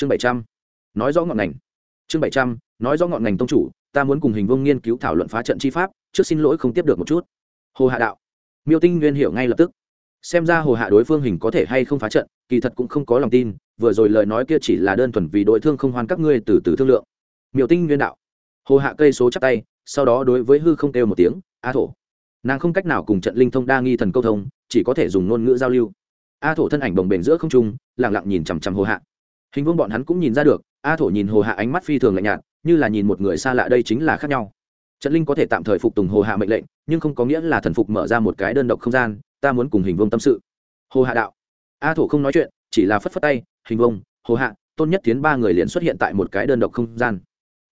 chương bảy trăm. Nói rõ ngọn ngành. Chương bảy trăm, nói rõ ngọn ngành tông chủ, ta muốn cùng hình vông nghiên cứu thảo luận phá trận chi pháp, trước xin lỗi không tiếp được một chút. Hồ hạ đạo. Miêu tinh nguyên hiểu ngay lập tức. Xem ra hồ hạ đối phương hình có thể hay không phá trận, kỳ thật cũng không có lòng tin, vừa rồi lời nói kia chỉ là đơn thuần vì đội thương không hoan các ngươi từ từ thương lượng. Miêu tinh nguyên đạo. Hồ hạ cây số chắc tay, sau đó đối với hư không kêu một tiếng, a thổ. Nàng không cách nào cùng trận linh thông đa nghi thần câu thông, chỉ có thể dùng ngôn ngữ giao lưu. A thổ thân ảnh bồng bềnh giữa không trung lẳng lặng nhìn chằm chằm hồ hạ hình vương bọn hắn cũng nhìn ra được, a thổ nhìn hồ hạ ánh mắt phi thường lạnh nhạt, như là nhìn một người xa lạ đây chính là khác nhau. Trận linh có thể tạm thời phục tùng hồ hạ mệnh lệnh, nhưng không có nghĩa là thần phục mở ra một cái đơn độc không gian, ta muốn cùng hình vương tâm sự. Hồ hạ đạo. A thổ không nói chuyện, chỉ là phất phất tay, hình vương hồ hạ, tôn nhất tiến ba người liền xuất hiện tại một cái đơn độc không gian.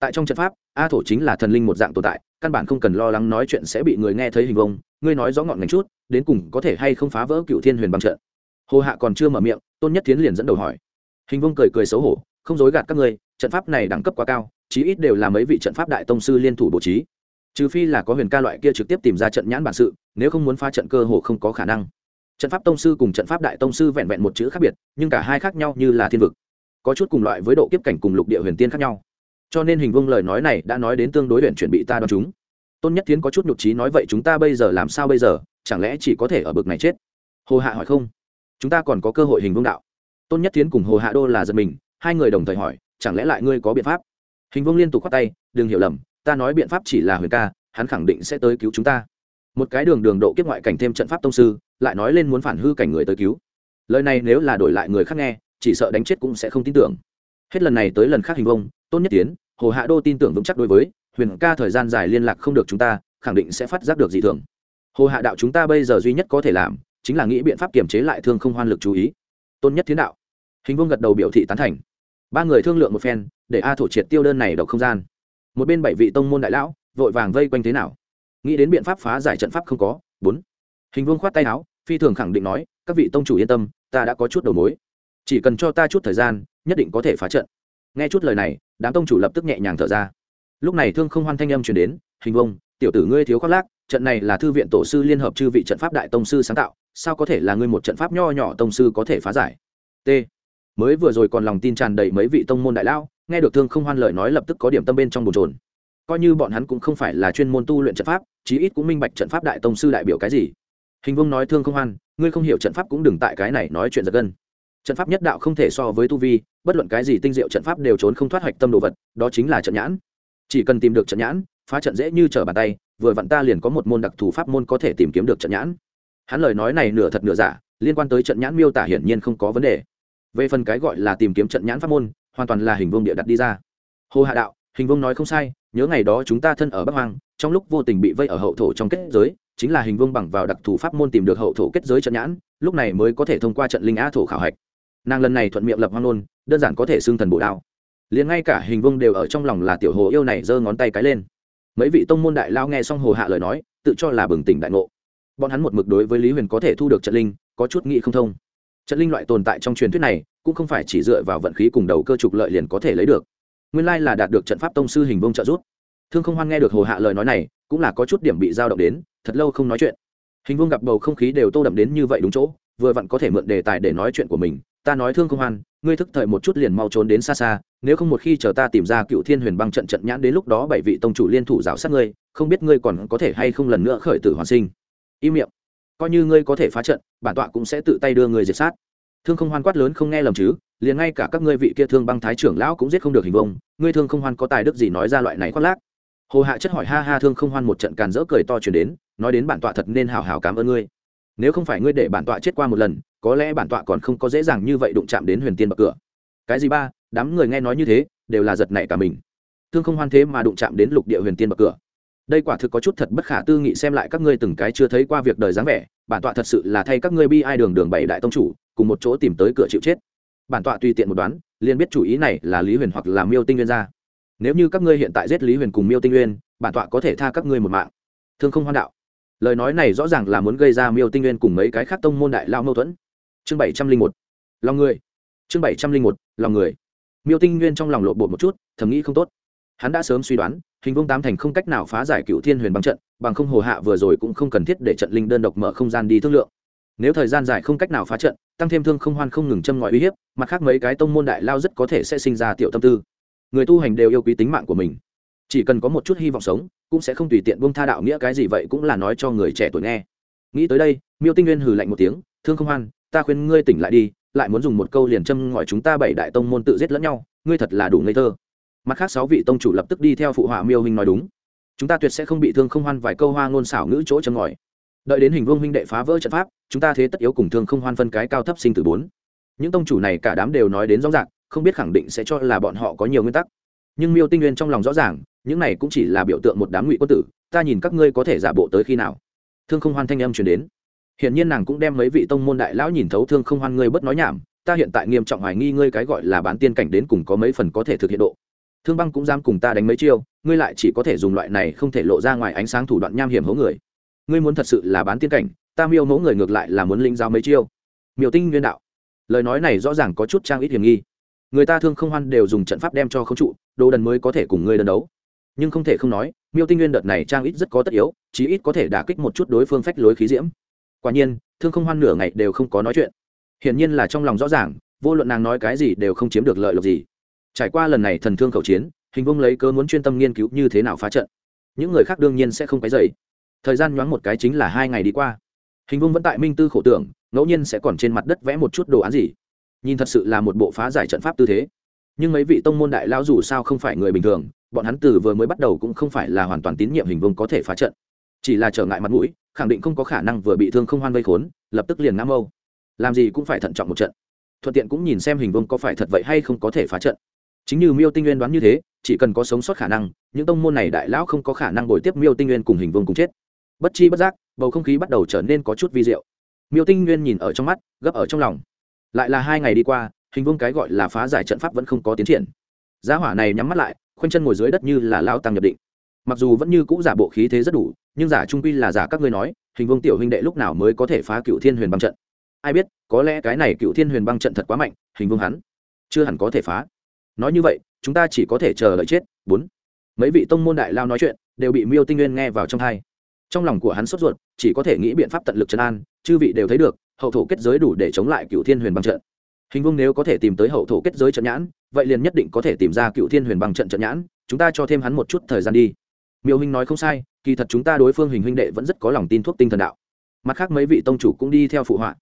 Tại trong trận pháp, a thổ chính là thần linh một dạng tồn tại, căn bản không cần lo lắng nói chuyện sẽ bị người nghe thấy hình vông ngươi nói rõ ngọn ngành chút, đến cùng có thể hay không phá vỡ cựu thiên huyền bằng trận? Hồ hạ còn chưa mở miệng, tôn nhất tiến liền dẫn đầu hỏi hình vông cười cười xấu hổ, không dối gạt các ngươi, trận pháp này đẳng cấp quá cao, chí ít đều là mấy vị trận pháp đại tông sư liên thủ bố trí. Trừ phi là có huyền ca loại kia trực tiếp tìm ra trận nhãn bản sự, nếu không muốn phá trận cơ hồ không có khả năng. Trận pháp tông sư cùng trận pháp đại tông sư vẹn vẹn một chữ khác biệt, nhưng cả hai khác nhau như là thiên vực. Có chút cùng loại với độ kiếp cảnh cùng lục địa huyền tiên khác nhau. Cho nên hình vương lời nói này đã nói đến tương đối huyền chuẩn bị ta đoán chúng. Tôn nhất tiến có chút nhục trí nói vậy chúng ta bây giờ làm sao bây giờ, chẳng lẽ chỉ có thể ở bực này chết? Hồ hạ hỏi không? Chúng ta còn có cơ hội hình vương đạo tôn nhất tiến cùng hồ hạ đô là giật mình, hai người đồng thời hỏi, chẳng lẽ lại ngươi có biện pháp? Hình vương liên tục khoát tay, đừng hiểu lầm, ta nói biện pháp chỉ là huyền ca, hắn khẳng định sẽ tới cứu chúng ta. Một cái đường đường độ kiếp ngoại cảnh thêm trận pháp tông sư, lại nói lên muốn phản hư cảnh người tới cứu. Lời này nếu là đổi lại người khác nghe, chỉ sợ đánh chết cũng sẽ không tin tưởng. Hết lần này tới lần khác hình vông tôn nhất tiến hồ hạ đô tin tưởng vững chắc đối với, huyền ca thời gian dài liên lạc không được chúng ta, khẳng định sẽ phát giác được dị thường. Hồ hạ đạo chúng ta bây giờ duy nhất có thể làm, chính là nghĩ biện pháp kiềm chế lại thương không hoan lực chú ý tôn nhất thiên đạo. Hình vương gật đầu biểu thị tán thành. Ba người thương lượng một phen, để a thổ triệt tiêu đơn này độc không gian. Một bên bảy vị tông môn đại lão, vội vàng vây quanh thế nào. Nghĩ đến biện pháp phá giải trận pháp không có, bốn. Hình vương khoát tay áo, phi thường khẳng định nói, các vị tông chủ yên tâm, ta đã có chút đầu mối. Chỉ cần cho ta chút thời gian, nhất định có thể phá trận. Nghe chút lời này, đám tông chủ lập tức nhẹ nhàng thở ra. Lúc này thương không hoan thanh âm truyền đến, hình vông tiểu tử ngươi thiếu khoác lác, trận này là thư viện tổ sư liên hợp chư vị trận pháp đại tông sư sáng tạo sao có thể là ngươi một trận pháp nho nhỏ tông sư có thể phá giải? T. Mới vừa rồi còn lòng tin tràn đầy mấy vị tông môn đại lao, nghe được thương không hoan lời nói lập tức có điểm tâm bên trong bồn trồn coi như bọn hắn cũng không phải là chuyên môn tu luyện trận pháp, chí ít cũng minh bạch trận pháp đại tông sư đại biểu cái gì. Hình vông nói, thương không hoan, ngươi không hiểu trận pháp cũng đừng tại cái này nói chuyện giật gân. Trận pháp nhất đạo không thể so với tu vi, bất luận cái gì tinh diệu trận pháp đều trốn không thoát hoạch tâm đồ vật, đó chính là trận nhãn. Chỉ cần tìm được trận nhãn, phá trận dễ như trở bàn tay, vừa vặn ta liền có một môn đặc thù pháp môn có thể tìm kiếm được trận nhãn hắn lời nói này nửa thật nửa giả, liên quan tới trận nhãn miêu tả hiển nhiên không có vấn đề. Về phần cái gọi là tìm kiếm trận nhãn pháp môn, hoàn toàn là hình vông địa đặt đi ra. Hồ hạ đạo, hình vông nói không sai, nhớ ngày đó chúng ta thân ở bắc hoàng trong lúc vô tình bị vây ở hậu thổ trong kết giới, chính là hình vông bằng vào đặc thù pháp môn tìm được hậu thổ kết giới trận nhãn, lúc này mới có thể thông qua trận linh á thổ khảo hạch. Nàng lần này thuận miệng lập hoang nôn đơn giản có thể xưng thần bổ đao. Liền ngay cả hình vông đều ở trong lòng là tiểu hồ yêu này giơ ngón tay cái lên. Mấy vị tông môn đại lao nghe xong hồ hạ lời nói, tự cho là bừng tỉnh đại ngộ bọn hắn một mực đối với lý huyền có thể thu được trận linh, có chút nghĩ không thông. Trận linh loại tồn tại trong truyền thuyết này, cũng không phải chỉ dựa vào vận khí cùng đầu cơ trục lợi liền có thể lấy được. Nguyên lai là đạt được trận pháp tông sư hình vông trợ giúp. Thương không hoan nghe được hồ hạ lời nói này, cũng là có chút điểm bị dao động đến, thật lâu không nói chuyện. Hình vông gặp bầu không khí đều tô đậm đến như vậy đúng chỗ, vừa vặn có thể mượn đề tài để nói chuyện của mình, ta nói thương không hoan, ngươi thức thời một chút liền mau trốn đến xa xa, nếu không một khi chờ ta tìm ra cựu thiên huyền băng trận trận nhãn đến lúc đó bảy vị tông chủ liên thủ giáo sát ngươi, không biết ngươi còn có thể hay không lần nữa khởi tử hoàn sinh im miệng. Coi như ngươi có thể phá trận, bản tọa cũng sẽ tự tay đưa người diệt sát. Thương không hoan quát lớn không nghe lầm chứ, liền ngay cả các ngươi vị kia thương băng thái trưởng lão cũng giết không được hình vông, ngươi thương không hoan có tài đức gì nói ra loại này khoác lác. Hồ hạ chất hỏi ha ha thương không hoan một trận càn rỡ cười to chuyển đến, nói đến bản tọa thật nên hào hào cảm ơn ngươi. Nếu không phải ngươi để bản tọa chết qua một lần, có lẽ bản tọa còn không có dễ dàng như vậy đụng chạm đến huyền tiên bậc cửa. Cái gì ba, đám người nghe nói như thế, đều là giật nảy cả mình. Thương không hoan thế mà đụng chạm đến lục địa huyền tiên bậc cửa đây quả thực có chút thật bất khả tư nghị xem lại các ngươi từng cái chưa thấy qua việc đời dáng vẻ, bản tọa thật sự là thay các ngươi bi ai đường đường bảy đại tông chủ, cùng một chỗ tìm tới cửa chịu chết. Bản tọa tùy tiện một đoán, liền biết chủ ý này là lý huyền hoặc là miêu tinh nguyên ra. Nếu như các ngươi hiện tại giết lý huyền cùng miêu tinh nguyên, bản tọa có thể tha các ngươi một mạng. Thương không hoan đạo. Lời nói này rõ ràng là muốn gây ra miêu tinh nguyên cùng mấy cái khác tông môn đại lao mâu thuẫn. Chương bảy trăm linh một. Lòng người. Chương bảy trăm linh một. Lòng người. Miêu tinh nguyên trong lòng lộ bột một chút, thầm nghĩ không tốt. Hắn đã sớm suy đoán hình vương tám thành không cách nào phá giải cựu thiên huyền bằng trận, bằng không hồ hạ vừa rồi cũng không cần thiết để trận linh đơn độc mở không gian đi thương lượng. Nếu thời gian dài không cách nào phá trận, tăng thêm thương không hoan không ngừng châm ngòi uy hiếp, mặt khác mấy cái tông môn đại lao rất có thể sẽ sinh ra tiểu tâm tư. Người tu hành đều yêu quý tính mạng của mình. Chỉ cần có một chút hy vọng sống, cũng sẽ không tùy tiện buông tha đạo nghĩa cái gì vậy cũng là nói cho người trẻ tuổi nghe. Nghĩ tới đây, miêu tinh nguyên hừ lạnh một tiếng, thương không hoan, ta khuyên ngươi tỉnh lại đi, lại muốn dùng một câu liền châm ngòi chúng ta bảy đại tông môn tự giết lẫn nhau, ngươi thật là đủ ngây thơ mặt khác sáu vị tông chủ lập tức đi theo phụ họa miêu huynh nói đúng. Chúng ta tuyệt sẽ không bị thương không hoan vài câu hoa ngôn xảo ngữ chỗ châm ngòi. Đợi đến hình vương huynh đệ phá vỡ trận pháp, chúng ta thế tất yếu cùng thương không hoan phân cái cao thấp sinh từ bốn. Những tông chủ này cả đám đều nói đến rõ ràng, không biết khẳng định sẽ cho là bọn họ có nhiều nguyên tắc. Nhưng miêu tinh nguyên trong lòng rõ ràng, những này cũng chỉ là biểu tượng một đám ngụy quân tử, ta nhìn các ngươi có thể giả bộ tới khi nào. Thương không hoan thanh âm truyền đến. Hiện nhiên nàng cũng đem mấy vị tông môn đại lão nhìn thấu thương không hoan ngươi bất nói nhảm, ta hiện tại nghiêm trọng hoài nghi ngươi cái gọi là bán tiên cảnh đến cùng có mấy phần có thể thực hiện độ thương băng cũng dám cùng ta đánh mấy chiêu, ngươi lại chỉ có thể dùng loại này không thể lộ ra ngoài ánh sáng thủ đoạn nham hiểm hố người. Ngươi muốn thật sự là bán tiên cảnh, ta miêu mẫu người ngược lại là muốn linh giao mấy chiêu. Miêu tinh nguyên đạo. Lời nói này rõ ràng có chút trang ít hiểm nghi. Người ta thương không hoan đều dùng trận pháp đem cho không trụ, đồ đần mới có thể cùng ngươi đần đấu. Nhưng không thể không nói, miêu tinh nguyên đợt này trang ít rất có tất yếu, chí ít có thể đả kích một chút đối phương phách lối khí diễm. Quả nhiên, thương không hoan nửa ngày đều không có nói chuyện. Hiển nhiên là trong lòng rõ ràng, vô luận nàng nói cái gì đều không chiếm được lợi lộc gì trải qua lần này thần thương khẩu chiến, hình vông lấy cớ muốn chuyên tâm nghiên cứu như thế nào phá trận. Những người khác đương nhiên sẽ không cái dày thời gian nhoáng một cái chính là hai ngày đi qua. Hình vông vẫn tại minh tư khổ tưởng, ngẫu nhiên sẽ còn trên mặt đất vẽ một chút đồ án gì. Nhìn thật sự là một bộ phá giải trận pháp tư thế. Nhưng mấy vị tông môn đại lao dù sao không phải người bình thường, bọn hắn từ vừa mới bắt đầu cũng không phải là hoàn toàn tín nhiệm hình vông có thể phá trận. Chỉ là trở ngại mặt mũi, khẳng định không có khả năng vừa bị thương không hoan vây khốn, lập tức liền nam âu làm gì cũng phải thận trọng một trận. Thuận tiện cũng nhìn xem hình vông có phải thật vậy hay không có thể phá trận chính như miêu tinh nguyên đoán như thế, chỉ cần có sống sót khả năng, những tông môn này đại lão không có khả năng bồi tiếp miêu tinh nguyên cùng hình vương cùng chết. Bất chi bất giác, bầu không khí bắt đầu trở nên có chút vi diệu. Miêu tinh nguyên nhìn ở trong mắt, gấp ở trong lòng. Lại là hai ngày đi qua, hình vương cái gọi là phá giải trận pháp vẫn không có tiến triển. Giá hỏa này nhắm mắt lại, khoanh chân ngồi dưới đất như là lao tăng nhập định. Mặc dù vẫn như cũ giả bộ khí thế rất đủ, nhưng giả trung quy là giả các ngươi nói, hình vương tiểu huynh đệ lúc nào mới có thể phá cựu thiên huyền băng trận? Ai biết, có lẽ cái này cựu thiên huyền băng trận thật quá mạnh, hình vương hắn chưa hẳn có thể phá nói như vậy, chúng ta chỉ có thể chờ đợi chết. Bốn. Mấy vị tông môn đại lao nói chuyện, đều bị miêu tinh nguyên nghe vào trong thai trong lòng của hắn sốt ruột, chỉ có thể nghĩ biện pháp tận lực trấn an, chư vị đều thấy được, hậu thổ kết giới đủ để chống lại cựu thiên huyền băng trận. Hình vương nếu có thể tìm tới hậu thổ kết giới trận nhãn, vậy liền nhất định có thể tìm ra cựu thiên huyền băng trận trận nhãn, chúng ta cho thêm hắn một chút thời gian đi. Miêu hình nói không sai, kỳ thật chúng ta đối phương hình huynh đệ vẫn rất có lòng tin thuốc tinh thần đạo. Mặt khác mấy vị tông chủ cũng đi theo phụ họa.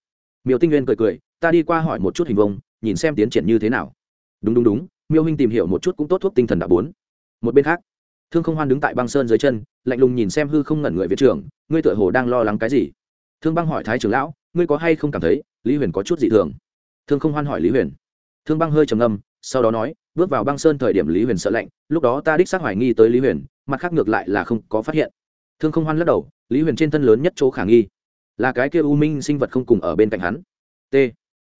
Miêu tinh nguyên cười cười, ta đi qua hỏi một chút hình vông nhìn xem tiến triển như thế nào. Đúng đúng đúng miêu huynh tìm hiểu một chút cũng tốt thuốc tinh thần đã bốn. Một bên khác, thương không hoan đứng tại băng sơn dưới chân, lạnh lùng nhìn xem hư không ngẩn người viện trưởng, ngươi tựa hồ đang lo lắng cái gì? Thương băng hỏi thái trưởng lão, ngươi có hay không cảm thấy lý huyền có chút dị thường? Thương không hoan hỏi lý huyền. Thương băng hơi trầm ngâm, sau đó nói, bước vào băng sơn thời điểm lý huyền sợ lạnh, lúc đó ta đích xác hoài nghi tới lý huyền, mặt khác ngược lại là không có phát hiện. Thương không hoan lắc đầu, lý huyền trên thân lớn nhất chỗ khả nghi là cái kia u minh sinh vật không cùng ở bên cạnh hắn. T.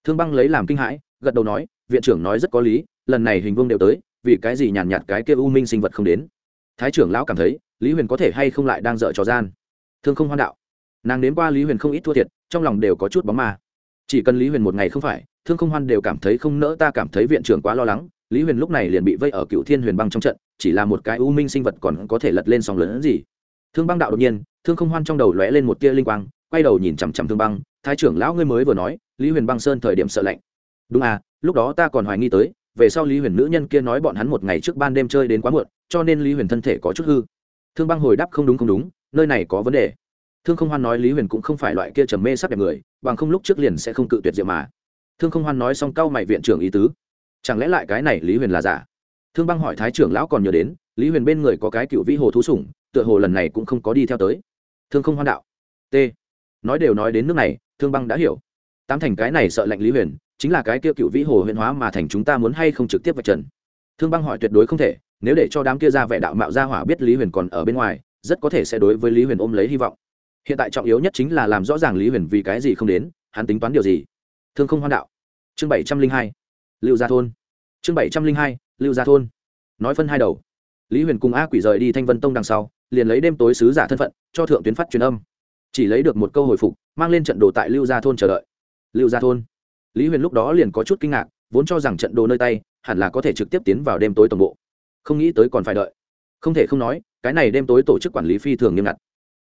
Thương băng lấy làm kinh hãi, gật đầu nói, viện trưởng nói rất có lý lần này hình vương đều tới vì cái gì nhàn nhạt, nhạt cái kia u minh sinh vật không đến? Thái trưởng lão cảm thấy lý huyền có thể hay không lại đang dở trò gian? Thương không hoan đạo. Nàng đến qua lý huyền không ít thua thiệt trong lòng đều có chút bóng ma. Chỉ cần lý huyền một ngày không phải thương không hoan đều cảm thấy không nỡ ta cảm thấy viện trưởng quá lo lắng. Lý huyền lúc này liền bị vây ở cựu thiên huyền băng trong trận chỉ là một cái u minh sinh vật còn có thể lật lên sóng lớn gì. Thương băng đạo đột nhiên thương không hoan trong đầu lóe lên một tia linh quang quay đầu nhìn chằm chằm thương băng. Thái trưởng lão ngươi mới vừa nói lý huyền băng sơn thời điểm sợ lạnh. Đúng à lúc đó ta còn hoài nghi tới về sau lý huyền nữ nhân kia nói bọn hắn một ngày trước ban đêm chơi đến quá muộn, cho nên lý huyền thân thể có chút hư. Thương băng hồi đáp không đúng không đúng, nơi này có vấn đề. Thương không hoan nói lý huyền cũng không phải loại kia trầm mê sắc đẹp người, bằng không lúc trước liền sẽ không cự tuyệt diệu mà. Thương không hoan nói xong cau mày viện trưởng ý tứ. Chẳng lẽ lại cái này lý huyền là giả? Thương băng hỏi thái trưởng lão còn nhớ đến, lý huyền bên người có cái cựu vĩ hồ thú sủng, tựa hồ lần này cũng không có đi theo tới. Thương không hoan đạo, t. Nói đều nói đến nước này, thương băng đã hiểu tám thành cái này sợ lạnh lý huyền, chính là cái kia cựu vĩ hồ huyền hóa mà thành chúng ta muốn hay không trực tiếp vạch trần. Thương băng hỏi tuyệt đối không thể, nếu để cho đám kia ra vẻ đạo mạo ra hỏa biết lý huyền còn ở bên ngoài, rất có thể sẽ đối với lý huyền ôm lấy hy vọng. Hiện tại trọng yếu nhất chính là làm rõ ràng lý huyền vì cái gì không đến, hắn tính toán điều gì. Thương không hoan đạo. Chương bảy trăm linh hai. Lưu gia thôn. Chương bảy trăm linh hai, lưu gia thôn. Nói phân hai đầu. Lý huyền cùng a quỷ rời đi thanh vân tông đằng sau, liền lấy đêm tối sứ giả thân phận, cho thượng tuyến phát truyền âm. Chỉ lấy được một câu hồi phục, mang lên trận đồ tại lưu gia thôn chờ đợi lưu gia thôn. Lý huyền lúc đó liền có chút kinh ngạc, vốn cho rằng trận đồ nơi tay, hẳn là có thể trực tiếp tiến vào đêm tối tổng bộ. Không nghĩ tới còn phải đợi. Không thể không nói, cái này đêm tối tổ chức quản lý phi thường nghiêm ngặt.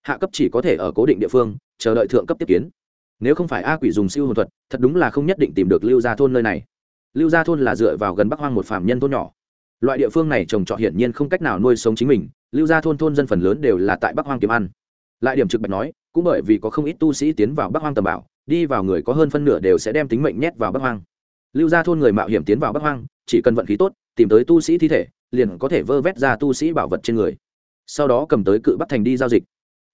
Hạ cấp chỉ có thể ở cố định địa phương, chờ đợi thượng cấp tiếp kiến. Nếu không phải a quỷ dùng siêu hồn thuật, thật đúng là không nhất định tìm được lưu gia thôn nơi này. Lưu gia thôn là dựa vào gần bắc hoang một phạm nhân thôn nhỏ. Loại địa phương này trồng trọt hiển nhiên không cách nào nuôi sống chính mình, lưu gia thôn thôn dân phần lớn đều là tại bắc hoang kiếm ăn. Lại điểm trực bạch nói, cũng bởi vì có không ít tu sĩ tiến vào bắc hoang tầm bảo đi vào người có hơn phân nửa đều sẽ đem tính mệnh nhét vào bắc hoang. Lưu gia thôn người mạo hiểm tiến vào bắc hoang, chỉ cần vận khí tốt, tìm tới tu sĩ thi thể, liền có thể vơ vét ra tu sĩ bảo vật trên người. Sau đó cầm tới cự bắc thành đi giao dịch.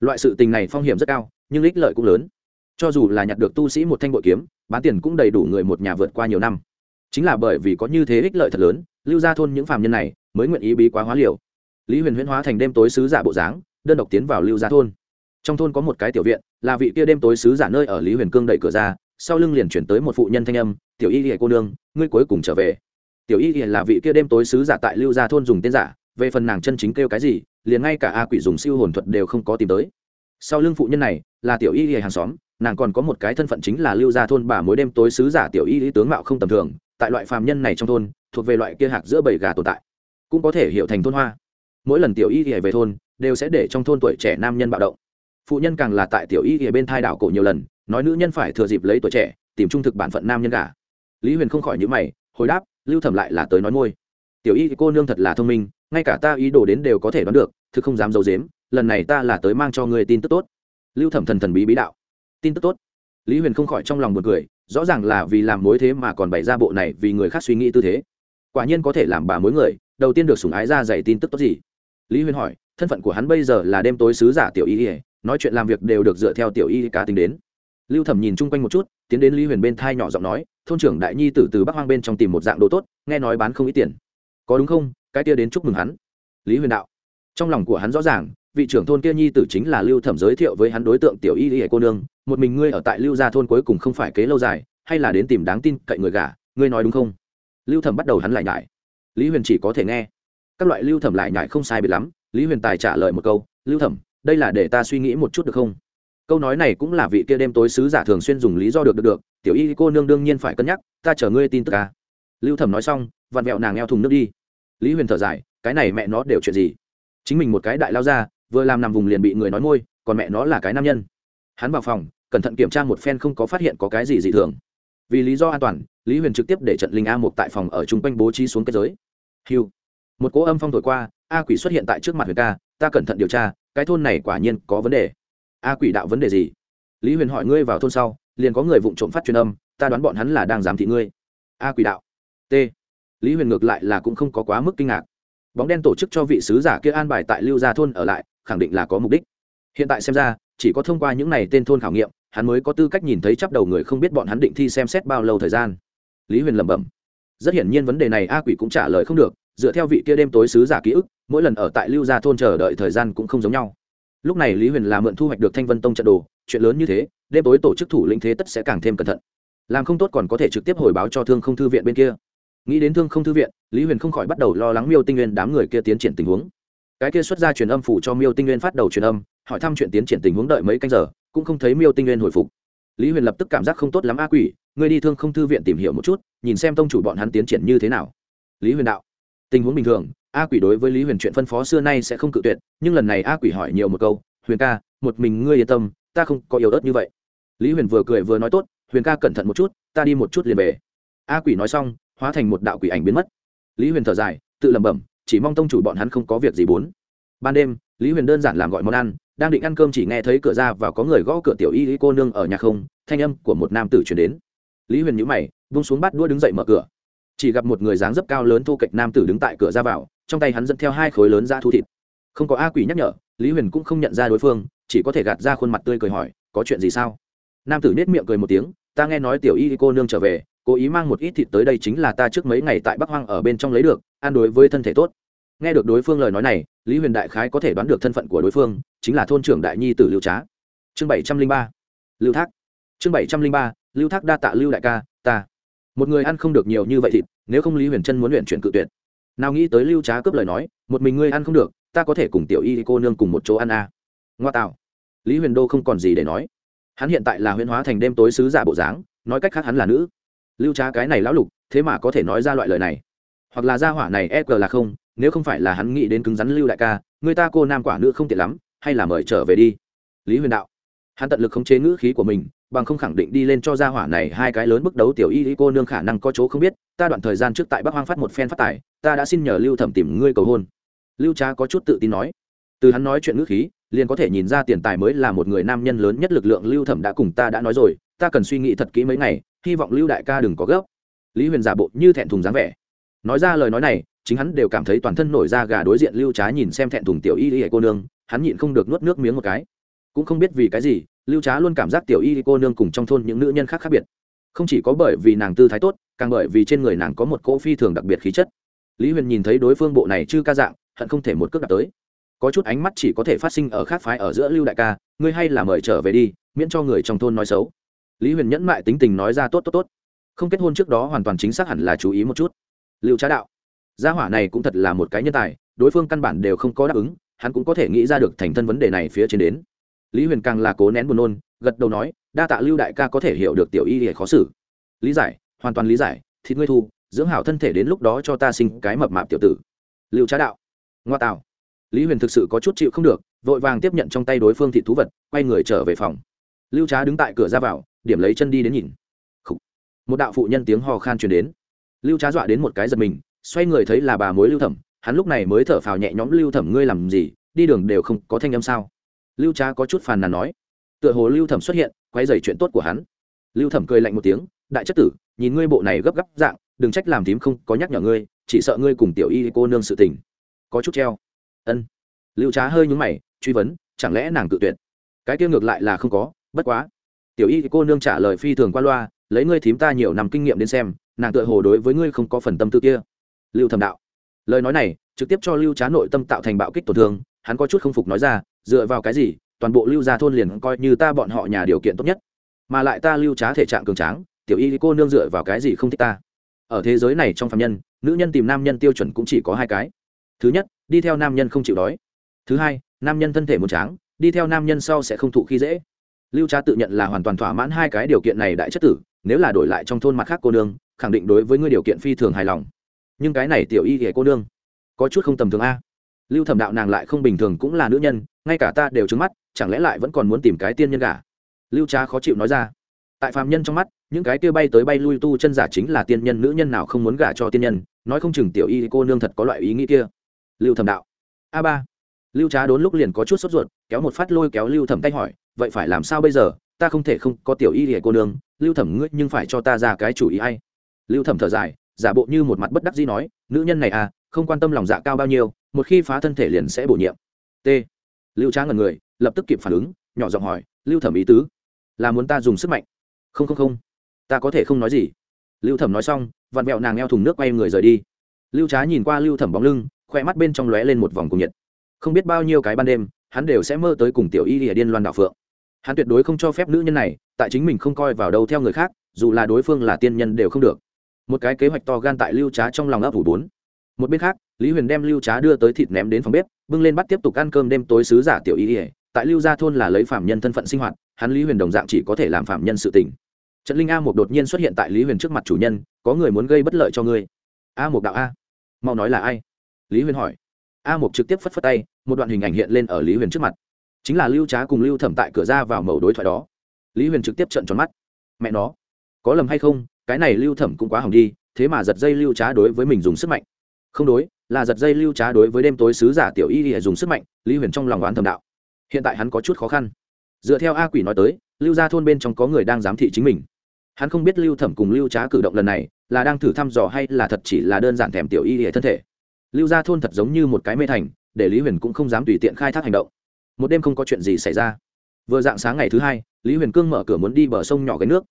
Loại sự tình này phong hiểm rất cao, nhưng ích lợi cũng lớn. Cho dù là nhặt được tu sĩ một thanh bội kiếm, bán tiền cũng đầy đủ người một nhà vượt qua nhiều năm. Chính là bởi vì có như thế ích lợi thật lớn, lưu gia thôn những phàm nhân này mới nguyện ý bí quá hóa liều. Lý huyền huyễn hóa thành đêm tối sứ giả bộ dáng, đơn độc tiến vào lưu gia thôn trong thôn có một cái tiểu viện, là vị kia đêm tối sứ giả nơi ở lý huyền cương đẩy cửa ra, sau lưng liền chuyển tới một phụ nhân thanh âm, tiểu y ỉa cô nương, ngươi cuối cùng trở về. Tiểu y ỉa là vị kia đêm tối sứ giả tại lưu gia thôn dùng tên giả, về phần nàng chân chính kêu cái gì, liền ngay cả a quỷ dùng siêu hồn thuật đều không có tìm tới. Sau lưng phụ nhân này là tiểu y ỉa hàng xóm, nàng còn có một cái thân phận chính là lưu gia thôn bà mối đêm tối sứ giả tiểu y lý tướng mạo không tầm thường, tại loại phàm nhân này trong thôn, thuộc về loại kia hạc giữa bầy gà tồn tại, cũng có thể hiểu thành thôn hoa. Mỗi lần tiểu y ỉa về thôn, đều sẽ để trong thôn tuổi trẻ nam nhân bạo động phụ nhân càng là tại tiểu y ở bên thai đảo cổ nhiều lần, nói nữ nhân phải thừa dịp lấy tuổi trẻ, tìm trung thực bản phận nam nhân cả lý huyền không khỏi nhữ mày, hồi đáp, lưu thẩm lại là tới nói môi. Tiểu y cô nương thật là thông minh, ngay cả ta ý đồ đến đều có thể đoán được, thực không dám d i ấ u dếm lần này ta là tới mang cho người tin tức tốt. Lưu thẩm thần thần bí bí đạo. Tin tức tốt? Lý huyền không khỏi trong lòng b u ồ n cười, rõ ràng là vì làm mối thế mà còn bày ra bộ này vì người khác suy nghĩ tư thế. Quả nhiên có thể làm bà mối người, đầu tiên được sủng ái ra dạy tin tức tốt gì? Lý huyền hỏi, thân phận của hắn bây giờ là đêm tối sứ giả tiểu y ỉa nói chuyện làm việc đều được dựa theo tiểu y cá tính đến. Lưu thẩm nhìn chung quanh một chút, tiến đến lý huyền bên thai nhỏ giọng nói, thôn trưởng đại nhi tử từ bắc hoang bên trong tìm một dạng đồ tốt, nghe nói bán không ít tiền. Có đúng không? Cái kia đến chúc mừng hắn. Lý huyền đạo. Trong lòng của hắn rõ ràng, vị trưởng thôn kia nhi tử chính là lưu thẩm giới thiệu với hắn đối tượng tiểu y y cô nương, một mình ngươi ở tại lưu gia thôn cuối cùng không phải kế lâu dài, hay là đến tìm đáng tin cậy người gả, ngươi nói đúng không? Lưu thẩm bắt đầu hắn lại nhải. Lý huyền chỉ có thể nghe. Các loại lưu thẩm lại nhải không sai biệt lắm, lý huyền tài trả lời một câu, lưu thẩm đây là để ta suy nghĩ một chút được không? Câu nói này cũng là vị kia đêm tối sứ giả thường xuyên dùng lý do được được được, tiểu y cô nương đương nhiên phải cân nhắc, ta chờ ngươi tin tức ca lưu thẩm nói xong, vặn vẹo nàng eo thùng nước đi. Lý huyền thở dài, cái này mẹ nó đều chuyện gì? Chính mình một cái đại lao ra, vừa làm nằm vùng liền bị người nói môi, còn mẹ nó là cái nam nhân. Hắn vào phòng, cẩn thận kiểm tra một phen không có phát hiện có cái gì dị thường. Vì lý do an toàn, lý huyền trực tiếp để trận linh a một tại phòng ở chung quanh bố trí xuống kết giới. Hiu một cỗ âm phong thổi qua, a quỷ xuất hiện tại trước mặt huyền ca ta cẩn thận điều tra, cái thôn này quả nhiên có vấn đề. A quỷ đạo vấn đề gì? Lý huyền hỏi ngươi vào thôn sau, liền có người vụng trộm phát truyền âm, ta đoán bọn hắn là đang giám thị ngươi. A quỷ đạo. T. Lý huyền ngược lại là cũng không có quá mức kinh ngạc. Bóng đen tổ chức cho vị sứ giả kia an bài tại lưu gia thôn ở lại, khẳng định là có mục đích. Hiện tại xem ra, chỉ có thông qua những này tên thôn khảo nghiệm, hắn mới có tư cách nhìn thấy chắp đầu người không biết bọn hắn định thi xem xét bao lâu thời gian. Lý huyền lẩm bẩm rất hiển nhiên vấn đề này a quỷ cũng trả lời không được, dựa theo vị kia đêm tối sứ giả ký ức, mỗi lần ở tại lưu gia thôn chờ đợi thời gian cũng không giống nhau. Lúc này lý huyền là mượn thu hoạch được thanh vân tông trận đồ, chuyện lớn như thế, đêm tối tổ chức thủ lĩnh thế tất sẽ càng thêm cẩn thận. Làm không tốt còn có thể trực tiếp hồi báo cho thương không thư viện bên kia. Nghĩ đến thương không thư viện, lý huyền không khỏi bắt đầu lo lắng miêu tinh nguyên đám người kia tiến triển tình huống. Cái kia xuất ra truyền âm phủ cho miêu tinh nguyên phát đầu truyền âm, hỏi thăm chuyện tiến triển tình huống đợi mấy canh giờ, cũng không thấy miêu tinh nguyên hồi phục lý huyền lập tức cảm giác không tốt lắm a quỷ, ngươi đi thương không thư viện tìm hiểu một chút, nhìn xem tông chủ bọn hắn tiến triển như thế nào. Lý huyền đạo, tình huống bình thường, a quỷ đối với lý huyền chuyện phân phó xưa nay sẽ không cự tuyệt, nhưng lần này a quỷ hỏi nhiều một câu, huyền ca, một mình ngươi yên tâm, ta không có yếu ớt như vậy. Lý huyền vừa cười vừa nói tốt, huyền ca cẩn thận một chút, ta đi một chút liền về. A quỷ nói xong, hóa thành một đạo quỷ ảnh biến mất. Lý huyền thở dài, tự lẩm bẩm, chỉ mong tông chủ bọn hắn không có việc gì bốn. Ban đêm, lý huyền đơn giản làm gọi món ăn đang định ăn cơm chỉ nghe thấy cửa ra và có người gõ cửa tiểu y cô nương ở nhà không, thanh âm của một nam tử chuyển đến. Lý huyền nhữ mày vung xuống bắt đua đứng dậy mở cửa. Chỉ gặp một người dáng dấp cao lớn thô kệch nam tử đứng tại cửa ra vào, trong tay hắn dẫn theo hai khối lớn ra thu thịt. Không có a quỷ nhắc nhở, lý huyền cũng không nhận ra đối phương, chỉ có thể gạt ra khuôn mặt tươi cười hỏi, có chuyện gì sao? Nam tử nết miệng cười một tiếng, ta nghe nói tiểu y cô nương trở về, cố ý mang một ít thịt tới đây chính là ta trước mấy ngày tại bắc hoang ở bên trong lấy được, ăn đối với thân thể tốt. Nghe được đối phương lời nói này lý huyền đại khái có thể đoán được thân phận của đối phương, chính là thôn trưởng đại nhi tử lưu trá. Chương bảy trăm linh ba, lưu thác. Chương bảy trăm linh ba, lưu thác đa tạ lưu đại ca, ta. Một người ăn không được nhiều như vậy thịt, nếu không lý huyền chân muốn luyện chuyển cự tuyệt. Nào nghĩ tới lưu trá cướp lời nói, một mình ngươi ăn không được, ta có thể cùng tiểu y cô nương cùng một chỗ ăn à. ngoa tạo. Lý huyền đô không còn gì để nói. Hắn hiện tại là huyền hóa thành đêm tối sứ giả bộ dáng, nói cách khác hắn là nữ. Lưu trá cái này lão lục, thế mà có thể nói ra loại lời này. Hoặc là gia hỏa này e g là không nếu không phải là hắn nghĩ đến cứng rắn lưu đại ca, người ta cô nam quả nữ không tiện lắm, hay là mời trở về đi. Lý huyền đạo. Hắn tận lực khống chế ngữ khí của mình, bằng không khẳng định đi lên cho gia hỏa này hai cái lớn bước đấu tiểu y y cô nương khả năng có chỗ không biết, ta đoạn thời gian trước tại bắc hoang phát một phen phát tài, ta đã xin nhờ lưu thẩm tìm ngươi cầu hôn. Lưu trá có chút tự tin nói. Từ hắn nói chuyện ngữ khí, liền có thể nhìn ra tiền tài mới là một người nam nhân lớn nhất lực lượng lưu thẩm đã cùng ta đã nói rồi, ta cần suy nghĩ thật kỹ mấy ngày, hy vọng lưu đại ca đừng có gấp. Lý huyền giả bộ như thẹn thùng dáng vẻ nói ra lời nói này, chính hắn đều cảm thấy toàn thân nổi da gà đối diện lưu trá nhìn xem thẹn thùng tiểu y y cô nương, hắn nhịn không được nuốt nước miếng một cái. Cũng không biết vì cái gì, lưu trá luôn cảm giác tiểu y cô nương cùng trong thôn những nữ nhân khác khác biệt. Không chỉ có bởi vì nàng tư thái tốt, càng bởi vì trên người nàng có một cỗ phi thường đặc biệt khí chất. Lý huyền nhìn thấy đối phương bộ này chưa ca dạng, hận không thể một cước đặt tới. Có chút ánh mắt chỉ có thể phát sinh ở khác phái ở giữa lưu đại ca, ngươi hay là mời trở về đi, miễn cho người trong thôn nói xấu. Lý huyền nhẫn mại tính tình nói ra tốt tốt tốt. Không kết hôn trước đó hoàn toàn chính xác hẳn là chú ý một chút lưu trá đạo. Gia hỏa này cũng thật là một cái nhân tài, đối phương căn bản đều không có đáp ứng, hắn cũng có thể nghĩ ra được thành thân vấn đề này phía trên đến. Lý huyền càng là cố nén buồn nôn, gật đầu nói, đa tạ lưu đại ca có thể hiểu được tiểu y để khó xử. Lý giải, hoàn toàn lý giải thì ngươi thu, dưỡng hảo thân thể đến lúc đó cho ta sinh cái mập mạp tiểu tử. Lưu trá đạo. Ngoa tạo. Lý huyền thực sự có chút chịu không được, vội vàng tiếp nhận trong tay đối phương thị thú vật, quay người trở về phòng. Lưu trá đứng tại cửa ra vào, điểm lấy chân đi đến nhìn. Một đạo phụ nhân tiếng hò khan truyền đến lưu trá dọa đến một cái giật mình, xoay người thấy là bà mối lưu thẩm, hắn lúc này mới thở phào nhẹ nhõm, lưu thẩm, ngươi làm gì? Đi đường đều không có thanh âm sao? Lưu trá có chút phàn nàn nói. Tựa hồ lưu thẩm xuất hiện, quay dày chuyện tốt của hắn. Lưu thẩm cười lạnh một tiếng, đại chất tử, nhìn ngươi bộ này gấp gáp dạng, đừng trách làm thím không có nhắc nhở ngươi, chỉ sợ ngươi cùng tiểu y cô nương sự tình. Có chút treo. Ân. Lưu trá hơi nhúng mày, truy vấn, chẳng lẽ nàng tự tuyệt? Cái kia ngược lại là không có, bất quá. Tiểu y cô nương trả lời phi thường qua loa, lấy ngươi thím ta nhiều năm kinh nghiệm đến xem nàng tựa hồ đối với ngươi không có phần tâm tư kia. Lưu Thầm đạo. Lời nói này, trực tiếp cho lưu trá nội tâm tạo thành bạo kích tổn thương, hắn có chút không phục nói ra, dựa vào cái gì, toàn bộ lưu gia thôn liền coi như ta bọn họ nhà điều kiện tốt nhất, mà lại ta lưu trá thể trạng cường tráng, tiểu y cô nương dựa vào cái gì không thích ta? Ở thế giới này trong phạm nhân, nữ nhân tìm nam nhân tiêu chuẩn cũng chỉ có hai cái. Thứ nhất, đi theo nam nhân không chịu đói. Thứ hai, nam nhân thân thể muốn tráng, đi theo nam nhân sau sẽ không thụ khi dễ. Lưu trá tự nhận là hoàn toàn thỏa mãn hai cái điều kiện này đại chất tử, nếu là đổi lại trong thôn mặt khác cô nương khẳng định đối với ngươi điều kiện phi thường hài lòng. Nhưng cái này tiểu y ghẻ cô nương, có chút không tầm thường a. Lưu thẩm đạo nàng lại không bình thường cũng là nữ nhân, ngay cả ta đều trứng mắt, chẳng lẽ lại vẫn còn muốn tìm cái tiên nhân cả lưu trá khó chịu nói ra. Tại phạm nhân trong mắt, những cái kia bay tới bay lui tu chân giả chính là tiên nhân, nữ nhân nào không muốn gả cho tiên nhân, nói không chừng tiểu y cô nương thật có loại ý nghĩ kia. Lưu thẩm đạo. A ba. Lưu trá đốn lúc liền có chút sốt ruột, kéo một phát lôi kéo lưu thẩm tay hỏi, vậy phải làm sao bây giờ? Ta không thể không có tiểu y hề cô nương. Lưu thẩm ngươi nhưng phải cho ta ra cái chủ ý hay lưu thẩm thở dài, giả bộ như một mặt bất đắc dĩ nói, nữ nhân này à không quan tâm lòng dạ cao bao nhiêu, một khi phá thân thể liền sẽ bổ nhiệm. T. Lưu trá ngần người, lập tức kịp phản ứng, nhỏ giọng hỏi, lưu thẩm ý tứ là muốn ta dùng sức mạnh? Không không không, ta có thể không nói gì. Lưu thẩm nói xong, vặn vẹo nàng eo thùng nước quay người rời đi. Lưu trá nhìn qua lưu thẩm bóng lưng khoe mắt bên trong lóe lên một vòng cùng nhiệt. Không biết bao nhiêu cái ban đêm, hắn đều sẽ mơ tới cùng tiểu y lìa điên loan đạo phượng. Hắn tuyệt đối không cho phép nữ nhân này, tại chính mình không coi vào đâu theo người khác, dù là đối phương là tiên nhân đều không được một cái kế hoạch to gan tại lưu trá trong lòng ấp ủ bốn. Một bên khác, lý huyền đem lưu trá đưa tới thịt ném đến phòng bếp, bưng lên bắt tiếp tục ăn cơm đêm tối sứ giả tiểu y ỉa tại lưu gia thôn là lấy phạm nhân thân phận sinh hoạt, hắn lý huyền đồng dạng chỉ có thể làm phạm nhân sự tình. Trận linh a một đột nhiên xuất hiện tại lý huyền trước mặt chủ nhân, có người muốn gây bất lợi cho ngươi. A một đạo a. Mau nói là ai? Lý huyền hỏi. A một trực tiếp phất phất tay, một đoạn hình ảnh hiện lên ở lý huyền trước mặt. Chính là lưu trá cùng lưu thẩm tại cửa ra vào mẩu đối thoại đó. Lý huyền trực tiếp trận tròn mắt. Mẹ nó, có lầm hay không? Cái này lưu thẩm cũng quá hỏng đi, thế mà giật dây lưu trá đối với mình dùng sức mạnh. Không đối, là giật dây lưu trá đối với đêm tối sứ giả tiểu y để dùng sức mạnh, lý huyền trong lòng oán thầm đạo. Hiện tại hắn có chút khó khăn. Dựa theo a quỷ nói tới, lưu gia thôn bên trong có người đang giám thị chính mình. Hắn không biết lưu thẩm cùng lưu trá cử động lần này là đang thử thăm dò hay là thật chỉ là đơn giản thèm tiểu y hệ thân thể. Lưu gia thôn thật giống như một cái mê thành, để lý huyền cũng không dám tùy tiện khai thác hành động. Một đêm không có chuyện gì xảy ra. Vừa dạng sáng ngày thứ hai, lý huyền cương mở cửa muốn đi bờ sông nhỏ gánh nước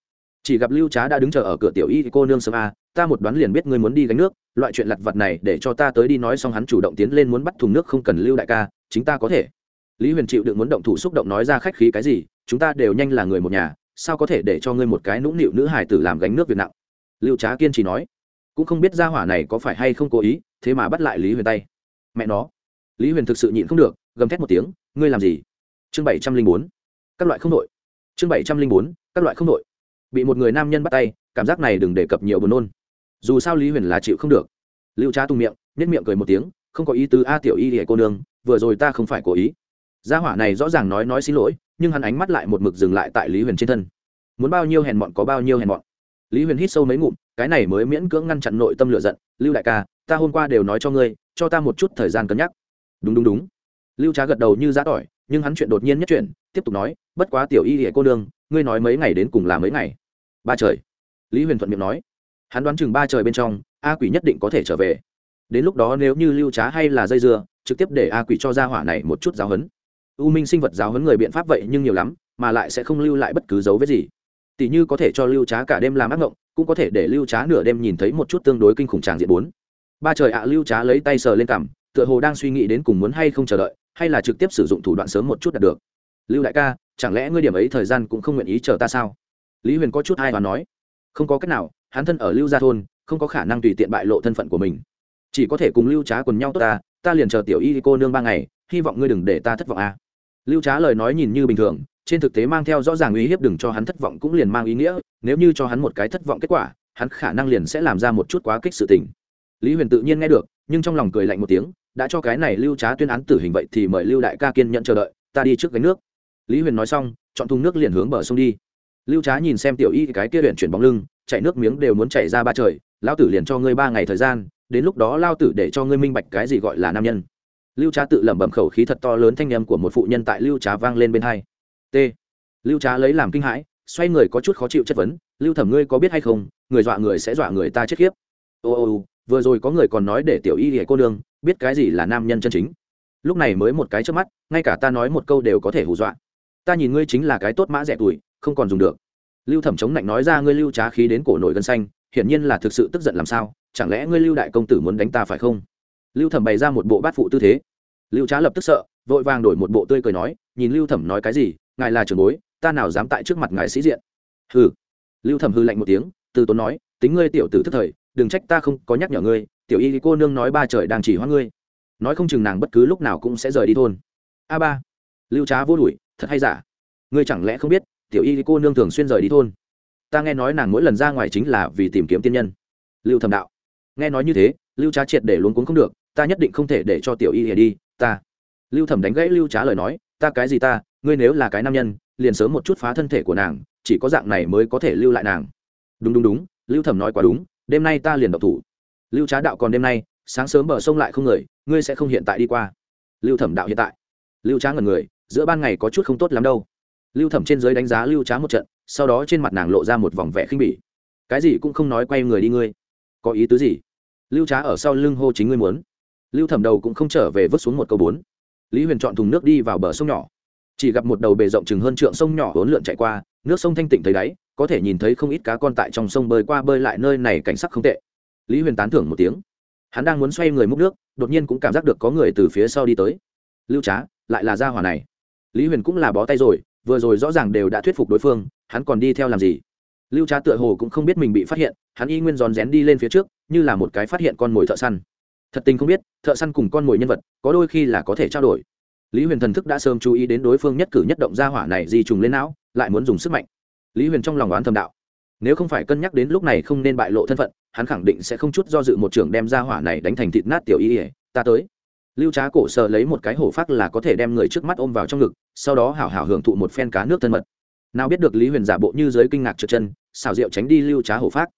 chỉ gặp lưu trá đã đứng chờ ở cửa tiểu y cô nương sớm a, ta một đoán liền biết ngươi muốn đi gánh nước, loại chuyện lặt vặt này để cho ta tới đi nói xong hắn chủ động tiến lên muốn bắt thùng nước không cần lưu đại ca, chính ta có thể. Lý huyền chịu đựng muốn động thủ xúc động nói ra khách khí cái gì, chúng ta đều nhanh là người một nhà, sao có thể để cho ngươi một cái nũng nịu nữ hải tử làm gánh nước việc nặng? Lưu trá kiên trì nói. Cũng không biết ra hỏa này có phải hay không cố ý, thế mà bắt lại lý huyền tay. Mẹ nó. Lý huyền thực sự nhịn không được, gầm thét một tiếng, ngươi làm gì? Chương bảy trăm linh bốn. Các loại không đội. Chương bảy trăm linh bốn, các loại không đội bị một người nam nhân bắt tay, cảm giác này đừng đề cập nhiều buồn nôn. Dù sao lý huyền là chịu không được. Lưu trá tung miệng nhất miệng cười một tiếng, không có ý tứ a tiểu y hệ cô nương, vừa rồi ta không phải cố ý. Gia hỏa này rõ ràng nói nói xin lỗi, nhưng hắn ánh mắt lại một mực dừng lại tại lý huyền trên thân. Muốn bao nhiêu hèn mọn có bao nhiêu hèn mọn. Lý huyền hít sâu mấy ngụm, cái này mới miễn cưỡng ngăn chặn nội tâm lựa giận. Lưu đại ca, ta hôm qua đều nói cho ngươi, cho ta một chút thời gian cân nhắc. Đúng đúng đúng. Lưu trá gật đầu như giã tỏi, nhưng hắn chuyện đột nhiên nhất chuyện tiếp tục nói, bất quá tiểu y hệ cô nương, ngươi nói mấy ngày đến cùng là mấy ngày? Ba trời. Lý huyền thuận miệng nói. Hắn đoán chừng ba trời bên trong, a quỷ nhất định có thể trở về. Đến lúc đó nếu như lưu trá hay là dây dưa, trực tiếp để a quỷ cho ra hỏa này một chút giáo hấn u minh sinh vật giáo hấn người biện pháp vậy nhưng nhiều lắm, mà lại sẽ không lưu lại bất cứ dấu vết gì. Tỷ như có thể cho lưu trá cả đêm làm ác ngộng, cũng có thể để lưu trá nửa đêm nhìn thấy một chút tương đối kinh khủng tràng diện bốn. Ba trời ạ, lưu trá lấy tay sờ lên cằm, tựa hồ đang suy nghĩ đến cùng muốn hay không chờ đợi, hay là trực tiếp sử dụng thủ đoạn sớm một chút đạt được. Lưu đại ca, chẳng lẽ ngươi điểm ấy thời gian cũng không nguyện ý chờ ta sao? Lý huyền có chút ai và nói, không có cách nào, hắn thân ở lưu gia thôn, không có khả năng tùy tiện bại lộ thân phận của mình. Chỉ có thể cùng lưu trá quần nhau tốt ta ta liền chờ tiểu y cô nương ba ngày, hy vọng ngươi đừng để ta thất vọng a à. lưu trá lời nói nhìn như bình thường, trên thực tế mang theo rõ ràng uy hiếp đừng cho hắn thất vọng cũng liền mang ý nghĩa, nếu như cho hắn một cái thất vọng kết quả, hắn khả năng liền sẽ làm ra một chút quá kích sự tình. Lý huyền tự nhiên nghe được, nhưng trong lòng cười lạnh một tiếng, đã cho cái này lưu trá tuyên án tử hình vậy thì mời lưu đại ca kiên nhận chờ đợi, ta đi trước gánh nước. Lý huyền nói xong, chọn thùng nước liền hướng bờ sông đi lưu trá nhìn xem tiểu y cái kia luyện chuyển bóng lưng, chạy nước miếng đều muốn chạy ra ba trời lao tử liền cho ngươi ba ngày thời gian, đến lúc đó lao tử để cho ngươi minh bạch cái gì gọi là nam nhân. Lưu trá tự lẩm bẩm khẩu khí thật to lớn thanh â m của một phụ nhân tại lưu trá vang lên bên hai. T. Lưu trá lấy làm kinh hãi, xoay người có chút khó chịu chất vấn, lưu thẩm ngươi có biết hay không, người dọa người sẽ dọa người ta chết khiếp. Ô ô vừa rồi có người còn nói để tiểu y hệ cô nương, biết cái gì là nam nhân chân chính. Lúc này mới một cái trước mắt, ngay cả ta nói một câu đều có thể hù dọa. Ta nhìn ngươi chính là cái tốt mã rẻ tuổi không còn dùng được. Lưu thẩm chống lạnh nói ra, ngươi lưu trá khí đến cổ nổi gân xanh, hiển nhiên là thực sự tức giận làm sao? Chẳng lẽ ngươi lưu đại công tử muốn đánh ta phải không? Lưu thẩm bày ra một bộ bát phụ tư thế. Lưu trá lập tức sợ, vội vàng đổi một bộ tươi cười nói, nhìn lưu thẩm nói cái gì, ngài là trưởng bối, ta nào dám tại trước mặt ngài sĩ diện? Hừ. Lưu thẩm hư lạnh một tiếng, từ tốn nói, tính ngươi tiểu tử thức thời, đừng trách ta không có nhắc nhở ngươi, tiểu y cô nương nói ba trời đang chỉ hoa ngươi. Nói không chừng nàng bất cứ lúc nào cũng sẽ rời đi thôn. A ba. Lưu trá vô đuổi, thật hay giả? Ngươi chẳng lẽ không biết tiểu y cô nương thường xuyên rời đi thôn. Ta nghe nói nàng mỗi lần ra ngoài chính là vì tìm kiếm tiên nhân. Lưu thầm đạo. Nghe nói như thế, lưu trá triệt để luôn cuống không được, ta nhất định không thể để cho tiểu y đi, ta. Lưu thẩm đánh gãy lưu trá lời nói, ta cái gì ta, ngươi nếu là cái nam nhân, liền sớm một chút phá thân thể của nàng, chỉ có dạng này mới có thể lưu lại nàng. Đúng đúng đúng, lưu thẩm nói quá đúng, đêm nay ta liền độc thủ. Lưu trá đạo còn đêm nay, sáng sớm bờ sông lại không người, ngươi sẽ không hiện tại đi qua. Lưu thẩm đạo hiện tại. Lưu trá ngần người, giữa ban ngày có chút không tốt lắm đâu lưu thẩm trên giới đánh giá lưu trá một trận, sau đó trên mặt nàng lộ ra một vòng vẻ khinh bỉ. Cái gì cũng không nói quay người đi ngươi. Có ý tứ gì? Lưu trá ở sau lưng hô chính ngươi muốn. Lưu thẩm đầu cũng không trở về vứt xuống một câu bốn. Lý huyền chọn thùng nước đi vào bờ sông nhỏ. Chỉ gặp một đầu bề rộng chừng hơn trượng sông nhỏ hỗn lượn chạy qua, nước sông thanh tịnh thấy đáy, có thể nhìn thấy không ít cá con tại trong sông bơi qua bơi lại nơi này cảnh sắc không tệ. Lý huyền tán thưởng một tiếng. Hắn đang muốn xoay người múc nước, đột nhiên cũng cảm giác được có người từ phía sau đi tới. Lưu trá, lại là gia hỏa này. Lý huyền cũng là bó tay rồi vừa rồi rõ ràng đều đã thuyết phục đối phương, hắn còn đi theo làm gì? Lưu trá tựa hồ cũng không biết mình bị phát hiện, hắn y nguyên rón rén đi lên phía trước, như là một cái phát hiện con mồi thợ săn. Thật tình không biết, thợ săn cùng con mồi nhân vật, có đôi khi là có thể trao đổi. Lý huyền thần thức đã sớm chú ý đến đối phương nhất cử nhất động ra hỏa này di trùng lên não, lại muốn dùng sức mạnh. Lý huyền trong lòng oán thầm đạo, nếu không phải cân nhắc đến lúc này không nên bại lộ thân phận, hắn khẳng định sẽ không chút do dự một trưởng đem ra hỏa này đánh thành thịt nát tiểu y ỉa ta tới lưu trá cổ sợ lấy một cái hổ phát là có thể đem người trước mắt ôm vào trong ngực, sau đó hảo hảo hưởng thụ một phen cá nước thân mật. Nào biết được lý huyền giả bộ như giới kinh ngạc trượt chân xào rượu tránh đi lưu trá hổ phát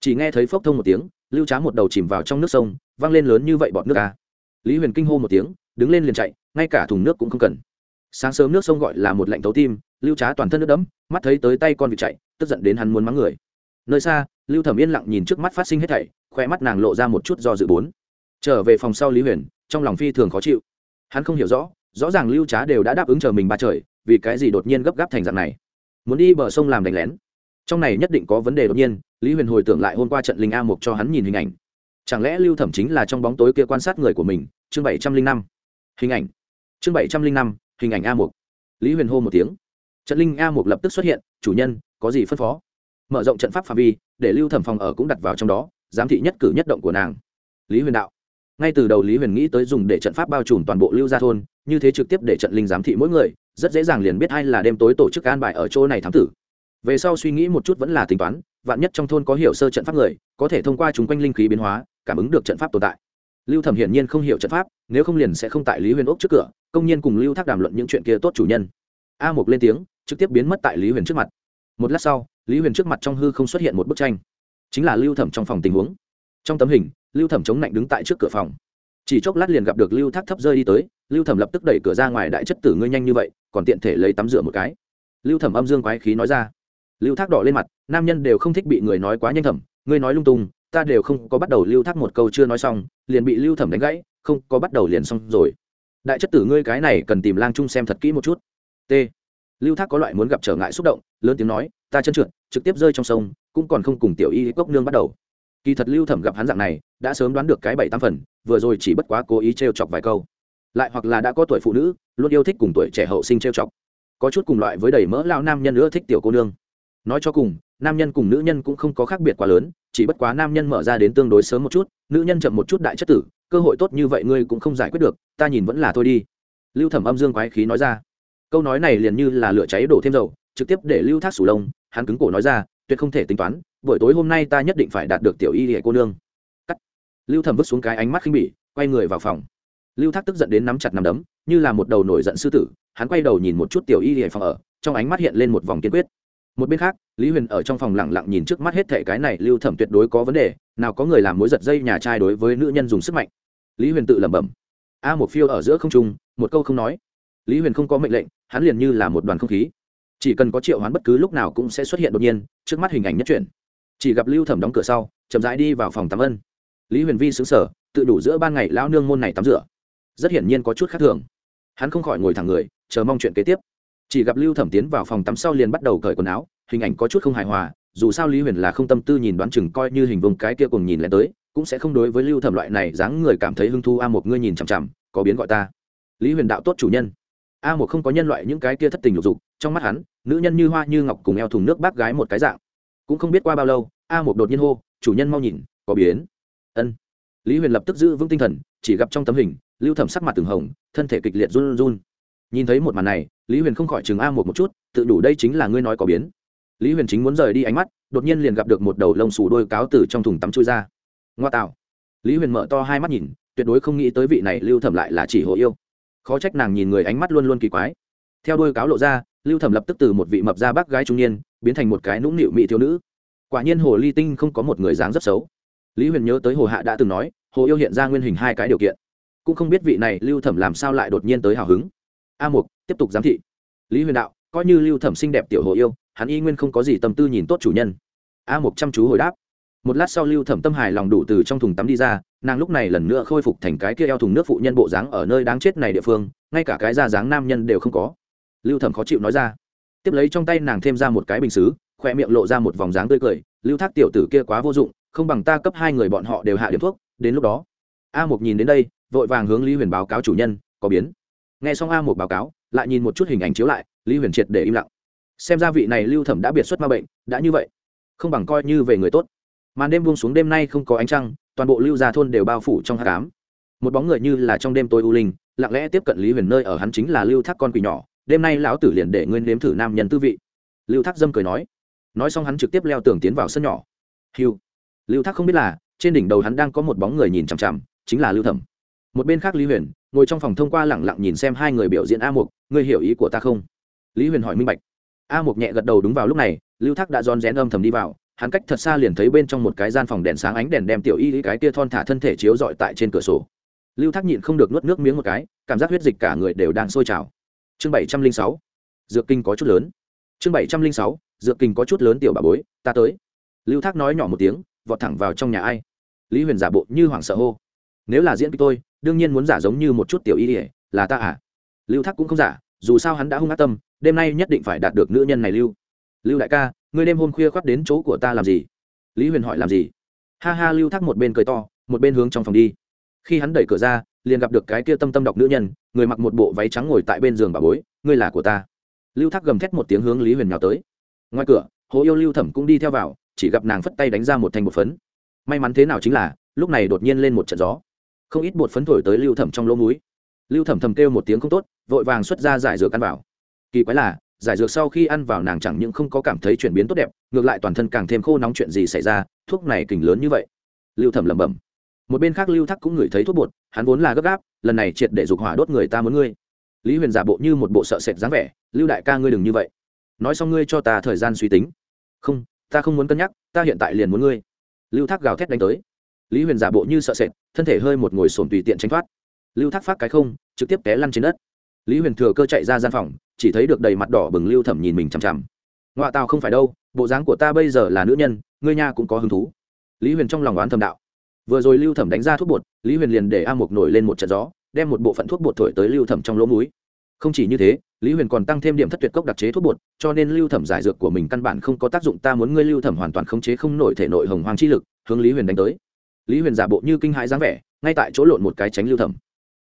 chỉ nghe thấy phốc thông một tiếng, lưu trá một đầu chìm vào trong nước sông, văng lên lớn như vậy bọt nước ca lý huyền kinh hô một tiếng, đứng lên liền chạy, ngay cả thùng nước cũng không cần. Sáng sớm nước sông gọi là một lạnh tấu tim, lưu trá toàn thân nước đẫm, mắt thấy tới tay con vịt chạy, tức giận đến hắn muốn mắng người. Nơi xa, lưu thẩm yên lặng nhìn trước mắt phát sinh hết thảy, khoe mắt nàng lộ ra một chút do dự bốn. Trở về phòng sau lý huyền trong lòng phi thường khó chịu. Hắn không hiểu rõ rõ ràng lưu trá đều đã đáp ứng chờ mình ba trời, vì cái gì đột nhiên gấp gáp thành dạng này? Muốn đi bờ sông làm đánh lén? Trong này nhất định có vấn đề đột nhiên, lý huyền hồi tưởng lại hôm qua trận linh a mục cho hắn nhìn hình ảnh. Chẳng lẽ lưu thẩm chính là trong bóng tối kia quan sát người của mình? Chương bảy trăm linh năm. Hình ảnh. Chương bảy trăm linh năm, hình ảnh a mục lý huyền hô một tiếng. Trận linh a mục lập tức xuất hiện, chủ nhân, có gì phân phó? Mở rộng trận pháp phạm vi, để lưu thẩm phòng ở cũng đặt vào trong đó, giám thị nhất cử nhất động của nàng. Lý huyền đạo ngay từ đầu lý huyền nghĩ tới dùng để trận pháp bao trùm toàn bộ lưu gia thôn, như thế trực tiếp để trận linh giám thị mỗi người, rất dễ dàng liền biết ai là đêm tối tổ chức an bài ở chỗ này thám tử. Về sau suy nghĩ một chút vẫn là tính toán, vạn nhất trong thôn có hiểu sơ trận pháp người, có thể thông qua chúng quanh linh khí biến hóa, cảm ứng được trận pháp tồn tại. Lưu thẩm hiển nhiên không hiểu trận pháp, nếu không liền sẽ không tại lý huyền ốc trước cửa, công nhiên cùng lưu thác đàm luận những chuyện kia tốt chủ nhân. A mục lên tiếng, trực tiếp biến mất tại lý huyền trước mặt. Một lát sau, lý huyền trước mặt trong hư không xuất hiện một bức tranh. Chính là lưu thẩm trong phòng tình huống. Trong tấm hình lưu thẩm chống lạnh đứng tại trước cửa phòng. Chỉ chốc lát liền gặp được lưu thác thấp rơi đi tới, lưu thẩm lập tức đẩy cửa ra ngoài đại chất tử ngươi nhanh như vậy, còn tiện thể lấy tắm rửa một cái. Lưu thẩm âm dương quái khí nói ra. Lưu thác đỏ lên mặt, nam nhân đều không thích bị người nói quá nhanh thẩm ngươi nói lung tung, ta đều không có bắt đầu lưu thác một câu chưa nói xong, liền bị lưu thẩm đánh gãy, không có bắt đầu liền xong rồi. Đại chất tử ngươi cái này cần tìm lang trung xem thật kỹ một chút. T. Lưu thác có loại muốn gặp trở ngại xúc động, lớn tiếng nói, ta chân trượt, trực tiếp rơi trong sông, cũng còn không cùng tiểu y cốc nương bắt đầu kỳ thật lưu thẩm gặp hắn dạng này, đã sớm đoán được cái bảy tam phần, vừa rồi chỉ bất quá cố ý t chọc vài câu. Lại hoặc là đã có tuổi phụ nữ, luôn yêu thích cùng tuổi trẻ hậu sinh t chọc. Có chút cùng loại với đầy mỡ lao nam nhân nữa thích tiểu cô nương. Nói cho cùng, nam nhân cùng nữ nhân cũng không có khác biệt quá lớn, chỉ bất quá nam nhân mở ra đến tương đối sớm một chút, nữ nhân chậm một chút đại chất tử, cơ hội tốt như vậy ngươi cũng không giải quyết được, ta nhìn vẫn là thôi đi. Lưu thẩm âm dương quái khí nói ra. Câu nói này liền như là lửa cháy đổ thêm dầu, trực tiếp để lưu thác sủ lông, hắn cứng cổ nói ra tuyệt không thể tính toán, buổi tối hôm nay ta nhất định phải đạt được tiểu y hệ cô nương. Cắt. Lưu thẩm vứt xuống cái ánh mắt khinh bỉ, quay người vào phòng. Lưu thác tức giận đến nắm chặt nắm đấm, như là một đầu nổi giận sư tử, hắn quay đầu nhìn một chút tiểu y hệ phòng ở, trong ánh mắt hiện lên một vòng kiên quyết. Một bên khác, lý huyền ở trong phòng lẳng lặng nhìn trước mắt hết thệ cái này, lưu thẩm tuyệt đối có vấn đề, nào có người làm mối giật dây nhà trai đối với nữ nhân dùng sức mạnh. Lý huyền tự lẩm bẩm. A một phiêu ở giữa không trung, một câu không nói. Lý huyền không có mệnh lệnh, hắn liền như là một đoàn không khí chỉ cần có triệu hoán bất cứ lúc nào cũng sẽ xuất hiện đột nhiên, trước mắt hình ảnh nhất chuyển. Chỉ gặp lưu thẩm đóng cửa sau, chậm rãi đi vào phòng tắm ân. Lý huyền vi xứng sở tự đủ giữa ban ngày lão nương môn này tắm rửa. Rất hiển nhiên có chút khác thường. Hắn không khỏi ngồi thẳng người, chờ mong chuyện kế tiếp. Chỉ gặp lưu thẩm tiến vào phòng tắm sau liền bắt đầu cởi quần áo, hình ảnh có chút không hài hòa, dù sao lý huyền là không tâm tư nhìn đoán chừng coi như hình vùng cái kia cùng nhìn lên tới, cũng sẽ không đối với lưu thẩm loại này dáng người cảm thấy hưng thu a một ngươi nhìn chằm chằm, có biến gọi ta. Lý huyền đạo tốt chủ nhân a một không có nhân loại những cái kia thất tình lục dục, trong mắt hắn, nữ nhân như hoa như ngọc cùng eo thùng nước bác gái một cái dạng. Cũng không biết qua bao lâu, a một đột nhiên hô, chủ nhân mau nhìn, có biến. Ân. Lý huyền lập tức giữ vững tinh thần, chỉ gặp trong tấm hình, lưu thẩm sắc mặt từng hồng, thân thể kịch liệt run run. Nhìn thấy một màn này, lý huyền không khỏi chừng a một một chút, tự đủ đây chính là ngươi nói có biến. Lý huyền chính muốn rời đi ánh mắt, đột nhiên liền gặp được một đầu lông xù đôi cáo từ trong thùng tắm chui ra. Ngoa tạo. Lý huyền mở to hai mắt nhìn, tuyệt đối không nghĩ tới vị này lưu thẩm lại là chỉ hồ yêu khó trách nàng nhìn người ánh mắt luôn luôn kỳ quái. Theo đôi cáo lộ ra, lưu thẩm lập tức từ một vị mập ra bác gái trung niên, biến thành một cái nũng nịu mỹ thiếu nữ. Quả nhiên hồ ly tinh không có một người dáng rất xấu. Lý huyền nhớ tới hồ hạ đã từng nói, hồ yêu hiện ra nguyên hình hai cái điều kiện. Cũng không biết vị này lưu thẩm làm sao lại đột nhiên tới hào hứng. A mục, tiếp tục giám thị. Lý huyền đạo, coi như lưu thẩm xinh đẹp tiểu hồ yêu, hắn y nguyên không có gì tâm tư nhìn tốt chủ nhân. A mục chăm chú hồi đáp một lát sau lưu thẩm tâm hài lòng đủ từ trong thùng tắm đi ra, nàng lúc này lần nữa khôi phục thành cái kia eo thùng nước phụ nhân bộ dáng ở nơi đáng chết này địa phương, ngay cả cái da dáng nam nhân đều không có. Lưu thẩm khó chịu nói ra. Tiếp lấy trong tay nàng thêm ra một cái bình xứ khoe miệng lộ ra một vòng dáng tươi cười, lưu thác tiểu tử kia quá vô dụng, không bằng ta cấp hai người bọn họ đều hạ điểm thuốc. Đến lúc đó, a một nhìn đến đây, vội vàng hướng lý huyền báo cáo chủ nhân, có biến. Nghe xong a một báo cáo, lại nhìn một chút hình ảnh chiếu lại, lý huyền triệt để im lặng. Xem ra vị này lưu thẩm đã biệt xuất ma bệnh, đã như vậy, không bằng coi như về người tốt màn đêm buông xuống đêm nay không có ánh trăng, toàn bộ lưu gia thôn đều bao phủ trong hát cám một bóng người như là trong đêm tối u linh, lặng lẽ tiếp cận lý huyền nơi ở hắn chính là lưu thác con quỷ nhỏ, đêm nay lão tử liền để nguyên nếm thử nam nhân tư vị. Lưu thác dâm cười nói. Nói xong hắn trực tiếp leo tường tiến vào sân nhỏ. Hiu lưu thác không biết là, trên đỉnh đầu hắn đang có một bóng người nhìn chằm chằm, chính là lưu thẩm. Một bên khác lý huyền, ngồi trong phòng thông qua lẳng lặng nhìn xem hai người biểu diễn a mục, ngươi hiểu ý của ta không? Lý huyền hỏi minh bạch. A mục nhẹ gật đầu đúng vào lúc này, lưu thác đã rón rén âm thầm đi vào hắn cách thật xa liền thấy bên trong một cái gian phòng đèn sáng ánh đèn đem tiểu y cái kia thon thả thân thể chiếu dọi tại trên cửa sổ. Lưu thác nhịn không được nuốt nước miếng một cái, cảm giác huyết dịch cả người đều đang sôi trào. Chương bảy trăm linh sáu, dược kinh có chút lớn. Chương bảy trăm linh sáu, dược kinh có chút lớn tiểu bà bối, ta tới. Lưu thác nói nhỏ một tiếng, vọt thẳng vào trong nhà ai. Lý huyền giả bộ như hoảng sợ hô. Nếu là diễn kịch tôi, đương nhiên muốn giả giống như một chút tiểu y ỉa là ta à? Lưu thác cũng không giả, dù sao hắn đã hung ác tâm, đêm nay nhất định phải đạt được nữ nhân này lưu. Lưu đại ca ngươi đêm hôm khuya khoác đến chỗ của ta làm gì? Lý huyền hỏi làm gì? Ha ha, lưu thác một bên cười to, một bên hướng trong phòng đi. Khi hắn đẩy cửa ra, liền gặp được cái kia tâm tâm đọc nữ nhân, người mặc một bộ váy trắng ngồi tại bên giường bà bối, ngươi là của ta. Lưu thác gầm thét một tiếng hướng lý huyền nào tới. Ngoài cửa, hồ yêu lưu thẩm cũng đi theo vào, chỉ gặp nàng phất tay đánh ra một thành một phấn. May mắn thế nào chính là, lúc này đột nhiên lên một trận gió. Không ít bột phấn thổi tới lưu thẩm trong lỗ mũi. lưu thẩm thầm kêu một tiếng không tốt, vội vàng xuất ra giải rửa căn vào kỳ quái là giải dược sau khi ăn vào nàng chẳng những không có cảm thấy chuyển biến tốt đẹp, ngược lại toàn thân càng thêm khô nóng chuyện gì xảy ra, thuốc này kình lớn như vậy. Lưu thẩm lẩm bẩm. Một bên khác lưu thắc cũng ngửi thấy thuốc bột, hắn vốn là gấp gáp, lần này triệt để dục hỏa đốt người ta muốn ngươi. Lý huyền giả bộ như một bộ sợ sệt dáng vẻ, lưu đại ca ngươi đừng như vậy. Nói xong ngươi cho ta thời gian suy tính. Không, ta không muốn cân nhắc, ta hiện tại liền muốn ngươi. Lưu thác gào thét đánh tới. Lý huyền giả bộ như sợ sệt, thân thể hơi một ngồi sồn tùy tiện tránh thoát. Lưu thác phát cái không, trực tiếp té lăn trên đất lý huyền thừa cơ chạy ra gian phòng, chỉ thấy được đầy mặt đỏ bừng lưu thẩm nhìn mình chằm chằm. Ngoại tào không phải đâu, bộ dáng của ta bây giờ là nữ nhân, ngươi nha cũng có hứng thú. Lý huyền trong lòng oán thầm đạo. Vừa rồi lưu thẩm đánh ra thuốc bột, lý huyền liền để a mục nổi lên một trận gió, đem một bộ phận thuốc bột thổi tới lưu thẩm trong lỗ múi không chỉ như thế, lý huyền còn tăng thêm điểm thất tuyệt cốc đặc chế thuốc bột, cho nên lưu thẩm giải dược của mình căn bản không có tác dụng, ta muốn ngươi lưu thẩm hoàn toàn khống chế không nổi thể nội hồng hoàng chi lực, hướng lý huyền đánh tới. Lý huyền giả bộ như kinh hãi dáng vẻ, ngay tại chỗ lộn một cái tránh lưu thẩm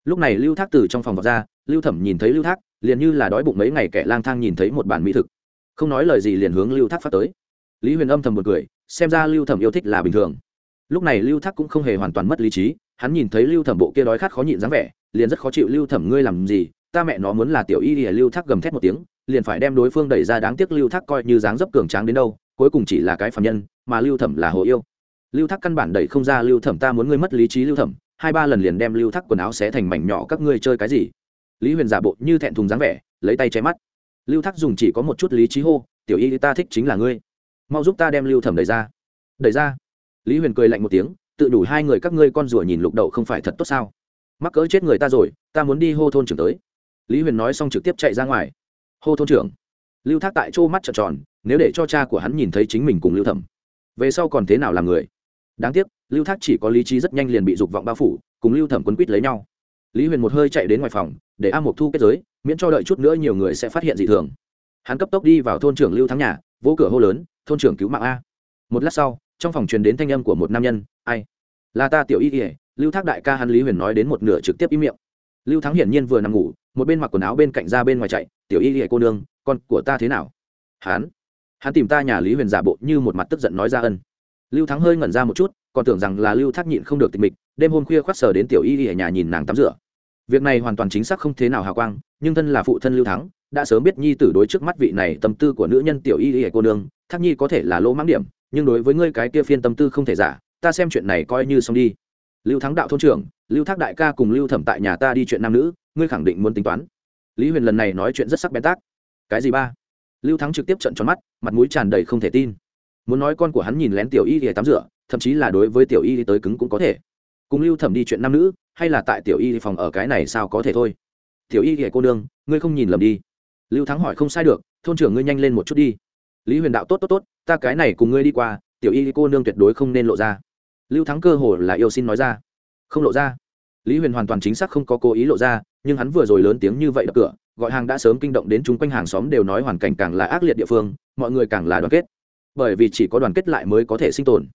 lúc này lưu thác từ trong phòng vọt ra, lưu thẩm nhìn thấy lưu thác, liền như là đói bụng mấy ngày kẻ lang thang nhìn thấy một bản mỹ thực. Không nói lời gì liền hướng lưu thác phát tới. Lý huyền âm thầm một cười, xem ra lưu thẩm yêu thích là bình thường. Lúc này lưu thác cũng không hề hoàn toàn mất lý trí, hắn nhìn thấy lưu thẩm bộ kia đói khát khó nhịn dáng vẻ, liền rất khó chịu, lưu thẩm, ngươi làm gì? Ta mẹ nó muốn là tiểu y thì lưu thác gầm thét một tiếng, liền phải đem đối phương đẩy ra đáng tiếc lưu thác coi như dáng dấp cường tráng đến đâu, cuối cùng chỉ là cái phạm nhân, mà lưu thẩm là hồ yêu. Lưu thác căn bản đẩy không ra lưu thẩm, ta muốn ngươi mất lý trí, lưu thẩm hai ba lần liền đem lưu thác quần áo xé thành mảnh nhỏ, các ngươi chơi cái gì? Lý huyền giả bộ như thẹn thùng dáng vẻ, lấy tay che mắt. Lưu thác dùng chỉ có một chút lý trí hô, tiểu y, ta thích chính là ngươi. Mau giúp ta đem lưu thẩm đẩy ra. Đẩy ra? Lý huyền cười lạnh một tiếng, tự đủ hai người các ngươi con rùa nhìn lục đậu không phải thật tốt sao? Mắc cỡ chết người ta rồi, ta muốn đi hô thôn trưởng tới. Lý huyền nói xong trực tiếp chạy ra ngoài. Hô thôn trưởng? Lưu thác tại chỗ mắt trợn tròn, nếu để cho cha của hắn nhìn thấy chính mình cùng lưu thẩm, về sau còn thế nào làm người? Đáng tiếc, lưu thác chỉ có lý trí rất nhanh liền bị dục vọng bao phủ, cùng lưu thẩm quấn quýt lấy nhau. Lý huyền một hơi chạy đến ngoài phòng, để a mộc thu kết giới, miễn cho đợi chút nữa nhiều người sẽ phát hiện dị thường. Hắn cấp tốc đi vào thôn trưởng lưu thắng nhà vỗ cửa hô lớn, thôn trưởng cứu mạng a. Một lát sau, trong phòng truyền đến thanh âm của một nam nhân, ai? Là ta tiểu y ỉa lưu thác đại ca hắn lý huyền nói đến một nửa trực tiếp im miệng. Lưu thắng hiển nhiên vừa nằm ngủ, một bên mặc quần áo bên cạnh ra bên ngoài chạy, tiểu y ỉa cô nương, con của ta thế nào? Hắn hắn tìm ta nhà lý huyền giả bộ như một mặt tức giận nói ra ân lưu thắng hơi ngẩn ra một chút, còn tưởng rằng là lưu thác nhịn không được tịch mịch, đêm hôm khuya khoác sờ đến tiểu y ở nhà nhìn nàng tắm rửa. Việc này hoàn toàn chính xác không thế nào hào quang, nhưng thân là phụ thân lưu thắng, đã sớm biết nhi tử đối trước mắt vị này tâm tư của nữ nhân tiểu y y cô nương, thác nhi có thể là lỗ mãng điểm, nhưng đối với ngươi cái kia phiên tâm tư không thể giả, ta xem chuyện này coi như xong đi. Lưu thắng đạo thôn trưởng, lưu thác đại ca cùng lưu thẩm tại nhà ta đi chuyện nam nữ, ngươi khẳng định muốn tính toán. Lý huyền lần này nói chuyện rất sắc bén tác. Cái gì ba? Lưu thắng trực tiếp trận tròn mắt, mặt mũi tràn đầy không thể tin muốn nói con của hắn nhìn lén tiểu y thì tắm rửa, thậm chí là đối với tiểu y tới cứng cũng có thể. Cùng lưu thẩm đi chuyện nam nữ, hay là tại tiểu y phòng ở cái này sao có thể thôi. Tiểu y thì cô nương, ngươi không nhìn lầm đi. Lưu thắng hỏi không sai được, thôn trưởng ngươi nhanh lên một chút đi. Lý huyền đạo tốt tốt tốt, ta cái này cùng ngươi đi qua, tiểu y cô nương tuyệt đối không nên lộ ra. Lưu thắng cơ hồ là yêu xin nói ra. Không lộ ra. Lý huyền hoàn toàn chính xác không có cố ý lộ ra, nhưng hắn vừa rồi lớn tiếng như vậy đập cửa, gọi hàng đã sớm kinh động đến chung quanh hàng xóm đều nói hoàn cảnh càng là ác liệt địa phương, mọi người càng là đoàn kết bởi vì chỉ có đoàn kết lại mới có thể sinh tồn.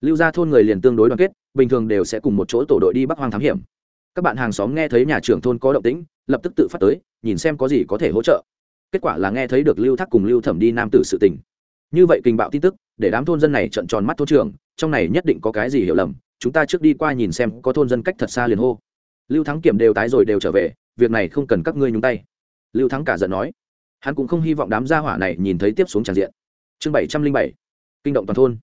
Lưu gia thôn người liền tương đối đoàn kết, bình thường đều sẽ cùng một chỗ tổ đội đi bắc hoang thám hiểm. Các bạn hàng xóm nghe thấy nhà trưởng thôn có động tĩnh, lập tức tự phát tới, nhìn xem có gì có thể hỗ trợ. Kết quả là nghe thấy được lưu thác cùng lưu thẩm đi nam tử sự tình. Như vậy kinh bạo tin tức, để đám thôn dân này trận tròn mắt thôn trường trong này nhất định có cái gì hiểu lầm, chúng ta trước đi qua nhìn xem có thôn dân cách thật xa liền hô. Lưu thắng kiểm đều tái rồi đều trở về, việc này không cần các ngươi nhúng tay. Lưu thắng cả giận nói. Hắn cũng không hy vọng đám gia hỏa này nhìn thấy tiếp xuống tràn diện chương bảy trăm linh bảy, kinh động toàn thôn.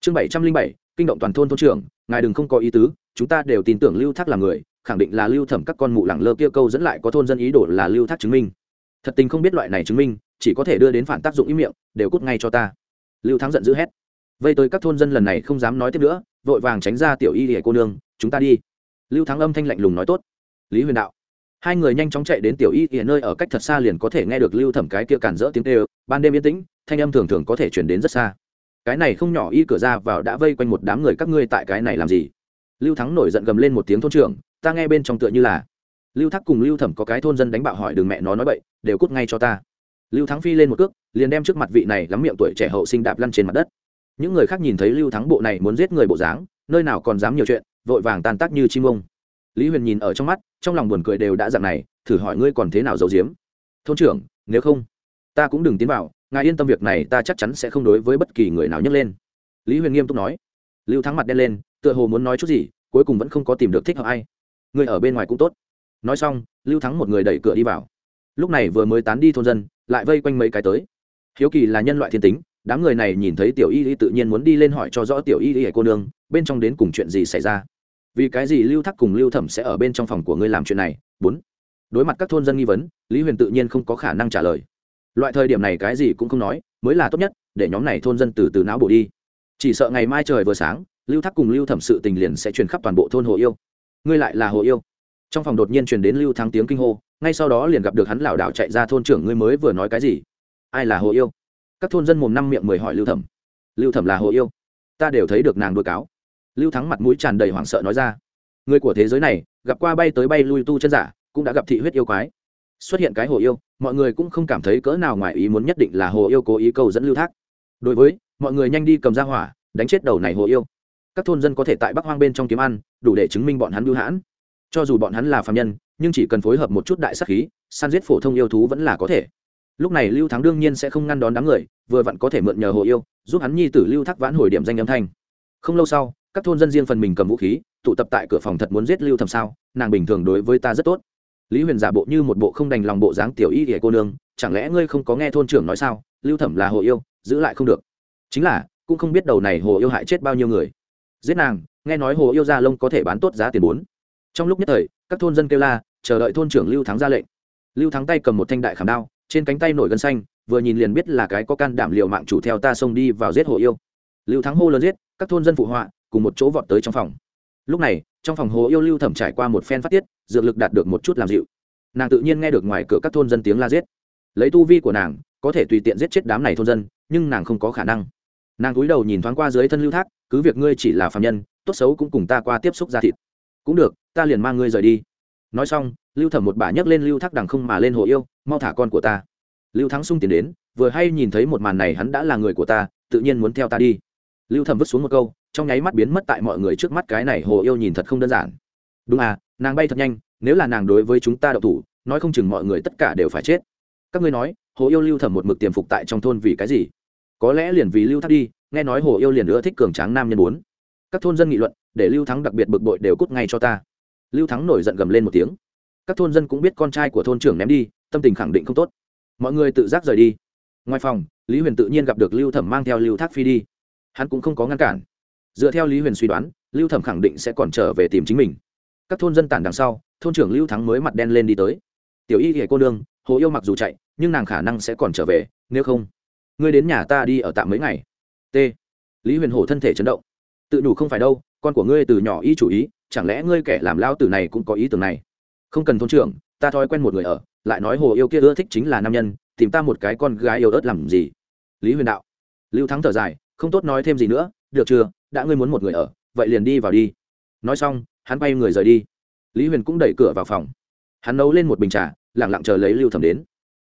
Chương bảy trăm linh bảy, kinh động toàn thôn thôn trưởng, ngài đừng không có ý tứ, chúng ta đều tin tưởng lưu thác là người, khẳng định là lưu thẩm các con mụ lẳng lơ kia câu dẫn lại có thôn dân ý đồ là lưu thác chứng minh. Thật tình không biết loại này chứng minh, chỉ có thể đưa đến phản tác dụng ý miệng, đều cút ngay cho ta. Lưu thắng giận dữ hét. Vây tới các thôn dân lần này không dám nói tiếp nữa, vội vàng tránh ra tiểu y hề cô nương, chúng ta đi. Lưu thắng âm thanh lạnh lùng nói tốt. Lý huyền đạo hai người nhanh chóng chạy đến tiểu y ỉa nơi ở cách thật xa liền có thể nghe được lưu thẩm cái kia cản rỡ tiếng tê ban đêm yên tĩnh, thanh âm thường thường có thể chuyển đến rất xa. Cái này không nhỏ, y cửa ra vào đã vây quanh một đám người, các ngươi tại cái này làm gì? Lưu thắng nổi giận gầm lên một tiếng thôn trưởng, ta nghe bên trong tựa như là, lưu thắc cùng lưu thẩm có cái thôn dân đánh bạo hỏi đường mẹ nó nói bậy, đều cút ngay cho ta. Lưu thắng phi lên một cước, liền đem trước mặt vị này lắm miệng tuổi trẻ hậu sinh đạp lăn trên mặt đất. Những người khác nhìn thấy lưu thắng bộ này muốn giết người bộ dáng, nơi nào còn dám nhiều chuyện, vội vàng tan tác như chim ông. Lý huyền nhìn ở trong mắt trong lòng buồn cười đều đã dặn này, thử hỏi ngươi còn thế nào giấu giếm? Thôn trưởng, nếu không, ta cũng đừng tiến vào, ngài yên tâm việc này ta chắc chắn sẽ không đối với bất kỳ người nào nhấc lên. Lý huyền nghiêm túc nói. Lưu thắng mặt đen lên, tựa hồ muốn nói chút gì, cuối cùng vẫn không có tìm được thích hợp ai. Người ở bên ngoài cũng tốt. Nói xong, lưu thắng một người đẩy cửa đi vào. Lúc này vừa mới tán đi thôn dân, lại vây quanh mấy cái tới. Hiếu kỳ là nhân loại thiên tính, đám người này nhìn thấy tiểu y y tự nhiên muốn đi lên hỏi cho rõ tiểu y y cô nương, bên trong đến cùng chuyện gì xảy ra vì cái gì lưu thắc cùng lưu thẩm sẽ ở bên trong phòng của ngươi làm chuyện này? Bốn. Đối mặt các thôn dân nghi vấn, lý huyền tự nhiên không có khả năng trả lời. Loại thời điểm này cái gì cũng không nói, mới là tốt nhất, để nhóm này thôn dân từ từ não bổ đi. Chỉ sợ ngày mai trời vừa sáng, lưu thác cùng lưu thẩm sự tình liền sẽ truyền khắp toàn bộ thôn hồ yêu. Ngươi lại là hồ yêu. Trong phòng đột nhiên truyền đến lưu thắng tiếng kinh hô, ngay sau đó liền gặp được hắn lảo đảo chạy ra thôn trưởng ngươi mới vừa nói cái gì? Ai là hồ yêu? Các thôn dân mồm năm miệng mười hỏi lưu thẩm. Lưu thẩm là hồ yêu. Ta đều thấy được nàng đôi cáo lưu thắng mặt mũi tràn đầy hoảng sợ nói ra. Người của thế giới này, gặp qua bay tới bay lui tu chân giả, cũng đã gặp thị huyết yêu quái. Xuất hiện cái hồ yêu, mọi người cũng không cảm thấy cỡ nào ngoài ý muốn nhất định là hồ yêu cố ý cầu dẫn lưu thác. Đối với, mọi người nhanh đi cầm ra hỏa, đánh chết đầu này hồ yêu. Các thôn dân có thể tại bắc hoang bên trong kiếm ăn, đủ để chứng minh bọn hắn bưu hãn. Cho dù bọn hắn là phạm nhân, nhưng chỉ cần phối hợp một chút đại sắc khí, săn giết phổ thông yêu thú vẫn là có thể. Lúc này lưu thắng đương nhiên sẽ không ngăn đón đám người, vừa vặn có thể mượn nhờ hồ yêu, giúp hắn nhi tử lưu thác vãn hồi điểm danh âm thanh. Không lâu sau các thôn dân riêng phần mình cầm vũ khí, tụ tập tại cửa phòng thật muốn giết lưu thầm sao? Nàng bình thường đối với ta rất tốt. Lý huyền giả bộ như một bộ không đành lòng bộ dáng tiểu y ỉa cô nương, chẳng lẽ ngươi không có nghe thôn trưởng nói sao? Lưu thẩm là hồ yêu, giữ lại không được. Chính là, cũng không biết đầu này hồ yêu hại chết bao nhiêu người. Giết nàng, nghe nói hồ yêu gia lông có thể bán tốt giá tiền bốn. Trong lúc nhất thời, các thôn dân kêu la, chờ đợi thôn trưởng lưu thắng ra lệnh. Lưu thắng tay cầm một thanh đại khảm đao, trên cánh tay nổi gân xanh, vừa nhìn liền biết là cái có can đảm liều mạng chủ theo ta xông đi vào giết hồ yêu. Lưu thắng hô lớn giết, các thôn dân phụ họa cùng một chỗ vọt tới trong phòng. Lúc này, trong phòng hồ yêu lưu thẩm trải qua một phen phát tiết, dược lực đạt được một chút làm dịu. Nàng tự nhiên nghe được ngoài cửa các thôn dân tiếng la giết. Lấy tu vi của nàng, có thể tùy tiện giết chết đám này thôn dân, nhưng nàng không có khả năng. Nàng cúi đầu nhìn thoáng qua dưới thân lưu thác, cứ việc ngươi chỉ là phạm nhân, tốt xấu cũng cùng ta qua tiếp xúc ra thịt. Cũng được, ta liền mang ngươi rời đi. Nói xong, lưu thẩm một bà nhấc lên lưu thác đằng không mà lên hồ yêu, mau thả con của ta. Lưu thắng sung tiến đến, vừa hay nhìn thấy một màn này hắn đã là người của ta, tự nhiên muốn theo ta đi. Lưu thẩm vứt xuống một câu trong nháy mắt biến mất tại mọi người trước mắt cái này hồ yêu nhìn thật không đơn giản. Đúng à nàng bay thật nhanh, nếu là nàng đối với chúng ta đậu thủ, nói không chừng mọi người tất cả đều phải chết. Các ngươi nói, hồ yêu lưu thẩm một mực tiềm phục tại trong thôn vì cái gì? Có lẽ liền vì lưu thác đi, nghe nói hồ yêu liền nữa thích cường tráng nam nhân bốn. Các thôn dân nghị luận, để lưu thắng đặc biệt bực bội đều cút ngay cho ta. Lưu thắng nổi giận gầm lên một tiếng. Các thôn dân cũng biết con trai của thôn trưởng ném đi, tâm tình khẳng định không tốt. Mọi người tự giác rời đi. Ngoài phòng, lý huyền tự nhiên gặp được lưu thẩm mang theo lưu thác phi đi. Hắn cũng không có ngăn cản dựa theo lý huyền suy đoán, lưu thẩm khẳng định sẽ còn trở về tìm chính mình. Các thôn dân tản đằng sau, thôn trưởng lưu thắng mới mặt đen lên đi tới. Tiểu y hệ cô nương, hồ yêu mặc dù chạy, nhưng nàng khả năng sẽ còn trở về, nếu không, ngươi đến nhà ta đi ở tạm mấy ngày. T. Lý huyền hổ thân thể chấn động. Tự đủ không phải đâu, con của ngươi từ nhỏ y chủ ý, chẳng lẽ ngươi kẻ làm lao tử này cũng có ý tưởng này? Không cần thôn trưởng, ta thói quen một người ở, lại nói hồ yêu kia ưa thích chính là nam nhân, tìm ta một cái con gái yêu ớt làm gì? Lý huyền đạo. Lưu thắng thở dài, không tốt nói thêm gì nữa, được chưa? Đã ngươi muốn một người ở, vậy liền đi vào đi. Nói xong, hắn bay người rời đi. Lý huyền cũng đẩy cửa vào phòng. Hắn nấu lên một bình trà lẳng lặng chờ lấy lưu thẩm đến.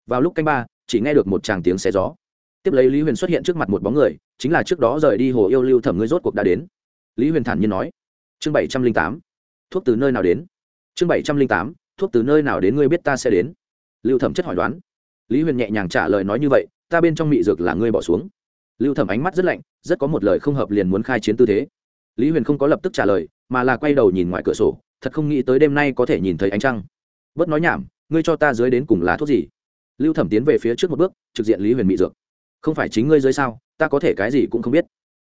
Vào lúc canh ba, chỉ nghe được một tràng tiếng xe gió. Tiếp lấy lý huyền xuất hiện trước mặt một bóng người, chính là trước đó rời đi hồ yêu lưu thẩm ngươi rốt cuộc đã đến. Lý huyền thản nhiên nói, chương bảy trăm linh tám, thuốc từ nơi nào đến? Chương bảy trăm linh tám, thuốc từ nơi nào đến ngươi biết ta sẽ đến? Lưu thẩm chất hỏi đoán. Lý huyền nhẹ nhàng trả lời nói như vậy, ta bên trong mị dược là ngươi bỏ xuống. Lưu thẩm ánh mắt rất lạnh rất có một lời không hợp liền muốn khai chiến tư thế. Lý huyền không có lập tức trả lời, mà là quay đầu nhìn ngoài cửa sổ, thật không nghĩ tới đêm nay có thể nhìn thấy ánh trăng. Bớt nói nhảm, ngươi cho ta dưới đến cùng là thuốc gì? Lưu thẩm tiến về phía trước một bước, trực diện lý huyền mị dược. Không phải chính ngươi dưới sao, ta có thể cái gì cũng không biết.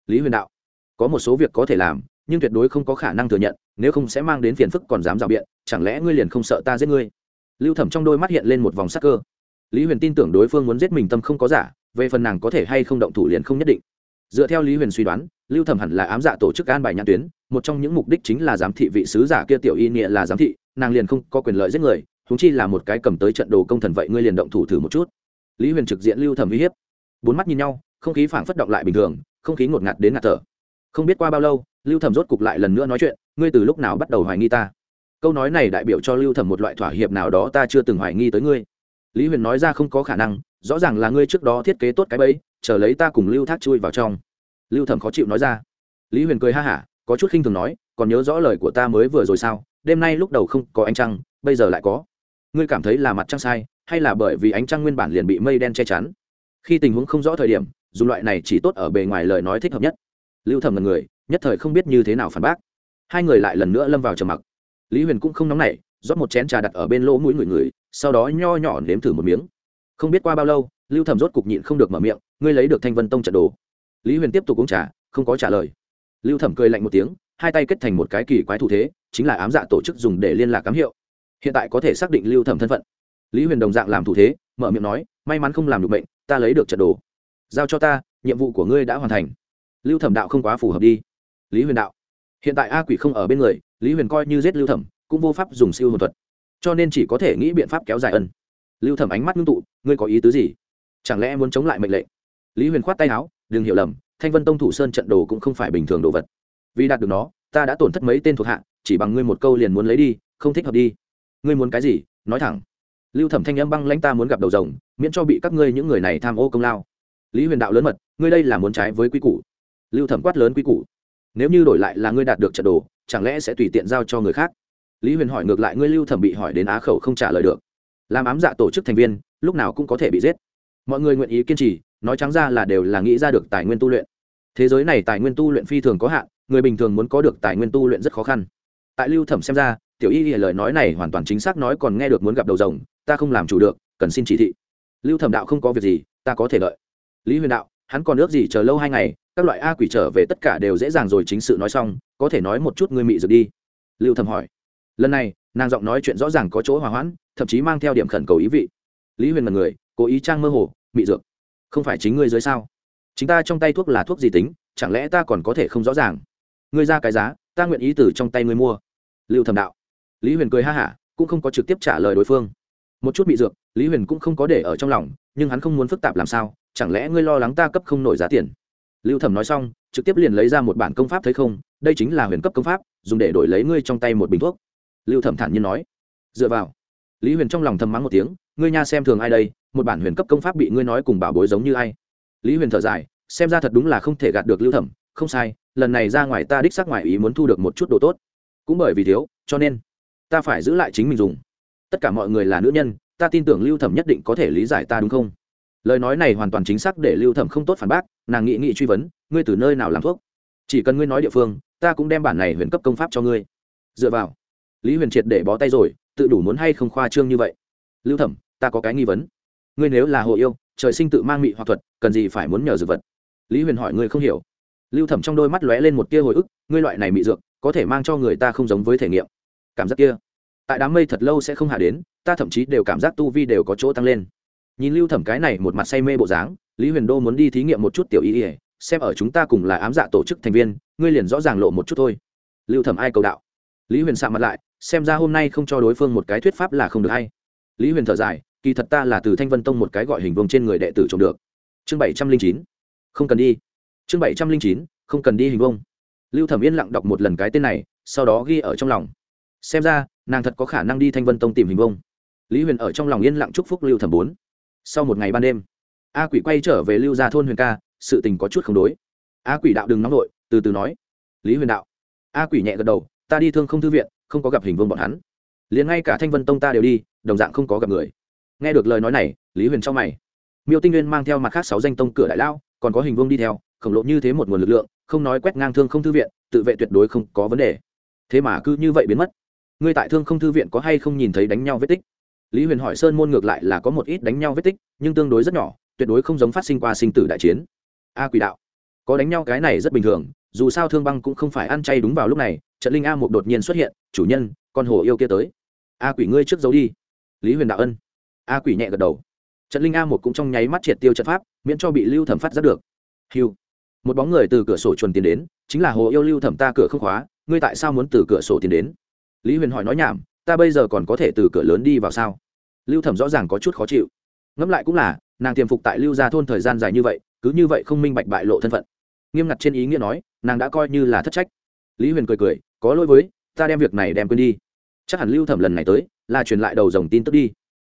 Lý huyền đạo, có một số việc có thể làm, nhưng tuyệt đối không có khả năng thừa nhận, nếu không sẽ mang đến phiền phức còn dám rào biện, chẳng lẽ ngươi liền không sợ ta giết ngươi? Lưu thẩm trong đôi mắt hiện lên một vòng sắc cơ. Lý huyền tin tưởng đối phương muốn giết mình tâm không có giả, về phần nàng có thể hay không động thủ liền không nhất định dựa theo lý huyền suy đoán, lưu thẩm hẳn là ám dạ tổ chức an bài nhãn tuyến, một trong những mục đích chính là giám thị vị sứ giả kia tiểu y nghĩa là giám thị, nàng liền không có quyền lợi giết người thúng chi là một cái cầm tới trận đồ công thần vậy ngươi liền động thủ thử một chút. Lý huyền trực diện lưu thẩm uy hiếp. Bốn mắt nhìn nhau, không khí phảng phất động lại bình thường, không khí ngột ngạt đến ngạt thở. Không biết qua bao lâu, lưu thẩm rốt cục lại lần nữa nói chuyện, ngươi từ lúc nào bắt đầu hoài nghi ta? Câu nói này đại biểu cho lưu thẩm một loại thỏa hiệp nào đó ta chưa từng hoài nghi tới ngươi lý huyền nói ra không có khả năng, rõ ràng là ngươi trước đó thiết kế tốt cái bẫy, chờ lấy ta cùng lưu thác chui vào trong. Lưu thẩm khó chịu nói ra. Lý huyền cười ha hả, có chút khinh thường nói, còn nhớ rõ lời của ta mới vừa rồi sao, đêm nay lúc đầu không có ánh trăng, bây giờ lại có. Ngươi cảm thấy là mặt trăng sai, hay là bởi vì ánh trăng nguyên bản liền bị mây đen che chắn? Khi tình huống không rõ thời điểm dù loại này chỉ tốt ở bề ngoài lời nói thích hợp nhất. Lưu thẩm là người, nhất thời không biết như thế nào phản bác. Hai người lại lần nữa lâm vào trầm mặc. Lý huyền cũng không nóng nảy, rót một chén trà đặt ở bên lỗ mũi người người sau đó nho nhỏ nếm thử một miếng. Không biết qua bao lâu, lưu thẩm rốt cục nhịn không được mở miệng, ngươi lấy được thanh vân tông trận đồ. Lý huyền tiếp tục uống trà, không có trả lời. Lưu thẩm cười lạnh một tiếng, hai tay kết thành một cái kỳ quái thủ thế, chính là ám dạ tổ chức dùng để liên lạc cám hiệu. Hiện tại có thể xác định lưu thẩm thân phận. Lý huyền đồng dạng làm thủ thế, mở miệng nói, may mắn không làm được bệnh, ta lấy được trận đồ. Giao cho ta, nhiệm vụ của ngươi đã hoàn thành. Lưu thẩm đạo không quá phù hợp đi. Lý huyền đạo, hiện tại a quỷ không ở bên người, lý huyền coi như giết lưu thẩm, cũng vô pháp dùng siêu hồn thuật cho nên chỉ có thể nghĩ biện pháp kéo dài ân. Lưu thẩm ánh mắt ngưng tụ, ngươi có ý tứ gì? Chẳng lẽ muốn chống lại mệnh lệnh? Lý huyền khoát tay áo, đừng hiểu lầm, thanh vân tông thủ sơn trận đồ cũng không phải bình thường đồ vật. Vì đạt được nó, ta đã tổn thất mấy tên thuộc hạ, chỉ bằng ngươi một câu liền muốn lấy đi, không thích hợp đi. Ngươi muốn cái gì? Nói thẳng. Lưu thẩm thanh âm băng lãnh ta muốn gặp đầu rồng, miễn cho bị các ngươi những người này tham ô công lao. Lý huyền đạo lớn mật, ngươi đây là muốn trái với quy củ. Lưu thẩm quát lớn quy củ. Nếu như đổi lại là ngươi đạt được trận đồ, chẳng lẽ sẽ tùy tiện giao cho người khác? Lý huyền hỏi ngược lại ngươi lưu thẩm bị hỏi đến á khẩu không trả lời được. Làm ám dạ tổ chức thành viên, lúc nào cũng có thể bị giết. Mọi người nguyện ý kiên trì, nói trắng ra là đều là nghĩ ra được tài nguyên tu luyện. Thế giới này tài nguyên tu luyện phi thường có hạn, người bình thường muốn có được tài nguyên tu luyện rất khó khăn. Tại lưu thẩm xem ra, tiểu y lời nói này hoàn toàn chính xác nói còn nghe được muốn gặp đầu rồng, ta không làm chủ được, cần xin chỉ thị. Lưu thẩm đạo không có việc gì, ta có thể lợi lý huyền đạo, hắn còn ước gì chờ lâu hai ngày, các loại a quỷ trở về tất cả đều dễ dàng rồi chính sự nói xong, có thể nói một chút ngươi mị dược đi. Lưu thẩm hỏi lần này, nàng giọng nói chuyện rõ ràng có chỗ hòa hoãn, thậm chí mang theo điểm khẩn cầu ý vị. Lý huyền mật người, cố ý trang mơ hồ, mị dược, không phải chính ngươi dưới sao? Chính ta trong tay thuốc là thuốc gì tính, chẳng lẽ ta còn có thể không rõ ràng? Ngươi ra cái giá, ta nguyện ý từ trong tay ngươi mua. Lưu thẩm đạo. Lý huyền cười ha hả, cũng không có trực tiếp trả lời đối phương. Một chút bị dược, lý huyền cũng không có để ở trong lòng, nhưng hắn không muốn phức tạp làm sao, chẳng lẽ ngươi lo lắng ta cấp không nổi giá tiền? Lưu thẩm nói xong, trực tiếp liền lấy ra một bản công pháp thấy không, đây chính là huyền cấp công pháp, dùng để đổi lấy ngươi trong tay một bình thuốc lưu thẩm thản nhiên nói. Dựa vào. Lý huyền trong lòng thầm mắng một tiếng, ngươi nha xem thường ai đây? Một bản huyền cấp công pháp bị ngươi nói cùng bảo bối giống như ai? Lý huyền thở dài, xem ra thật đúng là không thể gạt được lưu thẩm, không sai, lần này ra ngoài ta đích xác ngoài ý muốn thu được một chút đồ tốt. Cũng bởi vì thiếu, cho nên ta phải giữ lại chính mình dùng. Tất cả mọi người là nữ nhân, ta tin tưởng lưu thẩm nhất định có thể lý giải ta đúng không? Lời nói này hoàn toàn chính xác để lưu thẩm không tốt phản bác, nàng nghị nghị truy vấn, ngươi từ nơi nào làm thuốc? Chỉ cần ngươi nói địa phương, ta cũng đem bản này huyền cấp công pháp cho ngươi. Dựa vào lý huyền triệt để bó tay rồi, tự đủ muốn hay không khoa trương như vậy? Lưu thẩm, ta có cái nghi vấn. Ngươi nếu là hồ yêu, trời sinh tự mang mị hoặc thuật, cần gì phải muốn nhờ dược vật? Lý huyền hỏi, ngươi không hiểu. Lưu thẩm trong đôi mắt lóe lên một tia hồi ức, ngươi loại này mị dược, có thể mang cho người ta không giống với thể nghiệm. Cảm giác kia, tại đám mây thật lâu sẽ không hạ đến, ta thậm chí đều cảm giác tu vi đều có chỗ tăng lên. Nhìn lưu thẩm cái này một mặt say mê bộ dáng, lý huyền đô muốn đi thí nghiệm một chút tiểu ý ỉa xem ở chúng ta cùng là ám dạ tổ chức thành viên, ngươi liền rõ ràng lộ một chút thôi. Lưu thẩm ai cầu đạo? Lý huyền sạ mặt lại xem ra hôm nay không cho đối phương một cái thuyết pháp là không được hay. Lý huyền thở dài, kỳ thật ta là từ thanh vân tông một cái gọi hình vông trên người đệ tử trồng được. Chương bảy trăm linh chín, không cần đi. Chương bảy trăm linh chín, không cần đi hình vông lưu thẩm yên lặng đọc một lần cái tên này, sau đó ghi ở trong lòng. Xem ra, nàng thật có khả năng đi thanh vân tông tìm hình vông lý huyền ở trong lòng yên lặng chúc phúc lưu thẩm bốn. Sau một ngày ban đêm, a quỷ quay trở về lưu gia thôn huyền ca, sự tình có chút không đối. A quỷ đạo đừng nóng nội, từ từ nói. Lý huyền đạo. A quỷ nhẹ gật đầu ta đi thương không thư viện, không có gặp hình vương bọn hắn. Liền ngay cả thanh vân tông ta đều đi, đồng dạng không có gặp người. Nghe được lời nói này, lý huyền trong mày. Miêu tinh nguyên mang theo mặt khác sáu danh tông cửa đại lao, còn có hình vương đi theo, khổng lộ như thế một nguồn lực lượng, không nói quét ngang thương không thư viện, tự vệ tuyệt đối không có vấn đề. Thế mà cứ như vậy biến mất. Ngươi tại thương không thư viện có hay không nhìn thấy đánh nhau vết tích? Lý huyền hỏi sơn môn ngược lại là có một ít đánh nhau vết tích, nhưng tương đối rất nhỏ, tuyệt đối không giống phát sinh qua sinh tử đại chiến. A quỷ đạo có đánh nhau cái này rất bình thường, dù sao thương băng cũng không phải ăn chay đúng vào lúc này, trận linh a một đột nhiên xuất hiện, chủ nhân, con hồ yêu kia tới. A quỷ ngươi trước giấu đi. Lý huyền đạo ân. A quỷ nhẹ gật đầu. Trận linh a một cũng trong nháy mắt triệt tiêu trận pháp, miễn cho bị lưu thẩm phát giác được. Hiu một bóng người từ cửa sổ chuồn tiến đến, chính là hồ yêu lưu thẩm ta cửa không khóa, ngươi tại sao muốn từ cửa sổ tiến đến? Lý huyền hỏi nói nhảm, ta bây giờ còn có thể từ cửa lớn đi vào sao? Lưu thẩm rõ ràng có chút khó chịu. Ngẫm lại cũng là, nàng tiềm phục tại lưu gia thôn thời gian dài như vậy, cứ như vậy không minh bạch bại lộ thân phận nghiêm ngặt trên ý nghĩa nói, nàng đã coi như là thất trách. Lý huyền cười cười, có lỗi với, ta đem việc này đem quên đi. Chắc hẳn lưu thẩm lần này tới, là truyền lại đầu dòng tin tức đi.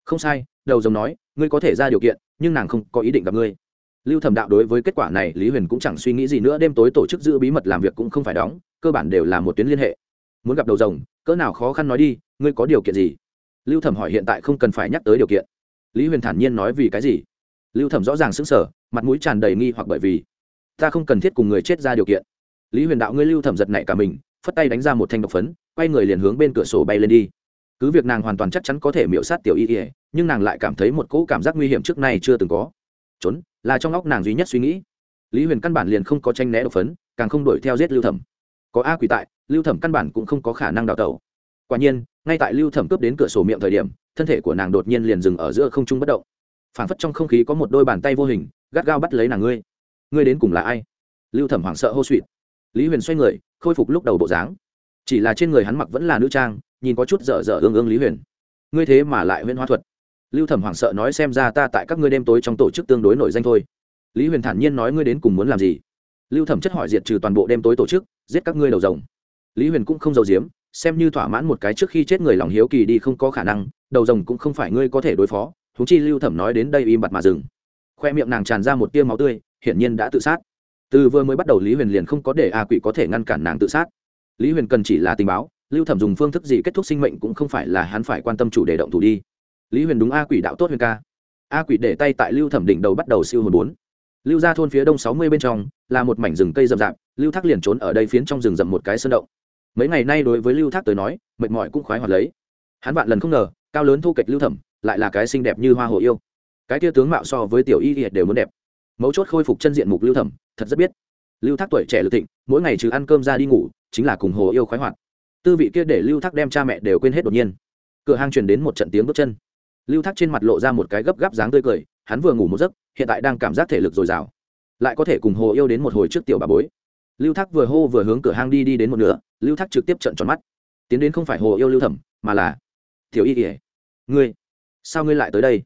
Không sai, đầu dòng nói, ngươi có thể ra điều kiện, nhưng nàng không có ý định gặp ngươi. Lưu thẩm đạo đối với kết quả này, lý huyền cũng chẳng suy nghĩ gì nữa, đêm tối tổ chức giữ bí mật làm việc cũng không phải đóng, cơ bản đều là một tuyến liên hệ. Muốn gặp đầu rồng, cỡ nào khó khăn nói đi, ngươi có điều kiện gì? Lưu thẩm hỏi hiện tại không cần phải nhắc tới điều kiện. Lý huyền thản nhiên nói vì cái gì? Lưu thẩm rõ ràng xứng sở mặt mũi tràn đầy nghi hoặc bởi vì ta không cần thiết cùng người chết ra điều kiện. Lý huyền đạo ngươi lưu thẩm giật nảy cả mình, phất tay đánh ra một thanh độc phấn, quay người liền hướng bên cửa sổ bay lên đi. Cứ việc nàng hoàn toàn chắc chắn có thể miễu sát tiểu y ỉa nhưng nàng lại cảm thấy một cỗ cảm giác nguy hiểm trước nay chưa từng có. Trốn, là trong óc nàng duy nhất suy nghĩ. Lý huyền căn bản liền không có tranh né độc phấn, càng không đuổi theo giết lưu thẩm. Có a quỷ tại, lưu thẩm căn bản cũng không có khả năng đào tẩu. Quả nhiên, ngay tại lưu thẩm cướp đến cửa sổ miệng thời điểm, thân thể của nàng đột nhiên liền dừng ở giữa không trung bất động. Phảng phất trong không khí có một đôi bàn tay vô hình, gắt gao bắt lấy nàng ngươi ngươi đến cùng là ai? Lưu thẩm hoảng sợ hô suỵt lý huyền xoay người, khôi phục lúc đầu bộ dáng. Chỉ là trên người hắn mặc vẫn là nữ trang, nhìn có chút dở dở ương ương lý huyền. Ngươi thế mà lại huyễn hóa thuật. Lưu thẩm hoảng sợ nói xem ra ta tại các ngươi đêm tối trong tổ chức tương đối nổi danh thôi. Lý huyền thản nhiên nói ngươi đến cùng muốn làm gì? Lưu thẩm chất hỏi diệt trừ toàn bộ đêm tối tổ chức, giết các ngươi đầu rồng. Lý huyền cũng không giàu diếm xem như thỏa mãn một cái trước khi chết người lòng hiếu kỳ đi không có khả năng, đầu rồng cũng không phải ngươi có thể đối phó thú chi lưu thẩm nói đến đây im bặt mà dừng. Khoe miệng nàng tràn ra một tia máu tươi hiển nhiên đã tự sát. Từ vừa mới bắt đầu lý huyền liền không có để a quỷ có thể ngăn cản nàng tự sát. Lý huyền cần chỉ là tình báo, lưu thẩm dùng phương thức gì kết thúc sinh mệnh cũng không phải là hắn phải quan tâm chủ đề động thủ đi. Lý huyền đúng a quỷ đạo tốt huyền ca. A quỷ để tay tại lưu thẩm đỉnh đầu bắt đầu siêu hồn bốn. Lưu ra thôn phía đông sáu mươi bên trong, là một mảnh rừng cây rậm rạp, lưu thác liền trốn ở đây phiến trong rừng rậm một cái sơn động. Mấy ngày nay đối với lưu thác tới nói, mệt mỏi cũng khoái hoạt lấy. Hắn vạn lần không ngờ, cao lớn thu kịch lưu thẩm, lại là cái xinh đẹp như hoa hồ yêu. Cái tia tướng mạo so với tiểu y hiệt đều muốn đẹp mấu chốt khôi phục chân diện mục lưu thẩm, thật rất biết. Lưu thác tuổi trẻ lực thịnh, mỗi ngày trừ ăn cơm ra đi ngủ, chính là cùng hồ yêu khoái hoạt. Tư vị kia để lưu thác đem cha mẹ đều quên hết đột nhiên. Cửa hàng truyền đến một trận tiếng bước chân. Lưu thác trên mặt lộ ra một cái gấp gáp dáng tươi cười, hắn vừa ngủ một giấc, hiện tại đang cảm giác thể lực dồi dào. Lại có thể cùng hồ yêu đến một hồi trước tiểu bà bối. Lưu thác vừa hô vừa hướng cửa hang đi đi đến một nửa, lưu thác trực tiếp trận tròn mắt. Tiến đến không phải hồ yêu lưu thẩm, mà là tiểu y kỉa ngươi, sao ngươi lại tới đây?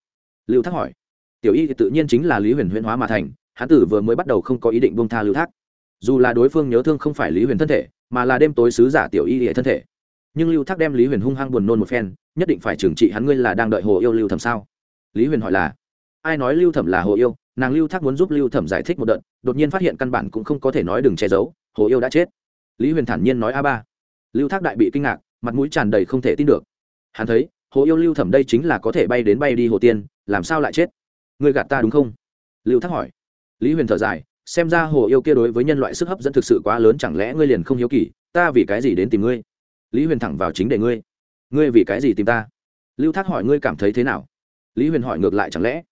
Lưu thác hỏi tiểu y thì tự nhiên chính là lý huyền huyễn hóa mà thành, hán tử vừa mới bắt đầu không có ý định buông tha lưu thác. Dù là đối phương nhớ thương không phải lý huyền thân thể, mà là đêm tối sứ giả tiểu y hệ thân thể. Nhưng lưu thác đem lý huyền hung hăng buồn nôn một phen, nhất định phải trừng trị hắn ngươi là đang đợi hồ yêu lưu thẩm sao? Lý huyền hỏi là, ai nói lưu thẩm là hồ yêu? Nàng lưu thác muốn giúp lưu thẩm giải thích một đợt, đột nhiên phát hiện căn bản cũng không có thể nói đừng che giấu, hồ yêu đã chết. Lý huyền thản nhiên nói a ba. Lưu thác đại bị kinh ngạc, mặt mũi tràn đầy không thể tin được. Hắn thấy, hồ yêu lưu thẩm đây chính là có thể bay đến bay đi hồ tiên, làm sao lại chết? Người gạt ta đúng không? Lưu thác hỏi. Lý huyền thở dài, xem ra hồ yêu kia đối với nhân loại sức hấp dẫn thực sự quá lớn, chẳng lẽ ngươi liền không hiếu kỳ, ta vì cái gì đến tìm ngươi? Lý huyền thẳng vào chính để ngươi. Ngươi vì cái gì tìm ta? Lưu thác hỏi ngươi cảm thấy thế nào? Lý huyền hỏi ngược lại chẳng lẽ,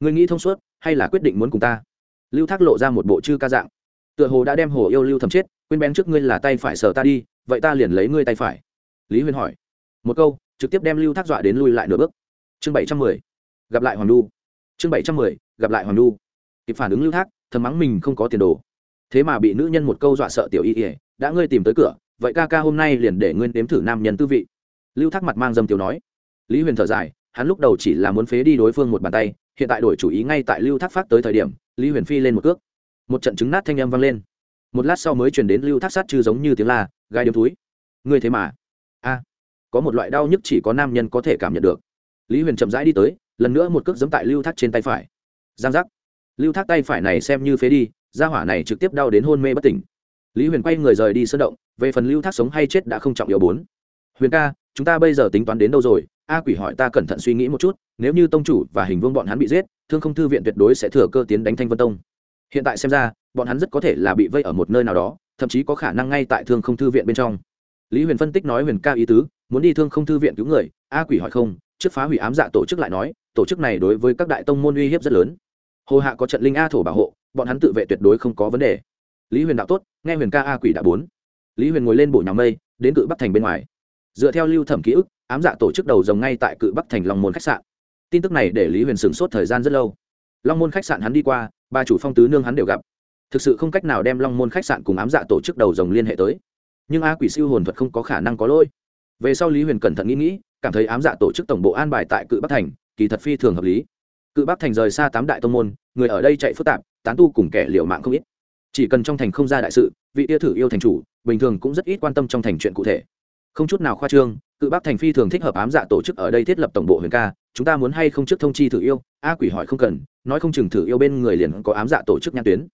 ngươi nghĩ thông suốt, hay là quyết định muốn cùng ta? Lưu thác lộ ra một bộ chư ca dạng. Tựa hồ đã đem hồ yêu lưu thầm chết, quên bén trước ngươi là tay phải sờ ta đi, vậy ta liền lấy ngươi tay phải. Lý huyền hỏi. Một câu, trực tiếp đem lưu thác dọa đến lui lại nửa bước. Chương bảy trăm mười. Gặp lại hoàng đu chương bảy trăm mười, gặp lại hoàng đu kịp phản ứng lưu thác, thầm mắng mình không có tiền đồ. Thế mà bị nữ nhân một câu dọa sợ tiểu y ỉa đã ngươi tìm tới cửa, vậy ca ca hôm nay liền để ngươi nếm thử nam nhân tư vị. Lưu thác mặt mang dâm tiểu nói. Lý huyền thở dài, hắn lúc đầu chỉ là muốn phế đi đối phương một bàn tay, hiện tại đổi chủ ý ngay tại lưu thác phát tới thời điểm, lý huyền phi lên một cước. Một trận trứng nát thanh âm vang lên. Một lát sau mới chuyển đến lưu thác sát chư giống như tiếng la gai điếm túi, ngươi thế mà. A, có một loại đau nhức chỉ có nam nhân có thể cảm nhận được. Lý huyền chậm rãi đi tới lần nữa một cước giấm tại lưu thác trên tay phải. Giang giác. Lưu thác tay phải này xem như phế đi, gia hỏa này trực tiếp đau đến hôn mê bất tỉnh. Lý huyền quay người rời đi sơn động, về phần lưu thác sống hay chết đã không trọng yếu bốn. Huyền ca, chúng ta bây giờ tính toán đến đâu rồi? A quỷ hỏi ta cẩn thận suy nghĩ một chút, nếu như tông chủ và hình vương bọn hắn bị giết, thương không thư viện tuyệt đối sẽ thừa cơ tiến đánh thanh vân tông. Hiện tại xem ra, bọn hắn rất có thể là bị vây ở một nơi nào đó, thậm chí có khả năng ngay tại thương không thư viện bên trong. Lý huyền phân tích nói huyền ca ý tứ, muốn đi thương không thư viện cứu người, a quỷ hỏi không, trước phá hủy ám dạ tổ chức lại nói tổ chức này đối với các đại tông môn uy hiếp rất lớn. Hồ hạ có trận linh a thổ bảo hộ, bọn hắn tự vệ tuyệt đối không có vấn đề. Lý huyền đạo tốt, nghe huyền ca a quỷ đã bốn. Lý huyền ngồi lên bộ nhà mây, đến cự bắc thành bên ngoài. Dựa theo lưu thẩm ký ức, ám dạ tổ chức đầu rồng ngay tại cự bắc thành long môn khách sạn. Tin tức này để lý huyền sửng sốt thời gian rất lâu. Long môn khách sạn hắn đi qua, ba chủ phong tứ nương hắn đều gặp. Thực sự không cách nào đem long môn khách sạn cùng ám dạ tổ chức đầu rồng liên hệ tới. Nhưng a quỷ siêu hồn thuật không có khả năng có lỗi. Về sau lý huyền cẩn thận nghĩ nghĩ, cảm thấy ám dạ tổ chức tổng bộ an bài tại cự bắc thành kỳ thật phi thường hợp lý. Cự bắc thành rời xa tám đại tông môn, người ở đây chạy phức tạp, tán tu cùng kẻ liệu mạng không ít. Chỉ cần trong thành không ra đại sự, vị tia thử yêu thành chủ, bình thường cũng rất ít quan tâm trong thành chuyện cụ thể. Không chút nào khoa trương, cự bắc thành phi thường thích hợp ám dạ tổ chức ở đây thiết lập tổng bộ huyền ca, chúng ta muốn hay không trước thông chi thử yêu, a quỷ hỏi không cần, nói không chừng thử yêu bên người liền có ám dạ tổ chức nhan tuyến.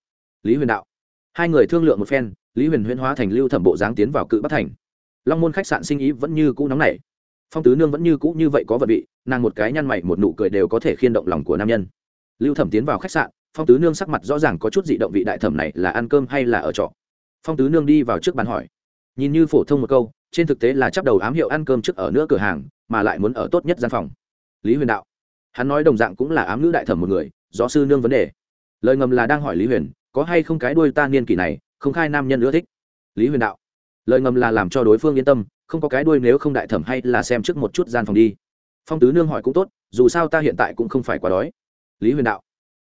Lý huyền đạo. Hai người thương lượng một phen, lý huyền huyễn hóa thành lưu thẩm bộ giáng tiến vào cự bắc thành. Long môn khách sạn sinh ý vẫn như cũ nóng nảy phong tứ nương vẫn như cũ như vậy có vật vị, nàng một cái nhăn mày, một nụ cười đều có thể khiên động lòng của nam nhân. Lưu thẩm tiến vào khách sạn, phong tứ nương sắc mặt rõ ràng có chút dị động vị đại thẩm này là ăn cơm hay là ở trọ? Phong tứ nương đi vào trước bàn hỏi. Nhìn như phổ thông một câu, trên thực tế là chắp đầu ám hiệu ăn cơm trước ở nữa cửa hàng, mà lại muốn ở tốt nhất gian phòng. Lý huyền đạo. Hắn nói đồng dạng cũng là ám nữ đại thẩm một người do sư nương vấn đề. Lời ngầm là đang hỏi lý huyền, có hay không cái đuôi ta niên kỷ này, không khai nam nhân ưa thích? Lý huyền đạo. Lời ngầm là làm cho đối phương yên tâm không có cái đuôi nếu không đại thẩm hay là xem trước một chút gian phòng đi. Phong tứ nương hỏi cũng tốt, dù sao ta hiện tại cũng không phải quá đói. Lý huyền đạo,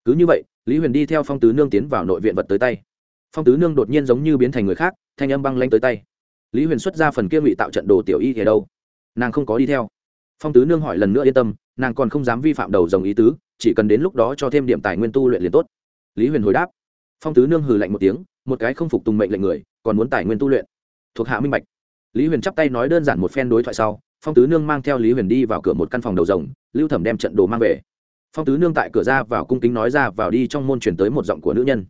cứ như vậy, lý huyền đi theo phong tứ nương tiến vào nội viện vật tới tay. Phong tứ nương đột nhiên giống như biến thành người khác, thanh âm băng lanh tới tay. Lý huyền xuất ra phần kia ngụy tạo trận đồ tiểu y thì đâu? Nàng không có đi theo. Phong tứ nương hỏi lần nữa yên tâm, nàng còn không dám vi phạm đầu dòng ý tứ, chỉ cần đến lúc đó cho thêm điểm tài nguyên tu luyện liền tốt. Lý huyền hồi đáp. Phong tứ nương hừ lạnh một tiếng, một cái không phục tùng mệnh lệnh người, còn muốn tài nguyên tu luyện. Thuộc hạ minh bạch lý huyền chắp tay nói đơn giản một phen đối thoại sau, phong tứ nương mang theo lý huyền đi vào cửa một căn phòng đầu rồng, lưu thẩm đem trận đồ mang về. Phong tứ nương tại cửa ra vào cung kính nói ra vào đi trong môn truyền tới một giọng của nữ nhân.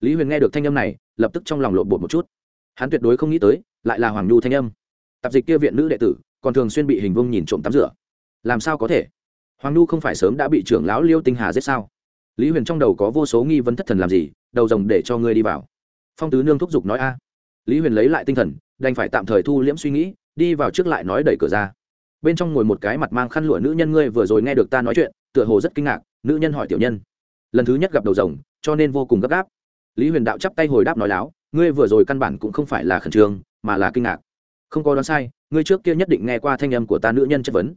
Lý huyền nghe được thanh âm này, lập tức trong lòng lộn bột một chút. Hắn tuyệt đối không nghĩ tới, lại là hoàng nhu thanh âm. Tạp dịch kia viện nữ đệ tử, còn thường xuyên bị hình vông nhìn trộm tắm rửa. Làm sao có thể? Hoàng nhu không phải sớm đã bị trưởng lão liêu tinh hà giết sao? Lý huyền trong đầu có vô số nghi vấn thất thần làm gì, đầu rồng để cho ngươi đi vào. Phong tứ nương thúc giục nói a lý huyền lấy lại tinh thần, đành phải tạm thời thu liễm suy nghĩ, đi vào trước lại nói đẩy cửa ra. Bên trong ngồi một cái mặt mang khăn lụa nữ nhân ngươi vừa rồi nghe được ta nói chuyện, tựa hồ rất kinh ngạc, nữ nhân hỏi tiểu nhân. Lần thứ nhất gặp đầu rồng, cho nên vô cùng gấp gáp. Lý huyền đạo chắp tay hồi đáp nói láo, ngươi vừa rồi căn bản cũng không phải là khẩn trương, mà là kinh ngạc. Không có đoán sai, ngươi trước kia nhất định nghe qua thanh âm của ta nữ nhân chất vấn.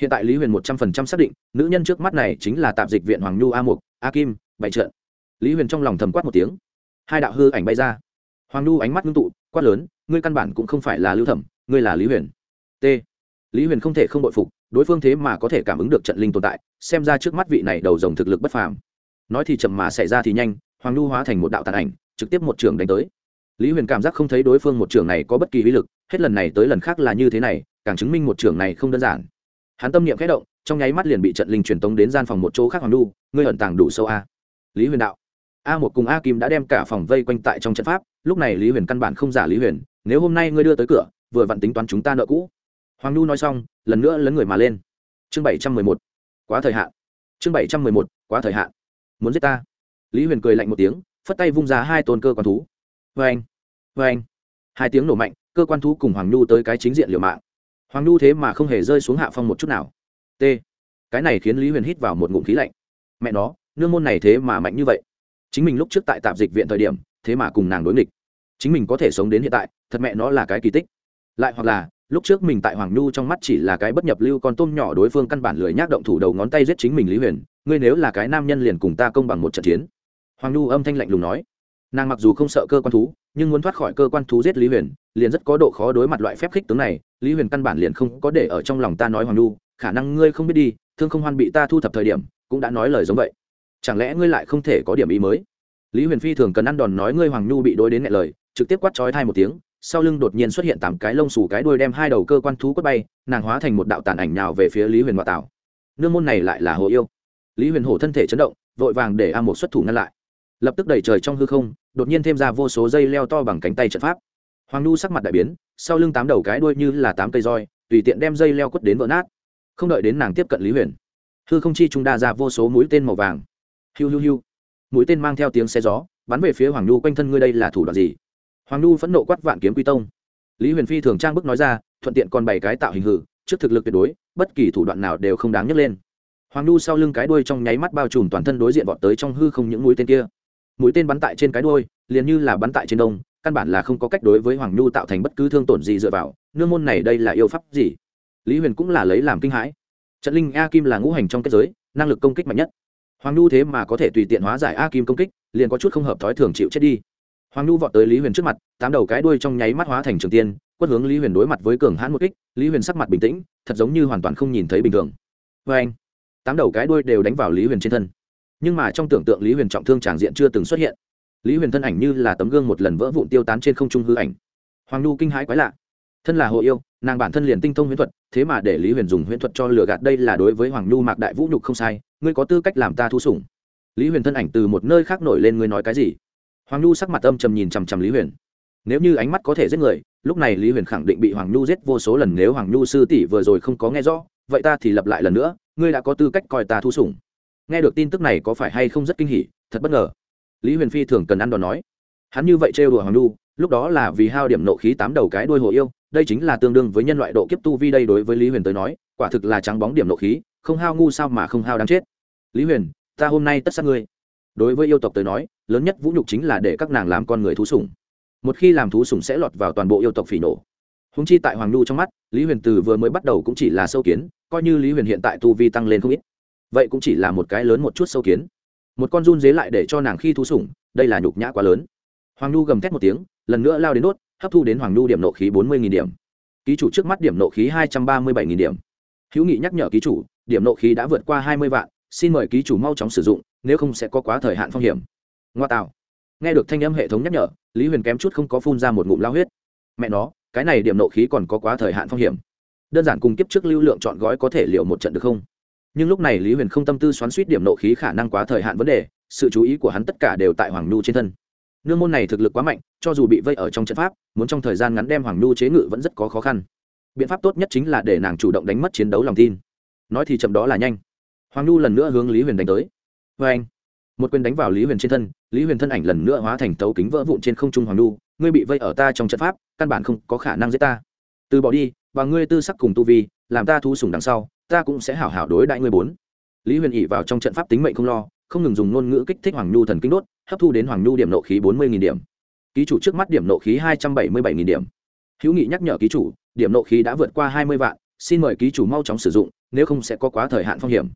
Hiện tại lý huyền một trăm phần trăm xác định, nữ nhân trước mắt này chính là tạp dịch viện hoàng nhu a mục, a kim bậy trợn lý huyền trong lòng thầm quát một tiếng. Hai đạo hư ảnh bay ra hoàng nhu ánh mắt ngưng tụ, quát lớn, ngươi căn bản cũng không phải là lưu thẩm, ngươi là lý huyền. T. Lý huyền không thể không bội phục, đối phương thế mà có thể cảm ứng được trận linh tồn tại, xem ra trước mắt vị này đầu dòng thực lực bất phàm. Nói thì chậm mà xảy ra thì nhanh, hoàng nhu hóa thành một đạo tàn ảnh, trực tiếp một trường đánh tới. Lý huyền cảm giác không thấy đối phương một trường này có bất kỳ uy lực, hết lần này tới lần khác là như thế này, càng chứng minh một trường này không đơn giản. Hắn tâm niệm khẽ động, trong nháy mắt liền bị trận linh truyền tống đến gian phòng một chỗ khác hoàng nhu, ngươi ẩn tàng đủ sâu a. Lý huyền đạo, a một cùng a kim đã đem cả phòng vây quanh tại trong trận pháp lúc này lý huyền căn bản không giả lý huyền, nếu hôm nay ngươi đưa tới cửa, vừa vặn tính toán chúng ta nợ cũ. Hoàng nhu nói xong, lần nữa lấn người mà lên. Chương bảy trăm mười một, quá thời hạn. Chương bảy trăm mười một, quá thời hạn. Muốn giết ta? Lý huyền cười lạnh một tiếng, phất tay vung ra hai tôn cơ quan thú. Vê anh vê anh. Hai tiếng nổ mạnh, cơ quan thú cùng hoàng nhu tới cái chính diện liều mạng. Hoàng nhu thế mà không hề rơi xuống hạ phong một chút nào. T. Cái này khiến lý huyền hít vào một ngụm khí lạnh. Mẹ nó, nương môn này thế mà mạnh như vậy. Chính mình lúc trước tại tạp dịch viện thời điểm thế mà cùng nàng đối nghịch. Chính mình có thể sống đến hiện tại, thật mẹ nó là cái kỳ tích. Lại hoặc là, lúc trước mình tại hoàng nhu trong mắt chỉ là cái bất nhập lưu con tôm nhỏ đối phương căn bản lười nhác động thủ đầu ngón tay giết chính mình lý huyền, ngươi nếu là cái nam nhân liền cùng ta công bằng một trận chiến. Hoàng nhu âm thanh lạnh lùng nói. Nàng mặc dù không sợ cơ quan thú, nhưng muốn thoát khỏi cơ quan thú giết lý huyền, liền rất có độ khó đối mặt loại phép khích tướng này, lý huyền căn bản liền không có để ở trong lòng ta nói hoàng nhu, khả năng ngươi không biết đi, thương không hoan bị ta thu thập thời điểm, cũng đã nói lời giống vậy. Chẳng lẽ ngươi lại không thể có điểm ý mới? Lý huyền phi thường cần ăn đòn nói ngươi hoàng nhu bị đối đến ngại lời, trực tiếp quát trói thai một tiếng, sau lưng đột nhiên xuất hiện tám cái lông xù cái đuôi đem hai đầu cơ quan thú quất bay, nàng hóa thành một đạo tàn ảnh nào về phía lý huyền ngoại tảo nương môn này lại là hồ yêu. Lý huyền hổ thân thể chấn động, vội vàng để a một xuất thủ ngăn lại. Lập tức đẩy trời trong hư không, đột nhiên thêm ra vô số dây leo to bằng cánh tay trận pháp. Hoàng nhu sắc mặt đại biến, sau lưng tám đầu cái đuôi như là tám cây roi, tùy tiện đem dây leo quất đến vỡ nát. Không đợi đến nàng tiếp cận lý huyền, hư không chi trung đa ra vô số mũi tên màu vàng. Hiu hiu hiu mũi tên mang theo tiếng xe gió, bắn về phía hoàng nhu quanh thân ngươi đây là thủ đoạn gì? Hoàng nhu phẫn nộ quát vạn kiếm quy tông. Lý huyền phi thường trang bức nói ra, thuận tiện còn bày cái tạo hình hử, trước thực lực tuyệt đối, bất kỳ thủ đoạn nào đều không đáng nhấc lên. Hoàng nhu sau lưng cái đuôi trong nháy mắt bao trùm toàn thân đối diện vọt tới trong hư không những mũi tên kia. Mũi tên bắn tại trên cái đuôi, liền như là bắn tại trên đông, căn bản là không có cách đối với hoàng nhu tạo thành bất cứ thương tổn gì dựa vào, nương môn này đây là yêu pháp gì? Lý huyền cũng là lấy làm kinh hãi. Trận linh a kim là ngũ hành trong kết giới, năng lực công kích mạnh nhất hoàng nhu thế mà có thể tùy tiện hóa giải a kim công kích, liền có chút không hợp thói thường chịu chết đi. Hoàng nhu vọt tới lý huyền trước mặt, tám đầu cái đuôi trong nháy mắt hóa thành trường tiên, quất hướng lý huyền đối mặt với cường hãn một kích, lý huyền sắc mặt bình tĩnh, thật giống như hoàn toàn không nhìn thấy bình thường. Vê anh, tám đầu cái đuôi đều đánh vào lý huyền trên thân. Nhưng mà trong tưởng tượng lý huyền trọng thương tràng diện chưa từng xuất hiện. Lý huyền thân ảnh như là tấm gương một lần vỡ vụn tiêu tán trên không trung hư ảnh. Hoàng nhu kinh hãi quái lạ. Thân là hộ yêu nàng bản thân liền tinh thông huyễn thuật, thế mà để lý huyền dùng huyễn thuật cho lừa gạt đây là đối với hoàng nhu mạc đại vũ nhục không sai, ngươi có tư cách làm ta thu sủng. Lý huyền thân ảnh từ một nơi khác nổi lên, ngươi nói cái gì? Hoàng nhu sắc mặt âm trầm nhìn chằm chằm lý huyền. Nếu như ánh mắt có thể giết người, lúc này lý huyền khẳng định bị hoàng nhu giết vô số lần, nếu hoàng nhu sư tỷ vừa rồi không có nghe rõ, vậy ta thì lặp lại lần nữa, ngươi đã có tư cách coi ta thu sủng. Nghe được tin tức này có phải hay không rất kinh hỉ, thật bất ngờ. Lý huyền phi thường cần ăn đòn nói. Hắn như vậy trêu đùa hoàng nhu, lúc đó là vì hao điểm nộ khí tám đầu cái đuôi hồ yêu đây chính là tương đương với nhân loại độ kiếp tu vi đây đối với lý huyền tới nói, quả thực là trắng bóng điểm nộ khí, không hao ngu sao mà không hao đáng chết. Lý huyền, ta hôm nay tất sát ngươi. Đối với yêu tộc tới nói, lớn nhất vũ nhục chính là để các nàng làm con người thú sủng. Một khi làm thú sủng sẽ lọt vào toàn bộ yêu tộc phỉ nổ húng chi tại hoàng nhu trong mắt, lý huyền từ vừa mới bắt đầu cũng chỉ là sâu kiến, coi như lý huyền hiện tại tu vi tăng lên không ít, vậy cũng chỉ là một cái lớn một chút sâu kiến. Một con run dế lại để cho nàng khi thú sủng, đây là nhục nhã quá lớn. Hoàng nhu gầm thét một tiếng, lần nữa lao đến đốt hấp thu đến hoàng nhu điểm nộ khí bốn mươi điểm. Ký chủ trước mắt điểm nộ khí hai trăm ba mươi bảy điểm. Hữu nghị nhắc nhở ký chủ, điểm nộ khí đã vượt qua hai mươi vạn, xin mời ký chủ mau chóng sử dụng, nếu không sẽ có quá thời hạn phong hiểm. Ngoa tạo. Nghe được thanh âm hệ thống nhắc nhở, lý huyền kém chút không có phun ra một ngụm lao huyết. Mẹ nó, cái này điểm nộ khí còn có quá thời hạn phong hiểm. Đơn giản cùng kiếp trước lưu lượng chọn gói có thể liệu một trận được không? Nhưng lúc này lý huyền không tâm tư xoắn suýt điểm nộ khí khả năng quá thời hạn vấn đề, sự chú ý của hắn tất cả đều tại hoàng nhu trên thân nương môn này thực lực quá mạnh, cho dù bị vây ở trong trận pháp, muốn trong thời gian ngắn đem hoàng nhu chế ngự vẫn rất có khó khăn. Biện pháp tốt nhất chính là để nàng chủ động đánh mất chiến đấu lòng tin. Nói thì chậm đó là nhanh. Hoàng nhu lần nữa hướng lý huyền đánh tới. Vê anh, một quyền đánh vào lý huyền trên thân, lý huyền thân ảnh lần nữa hóa thành tấu kính vỡ vụn trên không trung hoàng nhu, ngươi bị vây ở ta trong trận pháp, căn bản không có khả năng giết ta. Từ bỏ đi, và ngươi tư sắc cùng tu vi, làm ta thu sủng đằng sau, ta cũng sẽ hảo hảo đối đại ngươi bốn. Lý huyền ỉ vào trong trận pháp tính mệnh không lo, không ngừng dùng ngôn ngữ kích thích hoàng nhu thần kinh đốt hấp thu đến hoàng nhu điểm nộ khí bốn mươi điểm. Ký chủ trước mắt điểm nộ khí hai trăm bảy mươi bảy điểm. Hữu nghị nhắc nhở ký chủ, điểm nộ khí đã vượt qua hai mươi vạn, xin mời ký chủ mau chóng sử dụng, nếu không sẽ có quá thời hạn phong hiểm.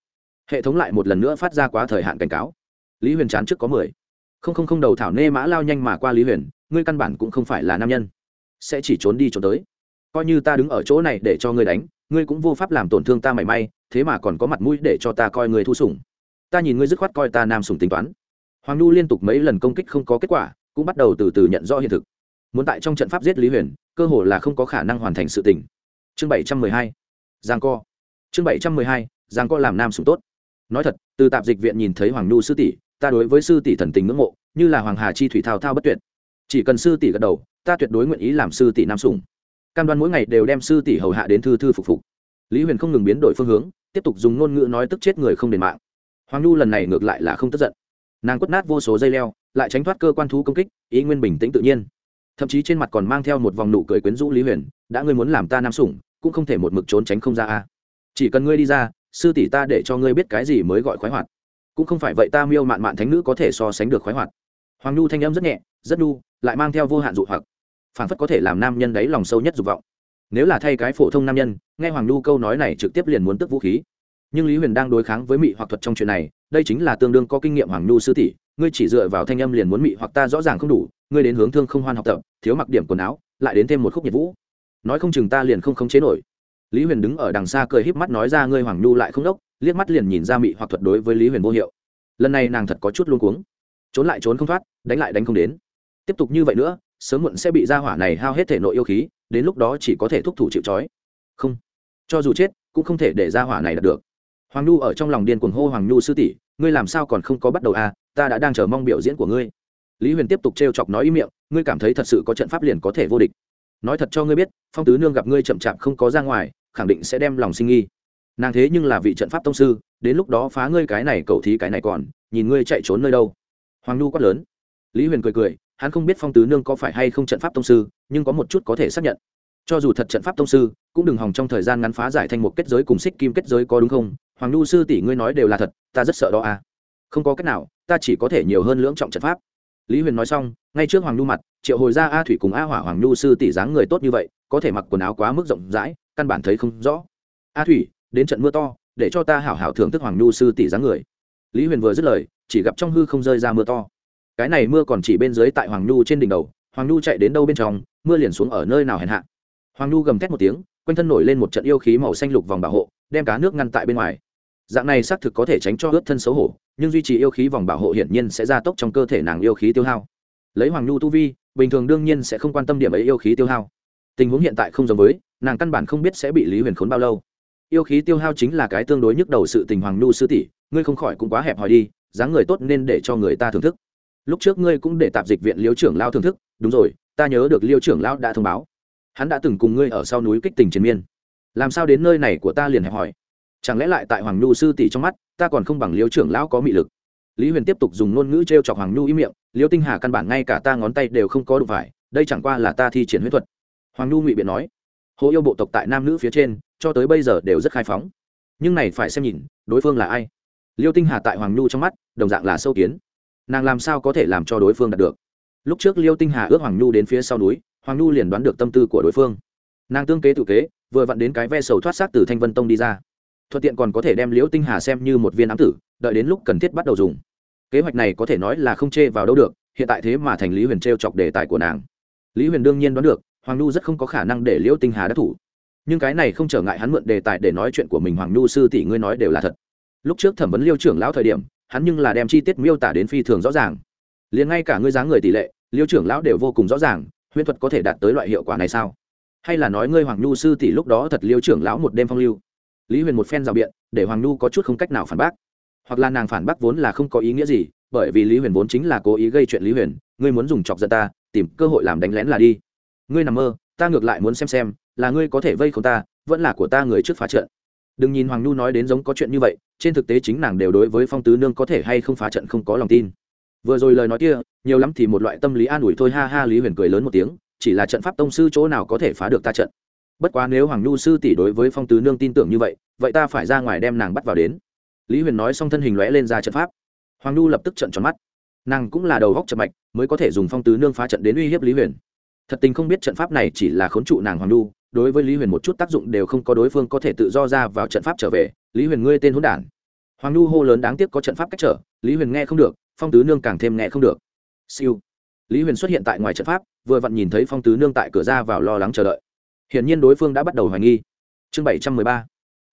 Hệ thống lại một lần nữa phát ra quá thời hạn cảnh cáo. Lý huyền chán trước có mười. Không không không đầu thảo nê mã lao nhanh mà qua lý huyền, ngươi căn bản cũng không phải là nam nhân. Sẽ chỉ trốn đi trốn tới. Coi như ta đứng ở chỗ này để cho ngươi đánh, ngươi cũng vô pháp làm tổn thương ta mảy may, thế mà còn có mặt mũi để cho ta coi ngươi thu sủng. Ta nhìn ngươi dứt khoát coi ta nam sủng tính toán hoàng nhu liên tục mấy lần công kích không có kết quả, cũng bắt đầu từ từ nhận rõ hiện thực. Muốn tại trong trận pháp giết lý huyền, cơ hồ là không có khả năng hoàn thành sự tình. Chương bảy trăm mười hai, giang co. Chương bảy trăm mười hai, giang co làm nam sủng tốt. Nói thật, từ tạp dịch viện nhìn thấy hoàng nhu sư tỷ, ta đối với sư tỷ thần tình ngưỡng mộ, như là hoàng hà chi thủy thao thao bất tuyệt. Chỉ cần sư tỷ gật đầu, ta tuyệt đối nguyện ý làm sư tỷ nam sủng. Cam đoan mỗi ngày đều đem sư tỷ hầu hạ đến thư thư phục phục. Lý huyền không ngừng biến đổi phương hướng, tiếp tục dùng ngôn ngữ nói tức chết người không đền mạng. Hoàng nhu lần này ngược lại là không tức giận nàng quất nát vô số dây leo, lại tránh thoát cơ quan thú công kích, ý nguyên bình tĩnh tự nhiên. Thậm chí trên mặt còn mang theo một vòng nụ cười quyến rũ lý huyền, đã ngươi muốn làm ta nam sủng, cũng không thể một mực trốn tránh không ra a. Chỉ cần ngươi đi ra, sư tỷ ta để cho ngươi biết cái gì mới gọi khoái hoạt. Cũng không phải vậy ta miêu mạn mạn thánh nữ có thể so sánh được khoái hoạt. Hoàng nhu thanh âm rất nhẹ, rất nhu lại mang theo vô hạn dụ hoặc. Phản phất có thể làm nam nhân đấy lòng sâu nhất dục vọng. Nếu là thay cái phổ thông nam nhân, nghe hoàng nhu câu nói này trực tiếp liền muốn tức vũ khí. Nhưng lý huyền đang đối kháng với mị hoặc thuật trong chuyện này đây chính là tương đương có kinh nghiệm hoàng nhu sư tỷ, ngươi chỉ dựa vào thanh âm liền muốn mị hoặc ta rõ ràng không đủ, ngươi đến hướng thương không hoan học tập, thiếu mặc điểm quần áo, lại đến thêm một khúc nhiệt vũ. Nói không chừng ta liền không khống chế nổi. Lý huyền đứng ở đằng xa cười híp mắt nói ra ngươi hoàng nhu lại không đốc, liếc mắt liền nhìn ra mị hoặc thuật đối với lý huyền vô hiệu. Lần này nàng thật có chút luôn cuống. Trốn lại trốn không thoát, đánh lại đánh không đến. Tiếp tục như vậy nữa, sớm muộn sẽ bị ra hỏa này hao hết thể nội yêu khí, đến lúc đó chỉ có thể thúc thủ chịu trói. Không. Cho dù chết, cũng không thể để ra hỏa này đạt được. Hoàng nhu ở trong lòng điên cuồng hô hoàng nhu sư tỷ ngươi làm sao còn không có bắt đầu à ta đã đang chờ mong biểu diễn của ngươi. Lý huyền tiếp tục t chọc nói ý miệng, ngươi cảm thấy thật sự có trận pháp liền có thể vô địch. Nói thật cho ngươi biết, phong tứ nương gặp ngươi chậm chạp không có ra ngoài, khẳng định sẽ đem lòng sinh nghi. Nàng thế nhưng là vị trận pháp tông sư, đến lúc đó phá ngươi cái này cầu thí cái này còn, nhìn ngươi chạy trốn nơi đâu. Hoàng nhu quát lớn. Lý huyền cười cười, hắn không biết phong tứ nương có phải hay không trận pháp tông sư, nhưng có một chút có thể xác nhận. Cho dù thật trận pháp tông sư, cũng đừng hòng trong thời gian ngắn phá giải thành một kết giới cùng xích kim kết giới có đúng không hoàng nhu sư tỷ ngươi nói đều là thật, ta rất sợ đó à. Không có cách nào, ta chỉ có thể nhiều hơn lưỡng trọng trận pháp. Lý huyền nói xong, ngay trước hoàng nhu mặt, triệu hồi ra a thủy cùng a hỏa hoàng nhu sư tỷ dáng người tốt như vậy, có thể mặc quần áo quá mức rộng rãi, căn bản thấy không rõ. A thủy, đến trận mưa to, để cho ta hảo hảo thưởng thức hoàng nhu sư tỷ dáng người. Lý huyền vừa dứt lời, chỉ gặp trong hư không rơi ra mưa to. Cái này mưa còn chỉ bên dưới tại hoàng nhu trên đỉnh đầu, hoàng nhu chạy đến đâu bên trong, mưa liền xuống ở nơi nào hèn hạ. Hoàng nhu gầm thét một tiếng, quanh thân nổi lên một trận yêu khí màu xanh lục vòng bảo hộ đem cá nước ngăn tại bên ngoài. Dạng này xác thực có thể tránh cho ướt thân xấu hổ, nhưng duy trì yêu khí vòng bảo hộ hiển nhiên sẽ gia tốc trong cơ thể nàng yêu khí tiêu hao. Lấy hoàng nhu tu vi, bình thường đương nhiên sẽ không quan tâm điểm ấy yêu khí tiêu hao. Tình huống hiện tại không giống với, nàng căn bản không biết sẽ bị lý huyền khốn bao lâu. Yêu khí tiêu hao chính là cái tương đối nhức đầu sự tình hoàng nhu sư tỷ, ngươi không khỏi cũng quá hẹp hòi đi, dáng người tốt nên để cho người ta thưởng thức. Lúc trước ngươi cũng để tạp dịch viện liêu trưởng lao thưởng thức, đúng rồi, ta nhớ được liêu trưởng lao đã thông báo. Hắn đã từng cùng ngươi ở sau núi kích tình chiến miên làm sao đến nơi này của ta liền hẹp hỏi? Chẳng lẽ lại tại hoàng nhu sư tỷ trong mắt, ta còn không bằng liêu trưởng lão có mị lực? Lý huyền tiếp tục dùng ngôn ngữ t r e o chọc hoàng nhu ý miệng, liêu tinh hà căn bản ngay cả ta ngón tay đều không có đụng phải, đây chẳng qua là ta thi triển huyết thuật. Hoàng nhu ngụy biện nói, hồ yêu bộ tộc tại nam nữ phía trên, cho tới bây giờ đều rất khai phóng. Nhưng này phải xem nhìn, đối phương là ai. Liêu tinh hà tại hoàng nhu trong mắt, đồng dạng là sâu kiến. Nàng làm sao có thể làm cho đối phương đạt được? Lúc trước liêu tinh hà ước hoàng nhu đến phía sau núi, hoàng nhu liền đoán được tâm tư của đối phương. Nàng tương kế tự kế vừa vặn đến cái ve sầu thoát xác từ thanh vân tông đi ra. Thuận tiện còn có thể đem liễu tinh hà xem như một viên ám tử, đợi đến lúc cần thiết bắt đầu dùng. Kế hoạch này có thể nói là không chê vào đâu được, hiện tại thế mà thành lý huyền t r e o chọc đề tài của nàng. Lý huyền đương nhiên đoán được, hoàng nhu rất không có khả năng để liễu tinh hà đắc thủ. Nhưng cái này không trở ngại hắn mượn đề tài để nói chuyện của mình, hoàng nhu sư tỷ ngươi nói đều là thật. Lúc trước thẩm vấn liêu trưởng lão thời điểm, hắn nhưng là đem chi tiết miêu tả đến phi thường rõ ràng. Liền ngay cả ngươi dáng người tỷ lệ, liêu trưởng lão đều vô cùng rõ ràng, huyễn thuật có thể đạt tới loại hiệu quả này sao? Hay là nói ngươi hoàng nhu sư tỷ lúc đó thật liêu trưởng lão một đêm phong lưu? Lý huyền một phen rào biện, để hoàng nhu có chút không cách nào phản bác. Hoặc là nàng phản bác vốn là không có ý nghĩa gì, bởi vì lý huyền vốn chính là cố ý gây chuyện lý huyền, ngươi muốn dùng chọc giận ta, tìm cơ hội làm đánh lén là đi. Ngươi nằm mơ, ta ngược lại muốn xem xem, là ngươi có thể vây không ta, vẫn là của ta người trước phá trận. Đừng nhìn hoàng nhu nói đến giống có chuyện như vậy, trên thực tế chính nàng đều đối với phong tứ nương có thể hay không phá trận không có lòng tin. Vừa rồi lời nói kia, nhiều lắm thì một loại tâm lý an ủi thôi, ha ha, lý huyền cười lớn một tiếng chỉ là trận pháp tông sư chỗ nào có thể phá được ta trận. Bất quá nếu hoàng nhu sư tỷ đối với phong tứ nương tin tưởng như vậy vậy ta phải ra ngoài đem nàng bắt vào đến. Lý huyền nói xong thân hình lóe lên ra trận pháp. Hoàng nhu lập tức trận tròn mắt. Nàng cũng là đầu góc trận mạch, mới có thể dùng phong tứ nương phá trận đến uy hiếp lý huyền. Thật tình không biết trận pháp này chỉ là khốn trụ nàng hoàng nhu, đối với lý huyền một chút tác dụng đều không có đối phương có thể tự do ra vào trận pháp trở về, lý huyền ngươi tên hỗn đản. Hoàng nhu hô lớn đáng tiếc có trận pháp cách trở, lý huyền nghe không được, phong tứ nương càng thêm nghe không được. Siêu lý huyền xuất hiện tại ngoài trận pháp, vừa vặn nhìn thấy phong tứ nương tại cửa ra vào lo lắng chờ đợi. Hiển nhiên đối phương đã bắt đầu hoài nghi. Chương bảy trăm mười ba,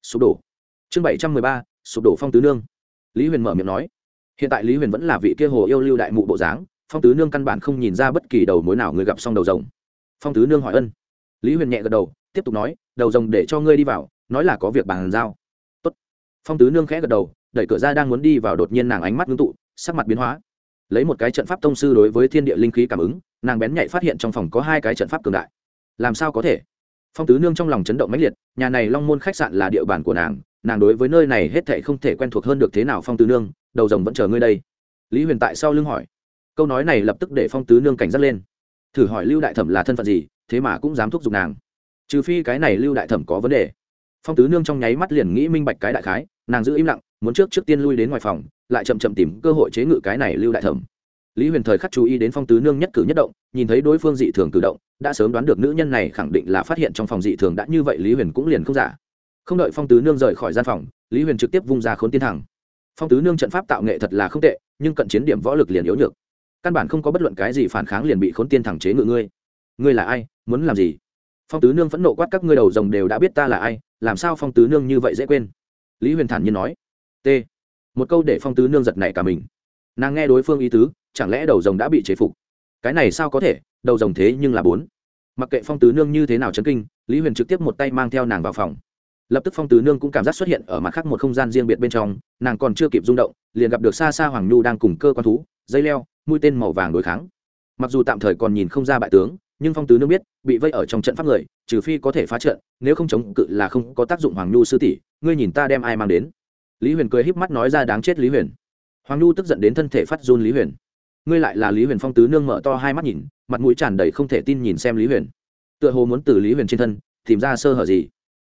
sụp đổ. Chương bảy trăm mười ba, sụp đổ phong tứ nương. Lý huyền mở miệng nói, hiện tại lý huyền vẫn là vị kia hồ yêu lưu đại mụ bộ dáng, phong tứ nương căn bản không nhìn ra bất kỳ đầu mối nào người gặp xong đầu rồng. Phong tứ nương hỏi ân. Lý huyền nhẹ gật đầu, tiếp tục nói, đầu rồng để cho ngươi đi vào, nói là có việc bàn giao. Tốt. phong tứ nương khẽ gật đầu, đẩy cửa ra đang muốn đi vào đột nhiên nàng ánh mắt ngưng tụ, sắc mặt biến hóa lấy một cái trận pháp tông sư đối với thiên địa linh khí cảm ứng, nàng bén nhạy phát hiện trong phòng có hai cái trận pháp cường đại. Làm sao có thể? Phong tứ nương trong lòng chấn động mãnh liệt, nhà này long môn khách sạn là địa bàn của nàng nàng đối với nơi này hết thệ không thể quen thuộc hơn được thế nào phong tứ nương, đầu rồng vẫn chờ ngươi đây. Lý huyền tại sau lưng hỏi. Câu nói này lập tức để phong tứ nương cảnh giác lên. Thử hỏi lưu đại thẩm là thân phận gì, thế mà cũng dám thúc giục nàng. Trừ phi cái này lưu đại thẩm có vấn đề. Phong tứ nương trong nháy mắt liền nghĩ minh bạch cái đại khái, nàng giữ im lặng, muốn trước trước tiên lui đến ngoài phòng lại chậm chậm tìm cơ hội chế ngự cái này lưu đại thẩm. Lý huyền thời khắc chú ý đến phong tứ nương nhất cử nhất động, nhìn thấy đối phương dị thường cử động, đã sớm đoán được nữ nhân này khẳng định là phát hiện trong phòng dị thường đã như vậy, lý huyền cũng liền không giả. Không đợi phong tứ nương rời khỏi gian phòng, lý huyền trực tiếp vung ra khốn tiên thẳng. Phong tứ nương trận pháp tạo nghệ thật là không tệ, nhưng cận chiến điểm võ lực liền yếu nhược. Căn bản không có bất luận cái gì phản kháng liền bị khốn tiên thẳng chế ngự ngươi. Ngươi là ai? Muốn làm gì? Phong tứ nương phẫn nộ quát các ngươi đầu rồng đều đã biết ta là ai, làm sao phong tứ nương như vậy dễ quên? Lý huyền thản nhiên nói. T một câu để phong tứ nương giật nảy cả mình. Nàng nghe đối phương ý tứ, chẳng lẽ đầu rồng đã bị chế phục? Cái này sao có thể? Đầu rồng thế nhưng là bốn. Mặc kệ phong tứ nương như thế nào chấn kinh, lý huyền trực tiếp một tay mang theo nàng vào phòng. Lập tức phong tứ nương cũng cảm giác xuất hiện ở mặt khác một không gian riêng biệt bên trong, nàng còn chưa kịp rung động, liền gặp được xa xa hoàng nhu đang cùng cơ quan thú, dây leo, mũi tên màu vàng đối kháng. Mặc dù tạm thời còn nhìn không ra bại tướng, nhưng phong tứ nương biết, bị vây ở trong trận pháp người, trừ phi có thể phá trận, nếu không chống cự là không có tác dụng hoàng nhu sư tỷ, ngươi nhìn ta đem ai mang đến lý huyền cười híp mắt nói ra đáng chết lý huyền. Hoàng nhu tức giận đến thân thể phát run lý huyền. Ngươi lại là lý huyền phong tứ nương mở to hai mắt nhìn, mặt mũi tràn đầy không thể tin nhìn xem lý huyền. Tựa hồ muốn từ lý huyền trên thân, tìm ra sơ hở gì.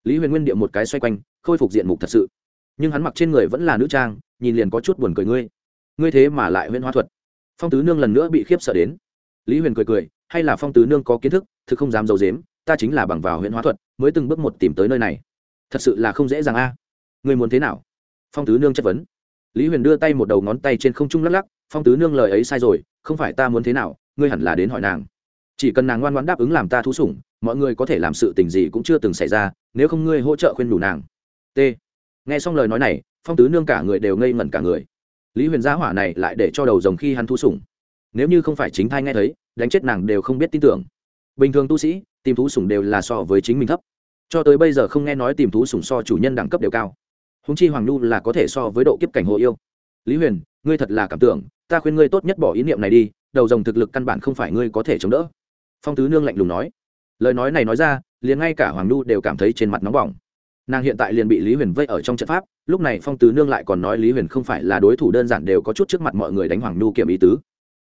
Lý huyền nguyên điệu một cái xoay quanh, khôi phục diện mục thật sự. Nhưng hắn mặc trên người vẫn là nữ trang, nhìn liền có chút buồn cười ngươi. Ngươi thế mà lại huyễn hóa thuật. Phong tứ nương lần nữa bị khiếp sợ đến. Lý huyền cười cười, hay là phong tứ nương có kiến thức, thực không dám d i ấ u dếm ta chính là bằng vào huyễn hóa thuật, mới từng bước một tìm tới nơi này. Thật sự là không dễ dàng a. Ngươi muốn thế nào? Phong tứ nương chất vấn. Lý huyền đưa tay một đầu ngón tay trên không trung lắc lắc, phong tứ nương lời ấy sai rồi, không phải ta muốn thế nào, ngươi hẳn là đến hỏi nàng. Chỉ cần nàng ngoan ngoãn đáp ứng làm ta thú sủng, mọi người có thể làm sự tình gì cũng chưa từng xảy ra, nếu không ngươi hỗ trợ khuyên đủ nàng. T. Nghe xong lời nói này, phong tứ nương cả người đều ngây ngẩn cả người. Lý huyền gia hỏa này lại để cho đầu rồng khi hắn thú sủng. Nếu như không phải chính thai nghe thấy, đánh chết nàng đều không biết tin tưởng. Bình thường tu sĩ, tìm thú sủng đều là so với chính mình thấp. Cho tới bây giờ không nghe nói tìm thú sủng so chủ nhân đẳng cấp đều cao húng chi hoàng nhu là có thể so với độ kiếp cảnh hồ yêu. Lý huyền, ngươi thật là cảm tưởng, ta khuyên ngươi tốt nhất bỏ ý niệm này đi, đầu dòng thực lực căn bản không phải ngươi có thể chống đỡ. Phong tứ nương lạnh lùng nói. Lời nói này nói ra, liền ngay cả hoàng nhu đều cảm thấy trên mặt nóng bỏng. Nàng hiện tại liền bị lý huyền vây ở trong trận pháp, lúc này phong tứ nương lại còn nói lý huyền không phải là đối thủ đơn giản đều có chút trước mặt mọi người đánh hoàng nhu kiểm ý tứ.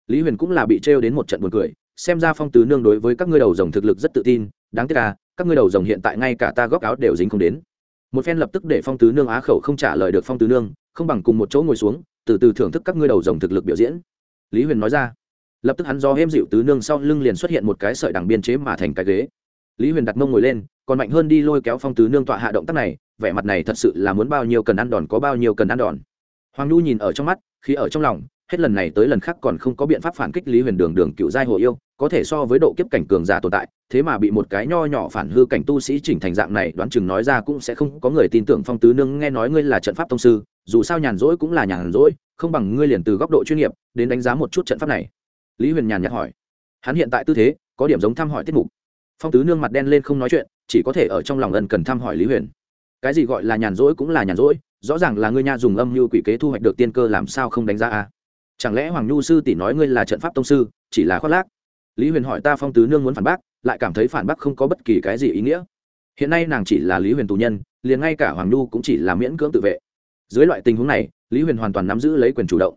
Lý huyền cũng là bị trêu đến một trận buồn cười, xem ra phong tứ nương đối với các ngươi đầu rồng thực lực rất tự tin, đáng tiếc là các ngươi đầu rồng hiện tại ngay cả ta góc áo đều dính không đến một phen lập tức để phong tứ nương á khẩu không trả lời được phong tứ nương, không bằng cùng một chỗ ngồi xuống, từ từ thưởng thức các ngươi đầu rồng thực lực biểu diễn. Lý huyền nói ra. Lập tức hắn do êm dịu tứ nương sau lưng liền xuất hiện một cái sợi đằng biên chế mà thành cái ghế. Lý huyền đặt mông ngồi lên, còn mạnh hơn đi lôi kéo phong tứ nương tọa hạ động tác này, vẻ mặt này thật sự là muốn bao nhiêu cần ăn đòn có bao nhiêu cần ăn đòn. Hoàng nhu nhìn ở trong mắt khi ở trong lòng, hết lần này tới lần khác còn không có biện pháp phản kích lý huyền đường đường cựu giai hồ yêu có thể so với độ kiếp cảnh cường giả tồn tại, thế mà bị một cái nho nhỏ phản hư cảnh tu sĩ chỉnh thành dạng này, đoán chừng nói ra cũng sẽ không có người tin tưởng phong tứ nương nghe nói ngươi là trận pháp thông sư, dù sao nhàn rỗi cũng là nhàn rỗi, không bằng ngươi liền từ góc độ chuyên nghiệp, đến đánh giá một chút trận pháp này. Lý huyền nhàn nhạt hỏi. Hắn hiện tại tư thế, có điểm giống thăm hỏi tiết mục. Phong tứ nương mặt đen lên không nói chuyện, chỉ có thể ở trong lòng ân cần thăm hỏi lý huyền. Cái gì gọi là nhàn rỗi cũng là nhàn rỗi, rõ ràng là ngươi nha dùng âm mưu quỷ kế thu hoạch được tiên cơ làm sao không đánh giá a chẳng lẽ hoàng nhu sư tỷ nói ngươi là trận pháp tông sư, chỉ là khoác lác? Lý huyền hỏi ta phong tứ nương muốn phản bác, lại cảm thấy phản bác không có bất kỳ cái gì ý nghĩa. Hiện nay nàng chỉ là lý huyền tù nhân, liền ngay cả hoàng nhu cũng chỉ là miễn cưỡng tự vệ. Dưới loại tình huống này, lý huyền hoàn toàn nắm giữ lấy quyền chủ động.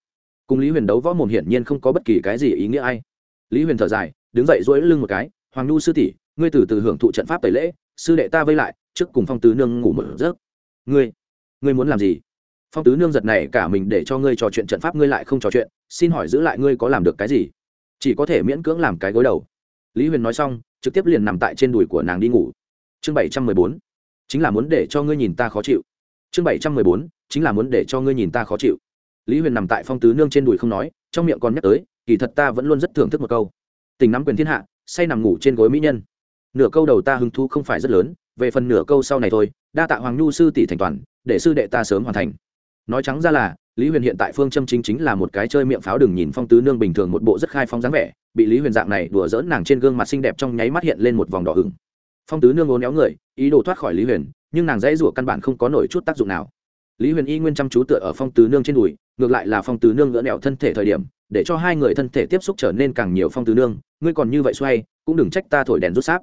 Cùng lý huyền đấu võ mồm hiển nhiên không có bất kỳ cái gì ý nghĩa ai. Lý huyền thở dài, đứng dậy dỗi lưng một cái, hoàng nhu sư tỷ, ngươi từ từ hưởng thụ trận pháp tẩy lễ, sư đệ ta vây lại, trước cùng phong tứ nương ngủ một giấc. Ngươi ngươi muốn làm gì? Phong tứ nương giật này cả mình, để cho ngươi trò chuyện trận pháp, ngươi lại không trò chuyện, xin hỏi giữ lại ngươi có làm được cái gì? Chỉ có thể miễn cưỡng làm cái gối đầu. Lý huyền nói xong, trực tiếp liền nằm tại trên đùi của nàng đi ngủ. Chương bảy trăm mười bốn, chính là muốn để cho ngươi nhìn ta khó chịu. Chương bảy trăm mười bốn, chính là muốn để cho ngươi nhìn ta khó chịu. Lý huyền nằm tại phong tứ nương trên đùi không nói, trong miệng còn nhắc tới, kỳ thật ta vẫn luôn rất thưởng thức một câu. Tình nắm quyền thiên hạ, say nằm ngủ trên gối mỹ nhân. Nửa câu đầu ta hứng thú không phải rất lớn, về phần nửa câu sau này thôi, đa tạ hoàng nhu sư tỷ thành toàn, để sư đệ ta sớm hoàn thành. Nói trắng ra là lý huyền hiện tại phương châm chính chính là một cái chơi miệng pháo đừng nhìn phong tứ nương bình thường một bộ rất khai phong dáng vẻ, bị lý huyền dạng này đùa dỡn nàng trên gương mặt xinh đẹp trong nháy mắt hiện lên một vòng đỏ hừng phong tứ nương ố néo người, ý đồ thoát khỏi lý huyền, nhưng nàng dãy rủa căn bản không có nổi chút tác dụng nào. Lý huyền y nguyên chăm chú tựa ở phong tứ nương trên đùi, ngược lại là phong tứ nương gỡ nẹo thân thể thời điểm, để cho hai người thân thể tiếp xúc trở nên càng nhiều phong tứ nương, ngươi còn như vậy xoay, cũng đừng trách ta thổi đèn rút sáp.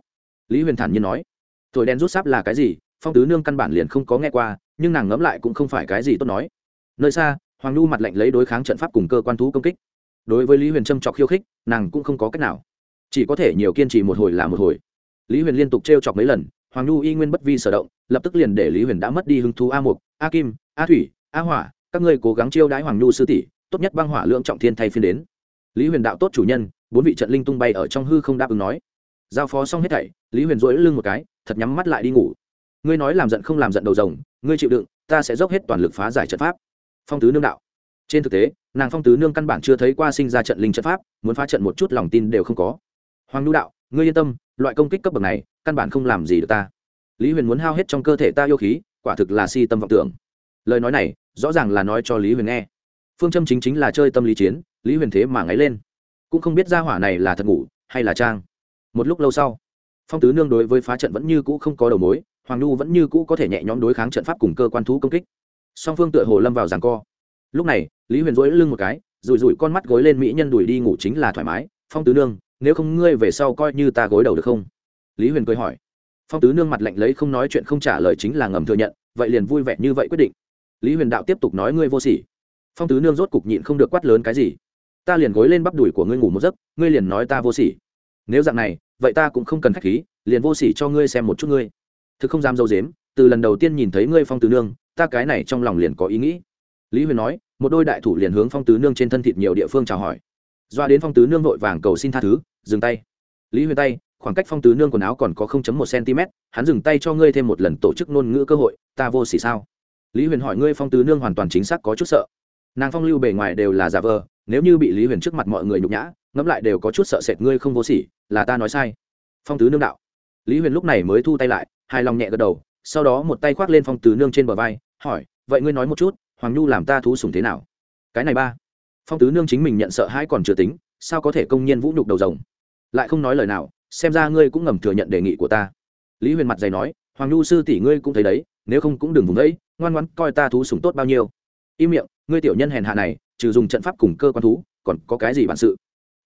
Lý huyền thản nhiên nói. Thổi đèn rút sáp là cái gì? Phong tứ nương căn bản liền không có nghe qua, nhưng nàng ngẫm lại cũng không phải cái gì tốt nói. Nơi xa hoàng nhu mặt lạnh lấy đối kháng trận pháp cùng cơ quan thú công kích. Đối với lý huyền trâm trọc khiêu khích, nàng cũng không có cách nào. Chỉ có thể nhiều kiên trì một hồi là một hồi. Lý huyền liên tục t r e o chọc mấy lần, hoàng nhu y nguyên bất vi sở động, lập tức liền để lý huyền đã mất đi hứng thú a mục, a kim, a thủy, a hỏa, các ngươi cố gắng chiêu đãi hoàng nhu sư tỷ, tốt nhất băng hỏa lượng trọng thiên thay phiên đến. Lý huyền đạo tốt chủ nhân, bốn vị trận linh tung bay ở trong hư không đáp ứng nói. Giao phó xong hết thảy, lý huyền dỗi lưng một cái, thật nhắm mắt lại đi ngủ. Ngươi nói làm giận không làm giận đầu rồng, ngươi chịu đựng, ta sẽ dốc hết toàn lực phá giải trận pháp phong tứ nương đạo. Trên thực tế, nàng phong tứ nương căn bản chưa thấy qua sinh ra trận linh trận pháp, muốn phá trận một chút lòng tin đều không có. Hoàng nhu đạo, ngươi yên tâm, loại công kích cấp bậc này, căn bản không làm gì được ta. Lý huyền muốn hao hết trong cơ thể ta yêu khí, quả thực là si tâm vọng tưởng. Lời nói này, rõ ràng là nói cho lý huyền nghe. Phương châm chính chính là chơi tâm lý chiến, lý huyền thế mà ngáy lên. Cũng không biết ra hỏa này là thật ngủ, hay là trang. Một lúc lâu sau, phong tứ nương đối với phá trận vẫn như cũ không có đầu mối, hoàng nhu vẫn như cũ có thể nhẹ nhõm đối kháng trận pháp cùng cơ quan thú công kích song phương tựa hồ lâm vào giằng co. Lúc này, lý huyền dỗi lưng một cái, rủi rủi con mắt gối lên mỹ nhân đuổi đi ngủ chính là thoải mái, phong tứ nương, nếu không ngươi về sau coi như ta gối đầu được không? Lý huyền cười hỏi. Phong tứ nương mặt lạnh lấy không nói chuyện không trả lời chính là ngầm thừa nhận, vậy liền vui vẻ như vậy quyết định. Lý huyền đạo tiếp tục nói, ngươi vô sỉ. Phong tứ nương rốt cục nhịn không được quát lớn cái gì. Ta liền gối lên bắp đùi của ngươi ngủ một giấc, ngươi liền nói ta vô sỉ. Nếu dạng này, vậy ta cũng không cần k h á c h khí, liền vô sỉ cho ngươi xem một chút ngươi. Thực không dám dâu dếm từ lần đầu tiên nhìn thấy ngươi phong tứ nương, ta cái này trong lòng liền có ý nghĩ. Lý huyền nói, một đôi đại thủ liền hướng phong tứ nương trên thân thịt nhiều địa phương chào hỏi. Doa đến phong tứ nương vội vàng cầu xin tha thứ, dừng tay. Lý huyền tay, khoảng cách phong tứ nương quần áo còn có một cm, hắn dừng tay cho ngươi thêm một lần tổ chức ngôn ngữ cơ hội, ta vô xỉ sao? Lý huyền hỏi ngươi phong tứ nương hoàn toàn chính xác có chút sợ. Nàng phong lưu bề ngoài đều là giả vờ, nếu như bị lý huyền trước mặt mọi người nhục nhã, ngẫm lại đều có chút sợ sệt ngươi không vô sỉ, là ta nói sai. Phong tứ nương đạo. Lý huyền lúc này mới thu tay lại, hài lòng nhẹ gật đầu sau đó một tay khoác lên phong tứ nương trên bờ vai, hỏi, vậy ngươi nói một chút, hoàng nhu làm ta thú sùng thế nào? Cái này ba. Phong tứ nương chính mình nhận sợ hãi còn chưa tính, sao có thể công nhiên vũ nhục đầu rồng? Lại không nói lời nào, xem ra ngươi cũng ngầm thừa nhận đề nghị của ta. Lý huyền mặt dày nói, hoàng nhu sư tỷ ngươi cũng thấy đấy, nếu không cũng đừng vùng đấy, ngoan ngoan coi ta thú sùng tốt bao nhiêu. Im miệng, ngươi tiểu nhân hèn hạ này, trừ dùng trận pháp cùng cơ quan thú, còn có cái gì bản sự?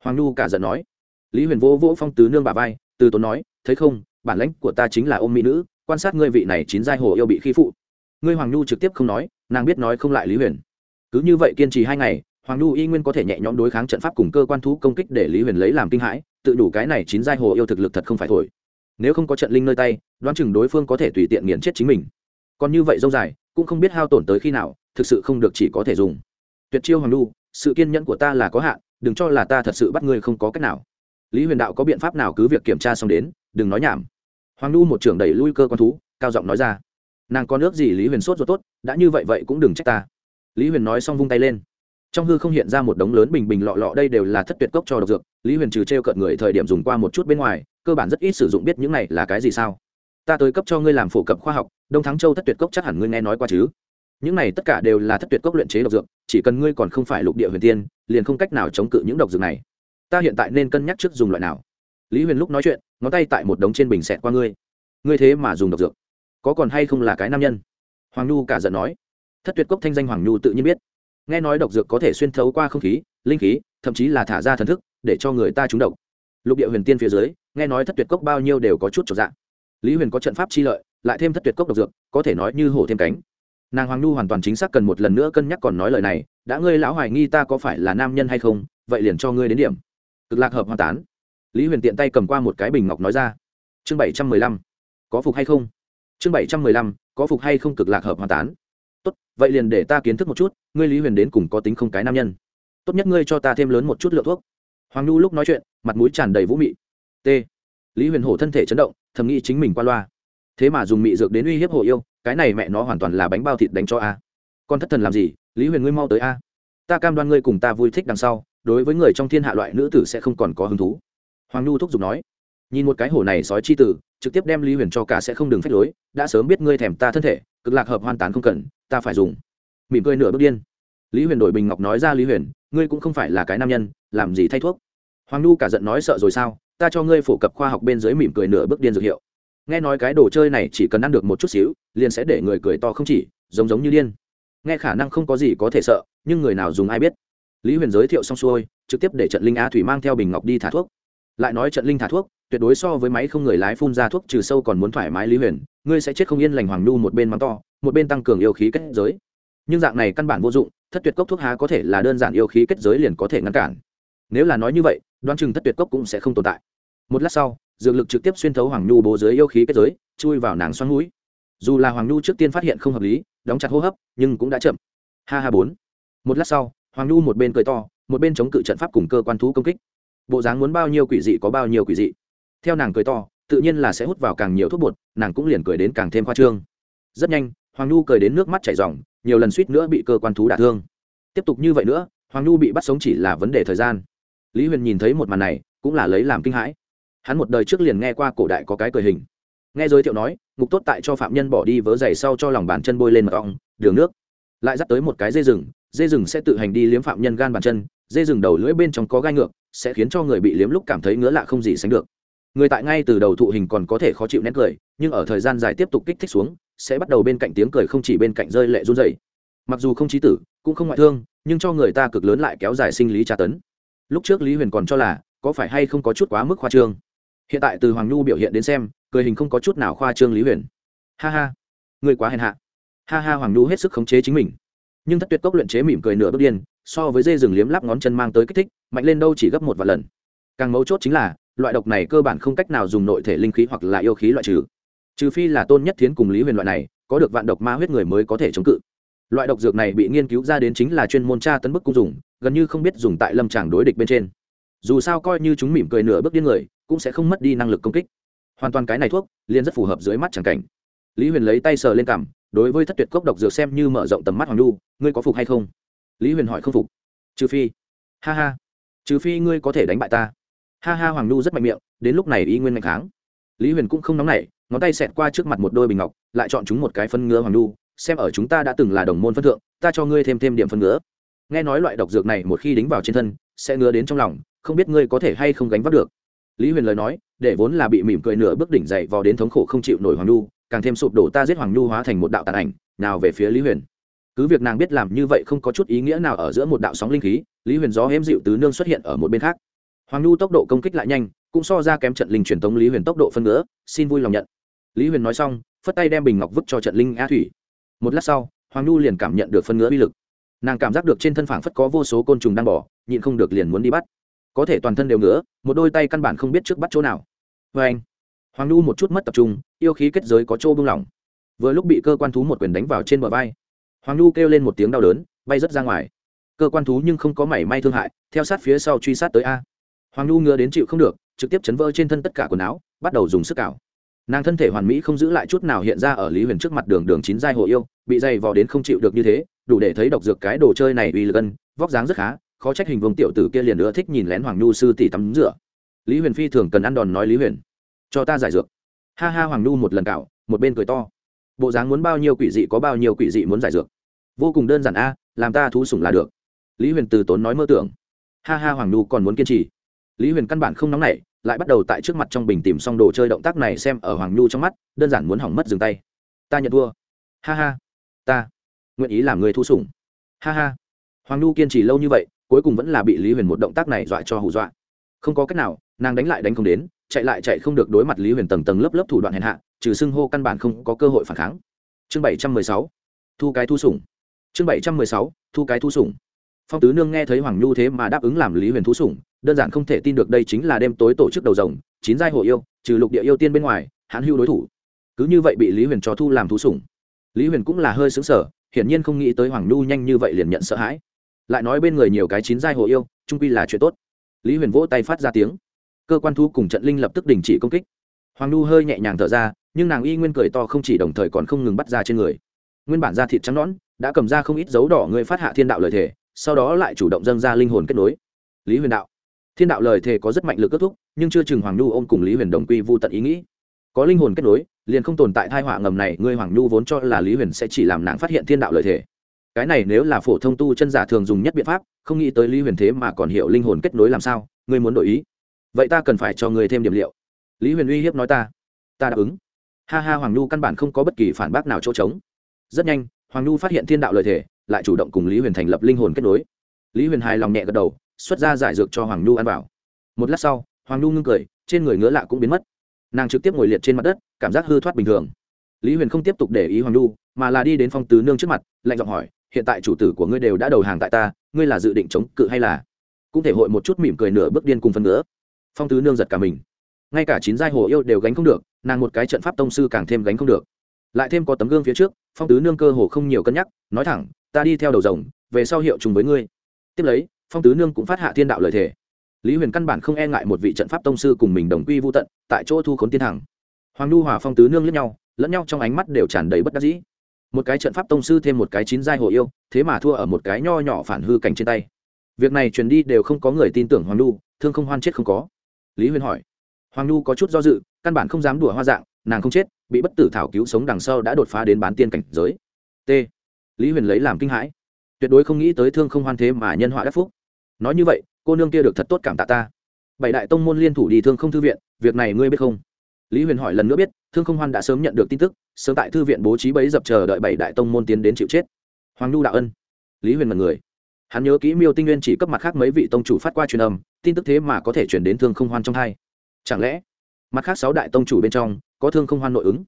Hoàng nhu cả giận nói. Lý huyền vỗ vỗ phong tứ nương bà vai, từ tốn nói, thấy không, bản lãnh của ta chính là ôm mỹ nữ quan sát ngươi vị này chín giai hồ yêu bị khi phụ. Ngươi hoàng nhu trực tiếp không nói, nàng biết nói không lại lý huyền. Cứ như vậy kiên trì hai ngày, hoàng nhu y nguyên có thể nhẹ nhõm đối kháng trận pháp cùng cơ quan thú công kích để lý huyền lấy làm kinh hãi, tự đủ cái này chín giai hồ yêu thực lực thật không phải thổi. Nếu không có trận linh nơi tay, đoán chừng đối phương có thể tùy tiện nghiền chết chính mình. Còn như vậy dâu dài, cũng không biết hao tổn tới khi nào, thực sự không được chỉ có thể dùng. Tuyệt chiêu hoàng nhu, sự kiên nhẫn của ta là có hạn, đừng cho là ta thật sự bắt ngươi không có cách nào. Lý huyền đạo có biện pháp nào cứ việc kiểm tra xong đến, đừng nói nhảm hoàng nhu một trưởng đẩy lui cơ quan thú, cao giọng nói ra. Nàng có nước gì lý huyền sốt ruột tốt, đã như vậy vậy cũng đừng trách ta. Lý huyền nói xong vung tay lên. Trong hư không hiện ra một đống lớn bình bình lọ lọ, đây đều là thất tuyệt cốc cho độc dược. Lý huyền trừ t r e o cợt người thời điểm dùng qua một chút bên ngoài, cơ bản rất ít sử dụng biết những này là cái gì sao. Ta tới cấp cho ngươi làm phổ cập khoa học, đông thắng châu thất tuyệt cốc chắc hẳn ngươi nghe nói qua chứ? Những này tất cả đều là thất tuyệt cốc luyện chế độc dược, chỉ cần ngươi còn không phải lục địa huyền tiên, liền không cách nào chống cự những độc dược này. Ta hiện tại nên cân nhắc trước dùng loại nào lý huyền lúc nói chuyện, ngón tay tại một đống trên bình xẹt qua ngươi. Ngươi thế mà dùng độc dược. Có còn hay không là cái nam nhân? Hoàng nhu cả giận nói. Thất tuyệt cốc thanh danh hoàng nhu tự nhiên biết. Nghe nói độc dược có thể xuyên thấu qua không khí, linh khí, thậm chí là thả ra thần thức, để cho người ta trúng độc. Lục địa huyền tiên phía dưới, nghe nói thất tuyệt cốc bao nhiêu đều có chút trọn dạng. Lý huyền có trận pháp chi lợi, lại thêm thất tuyệt cốc độc dược, có thể nói như hổ thêm cánh. Nàng hoàng nhu hoàn toàn chính xác cần một lần nữa cân nhắc còn nói lời này, đã ngươi lão hoài nghi ta có phải là nam nhân hay không, vậy liền cho ngươi đến điểm. Cực lạc hợp hoa tán lý huyền tiện tay cầm qua một cái bình ngọc nói ra, chương bảy trăm mười lăm, có phục hay không? Chương bảy trăm mười lăm, có phục hay không cực lạc hợp hoàn tán? Tốt, vậy liền để ta kiến thức một chút, ngươi lý huyền đến cùng có tính không cái nam nhân. Tốt nhất ngươi cho ta thêm lớn một chút lượng thuốc. Hoàng nhu lúc nói chuyện, mặt mũi tràn đầy vũ mị. T. Lý huyền hổ thân thể chấn động, thầm nghĩ chính mình qua loa. Thế mà dùng mị dược đến uy hiếp hồ yêu, cái này mẹ nó hoàn toàn là bánh bao thịt đánh cho a. Con thất thần làm gì, lý huyền ngươi mau tới a. Ta cam đoan ngươi cùng ta vui thích đằng sau, đối với người trong thiên hạ loại nữ tử sẽ không còn có hứng thú hoàng nhu thúc giục nói, nhìn một cái hồ này sói chi tử, trực tiếp đem lý huyền cho cả sẽ không đừng phép lối, đã sớm biết ngươi thèm ta thân thể, cực lạc hợp hoàn tán không cần, ta phải dùng. Mỉm cười nửa bước điên. Lý huyền đổi bình ngọc nói ra, lý huyền, ngươi cũng không phải là cái nam nhân, làm gì thay thuốc? Hoàng nhu cả giận nói, sợ rồi sao? Ta cho ngươi phổ cập khoa học bên dưới mỉm cười nửa bước điên dược hiệu. Nghe nói cái đồ chơi này chỉ cần ăn được một chút xíu, liền sẽ để người cười to không chỉ, giống giống như điên. Nghe khả năng không có gì có thể sợ, nhưng người nào dùng ai biết. Lý huyền giới thiệu xong xuôi, trực tiếp để trận linh Á thủy mang theo bình ngọc đi thả thuốc lại nói trận linh thả thuốc, tuyệt đối so với máy không người lái phun ra thuốc trừ sâu còn muốn thoải mái lý huyền, ngươi sẽ chết không yên lành hoàng nhu một bên mắng to, một bên tăng cường yêu khí kết giới. Nhưng dạng này căn bản vô dụng, thất tuyệt cốc thuốc há có thể là đơn giản yêu khí kết giới liền có thể ngăn cản. Nếu là nói như vậy, đoán chừng thất tuyệt cốc cũng sẽ không tồn tại. Một lát sau, dược lực trực tiếp xuyên thấu hoàng nhu bố dưới yêu khí kết giới, chui vào nàng xoắn mũi. Dù là hoàng nhu trước tiên phát hiện không hợp lý, đóng chặt hô hấp, nhưng cũng đã chậm. Ha ha bốn. Một lát sau, hoàng nhu một bên cười to, một bên chống cự trận pháp cùng cơ quan thú công kích bộ dáng muốn bao nhiêu quỷ dị có bao nhiêu quỷ dị. Theo nàng cười to, tự nhiên là sẽ hút vào càng nhiều thuốc bột, nàng cũng liền cười đến càng thêm khoa trương. Rất nhanh, hoàng nhu cười đến nước mắt chảy r nhiều lần suýt nữa bị cơ quan thú đả thương. Tiếp tục như vậy nữa, hoàng nhu bị bắt sống chỉ là vấn đề thời gian. Lý huyền nhìn thấy một màn này, cũng là lấy làm kinh hãi. Hắn một đời trước liền nghe qua cổ đại có cái cười hình. Nghe giới thiệu nói, ngục tốt tại cho phạm nhân bỏ đi vớ giày sau cho lòng bàn chân bôi lên mật ong, đường nước. Lại dắt tới một cái dây rừng dây rừng sẽ tự hành đi liếm phạm nhân gan bàn chân dây rừng đầu lưỡi bên trong có gai ngược sẽ khiến cho người bị liếm lúc cảm thấy ngứa lạ không gì sánh được. Người tại ngay từ đầu thụ hình còn có thể khó chịu nét cười, nhưng ở thời gian dài tiếp tục kích thích xuống, sẽ bắt đầu bên cạnh tiếng cười không chỉ bên cạnh rơi lệ run dày mặc dù không trí tử, cũng không ngoại thương, nhưng cho người ta cực lớn lại kéo dài sinh lý tra tấn. Lúc trước lý huyền còn cho là, có phải hay không có chút quá mức khoa trương. Hiện tại từ hoàng nhu biểu hiện đến xem, cười hình không có chút nào khoa trương lý huyền. Ha ha người quá hèn hạ. Ha ha, hoàng nhu hết sức khống chế chính mình nhưng thất tuyệt cốc luyện chế mỉm cười nửa bước điên, so với dê rừng liếm lắp ngón chân mang tới kích thích, mạnh lên đâu chỉ gấp một vài lần. Càng mấu chốt chính là, loại độc này cơ bản không cách nào dùng nội thể linh khí hoặc là yêu khí loại trừ. Trừ phi là tôn nhất thiến cùng lý huyền loại này, có được vạn độc ma huyết người mới có thể chống cự. Loại độc dược này bị nghiên cứu ra đến chính là chuyên môn tra tấn bức cung dùng, gần như không biết dùng tại lâm tràng đối địch bên trên. Dù sao coi như chúng mỉm cười nửa bước điên người, cũng sẽ không mất đi năng lực công kích. Hoàn toàn cái này thuốc liên rất phù hợp dưới mắt chẳng cảnh. Lý huyền lấy tay sờ lên cằm đối với thất tuyệt cốc độc dược xem như mở rộng tầm mắt hoàng nhu ngươi có phục hay không? Lý huyền hỏi không phục. Trừ phi. Ha ha. Trừ phi ngươi có thể đánh bại ta. Ha ha, hoàng nhu rất mạnh miệng, đến lúc này y nguyên mạnh kháng. Lý huyền cũng không nóng nảy, ngón tay xẹt qua trước mặt một đôi bình ngọc, lại chọn chúng một cái phân ngứa hoàng nhu xem ở chúng ta đã từng là đồng môn phân thượng, ta cho ngươi thêm thêm điểm phân ngứa. Nghe nói loại độc dược này một khi đính vào trên thân, sẽ ngứa đến trong lòng, không biết ngươi có thể hay không gánh vác được. Lý huyền lời nói, để vốn là bị mỉm cười nửa bước đỉnh dậy vào đến thống khổ không chịu nổi hoàng nhu càng thêm sụp đổ ta giết hoàng nhu hóa thành một đạo tàn ảnh, nào về phía lý huyền. Cứ việc nàng biết làm như vậy không có chút ý nghĩa nào ở giữa một đạo sóng linh khí, lý huyền gió êm dịu tứ nương xuất hiện ở một bên khác. Hoàng nhu tốc độ công kích lại nhanh, cũng so ra kém trận linh truyền tống lý huyền tốc độ phân nữa xin vui lòng nhận. Lý huyền nói xong, phất tay đem bình ngọc vứt cho trận linh a thủy. Một lát sau, hoàng nhu liền cảm nhận được phân ngứa uy lực. Nàng cảm giác được trên thân phảng phất có vô số côn trùng đang bỏ nhịn không được liền muốn đi bắt. Có thể toàn thân đều ngứa, một đôi tay căn bản không biết trước bắt chỗ nào. Vê anh hoàng nhu một chút mất tập trung, yêu khí kết giới có chỗ bung lỏng. Vừa lúc bị cơ quan thú một quyền đánh vào trên bờ vai, hoàng nhu kêu lên một tiếng đau đớn, bay rớt ra ngoài. Cơ quan thú nhưng không có mảy may thương hại, theo sát phía sau truy sát tới a. Hoàng nhu ngứa đến chịu không được, trực tiếp chấn vỡ trên thân tất cả quần áo, bắt đầu dùng sức cào nàng thân thể hoàn mỹ không giữ lại chút nào hiện ra ở lý huyền trước mặt đường đường chín giai hồ yêu, bị dày vò đến không chịu được như thế, đủ để thấy độc dược cái đồ chơi này uy lực ân, vóc dáng rất khá, khó trách hình vùng tiểu tử kia liền nữa thích nhìn lén hoàng nhu sư tỷ tắm rửa. Lý huyền phi thường cần ăn đòn nói lý huyền cho ta giải dược. Ha ha, hoàng nhu một lần cạo, một bên cười to. Bộ dáng muốn bao nhiêu quỷ dị có bao nhiêu quỷ dị muốn giải dược. Vô cùng đơn giản a, làm ta thú sủng là được. Lý huyền từ tốn nói mơ tưởng. Ha ha, hoàng nhu còn muốn kiên trì. Lý huyền căn bản không nóng nảy, lại bắt đầu tại trước mặt trong bình tìm xong đồ chơi động tác này xem ở hoàng nhu trong mắt, đơn giản muốn hỏng mất dừng tay. Ta nhận thua. Ha ha. Ta nguyện ý làm người thu sủng. Ha ha. Hoàng nhu kiên trì lâu như vậy, cuối cùng vẫn là bị lý huyền một động tác này dọa cho hù dọa. Không có cách nào, nàng đánh lại đánh không đến chạy lại chạy không được đối mặt lý huyền tầng tầng lớp lớp thủ đoạn hèn hạ, trừ xưng hô căn bản không có cơ hội phản kháng. Chương bảy trăm mười sáu. Thu cái thu sủng. Chương bảy trăm mười sáu. Thu cái thu sủng. Phong tứ nương nghe thấy hoàng nhu thế mà đáp ứng làm lý huyền thu sủng, đơn giản không thể tin được đây chính là đêm tối tổ chức đầu rồng, chín giai hộ yêu, trừ lục địa yêu tiên bên ngoài, hãn hưu đối thủ. Cứ như vậy bị lý huyền cho thu làm thú sủng. Lý huyền cũng là hơi xứng sở hiển nhiên không nghĩ tới hoàng nhu nhanh như vậy liền nhận sợ hãi. Lại nói bên người nhiều cái chín giai hộ yêu trung quy là chuyện tốt. Lý huyền vỗ tay phát ra tiếng cơ quan thu cùng trận linh lập tức đình chỉ công kích. Hoàng nhu hơi nhẹ nhàng thở ra, nhưng nàng y nguyên cười to không chỉ đồng thời còn không ngừng bắt ra trên người. Nguyên bản da thịt trắng nõn, đã cầm ra không ít dấu đỏ người phát hạ thiên đạo lời thề, sau đó lại chủ động dâng ra linh hồn kết nối. Lý huyền đạo. Thiên đạo lời thề có rất mạnh lực kết thúc, nhưng chưa chừng hoàng nhu ôm cùng lý huyền đồng quy vô tận ý nghĩ. Có linh hồn kết nối, liền không tồn tại thai họa ngầm này ngươi hoàng nhu vốn cho là lý huyền sẽ chỉ làm nàng phát hiện thiên đạo lời thề. Cái này nếu là phổ thông tu chân giả thường dùng nhất biện pháp, không nghĩ tới lý huyền thế mà còn hiểu linh hồn kết nối làm sao, ngươi muốn đổi ý vậy ta cần phải cho người thêm điểm liệu. Lý huyền uy hiếp nói ta. Ta đáp ứng. Ha ha, hoàng nhu căn bản không có bất kỳ phản bác nào chỗ trống. Rất nhanh, hoàng nhu phát hiện thiên đạo lời thể lại chủ động cùng lý huyền thành lập linh hồn kết nối. Lý huyền hài lòng nhẹ gật đầu, xuất ra giải dược cho hoàng nhu ăn vào. Một lát sau, hoàng nhu ngưng cười, trên người ngứa lạ cũng biến mất. Nàng trực tiếp ngồi liệt trên mặt đất, cảm giác hư thoát bình thường. Lý huyền không tiếp tục để ý hoàng nhu, mà là đi đến phong tứ nương trước mặt, lạnh giọng hỏi, hiện tại chủ tử của ngươi đều đã đầu hàng tại ta, ngươi là dự định chống cự hay là? Cũng thể hội một chút mỉm cười nửa bước điên cùng phân nữa phong tứ nương giật cả mình. Ngay cả chín giai hồ yêu đều gánh không được, nàng một cái trận pháp tông sư càng thêm gánh không được. Lại thêm có tấm gương phía trước, phong tứ nương cơ hồ không nhiều cân nhắc, nói thẳng, ta đi theo đầu rồng, về sau hiệu trùng với ngươi. Tiếp lấy, phong tứ nương cũng phát hạ thiên đạo lời thề. Lý huyền căn bản không e ngại một vị trận pháp tông sư cùng mình đồng quy vô tận, tại chỗ thu khốn tiên thẳng hoàng nhu hòa, phong tứ nương lẫn nhau lẫn nhau trong ánh mắt đều tràn đầy bất đắc dĩ. Một cái trận pháp tông sư thêm một cái chín giai hồ yêu, thế mà thua ở một cái nho nhỏ phản hư cảnh trên tay. Việc này truyền đi đều không có người tin tưởng hoàng nhu, thương không hoan chết không có lý huyền hỏi. Hoàng nhu có chút do dự, căn bản không dám đùa hoa dạng, nàng không chết, bị bất tử thảo cứu sống đằng sau đã đột phá đến bán tiên cảnh giới. T. Lý huyền lấy làm kinh hãi. Tuyệt đối không nghĩ tới thương không hoan thế mà nhân họa đắc phúc. Nói như vậy, cô nương kia được thật tốt cảm tạ ta. Bảy đại tông môn liên thủ đi thương không thư viện, việc này ngươi biết không? Lý huyền hỏi lần nữa biết, thương không hoan đã sớm nhận được tin tức, sớm tại thư viện bố trí bấy dập chờ đợi bảy đại tông môn tiến đến chịu chết. Hoàng nhu đạo ân. Lý huyền mật người hắn nhớ kỹ miêu tinh nguyên chỉ cấp mặt khác mấy vị tông chủ phát qua truyền âm, tin tức thế mà có thể chuyển đến thương không hoan trong hai. Chẳng lẽ, mặt khác sáu đại tông chủ bên trong, có thương không hoan nội ứng?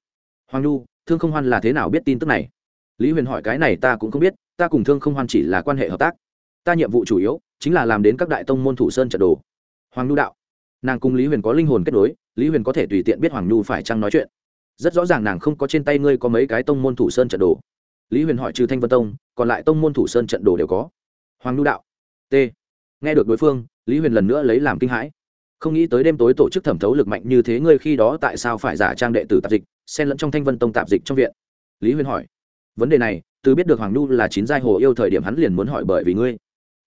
Hoàng nhu, thương không hoan là thế nào biết tin tức này? Lý huyền hỏi cái này ta cũng không biết, ta cùng thương không hoan chỉ là quan hệ hợp tác. Ta nhiệm vụ chủ yếu, chính là làm đến các đại tông môn thủ sơn trận đồ. Hoàng nhu đạo. Nàng cùng lý huyền có linh hồn kết nối, lý huyền có thể tùy tiện biết hoàng nhu phải chăng nói chuyện. Rất rõ ràng nàng không có trên tay ngươi có mấy cái tông môn thủ sơn trận đồ. Lý huyền hỏi trừ thanh vân tông, còn lại tông môn thủ sơn trận đồ đều có hoàng nhu đạo. T. Nghe được đối phương, lý huyền lần nữa lấy làm kinh hãi. Không nghĩ tới đêm tối tổ chức thẩm thấu lực mạnh như thế, ngươi khi đó tại sao phải giả trang đệ tử tạp dịch, xen lẫn trong thanh vân tông tạp dịch trong viện? Lý huyền hỏi. Vấn đề này, từ biết được hoàng nhu là chín giai hồ yêu thời điểm hắn liền muốn hỏi bởi vì ngươi.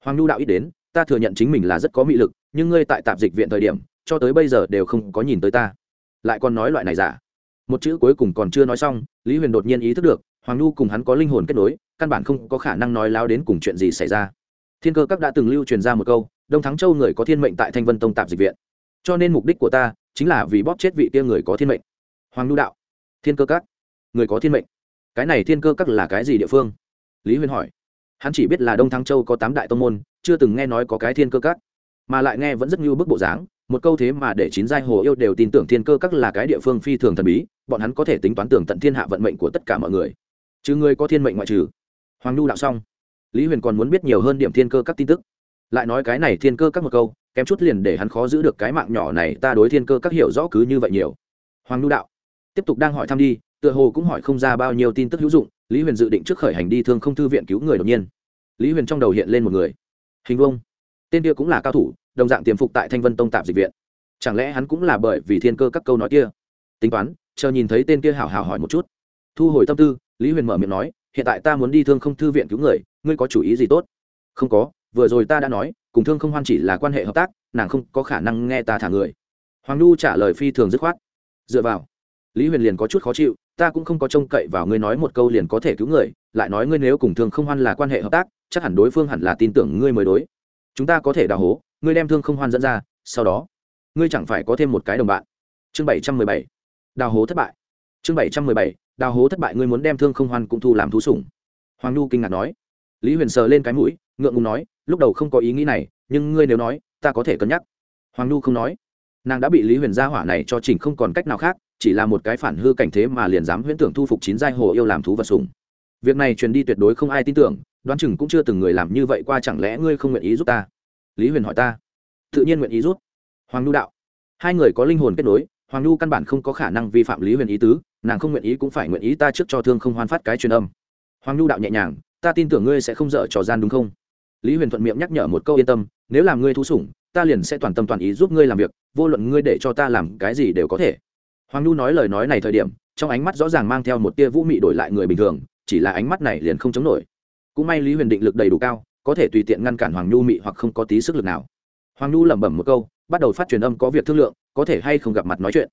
Hoàng nhu đạo ít đến, ta thừa nhận chính mình là rất có mị lực, nhưng ngươi tại tạp dịch viện thời điểm, cho tới bây giờ đều không có nhìn tới ta. Lại còn nói loại này giả. Một chữ cuối cùng còn chưa nói xong, lý huyền đột nhiên ý thức được, hoàng nhu cùng hắn có linh hồn kết nối, căn bản không có khả năng nói láo đến cùng chuyện gì xảy ra thiên cơ các đã từng lưu truyền ra một câu, đông thắng châu người có thiên mệnh tại thanh vân tông tạp dịch viện. Cho nên mục đích của ta chính là vì bóp chết vị tia người có thiên mệnh. Hoàng lưu đạo, thiên cơ các, người có thiên mệnh. Cái này thiên cơ các là cái gì địa phương? Lý Huyên hỏi. Hắn chỉ biết là đông Thắng châu có tám đại tông môn, chưa từng nghe nói có cái thiên cơ các, mà lại nghe vẫn rất như bức bộ dáng, một câu thế mà để chín giai hồ yêu đều tin tưởng thiên cơ các là cái địa phương phi thường thần bí, bọn hắn có thể tính toán tưởng tận thiên hạ vận mệnh của tất cả mọi người. Trừ người có thiên mệnh ngoại trừ. Hoàng lưu đạo xong lý huyền còn muốn biết nhiều hơn điểm thiên cơ các tin tức. Lại nói cái này thiên cơ các một câu, kém chút liền để hắn khó giữ được cái mạng nhỏ này, ta đối thiên cơ các hiểu rõ cứ như vậy nhiều. Hoàng nhu đạo. Tiếp tục đang hỏi thăm đi, tựa hồ cũng hỏi không ra bao nhiêu tin tức hữu dụng, lý huyền dự định trước khởi hành đi thương không thư viện cứu người đột nhiên. Lý huyền trong đầu hiện lên một người. Hình vông. Tên kia cũng là cao thủ, đồng dạng tiềm phục tại thanh vân tông tạp dịch viện. Chẳng lẽ hắn cũng là bởi vì thiên cơ các câu nói kia? Tính toán, chờ nhìn thấy tên kia hảo hảo hỏi một chút. Thu hồi tâm tư, lý huyền mở miệng nói hiện tại ta muốn đi thương không thư viện cứu người, ngươi có chủ ý gì tốt? Không có, vừa rồi ta đã nói, cùng thương không hoan chỉ là quan hệ hợp tác, nàng không có khả năng nghe ta thả người. Hoàng nhu trả lời phi thường dứt khoát. Dựa vào, lý huyền liền có chút khó chịu, ta cũng không có trông cậy vào ngươi nói một câu liền có thể cứu người, lại nói ngươi nếu cùng thương không hoan là quan hệ hợp tác, chắc hẳn đối phương hẳn là tin tưởng ngươi mới đối. Chúng ta có thể đào hố, ngươi đem thương không hoan dẫn ra, sau đó, ngươi chẳng phải có thêm một cái đồng bạn. Chương bảy trăm mười bảy. Đào hố thất bại. Chương bảy trăm mười bảy đào hố thất bại ngươi muốn đem thương không hoan cũng thu làm thú sủng. Hoàng nhu kinh ngạc nói. Lý huyền sờ lên cái mũi, ngượng ngùng nói, lúc đầu không có ý nghĩ này, nhưng ngươi nếu nói, ta có thể cân nhắc. Hoàng nhu không nói. Nàng đã bị lý huyền gia hỏa này cho chỉnh không còn cách nào khác, chỉ là một cái phản hư cảnh thế mà liền dám huyễn tưởng thu phục chín giai hồ yêu làm thú vật sùng việc này truyền đi tuyệt đối không ai tin tưởng, đoán chừng cũng chưa từng người làm như vậy qua chẳng lẽ ngươi không nguyện ý giúp ta? Lý huyền hỏi ta. Tự nhiên nguyện ý giúp. Hoàng nhu đạo. Hai người có linh hồn kết nối, hoàng nhu căn bản không có khả năng vi phạm lý huyền ý tứ nàng không nguyện ý cũng phải nguyện ý ta trước cho thương không hoan phát cái truyền âm. Hoàng nhu đạo nhẹ nhàng, ta tin tưởng ngươi sẽ không dở trò gian đúng không? Lý huyền thuận miệng nhắc nhở một câu yên tâm, nếu làm ngươi thú sủng, ta liền sẽ toàn tâm toàn ý giúp ngươi làm việc, vô luận ngươi để cho ta làm cái gì đều có thể. Hoàng nhu nói lời nói này thời điểm, trong ánh mắt rõ ràng mang theo một tia vũ mị đổi lại người bình thường, chỉ là ánh mắt này liền không chống nổi. Cũng may lý huyền định lực đầy đủ cao, có thể tùy tiện ngăn cản hoàng nhu mị hoặc không có tí sức lực nào. Hoàng nhu lẩm bẩm một câu, bắt đầu phát truyền âm có việc thương lượng, có thể hay không gặp mặt nói chuyện.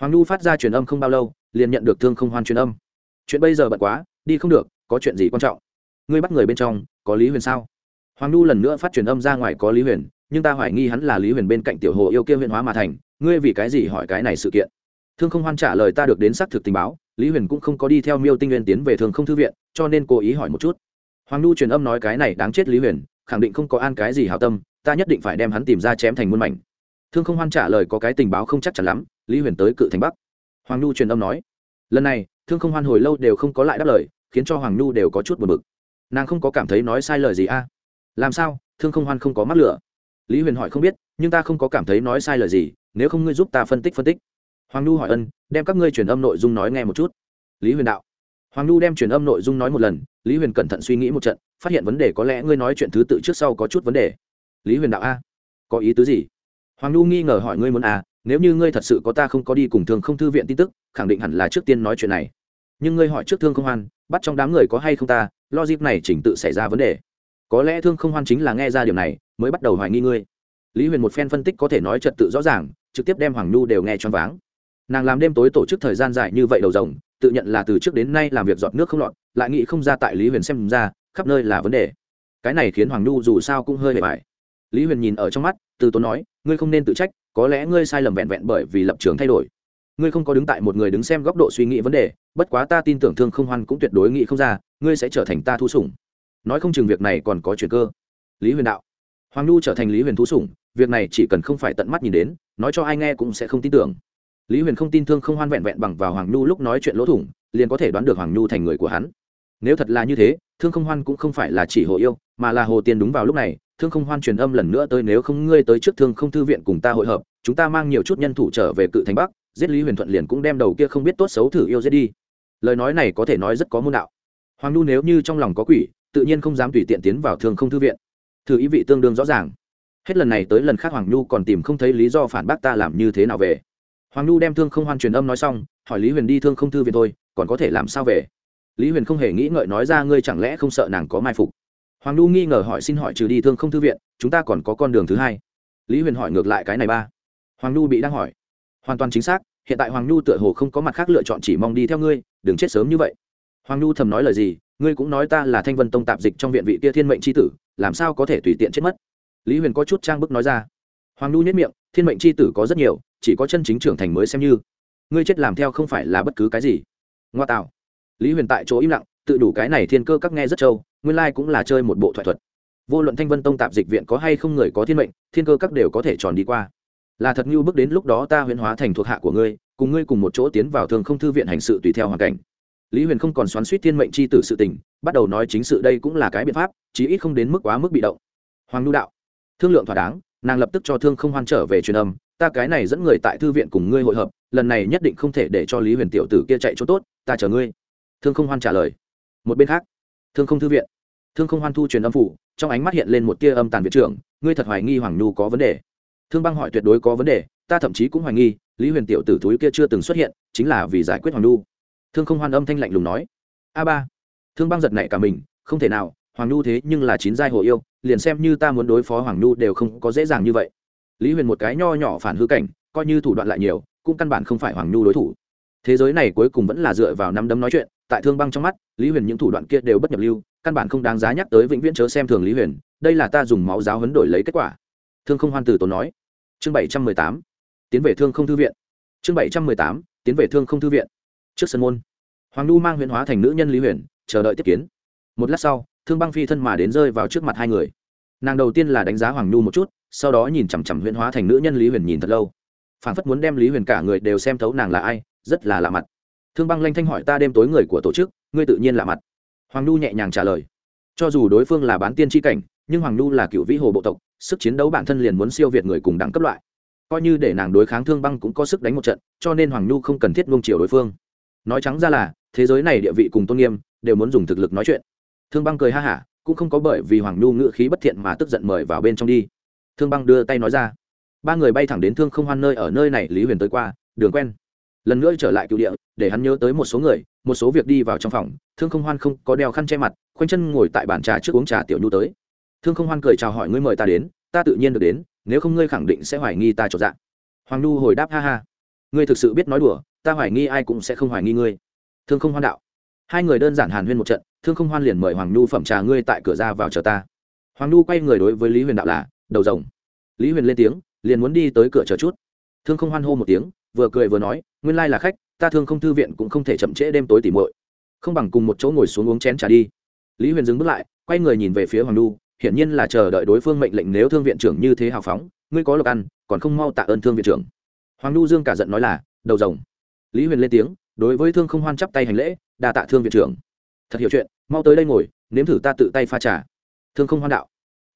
Hoàng nhu phát ra truyền âm không bao lâu liền nhận được thương không hoan truyền âm. Chuyện bây giờ bận quá, đi không được, có chuyện gì quan trọng? Ngươi bắt người bên trong, có lý huyền sao? Hoàng nhu lần nữa phát truyền âm ra ngoài có lý huyền, nhưng ta hoài nghi hắn là lý huyền bên cạnh tiểu hồ yêu kia huyện hóa mà thành, ngươi vì cái gì hỏi cái này sự kiện? Thương không hoan trả lời ta được đến xác thực tình báo, lý huyền cũng không có đi theo miêu tinh nguyên tiến về thường không thư viện, cho nên cố ý hỏi một chút. Hoàng nhu truyền âm nói cái này đáng chết lý huyền, khẳng định không có an cái gì hảo tâm, ta nhất định phải đem hắn tìm ra chém thành muôn mảnh. Thương không hoan trả lời có cái tình báo không chắc chắn lắm, lý huyền tới cự thành bắc hoàng nhu truyền âm nói, lần này, thương không hoan hồi lâu đều không có lại đáp lời, khiến cho hoàng nhu đều có chút buồn bực. Nàng không có cảm thấy nói sai lời gì a? Làm sao? Thương không hoan không có mắc lửa. Lý huyền hỏi, không biết, nhưng ta không có cảm thấy nói sai lời gì, nếu không ngươi giúp ta phân tích phân tích. Hoàng nhu hỏi, ân, đem các ngươi truyền âm nội dung nói nghe một chút. Lý huyền đạo, hoàng nhu đem truyền âm nội dung nói một lần, lý huyền cẩn thận suy nghĩ một trận, phát hiện vấn đề có lẽ ngươi nói chuyện thứ tự trước sau có chút vấn đề. Lý huyền đạo, a, có ý tứ gì? Hoàng nhu nghi ngờ hỏi, ngươi muốn à nếu như ngươi thật sự có ta không có đi cùng thương không thư viện tin tức, khẳng định hẳn là trước tiên nói chuyện này. Nhưng ngươi hỏi trước thương không hoan, bắt trong đám người có hay không ta lo dịp này chỉnh tự xảy ra vấn đề. Có lẽ thương không hoan chính là nghe ra điều này, mới bắt đầu hoài nghi ngươi. Lý huyền một phen phân tích có thể nói trật tự rõ ràng, trực tiếp đem hoàng nhu đều nghe choáng váng. Nàng làm đêm tối tổ chức thời gian dài như vậy đầu rồng, tự nhận là từ trước đến nay làm việc dọn nước không lọt, lại nghĩ không ra tại lý huyền xem ra, khắp nơi là vấn đề. Cái này khiến hoàng nhu dù sao cũng hơi bề bài lý huyền nhìn ở trong mắt, từ tốn nói, ngươi không nên tự trách có lẽ ngươi sai lầm vẹn vẹn bởi vì lập trường thay đổi. Ngươi không có đứng tại một người đứng xem góc độ suy nghĩ vấn đề, bất quá ta tin tưởng thương không hoan cũng tuyệt đối nghĩ không ra, ngươi sẽ trở thành ta thu sủng. Nói không chừng việc này còn có chuyện cơ. Lý huyền đạo. Hoàng nhu trở thành lý huyền thu sủng, việc này chỉ cần không phải tận mắt nhìn đến, nói cho ai nghe cũng sẽ không tin tưởng. Lý huyền không tin thương không hoan vẹn vẹn bằng vào hoàng nhu lúc nói chuyện lỗ thủng, liền có thể đoán được hoàng nhu thành người của hắn. Nếu thật là như thế, thương không hoan cũng không phải là chỉ hồ yêu, mà là hồ tiên đúng vào lúc này thương không hoan truyền âm lần nữa tới, nếu không ngươi tới trước thương không thư viện cùng ta hội hợp, chúng ta mang nhiều chút nhân thủ trở về cự thành bắc, giết lý huyền thuận liền cũng đem đầu kia không biết tốt xấu thử yêu giết đi. Lời nói này có thể nói rất có môn đạo. Hoàng nhu nếu như trong lòng có quỷ, tự nhiên không dám tùy tiện tiến vào thương không thư viện. Thử ý vị tương đương rõ ràng. Hết lần này tới lần khác hoàng nhu còn tìm không thấy lý do phản bác ta làm như thế nào về. Hoàng nhu đem thương không hoan truyền âm nói xong, hỏi lý huyền đi thương không thư viện thôi, còn có thể làm sao về? Lý huyền không hề nghĩ ngợi nói ra, ngươi chẳng lẽ không sợ nàng có mai phục? Hoàng nhu nghi ngờ hỏi xin hỏi trừ đi thương không thư viện, chúng ta còn có con đường thứ hai. Lý huyền hỏi ngược lại cái này ba. Hoàng nhu bị đang hỏi. Hoàn toàn chính xác, hiện tại hoàng nhu tựa hồ không có mặt khác lựa chọn, chỉ mong đi theo ngươi, đừng chết sớm như vậy. Hoàng nhu thầm nói lời gì, ngươi cũng nói ta là thanh vân tông tạp dịch trong viện vị kia thiên mệnh c h i tử, làm sao có thể tùy tiện chết mất? Lý huyền có chút trang bức nói ra. Hoàng nhu nhất miệng, thiên mệnh c h i tử có rất nhiều, chỉ có chân chính trưởng thành mới xem như. Ngươi chết làm theo không phải là bất cứ cái gì. Ngoa tạo. Lý huyền tại chỗ im lặng, tự đủ cái này thiên cơ các nghe rất trâu nguyên lai cũng là chơi một bộ thoại thuật. Vô luận thanh vân tông tạp dịch viện có hay không người có thiên mệnh, thiên cơ các đều có thể tròn đi qua. Là thật như bước đến lúc đó ta huyễn hóa thành thuộc hạ của ngươi, cùng ngươi cùng một chỗ tiến vào thường không thư viện hành sự tùy theo hoàn cảnh. Lý huyền không còn xoắn suýt thiên mệnh c h i tử sự tình, bắt đầu nói chính sự đây cũng là cái biện pháp, chí ít không đến mức quá mức bị động. Hoàng nhu đạo, thương lượng thỏa đáng, nàng lập tức cho thương không hoan trở về truyền âm, ta cái này dẫn người tại thư viện cùng ngươi hội hợp, lần này nhất định không thể để cho lý huyền tiểu tử kia chạy chỗ tốt, ta chờ ngươi. Thương không hoan trả lời, một bên khác thương không thư viện. Thương không hoan thu truyền âm phủ, trong ánh mắt hiện lên một tia âm tàn viện trưởng, ngươi thật hoài nghi hoàng nhu có vấn đề. Thương băng hỏi tuyệt đối có vấn đề, ta thậm chí cũng hoài nghi, lý huyền tiểu tử túi kia chưa từng xuất hiện, chính là vì giải quyết hoàng nhu. Thương không hoan âm thanh lạnh lùng nói. A ba. Thương băng giật nảy cả mình, không thể nào, hoàng nhu thế nhưng là chín giai hồ yêu, liền xem như ta muốn đối phó hoàng nhu đều không có dễ dàng như vậy. Lý huyền một cái nho nhỏ phản hư cảnh, coi như thủ đoạn lại nhiều, cũng căn bản không phải hoàng nhu đối thủ. Thế giới này cuối cùng vẫn là dựa vào năm đấm nói chuyện tại thương băng trong mắt, lý huyền những thủ đoạn kia đều bất nhập lưu, căn bản không đáng giá nhắc tới vĩnh viễn chớ xem thường lý huyền, đây là ta dùng máu giáo hấn đổi lấy kết quả. Thương không hoan từ tốn nói. Chương bảy trăm mười tám, tiến về thương không thư viện. Chương bảy trăm mười tám, tiến về thương không thư viện. Trước sân môn, hoàng nhu mang huyền hóa thành nữ nhân lý huyền, chờ đợi tiếp kiến. Một lát sau, thương băng phi thân mà đến rơi vào trước mặt hai người. Nàng đầu tiên là đánh giá hoàng nhu một chút, sau đó nhìn chằm chằm huyền hóa thành nữ nhân lý huyền nhìn thật lâu. Phản phất muốn đem lý huyền cả người đều xem thấu nàng là ai, rất là lạ mặt thương băng lanh thanh hỏi ta đêm tối người của tổ chức, ngươi tự nhiên lạ mặt. Hoàng nhu nhẹ nhàng trả lời. Cho dù đối phương là bán tiên tri cảnh, nhưng hoàng nhu là cựu vĩ hồ bộ tộc, sức chiến đấu bản thân liền muốn siêu việt người cùng đẳng cấp loại. Coi như để nàng đối kháng thương băng cũng có sức đánh một trận, cho nên hoàng nhu không cần thiết nuông chiều đối phương. Nói trắng ra là, thế giới này địa vị cùng tôn nghiêm, đều muốn dùng thực lực nói chuyện. Thương băng cười ha hả, cũng không có bởi vì hoàng nhu ngự khí bất thiện mà tức giận mời vào bên trong đi. Thương băng đưa tay nói ra. Ba người bay thẳng đến thương không hoan nơi ở nơi này lý huyền tới qua, đường quen. Lần nữa trở lại cựu địa để hắn nhớ tới một số người, một số việc đi vào trong phòng, thương không hoan không có đeo khăn che mặt, khoanh chân ngồi tại bàn trà trước uống trà tiểu nhu tới. Thương không hoan cười chào hỏi, ngươi mời ta đến, ta tự nhiên được đến, nếu không ngươi khẳng định sẽ hoài nghi ta trọn dạng hoàng nhu hồi đáp, ha ha, ngươi thực sự biết nói đùa, ta hoài nghi ai cũng sẽ không hoài nghi ngươi. Thương không hoan đạo. Hai người đơn giản hàn huyên một trận, thương không hoan liền mời hoàng nhu phẩm trà ngươi tại cửa ra vào chờ ta. Hoàng nhu quay người đối với lý huyền đạo là, đầu rồng. Lý huyền lên tiếng, liền muốn đi tới cửa chờ chút thương không hoan hô một tiếng, vừa cười vừa nói, nguyên lai là khách, ta thương không thư viện cũng không thể chậm trễ đêm tối tỉ mội không bằng cùng một chỗ ngồi xuống uống chén trà đi. Lý huyền dừng bước lại, quay người nhìn về phía hoàng lu hiển nhiên là chờ đợi đối phương mệnh lệnh nếu thương viện trưởng như thế hào phóng, ngươi có lộc ăn, còn không mau tạ ơn thương viện trưởng. Hoàng lu dương cả giận nói là, đầu rồng. Lý huyền lên tiếng, đối với thương không hoan chắp tay hành lễ, đa tạ thương viện trưởng. Thật hiểu chuyện, mau tới đây ngồi, nếm thử ta tự tay pha trà. Thương không hoan đạo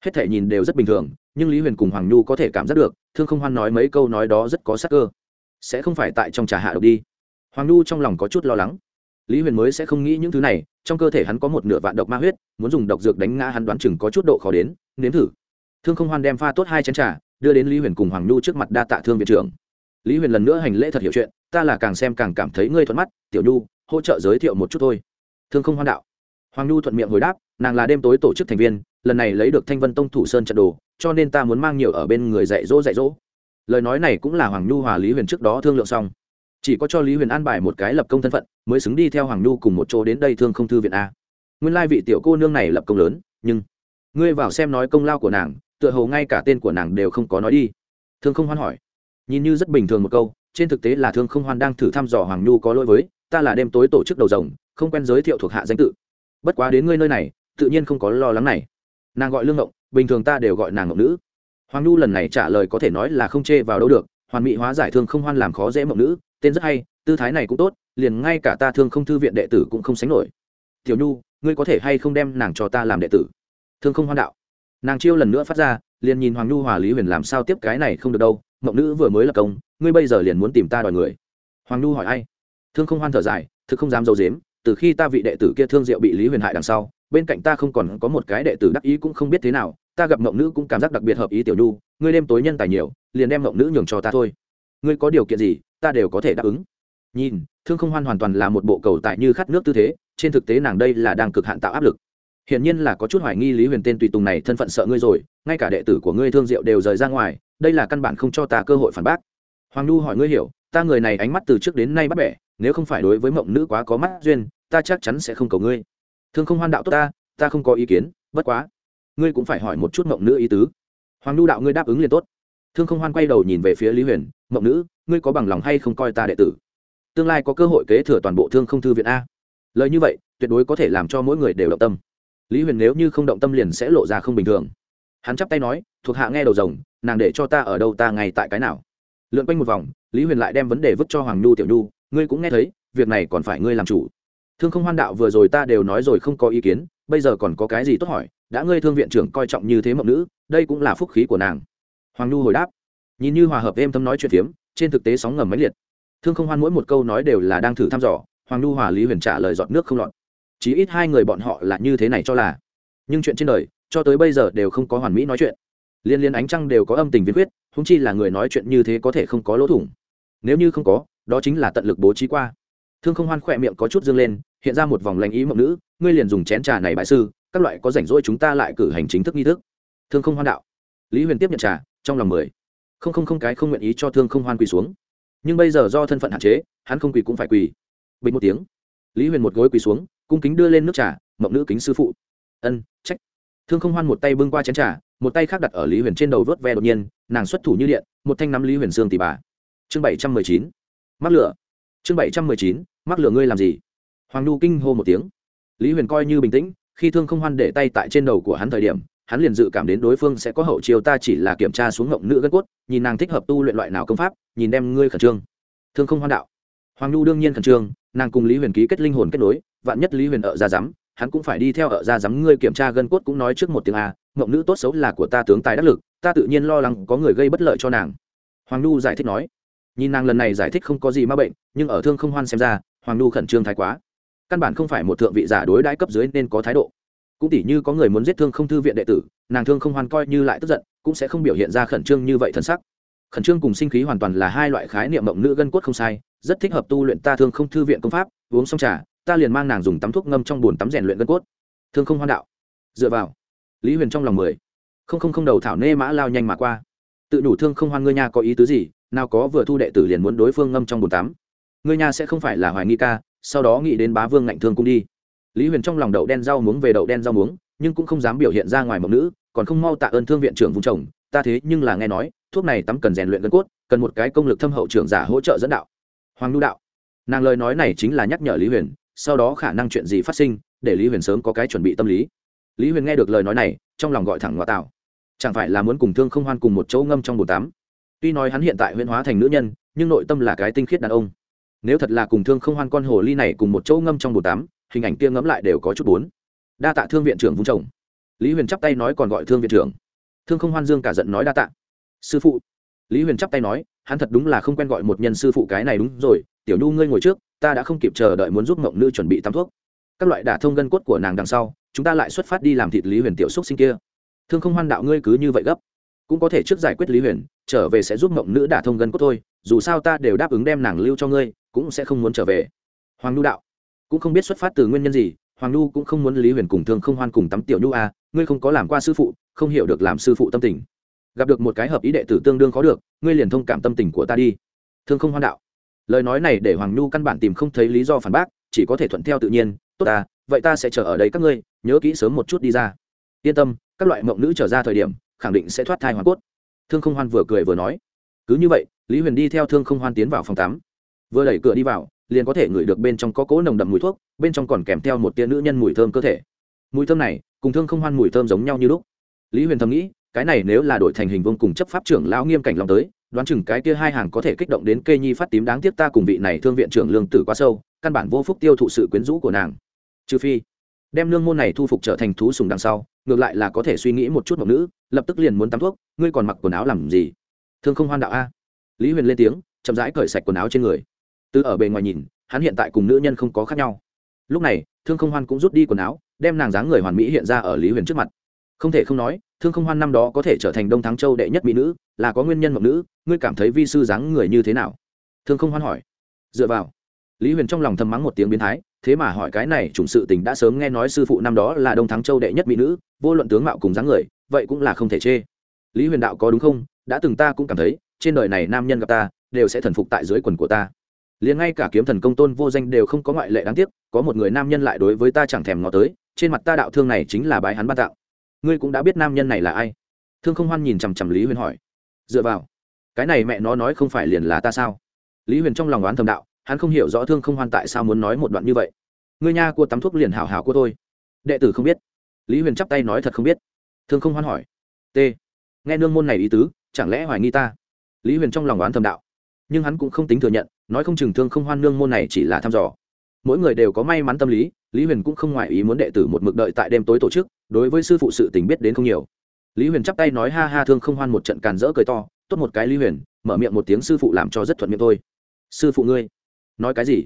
hết thể nhìn đều rất bình thường, nhưng lý huyền cùng hoàng nhu có thể cảm giác được, thương không hoan nói mấy câu nói đó rất có sắc cơ. Sẽ không phải tại trong trà hạ độc đi. Hoàng nhu trong lòng có chút lo lắng. Lý huyền mới sẽ không nghĩ những thứ này, trong cơ thể hắn có một nửa vạn độc ma huyết, muốn dùng độc dược đánh ngã hắn đoán chừng có chút độ khó đến, nếm thử. Thương không hoan đem pha tốt hai chén trà, đưa đến lý huyền cùng hoàng nhu trước mặt đa tạ thương viện trưởng. Lý huyền lần nữa hành lễ thật hiểu chuyện, ta là càng xem càng cảm thấy ngươi thuận mắt, tiểu nhu, hỗ trợ giới thiệu một chút thôi. Thương không hoan đạo. Hoàng nhu thuận miệng hồi đáp, nàng là đêm tối tổ chức thành viên lần này lấy được thanh vân tông thủ sơn trận đồ, cho nên ta muốn mang nhiều ở bên người dạy dỗ dạy dỗ. Lời nói này cũng là hoàng nhu hòa lý huyền trước đó thương lượng xong. Chỉ có cho lý huyền an bài một cái lập công thân phận, mới xứng đi theo hoàng nhu cùng một chỗ đến đây thương không thư viện a. Nguyên lai vị tiểu cô nương này lập công lớn, nhưng ngươi vào xem nói công lao của nàng, tựa hồ ngay cả tên của nàng đều không có nói đi. Thương không hoan hỏi. Nhìn như rất bình thường một câu, trên thực tế là thương không hoan đang thử thăm dò hoàng nhu có lỗi với, ta là đêm tối tổ chức đầu rồng, không quen giới thiệu thuộc hạ danh tự. Bất quá đến ngươi nơi này, tự nhiên không có lo lắng này nàng gọi lương ngộng, bình thường ta đều gọi nàng ngộng nữ. Hoàng nhu lần này trả lời có thể nói là không chê vào đâu được, hoàn mỹ hóa giải thương không hoan làm khó dễ mộng nữ, tên rất hay, tư thái này cũng tốt, liền ngay cả ta thương không thư viện đệ tử cũng không sánh nổi. Tiểu nhu, ngươi có thể hay không đem nàng cho ta làm đệ tử? Thương không hoan đạo. Nàng chiêu lần nữa phát ra, liền nhìn hoàng nhu hòa lý huyền làm sao tiếp cái này không được đâu mộng nữ vừa mới là công, ngươi bây giờ liền muốn tìm ta đòi người. Hoàng nhu hỏi ai? Thương không hoan thở dài, thực không dám d i ấ u dếm từ khi ta vị đệ tử kia thương diệu bị lý huyền hại đằng sau bên cạnh ta không còn có một cái đệ tử đắc ý cũng không biết thế nào, ta gặp mộng nữ cũng cảm giác đặc biệt hợp ý tiểu nhu, ngươi đêm tối nhân tài nhiều, liền đem mộng nữ nhường cho ta thôi. Ngươi có điều kiện gì, ta đều có thể đáp ứng. Nhìn, thương không hoan hoàn toàn là một bộ cầu tại như khát nước tư thế, trên thực tế nàng đây là đang cực hạn tạo áp lực. Hiển nhiên là có chút hoài nghi lý huyền tên tùy tùng này thân phận sợ ngươi rồi, ngay cả đệ tử của ngươi thương diệu đều rời ra ngoài, đây là căn bản không cho ta cơ hội phản bác. Hoàng nhu hỏi ngươi hiểu, ta người này ánh mắt từ trước đến nay bắt bẻ, nếu không phải đối với mộng nữ quá có mắt duyên, ta chắc chắn sẽ không cầu ngươi thương không hoan đạo tốt ta ta không có ý kiến, bất quá. Ngươi cũng phải hỏi một chút mộng nữ ý tứ. Hoàng nhu đạo ngươi đáp ứng liền tốt. Thương không hoan quay đầu nhìn về phía lý huyền, mộng nữ, ngươi có bằng lòng hay không coi ta đệ tử? Tương lai có cơ hội kế thừa toàn bộ thương không thư viện a. Lời như vậy, tuyệt đối có thể làm cho mỗi người đều động tâm. Lý huyền nếu như không động tâm liền sẽ lộ ra không bình thường. Hắn chắp tay nói, thuộc hạ nghe đầu rồng, nàng để cho ta ở đâu ta ngay tại cái nào? Lượn quanh một vòng, lý huyền lại đem vấn đề vứt cho hoàng nhu tiểu nhu, ngươi cũng nghe thấy, việc này còn phải ngươi làm chủ thương không hoan đạo vừa rồi ta đều nói rồi không có ý kiến, bây giờ còn có cái gì tốt hỏi, đã ngươi thương viện trưởng coi trọng như thế mộng nữ, đây cũng là phúc khí của nàng. Hoàng nhu hồi đáp, nhìn như hòa hợp êm thấm nói chuyện phiếm, trên thực tế sóng ngầm máy liệt. Thương không hoan mỗi một câu nói đều là đang thử thăm dò, hoàng nhu hòa lý huyền trả lời giọt nước không lọt. Chí ít hai người bọn họ là như thế này cho là. Nhưng chuyện trên đời, cho tới bây giờ đều không có hoàn mỹ nói chuyện. Liên liên ánh trăng đều có âm tình viên quyết húng chi là người nói chuyện như thế có thể không có lỗ thủng. Nếu như không có, đó chính là tận lực bố trí qua. Thương không hoan khỏe miệng có chút dương lên hiện ra một vòng lãnh ý mộng nữ, ngươi liền dùng chén trà này bại sư, các loại có rảnh rỗi chúng ta lại cử hành chính thức nghi thức. Thương không hoan đạo. Lý huyền tiếp nhận trà, trong lòng mười. Không không không cái không nguyện ý cho thương không hoan quỳ xuống. Nhưng bây giờ do thân phận hạn chế, hắn không quỳ cũng phải quỳ. Bình một tiếng. Lý huyền một gối quỳ xuống, cung kính đưa lên nước trà, mộng nữ kính sư phụ. Ân, trách. Thương không hoan một tay bưng qua chén trà, một tay khác đặt ở lý huyền trên đầu vớt ve đột nhiên, nàng xuất thủ như điện, một thanh nắm lý huyền xương tỉ bà. Chương bảy trăm mười chín. Mắc lửa. Chương bảy trăm mười chín, mắc lửa ngươi làm gì? Hoàng nhu kinh hô một tiếng. Lý huyền coi như bình tĩnh, khi thương không hoan để tay tại trên đầu của hắn thời điểm, hắn liền dự cảm đến đối phương sẽ có hậu chiều ta chỉ là kiểm tra xuống ngộng nữ gân cốt, nhìn nàng thích hợp tu luyện loại nào công pháp, nhìn đem ngươi khẩn trương. Thương không hoan đạo. Hoàng nhu đương nhiên khẩn trương, nàng cùng lý huyền ký kết linh hồn kết nối, vạn nhất lý huyền ở ra rắm hắn cũng phải đi theo ở ra rắm ngươi kiểm tra gân cốt cũng nói trước một tiếng a, ngộng nữ tốt xấu là của ta tướng tài đắc lực, ta tự nhiên lo lắng có người gây bất lợi cho nàng. Hoàng nhu giải thích nói. Nhìn nàng lần này giải thích không có gì ma bệnh, nhưng ở thương không hoan xem ra, hoàng nhu khẩn trương thái quá căn bản không phải một thượng vị giả đối đãi cấp dưới nên có thái độ. Cũng tỉ như có người muốn giết thương không thư viện đệ tử, nàng thương không hoan coi như lại tức giận, cũng sẽ không biểu hiện ra khẩn trương như vậy thân sắc. Khẩn trương cùng sinh khí hoàn toàn là hai loại khái niệm mộng nữ gân cốt không sai, rất thích hợp tu luyện ta thương không thư viện công pháp, uống xong trà, ta liền mang nàng dùng tắm thuốc ngâm trong bồn tắm rèn luyện gân cốt. Thương không hoan đạo. Dựa vào. Lý huyền trong lòng mười. Không không không đầu thảo nê mã lao nhanh mà qua. Tự đủ thương không hoan ngươi nha có ý tứ gì, nào có vừa thu đệ tử liền muốn đối phương ngâm trong bồn tắm. Ngươi nha sẽ không phải là hoài nghi ca sau đó nghĩ đến bá vương ngạnh thương cung đi. Lý huyền trong lòng đậu đen rau muống về đậu đen rau muống, nhưng cũng không dám biểu hiện ra ngoài mộng nữ, còn không mau tạ ơn thương viện trưởng vùng chồng, ta thế nhưng là nghe nói, thuốc này tắm cần rèn luyện gân cốt, cần một cái công lực thâm hậu trưởng giả hỗ trợ dẫn đạo. Hoàng lưu đạo. Nàng lời nói này chính là nhắc nhở lý huyền, sau đó khả năng chuyện gì phát sinh, để lý huyền sớm có cái chuẩn bị tâm lý. Lý huyền nghe được lời nói này, trong lòng gọi thẳng ngoại tạo. Chẳng phải là muốn cùng thương không hoan cùng một chỗ ngâm trong bồn tắm. Tuy nói hắn hiện tại huyễn hóa thành nữ nhân, nhưng nội tâm là cái tinh khiết đàn ông nếu thật là cùng thương không hoan con hồ ly này cùng một chỗ ngâm trong bồn tắm, hình ảnh kia ngẫm lại đều có chút bốn đa tạ thương viện trưởng vung chồng. Lý huyền chắp tay nói còn gọi thương viện trưởng. Thương không hoan dương cả giận nói đa tạ. Sư phụ. Lý huyền chắp tay nói, hắn thật đúng là không quen gọi một nhân sư phụ cái này đúng rồi, tiểu nhu ngươi ngồi trước, ta đã không kịp chờ đợi muốn giúp mộng nữ chuẩn bị tắm thuốc. Các loại đả thông gân cốt của nàng đằng sau, chúng ta lại xuất phát đi làm thịt lý huyền tiểu xúc sinh kia. Thương không hoan đạo ngươi cứ như vậy gấp cũng có thể trước giải quyết lý huyền, trở về sẽ giúp mộng nữ đả thông gân cốt thôi, dù sao ta đều đáp ứng đem nàng lưu cho ngươi, cũng sẽ không muốn trở về. Hoàng nhu đạo, cũng không biết xuất phát từ nguyên nhân gì, hoàng nhu cũng không muốn lý huyền cùng thương không hoan cùng tắm tiểu nhu à ngươi không có làm qua sư phụ, không hiểu được làm sư phụ tâm tình. Gặp được một cái hợp ý đệ tử tương đương khó được, ngươi liền thông cảm tâm tình của ta đi. Thương không hoan đạo, lời nói này để hoàng nhu căn bản tìm không thấy lý do phản bác, chỉ có thể thuận theo tự nhiên, tốt ta, vậy ta sẽ chờ ở đây các ngươi, nhớ kỹ sớm một chút đi ra. Yên tâm, các loại mộng nữ trở ra thời điểm khẳng định sẽ thoát thai hoàn cốt. Thương không hoan vừa cười vừa nói, cứ như vậy, lý huyền đi theo thương không hoan tiến vào phòng tắm. Vừa đẩy cửa đi vào, liền có thể ngửi được bên trong có cỗ nồng đậm mùi thuốc, bên trong còn kèm theo một tia nữ nhân mùi thơm cơ thể. Mùi thơm này, cùng thương không hoan mùi thơm giống nhau như lúc. Lý huyền thầm nghĩ, cái này nếu là đổi thành hình vương cùng chấp pháp trưởng lão nghiêm cảnh long tới, đoán chừng cái kia hai hàng có thể kích động đến kê nhi phát tím đáng tiếc ta cùng vị này thương viện trưởng lương tử quá sâu, căn bản vô phúc tiêu thụ sự quyến rũ của nàng. Trừ phi đem nương môn này thu phục trở thành thú sùng đằng sau, ngược lại là có thể suy nghĩ một chút mộng nữ, lập tức liền muốn tắm thuốc, ngươi còn mặc quần áo làm gì? Thương không hoan đạo a. Lý huyền lên tiếng, chậm rãi cởi sạch quần áo trên người. Từ ở bề ngoài nhìn, hắn hiện tại cùng nữ nhân không có khác nhau. Lúc này, thương không hoan cũng rút đi quần áo, đem nàng dáng người hoàn mỹ hiện ra ở lý huyền trước mặt. Không thể không nói, thương không hoan năm đó có thể trở thành đông thắng châu đệ nhất mỹ nữ, là có nguyên nhân mộng nữ, ngươi cảm thấy vi sư dáng người như thế nào? Thương không hoan hỏi. Dựa vào lý huyền trong lòng thầm mắng một tiếng biến thái, thế mà hỏi cái này, chủng sự tình đã sớm nghe nói sư phụ năm đó là đông thắng châu đệ nhất mỹ nữ, vô luận tướng mạo cùng dáng người, vậy cũng là không thể chê. Lý huyền đạo có đúng không? Đã từng ta cũng cảm thấy, trên đời này nam nhân gặp ta, đều sẽ thần phục tại dưới quần của ta. Liền ngay cả kiếm thần công tôn vô danh đều không có ngoại lệ đáng tiếc, có một người nam nhân lại đối với ta chẳng thèm ngó tới, trên mặt ta đạo thương này chính là bái hắn ban tạo ngươi cũng đã biết nam nhân này là ai? Thương không hoan nhìn chằm chằm lý huyền hỏi. Dựa vào, cái này mẹ nó nói không phải liền là ta sao? Lý huyền trong lòng oán thầm đạo hắn không hiểu rõ thương không hoan tại sao muốn nói một đoạn như vậy. Người nha, cua tắm thuốc liền hảo hảo của tôi đệ tử không biết. Lý huyền chắp tay nói thật không biết. Thương không hoan hỏi. T. Nghe nương môn này ý tứ, chẳng lẽ hoài nghi ta? Lý huyền trong lòng oán thầm đạo. Nhưng hắn cũng không tính thừa nhận, nói không chừng thương không hoan nương môn này chỉ là thăm dò. Mỗi người đều có may mắn tâm lý lý huyền cũng không ngoại ý muốn đệ tử một mực đợi tại đêm tối tổ chức, đối với sư phụ sự tình biết đến không nhiều. Lý huyền chắp tay nói ha ha thương không hoan một trận càn rỡ cười to, tốt một cái lý huyền, mở miệng một tiếng sư phụ làm cho rất thuận miệng thôi. Sư phụ ngươi nói cái gì?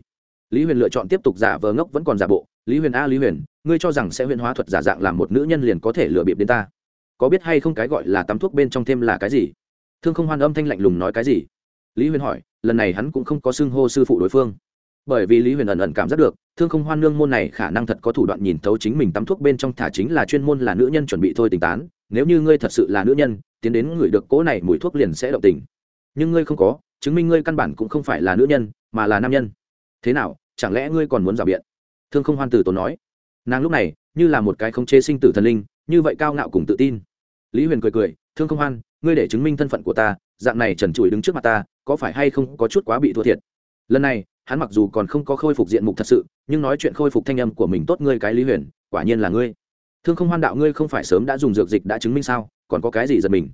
Lý huyền lựa chọn tiếp tục giả vờ ngốc vẫn còn giả bộ. Lý huyền a, lý huyền, ngươi cho rằng sẽ huyền hóa thuật giả dạng làm một nữ nhân liền có thể lừa bịp đến ta? Có biết hay không cái gọi là tắm thuốc bên trong thêm là cái gì? Thương không hoan âm thanh lạnh lùng nói cái gì? Lý huyền hỏi, lần này hắn cũng không có xưng hô sư phụ đối phương. Bởi vì lý huyền ẩn ẩn cảm giác được, thương không hoan nương môn này khả năng thật có thủ đoạn nhìn thấu chính mình tắm thuốc bên trong thả chính là chuyên môn là nữ nhân chuẩn bị thôi tình tán. Nếu như ngươi thật sự là nữ nhân, tiến đến ngửi được cỗ này mùi thuốc liền sẽ động tình. Nhưng ngươi không có chứng minh ngươi căn bản cũng không phải là nữ nhân, mà là nam nhân. Thế nào, chẳng lẽ ngươi còn muốn rào biện? Thương không hoan tử tốn nói. Nàng lúc này, như là một cái khống chế sinh tử thần linh, như vậy cao ngạo cùng tự tin. Lý huyền cười cười, thương không hoan, ngươi để chứng minh thân phận của ta, dạng này trần trụi đứng trước mặt ta, có phải hay không có chút quá bị thua thiệt? Lần này, hắn mặc dù còn không có khôi phục diện mục thật sự, nhưng nói chuyện khôi phục thanh âm của mình tốt ngươi cái lý huyền, quả nhiên là ngươi. Thương không hoan đạo ngươi không phải sớm đã dùng dược dịch đã chứng minh sao, còn có cái gì giật mình?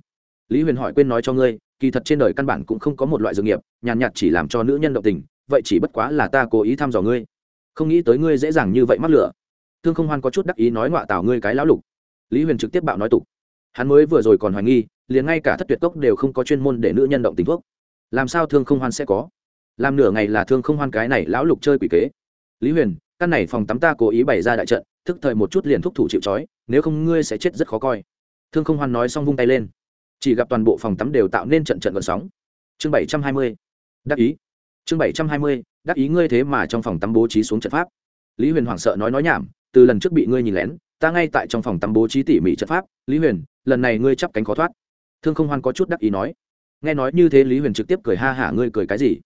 Lý huyền hỏi quên nói cho ngươi, kỳ thật trên đời căn bản cũng không có một loại dược nghiệp, nhàn nhạt chỉ làm cho nữ nhân động tình, vậy chỉ bất quá là ta cố ý thăm dò ngươi. Không nghĩ tới ngươi dễ dàng như vậy mắc lửa. Thương không hoan có chút đắc ý nói ngoạ tào ngươi cái lão lục. Lý huyền trực tiếp bạo nói tục. Hắn mới vừa rồi còn hoài nghi, liền ngay cả thất tuyệt cốc đều không có chuyên môn để nữ nhân động tình thuốc. Làm sao thương không hoan sẽ có? Làm nửa ngày là thương không hoan cái này lão lục chơi quỷ kế. Lý huyền, căn này phòng tắm ta cố ý bày ra đại trận, thức thời một chút liền thúc thủ chịu trói, nếu không ngươi sẽ chết rất khó coi. Thương không hoan nói xong vung tay lên chỉ gặp toàn bộ phòng tắm đều tạo nên trận trận vận sóng. Chương bảy trăm hai mươi. Đắc ý. Chương bảy trăm hai mươi. Đắc ý ngươi thế mà trong phòng tắm bố trí xuống trận pháp. Lý huyền hoảng sợ nói nói nhảm, từ lần trước bị ngươi nhìn lén, ta ngay tại trong phòng tắm bố trí tỉ mỉ trận pháp. Lý huyền, lần này ngươi chắp cánh khó thoát. Thương không hoan có chút đắc ý nói. Nghe nói như thế lý huyền trực tiếp cười ha hả ngươi cười cái gì?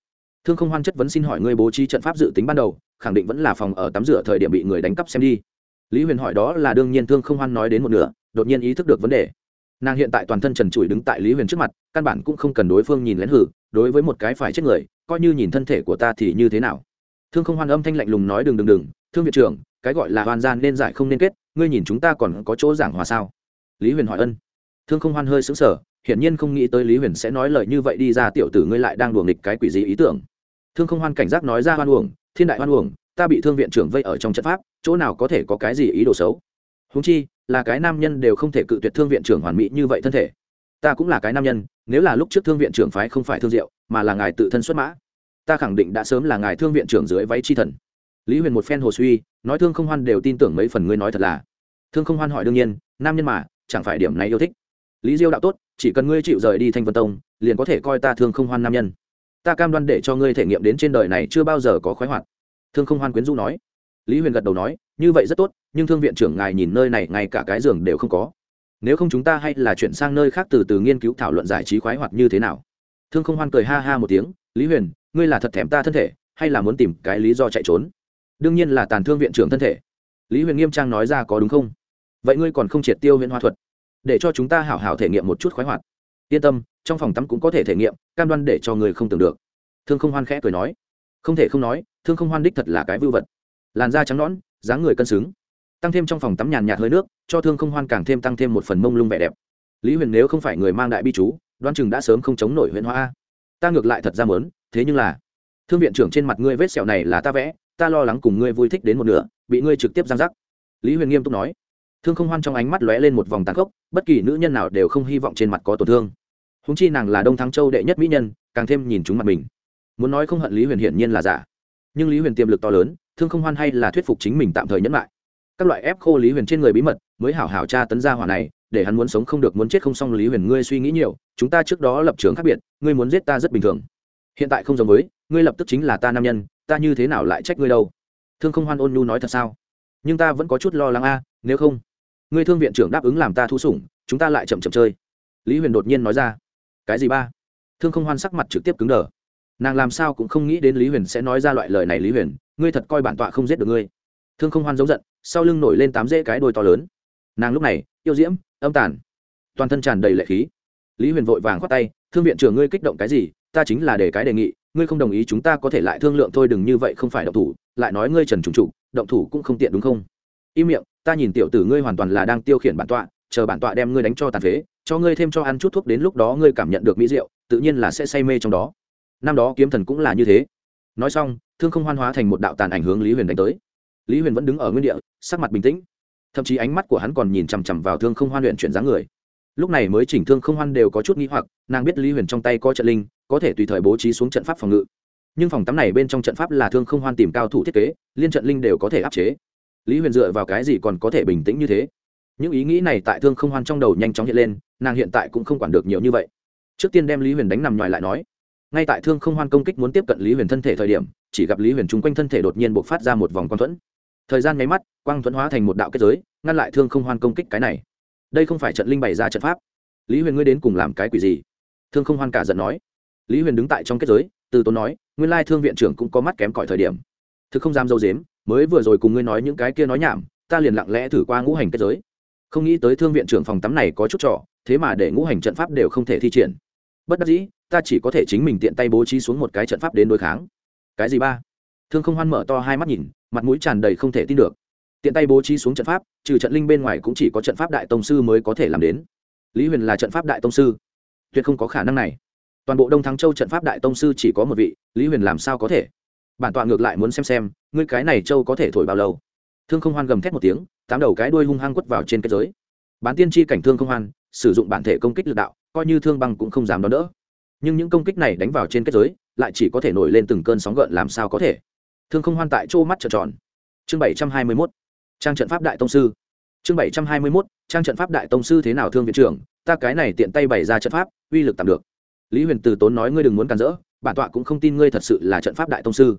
Thương không hoan chất vấn xin hỏi ngươi bố trí trận pháp dự tính ban đầu, khẳng định vẫn là phòng ở tắm rửa thời điểm bị người đánh cắp xem đi. Lý huyền hỏi đó là đương nhiên thương không hoan nói đến một nửa, đột nhiên ý thức được vấn đề nàng hiện tại toàn thân trần trụi đứng tại lý huyền trước mặt, căn bản cũng không cần đối phương nhìn lén hử, đối với một cái phải chết người, coi như nhìn thân thể của ta thì như thế nào. Thương không hoan âm thanh lạnh lùng nói đừng đừng đừng, thương viện trưởng, cái gọi là hoàn gian nên giải không nên kết, ngươi nhìn chúng ta còn có chỗ giảng hòa sao? Lý huyền hỏi ân. Thương không hoan hơi xứng sở hiển nhiên không nghĩ tới lý huyền sẽ nói lời như vậy đi ra tiểu tử ngươi lại đang đùa nghịch cái quỷ gì ý tưởng. Thương không hoan cảnh giác nói ra hoan uổng, thiên đại hoan uổng, ta bị thương viện trưởng vây ở trong trận pháp, chỗ nào có thể có cái gì ý đồ xấu? Húng chi là cái nam nhân đều không thể cự tuyệt thương viện trưởng hoàn mỹ như vậy thân thể. Ta cũng là cái nam nhân, nếu là lúc trước thương viện trưởng phái không phải thương diệu, mà là ngài tự thân xuất mã, ta khẳng định đã sớm là ngài thương viện trưởng dưới váy chi thần. Lý huyền một phen hồ suy, nói thương không hoan đều tin tưởng mấy phần ngươi nói thật là. Thương không hoan hỏi đương nhiên, nam nhân mà, chẳng phải điểm này yêu thích. Lý diêu đạo tốt, chỉ cần ngươi chịu rời đi thanh vân tông, liền có thể coi ta thương không hoan nam nhân. Ta cam đoan để cho ngươi thể nghiệm đến trên đời này chưa bao giờ có khoái hoạt. Thương không hoan quyến du nói lý huyền gật đầu nói, như vậy rất tốt, nhưng thương viện trưởng ngài nhìn nơi này, ngay cả cái giường đều không có. Nếu không chúng ta hay là chuyển sang nơi khác từ từ nghiên cứu thảo luận giải trí khoái hoạt như thế nào. Thương không hoan cười ha ha một tiếng, lý huyền, ngươi là thật thèm ta thân thể, hay là muốn tìm cái lý do chạy trốn? Đương nhiên là tàn thương viện trưởng thân thể. Lý huyền nghiêm trang nói ra, có đúng không? Vậy ngươi còn không triệt tiêu huyện hoa thuật, để cho chúng ta hảo hảo thể nghiệm một chút khoái hoạt. Yên tâm, trong phòng tắm cũng có thể thể nghiệm, cam đoan để cho người không tưởng được. Thương không hoan khẽ cười nói. Không thể không nói, thương không hoan đích thật là cái vưu vật làn da trắng nõn, dáng người cân xứng. Tăng thêm trong phòng tắm nhàn nhạt hơi nước, cho thương không hoan càng thêm tăng thêm một phần mông lung vẻ đẹp. Lý huyền nếu không phải người mang đại bi chú đoan chừng đã sớm không chống nổi huyện hoa. Ta ngược lại thật ra mớn thế nhưng là, thương viện trưởng trên mặt ngươi vết sẹo này là ta vẽ, ta lo lắng cùng ngươi vui thích đến một nửa, bị ngươi trực tiếp giang giắc lý huyền nghiêm túc nói. Thương không hoan trong ánh mắt lóe lên một vòng tàn khốc, bất kỳ nữ nhân nào đều không hy vọng trên mặt có tổn thương. Húng chi nàng là đông thắng châu đệ nhất mỹ nhân, càng thêm nhìn chúng mặt mình. Muốn nói không hận lý huyền hiển nhiên là giả. Nhưng lý huyền tiềm lực to lớn thương không hoan hay là thuyết phục chính mình tạm thời nhẫn lại. Các loại ép khô lý huyền trên người bí mật, mới hảo hảo tra tấn gia hỏa này, để hắn muốn sống không được muốn chết không xong lý huyền ngươi suy nghĩ nhiều, chúng ta trước đó lập trường khác biệt, ngươi muốn giết ta rất bình thường. Hiện tại không giống với, ngươi lập tức chính là ta nam nhân, ta như thế nào lại trách ngươi đâu? Thương không hoan ôn nhu nói thật sao? Nhưng ta vẫn có chút lo lắng a, nếu không, ngươi thương viện trưởng đáp ứng làm ta thu sủng, chúng ta lại chậm chậm chơi. Lý huyền đột nhiên nói ra. Cái gì ba? Thương không hoan sắc mặt trực tiếp cứng đờ. Nàng làm sao cũng không nghĩ đến lý huyền sẽ nói ra loại lời này lý huyền ngươi thật coi bản tọa không giết được ngươi. Thương không hoan giống giận, sau lưng nổi lên tám rễ cái đôi to lớn. Nàng lúc này, yêu diễm, âm tàn, toàn thân tràn đầy lệ khí. Lý huyền vội vàng khoát tay, thương viện trưởng ngươi kích động cái gì? Ta chính là để cái đề nghị, ngươi không đồng ý chúng ta có thể lại thương lượng thôi, đừng như vậy, không phải động thủ, lại nói ngươi trần trùng trục, động thủ cũng không tiện, đúng không? Im miệng, ta nhìn tiểu tử ngươi hoàn toàn là đang tiêu khiển bản tọa, chờ bản tọa đem ngươi đánh cho tàn phế, cho ngươi thêm cho ăn chút thuốc đến lúc đó ngươi cảm nhận được mỹ rượu tự nhiên là sẽ say mê trong đó. Năm đó kiếm thần cũng là như thế nói xong, thương không hoan hóa thành một đạo tàn ảnh hướng lý huyền đánh tới. Lý huyền vẫn đứng ở nguyên địa, sắc mặt bình tĩnh. Thậm chí ánh mắt của hắn còn nhìn chằm chằm vào thương không hoan luyện chuyển dáng người. Lúc này mới chỉnh thương không hoan đều có chút nghĩ hoặc, nàng biết lý huyền trong tay có trận linh, có thể tùy thời bố trí xuống trận pháp phòng ngự. Nhưng phòng tắm này bên trong trận pháp là thương không hoan tìm cao thủ thiết kế, liên trận linh đều có thể áp chế. Lý huyền dựa vào cái gì còn có thể bình tĩnh như thế? Những ý nghĩ này tại thương không hoan trong đầu nhanh chóng hiện lên, nàng hiện tại cũng không quản được nhiều như vậy. Trước tiên đem lý huyền đánh nằm ngoài lại nói ngay tại thương không hoan công kích muốn tiếp cận lý huyền thân thể thời điểm, chỉ gặp lý huyền chung quanh thân thể đột nhiên b ộ c phát ra một vòng quang thuẫn. Thời gian nháy mắt, quang thuẫn hóa thành một đạo kết giới, ngăn lại thương không hoan công kích cái này. Đây không phải trận linh bày ra trận pháp. Lý huyền ngươi đến cùng làm cái quỷ gì? Thương không hoan cả giận nói. Lý huyền đứng tại trong kết giới, từ tốn nói, nguyên lai thương viện trưởng cũng có mắt kém cỏi thời điểm. Thực không dám dâu dếm, mới vừa rồi cùng ngươi nói những cái kia nói nhảm, ta liền lặng lẽ thử qua ngũ hành kết giới. Không nghĩ tới thương viện trưởng phòng tắm này có chút trọ thế mà để ngũ hành trận pháp đều không thể thi triển. Bất đắc dĩ ta chỉ có thể chính mình tiện tay bố trí xuống một cái trận pháp đến đối kháng. Cái gì ba? Thương không hoan mở to hai mắt nhìn, mặt mũi tràn đầy không thể tin được. Tiện tay bố trí xuống trận pháp, trừ trận linh bên ngoài cũng chỉ có trận pháp đại tông sư mới có thể làm đến. Lý huyền là trận pháp đại tông sư. Tuyệt không có khả năng này. Toàn bộ đông thắng châu trận pháp đại tông sư chỉ có một vị, lý huyền làm sao có thể? Bản tọa ngược lại muốn xem xem, ngươi cái này châu có thể thổi bao lâu? Thương không hoan gầm thét một tiếng, tám đầu cái đuôi hung hăng quất vào trên kết giới. Bán tiên tri cảnh thương không hoan, sử dụng bản thể công kích lực đạo, coi như thương băng cũng không dám đón đỡ nhưng những công kích này đánh vào trên kết giới, lại chỉ có thể nổi lên từng cơn sóng gợn làm sao có thể. Thương không hoan tại chỗ mắt trợn tròn. Chương bảy trăm hai mươi mốt. Trang trận pháp đại tông sư. Chương bảy trăm hai mươi mốt. Trang trận pháp đại tông sư thế nào thương viện trưởng? Ta cái này tiện tay bày ra trận pháp, uy lực tạm được. Lý huyền từ tốn nói ngươi đừng muốn cản rỡ, bản tọa cũng không tin ngươi thật sự là trận pháp đại tông sư.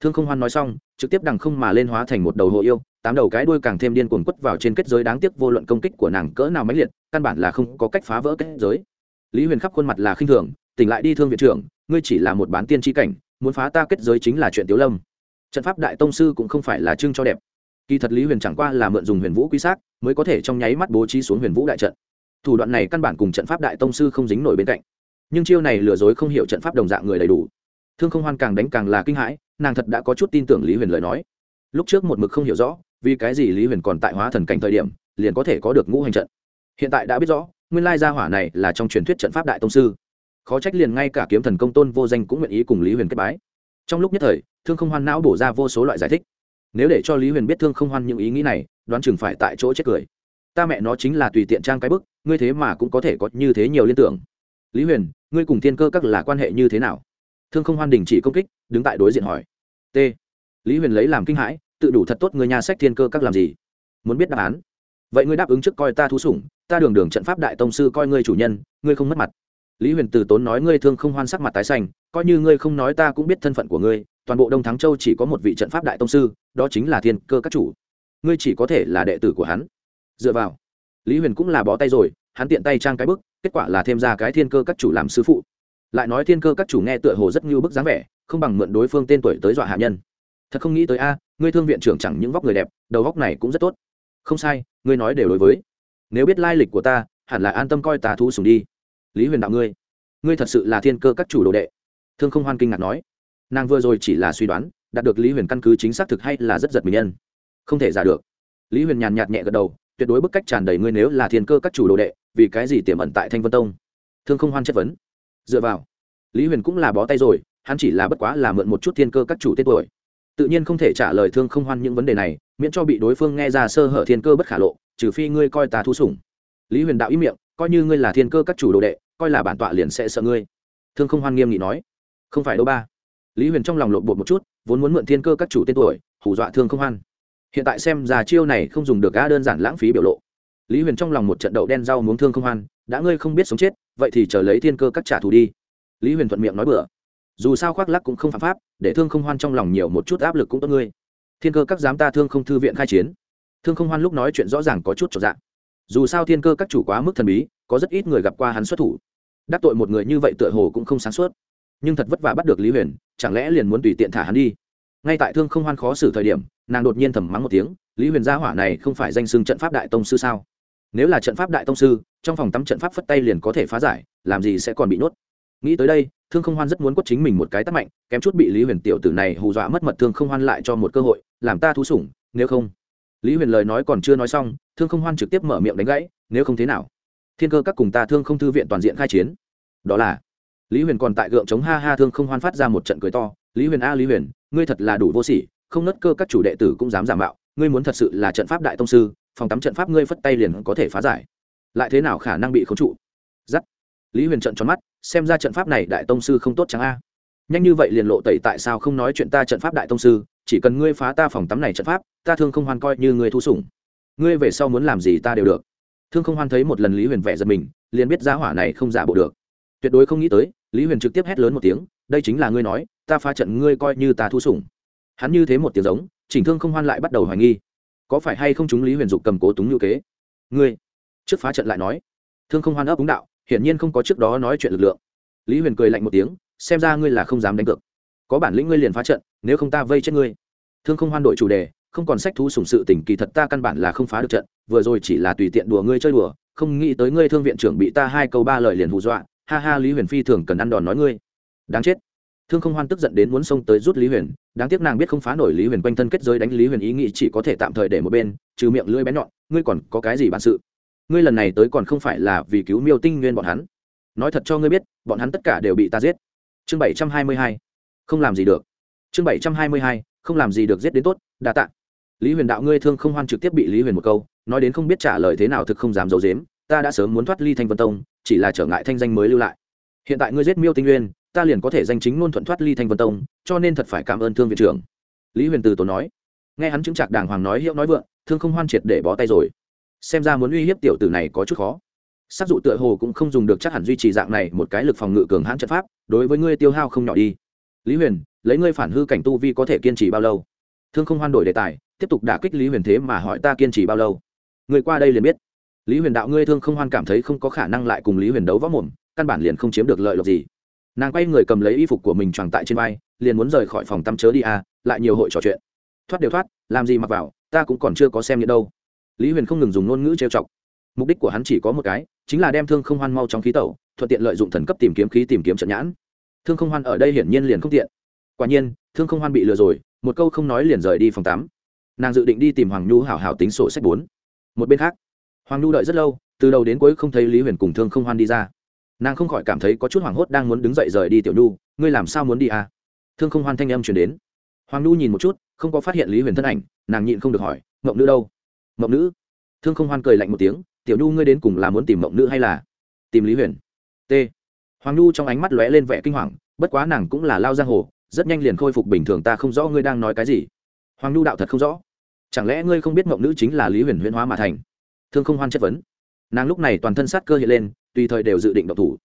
Thương không hoan nói xong, trực tiếp đằng không mà lên hóa thành một đầu hộ yêu, tám đầu cái đuôi càng thêm điên cuồng quất vào trên kết giới đáng tiếc vô luận công kích của nàng cỡ nào mãnh liệt, căn bản là không có cách phá vỡ kết giới. Lý huyền khắp khuôn mặt là khinh thường tỉnh lại đi thương viện trưởng, ngươi chỉ là một bán tiên tri cảnh, muốn phá ta kết giới chính là chuyện tiếu lâm. Trận pháp đại tông sư cũng không phải là trưng cho đẹp. Kỳ thật lý huyền chẳng qua là mượn dùng huyền vũ quy sát mới có thể trong nháy mắt bố trí xuống huyền vũ đại trận. Thủ đoạn này căn bản cùng trận pháp đại tông sư không dính nổi bên cạnh. Nhưng chiêu này lừa dối không hiểu trận pháp đồng dạng người đầy đủ. Thương không hoan càng đánh càng là kinh hãi, nàng thật đã có chút tin tưởng lý huyền lời nói. Lúc trước một mực không hiểu rõ, vì cái gì lý huyền còn tại hóa thần cảnh thời điểm, liền có thể có được ngũ hành trận. Hiện tại đã biết rõ, nguyên lai gia hỏa này là trong truyền thuyết trận pháp đại tông sư khó trách liền ngay cả kiếm thần công tôn vô danh cũng nguyện ý cùng lý huyền kết bái. Trong lúc nhất thời, thương không hoan não bổ ra vô số loại giải thích. Nếu để cho lý huyền biết thương không hoan những ý nghĩ này, đoán chừng phải tại chỗ chết cười. Ta mẹ nó chính là tùy tiện trang cái bức, ngươi thế mà cũng có thể có như thế nhiều liên tưởng. Lý huyền, ngươi cùng thiên cơ các là quan hệ như thế nào? Thương không hoan đình chỉ công kích, đứng tại đối diện hỏi. T. Lý huyền lấy làm kinh hãi, tự đủ thật tốt người nhà sách thiên cơ các làm gì? Muốn biết đáp án. Vậy ngươi đáp ứng trước coi ta thú sủng, ta đường đường trận pháp đại tông sư coi ngươi chủ nhân, ngươi không mất mặt lý huyền từ tốn nói ngươi thương không hoan sắc mặt tái xanh, coi như ngươi không nói ta cũng biết thân phận của ngươi, toàn bộ đông thắng châu chỉ có một vị trận pháp đại tông sư, đó chính là thiên cơ các chủ. Ngươi chỉ có thể là đệ tử của hắn. Dựa vào, lý huyền cũng là bó tay rồi, hắn tiện tay trang cái bức, kết quả là thêm ra cái thiên cơ các chủ làm sư phụ. Lại nói thiên cơ các chủ nghe tựa hồ rất như bức dáng vẻ, không bằng mượn đối phương tên tuổi tới dọa hạ nhân. Thật không nghĩ tới a, ngươi thương viện trưởng chẳng những vóc người đẹp, đầu vóc này cũng rất tốt. Không sai, ngươi nói đều đối với. Nếu biết lai lịch của ta, hẳn là an tâm coi tà thu sùng đi lý huyền đạo ngươi ngươi thật sự là thiên cơ các chủ đồ đệ. Thương không hoan kinh ngạc nói. Nàng vừa rồi chỉ là suy đoán, đạt được lý huyền căn cứ chính xác thực hay là rất giật mình nhân. Không thể giả được. Lý huyền nhàn nhạt nhẹ gật đầu, tuyệt đối bức cách tràn đầy ngươi nếu là thiên cơ các chủ đồ đệ, vì cái gì tiềm ẩn tại thanh vân tông? Thương không hoan chất vấn. Dựa vào, lý huyền cũng là bó tay rồi, hắn chỉ là bất quá là mượn một chút thiên cơ các chủ tên tuổi. Tự nhiên không thể trả lời thương không hoan những vấn đề này, miễn cho bị đối phương nghe ra sơ hở thiên cơ bất khả lộ, trừ phi ngươi coi ta thu sủng. Lý huyền đạo ý miệng, coi như ngươi là thiên cơ các chủ đồ đệ coi là bản tọa liền sẽ sợ ngươi. Thương không hoan nghiêm nghị nói. Không phải đâu ba. Lý huyền trong lòng lộn bột một chút, vốn muốn mượn thiên cơ các chủ tên tuổi, hù dọa thương không hoan. Hiện tại xem ra chiêu này không dùng được gã đơn giản lãng phí biểu lộ. Lý huyền trong lòng một trận đậu đen rau muốn thương không hoan, đã ngươi không biết sống chết, vậy thì chờ lấy thiên cơ các trả thù đi. Lý huyền thuận miệng nói bừa. Dù sao khoác lắc cũng không phạm pháp, để thương không hoan trong lòng nhiều một chút áp lực cũng tốt ngươi. Thiên cơ các dám ta thương không thư viện khai chiến. Thương không hoan lúc nói chuyện rõ ràng có chút trọn dạng dù sao thiên cơ các chủ quá mức thần bí, có rất ít người gặp qua hắn xuất thủ. Đắc tội một người như vậy tựa hồ cũng không sáng suốt. Nhưng thật vất vả bắt được lý huyền, chẳng lẽ liền muốn tùy tiện thả hắn đi? Ngay tại thương không hoan khó xử thời điểm, nàng đột nhiên thầm mắng một tiếng, lý huyền gia hỏa này không phải danh xưng trận pháp đại tông sư sao? Nếu là trận pháp đại tông sư, trong phòng tắm trận pháp phất tay liền có thể phá giải, làm gì sẽ còn bị nuốt. nghĩ tới đây, thương không hoan rất muốn quất chính mình một cái tắt mạnh, kém chút bị lý huyền tiểu tử này hù dọa mất mật thương không hoan lại cho một cơ hội, làm ta thú sủng, nếu không lý huyền lời nói còn chưa nói xong, thương không hoan trực tiếp mở miệng đánh gãy, nếu không thế nào? Thiên cơ các cùng ta thương không thư viện toàn diện khai chiến. Đó là lý huyền còn tại gượng chống ha ha thương không hoan phát ra một trận cười to, lý huyền a, lý huyền, ngươi thật là đủ vô sỉ, không nớt cơ các chủ đệ tử cũng dám giả mạo, ngươi muốn thật sự là trận pháp đại tông sư, phòng tắm trận pháp ngươi phất tay liền có thể phá giải. Lại thế nào khả năng bị khống trụ? Giắt. Lý huyền trận tròn mắt, xem ra trận pháp này đại tông sư không tốt chẳng a? Nhanh như vậy liền lộ tẩy tại sao không nói chuyện ta trận pháp đại tông sư, chỉ cần ngươi phá ta phòng tắm này trận pháp, ta thương không hoan coi như ngươi thu sủng. Ngươi về sau muốn làm gì ta đều được. Thương không hoan thấy một lần lý huyền vẻ giật mình, liền biết giá hỏa này không giả bộ được. Tuyệt đối không nghĩ tới, lý huyền trực tiếp hét lớn một tiếng, đây chính là ngươi nói, ta phá trận ngươi coi như ta thu sủng. Hắn như thế một tiếng giống, chỉnh thương không hoan lại bắt đầu hoài nghi. Có phải hay không chúng lý huyền dục cầm cố túng như kế? Ngươi, trước phá trận lại nói. Thương không hoan ấp úng đạo, hiển nhiên không có trước đó nói chuyện lực lượng. Lý huyền cười lạnh một tiếng xem ra ngươi là không dám đánh cược. Có bản lĩnh ngươi liền phá trận, nếu không ta vây chết ngươi. Thương không hoan đổi chủ đề, không còn sách thú sủng sự tình, kỳ thật ta căn bản là không phá được trận, vừa rồi chỉ là tùy tiện đùa ngươi chơi đùa, không nghĩ tới ngươi thương viện trưởng bị ta hai câu ba lời liền hù dọa, ha ha, lý huyền phi thường cần ăn đòn nói ngươi. Đáng chết. Thương không hoan tức giận đến muốn xông tới rút lý huyền, đáng tiếc nàng biết không phá nổi lý huyền quanh thân kết giới đánh lý huyền ý nghĩ chỉ có thể tạm thời để một bên, trừ miệng lưỡi bén nhọn, ngươi còn có cái gì bản sự? Ngươi lần này tới còn không phải là vì cứu miêu tinh nguyên bọn hắn. Nói thật cho ngươi biết, bọn hắn tất cả đều bị ta giết chương bảy trăm hai mươi hai, không làm gì được. Chương bảy trăm hai mươi hai, không làm gì được giết đến tốt, đa t ạ lý huyền đạo ngươi thương không hoan trực tiếp bị lý huyền một câu, nói đến không biết trả lời thế nào thực không dám giấu dếm ta đã sớm muốn thoát ly thanh vân tông, chỉ là trở ngại thanh danh mới lưu lại. Hiện tại ngươi giết miêu tinh nguyên, ta liền có thể danh chính ngôn thuận thoát ly thanh vân tông, cho nên thật phải cảm ơn thương viện trưởng. Lý huyền từ tổ nói. Nghe hắn chứng trạc đàng hoàng nói hiệu nói vượng, thương không hoan triệt để bó tay rồi. Xem ra muốn uy hiếp tiểu tử này có chút khó sát dụ tựa hồ cũng không dùng được chắc hẳn duy trì dạng này một cái lực phòng ngự cường hãn trận pháp, đối với ngươi tiêu hao không nhỏ đi. Lý huyền, lấy ngươi phản hư cảnh tu vi có thể kiên trì bao lâu? Thương không hoan đổi đề tài, tiếp tục đả kích lý huyền thế mà hỏi ta kiên trì bao lâu? Người qua đây liền biết. Lý huyền đạo ngươi thương không hoan cảm thấy không có khả năng lại cùng lý huyền đấu võ mồm, căn bản liền không chiếm được lợi lộc gì. Nàng quay người cầm lấy y phục của mình tròn tại trên vai, liền muốn rời khỏi phòng tăm chớ đi à lại nhiều hội trò chuyện. Thoát đều thoát, làm gì mặc vào, ta cũng còn chưa có xem nhận đâu. Lý huyền không ngừng dùng ngôn ngữ trêu chọc mục đích của hắn chỉ có một cái, chính là đem thương không hoan mau trong khí tẩu, thuận tiện lợi dụng thần cấp tìm kiếm khí, tìm kiếm trận nhãn. Thương không hoan ở đây hiển nhiên liền không tiện. Quả nhiên, thương không hoan bị lừa rồi, một câu không nói liền rời đi phòng tắm. Nàng dự định đi tìm hoàng nhu hảo hảo tính sổ sách bốn. Một bên khác, hoàng nhu đợi rất lâu, từ đầu đến cuối không thấy lý huyền cùng thương không hoan đi ra. Nàng không khỏi cảm thấy có chút hoảng hốt đang muốn đứng dậy rời đi tiểu nhu, ngươi làm sao muốn đi à? Thương không hoan thanh âm chuyển đến. Hoàng nhu nhìn một chút, không có phát hiện lý huyền thân ảnh, nàng nhịn không được hỏi, mộng nữ đâu? Mộng nữ? Thương không hoan cười lạnh một tiếng tiểu nhu ngươi đến cùng là muốn tìm mộng nữ hay là tìm lý huyền t hoàng nhu trong ánh mắt lóe lên vẻ kinh hoàng bất quá nàng cũng là lao giang hồ rất nhanh liền khôi phục bình thường ta không rõ ngươi đang nói cái gì hoàng nhu đạo thật không rõ chẳng lẽ ngươi không biết mộng nữ chính là lý huyền huyễn hóa mà thành thương không hoan chất vấn nàng lúc này toàn thân sát cơ hiện lên tùy thời đều dự định độc thủ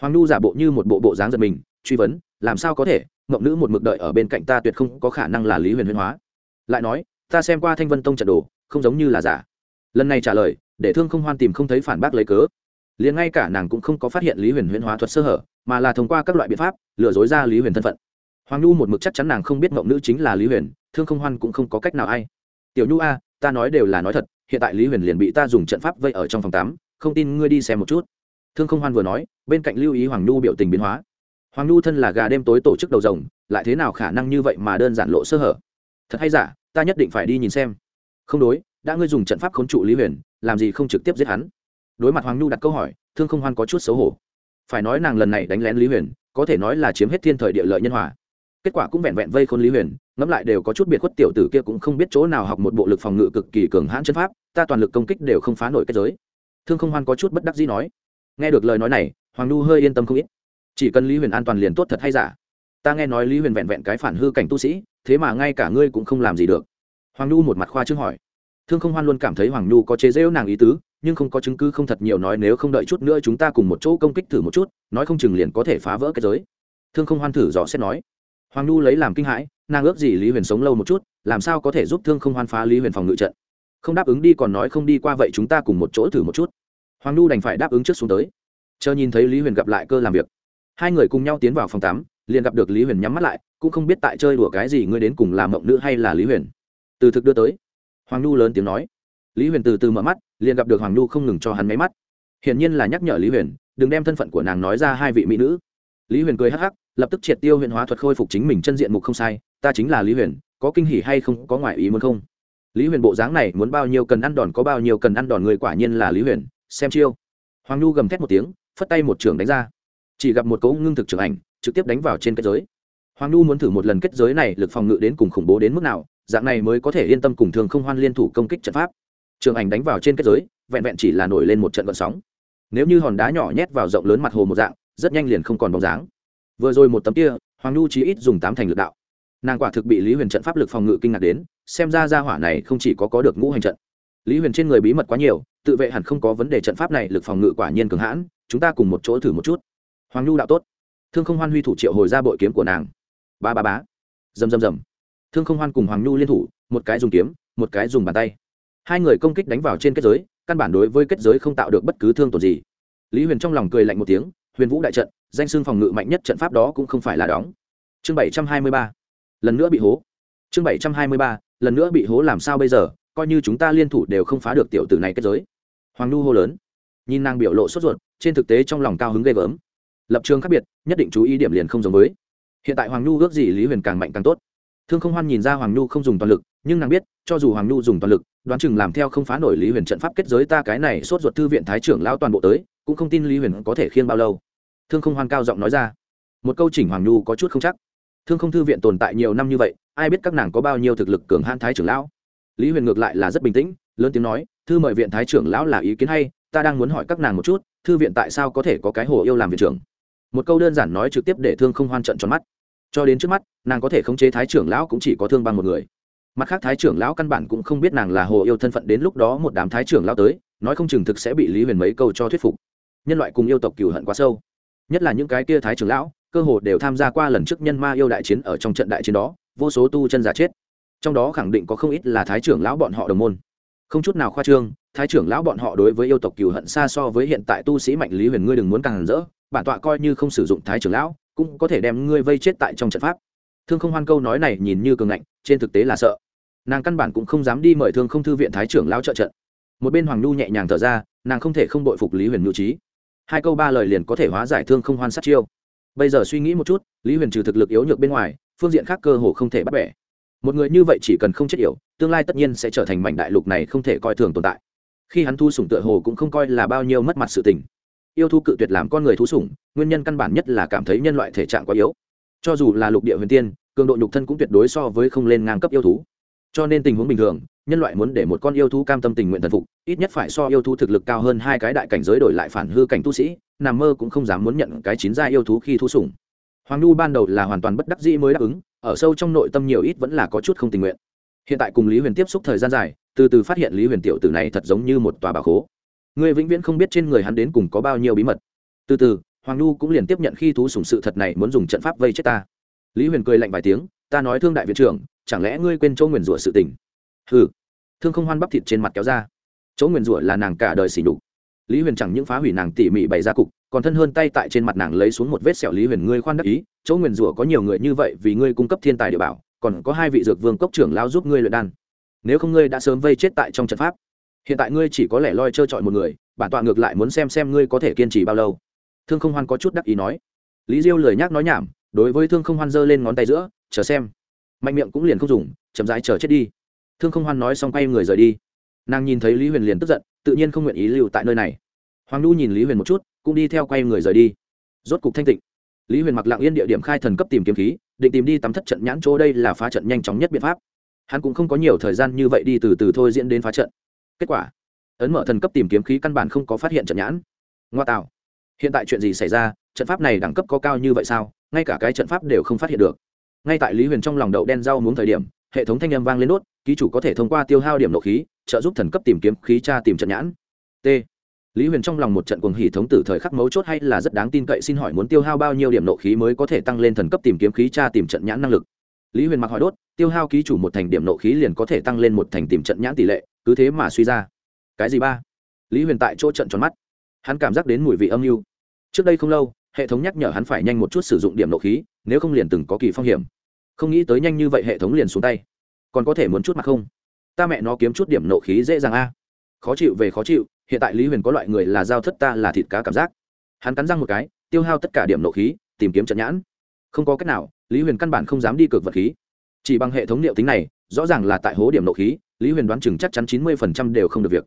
hoàng nhu giả bộ như một bộ bộ dáng giật mình truy vấn làm sao có thể mộng nữ một mực đợi ở bên cạnh ta tuyệt không có khả năng là lý huyền huyễn hóa lại nói ta xem qua thanh vân tông trận đồ không giống như là giả lần này trả lời, để thương không hoan tìm không thấy phản bác lấy cớ. Liền ngay cả nàng cũng không có phát hiện lý huyền huyễn hóa thuật sơ hở, mà là thông qua các loại biện pháp, lừa dối ra lý huyền thân phận. Hoàng nhu một mực chắc chắn nàng không biết mộng nữ chính là lý huyền, thương không hoan cũng không có cách nào ai. Tiểu nhu a, ta nói đều là nói thật, hiện tại lý huyền liền bị ta dùng trận pháp vây ở trong phòng tám, không tin ngươi đi xem một chút. Thương không hoan vừa nói, bên cạnh lưu ý hoàng nhu biểu tình biến hóa. Hoàng nhu thân là gà đêm tối tổ chức đầu rồng, lại thế nào khả năng như vậy mà đơn giản lộ sơ hở? Thật hay giả, ta nhất định phải đi nhìn xem. Không đối đã ngươi dùng trận pháp khốn trụ lý huyền, làm gì không trực tiếp giết hắn? Đối mặt hoàng nhu đặt câu hỏi, thương không hoan có chút xấu hổ. Phải nói nàng lần này đánh lén lý huyền, có thể nói là chiếm hết thiên thời địa lợi nhân hòa. Kết quả cũng vẹn vẹn vây khôn lý huyền, ngẫm lại đều có chút biệt khuất tiểu tử kia cũng không biết chỗ nào học một bộ lực phòng ngự cực kỳ cường hãn chân pháp, ta toàn lực công kích đều không phá nổi kết giới. Thương không hoan có chút bất đắc dĩ nói. Nghe được lời nói này, hoàng nhu hơi yên tâm không ít. Chỉ cần lý huyền an toàn liền tốt thật hay giả. Ta nghe nói lý huyền vẹn vẹn cái phản hư cảnh tu sĩ, thế mà ngay cả ngươi cũng không làm gì được. Hoàng nhu một mặt khoa trương hỏi thương không hoan luôn cảm thấy hoàng nhu có chế rễu nàng ý tứ, nhưng không có chứng cứ không thật nhiều nói nếu không đợi chút nữa chúng ta cùng một chỗ công kích thử một chút, nói không chừng liền có thể phá vỡ cái giới. Thương không hoan thử dò xét nói. Hoàng nhu lấy làm kinh hãi, nàng ước gì lý huyền sống lâu một chút, làm sao có thể giúp thương không hoan phá lý huyền phòng ngự trận? Không đáp ứng đi còn nói không đi qua vậy chúng ta cùng một chỗ thử một chút. Hoàng nhu đành phải đáp ứng trước xuống tới. Chờ nhìn thấy lý huyền gặp lại cơ làm việc. Hai người cùng nhau tiến vào phòng tắm, liền gặp được lý huyền nhắm mắt lại, cũng không biết tại chơi đùa cái gì, ngươi đến cùng làm mộng nữ hay là lý huyền. Từ thực đưa tới hoàng nhu lớn tiếng nói. Lý huyền từ từ mở mắt, liền gặp được hoàng nhu không ngừng cho hắn máy mắt. Hiển nhiên là nhắc nhở lý huyền, đừng đem thân phận của nàng nói ra hai vị mỹ nữ. Lý huyền cười hắc hắc, lập tức triệt tiêu huyền hóa thuật khôi phục chính mình chân diện mục không sai, ta chính là lý huyền, có kinh hỉ hay không, có ngoại ý muốn không? Lý huyền bộ dáng này muốn bao nhiêu cần ăn đòn có bao nhiêu cần ăn đòn người quả nhiên là lý huyền, xem chiêu. Hoàng nhu gầm thét một tiếng, phất tay một trường đánh ra. Chỉ gặp một cấu ngưng thực trường ảnh, trực tiếp đánh vào trên kết giới. Hoàng nhu muốn thử một lần kết giới này lực phòng ngự đến cùng khủng bố đến mức nào dạng này mới có thể yên tâm cùng thường không hoan liên thủ công kích trận pháp. Trường ảnh đánh vào trên kết giới, vẹn vẹn chỉ là nổi lên một trận vận sóng. Nếu như hòn đá nhỏ nhét vào rộng lớn mặt hồ một dạng, rất nhanh liền không còn bóng dáng. Vừa rồi một tấm kia, hoàng nhu chí ít dùng tám thành lực đạo. Nàng quả thực bị lý huyền trận pháp lực phòng ngự kinh ngạc đến, xem ra ra hỏa này không chỉ có có được ngũ hành trận. Lý huyền trên người bí mật quá nhiều, tự vệ hẳn không có vấn đề trận pháp này lực phòng ngự quả nhiên cường hãn, chúng ta cùng một chỗ thử một chút. Hoàng nhu đạo tốt. Thương không hoan huy thủ triệu hồi ra bội kiếm của nàng. Ba ba bá rầm rầm rầm thương không hoan cùng hoàng nhu liên thủ, một cái dùng kiếm, một cái dùng bàn tay. Hai người công kích đánh vào trên kết giới, căn bản đối với kết giới không tạo được bất cứ thương tổn gì. Lý huyền trong lòng cười lạnh một tiếng, huyền vũ đại trận, danh xưng phòng ngự mạnh nhất trận pháp đó cũng không phải là đóng. Chương bảy trăm hai mươi ba. Lần nữa bị hố. Chương bảy trăm hai mươi ba, lần nữa bị hố làm sao bây giờ, coi như chúng ta liên thủ đều không phá được tiểu tử này kết giới. Hoàng nhu hô lớn. Nhìn nàng biểu lộ sốt ruột, trên thực tế trong lòng cao hứng ghê gớm. Lập trường khác biệt, nhất định chú ý điểm liền không giống với. Hiện tại hoàng nhu ước gì lý huyền càng mạnh càng tốt thương không hoan nhìn ra hoàng nhu không dùng toàn lực, nhưng nàng biết, cho dù hoàng nhu dùng toàn lực, đoán chừng làm theo không phá nổi lý huyền trận pháp kết giới ta cái này sốt ruột thư viện thái trưởng lão toàn bộ tới, cũng không tin lý huyền có thể khiêng bao lâu. Thương không hoan cao giọng nói ra. Một câu chỉnh hoàng nhu có chút không chắc. Thương không thư viện tồn tại nhiều năm như vậy, ai biết các nàng có bao nhiêu thực lực cường hãn thái trưởng lão? Lý huyền ngược lại là rất bình tĩnh, lớn tiếng nói, thư mời viện thái trưởng lão là ý kiến hay, ta đang muốn hỏi các nàng một chút, thư viện tại sao có thể có cái hồ yêu làm viện trưởng? Một câu đơn giản nói trực tiếp để thương không hoan trận tròn mắt cho đến trước mắt, nàng có thể khống chế thái trưởng lão cũng chỉ có thương bằng một người. Mặt khác, thái trưởng lão căn bản cũng không biết nàng là hồ yêu thân phận đến lúc đó một đám thái trưởng lão tới, nói không chừng thực sẽ bị lý huyền mấy câu cho thuyết phục. Nhân loại cùng yêu tộc cừu hận quá sâu. Nhất là những cái kia thái trưởng lão, cơ hồ đều tham gia qua lần trước nhân ma yêu đại chiến ở trong trận đại chiến đó, vô số tu chân giả chết. Trong đó khẳng định có không ít là thái trưởng lão bọn họ đồng môn. Không chút nào khoa trương, thái trưởng lão bọn họ đối với yêu tộc cừu hận xa so với hiện tại tu sĩ mạnh lý huyền ngươi đừng muốn càng rỡ, bản tọa coi như không sử dụng thái trưởng lão cũng có thể đem ngươi vây chết tại trong trận pháp. Thương không hoan câu nói này nhìn như cường ngạnh, trên thực tế là sợ. Nàng căn bản cũng không dám đi mời thương không thư viện thái trưởng lao trợ trận. Một bên hoàng nhu nhẹ nhàng thở ra, nàng không thể không bội phục lý huyền nhu trí. Hai câu ba lời liền có thể hóa giải thương không hoan sát chiêu. Bây giờ suy nghĩ một chút, lý huyền trừ thực lực yếu nhược bên ngoài, phương diện khác cơ hồ không thể bắt bẻ. Một người như vậy chỉ cần không chết yểu, tương lai tất nhiên sẽ trở thành mảnh đại lục này không thể coi thường tồn tại. Khi hắn thu sủng tựa hồ cũng không coi là bao nhiêu mất mặt sự tình yêu thú cự tuyệt làm con người thú sủng, nguyên nhân căn bản nhất là cảm thấy nhân loại thể trạng quá yếu. Cho dù là lục địa huyền tiên, cường độ nhục thân cũng tuyệt đối so với không lên ngang cấp yêu thú. Cho nên tình huống bình thường, nhân loại muốn để một con yêu thú cam tâm tình nguyện thần phục, ít nhất phải so yêu thú thực lực cao hơn hai cái đại cảnh giới đổi lại phản hư cảnh tu sĩ, nằm mơ cũng không dám muốn nhận cái chín gia yêu thú khi thú sủng. Hoàng nhu ban đầu là hoàn toàn bất đắc dĩ mới đáp ứng, ở sâu trong nội tâm nhiều ít vẫn là có chút không tình nguyện. Hiện tại cùng lý huyền tiếp xúc thời gian dài, từ từ phát hiện lý huyền tiểu tử này thật giống như một tòa bà khố. Ngươi vĩnh viễn không biết trên người hắn đến cùng có bao nhiêu bí mật. Từ từ, hoàng nhu cũng liền tiếp nhận khi thú sủng sự thật này muốn dùng trận pháp vây chết ta. Lý huyền cười lạnh vài tiếng, ta nói thương đại viện trưởng, chẳng lẽ ngươi quên chỗ nguyền rủa sự tình? Ừ thương không hoan bắp thịt trên mặt kéo ra. Chỗ nguyền rủa là nàng cả đời xỉ đục lý huyền chẳng những phá hủy nàng tỉ mỉ bày ra cục, còn thân hơn tay tại trên mặt nàng lấy xuống một vết sẹo. Lý huyền ngươi khoan đắc ý, chỗ nguyền rủa có nhiều người như vậy vì ngươi cung cấp thiên tài địa bảo, còn có hai vị dược vương cốc trưởng lao giúp ngươi luyện đan. Nếu không ngươi đã sớm vây chết tại trong trận pháp hiện tại ngươi chỉ có lẻ loi trơ trọi một người, bản tọa ngược lại muốn xem xem ngươi có thể kiên trì bao lâu. Thương không hoan có chút đắc ý nói. Lý diêu lười nhác nói nhảm, đối với thương không hoan giơ lên ngón tay giữa, chờ xem. Mạnh miệng cũng liền không dùng, chậm rãi chờ chết đi. Thương không hoan nói xong quay người rời đi. Nàng nhìn thấy lý huyền liền tức giận, tự nhiên không nguyện ý lưu tại nơi này. Hoàng nhu nhìn lý huyền một chút, cũng đi theo quay người rời đi. Rốt cục thanh tịnh. Lý huyền mặc lặng yên địa điểm khai thần cấp tìm kiếm khí, định tìm đi tắm thất trận nhãn chỗ đây là phá trận nhanh chóng nhất biện pháp. Hắn cũng không có nhiều thời gian như vậy đi từ từ thôi diễn đến phá trận kết quả, ấn mở thần cấp tìm kiếm khí căn bản không có phát hiện trận nhãn. Ngoa tạo. Hiện tại chuyện gì xảy ra? Trận pháp này đẳng cấp có cao như vậy sao? Ngay cả cái trận pháp đều không phát hiện được. Ngay tại lý huyền trong lòng đậu đen rau muốn thời điểm, hệ thống thanh âm vang lên nốt ký chủ có thể thông qua tiêu hao điểm nộ khí, trợ giúp thần cấp tìm kiếm khí tra tìm trận nhãn. T. Lý huyền trong lòng một trận cuồng hỉ thống tử thời khắc mấu chốt hay là rất đáng tin cậy xin hỏi muốn tiêu hao bao nhiêu điểm nộ khí mới có thể tăng lên thần cấp tìm kiếm khí tra tìm trận nhãn năng lực? Lý huyền mặc hỏi đốt, tiêu hao ký chủ một thành điểm nộ khí liền có thể tăng lên một thành tìm trận nhãn tỷ lệ cứ thế mà suy ra. Cái gì ba? Lý huyền tại chỗ trận tròn mắt. Hắn cảm giác đến mùi vị âm mưu trước đây không lâu, hệ thống nhắc nhở hắn phải nhanh một chút sử dụng điểm nộ khí, nếu không liền từng có kỳ phong hiểm. Không nghĩ tới nhanh như vậy hệ thống liền xuống tay. Còn có thể muốn chút mặt không? Ta mẹ nó kiếm chút điểm nộ khí dễ dàng a. Khó chịu về khó chịu, hiện tại lý huyền có loại người là giao thất ta là thịt cá cảm giác. Hắn cắn răng một cái, tiêu hao tất cả điểm nộ khí, tìm kiếm trận nhãn. Không có cách nào, lý huyền căn bản không dám đi cược vật khí. Chỉ bằng hệ thống liệu tính này, rõ ràng là tại hố điểm nộ khí lý huyền đoán chừng chắc chắn chín mươi đều không được việc.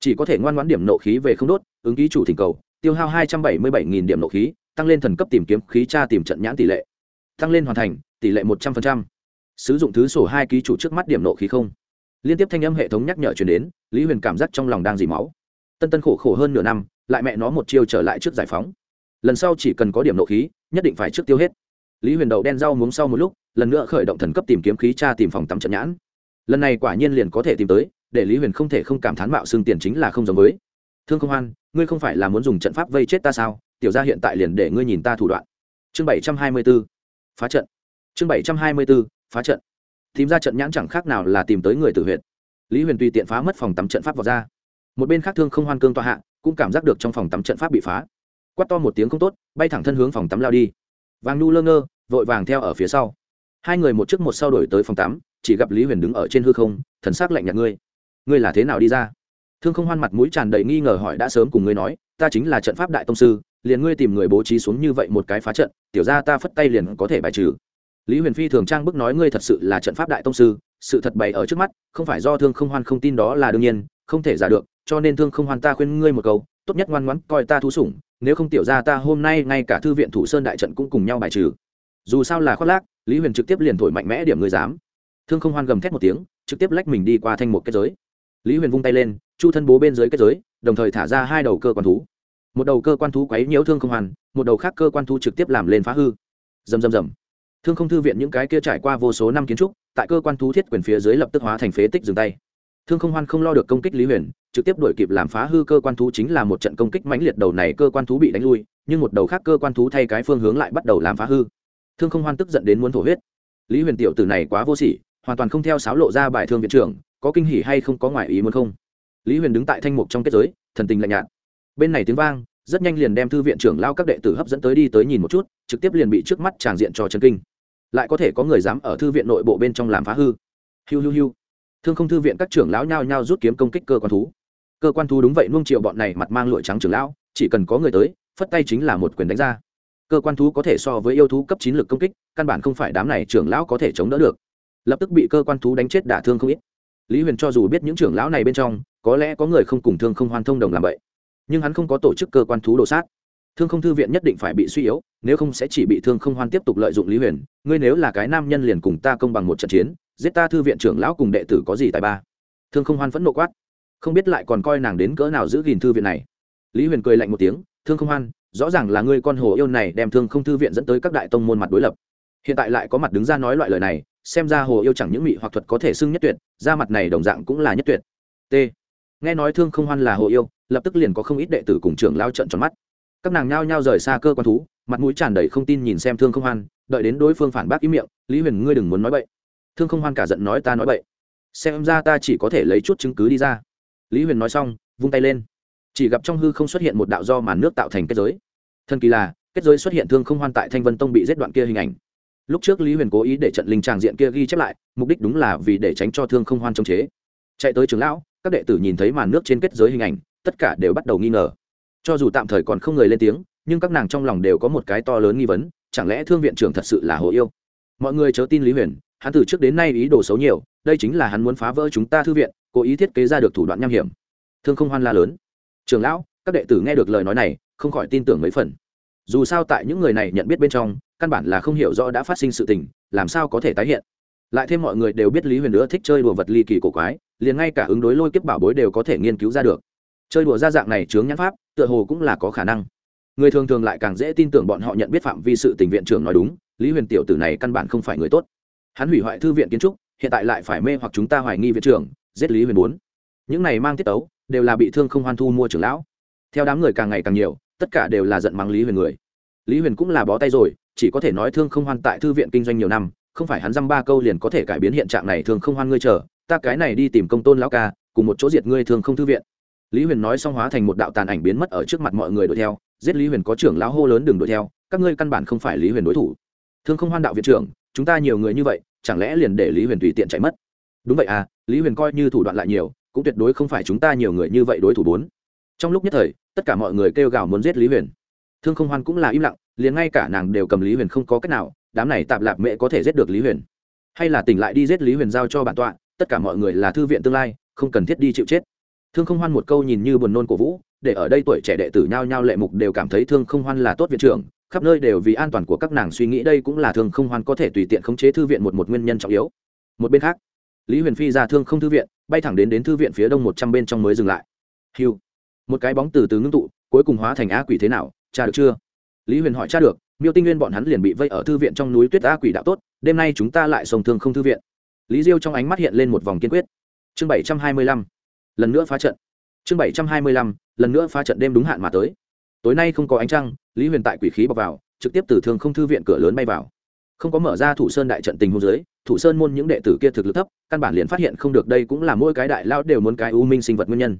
Chỉ có thể ngoan ngoãn điểm nộ khí về không đốt, ứng ký chủ thỉnh cầu, tiêu hao hai trăm bảy mươi bảy điểm nộ khí, tăng lên thần cấp tìm kiếm khí tra tìm trận nhãn tỷ lệ. Tăng lên hoàn thành, tỷ lệ một trăm linh sử dụng thứ sổ hai ký chủ trước mắt điểm nộ khí không? Liên tiếp thanh âm hệ thống nhắc nhở chuyển đến, lý huyền cảm giác trong lòng đang dì máu. Tân tân khổ khổ hơn nửa năm, lại mẹ nó một chiêu trở lại trước giải phóng. Lần sau chỉ cần có điểm nộ khí, nhất định phải trước tiêu hết. Lý huyền đậu đen rau muống sau một lúc, lần nữa khởi động thần cấp tìm kiếm khí tra tìm phòng tắm trận nhãn lần này quả nhiên liền có thể tìm tới, để lý huyền không thể không cảm thán mạo xương tiền chính là không giống với. Thương không hoan, ngươi không phải là muốn dùng trận pháp vây chết ta sao? Tiểu ra hiện tại liền để ngươi nhìn ta thủ đoạn. Chương bảy trăm hai mươi b ố phá trận. Chương bảy trăm hai mươi b ố phá trận. Tìm ra trận nhãn chẳng khác nào là tìm tới người tử huyện lý huyền tùy tiện phá mất phòng tắm trận pháp vào ra. Một bên khác thương không hoan cương tọa hạ, cũng cảm giác được trong phòng tắm trận pháp bị phá. Quát to một tiếng không tốt, bay thẳng thân hướng phòng tắm lao đi. Vàng nhu lơ ngơ, vội vàng theo ở phía sau. Hai người một trước một sau đổi tới phòng tắm chỉ gặp lý huyền đứng ở trên hư không, thần s ắ c lạnh nhạt, ngươi ngươi là thế nào đi ra? Thương không hoan mặt mũi tràn đầy nghi ngờ hỏi, đã sớm cùng ngươi nói, ta chính là trận pháp đại tông sư, liền ngươi tìm người bố trí xuống như vậy một cái phá trận, tiểu ra ta phất tay liền có thể bài trừ. Lý huyền phi thường trang bức nói, ngươi thật sự là trận pháp đại tông sư, sự thật bày ở trước mắt, không phải do thương không hoan không tin đó là đương nhiên, không thể giả được, cho nên thương không hoan ta khuyên ngươi một câu, tốt nhất ngoan ngoãn coi ta thú sủng, nếu không tiểu ra ta hôm nay ngay cả thư viện thủ sơn đại trận cũng cùng nhau bài trừ. Dù sao là khoác lác, lý huyền trực tiếp liền thổi mạnh mẽ điểm ngươi dám thương không hoan gầm thét một tiếng, trực tiếp lách mình đi qua thanh một kết giới. Lý huyền vung tay lên, chu thân bố bên dưới kết giới, đồng thời thả ra hai đầu cơ quan thú. Một đầu cơ quan thú quấy nhiễu thương không hoàn một đầu khác cơ quan thú trực tiếp làm lên phá hư. Dầm dầm dầm thương không thư viện những cái kia trải qua vô số năm kiến trúc, tại cơ quan thú thiết quyền phía dưới lập tức hóa thành phế tích dừng tay. Thương không hoan không lo được công kích lý huyền, trực tiếp đuổi kịp làm phá hư cơ quan thú chính là một trận công kích mãnh liệt đầu này cơ quan thú bị đánh lui, nhưng một đầu khác cơ quan thú thay cái phương hướng lại bắt đầu làm phá hư. Thương không hoan tức giận đến muốn thổ huyết. Lý huyền tiểu tử này quá vô sỉ hoàn toàn không theo sáo lộ ra bài thương viện trưởng, có kinh hỉ hay không có ngoại ý muốn không? Lý huyền đứng tại thanh mục trong kết giới, thần tình lạnh nhạt. Bên này tiếng vang, rất nhanh liền đem thư viện trưởng lao các đệ tử hấp dẫn tới đi tới nhìn một chút, trực tiếp liền bị trước mắt tràng diện cho chân kinh. Lại có thể có người dám ở thư viện nội bộ bên trong làm phá hư. Hiu hiu hiu. Thương không thư viện các trưởng lão nhao nhao rút kiếm công kích cơ quan thú. Cơ quan thú đúng vậy nuông triệu bọn này mặt mang lụa trắng trưởng lão, chỉ cần có người tới, phất tay chính là một quyền đánh ra. Cơ quan thú có thể so với yêu thú cấp chín lực công kích, căn bản không phải đám này trưởng lão có thể chống đỡ được lập tức bị cơ quan thú đánh chết đả thương không ít. Lý huyền cho dù biết những trưởng lão này bên trong, có lẽ có người không cùng thương không hoan thông đồng làm vậy, nhưng hắn không có tổ chức cơ quan thú đồ sát. Thương không thư viện nhất định phải bị suy yếu, nếu không sẽ chỉ bị thương không hoan tiếp tục lợi dụng lý huyền. Ngươi nếu là cái nam nhân liền cùng ta công bằng một trận chiến, giết ta thư viện trưởng lão cùng đệ tử có gì tài ba? Thương không hoan vẫn nộ quát. Không biết lại còn coi nàng đến cỡ nào giữ gìn thư viện này. Lý huyền cười lạnh một tiếng. Thương không hoan, rõ ràng là ngươi con hồ yêu này đem thương không thư viện dẫn tới các đại tông môn mặt đối lập. Hiện tại lại có mặt đứng ra nói loại lời này xem ra hồ yêu chẳng những mị hoặc thuật có thể xưng nhất tuyệt, da mặt này đồng dạng cũng là nhất tuyệt. T. Nghe nói thương không hoan là hồ yêu, lập tức liền có không ít đệ tử cùng trưởng lao trận tròn mắt. Các nàng nhao nhao rời xa cơ quan thú, mặt mũi tràn đầy không tin nhìn xem thương không hoan, đợi đến đối phương phản bác ý miệng, lý huyền, ngươi đừng muốn nói bậy. Thương không hoan cả giận nói, ta nói bậy. Xem ra ta chỉ có thể lấy chút chứng cứ đi ra. Lý huyền nói xong, vung tay lên. Chỉ gặp trong hư không xuất hiện một đạo do màn nước tạo thành kết giới. Thân kỳ là, kết giới xuất hiện thương không hoan tại thanh vân tông bị giết đoạn kia hình ảnh lúc trước lý huyền cố ý để trận linh tràng diện kia ghi chép lại, mục đích đúng là vì để tránh cho thương không hoan chống chế. Chạy tới trường lão, các đệ tử nhìn thấy màn nước trên kết giới hình ảnh, tất cả đều bắt đầu nghi ngờ. Cho dù tạm thời còn không người lên tiếng, nhưng các nàng trong lòng đều có một cái to lớn nghi vấn, chẳng lẽ thương viện trưởng thật sự là hồ yêu? Mọi người chớ tin lý huyền, hắn từ trước đến nay ý đồ xấu nhiều, đây chính là hắn muốn phá vỡ chúng ta thư viện, cố ý thiết kế ra được thủ đoạn nham hiểm. Thương không hoan la lớn. Trường lão, các đệ tử nghe được lời nói này, không khỏi tin tưởng mấy phần. Dù sao tại những người này nhận biết bên trong căn bản là không hiểu rõ đã phát sinh sự tình, làm sao có thể tái hiện. Lại thêm mọi người đều biết lý huyền nữa thích chơi đùa vật ly kỳ cổ quái, liền ngay cả ứng đối lôi kiếp bảo bối đều có thể nghiên cứu ra được. Chơi đùa ra dạng này chướng nhãn pháp, tựa hồ cũng là có khả năng. Người thường thường lại càng dễ tin tưởng bọn họ nhận biết phạm vi sự tình viện trưởng nói đúng, lý huyền tiểu tử này căn bản không phải người tốt. Hắn hủy hoại thư viện kiến trúc, hiện tại lại phải mê hoặc chúng ta hoài nghi viện trưởng, giết lý huyền bốn. Những này mang tiết tấu, đều là bị thương không hoan thu mua trưởng lão. Theo đám người càng ngày càng nhiều, tất cả đều là giận mắng lý huyền người. Lý huyền cũng là bó tay rồi chỉ có thể nói thương không hoan tại thư viện kinh doanh nhiều năm, không phải hắn dăm ba câu liền có thể cải biến hiện trạng này thường không hoan ngươi chờ, ta cái này đi tìm công tôn lão ca, cùng một chỗ diệt ngươi thường không thư viện. Lý huyền nói xong hóa thành một đạo tàn ảnh biến mất ở trước mặt mọi người đuổi theo, giết lý huyền có trưởng lão hô lớn đừng đuổi theo, các ngươi căn bản không phải lý huyền đối thủ. Thương không hoan đạo viện trưởng, chúng ta nhiều người như vậy, chẳng lẽ liền để lý huyền tùy tiện chạy mất? Đúng vậy à lý huyền coi như thủ đoạn lại nhiều, cũng tuyệt đối không phải chúng ta nhiều người như vậy đối thủ bốn. Trong lúc nhất thời, tất cả mọi người kêu gào muốn giết lý huyền thương không hoan cũng là im lặng, liền ngay cả nàng đều cầm lý huyền không có cách nào, đám này tạp lạp mẹ có thể giết được lý huyền. Hay là tỉnh lại đi giết lý huyền giao cho bản tọa, tất cả mọi người là thư viện tương lai, không cần thiết đi chịu chết. Thương không hoan một câu nhìn như buồn nôn cổ vũ, để ở đây tuổi trẻ đệ tử nhao nhao lệ mục đều cảm thấy thương không hoan là tốt viện trưởng, khắp nơi đều vì an toàn của các nàng suy nghĩ đây cũng là thương không hoan có thể tùy tiện khống chế thư viện một một nguyên nhân trọng yếu. Một bên khác, lý huyền phi ra thương không thư viện, bay thẳng đến đến thư viện phía đông một trăm bên trong mới dừng lại. Hiu, một cái bóng từ từ ngưng tụ, cuối cùng hóa thành á quỷ thế nào cha được chưa? Lý huyền hỏi cha được, miêu tinh nguyên bọn hắn liền bị vây ở thư viện trong núi tuyết a quỷ đạo tốt, đêm nay chúng ta lại sông thương không thư viện. Lý diêu trong ánh mắt hiện lên một vòng kiên quyết. Chương bảy trăm hai mươi lăm, lần nữa phá trận. Chương bảy trăm hai mươi lăm, lần nữa phá trận đêm đúng hạn mà tới. Tối nay không có ánh trăng, lý huyền tại quỷ khí bọc vào, trực tiếp từ thương không thư viện cửa lớn bay vào. Không có mở ra thủ sơn đại trận tình hôn giới thủ sơn môn những đệ tử kia thực lực thấp, căn bản liền phát hiện không được đây cũng là mỗi cái đại lao đều muốn cái u minh sinh vật nguyên nhân.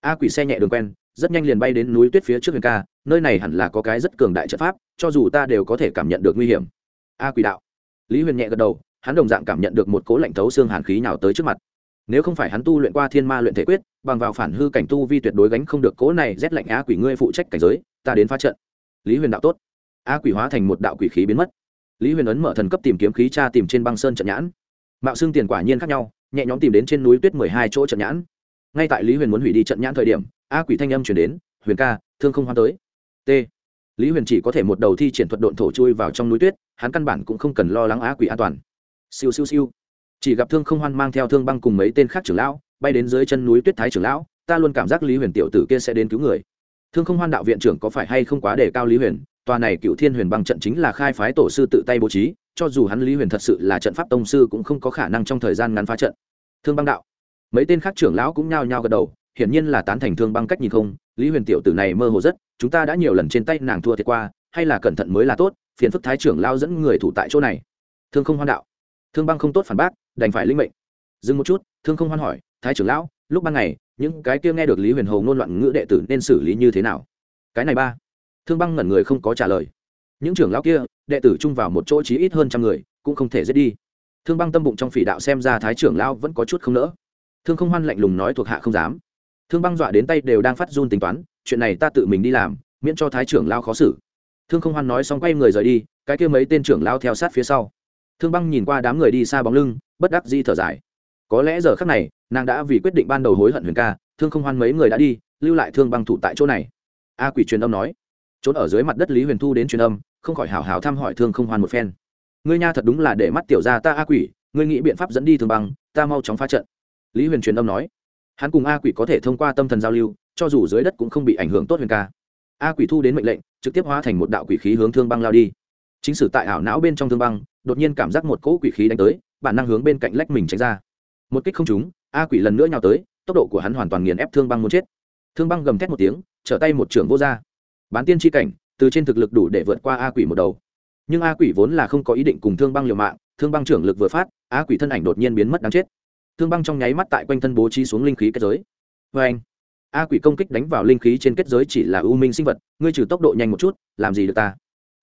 A quỷ xe nhẹ đường quen, rất nhanh liền bay đến núi tuyết phía trước huyền ca nơi này hẳn là có cái rất cường đại trận pháp, cho dù ta đều có thể cảm nhận được nguy hiểm. A quỷ đạo. Lý huyền nhẹ gật đầu, hắn đồng dạng cảm nhận được một cố lạnh thấu xương hàn khí nào tới trước mặt. Nếu không phải hắn tu luyện qua thiên ma luyện thể quyết, bằng vào phản hư cảnh tu vi tuyệt đối gánh không được cố này rét lạnh a quỷ ngươi phụ trách cảnh giới, ta đến phá trận. Lý huyền đạo tốt. A quỷ hóa thành một đạo quỷ khí biến mất. Lý huyền ấn mở thần cấp tìm kiếm khí tra tìm trên băng sơn trận nhãn. Mạo xương tiền quả nhiên khác nhau, nhẹ nhóm tìm đến trên núi tuyết mười hai chỗ trận nhãn. Ngay tại lý huyền muốn hủy đi trận nhãn thời điểm, a quỷ thanh âm chuyển đến, huyền ca, thương không hoan tới t. Lý huyền chỉ có thể một đầu thi triển thuật độn thổ chui vào trong núi tuyết, hắn căn bản cũng không cần lo lắng á quỷ an toàn. Siêu siêu siêu. Chỉ gặp thương không hoan mang theo thương băng cùng mấy tên khác trưởng lão, bay đến dưới chân núi tuyết thái trưởng lão, ta luôn cảm giác lý huyền tiểu tử kia sẽ đến cứu người. Thương không hoan đạo viện trưởng có phải hay không quá đề cao lý huyền, tòa này cựu thiên huyền băng trận chính là khai phái tổ sư tự tay bố trí, cho dù hắn lý huyền thật sự là trận pháp tông sư cũng không có khả năng trong thời gian ngắn phá trận. Thương băng đạo. Mấy tên khác trưởng lão cũng nhao nhao gật đầu, hiển nhiên là tán thành thương băng cách nhìn không lý huyền tiểu tử này mơ hồ rất, chúng ta đã nhiều lần trên tay nàng thua thiệt qua, hay là cẩn thận mới là tốt, phiền phức thái trưởng lao dẫn người thủ tại chỗ này. Thương không hoan đạo. Thương băng không tốt phản bác, đành phải linh mệnh. Dừng một chút, thương không hoan hỏi, thái trưởng lão, lúc ban ngày, những cái kia nghe được lý huyền hồ ngôn loạn ngữ đệ tử nên xử lý như thế nào? Cái này ba. Thương băng ngẩn người không có trả lời. Những trưởng lão kia, đệ tử chung vào một chỗ chí ít hơn trăm người, cũng không thể giết đi. Thương băng tâm bụng trong phỉ đạo xem ra thái trưởng lão vẫn có chút không nỡ. Thương không hoan lạnh lùng nói thuộc hạ không dám thương băng dọa đến tay đều đang phát run tính toán, chuyện này ta tự mình đi làm, miễn cho thái trưởng lao khó xử. Thương không hoan nói xong quay người rời đi, cái kia mấy tên trưởng lao theo sát phía sau. Thương băng nhìn qua đám người đi xa bóng lưng, bất đắc di thở dài. Có lẽ giờ khắc này, nàng đã vì quyết định ban đầu hối hận huyền ca, thương không hoan mấy người đã đi, lưu lại thương băng thủ tại chỗ này. A quỷ truyền âm nói. Trốn ở dưới mặt đất lý huyền thu đến truyền âm, không khỏi hào hào thăm hỏi thương không hoan một phen. Ngươi nha thật đúng là để mắt tiểu ra ta a quỷ, ngươi nghĩ biện pháp dẫn đi thương băng, ta mau chóng phá trận. Lý huyền truyền âm nói hắn cùng a quỷ có thể thông qua tâm thần giao lưu, cho dù dưới đất cũng không bị ảnh hưởng tốt huyền ca. A quỷ thu đến mệnh lệnh, trực tiếp hóa thành một đạo quỷ khí hướng thương băng lao đi. Chính sử tại ảo não bên trong thương băng, đột nhiên cảm giác một cỗ quỷ khí đánh tới, bản năng hướng bên cạnh lách mình tránh ra. Một kích không trúng, a quỷ lần nữa nhào tới, tốc độ của hắn hoàn toàn nghiền ép thương băng muốn chết. Thương băng gầm thét một tiếng, trở tay một trưởng vô r bán tiên tri cảnh, từ trên thực lực đủ để vượt qua a quỷ một đầu. Nhưng a quỷ vốn là không có ý định cùng thương băng liều mạng, thương băng trưởng lực vừa phát, a quỷ thân ảnh đột nhiên biến mất đáng chết thương băng trong nháy mắt tại quanh thân bố trí xuống linh khí kết giới. Vê anh, a quỷ công kích đánh vào linh khí trên kết giới chỉ là ưu minh sinh vật, ngươi trừ tốc độ nhanh một chút, làm gì được ta?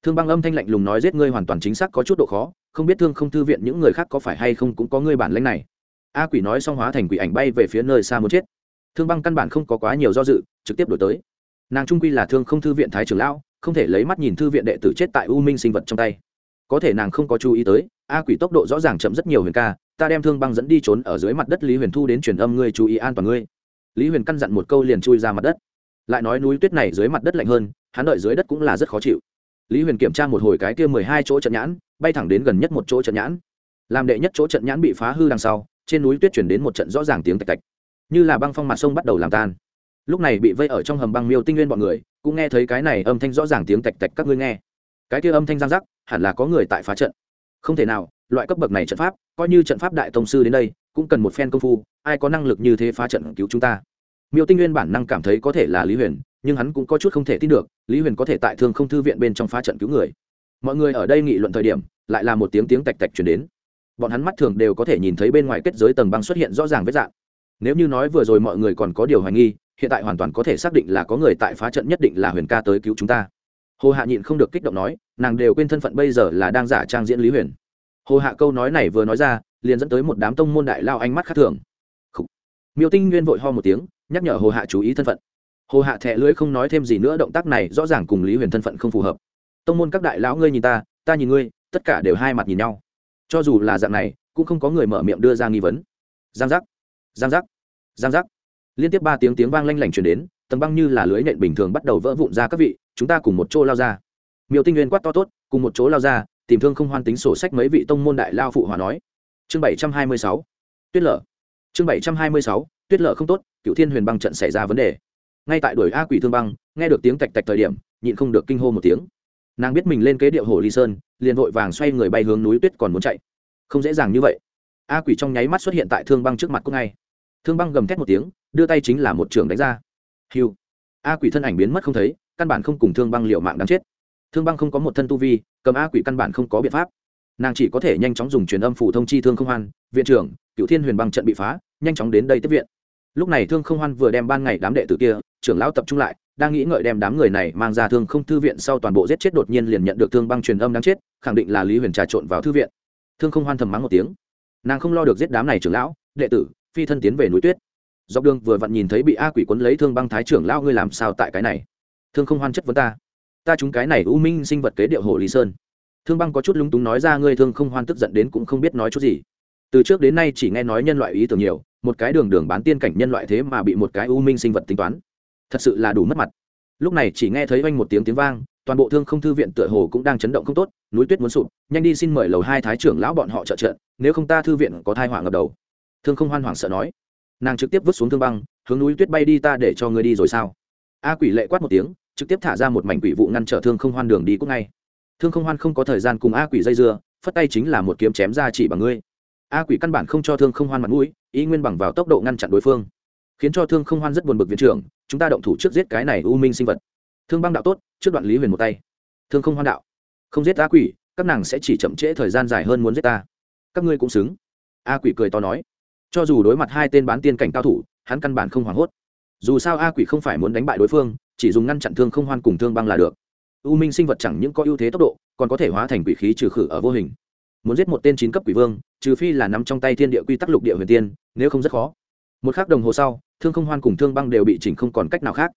Thương băng âm thanh lạnh lùng nói giết ngươi hoàn toàn chính xác có chút độ khó, không biết thương không thư viện những người khác có phải hay không cũng có ngươi bản lãnh này. A quỷ nói xong hóa thành quỷ ảnh bay về phía nơi xa muốn chết. Thương băng căn bản không có quá nhiều do dự, trực tiếp đổi tới. Nàng trung quy là thương không thư viện thái trưởng lão, không thể lấy mắt nhìn thư viện đệ tử chết tại u minh sinh vật trong tay có thể nàng không có chú ý tới, a quỷ tốc độ rõ ràng chậm rất nhiều huyền ca, ta đem thương băng dẫn đi trốn ở dưới mặt đất lý huyền thu đến truyền âm ngươi chú ý an toàn ngươi. Lý huyền căn dặn một câu liền chui ra mặt đất. Lại nói núi tuyết này dưới mặt đất lạnh hơn, hắn đợi dưới đất cũng là rất khó chịu. Lý huyền kiểm tra một hồi cái kia mười hai chỗ trận nhãn, bay thẳng đến gần nhất một chỗ trận nhãn. Làm đệ nhất chỗ trận nhãn bị phá hư đằng sau, trên núi tuyết chuyển đến một trận rõ ràng tiếng tạch tạch, như là băng phong mặt sông bắt đầu làm tan. Lúc này bị vây ở trong hầm băng miêu tinh nguyên bọn người, cũng nghe thấy cái này âm thanh rõ ràng tiếng tạch tạch các ngươi nghe. Cái kia âm thanh giang rắc hẳn là có người tại phá trận. Không thể nào, loại cấp bậc này trận pháp, coi như trận pháp đại tông sư đến đây, cũng cần một phen công phu, ai có năng lực như thế phá trận cứu chúng ta? Miêu tinh nguyên bản năng cảm thấy có thể là lý huyền, nhưng hắn cũng có chút không thể tin được, lý huyền có thể tại thương không thư viện bên trong phá trận cứu người. Mọi người ở đây nghị luận thời điểm, lại là một tiếng tiếng tạch tạch chuyển đến. Bọn hắn mắt thường đều có thể nhìn thấy bên ngoài kết giới tầng băng xuất hiện rõ ràng vết dạng. Nếu như nói vừa rồi mọi người còn có điều hoài nghi, hiện tại hoàn toàn có thể xác định là có người tại phá trận nhất định là huyền ca tới cứu chúng ta hồ hạ nhịn không được kích động nói, nàng đều quên thân phận bây giờ là đang giả trang diễn lý huyền. Hồ hạ câu nói này vừa nói ra, liền dẫn tới một đám tông môn đại lao ánh mắt khác thường. Miêu tinh nguyên vội ho một tiếng, nhắc nhở hồ hạ chú ý thân phận. Hồ hạ thẹ lưỡi không nói thêm gì nữa, động tác này rõ ràng cùng lý huyền thân phận không phù hợp. Tông môn các đại lão ngươi nhìn ta ta nhìn ngươi, tất cả đều hai mặt nhìn nhau. Cho dù là dạng này, cũng không có người mở miệng đưa ra nghi vấn. Giang giác. Giang giác. Giang giác. Liên tiếp ba tiếng tiếng vang lanh lảnh chuyển đến, tầng băng như là lưới nện bình thường bắt đầu vỡ vụn ra các vị chúng ta cùng một chỗ lao ra. Miêu tinh nguyên quát to tốt, cùng một chỗ lao ra, tìm thương không hoan tính sổ sách mấy vị tông môn đại lao phụ hòa nói. Chương bảy trăm hai mươi sáu. Tuyết lở. Chương bảy trăm hai mươi sáu, tuyết lở không tốt cựu thiên huyền băng trận xảy ra vấn đề. Ngay tại đuổi a quỷ thương băng, nghe được tiếng tạch tạch thời điểm, nhịn không được kinh hô một tiếng. Nàng biết mình lên kế điệu hồ ly sơn, liền vội vàng xoay người bay hướng núi tuyết còn muốn chạy. Không dễ dàng như vậy. A quỷ trong nháy mắt xuất hiện tại thương băng trước mặt cô ngay. Thương băng gầm thét một tiếng, đưa tay chính là một trường đánh ra. Hiu. A quỷ thân ảnh biến mất không thấy căn bản không cùng thương băng liệu mạng đáng chết. Thương băng không có một thân tu vi, cầm a quỷ căn bản không có biện pháp. Nàng chỉ có thể nhanh chóng dùng truyền âm phủ thông chi thương không hoan, viện trưởng, cựu thiên huyền băng trận bị phá, nhanh chóng đến đây tiếp viện. Lúc này thương không hoan vừa đem ban ngày đám đệ tử kia, trưởng lão tập trung lại, đang nghĩ ngợi đem đám người này mang ra thương không thư viện sau toàn bộ giết chết đột nhiên liền nhận được thương băng truyền âm đáng chết, khẳng định là lý huyền trà trộn vào thư viện. Thương không hoan thầm mắng một tiếng. Nàng không lo được giết đám này trưởng lão, đệ tử, phi thân tiến về núi tuyết. Dọc đường vừa vặn nhìn thấy bị a quỷ quấn lấy thương băng thái trưởng lão, ngươi làm sao tại cái này? Thương không hoan chất vấn ta. Ta chúng cái này u minh sinh vật kế điệu hồ lý sơn. Thương băng có chút lúng túng nói ra ngươi thương không hoan tức giận đến cũng không biết nói chút gì. Từ trước đến nay chỉ nghe nói nhân loại ý tưởng nhiều một cái đường đường bán tiên cảnh nhân loại thế mà bị một cái u minh sinh vật tính toán. Thật sự là đủ mất mặt. Lúc này chỉ nghe thấy oanh một tiếng tiếng vang toàn bộ thương không thư viện tựa hồ cũng đang chấn động không tốt núi tuyết muốn sụp nhanh đi xin mời lầu hai thái trưởng lão bọn họ trợ trận, nếu không ta thư viện có thai hoảng ngập đầu. Thương không hoan hoảng sợ nói. Nàng trực tiếp vứt xuống thương băng hướng núi tuyết bay đi ta để cho ngươi đi rồi sao? A quỷ lệ quát một tiếng trực tiếp thả ra một mảnh quỷ vụ ngăn trở thương không hoan đường đi cúc ngay. Thương không hoan không có thời gian cùng a quỷ dây dưa, phất tay chính là một kiếm chém ra chỉ bằng ngươi. A quỷ căn bản không cho thương không hoan mặt mũi, ý nguyên bằng vào tốc độ ngăn chặn đối phương, khiến cho thương không hoan rất buồn bực viện trưởng, chúng ta động thủ trước giết cái này u minh sinh vật. Thương băng đạo tốt, trước đoạn lý huyền một tay. Thương không hoan đạo, không giết a quỷ, các nàng sẽ chỉ chậm trễ thời gian dài hơn muốn giết ta. Các ngươi cũng xứng. A quỷ cười to nói. Cho dù đối mặt hai tên bán tiên cảnh cao thủ, hắn căn bản không hoảng hốt. Dù sao a quỷ không phải muốn đánh bại đối phương chỉ dùng ngăn chặn thương không hoan cùng thương băng là được. U minh sinh vật chẳng những có ưu thế tốc độ, còn có thể hóa thành quỷ khí trừ khử ở vô hình. Muốn giết một tên chín cấp quỷ vương, trừ phi là nằm trong tay thiên địa quy tắc lục địa huyền tiên, nếu không rất khó. Một k h ắ c đồng hồ sau, thương không hoan cùng thương băng đều bị chỉnh không còn cách nào khác.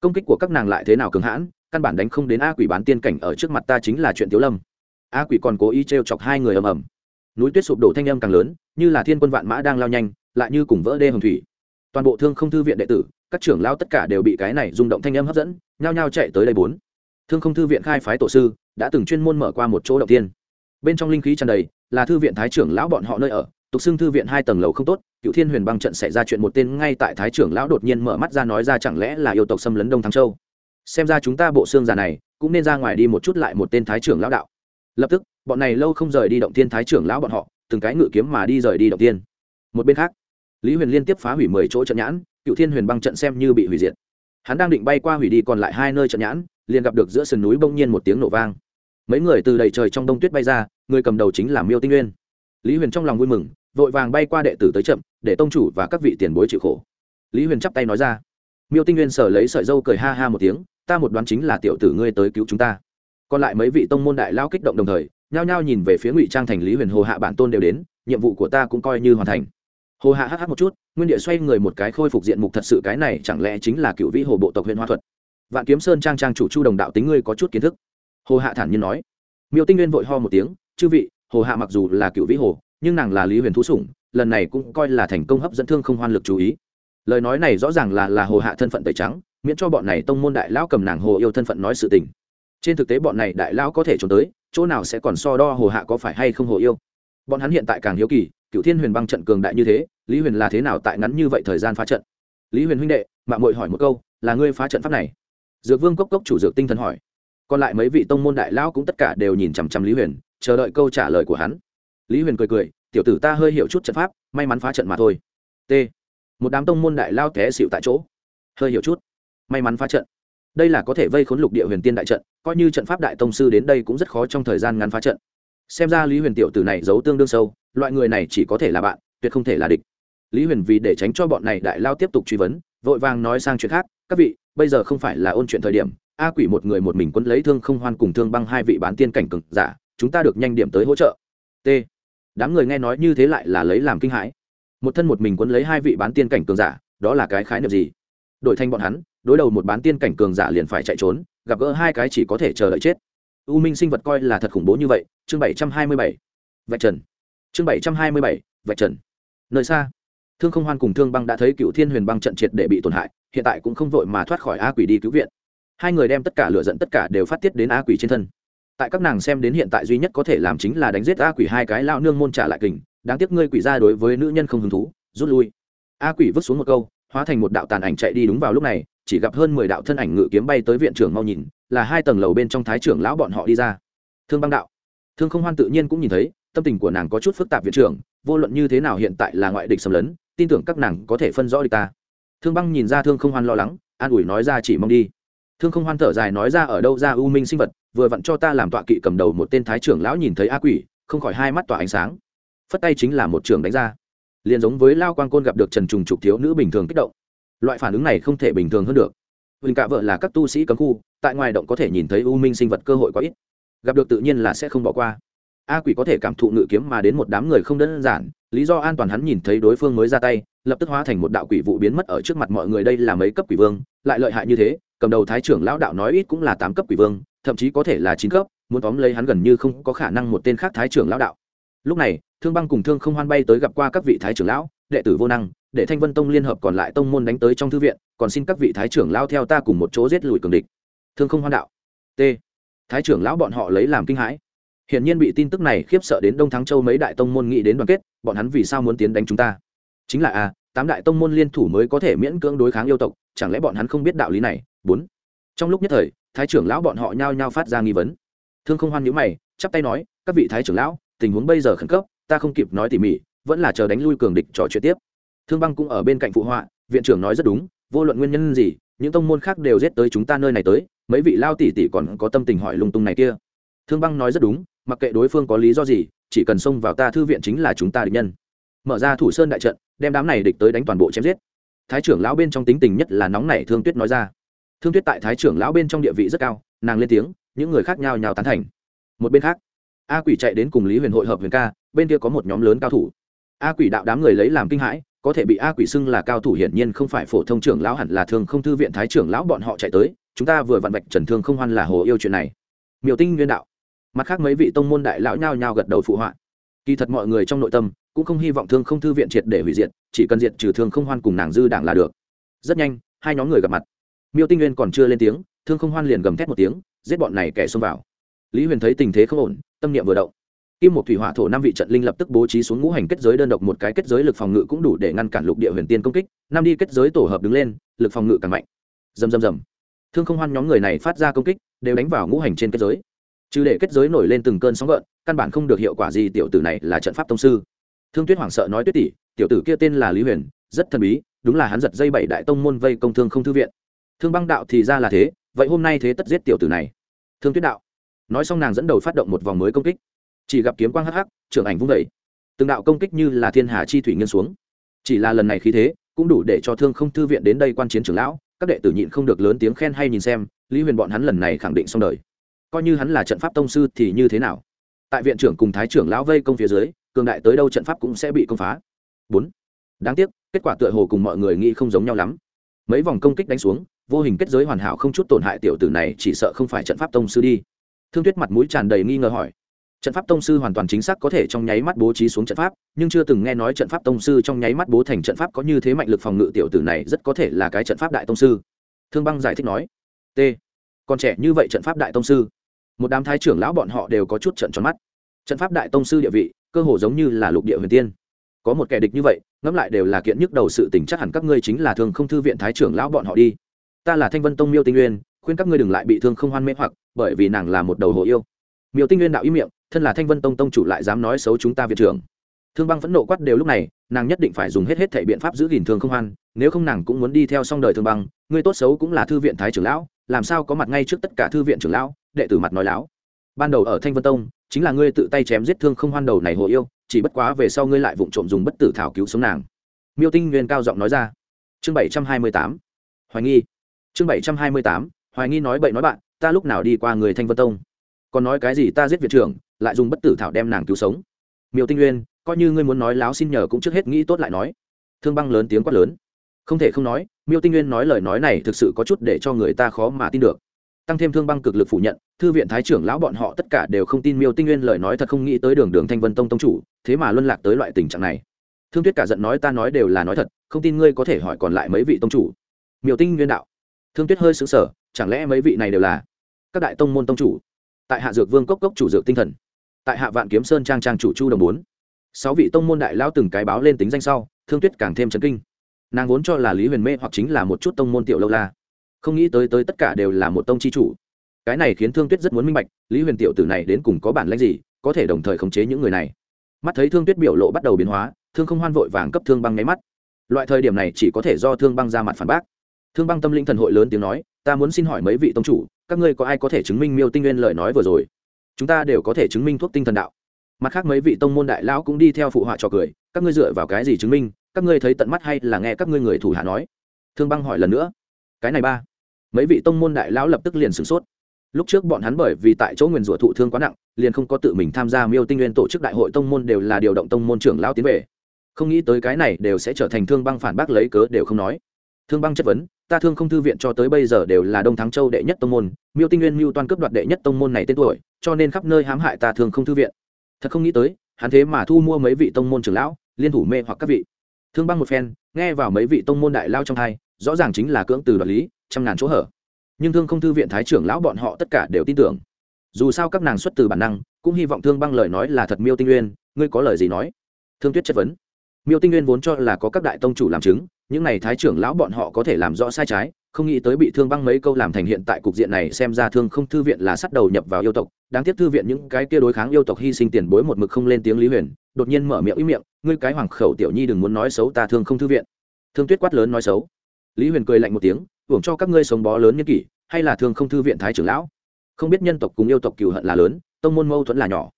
Công kích của các nàng lại thế nào cường hãn, căn bản đánh không đến a quỷ bán tiên cảnh ở trước mặt ta chính là chuyện tiếu lâm. A quỷ còn cố ý t r e o chọc hai người ầm ầm. Núi tuyết sụp đổ thanh âm càng lớn, như là thiên quân vạn mã đang lao nhanh, lại như cùng vỡ đê hồng thủy. Toàn bộ thương không thư viện đệ tử các trưởng lao tất cả đều bị cái này rung động thanh âm hấp dẫn, nhao nhao chạy tới đây bốn. Thương không thư viện khai phái tổ sư, đã từng chuyên môn mở qua một chỗ động tiên. Bên trong linh khí tràn đầy, là thư viện thái trưởng lão bọn họ nơi ở, tục xưng thư viện hai tầng lầu không tốt cựu thiên huyền băng trận xảy ra chuyện một tên ngay tại thái trưởng lão đột nhiên mở mắt ra nói ra chẳng lẽ là yêu tộc xâm lấn đông thăng châu. Xem ra chúng ta bộ xương già này, cũng nên ra ngoài đi một chút lại một tên thái trưởng lão đạo. Lập tức, bọn này lâu không rời đi động tiên thái trưởng lão bọn họ, từng cái ngự kiếm mà đi rời đi động tiên. Một bên khác, lý huyền liên tiếp phá hủy mười chỗ trận nhãn cựu thiên huyền băng trận xem như bị hủy diệt. Hắn đang định bay qua hủy đi còn lại hai nơi trận nhãn, liền gặp được giữa sườn núi bỗng nhiên một tiếng nổ vang. Mấy người từ đầy trời trong đông tuyết bay ra, người cầm đầu chính là miêu tinh nguyên. Lý huyền trong lòng vui mừng, vội vàng bay qua đệ tử tới chậm, để tông chủ và các vị tiền bối chịu khổ. Lý huyền chắp tay nói ra. Miêu tinh nguyên sở lấy sợi dâu cười ha ha một tiếng, ta một đoán chính là tiểu tử ngươi tới cứu chúng ta. Còn lại mấy vị tông môn đại lao kích động đồng thời, nhao nhao nhìn về phía ngụy trang thành lý huyền hồ hạ bản tôn đều đến, nhiệm vụ của ta cũng coi như hoàn thành. Hồ hạ hh một chút nguyên địa xoay người một cái khôi phục diện mục thật sự cái này chẳng lẽ chính là cựu vĩ hồ bộ tộc huyện hoa thuật? Vạn kiếm sơn trang trang chủ chu đồng đạo tính ngươi có chút kiến thức. Hồ hạ thản nhiên nói. Miêu tinh nguyên vội ho một tiếng, chư vị, hồ hạ mặc dù là cựu vĩ hồ, nhưng nàng là lý huyền thú sủng, lần này cũng coi là thành công hấp dẫn thương không hoan lực chú ý. Lời nói này rõ ràng là là hồ hạ thân phận tẩy trắng, miễn cho bọn này tông môn đại lão cầm nàng hồ yêu thân phận nói sự tình. Trên thực tế bọn này đại lão có thể trốn tới, chỗ nào sẽ còn so đo hồ hạ có phải hay không hồ yêu. Bọn hắn hiện tại càng hiếu kỳ cựu thiên huyền băng trận cường đại như thế lý huyền là thế nào tại ngắn như vậy thời gian phá trận? Lý huyền huynh đệ mạng mội hỏi một câu, là ngươi phá trận pháp này? Dược vương cốc cốc chủ dược tinh thần hỏi. Còn lại mấy vị tông môn đại lão cũng tất cả đều nhìn chằm chằm lý huyền, chờ đợi câu trả lời của hắn. Lý huyền cười cười, tiểu tử ta hơi hiểu chút trận pháp, may mắn phá trận mà thôi. T. Một đám tông môn đại lao té xịu tại chỗ. Hơi hiểu chút, may mắn phá trận. Đây là có thể vây khốn lục địa huyền tiên đại trận, coi như trận pháp đại tông sư đến đây cũng rất khó trong thời gian ngắn phá trận. Xem ra lý huyền tiểu tử này giấu tương đương sâu, loại người này chỉ có thể là bạn, tuyệt không thể là địch lý huyền vì để tránh cho bọn này đại lao tiếp tục truy vấn, vội vàng nói sang chuyện khác, các vị, bây giờ không phải là ôn chuyện thời điểm, a quỷ một người một mình quấn lấy thương không hoan cùng thương băng hai vị bán tiên cảnh cực giả, chúng ta được nhanh điểm tới hỗ trợ. T. Đám người nghe nói như thế lại là lấy làm kinh hãi. Một thân một mình quấn lấy hai vị bán tiên cảnh cường giả, đó là cái khái niệm gì? Đổi thành bọn hắn, đối đầu một bán tiên cảnh cường giả liền phải chạy trốn, gặp gỡ hai cái chỉ có thể chờ đợi chết. U minh sinh vật coi là thật khủng bố như vậy, chương bảy trăm hai mươi bảy. Vạch trần. Chương bảy trăm hai mươi bảy, vạch trần. Nơi xa thương không hoan cùng thương băng đã thấy cựu thiên huyền băng trận triệt để bị tổn hại, hiện tại cũng không vội mà thoát khỏi a quỷ đi cứu viện. Hai người đem tất cả lựa dẫn tất cả đều phát tiết đến a quỷ trên thân. Tại các nàng xem đến hiện tại duy nhất có thể làm chính là đánh giết a quỷ hai cái lao nương môn trả lại kình, đáng tiếc ngươi quỷ ra đối với nữ nhân không hứng thú, rút lui. A quỷ vứt xuống một câu, hóa thành một đạo tàn ảnh chạy đi đúng vào lúc này, chỉ gặp hơn mười đạo thân ảnh ngự kiếm bay tới viện trưởng mau nhìn, là hai tầng lầu bên trong thái trưởng lão bọn họ đi ra. Thương băng đạo. Thương không hoan tự nhiên cũng nhìn thấy, tâm tình của nàng có chút phức tạp viện trưởng, vô luận như thế nào hiện tại là ngoại địch xâm lấn tin tưởng các nàng có thể phân rõ đi ta. Thương băng nhìn ra thương không hoan lo lắng, an ủi nói ra chỉ mong đi. Thương không hoan thở dài nói ra ở đâu ra u minh sinh vật, vừa vặn cho ta làm tọa kỵ cầm đầu một tên thái trưởng lão nhìn thấy a quỷ, không khỏi hai mắt tỏa ánh sáng. Phất tay chính là một trường đánh ra. Liền giống với lao quan côn gặp được trần trùng trục thiếu nữ bình thường kích động. Loại phản ứng này không thể bình thường hơn được. Huỳnh cạ vợ là các tu sĩ cấm khu, tại ngoài động có thể nhìn thấy u minh sinh vật cơ hội quá ít. Gặp được tự nhiên là sẽ không bỏ qua a quỷ có thể cảm thụ ngự kiếm mà đến một đám người không đơn giản, lý do an toàn hắn nhìn thấy đối phương mới ra tay, lập tức hóa thành một đạo quỷ vụ biến mất ở trước mặt mọi người đây là mấy cấp quỷ vương, lại lợi hại như thế, cầm đầu thái trưởng lão đạo nói ít cũng là tám cấp quỷ vương, thậm chí có thể là chín cấp, muốn tóm lấy hắn gần như không có khả năng một tên khác thái trưởng lão đạo. Lúc này, thương băng cùng thương không hoan bay tới gặp qua các vị thái trưởng lão, đệ tử vô năng, để thanh vân tông liên hợp còn lại tông môn đánh tới trong thư viện, còn xin các vị thái trưởng lão theo ta cùng một chỗ giết lùi cường địch. Thương không hoan đạo. T. Thái trưởng lão bọn họ lấy làm kinh hãi hiển nhiên bị tin tức này khiếp sợ đến đông thắng châu mấy đại tông môn nghĩ đến đoàn kết, bọn hắn vì sao muốn tiến đánh chúng ta? Chính là a tám đại tông môn liên thủ mới có thể miễn cưỡng đối kháng yêu tộc, chẳng lẽ bọn hắn không biết đạo lý này? Bốn. Trong lúc nhất thời, thái trưởng lão bọn họ nhao nhao phát ra nghi vấn. Thương không hoan nhíu mày, chắp tay nói, các vị thái trưởng lão, tình huống bây giờ khẩn cấp, ta không kịp nói tỉ mỉ, vẫn là chờ đánh lui cường địch trò chuyện tiếp. Thương băng cũng ở bên cạnh phụ họa, viện trưởng nói rất đúng, vô luận nguyên nhân gì, những tông môn khác đều giết tới chúng ta nơi này tới, mấy vị lao tỷ tỷ còn có tâm tình hỏi lung tung này kia. Thương băng nói rất đúng mặc kệ đối phương có lý do gì, chỉ cần xông vào ta thư viện chính là chúng ta địch nhân. Mở ra thủ sơn đại trận, đem đám này địch tới đánh toàn bộ chém giết. Thái trưởng lão bên trong tính tình nhất là nóng nảy thương tuyết nói ra. Thương tuyết tại thái trưởng lão bên trong địa vị rất cao, nàng lên tiếng, những người khác nhau nhào tán thành. Một bên khác, a quỷ chạy đến cùng lý huyền hội hợp huyền ca, bên kia có một nhóm lớn cao thủ. A quỷ đạo đám người lấy làm kinh hãi, có thể bị a quỷ xưng là cao thủ hiển nhiên không phải phổ thông trưởng lão hẳn là thường không thư viện thái trưởng lão bọn họ chạy tới, chúng ta vừa vặn vạch trần thương không hoan là hồ yêu chuyện này. Miểu tinh nguyên đạo mặt khác mấy vị tông môn đại lão nhao nhao gật đầu phụ họa. Kỳ thật mọi người trong nội tâm cũng không hy vọng thương không thư viện triệt để hủy diệt, chỉ cần diệt trừ thương không hoan cùng nàng dư đảng là được. Rất nhanh, hai nhóm người gặp mặt. Miêu tinh nguyên còn chưa lên tiếng, thương không hoan liền gầm thét một tiếng, giết bọn này kẻ xông vào. Lý huyền thấy tình thế không ổn, tâm niệm vừa động. Kim một thủy hỏa thổ năm vị trận linh lập tức bố trí xuống ngũ hành kết giới đơn độc một cái kết giới lực phòng ngự cũng đủ để ngăn cản lục địa huyền tiên công kích, năm đi kết giới tổ hợp đứng lên, lực phòng ngự càng mạnh. Dầm dầm dầm thương không hoan nhóm người này phát ra công kích, đều đánh vào ngũ hành trên kết giới chứ để kết giới nổi lên từng cơn sóng gợn, căn bản không được hiệu quả gì tiểu tử này là trận pháp tông sư. Thương tuyết hoảng sợ nói tuyết tỷ, tiểu tử kia tên là lý huyền, rất thần bí, đúng là hắn giật dây bảy đại tông môn vây công thương không thư viện. Thương băng đạo thì ra là thế, vậy hôm nay thế tất giết tiểu tử này. Thương tuyết đạo, nói xong nàng dẫn đầu phát động một vòng mới công kích. Chỉ gặp kiếm quang hắc hắc, trưởng ảnh vung vẩy từng đạo công kích như là thiên hà chi thủy nghiêng xuống. Chỉ là lần này khí thế, cũng đủ để cho thương không thư viện đến đây quan chiến trưởng lão, các đệ tử nhịn không được lớn tiếng khen hay nhìn xem, lý huyền bọn hắn lần này khẳng định xong đời coi như hắn là trận pháp tông sư thì như thế nào? Tại viện trưởng cùng thái trưởng lão vây công phía dưới, cường đại tới đâu trận pháp cũng sẽ bị công phá. Bốn, đáng tiếc, kết quả tựa hồ cùng mọi người nghĩ không giống nhau lắm. Mấy vòng công kích đánh xuống, vô hình kết giới hoàn hảo không chút tổn hại tiểu tử này chỉ sợ không phải trận pháp tông sư đi. Thương tuyết mặt mũi tràn đầy nghi ngờ hỏi. Trận pháp tông sư hoàn toàn chính xác có thể trong nháy mắt bố trí xuống trận pháp, nhưng chưa từng nghe nói trận pháp tông sư trong nháy mắt bố thành trận pháp có như thế mạnh lực phòng ngự tiểu tử này rất có thể là cái trận pháp đại tông sư. Thương băng giải thích nói. T. Còn trẻ như vậy trận pháp đại tông sư một đám thái trưởng lão bọn họ đều có chút trận tròn mắt. Trận pháp đại tông sư địa vị, cơ hồ giống như là lục địa huyền tiên. Có một kẻ địch như vậy, ngẫm lại đều là kiện nhức đầu sự tình, chắc hẳn các ngươi chính là thường không thư viện thái trưởng lão bọn họ đi. Ta là thanh vân tông miêu tinh nguyên, khuyên các ngươi đừng lại bị thương không hoan mê hoặc, bởi vì nàng là một đầu hồ yêu. Miêu tinh nguyên đạo ý miệng, thân là thanh vân tông tông chủ lại dám nói xấu chúng ta viện trưởng. Thương băng phẫn nộ quát đều lúc này, nàng nhất định phải dùng hết hết thể biện pháp giữ gìn thương không hoan, nếu không nàng cũng muốn đi theo song đời thương băng, ngươi tốt xấu cũng là thư viện thái trưởng lão, làm sao có mặt ngay trước tất cả thư viện trưởng lão đệ tử mặt nói láo. Ban đầu ở thanh vân tông, chính là ngươi tự tay chém giết thương không hoan đầu này hồ yêu, chỉ bất quá về sau ngươi lại vụng trộm dùng bất tử thảo cứu sống nàng. Miêu tinh nguyên cao giọng nói ra. Chương bảy trăm hai mươi tám. Hoài nghi. Chương bảy trăm hai mươi tám. Hoài nghi nói bậy nói bạn, ta lúc nào đi qua người thanh vân tông? Còn nói cái gì ta giết viện trưởng, lại dùng bất tử thảo đem nàng cứu sống? Miêu tinh nguyên, coi như ngươi muốn nói láo xin nhờ cũng trước hết nghĩ tốt lại nói. Thương băng lớn tiếng quát lớn. Không thể không nói, miêu tinh nguyên nói lời nói này thực sự có chút để cho người ta khó mà tin được tăng thêm thương băng cực lực phủ nhận, thư viện thái trưởng lão bọn họ tất cả đều không tin miêu tinh nguyên lời nói thật không nghĩ tới đường đường thanh vân tông tông chủ, thế mà luân lạc tới loại tình trạng này. Thương tuyết cả giận nói ta nói đều là nói thật, không tin ngươi có thể hỏi còn lại mấy vị tông chủ. Miêu tinh nguyên đạo. Thương tuyết hơi xứng sở chẳng lẽ mấy vị này đều là các đại tông môn tông chủ? Tại hạ dược vương cốc cốc chủ dược tinh thần. Tại hạ vạn kiếm sơn trang trang chủ chu đồng bốn. Sáu vị tông môn đại lao từng cái báo lên tính danh sau, thương tuyết càng thêm chấn kinh. Nàng vốn cho là lý huyền mê hoặc chính là một chút tông môn tiểu lâu la không nghĩ tới tới tất cả đều là một tông chi chủ. Cái này khiến thương tuyết rất muốn minh bạch, lý huyền tiểu tử này đến cùng có bản lãnh gì, có thể đồng thời khống chế những người này. Mắt thấy thương tuyết biểu lộ bắt đầu biến hóa, thương không hoan vội vàng cấp thương băng nháy mắt. Loại thời điểm này chỉ có thể do thương băng ra mặt phản bác. Thương băng tâm linh thần hội lớn tiếng nói, ta muốn xin hỏi mấy vị tông chủ, các ngươi có ai có thể chứng minh miêu tinh nguyên lời nói vừa rồi? Chúng ta đều có thể chứng minh thuốc tinh thần đạo. Mặt khác mấy vị tông môn đại lão cũng đi theo phụ họa trò cười, các ngươi dựa vào cái gì chứng minh? Các ngươi thấy tận mắt hay là nghe các ngươi người thủ hạ nói? Thương băng hỏi lần nữa, cái này ba mấy vị tông môn đại lão lập tức liền sửng sốt. Lúc trước bọn hắn bởi vì tại chỗ nguyền rủa thụ thương quá nặng, liền không có tự mình tham gia miêu tinh nguyên tổ chức đại hội tông môn đều là điều động tông môn trưởng lão tiến về. Không nghĩ tới cái này đều sẽ trở thành thương băng phản bác lấy cớ đều không nói. Thương băng chất vấn, ta thương không thư viện cho tới bây giờ đều là đông thắng châu đệ nhất tông môn, miêu tinh nguyên mưu toan cướp đoạt đệ nhất tông môn này tên tuổi, cho nên khắp nơi hãm hại ta thương không thư viện. Thật không nghĩ tới, hắn thế mà thu mua mấy vị tông môn trưởng lão, liên thủ mê hoặc các vị. Thương băng một phen, nghe vào mấy vị tông môn đại lao trong hai, rõ ràng chính là cưỡng từ đoạt lý trăm ngàn chỗ hở. Nhưng thương không thư viện thái trưởng lão bọn họ tất cả đều tin tưởng. Dù sao các nàng xuất từ bản năng, cũng hy vọng thương băng lời nói là thật miêu tinh nguyên, ngươi có lời gì nói? Thương tuyết chất vấn. Miêu tinh nguyên vốn cho là có các đại tông chủ làm chứng, những n à y thái trưởng lão bọn họ có thể làm rõ sai trái, không nghĩ tới bị thương băng mấy câu làm thành hiện tại cục diện này xem ra thương không thư viện là sắt đầu nhập vào yêu tộc. Đáng tiếc thư viện những cái kia đối kháng yêu tộc hy sinh tiền bối một mực không lên tiếng lý huyền, đột nhiên mở miệng ý miệng, ngươi cái hoàng khẩu tiểu nhi đừng muốn nói xấu ta thương không thư viện. Thương tuyết quát lớn nói xấu. Lý huyền cười lạnh một tiếng hưởng cho các ngươi sống bó lớn nhân kỷ, hay là thương không thư viện thái trưởng lão? Không biết nhân tộc cùng yêu tộc cừu hận là lớn, tông môn mâu thuẫn là nhỏ.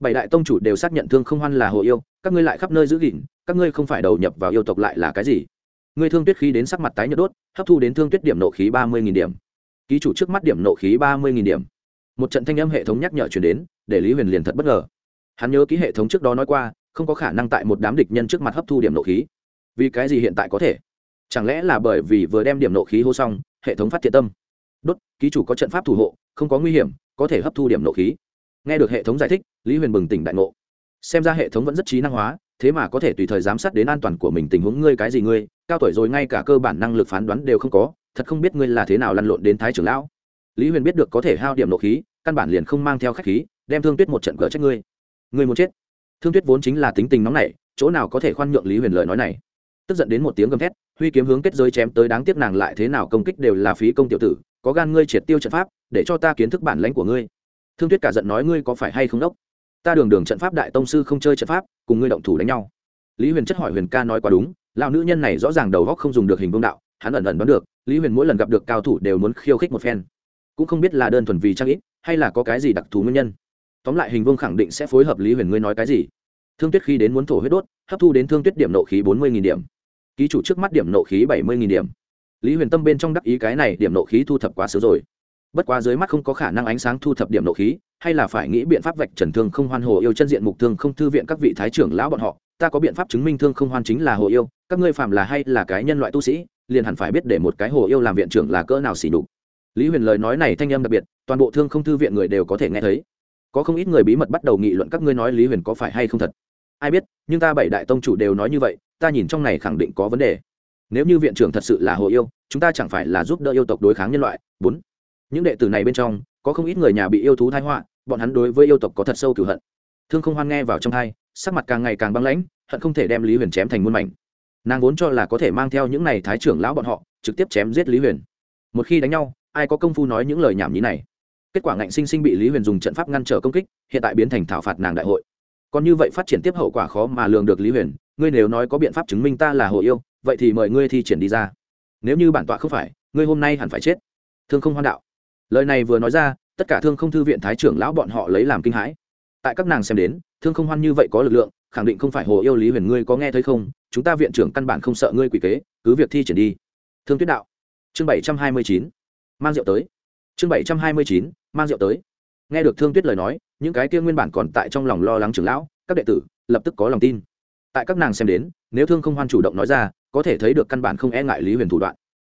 Bảy đại tông chủ đều xác nhận thương không hoan là hồ yêu, các ngươi lại khắp nơi giữ gìn, các ngươi không phải đầu nhập vào yêu tộc lại là cái gì? Ngươi thương tuyết khí đến sắc mặt tái nhợt đốt, hấp thu đến thương tuyết điểm nộ khí ba mươi điểm. Ký chủ trước mắt điểm nộ khí ba mươi điểm. Một trận thanh âm hệ thống nhắc nhở chuyển đến, để lý huyền liền thật bất ngờ. Hắn nhớ ký hệ thống trước đó nói qua, không có khả năng tại một đám địch nhân trước mặt hấp thu điểm nộ khí. Vì cái gì hiện tại có thể? Chẳng lẽ là bởi vì vừa đem điểm nộ khí hô xong, hệ thống phát thiện tâm? Đốt, ký chủ có trận pháp thủ hộ, không có nguy hiểm, có thể hấp thu điểm nộ khí. Nghe được hệ thống giải thích, lý huyền bừng tỉnh đại ngộ. Xem ra hệ thống vẫn rất trí năng hóa, thế mà có thể tùy thời giám sát đến an toàn của mình tình huống ngươi cái gì ngươi, cao tuổi rồi ngay cả cơ bản năng lực phán đoán đều không có, thật không biết ngươi là thế nào lăn lộn đến thái trưởng lão. Lý huyền biết được có thể hao điểm nộ khí, căn bản liền không mang theo khách khí, đem thương tuyết một trận cờ trách ngươi. Ngươi muốn chết. Thương tuyết vốn chính là tính tình nóng nảy, chỗ nào có thể khoan nhượng lý huyền lời nói này? Tức giận đến một tiếng gầm thét huy kiếm hướng kết giới chém tới đáng tiếc nàng lại thế nào công kích đều là phí công tiểu tử, có gan ngươi triệt tiêu trận pháp, để cho ta kiến thức bản lãnh của ngươi. Thương tuyết cả giận nói ngươi có phải hay không đốc? Ta đường đường trận pháp đại tông sư không chơi trận pháp, cùng ngươi động thủ đánh nhau. Lý huyền chất hỏi huyền ca nói quá đúng, lão nữ nhân này rõ ràng đầu góc không dùng được hình vương đạo, hắn ẩn ẩn đoán được, lý huyền mỗi lần gặp được cao thủ đều muốn khiêu khích một phen. Cũng không biết là đơn thuần vì trang ít, hay là có cái gì đặc thù nguyên nhân. Tóm lại hình vương khẳng định sẽ phối hợp lý huyền ngươi nói cái gì. Thương tuyết khi đến muốn thổ huyết đốt, hấp thu đến thương tuyết điểm nộ khí bốn mươi điểm ký chủ trước mắt điểm nộ khí bảy mươi điểm. Lý huyền tâm bên trong đắc ý cái này điểm nộ khí thu thập quá sớm rồi. Bất quá dưới mắt không có khả năng ánh sáng thu thập điểm nộ khí, hay là phải nghĩ biện pháp vạch trần thương không hoan hồ yêu chân diện mục thương không thư viện các vị thái trưởng lão bọn họ. Ta có biện pháp chứng minh thương không hoan chính là hồ yêu, các ngươi phạm là hay là cái nhân loại tu sĩ, liền hẳn phải biết để một cái hồ yêu làm viện trưởng là cỡ nào xỉ đục lý huyền lời nói này thanh âm đặc biệt, toàn bộ thương không thư viện người đều có thể nghe thấy. Có không ít người bí mật bắt đầu nghị luận các ngươi nói lý huyền có phải hay không thật. Ai biết, nhưng ta bảy đại tông chủ đều nói như vậy ta nhìn trong này khẳng định có vấn đề. Nếu như viện trưởng thật sự là hồ yêu, chúng ta chẳng phải là giúp đỡ yêu tộc đối kháng nhân loại. Bốn, những đệ tử này bên trong, có không ít người nhà bị yêu thú thái họa, bọn hắn đối với yêu tộc có thật sâu cửu hận. Thương không hoan nghe vào trong hai, sắc mặt càng ngày càng băng lãnh, hận không thể đem lý huyền chém thành muôn mảnh. Nàng vốn cho là có thể mang theo những này thái trưởng lão bọn họ, trực tiếp chém giết lý huyền. Một khi đánh nhau, ai có công phu nói những lời nhảm nhí này? Kết quả ngạnh sinh sinh bị lý huyền dùng trận pháp ngăn trở công kích, hiện tại biến thành thảo phạt nàng đại hội còn như vậy phát triển tiếp hậu quả khó mà lường được lý huyền, ngươi nếu nói có biện pháp chứng minh ta là hồ yêu, vậy thì mời ngươi thi triển đi ra. Nếu như bản tọa không phải, ngươi hôm nay hẳn phải chết. Thương không hoan đạo. Lời này vừa nói ra, tất cả thương không thư viện thái trưởng lão bọn họ lấy làm kinh hãi. Tại các nàng xem đến, thương không hoan như vậy có lực lượng, khẳng định không phải hồ yêu lý huyền ngươi có nghe thấy không? Chúng ta viện trưởng căn bản không sợ ngươi quỷ kế, cứ việc thi triển đi. Thương tuyết đạo. Chương bảy trăm hai mươi chín. Mang rượu tới. Chương bảy trăm hai mươi chín. Mang rượu tới nghe được thương tuyết lời nói, những cái kia nguyên bản còn tại trong lòng lo lắng trưởng lão, các đệ tử, lập tức có lòng tin. Tại các nàng xem đến, nếu thương không hoan chủ động nói ra, có thể thấy được căn bản không e ngại lý huyền thủ đoạn.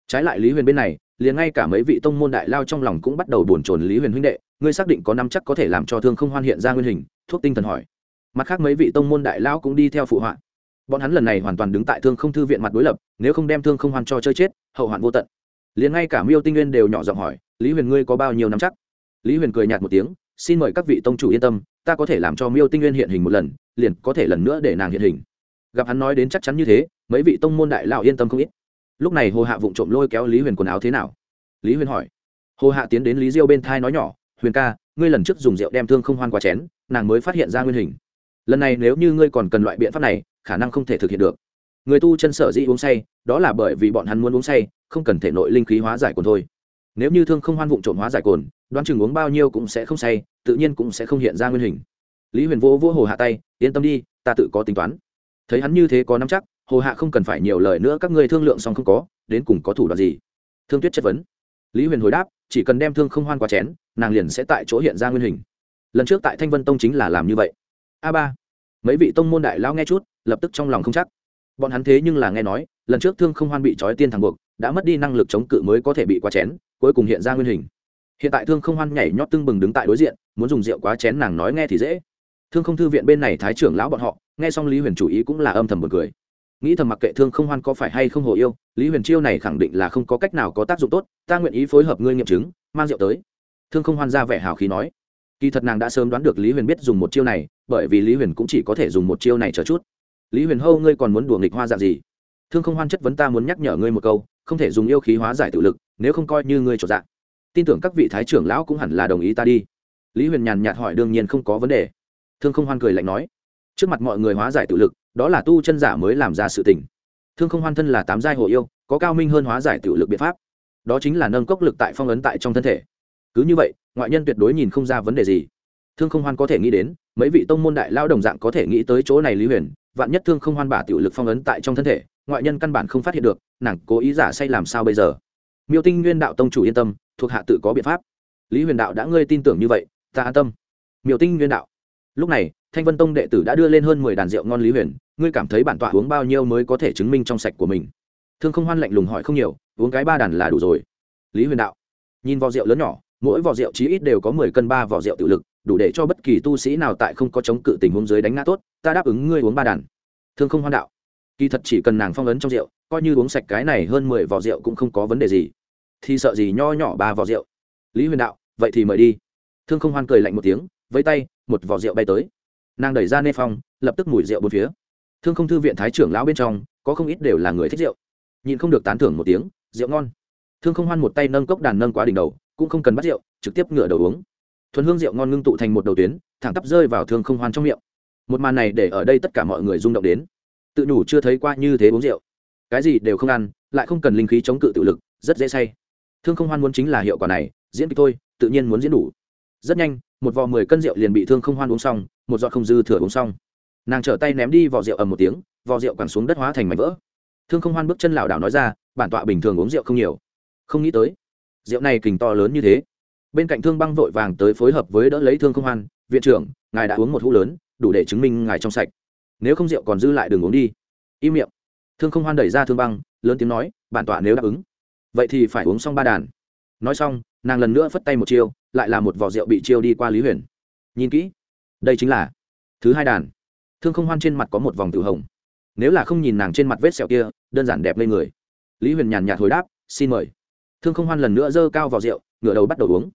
Trái lại lý huyền bên này, liền ngay cả mấy vị tông môn đại lao trong lòng cũng bắt đầu buồn chồn lý huyền huynh đệ, ngươi xác định có năm chắc có thể làm cho thương không hoan hiện ra nguyên hình, thuốc tinh thần hỏi. Mặt khác mấy vị tông môn đại lao cũng đi theo phụ họa. Bọn hắn lần này hoàn toàn đứng tại thương không thư viện mặt đối lập, nếu không đem thương không hoan cho chơi chết, hậu hoạn vô tận. Liền ngay cả miêu tinh nguyên đều nhỏ giọng hỏi, lý huyền ngươi có bao nhiêu năm chắc? Lý huyền cười nhạt một tiếng, xin mời các vị tông chủ yên tâm, ta có thể làm cho miêu tinh nguyên hiện hình một lần, liền có thể lần nữa để nàng hiện hình. Gặp hắn nói đến chắc chắn như thế, mấy vị tông môn đại lão yên tâm không ít. Lúc này hồ hạ vụng trộm lôi kéo lý huyền quần áo thế nào? Lý huyền hỏi. Hồ hạ tiến đến lý diêu bên thai nói nhỏ, huyền ca, ngươi lần trước dùng rượu đem thương không hoan qua chén, nàng mới phát hiện ra nguyên hình. Lần này nếu như ngươi còn cần loại biện pháp này, khả năng không thể thực hiện được. Người tu chân sở dĩ uống say, đó là bởi vì bọn hắn muốn uống say, không cần thể nội linh khí hóa giải còn thôi nếu như thương không hoan vụng trộm hóa giải cồn, đoán chừng uống bao nhiêu cũng sẽ không say, tự nhiên cũng sẽ không hiện ra nguyên hình. Lý huyền vô vỗ hồ hạ tay, yên tâm đi, ta tự có tính toán. Thấy hắn như thế có nắm chắc, hồ hạ không cần phải nhiều lời nữa, các ngươi thương lượng xong không có, đến cùng có thủ đoạn gì? Thương tuyết chất vấn. Lý huyền hồi đáp, chỉ cần đem thương không hoan qua chén, nàng liền sẽ tại chỗ hiện ra nguyên hình. Lần trước tại thanh vân tông chính là làm như vậy. A ba. Mấy vị tông môn đại lao nghe chút, lập tức trong lòng không chắc. Bọn hắn thế nhưng là nghe nói, lần trước thương không hoan bị trói tiên thẳng buộc đã mất đi năng lực chống cự mới có thể bị quá chén, cuối cùng hiện ra nguyên hình. Hiện tại thương không hoan nhảy nhót tưng bừng đứng tại đối diện, muốn dùng rượu quá chén nàng nói nghe thì dễ. Thương không thư viện bên này thái trưởng lão bọn họ, nghe xong lý huyền chủ ý cũng là âm thầm một cười. Nghĩ thầm mặc kệ thương không hoan có phải hay không hồ yêu, lý huyền chiêu này khẳng định là không có cách nào có tác dụng tốt, ta nguyện ý phối hợp ngươi nghiệm chứng, mang rượu tới. Thương không hoan ra vẻ hào khí nói. Kỳ thật nàng đã sớm đoán được lý huyền biết dùng một chiêu này, bởi vì lý huyền cũng chỉ có thể dùng một chiêu này chờ chút. Lý huyền hâu ngươi còn muốn đùa nghịch hoa dạng gì? Thương không hoan chất vấn, ta muốn nhắc nhở ngươi một câu không thể dùng yêu khí hóa giải tự lực, nếu không coi như ngươi trọn dạng. Tin tưởng các vị thái trưởng lão cũng hẳn là đồng ý ta đi. Lý huyền nhàn nhạt hỏi đương nhiên không có vấn đề. Thương không hoan cười lạnh nói, trước mặt mọi người hóa giải tự lực, đó là tu chân giả mới làm ra sự tình. Thương không hoan thân là tám giai hồ yêu, có cao minh hơn hóa giải tự lực biện pháp. Đó chính là nâng cốc lực tại phong ấn tại trong thân thể. Cứ như vậy, ngoại nhân tuyệt đối nhìn không ra vấn đề gì. Thương không hoan có thể nghĩ đến, mấy vị tông môn đại lao đồng dạng có thể nghĩ tới chỗ này lý huyền, vạn nhất thương không hoan bả tiểu lực phong ấn tại trong thân thể, ngoại nhân căn bản không phát hiện được nàng cố ý giả say làm sao bây giờ? Miêu tinh nguyên đạo tông chủ yên tâm, thuộc hạ tự có biện pháp. Lý huyền đạo đã ngươi tin tưởng như vậy, ta an tâm. Miêu tinh nguyên đạo. Lúc này, thanh vân tông đệ tử đã đưa lên hơn mười đàn rượu ngon lý huyền, ngươi cảm thấy bản tọa uống bao nhiêu mới có thể chứng minh trong sạch của mình? Thương không hoan lạnh lùng hỏi không nhiều, uống cái ba đàn là đủ rồi. Lý huyền đạo. Nhìn vò rượu lớn nhỏ, mỗi vò rượu chí ít đều có mười cân ba vò rượu tự lực, đủ để cho bất kỳ tu sĩ nào tại không có chống cự tình huống dưới đánh ngã tốt, ta đáp ứng ngươi uống ba đàn. Thương không hoan đạo. Kỳ thật chỉ cần nàng phong ấn trong rượu coi như uống sạch cái này hơn mười vỏ rượu cũng không có vấn đề gì. Thì sợ gì nho nhỏ ba vỏ rượu. Lý huyền đạo, vậy thì mời đi. Thương không hoan cười lạnh một tiếng với tay, một vỏ rượu bay tới. Nàng đẩy ra nê phong, lập tức mùi rượu bốn phía. Thương không thư viện thái trưởng lão bên trong, có không ít đều là người thích rượu. Nhìn không được tán thưởng một tiếng, rượu ngon. Thương không hoan một tay nâng cốc đàn nâng quá đỉnh đầu, cũng không cần bắt rượu, trực tiếp ngửa đầu uống. Thuần hương rượu ngon ngưng tụ thành một đầu tuyến, thẳng tắp rơi vào thương không hoan trong miệng. Một màn này để ở đây tất cả mọi người rung động đến. Tự đủ chưa thấy qua như thế uống rượu cái gì đều không ăn lại không cần linh khí chống cự tự lực rất dễ say. Thương không hoan muốn chính là hiệu quả này diễn kịch tôi, tự nhiên muốn diễn đủ. Rất nhanh một vò mười cân rượu liền bị thương không hoan uống xong một giọt không dư thừa uống xong. Nàng trở tay ném đi vò rượu ầm một tiếng vò rượu quẳng xuống đất hóa thành mảnh vỡ. Thương không hoan bước chân lảo đảo nói ra bản tọa bình thường uống rượu không nhiều. Không nghĩ tới rượu này kình to lớn như thế. Bên cạnh thương băng vội vàng tới phối hợp với đỡ lấy thương không hoan viện trưởng ngài đã uống một hũ lớn đủ để chứng minh ngài trong sạch. Nếu không rượu còn dư lại đừng uống đi. Im miệng thương không hoan đẩy ra thương băng, lớn tiếng nói, bản tọa nếu đáp ứng, vậy thì phải uống xong ba đàn. Nói xong, nàng lần nữa phất tay một chiêu, lại là một vỏ rượu bị chiêu đi qua lý huyền. Nhìn kỹ, đây chính là thứ hai đàn. Thương không hoan trên mặt có một vòng tử hồng. Nếu là không nhìn nàng trên mặt vết sẹo kia, đơn giản đẹp lên người. Lý huyền nhàn nhạt hồi đáp, xin mời. Thương không hoan lần nữa dơ cao vào rượu, ngửa đầu bắt đầu uống.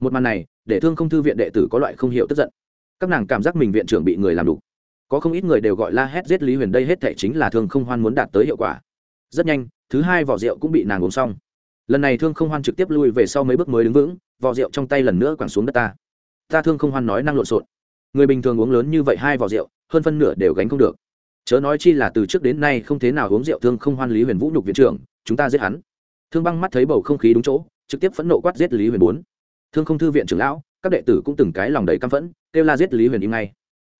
Một màn này, để thương không thư viện đệ tử có loại không hiểu tức giận. Các nàng cảm giác mình viện trưởng bị người làm đủ có không ít người đều gọi la hét giết lý huyền đây hết thể chính là thương không hoan muốn đạt tới hiệu quả. Rất nhanh, thứ hai vỏ rượu cũng bị nàng uống xong. Lần này thương không hoan trực tiếp lui về sau mấy bước mới đứng vững, vỏ rượu trong tay lần nữa quẳng xuống đất ta. Ta thương không hoan nói năng lộn xộn. Người bình thường uống lớn như vậy hai vỏ rượu, hơn phân nửa đều gánh không được. Chớ nói chi là từ trước đến nay không thế nào uống rượu thương không hoan lý huyền vũ nhục viện trưởng, chúng ta giết hắn. Thương băng mắt thấy bầu không khí đúng chỗ, trực tiếp phẫn nộ quát giết lý huyền bốn. Thương không thư viện trưởng lão, các đệ tử cũng từng cái lòng đầy căm phẫn, kêu la giết lý huyền im ngay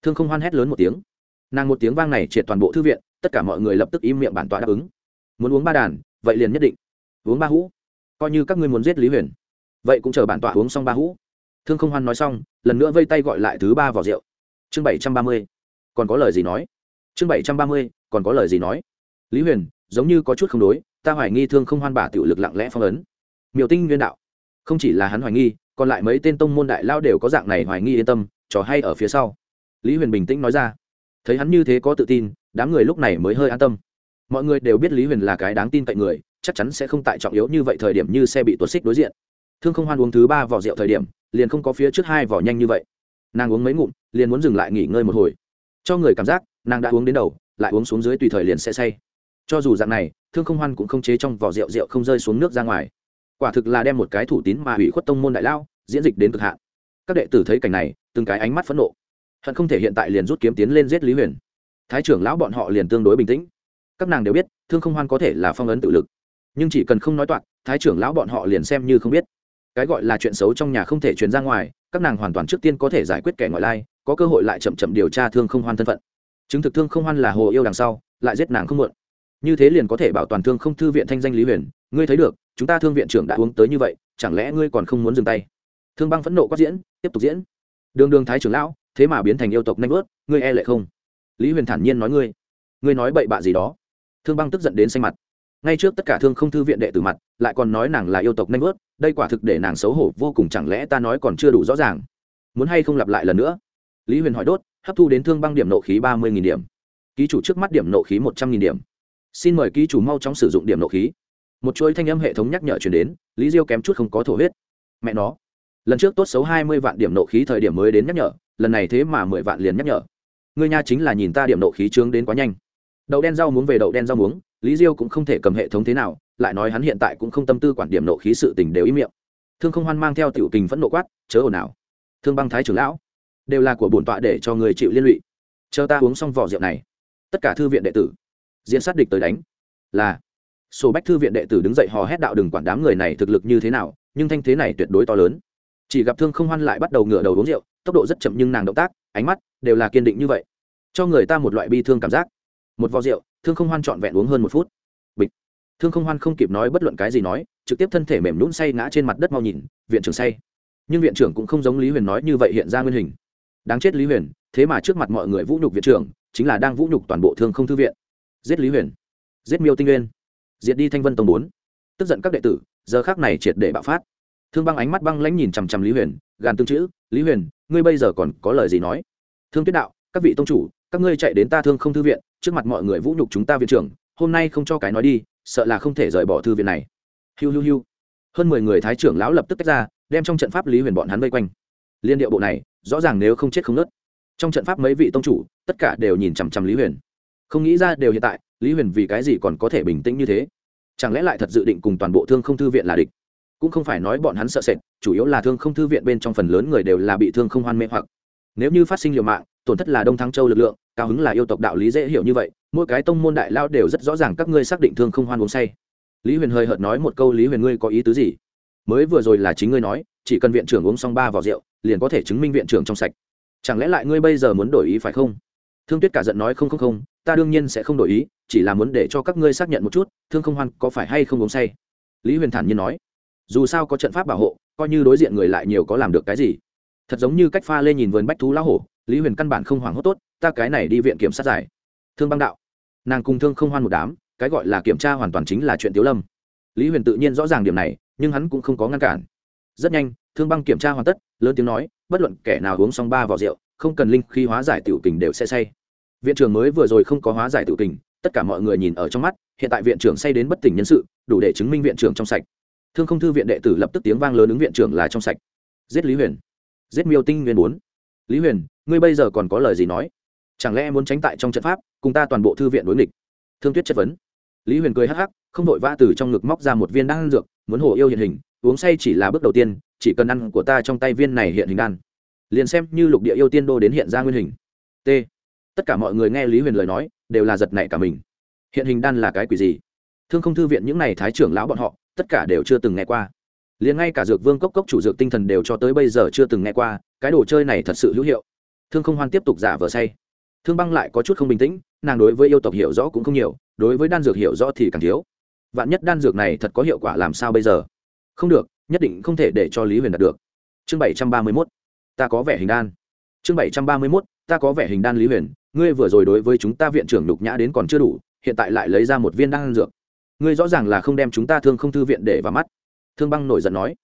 thương không hoan hét lớn một tiếng nàng một tiếng vang này triệt toàn bộ thư viện tất cả mọi người lập tức im miệng bản tọa đáp ứng muốn uống ba đàn vậy liền nhất định uống ba hũ coi như các ngươi muốn giết lý huyền vậy cũng chờ bản tọa uống xong ba hũ thương không hoan nói xong lần nữa vây tay gọi lại thứ ba vỏ rượu chương bảy trăm ba mươi còn có lời gì nói chương bảy trăm ba mươi còn có lời gì nói lý huyền giống như có chút không đối ta hoài nghi thương không hoan bả tiểu lực lặng lẽ phong ấn miểu tinh nguyên đạo không chỉ là hắn hoài nghi còn lại mấy tên tông môn đại lao đều có dạng này hoài nghi yên tâm trò hay ở phía sau lý huyền bình tĩnh nói ra. Thấy hắn như thế có tự tin, đám người lúc này mới hơi an tâm. Mọi người đều biết lý huyền là cái đáng tin cậy người, chắc chắn sẽ không tại trọng yếu như vậy thời điểm như xe bị tuột xích đối diện. Thương không hoan uống thứ ba vỏ rượu thời điểm, liền không có phía trước hai vỏ nhanh như vậy. Nàng uống mấy ngụm, liền muốn dừng lại nghỉ ngơi một hồi. Cho người cảm giác, nàng đã uống đến đầu, lại uống xuống dưới tùy thời liền sẽ say. Cho dù dạng này, thương không hoan cũng không chế trong vỏ rượu rượu không rơi xuống nước ra ngoài. Quả thực là đem một cái thủ tín mà hủy khuất tông môn đại lao, diễn dịch đến cực hạn. Các đệ tử thấy cảnh này, từng cái ánh mắt phẫn nộ hận không thể hiện tại liền rút kiếm tiến lên giết lý huyền. Thái trưởng lão bọn họ liền tương đối bình tĩnh. Các nàng đều biết, thương không hoan có thể là phong ấn tự lực. Nhưng chỉ cần không nói toạc, thái trưởng lão bọn họ liền xem như không biết. Cái gọi là chuyện xấu trong nhà không thể truyền ra ngoài, các nàng hoàn toàn trước tiên có thể giải quyết kẻ ngoại lai, có cơ hội lại chậm chậm điều tra thương không hoan thân phận. Chứng thực thương không hoan là hồ yêu đằng sau, lại giết nàng không muộn. Như thế liền có thể bảo toàn thương không thư viện thanh danh lý huyền. Ngươi thấy được, chúng ta thương viện trưởng đã uống tới như vậy, chẳng lẽ ngươi còn không muốn dừng tay? Thương băng phẫn nộ quát diễn, tiếp tục diễn. Đường đường thái trưởng lão thế mà biến thành yêu tộc nanh ướt ngươi e lệ không? Lý huyền thản nhiên nói ngươi ngươi nói bậy bạ gì đó? Thương băng tức giận đến xanh mặt. Ngay trước tất cả thương không thư viện đệ tử mặt, lại còn nói nàng là yêu tộc nanh ướt đây quả thực để nàng xấu hổ vô cùng, chẳng lẽ ta nói còn chưa đủ rõ ràng? Muốn hay không lặp lại lần nữa? Lý huyền hỏi đốt, hấp thu đến thương băng điểm nộ khí ba mươi điểm. Ký chủ trước mắt điểm nộ khí một trăm linh điểm. Xin mời ký chủ mau chóng sử dụng điểm nộ khí. Một chuỗi thanh âm hệ thống nhắc nhở chuyển đến, lý diêu kém chút không có thổ huyết. Mẹ nó. Lần trước tốt xấu hai mươi vạn điểm nộ khí thời điểm mới đến nhắc nhở lần này thế mà mười vạn liền nhắc nhở. Ngươi nha chính là nhìn ta điểm nộ khí trướng đến quá nhanh. Đậu đen rau muống về đậu đen rau muống, lý diêu cũng không thể cầm hệ thống thế nào, lại nói hắn hiện tại cũng không tâm tư quản điểm nộ khí sự tình đều ý miệng. Thương không hoan mang theo tiểu tình phẫn nộ quát, chớ ồn ào. Thương băng thái trưởng lão, đều là của bổn tọa để cho người chịu liên lụy. Chờ ta uống xong vỏ rượu này. Tất cả thư viện đệ tử, diễn sát địch tới đánh. Là, sổ bách thư viện đệ tử đứng dậy hò hét đạo đừng quản đám người này thực lực như thế nào, nhưng thanh thế này tuyệt đối to lớn chỉ gặp thương không hoan lại bắt đầu ngửa đầu uống rượu, tốc độ rất chậm nhưng nàng động tác, ánh mắt đều là kiên định như vậy, cho người ta một loại bi thương cảm giác. Một vò rượu, thương không hoan trọn vẹn uống hơn một phút. Bịch. Thương không hoan không kịp nói bất luận cái gì nói, trực tiếp thân thể mềm nhũn say ngã trên mặt đất mau nhìn, viện trưởng say. Nhưng viện trưởng cũng không giống lý huyền nói như vậy hiện ra nguyên hình. Đáng chết lý huyền, thế mà trước mặt mọi người vũ nhục viện trưởng, chính là đang vũ nhục toàn bộ thương không thư viện. Giết lý huyền. Giết miêu tinh nguyên. Diệt đi thanh vân tông bốn. Tức giận các đệ tử, giờ khác này triệt để bạo phát thương băng ánh mắt băng lãnh nhìn chằm chằm lý huyền, gàn tương chữ, lý huyền, ngươi bây giờ còn có lời gì nói? Thương tuyết đạo, các vị tông chủ, các ngươi chạy đến ta thương không thư viện, trước mặt mọi người vũ nhục chúng ta viện trưởng, hôm nay không cho cái nói đi, sợ là không thể rời bỏ thư viện này. Hiu hiu hiu. Hơn mười người thái trưởng lão lập tức tách ra, đem trong trận pháp lý huyền bọn hắn vây quanh. Liên điệu bộ này, rõ ràng nếu không chết không nớt. Trong trận pháp mấy vị tông chủ, tất cả đều nhìn chằm chằm lý huyền. Không nghĩ ra đều hiện tại, lý huyền vì cái gì còn có thể bình tĩnh như thế? Chẳng lẽ lại thật dự định cùng toàn bộ thương không thư viện là địch? Cũng không phải nói bọn hắn sợ sệt, chủ yếu là thương không thư viện bên trong phần lớn người đều là bị thương không hoan mê hoặc. Nếu như phát sinh liều mạng, tổn thất là đông thắng châu lực lượng, cao hứng là yêu tộc đạo lý dễ hiểu như vậy, mỗi cái tông môn đại lao đều rất rõ ràng các ngươi xác định thương không hoan uống say. Lý huyền hơi hợt nói một câu, lý huyền ngươi có ý tứ gì? Mới vừa rồi là chính ngươi nói, chỉ cần viện trưởng uống xong ba vỏ rượu, liền có thể chứng minh viện trưởng trong sạch. Chẳng lẽ lại ngươi bây giờ muốn đổi ý phải không? Thương tuyết cả giận nói, không không không, ta đương nhiên sẽ không đổi ý, chỉ là muốn để cho các ngươi xác nhận một chút, thương không hoan có phải hay không uống say? Lý huyền thản nhiên nói dù sao có trận pháp bảo hộ, coi như đối diện người lại nhiều có làm được cái gì. Thật giống như cách pha lê nhìn vườn bách thú lão hổ, lý huyền căn bản không hoảng hốt tốt, ta cái này đi viện kiểm sát giải. Thương băng đạo. Nàng cùng thương không hoan một đám, cái gọi là kiểm tra hoàn toàn chính là chuyện tiếu lâm. Lý huyền tự nhiên rõ ràng điểm này, nhưng hắn cũng không có ngăn cản. Rất nhanh, thương băng kiểm tra hoàn tất, lớn tiếng nói, bất luận kẻ nào uống xong ba vỏ rượu, không cần linh khi hóa giải tiểu kình đều sẽ say. Viện trưởng mới vừa rồi không có hóa giải tiểu kình, tất cả mọi người nhìn ở trong mắt, hiện tại viện trưởng say đến bất tỉnh nhân sự, đủ để chứng minh viện trưởng trong sạch thương không thư viện đệ tử lập tức tiếng vang lớn ứng viện trưởng là trong sạch. Giết lý huyền. Giết miêu tinh nguyên bốn. Lý huyền, ngươi bây giờ còn có lời gì nói? Chẳng lẽ muốn tránh tại trong trận pháp, cùng ta toàn bộ thư viện đối nghịch? Thương tuyết chất vấn. Lý huyền cười hắc hắc, không đội vã từ trong ngực móc ra một viên đan dược, muốn hồ yêu hiện hình, uống say chỉ là bước đầu tiên, chỉ cần ăn của ta trong tay viên này hiện hình đan. Liền xem như lục địa yêu tiên đô đến hiện ra nguyên hình. T. Tất cả mọi người nghe lý huyền lời nói, đều là giật nảy cả mình. Hiện hình đan là cái quỷ gì? Thương không thư viện những n à y thái trưởng lão bọn họ tất cả đều chưa từng nghe qua. Liền ngay cả dược vương cốc cốc chủ dược tinh thần đều cho tới bây giờ chưa từng nghe qua, cái đồ chơi này thật sự hữu hiệu. Thương không hoan tiếp tục giả vờ say. Thương băng lại có chút không bình tĩnh, nàng đối với yêu tộc hiểu rõ cũng không nhiều, đối với đan dược hiểu rõ thì càng thiếu. Vạn nhất đan dược này thật có hiệu quả làm sao bây giờ? Không được, nhất định không thể để cho lý huyền đạt được. Chương bảy trăm ba mươi mốt. Ta có vẻ hình đan. Chương bảy trăm ba mươi mốt. Ta có vẻ hình đan lý huyền. Ngươi vừa rồi đối với chúng ta viện trưởng lục nhã đến còn chưa đủ, hiện tại lại lấy ra một viên đan dược ngươi rõ ràng là không đem chúng ta thương không thư viện để vào mắt. Thương băng nổi giận nói.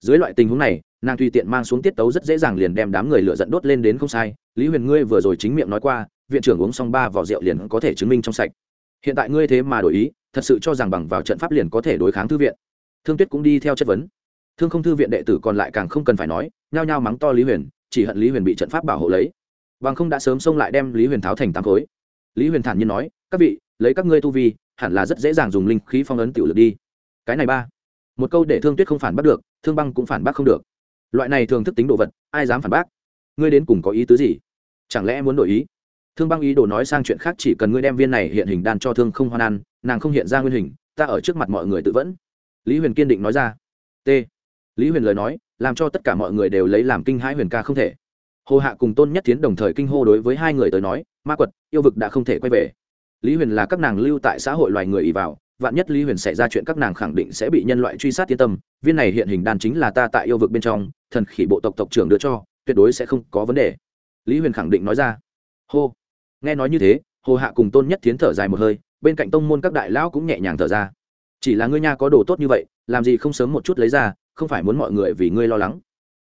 Dưới loại tình huống này, nàng tùy tiện mang xuống tiết tấu rất dễ dàng liền đem đám người lựa giận đốt lên đến không sai. Lý huyền ngươi vừa rồi chính miệng nói qua, viện trưởng uống xong ba vỏ rượu liền có thể chứng minh trong sạch. Hiện tại ngươi thế mà đổi ý, thật sự cho rằng bằng vào trận pháp liền có thể đối kháng thư viện. Thương tuyết cũng đi theo chất vấn. Thương không thư viện đệ tử còn lại càng không cần phải nói, nhao nhao mắng to lý huyền, chỉ hận lý huyền bị trận pháp bảo hộ lấy. Bằng không đã sớm xông lại đem lý huyền tháo thành tám khối. Lý huyền thản nhiên nói, các vị, lấy các ngươi tu vi hẳn là rất dễ dàng dùng linh khí phong ấn tiểu lực đi. Cái này ba. Một câu để thương tuyết không phản bác được, thương băng cũng phản bác không được. Loại này thường thức tính đồ vật, ai dám phản bác? Ngươi đến cùng có ý tứ gì? Chẳng lẽ muốn đổi ý? Thương băng ý đồ nói sang chuyện khác chỉ cần ngươi đem viên này hiện hình đan cho thương không hoan ăn, nàng không hiện ra nguyên hình, ta ở trước mặt mọi người tự vẫn. Lý huyền kiên định nói ra. T. Lý huyền lời nói, làm cho tất cả mọi người đều lấy làm kinh hãi huyền ca không thể. Hồ hạ cùng tôn nhất tiến đồng thời kinh hô đối với hai người tới nói, ma quật, yêu vực đã không thể quay về lý huyền là các nàng lưu tại xã hội loài người ỉ vào, vạn nhất lý huyền xảy ra chuyện các nàng khẳng định sẽ bị nhân loại truy sát yên tâm, viên này hiện hình đan chính là ta tại yêu vực bên trong, thần khỉ bộ tộc tộc trưởng đưa cho, tuyệt đối sẽ không có vấn đề. Lý huyền khẳng định nói ra. Hô. Nghe nói như thế, hồ hạ cùng tôn nhất tiến thở dài một hơi, bên cạnh tông môn các đại lão cũng nhẹ nhàng thở ra. Chỉ là ngươi nha có đồ tốt như vậy, làm gì không sớm một chút lấy ra, không phải muốn mọi người vì ngươi lo lắng.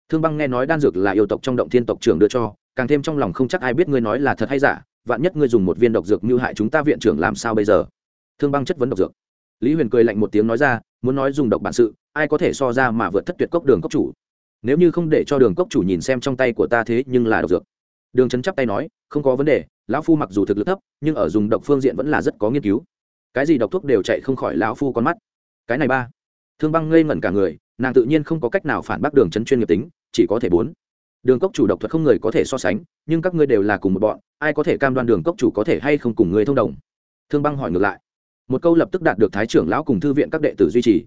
Thương băng nghe nói đan dược là yêu tộc trong động thiên tộc trưởng đưa cho, càng thêm trong lòng không chắc ai biết ngươi nói là thật hay giả vạn nhất ngươi dùng một viên độc dược mưu hại chúng ta viện trưởng làm sao bây giờ? Thương băng chất vấn độc dược. Lý huyền cười lạnh một tiếng nói ra, muốn nói dùng độc bản sự, ai có thể so ra mà vượt thất tuyệt cốc đường cốc chủ? Nếu như không để cho đường cốc chủ nhìn xem trong tay của ta thế nhưng là độc dược. Đường trấn chắp tay nói, không có vấn đề, lão phu mặc dù thực lực thấp, nhưng ở dùng độc phương diện vẫn là rất có nghiên cứu. Cái gì độc thuốc đều chạy không khỏi lão phu con mắt. Cái này ba. Thương băng ngây ngẩn cả người, nàng tự nhiên không có cách nào phản bác đường trấn chuyên nghiệp tính, chỉ có thể bốn đường cốc chủ độc thuật không người có thể so sánh, nhưng các ngươi đều là cùng một bọn, ai có thể cam đoan đường cốc chủ có thể hay không cùng người thông đồng? Thương băng hỏi ngược lại. Một câu lập tức đạt được thái trưởng lão cùng thư viện các đệ tử duy trì.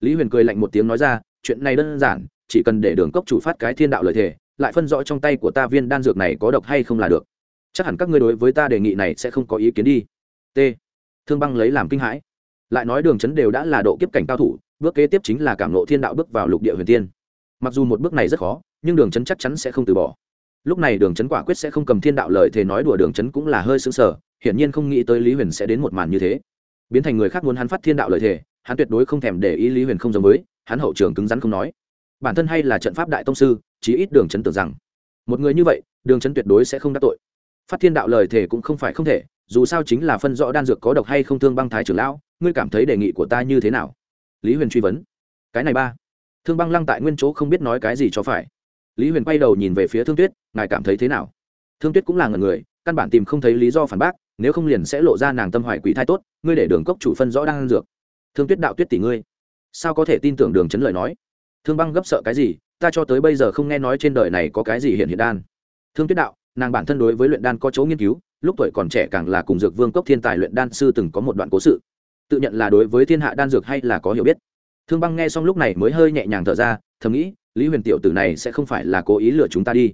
Lý huyền cười lạnh một tiếng nói ra, chuyện này đơn giản, chỉ cần để đường cốc chủ phát cái thiên đạo lời thề, lại phân rõ trong tay của ta viên đan dược này có độc hay không là được. Chắc hẳn các ngươi đối với ta đề nghị này sẽ không có ý kiến đi. T. Thương băng lấy làm kinh hãi. Lại nói đường chấn đều đã là độ kiếp cảnh cao thủ, bước kế tiếp chính là cảm nộ thiên đạo bước vào lục địa huyền tiên. Mặc dù một bước này rất khó nhưng đường chấn chắc chắn sẽ không từ bỏ. Lúc này đường chấn quả quyết sẽ không cầm thiên đạo lời thề nói đùa, đường chấn cũng là hơi sững sờ, hiển nhiên không nghĩ tới lý huyền sẽ đến một màn như thế. Biến thành người khác muốn hắn phát thiên đạo lời thề, hắn tuyệt đối không thèm để ý lý huyền không giống với, hắn hậu trường cứng rắn không nói. Bản thân hay là trận pháp đại tông sư, chí ít đường chấn tưởng rằng, một người như vậy, đường chấn tuyệt đối sẽ không đắc tội. Phát thiên đạo lời thề cũng không phải không thể, dù sao chính là phân rõ đan dược có độc hay không thương băng thái trưởng lão, ngươi cảm thấy đề nghị của ta như thế nào? Lý huyền truy vấn. Cái này ba. Thương băng lăng tại nguyên chỗ không biết nói cái gì cho phải lý huyền quay đầu nhìn về phía thương tuyết, ngài cảm thấy thế nào? Thương tuyết cũng là người, căn bản tìm không thấy lý do phản bác, nếu không liền sẽ lộ ra nàng tâm hoài quỷ thai tốt, ngươi để đường cốc chủ phân rõ đang ăn dược. Thương tuyết đạo tuyết tỷ ngươi, sao có thể tin tưởng đường chấn lời nói? Thương băng gấp sợ cái gì, ta cho tới bây giờ không nghe nói trên đời này có cái gì hiện hiện đan. Thương tuyết đạo, nàng bản thân đối với luyện đan có chỗ nghiên cứu, lúc tuổi còn trẻ càng là cùng dược vương cốc thiên tài luyện đan sư từng có một đoạn cố sự. Tự nhận là đối với thiên hạ đan dược hay là có hiểu biết thương băng nghe xong lúc này mới hơi nhẹ nhàng thở ra, thầm nghĩ, lý huyền tiểu tử này sẽ không phải là cố ý lừa chúng ta đi.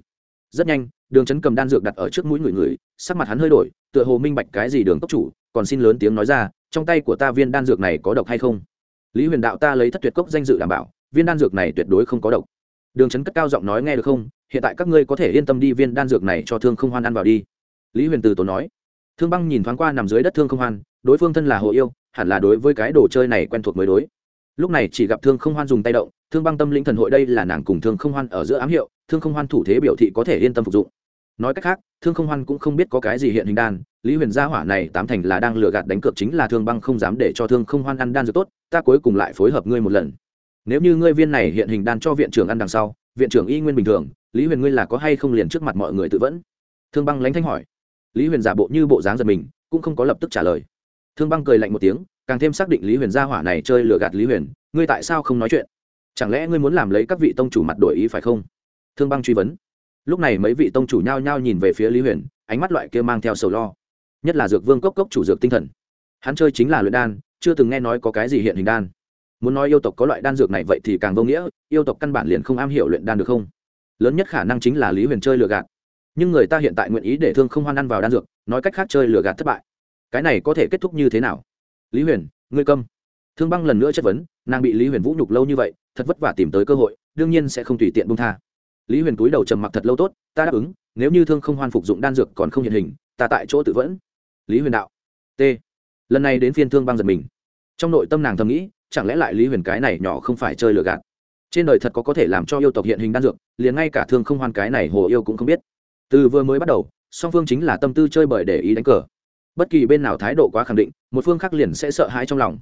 Rất nhanh, đường chấn cầm đan dược đặt ở trước mũi người người, sắc mặt hắn hơi đổi, tựa hồ minh bạch cái gì đường cốc chủ, còn xin lớn tiếng nói ra, trong tay của ta viên đan dược này có độc hay không? Lý huyền đạo ta lấy thất tuyệt cốc danh dự đảm bảo, viên đan dược này tuyệt đối không có độc. Đường chấn cất cao giọng nói nghe được không? Hiện tại các ngươi có thể yên tâm đi, viên đan dược này cho thương không hoan ăn vào đi. Lý huyền từ tổ nói. Thương băng nhìn thoáng qua nằm dưới đất thương không hoan, đối phương thân là hồ yêu, hẳn là đối với cái đồ chơi này quen thuộc mới đối lúc này chỉ gặp thương không hoan dùng tay động, thương băng tâm linh thần hội đây là nàng cùng thương không hoan ở giữa ám hiệu, thương không hoan thủ thế biểu thị có thể yên tâm phục dụng. Nói cách khác, thương không hoan cũng không biết có cái gì hiện hình đan, lý huyền gia hỏa này tám thành là đang lừa gạt đánh cược chính là thương băng không dám để cho thương không hoan ăn đan dược tốt, ta cuối cùng lại phối hợp ngươi một lần. Nếu như ngươi viên này hiện hình đan cho viện trưởng ăn đằng sau, viện trưởng y nguyên bình thường, lý huyền ngươi là có hay không liền trước mặt mọi người tự vẫn? Thương băng lánh thanh hỏi. Lý huyền giả bộ như bộ dáng giật mình, cũng không có lập tức trả lời. Thương băng cười lạnh một tiếng càng thêm xác định lý huyền gia hỏa này chơi lừa gạt lý huyền, ngươi tại sao không nói chuyện? Chẳng lẽ ngươi muốn làm lấy các vị tông chủ mặt đổi ý phải không? Thương băng truy vấn. Lúc này mấy vị tông chủ nhao nhao nhìn về phía lý huyền, ánh mắt loại kia mang theo sầu lo. Nhất là dược vương cốc cốc chủ dược tinh thần. Hắn chơi chính là luyện đan, chưa từng nghe nói có cái gì hiện hình đan. Muốn nói yêu tộc có loại đan dược này vậy thì càng vô nghĩa, yêu tộc căn bản liền không am hiểu luyện đan được không? Lớn nhất khả năng chính là lý huyền chơi lừa gạt. Nhưng người ta hiện tại nguyện ý để thương không hoan ăn vào đan dược, nói cách khác chơi lừa gạt thất bại. Cái này có thể kết thúc như thế nào? Lý huyền, ngươi câm. Thương băng lần nữa chất vấn, nàng bị lý huyền vũ nhục lâu như vậy, thật vất vả tìm tới cơ hội, đương nhiên sẽ không tùy tiện bung tha. Lý huyền túi đầu trầm mặc thật lâu tốt, ta đáp ứng, nếu như thương không hoan phục dụng đan dược còn không hiện hình, ta tại chỗ tự vẫn. Lý huyền đạo. T. Lần này đến phiên thương băng giật mình. Trong nội tâm nàng thầm nghĩ, chẳng lẽ lại lý huyền cái này nhỏ không phải chơi lừa gạt? Trên đời thật có có thể làm cho yêu tộc hiện hình đan dược, liền ngay cả thương không hoan cái này hồ yêu cũng không biết. Từ vừa mới bắt đầu, song phương chính là tâm tư chơi bời để ý đánh cờ bất kỳ bên nào thái độ quá khẳng định, một phương khác liền sẽ sợ hãi trong lòng.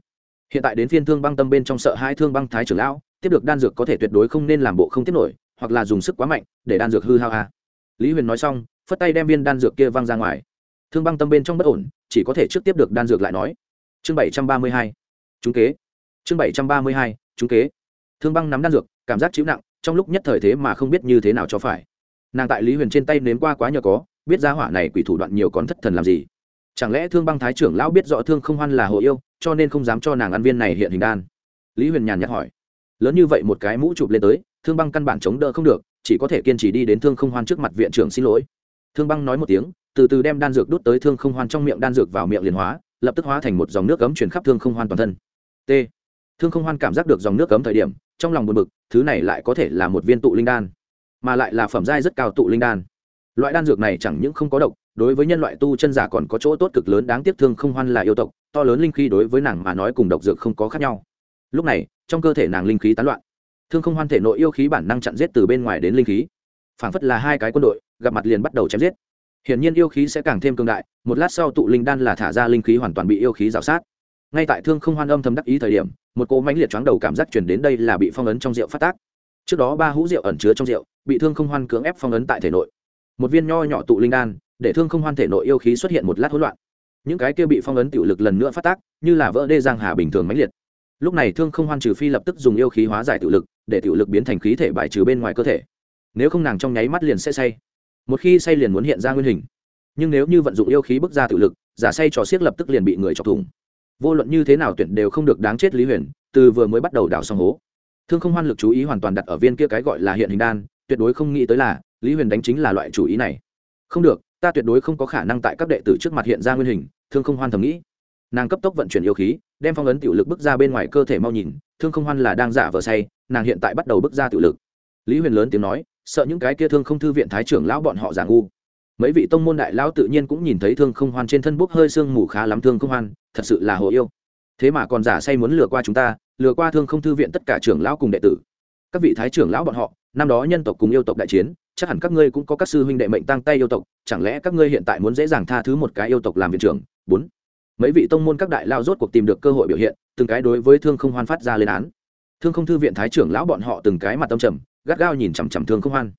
Hiện tại đến phiên thương băng tâm bên trong sợ hãi thương băng thái trưởng lão, tiếp được đan dược có thể tuyệt đối không nên làm bộ không tiếp nổi, hoặc là dùng sức quá mạnh để đan dược hư hao a. Lý huyền nói xong, phất tay đem viên đan dược kia văng ra ngoài. Thương băng tâm bên trong bất ổn, chỉ có thể trước tiếp được đan dược lại nói. Chương bảy trăm ba mươi hai, trúng kế. Chương bảy trăm ba mươi hai, trúng kế. Thương băng nắm đan dược, cảm giác chịu nặng, trong lúc nhất thời thế mà không biết như thế nào cho phải. Nàng tại lý huyền trên tay nếm qua quá nhờ có, biết ra hỏa này quỷ thủ đoạn nhiều còn thất thần làm gì chẳng lẽ thương băng thái trưởng lão biết rõ thương không hoan là hồ yêu, cho nên không dám cho nàng ăn viên này hiện hình đan? Lý huyền nhàn nhạt hỏi. Lớn như vậy một cái mũ chụp lên tới, thương băng căn bản chống đỡ không được, chỉ có thể kiên trì đi đến thương không hoan trước mặt viện trưởng xin lỗi. Thương băng nói một tiếng, từ từ đem đan dược đút tới thương không hoan trong miệng, đan dược vào miệng liền hóa, lập tức hóa thành một dòng nước cấm chuyển khắp thương không hoan toàn thân. T. Thương không hoan cảm giác được dòng nước cấm thời điểm, trong lòng buồn bực, thứ này lại có thể là một viên tụ linh đan, mà lại là phẩm giai rất cao tụ linh đan. Loại đan dược này chẳng những không có độc đối với nhân loại tu chân giả còn có chỗ tốt cực lớn đáng tiếc thương không hoan là yêu tộc, to lớn linh khí đối với nàng mà nói cùng độc dược không có khác nhau. Lúc này, trong cơ thể nàng linh khí tán loạn. Thương không hoan thể nội yêu khí bản năng chặn giết từ bên ngoài đến linh khí. Phảng phất là hai cái quân đội, gặp mặt liền bắt đầu chém giết. Hiển nhiên yêu khí sẽ càng thêm cường đại, một lát sau tụ linh đan là thả ra linh khí hoàn toàn bị yêu khí rào sát. Ngay tại thương không hoan âm thầm đắc ý thời điểm, một cỗ mãnh liệt choáng đầu cảm giác chuyển đến đây là bị phong ấn trong rượu phát tác. Trước đó ba hũ rượu ẩn chứa trong rượu, bị thương không hoan cưỡng ép phong ấn tại thể nội. Một viên nho nhỏ tụ linh đan để thương không hoan thể nội yêu khí xuất hiện một lát hỗn loạn. Những cái kia bị phong ấn tiểu lực lần nữa phát tác, như là vỡ đê giang hà bình thường mãnh liệt. Lúc này thương không hoan trừ phi lập tức dùng yêu khí hóa giải tiểu lực, để tiểu lực biến thành khí thể bài trừ bên ngoài cơ thể. Nếu không nàng trong nháy mắt liền sẽ say. Một khi say liền muốn hiện ra nguyên hình. Nhưng nếu như vận dụng yêu khí bước ra tiểu lực, giả say trò xiếc lập tức liền bị người chọc thủng. Vô luận như thế nào tuyển đều không được đáng chết lý huyền, từ vừa mới bắt đầu đảo xong hố. Thương không hoan lực chú ý hoàn toàn đặt ở viên kia cái gọi là hiện hình đan, tuyệt đối không nghĩ tới là lý huyền đánh chính là loại chủ ý này. Không được ta tuyệt đối không có khả năng tại các đệ tử trước mặt hiện ra nguyên hình, thương không hoan thầm nghĩ. Nàng cấp tốc vận chuyển yêu khí, đem phong ấn tiểu lực bước ra bên ngoài cơ thể mau nhìn, thương không hoan là đang giả vờ say, nàng hiện tại bắt đầu bước ra tiểu lực. Lý huyền lớn tiếng nói, sợ những cái kia thương không thư viện thái trưởng lão bọn họ giả ngu. Mấy vị tông môn đại lão tự nhiên cũng nhìn thấy thương không hoan trên thân bốc hơi sương mù khá lắm thương không hoan, thật sự là hồ yêu. Thế mà còn giả say muốn lừa qua chúng ta, lừa qua thương không thư viện tất cả trưởng lão cùng đệ tử. Các vị thái trưởng lão bọn họ năm đó nhân tộc cùng yêu tộc đại chiến, chắc hẳn các ngươi cũng có các sư huynh đệ mệnh tăng tay yêu tộc, chẳng lẽ các ngươi hiện tại muốn dễ dàng tha thứ một cái yêu tộc làm viện trưởng? Bốn. Mấy vị tông môn các đại lao rốt cuộc tìm được cơ hội biểu hiện, từng cái đối với thương không hoan phát ra lên án. Thương không thư viện thái trưởng lão bọn họ từng cái mặt tâm trầm, gắt gao nhìn chằm chằm thương không hoan.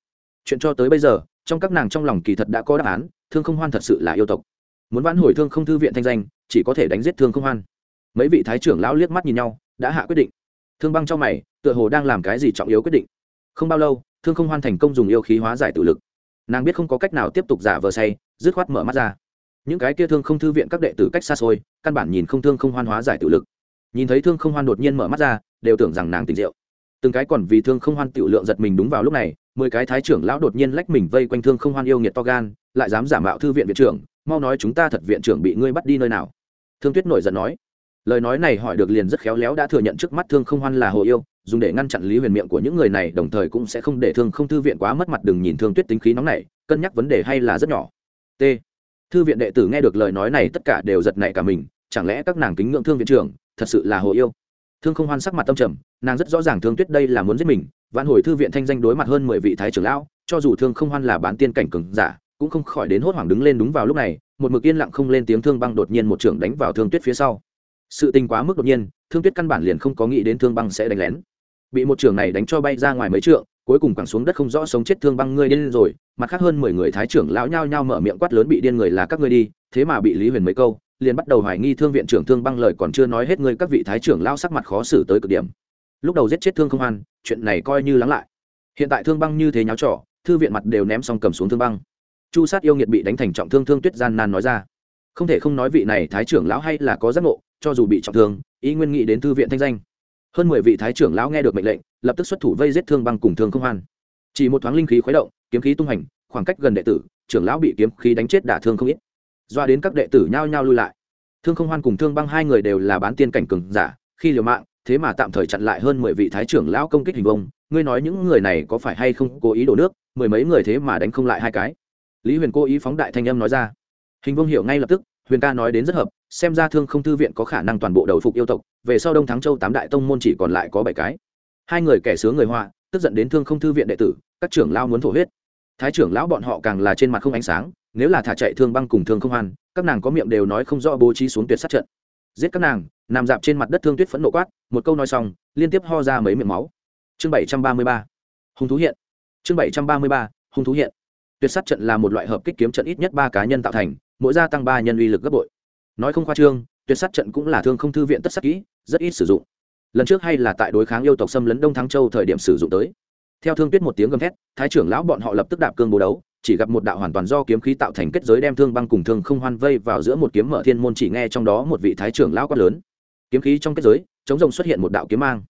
Chuyện cho tới bây giờ, trong các nàng trong lòng kỳ thật đã có đáp án, thương không hoan thật sự là yêu tộc. Muốn vãn hồi thương không thư viện thanh danh, chỉ có thể đánh giết thương không hoan. Mấy vị thái trưởng lão liếc mắt nhìn nhau, đã hạ quyết định. Thương băng trong mày, tựa hồ đang làm cái gì trọng yếu quyết định không bao lâu, thương không hoan thành công dùng yêu khí hóa giải tự lực. Nàng biết không có cách nào tiếp tục giả vờ say, dứt khoát mở mắt ra. Những cái kia thương không thư viện các đệ tử cách xa xôi, căn bản nhìn không thương không hoan hóa giải tự lực. Nhìn thấy thương không hoan đột nhiên mở mắt ra, đều tưởng rằng nàng tỉnh rượu. Từng cái còn vì thương không hoan tiểu lượng giật mình đúng vào lúc này, mười cái thái trưởng lão đột nhiên lách mình vây quanh thương không hoan yêu nghiệt to gan, lại dám giả mạo thư viện viện trưởng, mau nói chúng ta thật viện trưởng bị ngươi bắt đi nơi nào. Thương tuyết nổi giận nói lời nói này hỏi được liền rất khéo léo đã thừa nhận trước mắt thương không hoan là hồ yêu, dùng để ngăn chặn lý huyền miệng của những người này, đồng thời cũng sẽ không để thương không thư viện quá mất mặt đừng nhìn thương tuyết tính khí nóng này cân nhắc vấn đề hay là rất nhỏ. T. Thư viện đệ tử nghe được lời nói này tất cả đều giật nảy cả mình, chẳng lẽ các nàng kính ngưỡng thương viện trưởng, thật sự là hồ yêu? Thương không hoan sắc mặt tâm trầm, nàng rất rõ ràng thương tuyết đây là muốn giết mình vạn hồi thư viện thanh danh đối mặt hơn mười vị thái trưởng lão, cho dù thương không hoan là bán tiên cảnh cường giả, cũng không khỏi đến hốt hoảng đứng lên đúng vào lúc này, một mực yên lặng không lên tiếng thương băng đột nhiên một trưởng đánh vào thương tuyết phía sau sự tình quá mức đột nhiên, thương tuyết căn bản liền không có nghĩ đến thương băng sẽ đánh lén. Bị một trưởng này đánh cho bay ra ngoài mấy trượng, cuối cùng quẳng xuống đất không rõ sống chết thương băng ngươi điên rồi, mặt khác hơn mười người thái trưởng lão nhao nhao mở miệng quát lớn bị điên người là các ngươi đi, thế mà bị lý huyền mấy câu, liền bắt đầu hoài nghi thương viện trưởng thương băng lời còn chưa nói hết ngươi các vị thái trưởng lao sắc mặt khó xử tới cực điểm. Lúc đầu giết chết thương không an chuyện này coi như lắng lại. Hiện tại thương băng như thế nháo trỏ thư viện mặt đều ném xong cầm xuống thương băng. Chu sát yêu nghiệt bị đánh thành trọng thương thương tuyết gian nan nói ra không thể không nói vị này thái trưởng lão hay là có giác ngộ, cho dù bị trọng thương ý nguyên nghĩ đến thư viện thanh danh. Hơn mười vị thái trưởng lão nghe được mệnh lệnh, lập tức xuất thủ vây giết thương băng cùng thương không hoan. Chỉ một thoáng linh khí khuấy động, kiếm khí tung hành, khoảng cách gần đệ tử, trưởng lão bị kiếm khí đánh chết đả thương không ít. Doa đến các đệ tử nhao nhao lui lại. Thương không hoan cùng thương băng hai người đều là bán tiên cảnh cường giả, khi liều mạng, thế mà tạm thời chặn lại hơn mười vị thái trưởng lão công kích hình vông. Ngươi nói những người này có phải hay không cố ý đổ nước, mười mấy người thế mà đánh không lại hai cái? Lý huyền cố ý phóng đại thanh âm nói ra hình vương hiểu ngay lập tức, huyền ca nói đến rất hợp, xem ra thương không thư viện có khả năng toàn bộ đầu phục yêu tộc, về sau đông thắng châu tám đại tông môn chỉ còn lại có bảy cái. Hai người kẻ sướng người hoa tức giận đến thương không thư viện đệ tử, các trưởng lao muốn thổ huyết. Thái trưởng lão bọn họ càng là trên mặt không ánh sáng, nếu là thả chạy thương băng cùng thương không hoan, các nàng có miệng đều nói không rõ bố trí xuống tuyệt sát trận. Giết các nàng, nằm dạp trên mặt đất thương tuyết phẫn nộ quát, một câu nói xong, liên tiếp ho ra mấy miệng máu. Chương bảy trăm ba mươi ba. Hung thú hiện. Chương bảy trăm ba mươi ba, hung thú hiện. Tuyệt sát trận là một loại hợp kích kiếm trận ít nhất ba cá nhân tạo thành mỗi gia tăng ba nhân uy lực gấp bội. Nói không khoa trương, tuyệt sát trận cũng là thương không thư viện tất sắc kỹ, rất ít sử dụng. Lần trước hay là tại đối kháng yêu tộc xâm lấn đông thắng châu thời điểm sử dụng tới. Theo thương tuyết một tiếng gầm thét, thái trưởng lão bọn họ lập tức đạp cương bố đấu, chỉ gặp một đạo hoàn toàn do kiếm khí tạo thành kết giới đem thương băng cùng thương không hoan vây vào giữa một kiếm mở thiên môn chỉ nghe trong đó một vị thái trưởng lão quát lớn. Kiếm khí trong kết giới, chống rồng xuất hiện một đạo kiếm mang.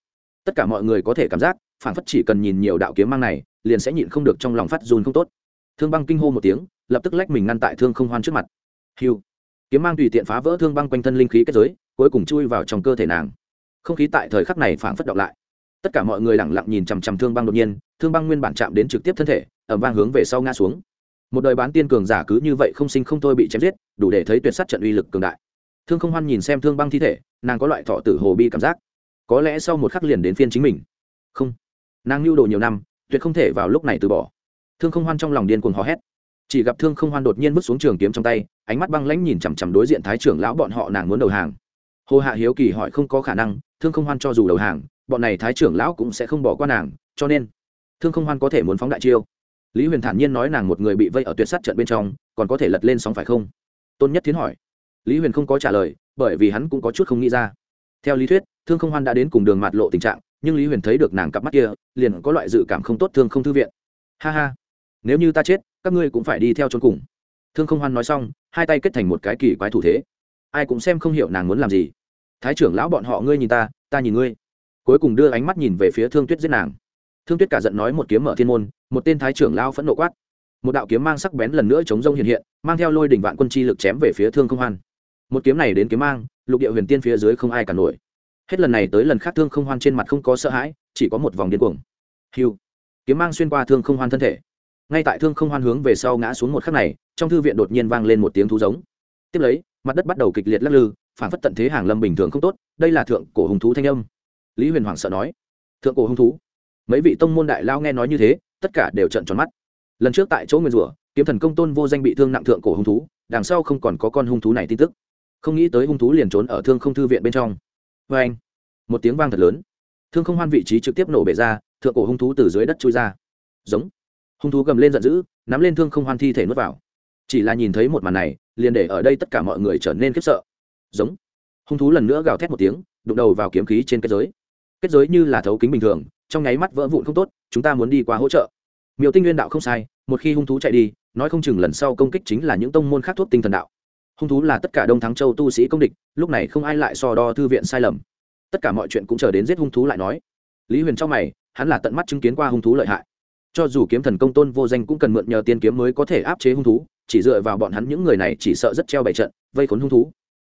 Tất cả mọi người có thể cảm giác phản phất chỉ cần nhìn nhiều đạo kiếm mang này, liền sẽ nhịn không được trong lòng phát run không tốt thương băng kinh hô một tiếng, lập tức lách mình ngăn tại thương không hoan trước mặt. Hiu. Kiếm mang tùy tiện phá vỡ thương băng quanh thân linh khí kết giới, cuối cùng chui vào trong cơ thể nàng. Không khí tại thời khắc này phản phất động lại. Tất cả mọi người lẳng lặng nhìn chằm chằm thương băng đột nhiên, thương băng nguyên bản chạm đến trực tiếp thân thể ẩm vang hướng về sau ngã xuống. Một đời bán tiên cường giả cứ như vậy không sinh không thôi bị chém giết, đủ để thấy tuyệt sát trận uy lực cường đại. Thương không hoan nhìn xem thương băng thi thể, nàng có loại thọ tử hồ bi cảm giác. Có lẽ sau một khắc liền đến phiên chính mình. Không. Nàng lưu đồ nhiều năm, tuyệt không thể vào lúc này từ bỏ thương không hoan trong lòng điên cuồng hò hét. Chỉ gặp thương không hoan đột nhiên bước xuống trường kiếm trong tay, ánh mắt băng lãnh nhìn chằm chằm đối diện thái trưởng lão bọn họ nàng muốn đầu hàng. Hồ hạ hiếu kỳ hỏi không có khả năng, thương không hoan cho dù đầu hàng, bọn này thái trưởng lão cũng sẽ không bỏ qua nàng, cho nên thương không hoan có thể muốn phóng đại chiêu. Lý huyền thản nhiên nói nàng một người bị vây ở tuyệt sát trận bên trong, còn có thể lật lên sóng phải không? Tôn nhất tiến hỏi. Lý huyền không có trả lời, bởi vì hắn cũng có chút không nghĩ ra. Theo lý thuyết, thương không hoan đã đến cùng đường mạt lộ tình trạng, nhưng lý huyền thấy được nàng cặp mắt kia, liền có loại dự cảm không tốt thương không thư viện. Ha ha nếu như ta chết, các ngươi cũng phải đi theo trốn cùng. Thương không hoan nói xong, hai tay kết thành một cái kỳ quái thủ thế. Ai cũng xem không hiểu nàng muốn làm gì. Thái trưởng lão bọn họ, ngươi nhìn ta ta nhìn ngươi. Cuối cùng đưa ánh mắt nhìn về phía thương tuyết giết nàng. Thương tuyết cả giận nói một kiếm mở thiên môn, một tên thái trưởng lao phẫn nộ quát. Một đạo kiếm mang sắc bén lần nữa chống rông hiện hiện, mang theo lôi đỉnh vạn quân chi lực chém về phía thương không hoan. Một kiếm này đến kiếm mang, lục địa huyền tiên phía dưới không ai cả nổi. Hết lần này tới lần khác thương không hoan trên mặt không có sợ hãi, chỉ có một vòng điên cuồng. Hiu kiếm mang xuyên qua thương không hoan thân thể ngay tại thương không hoan hướng về sau ngã xuống một khắc này, trong thư viện đột nhiên vang lên một tiếng thú giống. Tiếp lấy, mặt đất bắt đầu kịch liệt lắc lư, phản phất tận thế hàng lâm bình thường không tốt, đây là thượng cổ hùng thú thanh âm. Lý huyền hoàng sợ nói, thượng cổ hung thú? Mấy vị tông môn đại lao nghe nói như thế, tất cả đều trận tròn mắt. Lần trước tại chỗ nguyên rủa, kiếm thần công tôn vô danh bị thương nặng thượng cổ hung thú, đằng sau không còn có con hung thú này tin tức. Không nghĩ tới hung thú liền trốn ở thương không thư viện bên trong. Vê anh, một tiếng vang thật lớn. Thương không hoan vị trí trực tiếp nổ bể ra, thượng cổ hung thú từ dưới đất trôi ra. Giống hung thú gầm lên giận dữ, nắm lên thương không hoan thi thể nuốt vào. Chỉ là nhìn thấy một màn này, liền để ở đây tất cả mọi người trở nên khiếp sợ. Giống. Hung thú lần nữa gào thét một tiếng, đụng đầu vào kiếm khí trên kết giới. Kết giới như là thấu kính bình thường, trong nháy mắt vỡ vụn không tốt, chúng ta muốn đi qua hỗ trợ. Miêu tinh nguyên đạo không sai, một khi hung thú chạy đi, nói không chừng lần sau công kích chính là những tông môn khác thuốc tinh thần đạo. Hung thú là tất cả đông thắng châu tu sĩ công địch, lúc này không ai lại so đo thư viện sai lầm. Tất cả mọi chuyện cũng chờ đến giết hung thú lại nói. Lý huyền trong mày, hắn là tận mắt chứng kiến qua hung thú lợi hại cho dù kiếm thần công tôn vô danh cũng cần mượn nhờ tiên kiếm mới có thể áp chế hung thú, chỉ dựa vào bọn hắn những người này chỉ sợ rất treo bày trận, vây khốn hung thú.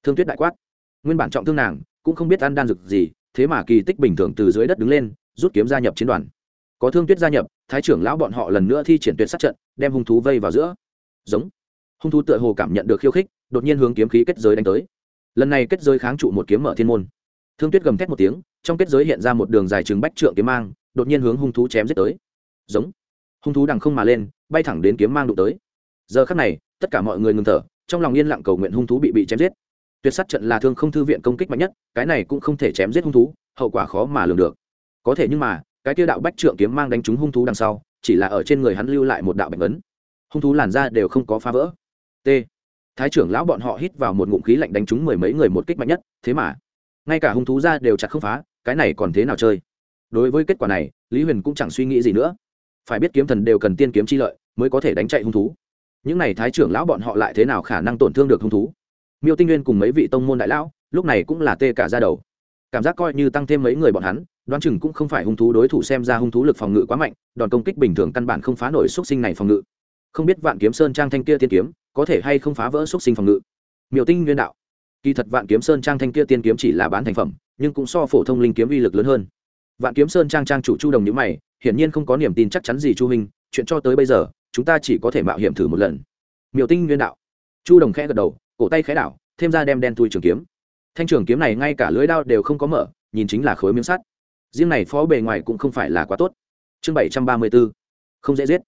Thương tuyết đại quát. Nguyên bản trọng thương nàng, cũng không biết ăn đan dược gì, thế mà kỳ tích bình thường từ dưới đất đứng lên, rút kiếm gia nhập chiến đoàn. Có thương tuyết gia nhập, thái trưởng lão bọn họ lần nữa thi triển tuyệt sát trận, đem hung thú vây vào giữa. Giống. Hung thú tựa hồ cảm nhận được khiêu khích, đột nhiên hướng kiếm khí kết giới đánh tới. Lần này kết giới kháng trụ một kiếm mở thiên môn. Thương tuyết gầm thét một tiếng, trong kết giới hiện ra một đường dài trứng bách trượng kiếm mang, đột nhiên hướng hung thú chém giết tới giống. Hung thú đằng không mà lên, bay thẳng đến kiếm mang đụng tới. Giờ khắc này, tất cả mọi người ngừng thở, trong lòng yên lặng cầu nguyện hung thú bị bị chém giết. Tuyệt sát trận là thương không thư viện công kích mạnh nhất, cái này cũng không thể chém giết hung thú, hậu quả khó mà lường được. Có thể nhưng mà, cái tiêu đạo bách trượng kiếm mang đánh trúng hung thú đằng sau, chỉ là ở trên người hắn lưu lại một đạo bệnh ấn. Hung thú làn ra đều không có phá vỡ. T. Thái trưởng lão bọn họ hít vào một ngụm khí lạnh đánh trúng mười mấy người một kích mạnh nhất, thế mà, ngay cả hung thú ra đều chặt không phá, cái này còn thế nào chơi? Đối với kết quả này, lý huyền cũng chẳng suy nghĩ gì nữa phải biết kiếm thần đều cần tiên kiếm chi lợi mới có thể đánh chạy hung thú. Những n à y thái trưởng lão bọn họ lại thế nào khả năng tổn thương được hung thú? Miêu tinh nguyên cùng mấy vị tông môn đại lão, lúc này cũng là tê cả ra đầu. Cảm giác coi như tăng thêm mấy người bọn hắn, đoán chừng cũng không phải hung thú đối thủ xem ra hung thú lực phòng ngự quá mạnh, đòn công kích bình thường căn bản không phá nổi xúc sinh này phòng ngự. Không biết vạn kiếm sơn trang thanh kia tiên kiếm có thể hay không phá vỡ xúc sinh phòng ngự. Miêu tinh nguyên đạo, kỳ thật vạn kiếm sơn trang thanh kia tiên kiếm chỉ là bán thành phẩm, nhưng cũng so phổ thông linh kiếm uy lực lớn hơn. Vạn kiếm sơn trang trang chủ chu đồng nhữ mày hiển nhiên không có niềm tin chắc chắn gì chu minh, chuyện cho tới bây giờ, chúng ta chỉ có thể mạo hiểm thử một lần. Miêu tinh nguyên đạo. Chu đồng khẽ gật đầu, cổ tay khẽ đảo, thêm ra đem đen tui trường kiếm. Thanh trường kiếm này ngay cả lưới đao đều không có mở, nhìn chính là khối miếng sắt. Riêng này phó bề ngoài cũng không phải là quá tốt. Chương bảy trăm ba mươi b ố không dễ giết.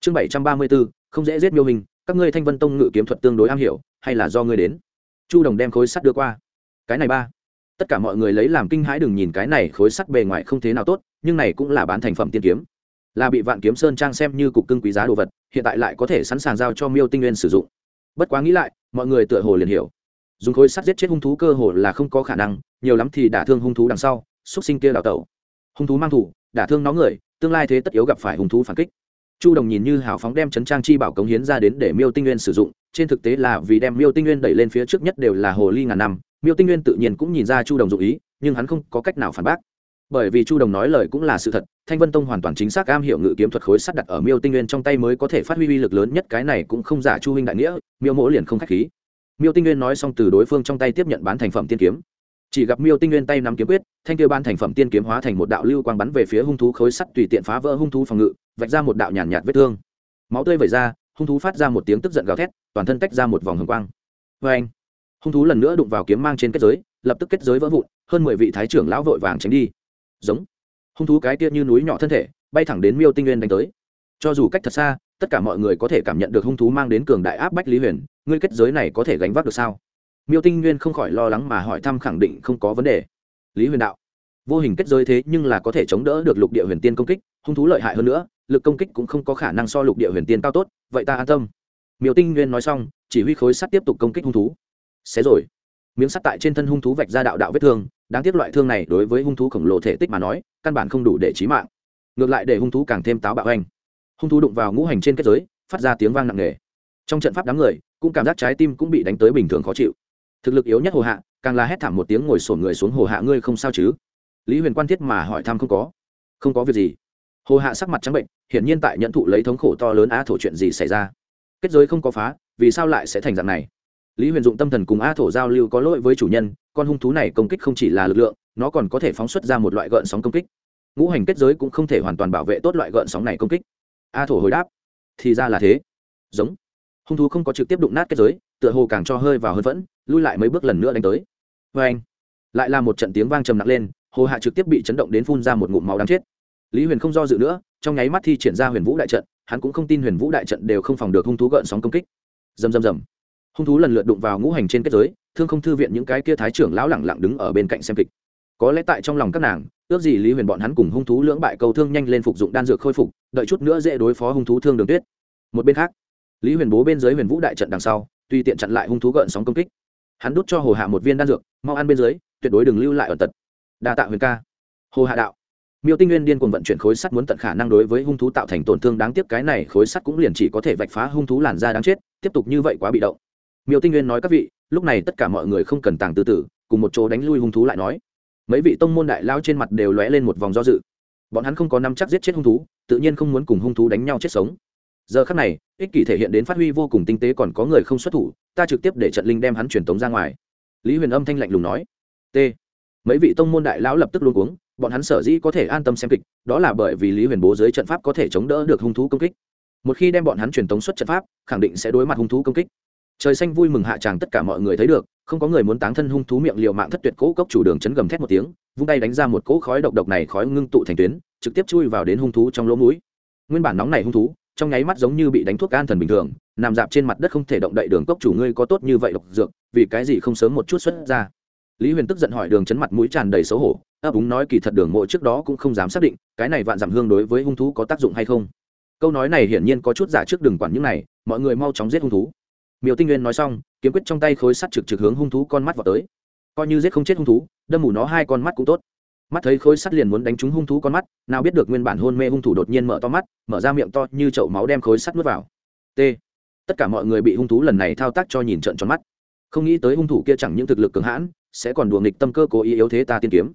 Chương bảy trăm ba mươi b ố không dễ giết miêu hình các ngươi thanh vân tông ngự kiếm thuật tương đối am hiểu, hay là do ngươi đến? Chu đồng đem khối sắt đưa qua. Cái này ba. Tất cả mọi người lấy làm kinh hãi đừng nhìn cái này khối sắt bề ngoài không thế nào tốt nhưng này cũng là bán thành phẩm tiên kiếm. Là bị vạn kiếm sơn trang xem như cục cưng quý giá đồ vật, hiện tại lại có thể sẵn sàng giao cho miêu tinh nguyên sử dụng. Bất quá nghĩ lại, mọi người tựa hồ liền hiểu. Dùng khối sắt giết chết hung thú cơ hồ là không có khả năng, nhiều lắm thì đả thương hung thú đằng sau, xúc sinh kia đào tẩu. Hung thú mang thủ, đả thương nó người, tương lai thế tất yếu gặp phải hung thú phản kích. Chu đồng nhìn như hào phóng đem chấn trang chi bảo cống hiến ra đến để miêu tinh nguyên sử dụng, trên thực tế là vì đem miêu tinh nguyên đẩy lên phía trước nhất đều là hồ ly ngàn năm, miêu tinh nguyên tự nhiên cũng nhìn ra chu đồng dụng ý, nhưng hắn không có cách nào phản bác bởi vì chu đồng nói lời cũng là sự thật thanh vân tông hoàn toàn chính xác am hiểu ngự kiếm thuật khối sắt đặt ở miêu tinh nguyên trong tay mới có thể phát huy uy lực lớn nhất cái này cũng không giả chu huynh đại nghĩa miêu mỗ liền không k h á c h khí. Miêu tinh nguyên nói xong từ đối phương trong tay tiếp nhận bán thành phẩm tiên kiếm. Chỉ gặp miêu tinh nguyên tay nắm kiếm quyết thanh kia ban thành phẩm tiên kiếm hóa thành một đạo lưu quang bắn về phía hung thú khối sắt tùy tiện phá vỡ hung thú phòng ngự vạch ra một đạo nhàn nhạt, nhạt vết thương. Máu tươi vẩy ra hung thú phát ra một tiếng tức giận gào thét toàn thân tách ra một vòng hồng quang. Vê anh hung thú lần nữa đụng vào kiếm mang trên kết giới lập tức kết giới vỡ vụn hơn mười vị thái trưởng lão vội vàng tránh đi giống. Hung thú cái kia như núi nhỏ thân thể, bay thẳng đến miêu tinh nguyên đánh tới. Cho dù cách thật xa, tất cả mọi người có thể cảm nhận được hung thú mang đến cường đại áp bách lý huyền, ngươi kết giới này có thể gánh vác được sao? Miêu tinh nguyên không khỏi lo lắng mà hỏi thăm khẳng định không có vấn đề. Lý huyền đạo, vô hình kết giới thế nhưng là có thể chống đỡ được lục địa huyền tiên công kích, hung thú lợi hại hơn nữa, lực công kích cũng không có khả năng so lục địa huyền tiên cao tốt, vậy ta an tâm. Miêu tinh nguyên nói xong, chỉ huy khối sắt tiếp tục công kích hung thú. Xé rồi. Miếng sắt tại trên thân hung thú vạch ra đạo đạo vết thương đáng tiếc loại thương này đối với hung thú khổng lồ thể tích mà nói, căn bản không đủ để trí mạng. Ngược lại để hung thú càng thêm táo bạo anh hung thú đụng vào ngũ hành trên kết giới, phát ra tiếng vang nặng nề. Trong trận pháp đám người, cũng cảm giác trái tim cũng bị đánh tới bình thường khó chịu. Thực lực yếu nhất hồ hạ, càng là hét thảm một tiếng ngồi sổn người xuống, hồ hạ ngươi không sao chứ? Lý huyền quan thiết mà hỏi thăm không có. Không có việc gì. Hồ hạ sắc mặt trắng bệnh, hiển nhiên tại nhận thụ lấy thống khổ to lớn á thổ chuyện gì xảy ra. Kết giới không có phá, vì sao lại sẽ thành dạng này? Lý huyền dụng tâm thần cùng a thổ giao lưu có lỗi với chủ nhân, con hung thú này công kích không chỉ là lực lượng, nó còn có thể phóng xuất ra một loại gợn sóng công kích. Ngũ hành kết giới cũng không thể hoàn toàn bảo vệ tốt loại gợn sóng này công kích. A thổ hồi đáp, thì ra là thế. Giống. Hung thú không có trực tiếp đụng nát kết giới, tựa hồ càng cho hơi vào hơn vẫn lui lại mấy bước lần nữa đánh tới. Vê anh, lại là một trận tiếng vang trầm nặng lên, hồ hạ trực tiếp bị chấn động đến phun ra một ngụm máu đáng chết. Lý huyền không do dự nữa, trong nháy mắt thi triển ra huyền vũ đại trận, hắn cũng không tin huyền vũ đại trận đều không phòng được hung thú gợn sóng công kích. Dầm dầm dầm hung thú lần lượt đụng vào ngũ hành trên kết giới, thương không thư viện những cái kia thái trưởng lão lẳng lặng đứng ở bên cạnh xem kịch. Có lẽ tại trong lòng các nàng, ước gì lý huyền bọn hắn cùng hung thú lưỡng bại cầu thương nhanh lên phục dụng đan dược khôi phục, đợi chút nữa dễ đối phó hung thú thương đường tuyết. Một bên khác, lý huyền bố bên dưới huyền vũ đại trận đằng sau, tùy tiện chặn lại hung thú gợn sóng công kích. Hắn đút cho hồ hạ một viên đan dược, mau ăn bên dưới, tuyệt đối đừng lưu lại ở tật. Đa tạ huyền ca. Hồ hạ đạo. Miêu tinh nguyên điên cuồng vận chuyển khối sắt muốn tận khả năng đối với hung thú tạo thành tổn thương đáng tiếc, cái này khối sắt cũng liền chỉ có thể vạch phá hung thú làn da đáng chết, tiếp tục như vậy quá bị động miêu tinh nguyên nói các vị, lúc này tất cả mọi người không cần tàng tư tử, cùng một chỗ đánh lui hung thú lại nói. Mấy vị tông môn đại lao trên mặt đều lóe lên một vòng do dự. Bọn hắn không có năm chắc giết chết hung thú, tự nhiên không muốn cùng hung thú đánh nhau chết sống. Giờ khắc này, ích kỷ thể hiện đến phát huy vô cùng tinh tế còn có người không xuất thủ, ta trực tiếp để trận linh đem hắn truyền tống ra ngoài. Lý huyền âm thanh lạnh lùng nói. T. Mấy vị tông môn đại lão lập tức luôn cuống, bọn hắn sở dĩ có thể an tâm xem kịch, đó là bởi vì lý huyền bố dưới trận pháp có thể chống đỡ được hung thú công kích. Một khi đem bọn hắn truyền tống xuất trận pháp, khẳng định sẽ đối mặt hung thú công kích trời xanh vui mừng hạ tràng tất cả mọi người thấy được, không có người muốn táng thân hung thú miệng liều mạng thất tuyệt cỗ cốc chủ đường chấn gầm thét một tiếng, vung tay đánh ra một cỗ khói độc độc này khói ngưng tụ thành tuyến, trực tiếp chui vào đến hung thú trong lỗ mũi. Nguyên bản nóng này hung thú, trong nháy mắt giống như bị đánh thuốc an thần bình thường, nằm dạp trên mặt đất không thể động đậy đường cốc chủ ngươi có tốt như vậy độc dược, vì cái gì không sớm một chút xuất ra? Lý huyền tức giận hỏi đường chấn mặt mũi tràn đầy xấu hổ, ấp úng nói kỳ thật đường mộ trước đó cũng không dám xác định, cái này vạn giảm hương đối với hung thú có tác dụng hay không? Câu nói này hiển nhiên có chút giả trước đường quản những này, mọi người mau chóng giết hung thú miêu tinh nguyên nói xong, kiếm quyết trong tay khối sắt trực trực hướng hung thú con mắt vào tới. Coi như giết không chết hung thú, đâm mù nó hai con mắt cũng tốt. Mắt thấy khối sắt liền muốn đánh trúng hung thú con mắt, nào biết được nguyên bản hôn mê hung thủ đột nhiên mở to mắt, mở ra miệng to như chậu máu đem khối sắt nuốt vào. T. Tất cả mọi người bị hung thú lần này thao tác cho nhìn trận tròn mắt. Không nghĩ tới hung thủ kia chẳng những thực lực cường hãn, sẽ còn đùa nghịch tâm cơ cố ý yếu thế ta tiên kiếm.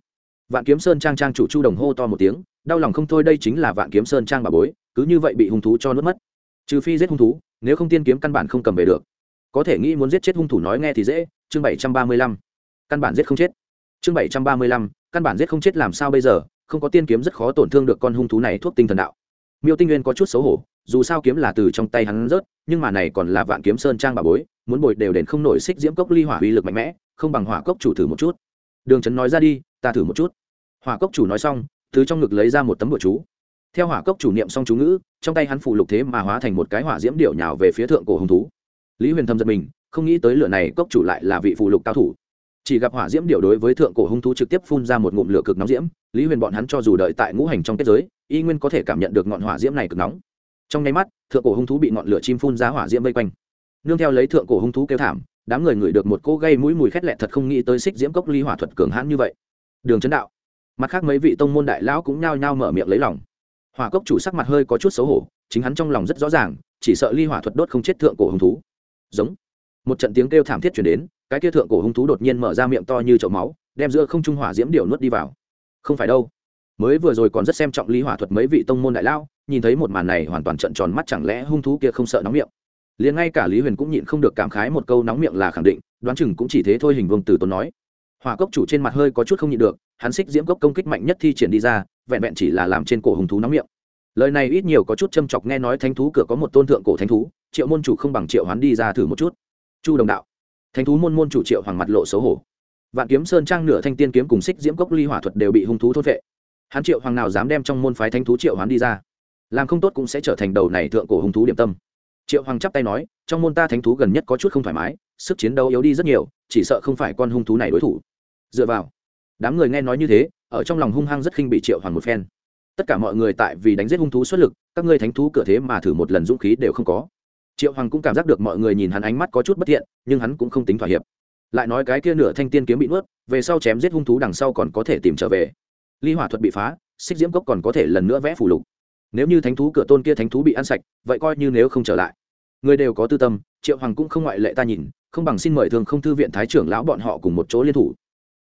Vạn kiếm sơn trang trang chủ chu đồng hô to một tiếng, đau lòng không thôi đây chính là vạn kiếm sơn trang bà bối, cứ như vậy bị hung thú cho nuốt mất. Trừ phi giết hung thú, nếu không tiên kiếm căn bản không cầm về được có thể nghĩ muốn giết chết hung thủ nói nghe thì dễ, chương bảy trăm ba mươi lăm. Căn bản giết không chết. Chương bảy trăm ba mươi lăm, căn bản giết không chết làm sao bây giờ, không có tiên kiếm rất khó tổn thương được con hung thú này thuốc tinh thần đạo. Miêu tinh nguyên có chút xấu hổ, dù sao kiếm là từ trong tay hắn rớt, nhưng mà này còn là vạn kiếm sơn trang bà bối, muốn bồi đều đền không nổi xích diễm cốc ly hỏa uy lực mạnh mẽ, không bằng hỏa cốc chủ thử một chút. Đường trấn nói ra đi, ta thử một chút. Hỏa cốc chủ nói xong thứ trong ngực lấy ra một tấm bụa chú. Theo hỏa cốc chủ niệm xong chú ngữ, trong tay hắn phủ lục thế mà hóa thành một cái hỏa diễm điệu nhào về phía thượng cổ hung thú lý huyền thầm giật mình, không nghĩ tới lửa này cốc chủ lại là vị phụ lục cao thủ. Chỉ gặp hỏa diễm điệu đối với thượng cổ hung thú trực tiếp phun ra một ngụm lửa cực nóng diễm, lý huyền bọn hắn cho dù đợi tại ngũ hành trong kết giới, y nguyên có thể cảm nhận được ngọn hỏa diễm này cực nóng. Trong nháy mắt, thượng cổ hung thú bị ngọn lửa chim phun ra hỏa diễm vây quanh. Nương theo lấy thượng cổ hung thú kêu thảm, đám người ngửi được một cô gây mũi mùi khét lẹ thật không nghĩ tới xích diễm cốc ly hỏa thuật cường hãn như vậy. Đường chấn đạo. Mặt khác mấy vị tông môn đại lão cũng nhao nhao mở miệng lấy lòng. Hỏa cốc chủ sắc mặt hơi có chút xấu hổ, chính hắn trong lòng rất rõ ràng, chỉ sợ ly hỏa thuật đốt không chết thượng cổ hung thú giống. Một trận tiếng kêu thảm thiết chuyển đến, cái kia thượng cổ hung thú đột nhiên mở ra miệng to như chậu máu, đem giữa không trung hỏa diễm điệu nuốt đi vào. Không phải đâu. Mới vừa rồi còn rất xem trọng lý hỏa thuật mấy vị tông môn đại lao, nhìn thấy một màn này hoàn toàn trận tròn mắt chẳng lẽ hung thú kia không sợ nóng miệng. Liền ngay cả lý huyền cũng nhịn không được cảm khái một câu nóng miệng là khẳng định, đoán chừng cũng chỉ thế thôi hình vương tử tốn nói. Hỏa cốc chủ trên mặt hơi có chút không nhịn được, hắn xích diễm cốc công kích mạnh nhất thi triển đi ra, vẹn vẹn chỉ là làm trên cổ hung thú nóng miệng. Lời này ít nhiều có chút châm chọc nghe nói thánh thú cửa có một tôn thượng cổ thánh thú triệu môn chủ không bằng triệu hoán đi ra thử một chút. Chu đồng đạo. Thánh thú môn môn chủ triệu hoàng mặt lộ xấu hổ. Vạn kiếm sơn trang nửa thanh tiên kiếm cùng xích diễm cốc ly hỏa thuật đều bị hung thú thốt vệ. Hắn triệu hoàng nào dám đem trong môn phái thánh thú triệu hoán đi ra. Làm không tốt cũng sẽ trở thành đầu này thượng cổ hung thú điểm tâm. Triệu hoàng chắp tay nói, trong môn ta thánh thú gần nhất có chút không thoải mái, sức chiến đấu yếu đi rất nhiều, chỉ sợ không phải con hung thú này đối thủ. Dựa vào. Đám người nghe nói như thế, ở trong lòng hung hăng rất khinh bị triệu hoàng một phen. Tất cả mọi người tại vì đánh giết hung thú xuất lực, các ngươi thánh thú cửa thế mà thử một lần dũng khí đều không có triệu hoàng cũng cảm giác được mọi người nhìn hắn ánh mắt có chút bất thiện, nhưng hắn cũng không tính thỏa hiệp. Lại nói cái kia nửa thanh tiên kiếm bị nuốt, về sau chém giết hung thú đằng sau còn có thể tìm trở về. Ly hỏa thuật bị phá, xích diễm cốc còn có thể lần nữa vẽ phủ lục. Nếu như thánh thú cửa tôn kia thánh thú bị ăn sạch, vậy coi như nếu không trở lại. Người đều có tư tâm, triệu hoàng cũng không ngoại lệ ta nhìn, không bằng xin mời thường không thư viện thái trưởng lão bọn họ cùng một chỗ liên thủ.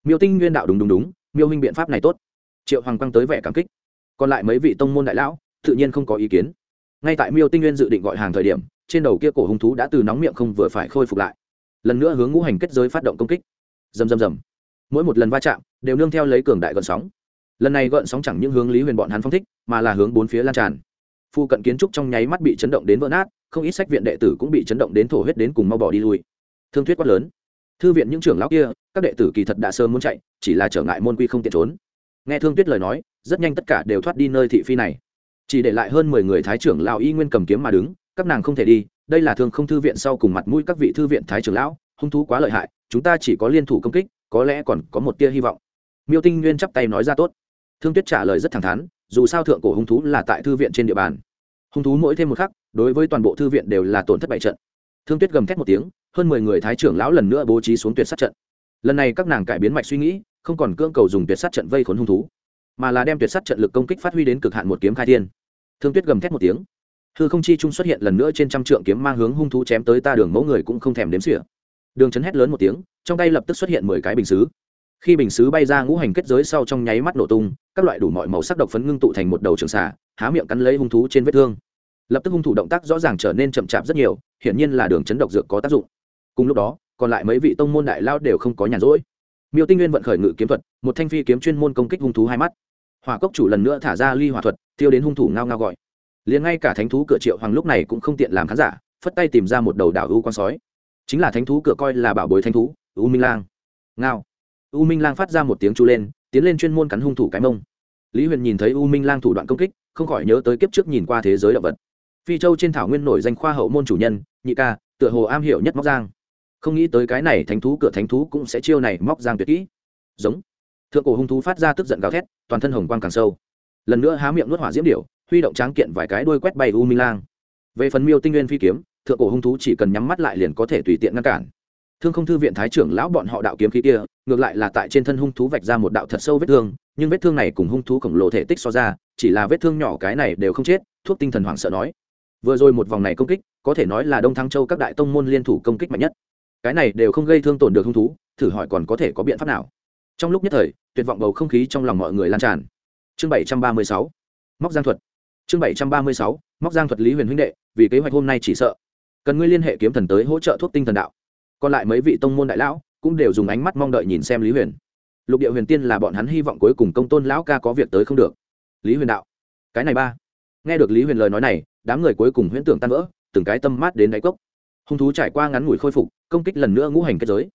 Miêu tinh nguyên đạo đúng đúng đúng, miêu huynh biện pháp này tốt. Triệu hoàng quăng tới vẻ cảm kích. Còn lại mấy vị tông môn đại lão, tự nhiên không có ý kiến. Ngay tại miêu tinh nguyên dự định gọi hàng thời điểm trên đầu kia cổ hung thú đã từ nóng miệng không vừa phải khôi phục lại. Lần nữa hướng ngũ hành kết giới phát động công kích. Dầm dầm dầm mỗi một lần va chạm đều nương theo lấy cường đại gợn sóng. Lần này gợn sóng chẳng những hướng lý huyền bọn hắn phong thích, mà là hướng bốn phía lan tràn. Phu cận kiến trúc trong nháy mắt bị chấn động đến vỡ nát, không ít sách viện đệ tử cũng bị chấn động đến thổ huyết đến cùng mau bỏ đi lui. Thương thuyết quát lớn. Thư viện những trưởng lão kia, các đệ tử kỳ thật đã sớm muốn chạy, chỉ là trở ngại môn quy không tiện trốn. Nghe thương tuyết lời nói, rất nhanh tất cả đều thoát đi nơi thị phi này. Chỉ để lại hơn mười người thái trưởng lão y nguyên cầm kiếm mà đứng các nàng không thể đi, đây là thương không thư viện sau cùng mặt mũi các vị thư viện thái trưởng lão, hung thú quá lợi hại, chúng ta chỉ có liên thủ công kích, có lẽ còn có một tia hy vọng. Miêu tinh nguyên chắp tay nói ra tốt. Thương tuyết trả lời rất thẳng thắn, dù sao thượng cổ hung thú là tại thư viện trên địa bàn. Hung thú mỗi thêm một khắc, đối với toàn bộ thư viện đều là tổn thất bại trận. Thương tuyết gầm thét một tiếng, hơn mười người thái trưởng lão lần nữa bố trí xuống tuyệt sát trận. Lần này các nàng cải biến mạch suy nghĩ, không còn cưỡng cầu dùng tuyệt sát trận vây khốn hung thú, mà là đem tuyệt sát trận lực công kích phát huy đến cực hạn một kiếm khai thiên. Thương tuyết gầm thét một tiếng hư không chi trung xuất hiện lần nữa trên trăm trượng kiếm mang hướng hung thú chém tới ta đường mẫu người cũng không thèm đếm xỉa. Đường chấn hét lớn một tiếng, trong tay lập tức xuất hiện mười cái bình xứ. Khi bình xứ bay ra ngũ hành kết giới sau trong nháy mắt nổ tung, các loại đủ mọi màu sắc độc phấn ngưng tụ thành một đầu trường xả há miệng cắn lấy hung thú trên vết thương. Lập tức hung thủ động tác rõ ràng trở nên chậm chạp rất nhiều, hiển nhiên là đường chấn độc dược có tác dụng. Cùng lúc đó, còn lại mấy vị tông môn đại lao đều không có nhàn rỗi. Miêu tinh nguyên vận khởi ngự kiếm thuật, một thanh phi kiếm chuyên môn công kích hung thú hai mắt. Hỏa cốc chủ lần nữa thả ra ly hỏa thuật tiêu đến hung thủ ngao ngao gọi liền ngay cả thánh thú cửa triệu hoàng lúc này cũng không tiện làm khán giả, phất tay tìm ra một đầu đảo u con sói. Chính là thánh thú cửa coi là bảo bối thánh thú, u minh lang. Ngao. U minh lang phát ra một tiếng chu lên, tiến lên chuyên môn cắn hung thủ cái mông. Lý huyền nhìn thấy u minh lang thủ đoạn công kích, không khỏi nhớ tới kiếp trước nhìn qua thế giới động vật. Phi châu trên thảo nguyên nổi danh khoa hậu môn chủ nhân, nhị ca, tựa hồ am hiểu nhất móc giang. Không nghĩ tới cái này thánh thú cửa thánh thú cũng sẽ chiêu này móc giang tuyệt kỹ. Giống. Thượng cổ hung thú phát ra tức giận gào thét, toàn thân hồng quang càng sâu. Lần nữa há miệng nuốt hỏa diễm điểu huy động tráng kiện vài cái đuôi quét bay u minh lang. Về phần miêu tinh nguyên phi kiếm, thượng cổ hung thú chỉ cần nhắm mắt lại liền có thể tùy tiện ngăn cản. Thương không thư viện thái trưởng lão bọn họ đạo kiếm khí kia, ngược lại là tại trên thân hung thú vạch ra một đạo thật sâu vết thương, nhưng vết thương này cùng hung thú khổng lồ thể tích so ra, chỉ là vết thương nhỏ cái này đều không chết, thuốc tinh thần hoảng sợ nói. Vừa rồi một vòng này công kích, có thể nói là đông thăng châu các đại tông môn liên thủ công kích mạnh nhất. Cái này đều không gây thương tổn được hung thú, thử hỏi còn có thể có biện pháp nào? Trong lúc nhất thời, tuyệt vọng bầu không khí trong lòng mọi người lan tràn. Chương bảy trăm ba mươi sáu. Móc giang thuật chương bảy trăm ba mươi sáu, móc giang thuật lý huyền huynh đệ, vì kế hoạch hôm nay chỉ sợ. Cần ngươi liên hệ kiếm thần tới hỗ trợ thuốc tinh thần đạo. Còn lại mấy vị tông môn đại lão cũng đều dùng ánh mắt mong đợi nhìn xem lý huyền. Lục địa huyền tiên là bọn hắn hy vọng cuối cùng công tôn lão ca có việc tới không được. Lý huyền đạo, cái này ba. Nghe được lý huyền lời nói này, đám người cuối cùng huyễn tưởng tan vỡ, từng cái tâm mát đến đáy cốc. Hung thú trải qua ngắn ngủi khôi phục, công kích lần nữa ngũ hành kết giới.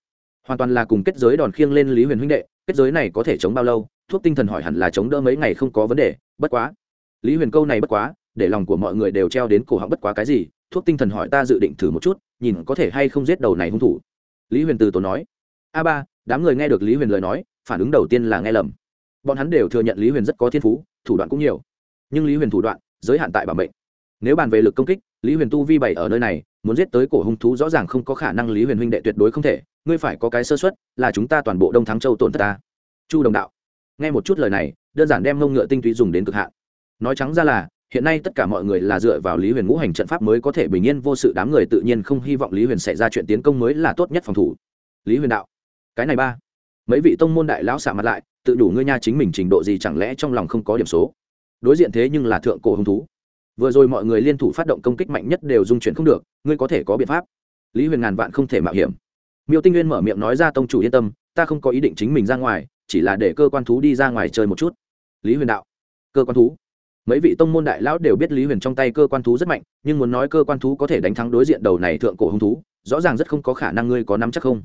Hoàn toàn là cùng kết giới đòn khiêng lên lý huyền huynh đệ, kết giới này có thể chống bao lâu, thuốc tinh thần hỏi hẳn là chống đỡ mấy ngày không có vấn đề, bất quá lý huyền câu này bất quá, để lòng của mọi người đều treo đến cổ họng bất quá cái gì, thuốc tinh thần hỏi ta dự định thử một chút, nhìn có thể hay không giết đầu này hung thủ. Lý huyền từ tổ nói, a ba, đám người nghe được lý huyền lời nói, phản ứng đầu tiên là nghe lầm. Bọn hắn đều thừa nhận lý huyền rất có thiên phú, thủ đoạn cũng nhiều. Nhưng lý huyền thủ đoạn, giới hạn tại bảo mệnh. Nếu bàn về lực công kích, lý huyền tu vi bảy ở nơi này, muốn giết tới cổ hung thú rõ ràng không có khả năng lý huyền huynh đệ tuyệt đối không thể, ngươi phải có cái sơ xuất là chúng ta toàn bộ đông thắng châu tổn thất ta. Chu đồng đạo. Nghe một chút lời này, đơn giản đem ngông ngựa tinh túy dùng đến cực hạn nói trắng ra là, hiện nay tất cả mọi người là dựa vào lý huyền ngũ hành trận pháp mới có thể bình yên vô sự, đám người tự nhiên không hy vọng lý huyền xảy ra chuyện tiến công mới là tốt nhất phòng thủ. Lý huyền đạo, cái này ba, mấy vị tông môn đại lão xả mặt lại, tự đủ ngươi nha chính mình trình độ gì chẳng lẽ trong lòng không có điểm số? Đối diện thế nhưng là thượng cổ hứng thú. Vừa rồi mọi người liên thủ phát động công kích mạnh nhất đều dung chuyển không được, ngươi có thể có biện pháp. Lý huyền ngàn vạn không thể mạo hiểm. Miêu tinh nguyên mở miệng nói ra tông chủ yên tâm, ta không có ý định chính mình ra ngoài, chỉ là để cơ quan thú đi ra ngoài chơi một chút. Lý huyền đạo, cơ quan thú? Mấy vị tông môn đại lão đều biết lý huyền trong tay cơ quan thú rất mạnh, nhưng muốn nói cơ quan thú có thể đánh thắng đối diện đầu này thượng cổ hung thú, rõ ràng rất không có khả năng ngươi có nắm chắc không.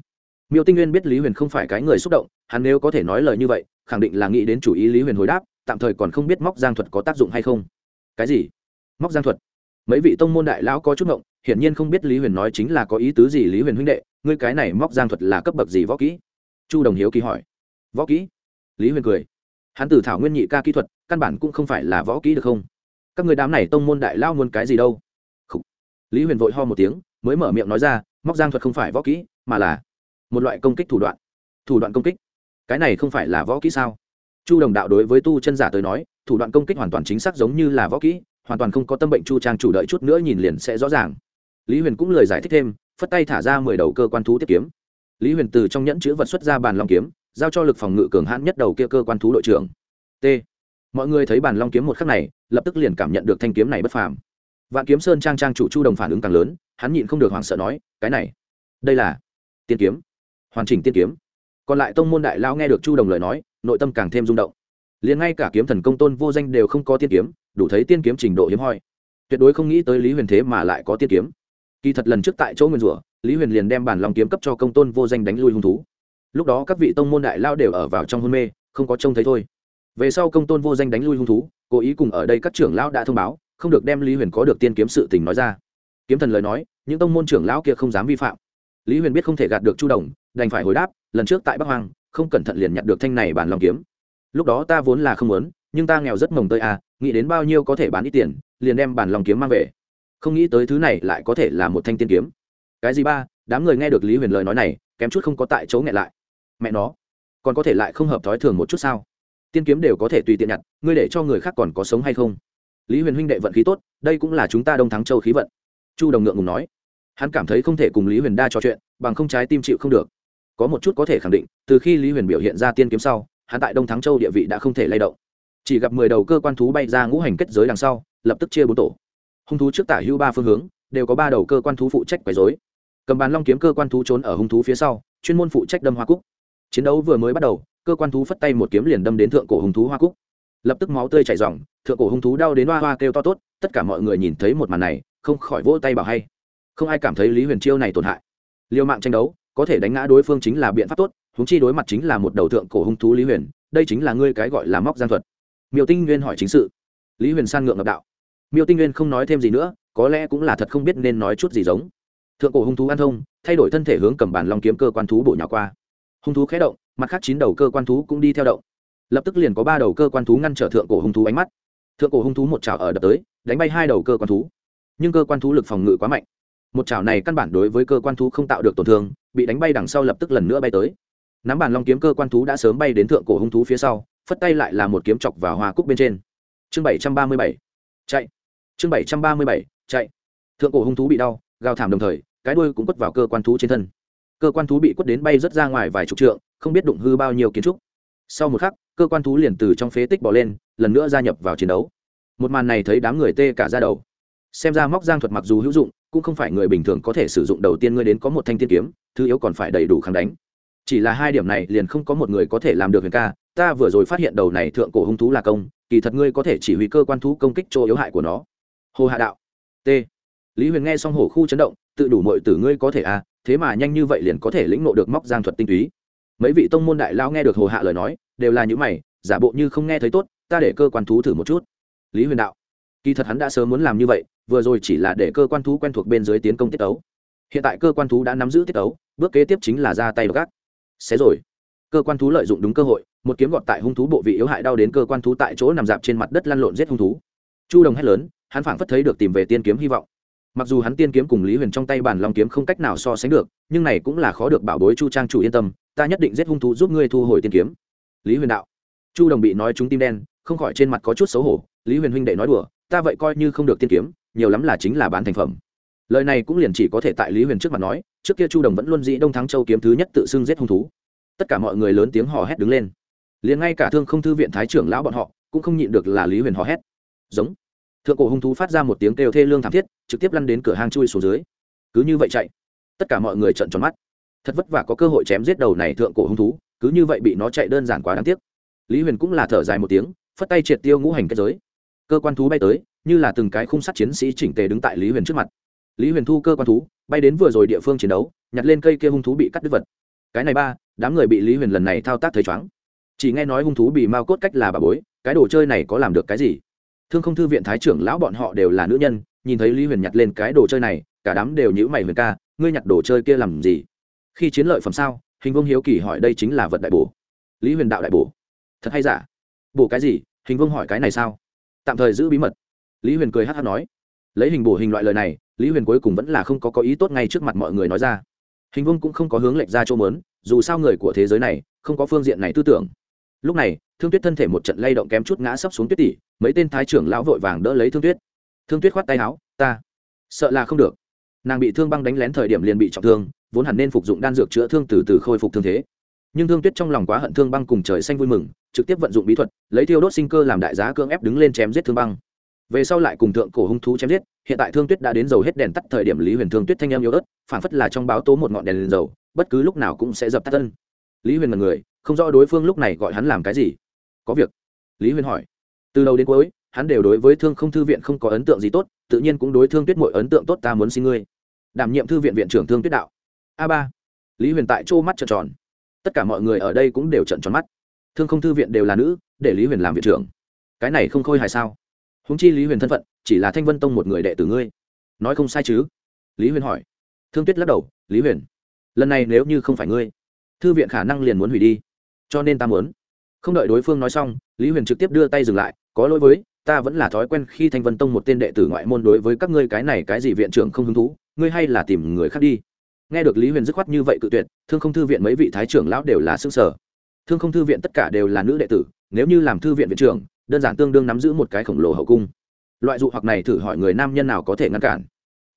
Miêu tinh nguyên biết lý huyền không phải cái người xúc động, hắn nếu có thể nói lời như vậy, khẳng định là nghĩ đến chủ ý lý huyền hồi đáp, tạm thời còn không biết móc giang thuật có tác dụng hay không. Cái gì? Móc giang thuật? Mấy vị tông môn đại lão có chút ngộng, hiển nhiên không biết lý huyền nói chính là có ý tứ gì lý huyền huynh đệ, ngươi cái này móc giang thuật là cấp bậc gì võ kỹ? Chu đồng hiếu kỳ hỏi. Võ kỹ? Lý huyền cười hắn từ thảo nguyên nhị ca kỹ thuật, căn bản cũng không phải là võ kỹ được không? Các người đám này tông môn đại lao muốn cái gì đâu? Khủ. lý huyền vội ho một tiếng, mới mở miệng nói ra, móc giang thuật không phải võ kỹ, mà là một loại công kích thủ đoạn. Thủ đoạn công kích? Cái này không phải là võ kỹ sao? Chu đồng đạo đối với tu chân giả tới nói, thủ đoạn công kích hoàn toàn chính xác giống như là võ kỹ, hoàn toàn không có tâm bệnh chu trang chủ đợi chút nữa nhìn liền sẽ rõ ràng. Lý huyền cũng lời giải thích thêm, phất tay thả ra mười đầu cơ quan thú tiếp kiếm. Lý huyền từ trong nhẫn chữ vật xuất ra bàn long kiếm giao cho lực phòng ngự cường hãn nhất đầu kia cơ quan thú đội trưởng. T. Mọi người thấy bàn long kiếm một khắc này, lập tức liền cảm nhận được thanh kiếm này bất phàm. Vạn kiếm sơn trang trang chủ chu đồng phản ứng càng lớn, hắn nhịn không được hoảng sợ nói, cái này, đây là tiên kiếm, hoàn chỉnh tiên kiếm. Còn lại tông môn đại lao nghe được chu đồng lời nói, nội tâm càng thêm rung động. Liền ngay cả kiếm thần công tôn vô danh đều không có tiên kiếm, đủ thấy tiên kiếm trình độ hiếm hoi. Tuyệt đối không nghĩ tới lý huyền thế mà lại có tiên kiếm. Kỳ thật lần trước tại chỗ nguyên rủa, lý huyền liền đem bản lòng kiếm cấp cho công tôn vô danh đánh lui hung thú lúc đó các vị tông môn đại lao đều ở vào trong hôn mê, không có trông thấy thôi. Về sau công tôn vô danh đánh lui hung thú, cố ý cùng ở đây các trưởng lão đã thông báo, không được đem lý huyền có được tiên kiếm sự tình nói ra. Kiếm thần lời nói, những tông môn trưởng lão kia không dám vi phạm. Lý huyền biết không thể gạt được chu đồng, đành phải hồi đáp, lần trước tại bắc hoàng không cẩn thận liền nhặt được thanh này bản lòng kiếm. Lúc đó ta vốn là không muốn, nhưng ta nghèo rất mồng tơi à nghĩ đến bao nhiêu có thể bán ít tiền, liền đem bản lòng kiếm mang về. Không nghĩ tới thứ này lại có thể là một thanh tiên kiếm. Cái gì ba, đám người nghe được lý huyền lời nói này, kém chút không có tại chỗ nghẹn lại mẹ nó, còn có thể lại không hợp thói thường một chút sao? Tiên kiếm đều có thể tùy tiện nhặt, ngươi để cho người khác còn có sống hay không? Lý huyền huynh đệ vận khí tốt, đây cũng là chúng ta đông thắng châu khí vận. Chu đồng ngượng ngùng nói. Hắn cảm thấy không thể cùng lý huyền đa trò chuyện, bằng không trái tim chịu không được. Có một chút có thể khẳng định, từ khi lý huyền biểu hiện ra tiên kiếm sau, hắn tại đông thắng châu địa vị đã không thể lay động. Chỉ gặp mười đầu cơ quan thú bay ra ngũ hành kết giới đằng sau, lập tức chia bốn tổ. Hung thú trước tả hữu ba phương hướng, đều có ba đầu cơ quan thú phụ trách quấy dối cầm bàn long kiếm cơ quan thú trốn ở hung thú phía sau, chuyên môn phụ trách đâm hoa cúc chiến đấu vừa mới bắt đầu, cơ quan thú phất tay một kiếm liền đâm đến thượng cổ hung thú hoa cúc. Lập tức máu tươi chảy r thượng cổ hung thú đau đến hoa hoa kêu to tốt, tất cả mọi người nhìn thấy một màn này, không khỏi vỗ tay bảo hay. Không ai cảm thấy lý huyền chiêu này tổn hại. Liều mạng tranh đấu, có thể đánh ngã đối phương chính là biện pháp tốt húng chi đối mặt chính là một đầu thượng cổ hung thú lý huyền, đây chính là ngươi cái gọi là móc gian thuật. Miêu tinh nguyên hỏi chính sự. Lý huyền san ngượng ngập đạo. Miêu tinh nguyên không nói thêm gì nữa, có lẽ cũng là thật không biết nên nói chút gì giống. Thượng cổ hung thú an thông, thay đổi thân thể hướng cầm bàn long kiếm cơ quan thú bổ nhỏ qua hung thú khé động, mặt khác chín đầu cơ quan thú cũng đi theo động. Lập tức liền có ba đầu cơ quan thú ngăn trở thượng cổ hung thú ánh mắt. Thượng cổ hung thú một chảo ở đập tới, đánh bay hai đầu cơ quan thú. Nhưng cơ quan thú lực phòng ngự quá mạnh. Một chảo này căn bản đối với cơ quan thú không tạo được tổn thương, bị đánh bay đằng sau lập tức lần nữa bay tới. Nắm bàn long kiếm cơ quan thú đã sớm bay đến thượng cổ hung thú phía sau, phất tay lại là một kiếm chọc vào hoa cúc bên trên. Chương bảy trăm ba mươi bảy, chạy. Chương bảy trăm ba mươi bảy, chạy. Thượng cổ hung thú bị đau, gào thảm đồng thời, cái đuôi cũng quất vào cơ quan thú trên thân cơ quan thú bị quất đến bay rất ra ngoài vài chục trượng, không biết đụng hư bao nhiêu kiến trúc. Sau một khắc, cơ quan thú liền từ trong phế tích bỏ lên, lần nữa gia nhập vào chiến đấu. Một màn này thấy đám người tê cả ra đầu. Xem ra móc giang thuật mặc dù hữu dụng, cũng không phải người bình thường có thể sử dụng đầu tiên ngươi đến có một thanh tiên kiếm, thứ yếu còn phải đầy đủ kháng đánh. Chỉ là hai điểm này liền không có một người có thể làm được huyền ca, ta vừa rồi phát hiện đầu này thượng cổ hung thú là công, kỳ thật ngươi có thể chỉ huy cơ quan thú công kích chỗ yếu hại của nó. Hồ hạ đạo, t. Lý huyền nghe xong hổ khu chấn động, tự đủ mọi tử ngươi có thể à thế mà nhanh như vậy liền có thể lĩnh ngộ được móc giang thuật tinh túy. Mấy vị tông môn đại lao nghe được hồ hạ lời nói, đều là những mày, giả bộ như không nghe thấy tốt, ta để cơ quan thú thử một chút. Lý huyền đạo, kỳ thật hắn đã sớm muốn làm như vậy, vừa rồi chỉ là để cơ quan thú quen thuộc bên dưới tiến công tiết ấu hiện tại cơ quan thú đã nắm giữ tiết ấu bước kế tiếp chính là ra tay gác. Xé rồi. Cơ quan thú lợi dụng đúng cơ hội, một kiếm gọt tại hung thú bộ vị yếu hại đau đến cơ quan thú tại chỗ nằm dạp trên mặt đất lăn lộn giết hung thú. Chu đồng hét lớn, hắn phảng phất thấy được tìm về tiên kiếm hy vọng mặc dù hắn tiên kiếm cùng lý huyền trong tay bản long kiếm không cách nào so sánh được, nhưng này cũng là khó được bảo bối chu trang chủ yên tâm, ta nhất định giết hung thú giúp ngươi thu hồi tiên kiếm. Lý huyền đạo. Chu đồng bị nói chúng tim đen, không khỏi trên mặt có chút xấu hổ, lý huyền huynh đệ nói đùa, ta vậy coi như không được tiên kiếm, nhiều lắm là chính là bán thành phẩm. Lời này cũng liền chỉ có thể tại lý huyền trước mặt nói, trước kia chu đồng vẫn luôn dĩ đông thắng châu kiếm thứ nhất tự xưng giết hung thú. Tất cả mọi người lớn tiếng hò hét đứng lên. Liền ngay cả thương không thư viện thái trưởng lão bọn họ cũng không nhịn được là lý huyền hò hét. Giống. Thượng cổ hung thú phát ra một tiếng kêu thê lương thảm thiết trực tiếp lăn đến cửa hang chui xuống dưới. Cứ như vậy chạy, tất cả mọi người trợn tròn mắt. Thật vất vả có cơ hội chém giết đầu này thượng cổ hung thú, cứ như vậy bị nó chạy đơn giản quá đáng tiếc. Lý huyền cũng là thở dài một tiếng, phất tay triệt tiêu ngũ hành kết giới. Cơ quan thú bay tới, như là từng cái khung sắt chiến sĩ chỉnh tề đứng tại lý huyền trước mặt. Lý huyền thu cơ quan thú, bay đến vừa rồi địa phương chiến đấu, nhặt lên cây kia hung thú bị cắt đứt vật. Cái này ba, đám người bị lý huyền lần này thao tác thấy chóng chỉ nghe nói hung thú bị mao cốt cách là bà bối, cái đồ chơi này có làm được cái gì? Thương không thư viện thái trưởng lão bọn họ đều là nữ nhân nhìn thấy lý huyền nhặt lên cái đồ chơi này, cả đám đều nhữ mày huyền ca, ngươi nhặt đồ chơi kia làm gì? Khi chiến lợi phẩm sao? Hình Vương hiếu kỳ hỏi đây chính là vật đại bổ. Lý huyền đạo đại bổ. Thật hay giả? Bổ cái gì? Hình Vương hỏi cái này sao? Tạm thời giữ bí mật. Lý huyền cười hát hát nói. Lấy hình bổ hình loại lời này, lý huyền cuối cùng vẫn là không có có ý tốt ngay trước mặt mọi người nói ra. Hình Vương cũng không có hướng lệch ra chỗ mớn dù sao người của thế giới này, không có phương diện này tư tưởng. Lúc này, thương tuyết thân thể một trận lay động kém chút ngã sấp xuống tuyết tỷ, mấy tên thái trưởng lão vội vàng đỡ lấy thương tuyết thương tuyết khoát tay áo, ta sợ là không được. Nàng bị thương băng đánh lén thời điểm liền bị trọng thương, vốn hẳn nên phục dụng đan dược chữa thương từ từ khôi phục thương thế. Nhưng thương tuyết trong lòng quá hận thương băng cùng trời xanh vui mừng, trực tiếp vận dụng bí thuật, lấy thiêu đốt sinh cơ làm đại giá cưỡng ép đứng lên chém giết thương băng. Về sau lại cùng thượng cổ hung thú chém giết, hiện tại thương tuyết đã đến dầu hết đèn tắt thời điểm lý huyền thương tuyết thanh em yếu ớt phản phất là trong báo tố một ngọn đèn liền dầu, bất cứ lúc nào cũng sẽ dập tắt tân lý huyền là người, không rõ đối phương lúc này gọi hắn làm cái gì. Có việc. Lý huyền hỏi. Từ đầu đến cuối hắn đều đối với thương không thư viện không có ấn tượng gì tốt, tự nhiên cũng đối thương tuyết mội ấn tượng tốt, ta muốn xin ngươi. Đảm nhiệm thư viện viện trưởng thương tuyết đạo. A ba. Lý huyền tại chỗ mắt trợn tròn. Tất cả mọi người ở đây cũng đều trợn tròn mắt. Thương không thư viện đều là nữ, để lý huyền làm viện trưởng. Cái này không khôi hài sao? Húng chi lý huyền thân phận, chỉ là thanh vân tông một người đệ tử ngươi. Nói không sai chứ? Lý huyền hỏi. Thương tuyết lắc đầu, lý huyền, lần này nếu như không phải ngươi, thư viện khả năng liền muốn hủy đi. Cho nên ta muốn. Không đợi đối phương nói xong, lý huyền trực tiếp đưa tay dừng lại, có lỗi với ta vẫn là thói quen khi thanh vân tông một tên đệ tử ngoại môn đối với các ngươi cái này cái gì viện trưởng không hứng thú, ngươi hay là tìm người khác đi. Nghe được lý huyền dứt khoát như vậy cự tuyệt, thương không thư viện mấy vị thái trưởng lão đều là xương sở thương không thư viện tất cả đều là nữ đệ tử, nếu như làm thư viện viện trưởng, đơn giản tương đương nắm giữ một cái khổng lồ hậu cung. Loại dụ hoặc này thử hỏi người nam nhân nào có thể ngăn cản?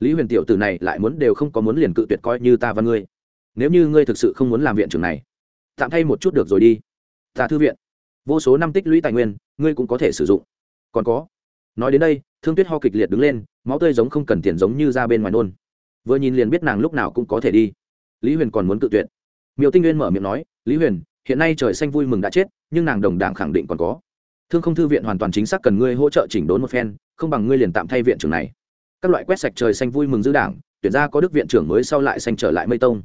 Lý huyền tiểu tử này lại muốn đều không có muốn liền cự tuyệt coi như ta và ngươi. Nếu như ngươi thực sự không muốn làm viện trưởng này, tạm thay một chút được rồi đi. Ta thư viện, vô số năm tích lũy tài nguyên, ngươi cũng có thể sử dụng còn có. Nói đến đây, thương tuyết ho kịch liệt đứng lên, máu tươi giống không cần tiền giống như ra bên ngoài nôn. Vừa nhìn liền biết nàng lúc nào cũng có thể đi. Lý huyền còn muốn cự tuyệt. Miêu tinh nguyên mở miệng nói, lý huyền, hiện nay trời xanh vui mừng đã chết, nhưng nàng đồng đảng khẳng định còn có. Thương không thư viện hoàn toàn chính xác cần ngươi hỗ trợ chỉnh đốn một phen, không bằng ngươi liền tạm thay viện trưởng này. Các loại quét sạch trời xanh vui mừng giữ đảng, tuyển ra có đức viện trưởng mới sau lại xanh trở lại mây tông.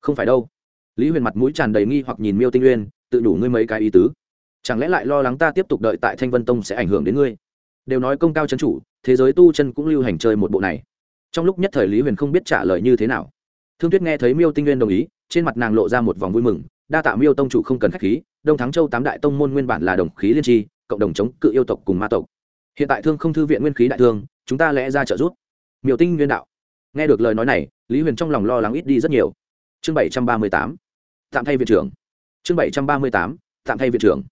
Không phải đâu. Lý huyền mặt mũi tràn đầy nghi hoặc nhìn miêu tinh nguyên, tự đủ ngươi mấy cái ý tứ chẳng lẽ lại lo lắng ta tiếp tục đợi tại thanh vân tông sẽ ảnh hưởng đến ngươi? Đều nói công cao c chủ, thế giới tu chân cũng lưu hành chơi một bộ này. Trong lúc nhất thời lý huyền không biết trả lời như thế nào. Thương tuyết nghe thấy miêu tinh nguyên đồng ý, trên mặt nàng lộ ra một vòng vui mừng, đa tạ miêu tông chủ không cần k h á c h khí, đông thắng châu tám đại tông môn nguyên bản là đồng khí liên tri, cộng đồng chống cự yêu tộc cùng ma tộc. Hiện tại thương không thư viện nguyên khí đại thương, chúng ta lẽ ra trợ giúp. Miêu tinh nguyên đạo. Nghe được lời nói này, lý huyền trong lòng lo lắng ít đi rất nhiều. Chương bảy trăm ba mươi tám. Tạm thay viện trưởng. Chương bảy trăm ba mươi tám. Tạm thay viện trưởng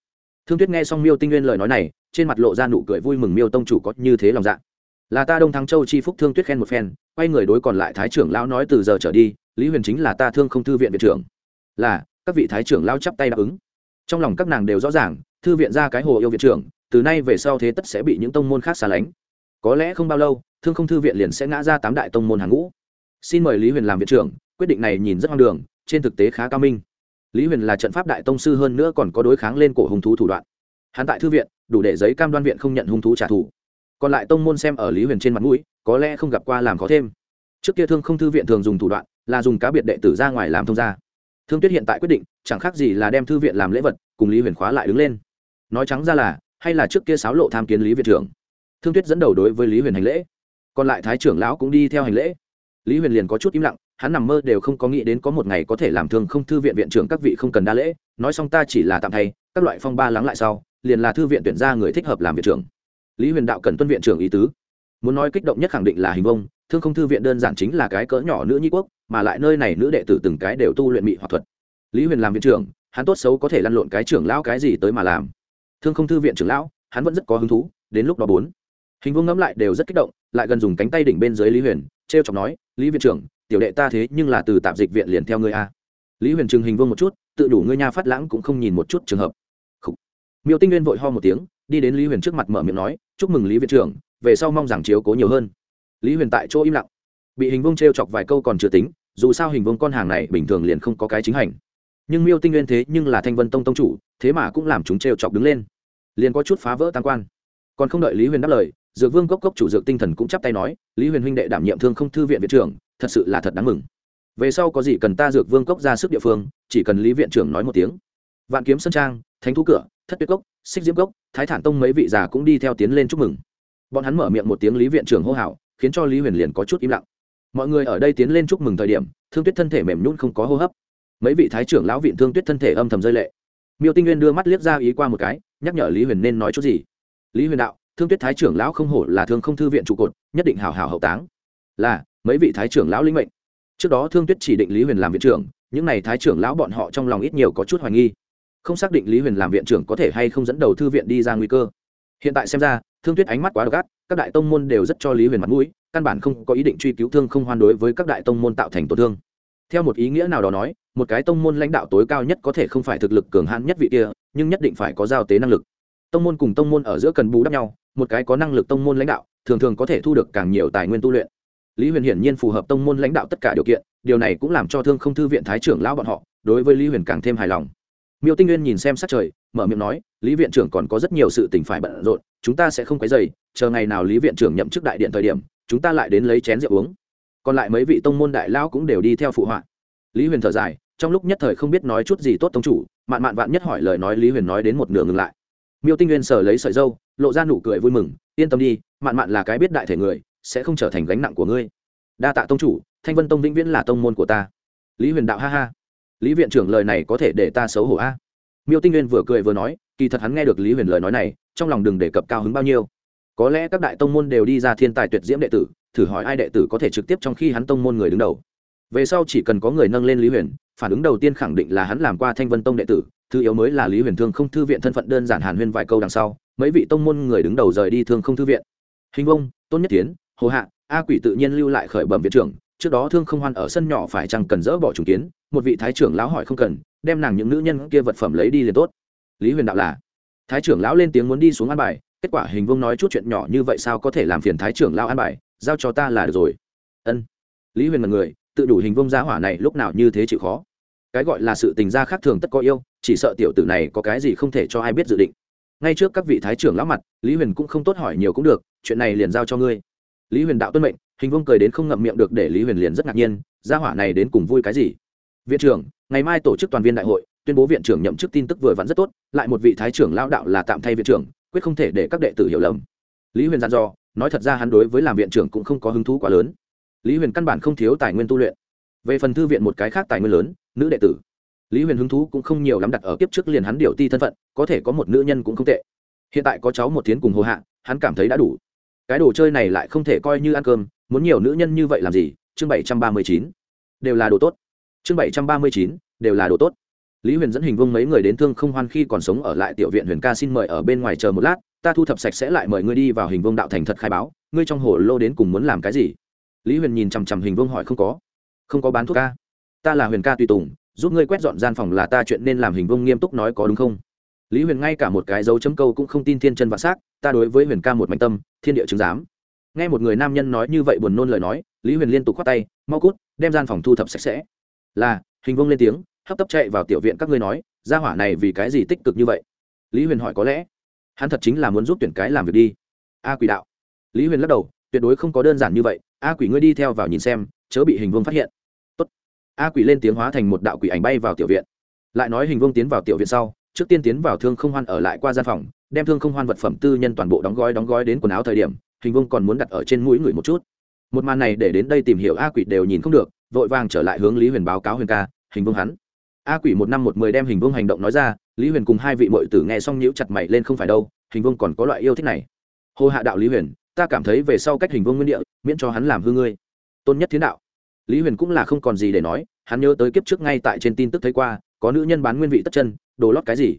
thương tuyết nghe xong miêu tinh nguyên lời nói này, trên mặt lộ ra nụ cười vui mừng miêu tông chủ có như thế lòng dạ. Là ta đông thắng châu chi phúc thương tuyết khen một phen, quay người đối còn lại thái trưởng lão nói từ giờ trở đi, lý huyền chính là ta thương không thư viện viện trưởng. Là, các vị thái trưởng lão chắp tay đáp ứng. Trong lòng các nàng đều rõ ràng, thư viện ra cái hồ yêu viện trưởng, từ nay về sau thế tất sẽ bị những tông môn khác xa lánh. Có lẽ không bao lâu, thương không thư viện liền sẽ ngã ra tám đại tông môn hàng ngũ. Xin mời lý huyền làm viện trưởng, quyết định này nhìn rất ngang đường, trên thực tế khá cao minh lý huyền là trận pháp đại tông sư hơn nữa còn có đối kháng lên cổ hung thú thủ đoạn. Hắn tại thư viện, đủ để giấy cam đoan viện không nhận hung thú trả thù. Còn lại tông môn xem ở lý huyền trên mặt mũi, có lẽ không gặp qua làm khó thêm. Trước kia thương không thư viện thường dùng thủ đoạn, là dùng cá biệt đệ tử ra ngoài làm thông gia. Thương tuyết hiện tại quyết định, chẳng khác gì là đem thư viện làm lễ vật, cùng lý huyền khóa lại đứng lên. Nói trắng ra là, hay là trước kia sáo lộ tham kiến lý viện trưởng. Thương tuyết dẫn đầu đối với lý huyền hành lễ. Còn lại thái trưởng lão cũng đi theo hành lễ. Lý huyền liền có chút im lặng hắn nằm mơ đều không có nghĩ đến có một ngày có thể làm thương không thư viện viện trưởng các vị không cần đa lễ, nói xong ta chỉ là tạm thay, các loại phong ba lắng lại sau, liền là thư viện tuyển ra người thích hợp làm viện trưởng. Lý huyền đạo cần tuân viện trưởng ý tứ. Muốn nói kích động nhất khẳng định là hình vông, thương không thư viện đơn giản chính là cái cỡ nhỏ nữ nhi quốc, mà lại nơi này nữ đệ tử từng cái đều tu luyện mỹ hoặc thuật. Lý huyền làm viện trưởng, hắn tốt xấu có thể lăn lộn cái trưởng lão cái gì tới mà làm. Thương không thư viện trưởng lão, hắn vẫn rất có hứng thú, đến lúc đó bốn. Hình vương ngẫm lại đều rất kích động, lại gần dùng cánh tay đỉnh bên dưới lý huyền t r e o chọc nói, lý viện trưởng tiểu đệ ta thế nhưng là từ tạp dịch viện liền theo ngươi a. Lý huyền trừng hình vương một chút, tự đủ ngươi nha phát lãng cũng không nhìn một chút trường hợp. Miêu tinh nguyên vội ho một tiếng, đi đến lý huyền trước mặt mở miệng nói, chúc mừng lý viện trưởng, về sau mong rằng chiếu cố nhiều hơn. Lý huyền tại chỗ im lặng. Bị hình vương t r e o chọc vài câu còn chưa tính, dù sao hình vương con hàng này bình thường liền không có cái chính hành. Nhưng miêu tinh nguyên thế nhưng là thanh vân tông tông chủ, thế mà cũng làm chúng t r e o chọc đứng lên. Liền có chút phá vỡ tam quan. Còn không đợi lý huyền đáp lời, dược vương cốc cốc chủ dược tinh thần cũng chắp tay nói, lý huyền huynh đệ đảm nhiệm thương không thư viện viện trưởng thật sự là thật đáng mừng. Về sau có gì cần ta dược vương cốc ra sức địa phương, chỉ cần lý viện trưởng nói một tiếng. Vạn kiếm sơn trang, thánh thú cửa, thất tuyết cốc, xích diễm cốc, thái thản tông mấy vị già cũng đi theo tiến lên chúc mừng. Bọn hắn mở miệng một tiếng lý viện trưởng hô hào, khiến cho lý huyền liền có chút im lặng. Mọi người ở đây tiến lên chúc mừng thời điểm, thương tuyết thân thể mềm nhún không có hô hấp. Mấy vị thái trưởng lão viện thương tuyết thân thể âm thầm rơi lệ. Miêu tinh nguyên đưa mắt liếc ra ý qua một cái, nhắc nhở lý huyền nên nói chút gì. Lý huyền đạo, thương tuyết thái trưởng lão không hổ là thương không thư viện trụ cột, nhất định hào hào hậu táng. Là mấy vị thái trưởng lão linh mệnh. Trước đó thương tuyết chỉ định lý huyền làm viện trưởng, những n à y thái trưởng lão bọn họ trong lòng ít nhiều có chút hoài nghi. Không xác định lý huyền làm viện trưởng có thể hay không dẫn đầu thư viện đi ra nguy cơ. Hiện tại xem ra, thương tuyết ánh mắt quá độc ác, các đại tông môn đều rất cho lý huyền mặt mũi, căn bản không có ý định truy cứu thương không hoan đối với các đại tông môn tạo thành tổn thương. Theo một ý nghĩa nào đó nói, một cái tông môn lãnh đạo tối cao nhất có thể không phải thực lực cường hãn nhất vị kia, nhưng nhất định phải có giao tế năng lực. Tông môn cùng tông môn ở giữa cần bù đắp nhau, một cái có năng lực tông môn lãnh đạo, thường thường có thể thu được càng nhiều tài nguyên tu luyện lý huyền hiển nhiên phù hợp tông môn lãnh đạo tất cả điều kiện, điều này cũng làm cho thương không thư viện thái trưởng lão bọn họ, đối với lý huyền càng thêm hài lòng. Miêu tinh nguyên nhìn xem sát trời, mở miệng nói, lý viện trưởng còn có rất nhiều sự tình phải bận rộn, chúng ta sẽ không quấy dày chờ ngày nào lý viện trưởng nhậm chức đại điện thời điểm, chúng ta lại đến lấy chén rượu uống. Còn lại mấy vị tông môn đại lão cũng đều đi theo phụ họa. Lý huyền thở dài, trong lúc nhất thời không biết nói chút gì tốt tông chủ, mạn mạn vạn nhất hỏi lời nói lý huyền nói đến một nửa ngừng lại. Miêu tinh nguyên sở lấy sợi dâu, lộ ra nụ cười vui mừng, yên tâm đi, mạn mạn là cái biết đại thể người sẽ không trở thành gánh nặng của ngươi. Đa tạ tông chủ, thanh vân tông vĩnh viễn là tông môn của ta. Lý huyền đạo ha ha. Lý viện trưởng lời này có thể để ta xấu hổ a. Miêu tinh nguyên vừa cười vừa nói, kỳ thật hắn nghe được lý huyền lời nói này, trong lòng đừng đề cập cao hứng bao nhiêu. Có lẽ các đại tông môn đều đi ra thiên tài tuyệt diễm đệ tử, thử hỏi ai đệ tử có thể trực tiếp trong khi hắn tông môn người đứng đầu. Về sau chỉ cần có người nâng lên lý huyền, phản ứng đầu tiên khẳng định là hắn làm qua thanh vân tông đệ tử, thứ yếu mới là lý huyền thương không thư viện thân phận đơn giản hàn huyên vài câu đằng sau, mấy vị tông môn người đứng đầu rời đi thương không thư viện. Hình vông, tôn nhất tiến hồ hạ, a quỷ tự nhiên lưu lại khởi bẩm viện trưởng, trước đó thương không hoan ở sân nhỏ phải chăng cần dỡ bỏ trùng kiến, một vị thái trưởng lão hỏi không cần, đem nàng những nữ nhân kia vật phẩm lấy đi liền tốt. Lý huyền đạo là, thái trưởng lão lên tiếng muốn đi xuống an bài, kết quả hình vương nói chút chuyện nhỏ như vậy sao có thể làm phiền thái trưởng lão an bài, giao cho ta là được rồi. Ân. Lý huyền là người, tự đủ hình vương giá hỏa này lúc nào như thế chịu khó. Cái gọi là sự tình gia khác thường tất có yêu, chỉ sợ tiểu tử này có cái gì không thể cho ai biết dự định. Ngay trước các vị thái trưởng lão mặt, lý huyền cũng không tốt hỏi nhiều cũng được, chuyện này liền giao cho ngươi lý huyền đạo tuân mệnh, hình vông cười đến không ngậm miệng được để lý huyền liền rất ngạc nhiên, gia hỏa này đến cùng vui cái gì? Viện trưởng, ngày mai tổ chức toàn viên đại hội, tuyên bố viện trưởng nhậm chức tin tức vừa vặn rất tốt, lại một vị thái trưởng lao đạo là tạm thay viện trưởng, quyết không thể để các đệ tử hiểu lầm. Lý huyền dặn dò, nói thật ra hắn đối với làm viện trưởng cũng không có hứng thú quá lớn. Lý huyền căn bản không thiếu tài nguyên tu luyện. Về phần thư viện một cái khác tài nguyên lớn, nữ đệ tử. Lý huyền hứng thú cũng không nhiều lắm đặt ở kiếp trước liền hắn điều ti thân phận, có thể có một nữ nhân cũng không tệ. Hiện tại có cháu một tiến cùng hồ hạ, hắn cảm thấy đã đủ cái đồ chơi này lại không thể coi như ăn cơm, muốn nhiều nữ nhân như vậy làm gì? Chương bảy trăm ba mươi chín. Đều là đồ tốt. Chương bảy trăm ba mươi chín, đều là đồ tốt. Lý huyền dẫn hình vung mấy người đến thương không hoan khi còn sống ở lại tiểu viện huyền ca xin mời ở bên ngoài chờ một lát, ta thu thập sạch sẽ lại mời ngươi đi vào hình vung đạo thành thật khai báo, ngươi trong hồ lô đến cùng muốn làm cái gì? Lý huyền nhìn chằm chằm hình vung hỏi không có. Không có bán thuốc ca. Ta là huyền ca tùy tùng, giúp ngươi quét dọn gian phòng là ta chuyện nên làm hình vung nghiêm túc nói có đúng không? Lý huyền ngay cả một cái dấu chấm câu cũng không tin thiên chân vạn s á c ta đối với huyền ca một mạnh tâm, thiên địa chứng giám. Nghe một người nam nhân nói như vậy buồn nôn lời nói, lý huyền liên tục khoác tay, mau cút, đem gian phòng thu thập sạch sẽ. Là, hình vông lên tiếng, hấp tấp chạy vào tiểu viện các ngươi nói, gia hỏa này vì cái gì tích cực như vậy? Lý huyền hỏi có lẽ, hắn thật chính là muốn giúp tuyển cái làm việc đi. A quỷ đạo. Lý huyền lắc đầu, tuyệt đối không có đơn giản như vậy, a quỷ ngươi đi theo vào nhìn xem, chớ bị hình vương phát hiện. Tốt. a quỷ lên tiếng hóa thành một đạo quỷ ảnh bay vào tiểu viện. Lại nói hình vương tiến vào tiểu viện sau trước tiên tiến vào thương không hoan ở lại qua gian phòng, đem thương không hoan vật phẩm tư nhân toàn bộ đóng gói đóng gói đến quần áo thời điểm, hình vương còn muốn đặt ở trên mũi người một chút. Một màn này để đến đây tìm hiểu a quỷ đều nhìn không được, vội vàng trở lại hướng lý huyền báo cáo huyền ca, hình vương hắn. A quỷ một năm một mười đem hình vương hành động nói ra, lý huyền cùng hai vị mội tử nghe xong nhíu chặt mày lên không phải đâu, hình vương còn có loại yêu thích này. Hồ hạ đạo lý huyền, ta cảm thấy về sau cách hình vương nguyên địa, miễn cho hắn làm hư ngươi. Tôn nhất thiên đạo. Lý huyền cũng là không còn gì để nói, hắn nhớ tới kiếp trước ngay tại trên tin tức thấy qua, có nữ nhân bán nguyên vị tất chân đồ lót cái gì?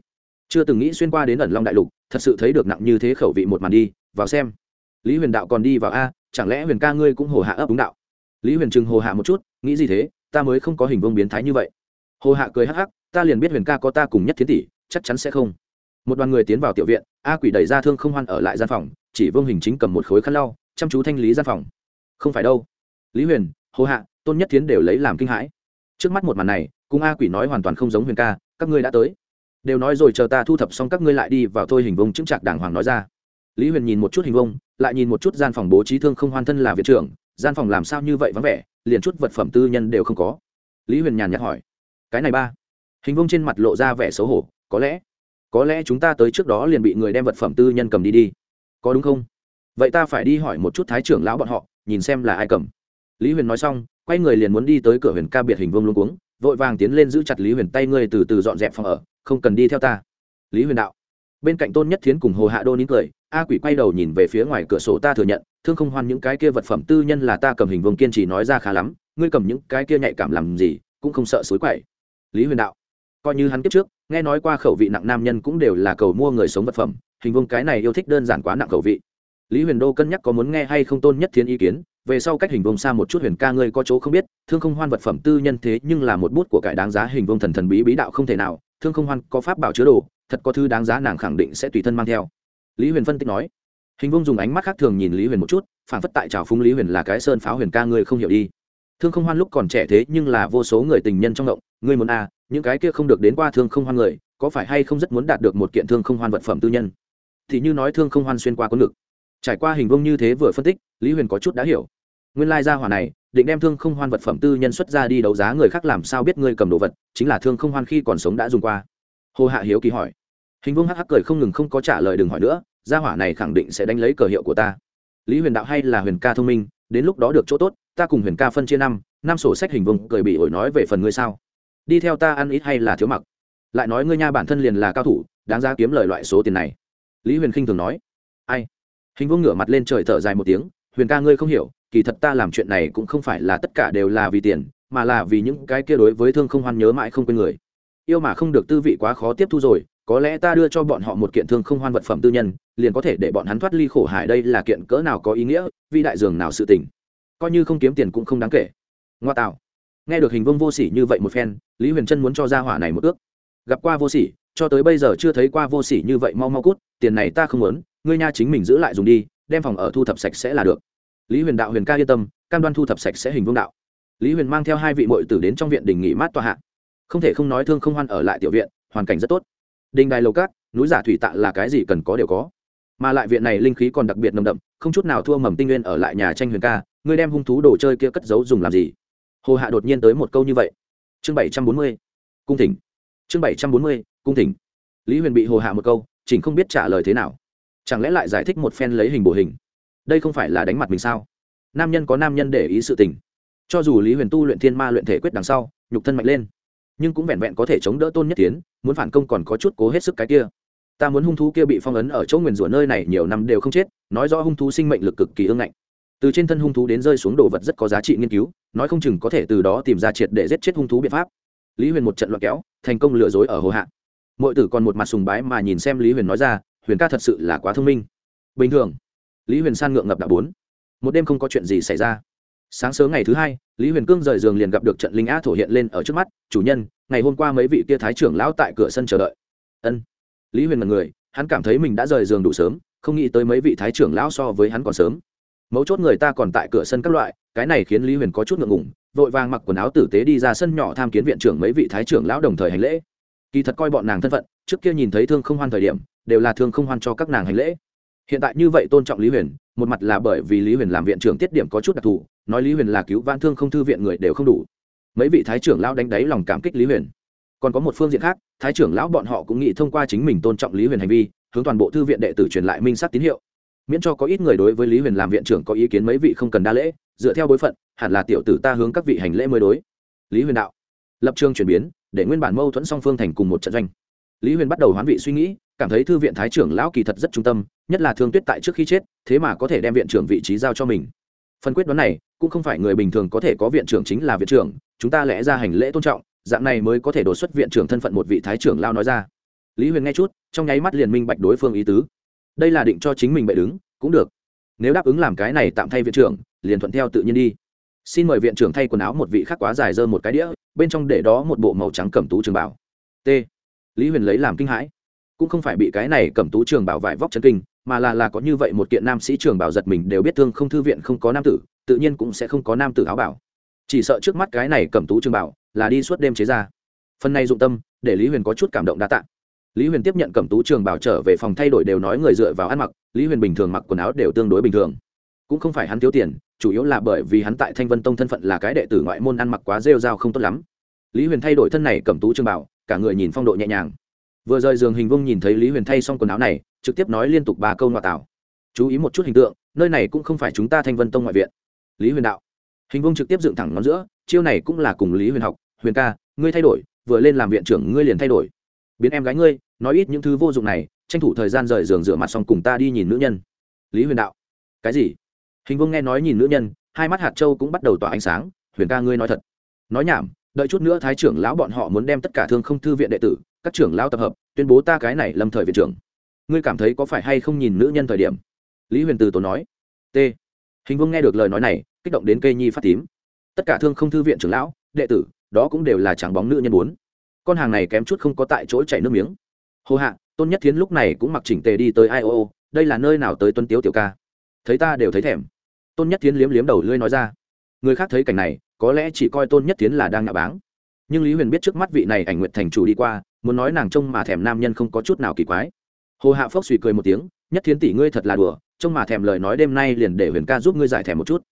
Chưa từng nghĩ xuyên qua đến ẩn long đại lục, thật sự thấy được nặng như thế khẩu vị một màn đi, vào xem. Lý huyền đạo còn đi vào, a, chẳng lẽ huyền ca ngươi cũng hồ hạ ấp đúng đạo? Lý huyền trừng hồ hạ một chút, nghĩ gì thế, ta mới không có hình vương biến thái như vậy. Hồ hạ cười hắc hắc, ta liền biết huyền ca có ta cùng nhất thiên tỷ, chắc chắn sẽ không. Một đoàn người tiến vào tiểu viện, a quỷ đẩy ra thương không hoan ở lại gian phòng, chỉ vương hình chính cầm một khối khăn lau, chăm chú thanh lý gian phòng. Không phải đâu. Lý huyền, hồ hạ, tôn nhất thiến đều lấy làm kinh hãi. Trước mắt một màn này, cùng a quỷ nói hoàn toàn không giống huyền ca, các ngươi đã tới đều nói rồi chờ ta thu thập xong các ngươi lại đi vào thôi hình vông chứng trạc đàng hoàng nói ra. Lý huyền nhìn một chút hình vông, lại nhìn một chút gian phòng bố trí thương không hoan thân là viện trưởng, gian phòng làm sao như vậy vắng vẻ, liền chút vật phẩm tư nhân đều không có. Lý huyền nhàn nhạt hỏi, cái này ba? Hình vông trên mặt lộ ra vẻ xấu hổ, có lẽ có lẽ chúng ta tới trước đó liền bị người đem vật phẩm tư nhân cầm đi đi. Có đúng không? Vậy ta phải đi hỏi một chút thái trưởng lão bọn họ, nhìn xem là ai cầm. Lý huyền nói xong, quay người liền muốn đi tới cửa huyền ca biệt hình vương luôn cuống, vội vàng tiến lên giữ chặt lý huyền tay ngươi từ từ dọn dẹp phòng ở không cần đi theo ta. Lý huyền đạo. Bên cạnh tôn nhất thiến cùng hồ hạ đô nín cười, a quỷ quay đầu nhìn về phía ngoài cửa sổ ta thừa nhận, thương không hoan những cái kia vật phẩm tư nhân là ta cầm hình vương kiên trì nói ra khá lắm, ngươi cầm những cái kia nhạy cảm làm gì, cũng không sợ xối quậy. Lý huyền đạo. Coi như hắn kiếp trước, nghe nói qua khẩu vị nặng nam nhân cũng đều là cầu mua người sống vật phẩm, hình vương cái này yêu thích đơn giản quá nặng khẩu vị. Lý huyền đô cân nhắc có muốn nghe hay không tôn nhất thiên ý kiến, về sau cách hình Vương xa một chút huyền ca ngươi có chỗ không biết, thương không hoan vật phẩm tư nhân thế nhưng là một bút của cải đáng giá hình Vương thần thần bí bí đạo không thể nào thương không hoan có pháp bảo chứa đồ, thật có thứ đáng giá nàng khẳng định sẽ tùy thân mang theo. Lý huyền phân tích nói, hình vung dùng ánh mắt khác thường nhìn lý huyền một chút phản phất tại trào phúng lý huyền là cái sơn pháo huyền ca ngươi không hiểu đi. Thương không hoan lúc còn trẻ thế nhưng là vô số người tình nhân trong động, ngươi muốn à những cái kia không được đến qua thương không hoan người, có phải hay không rất muốn đạt được một kiện thương không hoan vật phẩm tư nhân? Thì như nói thương không hoan xuyên qua có ngực. Trải qua hình vông như thế vừa phân tích, lý huyền có chút đã hiểu. Nguyên lai gia hỏa này định đem thương không hoan vật phẩm tư nhân xuất ra đi đấu giá người khác làm sao biết ngươi cầm đồ vật, chính là thương không hoan khi còn sống đã dùng qua. Hồ hạ hiếu kỳ hỏi. Hình vương hắc hắc cười không ngừng không có trả lời đừng hỏi nữa, gia hỏa này khẳng định sẽ đánh lấy cờ hiệu của ta. Lý huyền đạo hay là huyền ca thông minh, đến lúc đó được chỗ tốt, ta cùng huyền ca phân chia năm năm sổ sách hình vương cười bị ổi nói về phần ngươi sao? Đi theo ta ăn ít hay là thiếu mặc? Lại nói ngươi nha bản thân liền là cao thủ, đáng ra kiếm lời loại số tiền này. Lý huyền khinh thường nói. Ai? Hình vương ngửa mặt lên trời thở dài một tiếng. Huyền ca ngươi không hiểu kỳ thật ta làm chuyện này cũng không phải là tất cả đều là vì tiền, mà là vì những cái kia đối với thương không hoan nhớ mãi không quên người. Yêu mà không được tư vị quá khó tiếp thu rồi, có lẽ ta đưa cho bọn họ một kiện thương không hoan vật phẩm tư nhân, liền có thể để bọn hắn thoát ly khổ hải đây là kiện cỡ nào có ý nghĩa, vì đại dường nào sự tình. Coi như không kiếm tiền cũng không đáng kể. Ngoa tạo. Nghe được hình vông vô sỉ như vậy một phen, lý huyền trân muốn cho ra hỏa này một ước. Gặp qua vô sỉ, cho tới bây giờ chưa thấy qua vô sỉ như vậy mau mau cút, tiền này ta không muốn, ngươi nha chính mình giữ lại dùng đi, đem phòng ở thu thập sạch sẽ là được lý huyền đạo huyền ca yên tâm, cam đoan thu thập sạch sẽ hình vương đạo. Lý huyền mang theo hai vị mội tử đến trong viện đình nghỉ mát tòa hạ. Không thể không nói thương không hoan ở lại tiểu viện, hoàn cảnh rất tốt. Đình đài lầu cát núi giả thủy tạ là cái gì cần có đều có. Mà lại viện này linh khí còn đặc biệt nồng đậm, không chút nào thua mầm tinh nguyên ở lại nhà tranh huyền ca, ngươi đem hung thú đồ chơi kia cất giấu dùng làm gì? Hồ hạ đột nhiên tới một câu như vậy. Chương bảy trăm bốn mươi, cung thỉnh. Chương bảy trăm bốn mươi, cung thỉnh. Lý huyền bị hồ hạ một câu, chỉnh không biết trả lời thế nào. Chẳng lẽ lại giải thích một phen lấy hình bổ hình? Đây không phải là đánh mặt mình sao? Nam nhân có nam nhân để ý sự tình. Cho dù lý huyền tu luyện thiên ma luyện thể quyết đằng sau, nhục thân mạnh lên, nhưng cũng vẹn vẹn có thể chống đỡ tôn nhất tiến, muốn phản công còn có chút cố hết sức cái kia. Ta muốn hung thú kia bị phong ấn ở chỗ nguyền rủa nơi này nhiều năm đều không chết, nói rõ hung thú sinh mệnh lực cực kỳ ương ngạnh. Từ trên thân hung thú đến rơi xuống đồ vật rất có giá trị nghiên cứu, nói không chừng có thể từ đó tìm ra triệt để giết chết hung thú biện pháp. Lý huyền một trận loạt kéo, thành công lừa dối ở hồ hạ. Mọi tử còn một mặt sùng bái mà nhìn xem lý huyền nói ra, huyền ca thật sự là quá thông minh. Bình thường lý huyền san ngượng ngập đạo bốn. Một đêm không có chuyện gì xảy ra. Sáng sớm ngày thứ hai, lý huyền cương rời giường liền gặp được trận linh á thổ hiện lên ở trước mắt, chủ nhân, ngày hôm qua mấy vị kia thái trưởng lão tại cửa sân chờ đợi. Ân. Lý huyền là người, hắn cảm thấy mình đã rời giường đủ sớm, không nghĩ tới mấy vị thái trưởng lão so với hắn còn sớm. Mấu chốt người ta còn tại cửa sân các loại, cái này khiến lý huyền có chút ngượng ngủng vội vàng mặc quần áo tử tế đi ra sân nhỏ tham kiến viện trưởng mấy vị thái trưởng lão đồng thời hành lễ. Kỳ thật coi bọn nàng thân phận, trước kia nhìn thấy thương không hoan thời điểm, đều là thương không hoan cho các nàng hành lễ hiện tại như vậy tôn trọng lý huyền, một mặt là bởi vì lý huyền làm viện trưởng tiết điểm có chút đặc thù, nói lý huyền là cứu vãn thương không thư viện người đều không đủ. Mấy vị thái trưởng lão đánh đáy lòng cảm kích lý huyền. Còn có một phương diện khác, thái trưởng lão bọn họ cũng nghĩ thông qua chính mình tôn trọng lý huyền hành vi, hướng toàn bộ thư viện đệ tử truyền lại minh sát tín hiệu. Miễn cho có ít người đối với lý huyền làm viện trưởng có ý kiến mấy vị không cần đa lễ, dựa theo bối phận, hẳn là tiểu tử ta hướng các vị hành lễ mới đối. Lý huyền đạo. Lập trường chuyển biến, để nguyên bản mâu thuẫn song phương thành cùng một trận doanh. Lý huyền bắt đầu hoán vị suy nghĩ cảm thấy thư viện thái trưởng lão kỳ thật rất trung tâm, nhất là thương tuyết tại trước khi chết, thế mà có thể đem viện trưởng vị trí giao cho mình. Phần quyết đoán này, cũng không phải người bình thường có thể có viện trưởng chính là viện trưởng, chúng ta lẽ ra hành lễ tôn trọng, dạng này mới có thể đột xuất viện trưởng thân phận một vị thái trưởng lao nói ra. Lý huyền nghe chút, trong nháy mắt liền minh bạch đối phương ý tứ. Đây là định cho chính mình bệ đứng, cũng được. Nếu đáp ứng làm cái này tạm thay viện trưởng, liền thuận theo tự nhiên đi. Xin mời viện trưởng thay quần áo một vị khác quá dài dơ một cái đĩa, bên trong để đó một bộ màu trắng cẩm tú trường bảo t. Lý huyền lấy làm kinh hãi cũng không phải bị cái này cẩm tú trường bảo vải vóc chân kinh, mà là là có như vậy một kiện nam sĩ trường bảo giật mình đều biết thương không thư viện không có nam tử, tự nhiên cũng sẽ không có nam tử áo bảo. Chỉ sợ trước mắt cái này cẩm tú trường bảo là đi suốt đêm chế ra. Phần này dụng tâm, để lý huyền có chút cảm động đa tạ. Lý huyền tiếp nhận cẩm tú trường bảo trở về phòng thay đổi đều nói người dựa vào ăn mặc, lý huyền bình thường mặc quần áo đều tương đối bình thường. Cũng không phải hắn thiếu tiền, chủ yếu là bởi vì hắn tại thanh vân tông thân phận là cái đệ tử ngoại môn ăn mặc quá rêu rao không tốt lắm. Lý huyền thay đổi thân này cẩm tú trường bảo, cả người nhìn phong độ nhẹ nhàng vừa rời giường hình vông nhìn thấy lý huyền thay xong quần áo này, trực tiếp nói liên tục ba câu ngoại tảo. Chú ý một chút hình tượng, nơi này cũng không phải chúng ta thanh vân tông ngoại viện. Lý huyền đạo. Hình vông trực tiếp dựng thẳng ngón giữa, chiêu này cũng là cùng lý huyền học. Huyền ca, ngươi thay đổi, vừa lên làm viện trưởng ngươi liền thay đổi. Biến em gái ngươi, nói ít những thứ vô dụng này, tranh thủ thời gian rời giường rửa mặt xong cùng ta đi nhìn nữ nhân. Lý huyền đạo. Cái gì? Hình vông nghe nói nhìn nữ nhân, hai mắt hạt châu cũng bắt đầu tỏa ánh sáng. Huyền ca ngươi nói thật. Nói nhảm, đợi chút nữa thái trưởng lão bọn họ muốn đem tất cả thương không thư viện đệ tử các trưởng lão tập hợp, tuyên bố ta cái này lâm thời viện trưởng. Ngươi cảm thấy có phải hay không nhìn nữ nhân thời điểm? Lý huyền từ tổ nói. T. Hình vương nghe được lời nói này, kích động đến cây nhi phát tím. Tất cả thương không thư viện trưởng lão, đệ tử, đó cũng đều là trắng bóng nữ nhân bốn. Con hàng này kém chút không có tại chỗ chảy nước miếng. Hồ hạ, tôn nhất thiến lúc này cũng mặc chỉnh tề đi tới ai ô đây là nơi nào tới tuân tiếu tiểu ca? Thấy ta đều thấy thèm. Tôn nhất thiến liếm liếm đầu lưỡi nói ra. Người khác thấy cảnh này, có lẽ chỉ coi tôn nhất thiến là đang ngạ báng nhưng lý huyền biết trước mắt vị này ảnh nguyện thành chủ đi qua muốn nói nàng trông mà thèm nam nhân không có chút nào kỳ quái hồ hạ phốc suy cười một tiếng nhất thiến tỷ ngươi thật là đùa trông mà thèm lời nói đêm nay liền để huyền ca giúp ngươi giải thèm một chút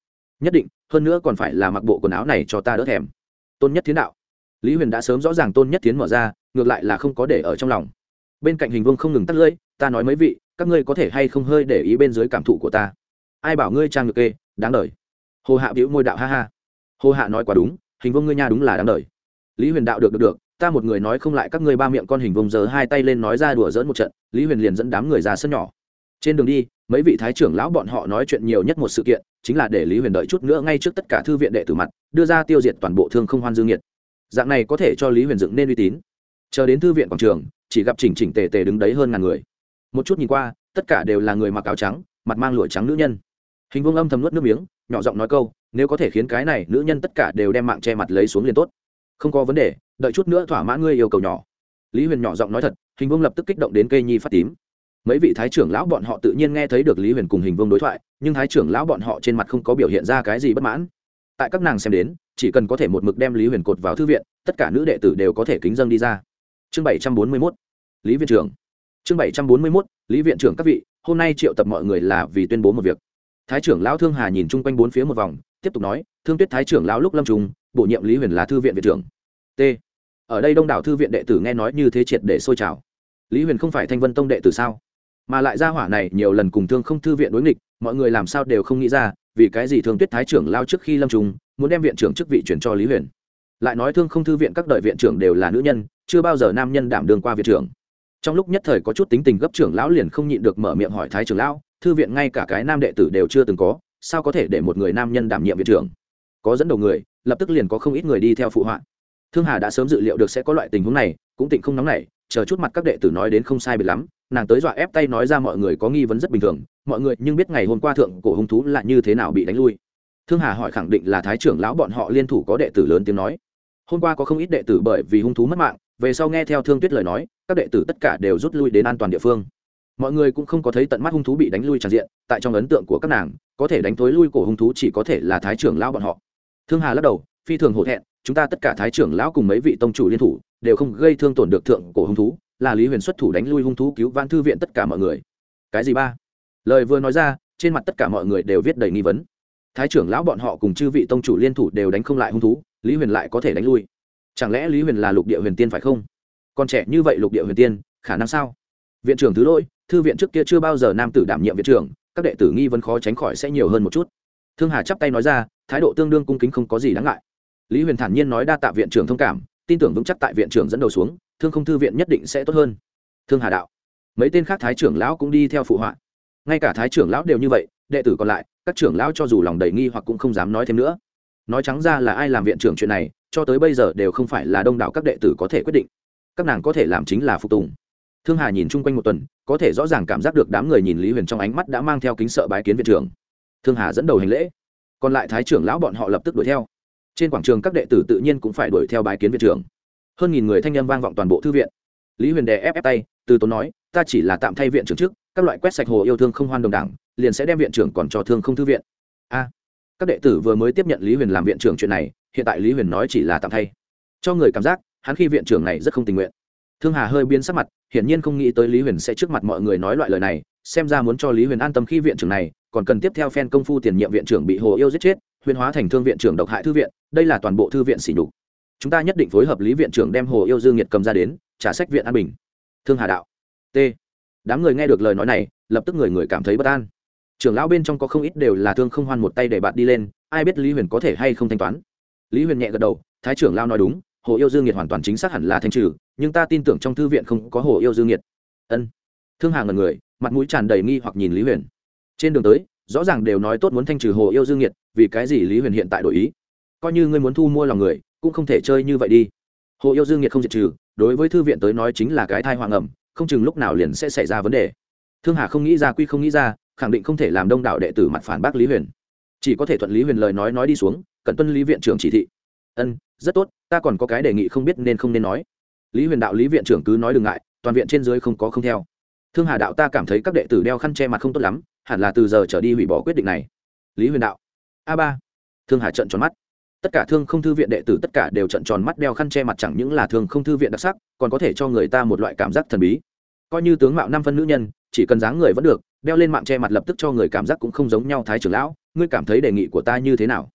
nhất định hơn nữa còn phải là mặc bộ quần áo này cho ta đỡ thèm tôn nhất thiến đạo lý huyền đã sớm rõ ràng tôn nhất thiến mở ra ngược lại là không có để ở trong lòng bên cạnh hình vương không ngừng tắt lưỡi, ta nói mấy vị các ngươi có thể hay không hơi để ý bên dưới cảm thụ của ta ai bảo ngươi trang ngược kê, đáng đời hồ hạ biểu môi đạo ha ha hồ hạ nói quá đúng hình vương ngươi nha đúng là đáng đời lý huyền đạo được được được, ta một người nói không lại các ngươi ba miệng con hình vông giờ hai tay lên nói ra đùa dỡn một trận, lý huyền liền dẫn đám người ra sân nhỏ. Trên đường đi, mấy vị thái trưởng lão bọn họ nói chuyện nhiều nhất một sự kiện, chính là để lý huyền đợi chút nữa ngay trước tất cả thư viện đệ tử mặt, đưa ra tiêu diệt toàn bộ thương không hoan dương nhiệt. Dạng này có thể cho lý huyền dựng nên uy tín. Chờ đến thư viện quảng trường, chỉ gặp chỉnh chỉnh tề tề đứng đấy hơn ngàn người. Một chút nhìn qua, tất cả đều là người mặc áo trắng, mặt mang lụa trắng nữ nhân. Hình vương âm thầm nuốt nước miếng, nhỏ giọng nói câu, nếu có thể khiến cái này nữ nhân tất cả đều đem mạng che mặt lấy xuống liền tốt không có vấn đề, đợi chút nữa thỏa mãn ngươi yêu cầu nhỏ. Lý huyền nhỏ giọng nói thật, hình vương lập tức kích động đến cây nhi phát tím. Mấy vị thái trưởng lão bọn họ tự nhiên nghe thấy được lý huyền cùng hình vương đối thoại, nhưng thái trưởng lão bọn họ trên mặt không có biểu hiện ra cái gì bất mãn. Tại các nàng xem đến, chỉ cần có thể một mực đem lý huyền cột vào thư viện, tất cả nữ đệ tử đều có thể kính dâng đi ra. Chương bảy trăm bốn mươi mốt, lý viện trưởng. Chương bảy trăm bốn mươi mốt, lý viện trưởng các vị, hôm nay triệu tập mọi người là vì tuyên bố một việc. Thái trưởng lão thương hà nhìn chung quanh bốn phía một vòng, tiếp tục nói thương tuyết thái trưởng lão lúc lâm trùng bổ nhiệm lý huyền là thư viện viện trưởng. T. Ở đây đông đảo thư viện đệ tử nghe nói như thế triệt để sôi trào. Lý huyền không phải thanh vân tông đệ tử sao? Mà lại ra hỏa này nhiều lần cùng thương không thư viện đối nghịch, mọi người làm sao đều không nghĩ ra, vì cái gì thương tuyết thái trưởng lao trước khi lâm trùng muốn đem viện trưởng chức vị chuyển cho lý huyền? Lại nói thương không thư viện các đời viện trưởng đều là nữ nhân, chưa bao giờ nam nhân đảm đương qua viện trưởng. Trong lúc nhất thời có chút tính tình gấp trưởng lão liền không nhịn được mở miệng hỏi thái trưởng lão, thư viện ngay cả cái nam đệ tử đều chưa từng có, sao có thể để một người nam nhân đảm nhiệm viện trưởng? Có dẫn đầu người, lập tức liền có không ít người đi theo phụ họa. Thương hà đã sớm dự liệu được sẽ có loại tình huống này, cũng tịnh không nóng nảy, chờ chút mặt các đệ tử nói đến không sai biệt lắm, nàng tới dọa ép tay nói ra mọi người có nghi vấn rất bình thường, mọi người nhưng biết ngày hôm qua thượng cổ hung thú là như thế nào bị đánh lui. Thương hà hỏi khẳng định là thái trưởng lão bọn họ liên thủ có đệ tử lớn tiếng nói. Hôm qua có không ít đệ tử bởi vì hung thú mất mạng, về sau nghe theo thương tuyết lời nói, các đệ tử tất cả đều rút lui đến an toàn địa phương. Mọi người cũng không có thấy tận mắt hung thú bị đánh lui tràn diện, tại trong ấn tượng của các nàng, có thể đánh thối lui cổ hung thú chỉ có thể là thái trưởng lão bọn họ thương hà lắc đầu, phi thường hổ thẹn, chúng ta tất cả thái trưởng lão cùng mấy vị tông chủ liên thủ, đều không gây thương tổn được thượng cổ hung thú, là lý huyền xuất thủ đánh lui hung thú cứu van thư viện tất cả mọi người. Cái gì ba? Lời vừa nói ra, trên mặt tất cả mọi người đều viết đầy nghi vấn. Thái trưởng lão bọn họ cùng chư vị tông chủ liên thủ đều đánh không lại hung thú, lý huyền lại có thể đánh lui. Chẳng lẽ lý huyền là lục địa huyền tiên phải không? Còn trẻ như vậy lục địa huyền tiên, khả năng sao? Viện trưởng thứ lỗi, thư viện trước kia chưa bao giờ nam tử đảm nhiệm viện trưởng, các đệ tử nghi vấn khó tránh khỏi sẽ nhiều hơn một chút. Thương hà chắp tay nói ra thái độ tương đương cung kính không có gì đáng ngại. Lý huyền thản nhiên nói đa tạ viện trưởng thông cảm, tin tưởng vững chắc tại viện trưởng dẫn đầu xuống, thương không thư viện nhất định sẽ tốt hơn. Thương hà đạo, mấy tên khác thái trưởng lão cũng đi theo phụ họa. Ngay cả thái trưởng lão đều như vậy, đệ tử còn lại, các trưởng lão cho dù lòng đầy nghi hoặc cũng không dám nói thêm nữa. Nói trắng ra là ai làm viện trưởng chuyện này, cho tới bây giờ đều không phải là đông đảo các đệ tử có thể quyết định. Các nàng có thể làm chính là phục tùng. Thương hà nhìn chung quanh một tuần, có thể rõ ràng cảm giác được đám người nhìn lý huyền trong ánh mắt đã mang theo kính sợ bái kiến viện trưởng. Thương hà dẫn đầu hành lễ còn lại thái trưởng lão bọn họ lập tức đuổi theo. Trên quảng trường các đệ tử tự nhiên cũng phải đuổi theo bái kiến viện trưởng. Hơn nghìn người thanh â m vang vọng toàn bộ thư viện. Lý huyền đè ép ép tay, từ tốn nói, ta chỉ là tạm thay viện trưởng trước, các loại quét sạch hồ yêu thương không hoan đồng đảng, liền sẽ đem viện trưởng còn cho thương không thư viện. A. À, các đệ tử vừa mới tiếp nhận lý huyền làm viện trưởng chuyện này, hiện tại lý huyền nói chỉ là tạm thay. Cho người cảm giác, hắn khi viện trưởng này rất không tình nguyện. Thương hà hơi biến sắc mặt hiển nhiên không nghĩ tới lý huyền sẽ trước mặt mọi người nói loại lời này, xem ra muốn cho lý huyền an tâm khi viện trưởng này, còn cần tiếp theo phen công phu tiền nhiệm viện trưởng bị hồ yêu giết chết, huyền hóa thành thương viện trưởng độc hại thư viện, đây là toàn bộ thư viện xỉ đục chúng ta nhất định phối hợp lý viện trưởng đem hồ yêu dương nhiệt cầm ra đến, trả sách viện an bình. Thương hà đạo. T. Đám người nghe được lời nói này, lập tức người người cảm thấy bất an. Trưởng lão bên trong có không ít đều là thương không hoan một tay để bạn đi lên, ai biết lý huyền có thể hay không thanh toán. Lý huyền nhẹ gật đầu, thái trưởng lao nói đúng hồ yêu dương nhiệt hoàn toàn chính xác hẳn là thanh trừ, nhưng ta tin tưởng trong thư viện không có hồ yêu dương nhiệt. Ân. Thương hà ngần người, mặt mũi tràn đầy nghi hoặc nhìn lý huyền. Trên đường tới, rõ ràng đều nói tốt muốn thanh trừ hồ yêu dương nhiệt, vì cái gì lý huyền hiện tại đổi ý? Coi như ngươi muốn thu mua lòng người, cũng không thể chơi như vậy đi. Hồ yêu dương nhiệt không diệt trừ, đối với thư viện tới nói chính là cái thai hoàng ẩm không chừng lúc nào liền sẽ xảy ra vấn đề. Thương hà không nghĩ ra quy không nghĩ ra, khẳng định không thể làm đông đảo đệ tử mặt phản bác lý huyền. Chỉ có thể thuận lý huyền lời nói nói đi xuống cần tuân lý viện trưởng chỉ thị ân, rất tốt, ta còn có cái đề nghị không biết nên không nên nói. Lý huyền đạo lý viện trưởng cứ nói đừng ngại, toàn viện trên dưới không có không theo. Thương hà đạo ta cảm thấy các đệ tử đeo khăn che mặt không tốt lắm, hẳn là từ giờ trở đi hủy bỏ quyết định này. Lý huyền đạo. A ba. Thương hà trận tròn mắt. Tất cả thương không thư viện đệ tử tất cả đều trận tròn mắt đeo khăn che mặt chẳng những là thương không thư viện đặc sắc, còn có thể cho người ta một loại cảm giác thần bí. Coi như tướng mạo năm phân nữ nhân, chỉ cần dáng người vẫn được, đeo lên mạng che mặt lập tức cho người cảm giác cũng không giống nhau thái trưởng lão, ngươi cảm thấy đề nghị của ta như thế nào?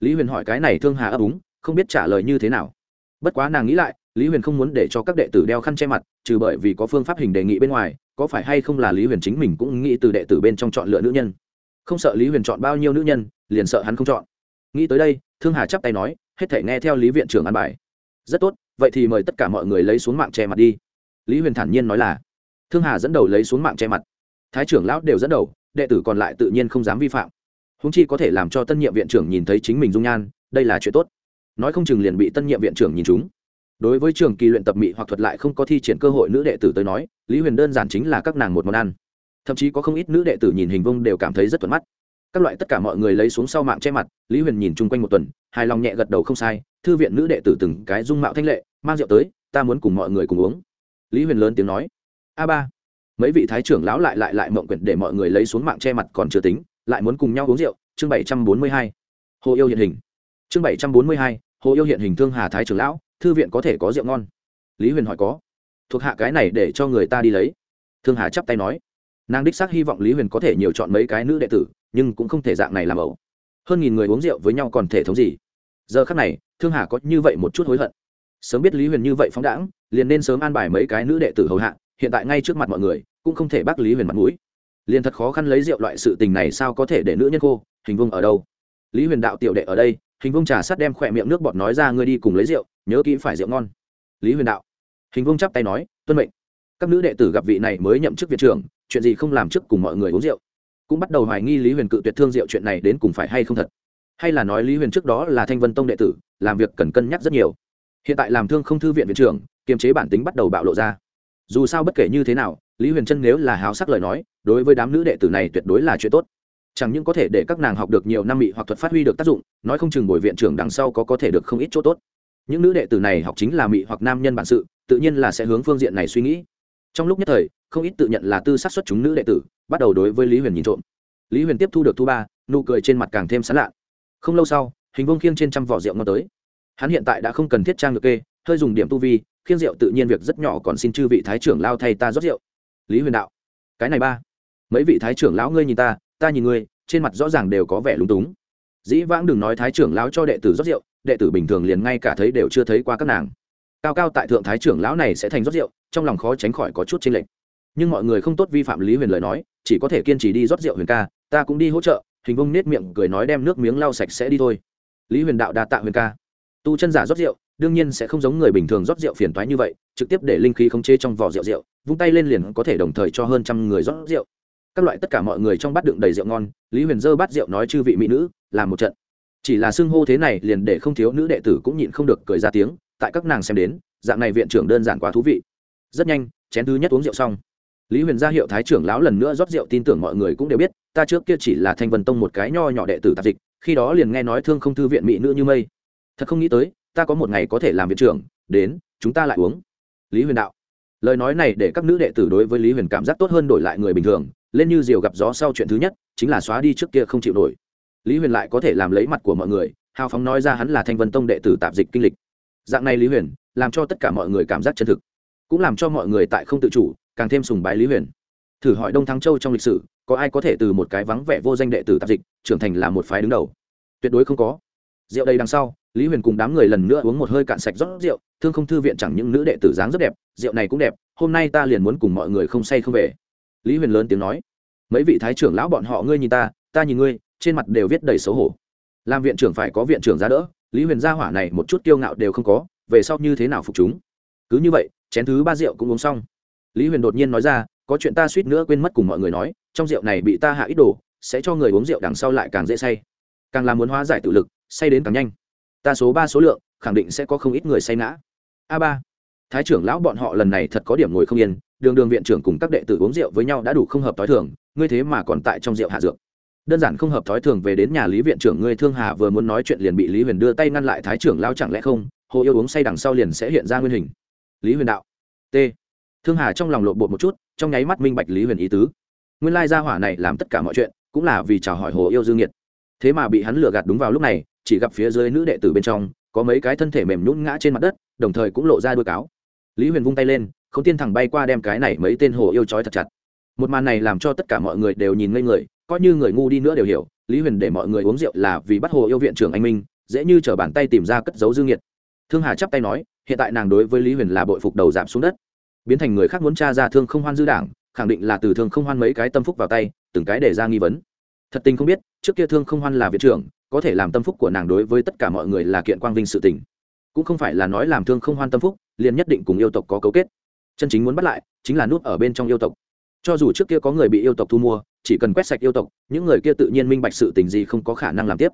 Lý huyền hỏi cái này thương hà ấp úng không biết trả lời như thế nào. Bất quá nàng nghĩ lại, lý huyền không muốn để cho các đệ tử đeo khăn che mặt, trừ bởi vì có phương pháp hình đề nghị bên ngoài, có phải hay không là lý huyền chính mình cũng nghĩ từ đệ tử bên trong chọn lựa nữ nhân. Không sợ lý huyền chọn bao nhiêu nữ nhân, liền sợ hắn không chọn. Nghĩ tới đây, thương hà chắp tay nói, hết thể nghe theo lý viện trưởng an bài. Rất tốt, vậy thì mời tất cả mọi người lấy xuống mạng che mặt đi. Lý huyền thản nhiên nói là. Thương hà dẫn đầu lấy xuống mạng che mặt. Thái trưởng lão đều dẫn đầu, đệ tử còn lại tự nhiên không dám vi phạm. Húng chi có thể làm cho tân nhiệm viện trưởng nhìn thấy chính mình dung nhan, đây là chuyện tốt nói không chừng liền bị tân nhiệm viện trưởng nhìn chúng. Đối với trường kỳ luyện tập mỹ hoặc thuật lại không có thi triển cơ hội nữ đệ tử tới nói, lý huyền đơn giản chính là các nàng một món ăn. Thậm chí có không ít nữ đệ tử nhìn hình vông đều cảm thấy rất thuận mắt. Các loại tất cả mọi người lấy xuống sau mạng che mặt, lý huyền nhìn chung quanh một tuần, hài lòng nhẹ gật đầu không sai, thư viện nữ đệ tử từng cái dung mạo thanh lệ, mang rượu tới, ta muốn cùng mọi người cùng uống. Lý huyền lớn tiếng nói, a ba. Mấy vị thái trưởng lão lại lại lại mộng quyển để mọi người lấy xuống mạng che mặt còn chưa tính, lại muốn cùng nhau uống rượu, chương bảy trăm bốn mươi hai. Hồ yêu hiện hình chương bảy trăm bốn mươi hai, hồ yêu hiện hình thương hà thái trưởng lão, thư viện có thể có rượu ngon. Lý huyền hỏi có. Thuộc hạ cái này để cho người ta đi lấy. Thương hà chắp tay nói. Nàng đích xác hy vọng lý huyền có thể nhiều chọn mấy cái nữ đệ tử, nhưng cũng không thể dạng này làm ẩu. Hơn nghìn người uống rượu với nhau còn thể thống gì? Giờ khắc này, thương hà có như vậy một chút hối hận. Sớm biết lý huyền như vậy phóng đãng, liền nên sớm an bài mấy cái nữ đệ tử hầu hạ, hiện tại ngay trước mặt mọi người, cũng không thể bác lý huyền mặt mũi. Liền thật khó khăn lấy rượu loại sự tình này sao có thể để nữ nhân cô hình vung ở đâu? Lý huyền đạo tiểu đệ ở đây hình vung trà sắt đem khỏe miệng nước bọt nói ra, ngươi đi cùng lấy rượu, nhớ kỹ phải rượu ngon. Lý huyền đạo. Hình vung chắp tay nói, tuân mệnh. Các nữ đệ tử gặp vị này mới nhậm chức viện trưởng, chuyện gì không làm trước cùng mọi người uống rượu. Cũng bắt đầu hoài nghi lý huyền cự tuyệt thương rượu chuyện này đến cùng phải hay không thật. Hay là nói lý huyền trước đó là thanh vân tông đệ tử, làm việc cần cân nhắc rất nhiều. Hiện tại làm thương không thư viện viện trưởng, kiềm chế bản tính bắt đầu bạo lộ ra. Dù sao bất kể như thế nào, lý huyền trân nếu là háo sắc lời nói, đối với đám nữ đệ tử này tuyệt đối là chuyện tốt chẳng những có thể để các nàng học được nhiều năm mị hoặc thuật phát huy được tác dụng, nói không chừng bồi viện trưởng đằng sau có có thể được không ít chỗ tốt. Những nữ đệ tử này học chính là mị hoặc nam nhân bản sự, tự nhiên là sẽ hướng phương diện này suy nghĩ. Trong lúc nhất thời, không ít tự nhận là tư sát xuất chúng nữ đệ tử, bắt đầu đối với lý huyền nhìn trộm. Lý huyền tiếp thu được thu ba, nụ cười trên mặt càng thêm sán lạ. Không lâu sau, hình vông khiêng trên trăm vỏ rượu ngon tới. Hắn hiện tại đã không cần thiết trang được kê, hơi dùng điểm tu vi, khiêng rượu tự nhiên việc rất nhỏ còn xin chư vị thái trưởng lao thay ta rót rượu. Lý huyền đạo, cái này ba, mấy vị thái trưởng lão ngươi nhìn ta ta nhìn ngươi, trên mặt rõ ràng đều có vẻ lúng túng. Dĩ vãng đừng nói thái trưởng lão cho đệ tử rót rượu, đệ tử bình thường liền ngay cả thấy đều chưa thấy qua các nàng. Cao cao tại thượng thái trưởng lão này sẽ thành rót rượu, trong lòng khó tránh khỏi có chút chênh lệch. Nhưng mọi người không tốt vi phạm lý huyền lời nói, chỉ có thể kiên trì đi rót rượu huyền ca, ta cũng đi hỗ trợ, hình vông nết miệng cười nói đem nước miếng lau sạch sẽ đi thôi. Lý huyền đạo đa tạ huyền ca. Tu chân giả rót rượu, đương nhiên sẽ không giống người bình thường rót rượu phiền toái như vậy, trực tiếp để linh khí khống chế trong vỏ rượu rượu, vung tay lên liền có thể đồng thời cho hơn trăm người rót rượu các loại tất cả mọi người trong bát đựng đầy rượu ngon, lý huyền dơ bát rượu nói chư vị mỹ nữ, làm một trận. Chỉ là xưng hô thế này liền để không thiếu nữ đệ tử cũng nhịn không được cười ra tiếng, tại các nàng xem đến, dạng này viện trưởng đơn giản quá thú vị. Rất nhanh, chén thứ nhất uống rượu xong. Lý huyền ra hiệu thái trưởng lão lần nữa rót rượu tin tưởng mọi người cũng đều biết, ta trước kia chỉ là thanh vân tông một cái nho nhỏ đệ tử tạp dịch, khi đó liền nghe nói thương không thư viện mỹ nữ như mây. Thật không nghĩ tới, ta có một ngày có thể làm viện trưởng, đến, chúng ta lại uống. Lý huyền đạo. Lời nói này để các nữ đệ tử đối với lý huyền cảm giác tốt hơn đổi lại người bình thường lên như diều gặp gió sau chuyện thứ nhất, chính là xóa đi trước kia không chịu nổi. Lý huyền lại có thể làm lấy mặt của mọi người, hào phóng nói ra hắn là thanh vân tông đệ tử tạp dịch kinh lịch. Dạng này lý huyền, làm cho tất cả mọi người cảm giác chân thực, cũng làm cho mọi người tại không tự chủ, càng thêm sùng bái lý huyền. Thử hỏi đông thắng châu trong lịch sử, có ai có thể từ một cái vắng vẻ vô danh đệ tử tạp dịch, trưởng thành là một phái đứng đầu? Tuyệt đối không có. Rượu đây đằng sau, lý huyền cùng đám người lần nữa uống một hơi cạn sạch rót rượu, thương không thư viện chẳng những nữ đệ tử dáng rất đẹp, rượu này cũng đẹp, hôm nay ta liền muốn cùng mọi người không say không về lý huyền lớn tiếng nói, mấy vị thái trưởng lão bọn họ ngươi nhìn ta ta nhìn ngươi, trên mặt đều viết đầy xấu hổ. Làm viện trưởng phải có viện trưởng ra đỡ, lý huyền gia hỏa này một chút kiêu ngạo đều không có, về sau như thế nào phục chúng? Cứ như vậy, chén thứ ba rượu cũng uống xong. Lý huyền đột nhiên nói ra, có chuyện ta suýt nữa quên mất cùng mọi người nói, trong rượu này bị ta hạ ít đồ, sẽ cho người uống rượu đằng sau lại càng dễ say. Càng làm muốn hóa giải tự lực, say đến càng nhanh. Ta số ba số lượng, khẳng định sẽ có không ít người say ngã. A ba. Thái trưởng lão bọn họ lần này thật có điểm ngồi không yên đường đường viện trưởng cùng các đệ tử uống rượu với nhau đã đủ không hợp thói thường, ngươi thế mà còn tại trong rượu hạ dược. Đơn giản không hợp thói thường về đến nhà lý viện trưởng ngươi thương hà vừa muốn nói chuyện liền bị lý huyền đưa tay ngăn lại thái trưởng lao chẳng lẽ không? Hồ yêu uống say đằng sau liền sẽ hiện ra nguyên hình. Lý huyền đạo. T. Thương hà trong lòng lộ bột một chút, trong nháy mắt minh bạch lý huyền ý tứ. Nguyên lai gia hỏa này làm tất cả mọi chuyện, cũng là vì chào hỏi hồ yêu dương nhiệt thế mà bị hắn lừa gạt đúng vào lúc này, chỉ gặp phía dưới nữ đệ tử bên trong, có mấy cái thân thể mềm nhún ngã trên mặt đất, đồng thời cũng lộ ra đuôi cáo. Lý huyền vung tay lên không tiên thẳng bay qua đem cái này mấy tên hồ yêu trói thật chặt. Một màn này làm cho tất cả mọi người đều nhìn ngây người, coi như người ngu đi nữa đều hiểu, lý huyền để mọi người uống rượu là vì bắt hồ yêu viện trưởng anh minh, dễ như t bàn tay tìm ra cất dấu dương nhiệt thương hà chắp tay nói, hiện tại nàng đối với lý huyền là bội phục đầu giảm xuống đất. Biến thành người khác muốn t r a ra thương không hoan dư đảng, khẳng định là từ thương không hoan mấy cái tâm phúc vào tay, từng cái để ra nghi vấn. Thật tình không biết, trước kia thương không hoan là viện trưởng, có thể làm tâm phúc của nàng đối với tất cả mọi người là kiện quang vinh sự tình. Cũng không phải là nói làm thương không hoan tâm phúc, liền nhất định cùng yêu tộc có cấu kết chân chính muốn bắt lại chính là nút ở bên trong yêu tộc. Cho dù trước kia có người bị yêu tộc thu mua, chỉ cần quét sạch yêu tộc, những người kia tự nhiên minh bạch sự tình gì không có khả năng làm tiếp.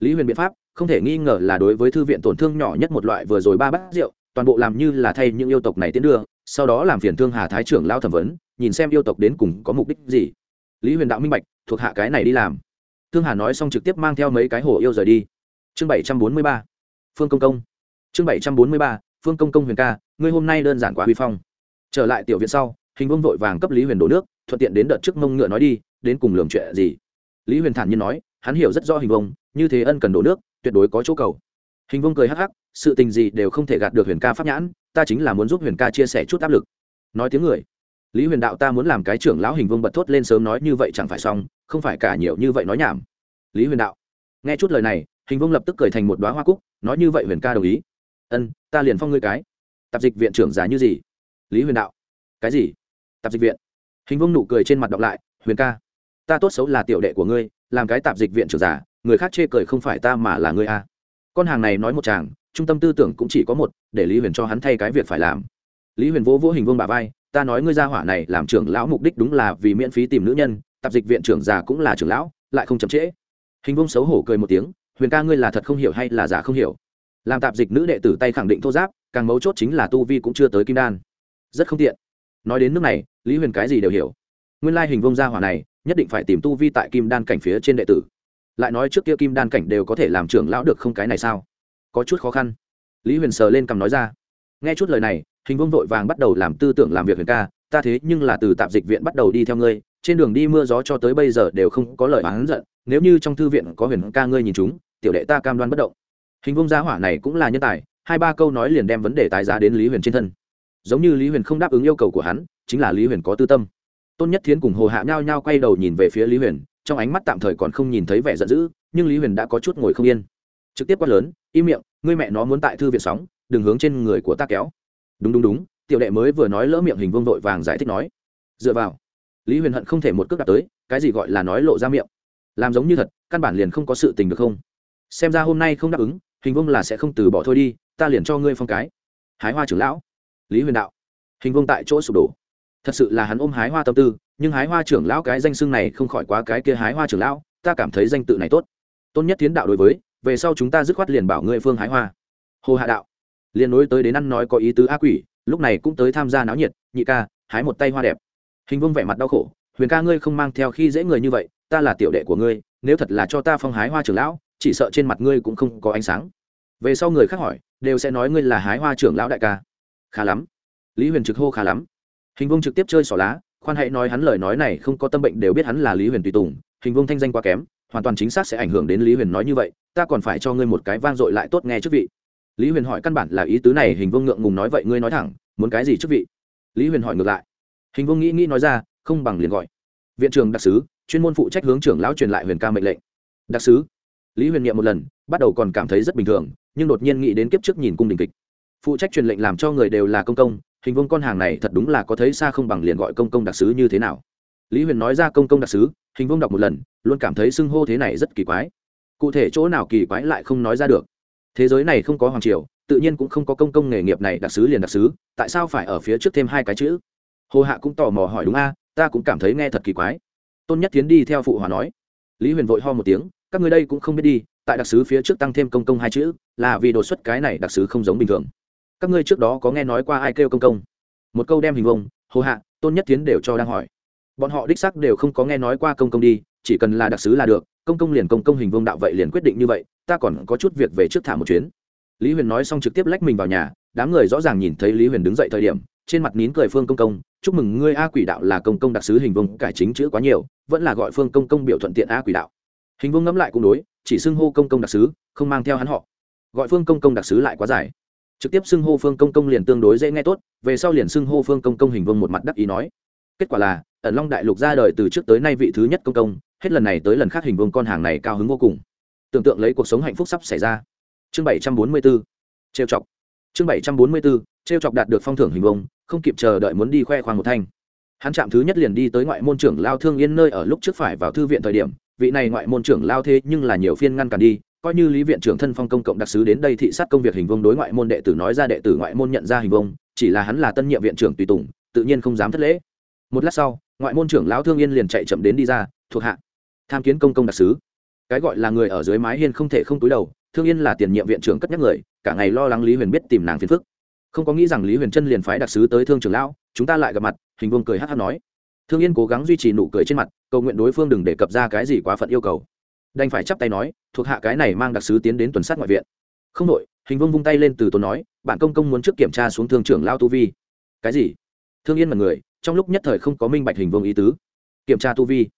Lý huyền biện pháp, không thể nghi ngờ là đối với thư viện tổn thương nhỏ nhất một loại vừa rồi ba bát rượu, toàn bộ làm như là thay những yêu tộc này tiến đưa, sau đó làm phiền thương hà thái trưởng lao thẩm vấn, nhìn xem yêu tộc đến cùng có mục đích gì. Lý huyền đạo minh bạch, thuộc hạ cái này đi làm. Thương hà nói xong trực tiếp mang theo mấy cái hồ yêu rời đi. Chương bảy trăm bốn mươi ba, phương công công. Chương bảy trăm bốn mươi ba, phương công công huyền ca, ngươi hôm nay đơn giản quá huy phong trở lại tiểu viện sau, hình vương vội vàng cấp lý huyền đổ nước, thuận tiện đến đợt trước mông ngựa nói đi, đến cùng lường chuyện gì. Lý huyền thản nhiên nói, hắn hiểu rất rõ hình vông như thế ân cần đổ nước, tuyệt đối có chỗ cầu. Hình vông cười hắc hắc, sự tình gì đều không thể gạt được huyền ca pháp nhãn, ta chính là muốn giúp huyền ca chia sẻ chút áp lực. Nói tiếng người. Lý huyền đạo ta muốn làm cái trưởng lão hình vương bật thốt lên sớm nói như vậy chẳng phải xong, không phải cả nhiều như vậy nói nhảm. Lý huyền đạo. Nghe chút lời này, hình vương lập tức cười thành một đoá hoa cúc, nói như vậy huyền ca đồng ý. Ân, ta liền phong ngươi cái. Tạp dịch viện trưởng giá như gì? Lý huyền đạo. Cái gì? Tạp dịch viện. Hình vương nụ cười trên mặt đọc lại, huyền ca, ta tốt xấu là tiểu đệ của ngươi, làm cái tạp dịch viện trưởng giả, người khác chê cười không phải ta mà là ngươi a con hàng này nói một chàng, trung tâm tư tưởng cũng chỉ có một, để lý huyền cho hắn thay cái việc phải làm. Lý huyền vỗ vỗ hình vương bà vai, ta nói ngươi ra hỏa này làm trưởng lão mục đích đúng là vì miễn phí tìm nữ nhân, tạp dịch viện trưởng già cũng là trưởng lão, lại không chậm trễ. Hình vương xấu hổ cười một tiếng, huyền ca ngươi là thật không hiểu hay là giả không hiểu? Làm tạp dịch nữ đệ tử tay khẳng định thô giáp, càng mấu chốt chính là tu vi cũng chưa tới kim đan rất không tiện. Nói đến nước này, lý huyền cái gì đều hiểu. Nguyên lai hình vông gia hỏa này, nhất định phải tìm tu vi tại kim đan cảnh phía trên đệ tử. Lại nói trước kia kim đan cảnh đều có thể làm trưởng lão được không cái này sao? Có chút khó khăn. Lý huyền sờ lên cầm nói ra. Nghe chút lời này, hình vông vội vàng bắt đầu làm tư tưởng làm việc huyền ca, ta thế nhưng là từ tạp dịch viện bắt đầu đi theo ngươi, trên đường đi mưa gió cho tới bây giờ đều không có lời oán giận, nếu như trong thư viện có huyền ca ngươi nhìn chúng, tiểu đệ ta cam đoan bất động. Hình vông gia hỏa này cũng là nhân tài, hai ba câu nói liền đem vấn đề tái giá đến lý huyền trên thân giống như lý huyền không đáp ứng yêu cầu của hắn, chính là lý huyền có tư tâm. Tôn nhất thiến cùng hồ hạ nhao nhao quay đầu nhìn về phía lý huyền, trong ánh mắt tạm thời còn không nhìn thấy vẻ giận dữ, nhưng lý huyền đã có chút ngồi không yên. Trực tiếp quát lớn, im miệng, ngươi mẹ nó muốn tại thư viện sóng, đừng hướng trên người của ta kéo. Đúng đúng đúng, tiểu đệ mới vừa nói lỡ miệng hình vương vội vàng giải thích nói. Dựa vào, lý huyền hận không thể một cước đặt tới, cái gì gọi là nói lộ ra miệng. Làm giống như thật, căn bản liền không có sự tình được không? Xem ra hôm nay không đáp ứng, hình vương là sẽ không từ bỏ thôi đi, ta liền cho ngươi phong cái. Hái hoa trưởng lão lý huyền đạo hình vương tại chỗ sụp đổ thật sự là hắn ôm hái hoa tâm tư nhưng hái hoa trưởng lão cái danh xưng này không khỏi quá cái kia hái hoa trưởng lão ta cảm thấy danh tự này tốt tôn nhất tiến đạo đối với về sau chúng ta dứt khoát liền bảo ngươi phương hái hoa hồ hạ đạo liền nối tới đến ăn nói có ý tứ a quỷ lúc này cũng tới tham gia náo nhiệt nhị ca hái một tay hoa đẹp hình vương vẻ mặt đau khổ huyền ca ngươi không mang theo khi dễ người như vậy ta là tiểu đệ của ngươi nếu thật là cho ta phong hái hoa trưởng lão chỉ sợ trên mặt ngươi cũng không có ánh sáng về sau người khác hỏi đều sẽ nói ngươi là hái hoa trưởng lão đại ca khá lắm. Lý huyền trực hô khá lắm. Hình vương trực tiếp chơi xỏ lá, khoan hãy nói hắn lời nói này không có tâm bệnh đều biết hắn là lý huyền tùy tùng, hình vương thanh danh quá kém, hoàn toàn chính xác sẽ ảnh hưởng đến lý huyền nói như vậy, ta còn phải cho ngươi một cái vang dội lại tốt nghe chức vị. Lý huyền hỏi căn bản là ý tứ này, hình vương ngượng ngùng nói vậy, ngươi nói thẳng, muốn cái gì chức vị? Lý huyền hỏi ngược lại. Hình vương nghĩ nghĩ nói ra, không bằng liền gọi. Viện trưởng đặc sứ, chuyên môn phụ trách hướng trưởng lão truyền lại huyền ca mệnh lệnh. Đặc sứ. Lý huyền nghiệm một lần, bắt đầu còn cảm thấy rất bình thường, nhưng đột nhiên nghĩ đến kiếp trước nhìn cung đình kịch phụ trách truyền lệnh làm cho người đều là công công, hình vương con hàng này thật đúng là có thấy xa không bằng liền gọi công công đặc sứ như thế nào. Lý huyền nói ra công công đặc sứ, hình vương đọc một lần, luôn cảm thấy xưng hô thế này rất kỳ quái. Cụ thể chỗ nào kỳ quái lại không nói ra được. Thế giới này không có hoàng triều, tự nhiên cũng không có công công nghề nghiệp này đặc sứ liền đặc sứ, tại sao phải ở phía trước thêm hai cái chữ? Hồ hạ cũng tò mò hỏi đúng a, ta cũng cảm thấy nghe thật kỳ quái. Tôn nhất tiến đi theo phụ hòa nói. Lý huyền vội ho một tiếng, các người đây cũng không biết đi, tại đặc sứ phía trước tăng thêm công công hai chữ, là vì đột xuất cái này đặc sứ không giống bình thường các ngươi trước đó có nghe nói qua ai kêu công công? Một câu đem hình vông hồ hạ, tôn nhất tiến đều cho đang hỏi. Bọn họ đích sắc đều không có nghe nói qua công công đi, chỉ cần là đặc sứ là được, công công liền công công hình vương đạo vậy liền quyết định như vậy, ta còn có chút việc về trước thả một chuyến. Lý huyền nói xong trực tiếp lách mình vào nhà, đám người rõ ràng nhìn thấy lý huyền đứng dậy thời điểm, trên mặt nín cười phương công công, chúc mừng ngươi, a quỷ đạo là công công đặc sứ hình vương cải chính chữ quá nhiều, vẫn là gọi phương công công biểu thuận tiện a quỷ đạo. Hình vương ngẫm lại cũng đối, chỉ xưng hô công công đặc sứ, không mang theo hắn họ. Gọi phương công công đặc sứ lại quá dài trực tiếp xưng hô phương công công liền tương đối dễ nghe tốt, về sau liền xưng hô phương công công hình vương một mặt đắc ý nói. Kết quả là, ẩn long đại lục ra đời từ trước tới nay vị thứ nhất công công, hết lần này tới lần khác hình vương con hàng này cao hứng vô cùng. Tưởng tượng lấy cuộc sống hạnh phúc sắp xảy ra. Chương bảy trăm bốn mươi bốn trêu chọc. Chương bảy trăm bốn mươi bốn trêu chọc đạt được phong thưởng hình vương, không kịp chờ đợi muốn đi khoe khoang một thanh. Hắn chạm thứ nhất liền đi tới ngoại môn trưởng lao thương yên nơi ở lúc trước phải vào thư viện thời điểm, vị này ngoại môn trưởng lao thế nhưng là nhiều phiên ngăn cản đi coi như lý viện trưởng thân phong công cộng đặc sứ đến đây thị sát công việc hình vông đối ngoại môn đệ tử nói ra đệ tử ngoại môn nhận ra hình vông chỉ là hắn là tân nhiệm viện trưởng tùy tùng, tự nhiên không dám thất lễ. Một lát sau, ngoại môn trưởng lão thương yên liền chạy chậm đến đi ra, thuộc hạ, tham kiến công công đặc sứ. Cái gọi là người ở dưới mái hiên không thể không túi đầu, thương yên là tiền nhiệm viện trưởng cất nhắc người, cả ngày lo lắng lý huyền biết tìm nàng phiền phức. Không có nghĩ rằng lý huyền chân liền phái đặc sứ tới thương trưởng lão, chúng ta lại gặp mặt, hình vương cười hát hát nói. Thương yên cố gắng duy trì nụ cười trên mặt, cầu nguyện đối phương đừng đề cập ra cái gì quá phận yêu cầu đành phải chắp tay nói, thuộc hạ cái này mang đặc sứ tiến đến tuần sát ngoại viện. Không đội hình vương vung tay lên từ tốn nói, bản công công muốn trước kiểm tra xuống thương trưởng lao tu vi. Cái gì? Thương yên mật người, trong lúc nhất thời không có minh bạch hình vương ý tứ. Kiểm tra tu vi.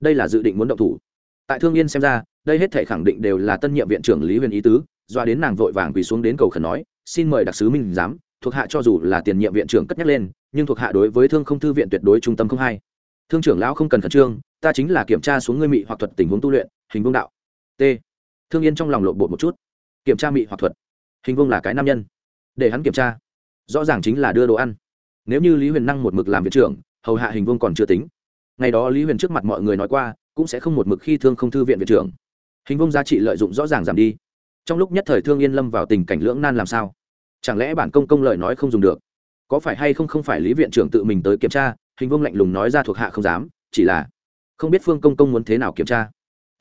Đây là dự định muốn động thủ. Tại thương yên xem ra, đây hết thể khẳng định đều là tân nhiệm viện trưởng lý huyền ý tứ, doa đến nàng vội vàng quỳ xuống đến cầu khẩn nói, xin mời đặc sứ minh giám, thuộc hạ cho dù là tiền nhiệm viện trưởng cất nhắc lên, nhưng thuộc hạ đối với thương không thư viện tuyệt đối trung tâm không hay. Thương trưởng lão không cần khẩn trương, ta chính là kiểm tra xuống ngươi mị hoặc thuật tình huống tu luyện hình vương đạo. T. Thương yên trong lòng lộn bột một chút. Kiểm tra mị hoặc thuật. Hình vương là cái nam nhân. Để hắn kiểm tra. Rõ ràng chính là đưa đồ ăn. Nếu như lý huyền năng một mực làm viện trưởng, hầu hạ hình vương còn chưa tính. Ngày đó lý huyền trước mặt mọi người nói qua, cũng sẽ không một mực khi thương không thư viện viện trưởng. Hình vương giá trị lợi dụng rõ ràng giảm đi. Trong lúc nhất thời thương yên lâm vào tình cảnh lưỡng nan làm sao? Chẳng lẽ bản công công lời nói không dùng được? Có phải hay không không phải lý viện trưởng tự mình tới kiểm tra, hình vương lạnh lùng nói ra thuộc hạ không dám, chỉ là không biết phương công công muốn thế nào kiểm tra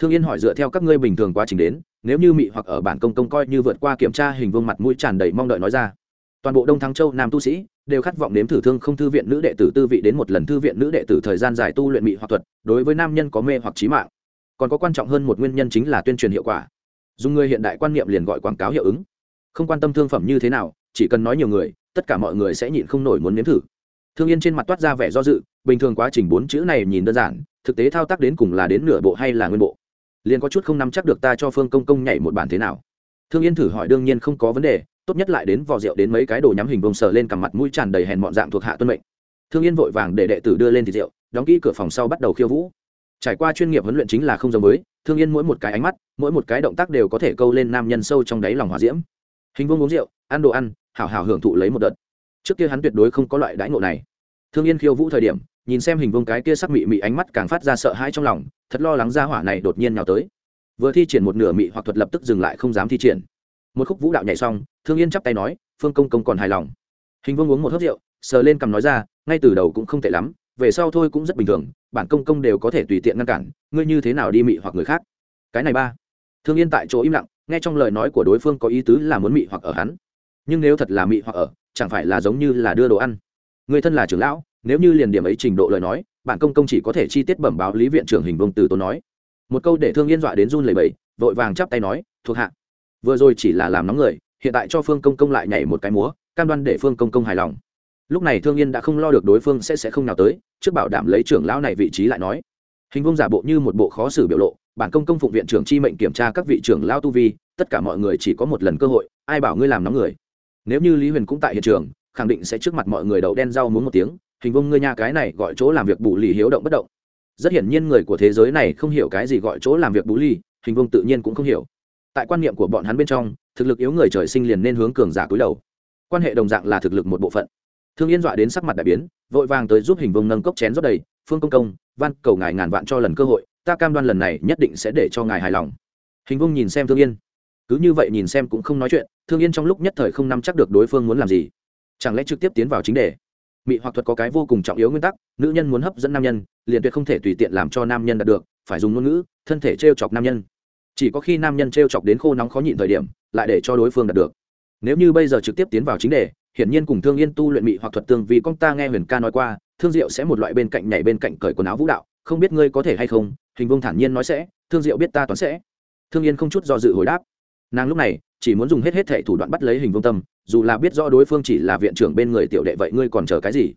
thương yên hỏi dựa theo các ngươi bình thường quá trình đến, nếu như mị hoặc ở bản công công coi như vượt qua kiểm tra hình vương mặt mũi tràn đầy mong đợi nói ra. Toàn bộ đông thắng châu nam tu sĩ đều khát vọng nếm thử thương không thư viện nữ đệ tử tư vị đến một lần thư viện nữ đệ tử thời gian dài tu luyện mị hoặc thuật, đối với nam nhân có mê hoặc trí mạng. Còn có quan trọng hơn một nguyên nhân chính là tuyên truyền hiệu quả. Dùng người hiện đại quan niệm liền gọi quảng cáo hiệu ứng. Không quan tâm thương phẩm như thế nào, chỉ cần nói nhiều người, tất cả mọi người sẽ nhịn không nổi muốn nếm thử. Thương yên trên mặt toát ra vẻ do dự, bình thường quá trình bốn chữ này nhìn đơn giản, thực tế thao tác đến cùng là đến nửa bộ hay là nguyên bộ liền có chút không nắm chắc được ta cho phương công công nhảy một bản thế nào. Thương yên thử hỏi đương nhiên không có vấn đề, tốt nhất lại đến vò rượu đến mấy cái đồ nhắm hình bông sờ lên cằm mặt mũi tràn đầy hèn mọn dạng thuộc hạ tuân mệnh. Thương yên vội vàng để đệ tử đưa lên thịt rượu, đóng kỹ cửa phòng sau bắt đầu khiêu vũ. Trải qua chuyên nghiệp huấn luyện chính là không giống mới thương yên mỗi một cái ánh mắt, mỗi một cái động tác đều có thể câu lên nam nhân sâu trong đáy lòng hòa diễm. Hình vương uống rượu, ăn đồ ăn, hảo hảo hưởng thụ lấy một đợt. Trước kia hắn tuyệt đối không có loại đãi ngộ này thương yên khiêu vũ thời điểm, nhìn xem hình vương cái kia sắc mị mị ánh mắt càng phát ra sợ hãi trong lòng, thật lo lắng ra hỏa này đột nhiên nào tới. Vừa thi triển một nửa mị hoặc thuật lập tức dừng lại không dám thi triển. Một khúc vũ đạo nhảy xong, thương yên chắp tay nói, phương công công còn hài lòng. Hình vương uống một hớp rượu, sờ lên cằm nói ra, ngay từ đầu cũng không tệ lắm, về sau thôi cũng rất bình thường, bản công công đều có thể tùy tiện ngăn cản, ngươi như thế nào đi mị hoặc người khác? Cái này ba. Thương yên tại chỗ im lặng, nghe trong lời nói của đối phương có ý tứ là muốn mị hoặc ở hắn. Nhưng nếu thật là mị hoặc ở, chẳng phải là giống như là đưa đồ ăn người thân là trưởng lão, nếu như liền điểm ấy trình độ lời nói, bản công công chỉ có thể chi tiết bẩm báo lý viện trưởng hình vông từ tốn nói. Một câu để thương yên dọa đến run lầy bẫy vội vàng chắp tay nói, thuộc hạ, vừa rồi chỉ là làm nóng người, hiện tại cho phương công công lại nhảy một cái múa, cam đoan để phương công công hài lòng. Lúc này thương yên đã không lo được đối phương sẽ sẽ không nào tới, trước bảo đảm lấy trưởng lão này vị trí lại nói. Hình vông giả bộ như một bộ khó xử biểu lộ, bản công công phụng viện trưởng chi mệnh kiểm tra các vị trưởng lão tu vi, tất cả mọi người chỉ có một lần cơ hội, ai bảo ngươi làm nóng người? Nếu như lý huyền cũng tại hiện trường khẳng định sẽ trước mặt mọi người đậu đen rau muốn một tiếng, hình vông ngươi nha cái này gọi chỗ làm việc bù lì hiếu động bất động. Rất hiển nhiên người của thế giới này không hiểu cái gì gọi chỗ làm việc bù lì, hình vông tự nhiên cũng không hiểu. Tại quan niệm của bọn hắn bên trong, thực lực yếu người trời sinh liền nên hướng cường giả cúi đầu. Quan hệ đồng dạng là thực lực một bộ phận. Thương yên dọa đến sắc mặt đại biến, vội vàng tới giúp hình vông nâng cốc chén rót đầy, phương công công, van cầu ngài ngàn vạn cho lần cơ hội, ta cam đoan lần này nhất định sẽ để cho ngài hài lòng. Hình vông nhìn xem thương yên. Cứ như vậy nhìn xem cũng không nói chuyện, thương yên trong lúc nhất thời không nắm chắc được đối phương muốn làm gì chẳng lẽ trực tiếp tiến vào chính đề? Mị hoặc thuật có cái vô cùng trọng yếu nguyên tắc, nữ nhân muốn hấp dẫn nam nhân, liền tuyệt không thể tùy tiện làm cho nam nhân đạt được, phải dùng ngôn ngữ, thân thể t r e o chọc nam nhân. Chỉ có khi nam nhân t r e o chọc đến khô nóng khó nhịn thời điểm, lại để cho đối phương đạt được. Nếu như bây giờ trực tiếp tiến vào chính đề, hiển nhiên cùng thương yên tu luyện mị hoặc thuật tương vì con ta nghe huyền ca nói qua, thương diệu sẽ một loại bên cạnh nhảy bên cạnh cởi quần áo vũ đạo, không biết ngươi có thể hay không, hình vông thản nhiên nói sẽ, thương diệu biết ta toán sẽ. Thương yên không chút do dự hồi đáp. Nàng lúc này chỉ muốn dùng hết hết thệ thủ đoạn bắt lấy hình vông tâm dù là biết rõ đối phương chỉ là viện trưởng bên người tiểu đệ vậy ngươi còn chờ cái gì?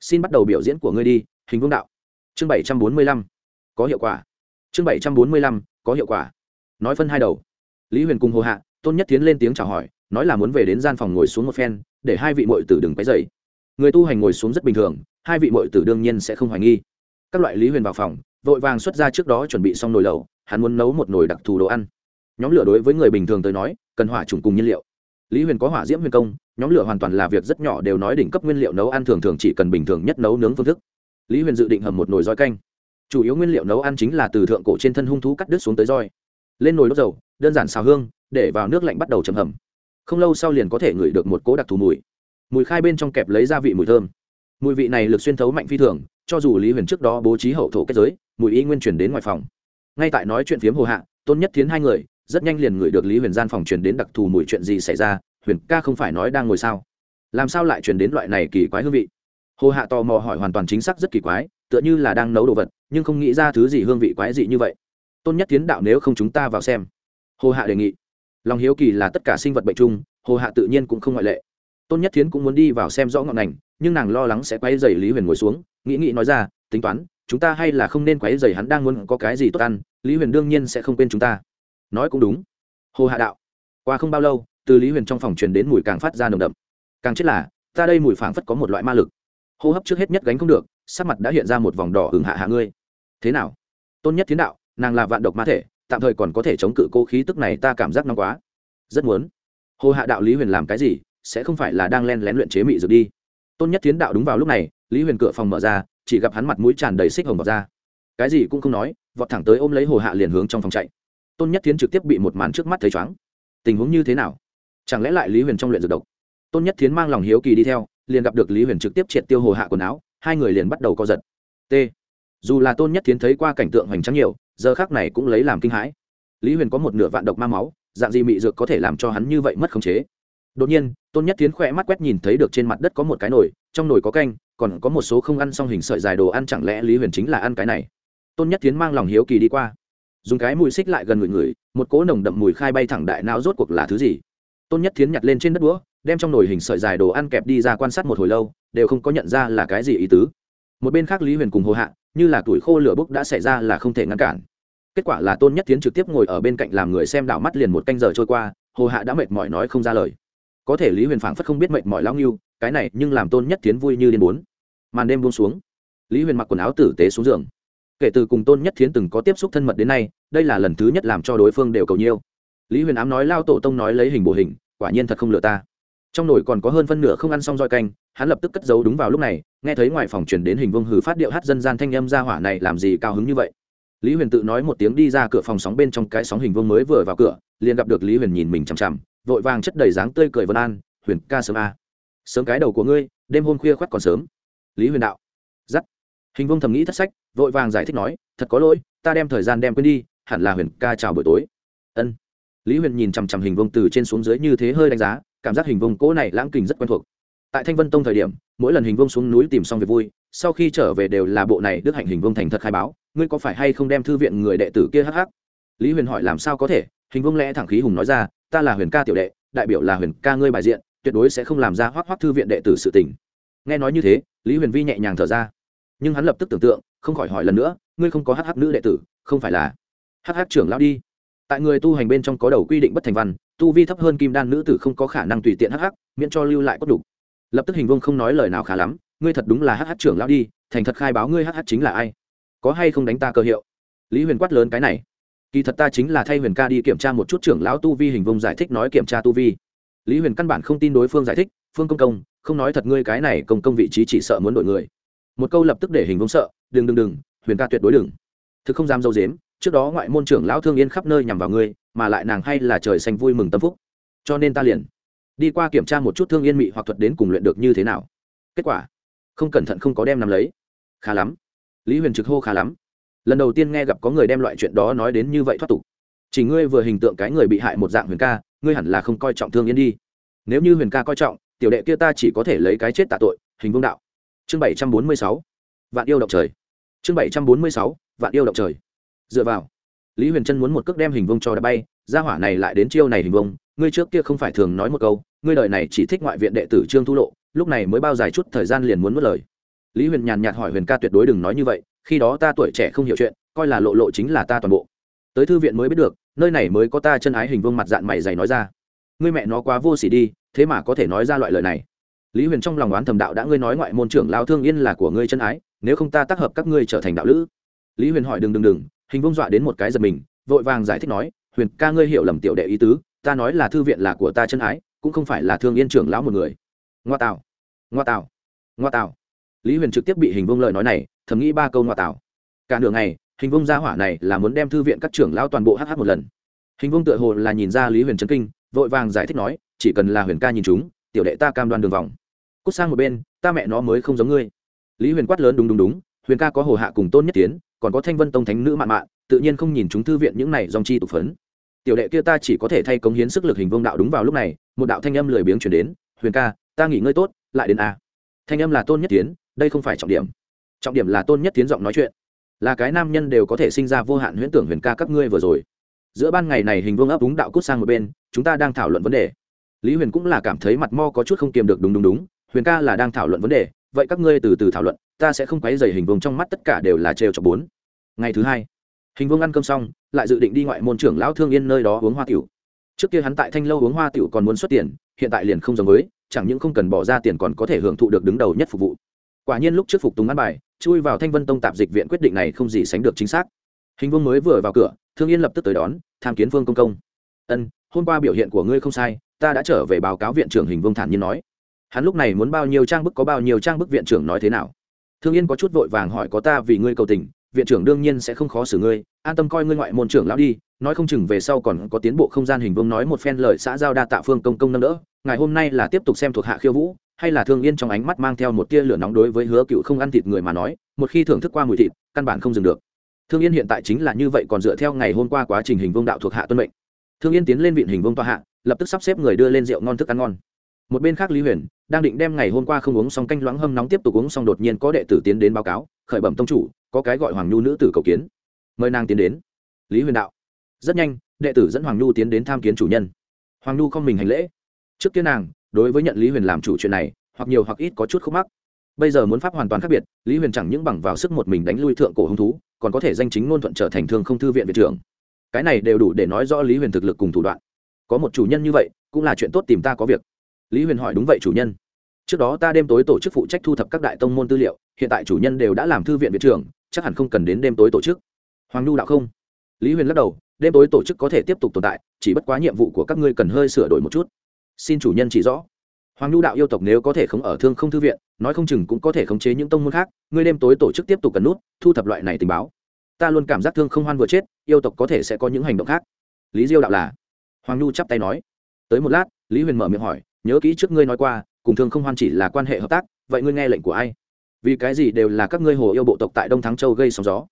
Xin bắt đầu biểu diễn của ngươi đi, hình Vương đạo. Chương bảy trăm bốn mươi lăm. Có hiệu quả. Chương bảy trăm bốn mươi lăm, có hiệu quả. Nói phân hai đầu. Lý huyền cùng hồ hạ, tôn nhất tiến lên tiếng chào hỏi, nói là muốn về đến gian phòng ngồi xuống một phen, để hai vị mội tử đừng quấy dày người tu hành ngồi xuống rất bình thường, hai vị mội tử đương nhiên sẽ không hoài nghi. Các loại lý huyền vào phòng, vội vàng xuất ra trước đó chuẩn bị xong nồi lẩu, hắn muốn nấu một nồi đặc thù đồ ăn. Nhóm lửa đối với người bình thường tới nói, cần hỏa trùng cùng nhiên liệu lý huyền có hỏa diễm huyền công, nhóm lửa hoàn toàn là việc rất nhỏ đều nói đỉnh cấp nguyên liệu nấu ăn thường thường chỉ cần bình thường nhất nấu nướng phương thức. Lý huyền dự định hầm một nồi roi canh. Chủ yếu nguyên liệu nấu ăn chính là từ thượng cổ trên thân hung thú cắt đứt xuống tới roi. Lên nồi đốt dầu, đơn giản xào hương, để vào nước lạnh bắt đầu chầm hầm. Không lâu sau liền có thể ngửi được một cỗ đặc thù mùi. Mùi khai bên trong kẹp lấy gia vị mùi thơm. Mùi vị này lực xuyên thấu mạnh phi thường, cho dù lý huyền trước đó bố trí hậu thổ kết giới, mùi y nguyên chuyển đến ngoài phòng. Ngay tại nói chuyện phiếm hồ hạ, tôn nhất tiến hai người rất nhanh liền ngửi được lý huyền gian phòng truyền đến đặc thù mùi chuyện gì xảy ra, huyền ca không phải nói đang ngồi sao? Làm sao lại truyền đến loại này kỳ quái hương vị? Hồ hạ tò mò hỏi hoàn toàn chính xác rất kỳ quái, tựa như là đang nấu đồ vật, nhưng không nghĩ ra thứ gì hương vị quái dị như vậy. Tôn nhất tiến đạo nếu không chúng ta vào xem. Hồ hạ đề nghị. Lòng hiếu kỳ là tất cả sinh vật bệnh chung, hồ hạ tự nhiên cũng không ngoại lệ. Tôn nhất tiến cũng muốn đi vào xem rõ ngọn ngành, nhưng nàng lo lắng sẽ quay dày lý huyền ngồi xuống, nghĩ nghĩ nói ra, tính toán, chúng ta hay là không nên quấy dày hắn đang muốn có cái gì tốt ăn, lý huyền đương nhiên sẽ không quên chúng ta nói cũng đúng. Hồ hạ đạo, qua không bao lâu, từ lý huyền trong phòng truyền đến mùi càng phát ra nồng đậm. Càng chết là, ta đây mùi phảng phất có một loại ma lực. Hô hấp trước hết nhất gánh không được, sắc mặt đã hiện ra một vòng đỏ hừng hạ hạ ngươi. Thế nào? Tôn nhất thiến đạo, nàng là vạn độc ma thể, tạm thời còn có thể chống cự cố khí tức này, ta cảm giác nóng quá. Rất muốn. Hồ hạ đạo lý huyền làm cái gì, sẽ không phải là đang len lén luyện chế mị dược đi. Tôn nhất thiến đạo đúng vào lúc này, lý huyền cửa phòng mở ra, chỉ gặp hắn mặt mũi tràn đầy xích hồng vào ra. Cái gì cũng không nói, vọt thẳng tới ôm lấy hồ hạ liền hướng trong phòng chạy tôn nhất Thiến trực tiếp bị một màn trước mắt thấy chóng. Tình huống như thế nào? Chẳng lẽ lại lý huyền trong luyện dược độc? Tôn nhất Thiến mang lòng hiếu kỳ đi theo, liền gặp được lý huyền trực tiếp triệt tiêu hồ hạ quần áo, hai người liền bắt đầu co giật. T. Dù là tôn nhất Thiến thấy qua cảnh tượng hoành tráng nhiều, giờ khác này cũng lấy làm kinh hãi. Lý huyền có một nửa vạn độc ma máu, dạng gì mị dược có thể làm cho hắn như vậy mất khống chế? Đột nhiên, tôn nhất Thiến khỏe mắt quét nhìn thấy được trên mặt đất có một cái nồi, trong nồi có canh, còn có một số không ăn xong hình sợi dài đồ ăn, chẳng lẽ lý huyền chính là ăn cái này? Tôn nhất Thiến mang lòng hiếu kỳ đi qua dùng cái mùi xích lại gần người người, một cỗ nồng đậm mùi khai bay thẳng đại não rốt cuộc là thứ gì? Tôn nhất thiến nhặt lên trên đất đũa, đem trong nồi hình sợi dài đồ ăn kẹp đi ra quan sát một hồi lâu, đều không có nhận ra là cái gì ý tứ. Một bên khác lý huyền cùng hồ hạ, như là tuổi khô lửa bốc đã xảy ra là không thể ngăn cản. Kết quả là tôn nhất thiến trực tiếp ngồi ở bên cạnh làm người xem đảo mắt liền một canh giờ trôi qua, hồ hạ đã mệt mỏi nói không ra lời. Có thể lý huyền phảng phất không biết mệt mỏi lao nghiêu, cái này nhưng làm tôn nhất thiến vui như điên bốn màn đêm buông xuống, lý huyền mặc quần áo tử tế xuống giường kể từ cùng tôn nhất thiến từng có tiếp xúc thân mật đến nay, đây là lần thứ nhất làm cho đối phương đều cầu nhiêu. Lý huyền ám nói, lao tổ tông nói lấy hình bổ hình, quả nhiên thật không lừa ta. Trong nồi còn có hơn phân nửa không ăn xong roi canh, hắn lập tức cất giấu đúng vào lúc này, nghe thấy ngoài phòng chuyển đến hình vông hừ phát điệu hát dân gian thanh âm ra hỏa này làm gì cao hứng như vậy. Lý huyền tự nói một tiếng đi ra cửa phòng sóng bên trong cái sóng hình vông mới vừa vào cửa, liền gặp được lý huyền nhìn mình chằm chằm, vội vàng chất đầy dáng tươi cười vân an, huyền ca sớm a. Sớm cái đầu của ngươi, đêm hôm khuya khoắt còn sớm. Lý huyền đạo, giắt hình vông thầm nghĩ thất sách, vội vàng giải thích nói, thật có lỗi, ta đem thời gian đem quên đi, hẳn là huyền ca chào buổi tối. Ân. Lý huyền nhìn chằm chằm hình vông từ trên xuống dưới như thế hơi đánh giá, cảm giác hình vông cỗ này lãng kình rất quen thuộc. Tại thanh vân tông thời điểm, mỗi lần hình vông xuống núi tìm xong việc vui, sau khi trở về đều là bộ này đức hạnh hình vông thành thật khai báo, ngươi có phải hay không đem thư viện người đệ tử kia hắc hắc? Lý huyền hỏi, làm sao có thể? Hình vông lẽ thẳng khí hùng nói ra, ta là huyền ca tiểu đệ, đại biểu là huyền ca ngươi bài diện, tuyệt đối sẽ không làm ra hoác hoác thư viện đệ tử sự tình. Nghe nói như thế, lý huyền vi nhẹ nhàng thở ra nhưng hắn lập tức tưởng tượng, không khỏi hỏi lần nữa, ngươi không có hh nữ đệ tử, không phải là hh trưởng lão đi. Tại người tu hành bên trong có đầu quy định bất thành văn, tu vi thấp hơn kim đan nữ tử không có khả năng tùy tiện hh miễn cho lưu lại cốt đục lập tức hình vương không nói lời nào khá lắm, ngươi thật đúng là hh trưởng lão đi, thành thật khai báo ngươi hh chính là ai? Có hay không đánh ta cơ hiệu? Lý huyền quát lớn cái này. Kỳ thật ta chính là thay huyền ca đi kiểm tra một chút trưởng lão tu vi hình vông giải thích nói kiểm tra tu vi. Lý huyền căn bản không tin đối phương giải thích, phương công công, không nói thật ngươi cái này công công vị trí chỉ sợ muốn đổi người một câu lập tức để hình vông sợ, đừng đừng đừng, huyền ca tuyệt đối đừng. Thực không dám dâu dếm trước đó ngoại môn trưởng lão thương yên khắp nơi nhằm vào ngươi, mà lại nàng hay là trời xanh vui mừng tâm phúc. Cho nên ta liền đi qua kiểm tra một chút thương yên mị hoặc thuật đến cùng luyện được như thế nào. Kết quả, không cẩn thận không có đem nằm lấy. Khá lắm. Lý huyền trực hô khá lắm. Lần đầu tiên nghe gặp có người đem loại chuyện đó nói đến như vậy thoát tục. Chỉ ngươi vừa hình tượng cái người bị hại một dạng huyền ca, ngươi hẳn là không coi trọng thương yên đi. Nếu như huyền ca coi trọng, tiểu đệ kia ta chỉ có thể lấy cái chết tạ tội, hình vương đạo chương bảy trăm bốn mươi sáu, vạn yêu động trời. Chương bảy trăm bốn mươi sáu, vạn yêu động trời. Dựa vào, lý huyền trân muốn một cước đem hình vông cho đã bay ra hỏa này lại đến chiêu này hình vông ngươi trước kia không phải thường nói một câu, ngươi đời này chỉ thích ngoại viện đệ tử trương thu lộ, lúc này mới bao dài chút thời gian liền muốn mất lời. Lý huyền nhàn nhạt hỏi huyền ca tuyệt đối đừng nói như vậy, khi đó ta tuổi trẻ không hiểu chuyện, coi là lộ lộ chính là ta toàn bộ. Tới thư viện mới biết được, nơi này mới có ta chân ái hình vương mặt dạng mày dày nói ra. Ngươi mẹ nó quá vô s ỉ đi, thế mà có thể nói ra loại lời này lý huyền trong lòng oán thầm đạo đã ngươi nói ngoại môn trưởng lao thương yên là của ngươi chân ái, nếu không ta tác hợp các ngươi trở thành đạo lữ. Lý huyền hỏi đừng đừng đừng, hình vông dọa đến một cái giật mình, vội vàng giải thích nói, huyền ca ngươi hiểu lầm tiểu đệ ý tứ, ta nói là thư viện là của ta chân ái, cũng không phải là thương yên trưởng lão một người. Ngoa tạo ngoa tạo ngoa tạo lý huyền trực tiếp bị hình vông lời nói này, thầm nghĩ ba câu ngoa tạo cả nửa ngày, hình vông gia hỏa này là muốn đem thư viện các trưởng lão toàn bộ hh một lần. Hình vông tựa hồ là nhìn ra lý huyền trấn kinh, vội vàng giải thích nói, chỉ cần là huyền ca nhìn chúng, tiểu đệ ta cam đoan đường vòng cút sang một bên, ta mẹ nó mới không giống ngươi. Lý huyền quát lớn đúng đúng đúng, huyền ca có hồ hạ cùng tôn nhất tiến, còn có thanh vân tông thánh nữ mạn mạn, tự nhiên không nhìn chúng thư viện những này dòng chi tục phấn. Tiểu đệ kia ta chỉ có thể thay cống hiến sức lực hình vương đạo đúng vào lúc này, một đạo thanh âm lười biếng chuyển đến, huyền ca, ta nghỉ ngơi tốt, lại đến a. Thanh âm là tôn nhất tiến, đây không phải trọng điểm. Trọng điểm là tôn nhất tiến giọng nói chuyện. Là cái nam nhân đều có thể sinh ra vô hạn huyễn tưởng huyền ca các ngươi vừa rồi. Giữa ban ngày này hình vương ấp đúng đạo cút sang một bên, chúng ta đang thảo luận vấn đề. Lý huyền cũng là cảm thấy mặt mo có chút không kiềm được đúng đúng đúng huyền ca là đang thảo luận vấn đề, vậy các ngươi từ từ thảo luận, ta sẽ không quấy dày hình vương trong mắt tất cả đều là trêu cho bốn. Ngày thứ hai, hình vương ăn cơm xong, lại dự định đi ngoại môn trưởng lão thương yên nơi đó uống hoa tiểu. Trước kia hắn tại thanh lâu uống hoa tiểu còn muốn xuất tiền, hiện tại liền không giống với, chẳng những không cần bỏ ra tiền còn có thể hưởng thụ được đứng đầu nhất phục vụ. Quả nhiên lúc trước phục tùng ăn bài, chui vào thanh vân tông tạp dịch viện quyết định này không gì sánh được chính xác. Hình vương mới vừa vào cửa, thương yên lập tức tới đón, tham kiến vương công công. Ân, hôm qua biểu hiện của ngươi không sai, ta đã trở về báo cáo viện trưởng hình vương thản nhiên nói hắn lúc này muốn bao nhiêu trang bức có bao nhiêu trang bức viện trưởng nói thế nào? Thương yên có chút vội vàng hỏi có ta vì ngươi cầu tình, viện trưởng đương nhiên sẽ không khó xử ngươi, an tâm coi ngươi ngoại môn trưởng lão đi, nói không chừng về sau còn có tiến bộ không gian hình vương nói một phen lời xã giao đa tạ phương công công nâng đỡ ngày hôm nay là tiếp tục xem thuộc hạ khiêu vũ, hay là thương yên trong ánh mắt mang theo một tia lửa nóng đối với hứa cựu không ăn thịt người mà nói, một khi thưởng thức qua mùi thịt, căn bản không dừng được. Thương yên hiện tại chính là như vậy còn dựa theo ngày hôm qua quá trình hình vương đạo thuộc hạ tuân mệnh. Thương yên tiến lên viện hình vương tòa hạ, lập tức sắp xếp người đưa lên rượu ngon thức ăn ngon một bên khác lý huyền đang định đem ngày hôm qua không uống xong canh loãng hâm nóng tiếp tục uống xong đột nhiên có đệ tử tiến đến báo cáo, khởi bẩm tông chủ, có cái gọi hoàng nhu nữ tử cầu kiến. Mời nàng tiến đến. Lý huyền đạo. Rất nhanh, đệ tử dẫn hoàng nhu tiến đến tham kiến chủ nhân. Hoàng nhu không mình hành lễ. Trước kia nàng, đối với nhận lý huyền làm chủ chuyện này, hoặc nhiều hoặc ít có chút khúc mắc. Bây giờ muốn pháp hoàn toàn khác biệt, lý huyền chẳng những bằng vào sức một mình đánh lui thượng cổ hứng thú, còn có thể danh chính ngôn thuận trở thành thương không thư viện viện trưởng. Cái này đều đủ để nói rõ lý huyền thực lực cùng thủ đoạn. Có một chủ nhân như vậy, cũng là chuyện tốt tìm ta có việc lý huyền hỏi, đúng vậy, chủ nhân. Trước đó ta đêm tối tổ chức phụ trách thu thập các đại tông môn tư liệu, hiện tại chủ nhân đều đã làm thư viện viện trưởng, chắc hẳn không cần đến đêm tối tổ chức. Hoàng nhu đạo không. Lý huyền lắc đầu, đêm tối tổ chức có thể tiếp tục tồn tại, chỉ bất quá nhiệm vụ của các ngươi cần hơi sửa đổi một chút. Xin chủ nhân chỉ rõ. Hoàng nhu đạo yêu tộc nếu có thể không ở thương không thư viện, nói không chừng cũng có thể khống chế những tông môn khác, ngươi đêm tối tổ chức tiếp tục cần nút, thu thập loại này tình báo. Ta luôn cảm giác thương không hoan vừa chết, yêu tộc có thể sẽ có những hành động khác. Lý diêu đạo là. Hoàng nhu chắp tay nói. Tới một lát, lý huyền mở miệng hỏi nhớ kỹ trước ngươi nói qua, cùng thương không hoan chỉ là quan hệ hợp tác, vậy ngươi nghe lệnh của ai? Vì cái gì đều là các ngươi hồ yêu bộ tộc tại đông thắng châu gây sóng gió?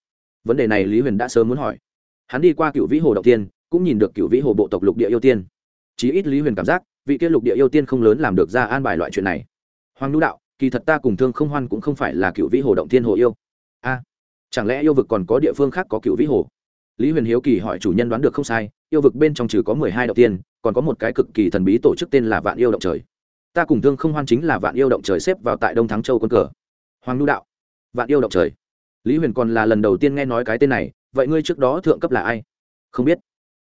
Vấn đề này lý huyền đã sớm muốn hỏi. Hắn đi qua cựu vĩ hồ đầu tiên, cũng nhìn được cựu vĩ hồ bộ tộc lục địa yêu tiên. Chí ít lý huyền cảm giác, vị kia lục địa yêu tiên không lớn làm được ra an bài loại chuyện này. Hoàng nhu đạo, kỳ thật ta cùng thương không hoan cũng không phải là cựu vĩ hồ động thiên hồ yêu. A, chẳng lẽ yêu vực còn có địa phương khác có cựu vĩ hồ? Lý huyền hiếu kỳ hỏi chủ nhân đoán được không sai, yêu vực bên trong trừ có mười hai đầu tiên còn có một cái cực kỳ thần bí tổ chức tên là vạn yêu động trời. Ta cùng thương không hoan chính là vạn yêu động trời xếp vào tại đông thắng châu quân cờ. Hoàng nhu đạo. Vạn yêu động trời. Lý huyền còn là lần đầu tiên nghe nói cái tên này, vậy ngươi trước đó thượng cấp là ai? Không biết.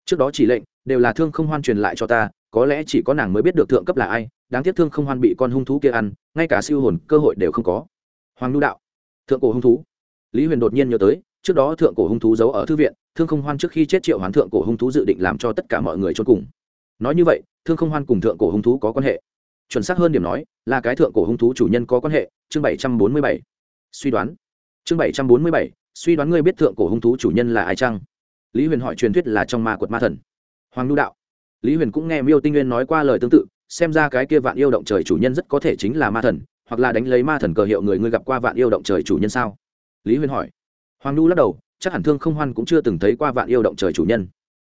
Trước đó chỉ lệnh, đều là thương không hoan truyền lại cho ta, có lẽ chỉ có nàng mới biết được thượng cấp là ai, đáng tiếc thương không hoan bị con hung thú kia ăn, ngay cả siêu hồn cơ hội đều không có. Hoàng nhu đạo. Thượng cổ hung thú. Lý huyền đột nhiên nhớ tới, trước đó thượng cổ hung thú giấu ở thư viện, thương không hoan trước khi chết triệu hoán thượng cổ hung thú dự định làm cho tất cả mọi người trốn cùng nói như vậy, thương không hoan cùng thượng cổ hung thú có quan hệ. Chuẩn xác hơn điểm nói, là cái thượng cổ hung thú chủ nhân có quan hệ. Chương bảy trăm bốn mươi bảy. Suy đoán. Chương bảy trăm bốn mươi bảy. Suy đoán ngươi biết thượng cổ hung thú chủ nhân là ai chăng? Lý huyền hỏi truyền thuyết là trong ma quật ma thần. Hoàng lưu đạo. Lý huyền cũng nghe miêu tinh nguyên nói qua lời tương tự, xem ra cái kia vạn yêu động trời chủ nhân rất có thể chính là ma thần, hoặc là đánh lấy ma thần cờ hiệu người ngươi gặp qua vạn yêu động trời chủ nhân sao? Lý huyền hỏi. Hoàng lưu lắc đầu, chắc hẳn thương không hoan cũng chưa từng thấy qua vạn yêu động trời chủ nhân.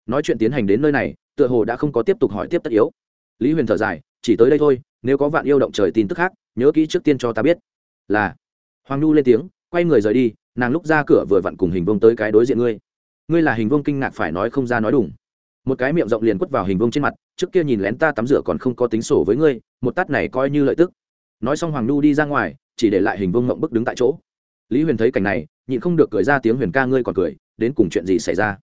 Nói chuyện tiến hành đến nơi này tựa hồ đã không có tiếp tục hỏi tiếp tất yếu. Lý huyền thở dài, chỉ tới đây thôi, nếu có vạn yêu động trời tin tức khác, nhớ kỹ trước tiên cho ta biết. Là. Hoàng nhu lên tiếng, quay người rời đi, nàng lúc ra cửa vừa vặn cùng hình vông tới cái đối diện ngươi. Ngươi là hình vông kinh ngạc phải nói không ra nói đúng một cái miệng rộng liền quất vào hình vông trên mặt, trước kia nhìn lén ta tắm rửa còn không có tính sổ với ngươi, một tát này coi như lợi tức. Nói xong hoàng nhu đi ra ngoài, chỉ để lại hình vông ngộng bức đứng tại chỗ. Lý huyền thấy cảnh này, nhịn không được cười ra tiếng huyền ca ngươi còn cười, đến cùng chuyện gì xảy ra?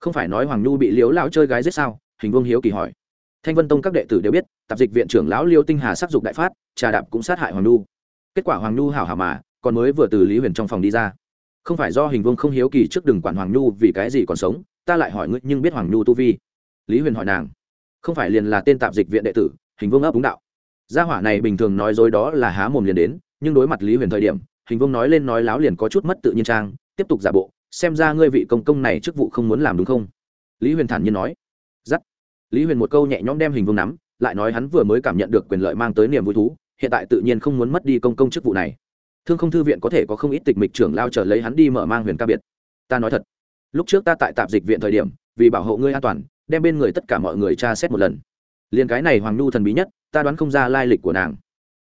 Không phải nói hoàng nhu bị liếu lão chơi gái giết sao? Hình vương hiếu kỳ hỏi. Thanh vân tông các đệ tử đều biết, tạp dịch viện trưởng lão liêu tinh hà sắc dục đại phát, trà đạp cũng sát hại hoàng nhu. Kết quả hoàng nhu hảo hảo mà, còn mới vừa từ lý huyền trong phòng đi ra. Không phải do hình vương không hiếu kỳ trước đừng quản hoàng nhu vì cái gì còn sống, ta lại hỏi ngươi nhưng biết hoàng nhu tu vi. Lý huyền hỏi nàng. Không phải liền là tên tạp dịch viện đệ tử, hình vương ấp đúng đạo. Gia hỏa này bình thường nói dối đó là há mồm liền đến, nhưng đối mặt lý huyền thời điểm, hình vương nói lên nói láo liền có chút mất tự nhiên trang, tiếp tục giả bộ, xem ra ngươi vị công công này chức vụ không muốn làm đúng không? Lý huyền thản nhiên nói lý huyền một câu nhẹ nhõm đem hình vương nắm, lại nói hắn vừa mới cảm nhận được quyền lợi mang tới niềm vui thú, hiện tại tự nhiên không muốn mất đi công công chức vụ này. Thương không thư viện có thể có không ít tịch mịch trưởng lao trở lấy hắn đi mở mang huyền ca biệt. Ta nói thật, lúc trước ta tại tạp dịch viện thời điểm, vì bảo hộ ngươi an toàn, đem bên người tất cả mọi người tra xét một lần. Liền cái này hoàng nhu thần bí nhất, ta đoán không ra lai lịch của nàng.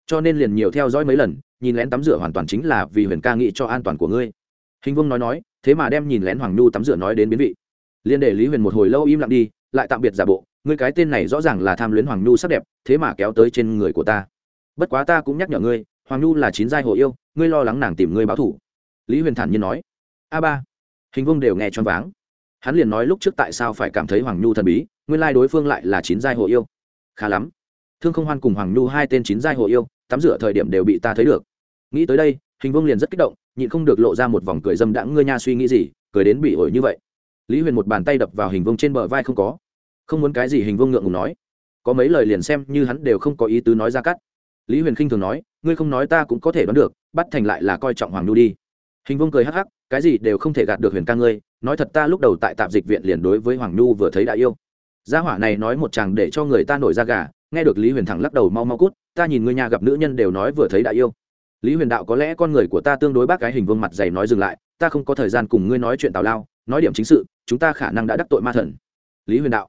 Cho nên liền nhiều theo dõi mấy lần, nhìn lén tắm rửa hoàn toàn chính là vì huyền ca nghĩ cho an toàn của ngươi. Hình vương nói nói, thế mà đem nhìn lén hoàng nhu tắm rửa nói đến biến vị. Liên để lý huyền một hồi lâu im lặng đi, lại tạm biệt giả bộ ngươi cái tên này rõ ràng là tham luyến hoàng nhu sắc đẹp, thế mà kéo tới trên người của ta. Bất quá ta cũng nhắc nhở ngươi, hoàng nhu là chín giai hồ yêu, ngươi lo lắng nàng tìm ngươi báo thủ lý huyền thản nhiên nói. A ba. Hình vương đều nghe choáng váng. Hắn liền nói lúc trước tại sao phải cảm thấy hoàng nhu thần bí, nguyên lai đối phương lại là chín giai hồ yêu. Khá lắm. Thương không hoan cùng hoàng nhu hai tên chín giai hồ yêu, tắm rửa thời điểm đều bị ta thấy được. Nghĩ tới đây, hình vương liền rất kích động, nhịn không được lộ ra một vòng cười dâm đãng, ngươi nha suy nghĩ gì, cười đến bị ổi như vậy. Lý huyền một bàn tay đập vào hình vương trên bờ vai không có không muốn cái gì hình vương ngượng ngùng nói. Có mấy lời liền xem như hắn đều không có ý tứ nói ra cắt. Lý huyền khinh thường nói, ngươi không nói ta cũng có thể đoán được, bắt thành lại là coi trọng hoàng nhu đi. Hình vương cười hắc hắc, cái gì đều không thể gạt được huyền ca ngươi, nói thật ta lúc đầu tại tạp dịch viện liền đối với hoàng nhu vừa thấy đã yêu. Gia hỏa này nói một chàng để cho người ta nổi ra gà, nghe được lý huyền thẳng lắc đầu mau mau cút, ta nhìn ngươi nhà gặp nữ nhân đều nói vừa thấy đã yêu. Lý huyền đạo có lẽ con người của ta tương đối bác cái hình vương mặt dày nói dừng lại, ta không có thời gian cùng ngươi nói chuyện tào lao, nói điểm chính sự, chúng ta khả năng đã đắc tội ma thần. Lý huyền đạo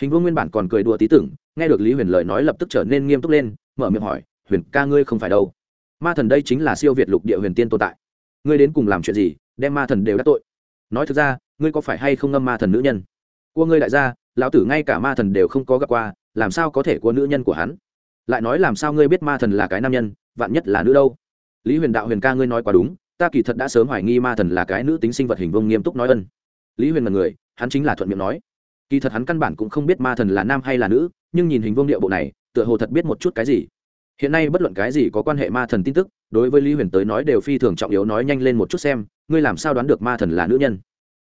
hình vương nguyên bản còn cười đùa tí tưởng, nghe được lý huyền lời nói lập tức trở nên nghiêm túc lên, mở miệng hỏi, huyền ca ngươi không phải đâu? Ma thần đây chính là siêu việt lục địa huyền tiên tồn tại. Ngươi đến cùng làm chuyện gì, đem ma thần đều đắc tội? Nói thực ra, ngươi có phải hay không ngâm ma thần nữ nhân? Cua ngươi đại gia, lão tử ngay cả ma thần đều không có gặp qua, làm sao có thể của nữ nhân của hắn? Lại nói làm sao ngươi biết ma thần là cái nam nhân, vạn nhất là nữ đâu? Lý huyền đạo, huyền ca ngươi nói quá đúng, ta kỳ thật đã sớm hoài nghi ma thần là cái nữ tính sinh vật hình vông nghiêm túc nói ân. Lý huyền là người, hắn chính là thuận miệng nói kỳ thật hắn căn bản cũng không biết ma thần là nam hay là nữ, nhưng nhìn hình vông điệu bộ này, tựa hồ thật biết một chút cái gì. Hiện nay bất luận cái gì có quan hệ ma thần tin tức, đối với lý huyền tới nói đều phi thường trọng yếu nói nhanh lên một chút xem, ngươi làm sao đoán được ma thần là nữ nhân?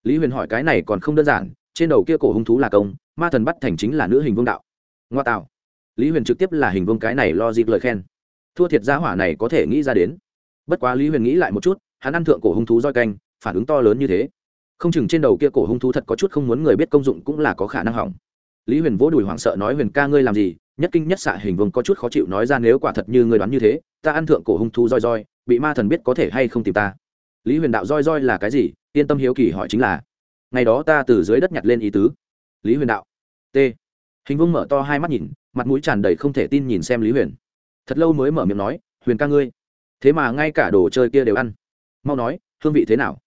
Lý huyền hỏi cái này còn không đơn giản, trên đầu kia cổ hung thú là công, ma thần bắt thành chính là nữ hình vương đạo. Ngoa tạo. Lý huyền trực tiếp là hình vương cái này lo dịp lời khen. Thua thiệt giá hỏa này có thể nghĩ ra đến. Bất quá lý huyền nghĩ lại một chút, hắn ăn thượng cổ hung thú roi canh, phản ứng to lớn như thế không chừng trên đầu kia cổ hung thú thật có chút không muốn người biết công dụng cũng là có khả năng hỏng. Lý huyền vỗ đùi hoảng sợ nói, huyền ca ngươi làm gì? Nhất kinh nhất xạ hình vương có chút khó chịu nói ra, nếu quả thật như ngươi đoán như thế, ta ăn thượng cổ hung thú roi roi, bị ma thần biết có thể hay không tìm ta? Lý huyền đạo, roi roi là cái gì? Yên tâm hiếu kỳ hỏi chính là. Ngày đó ta từ dưới đất nhặt lên ý tứ. Lý huyền đạo, t. Hình vương mở to hai mắt nhìn, mặt mũi tràn đầy không thể tin nhìn xem lý huyền. Thật lâu mới mở miệng nói, huyền ca ngươi, thế mà ngay cả đồ chơi kia đều ăn. Mau nói, hương vị thế nào?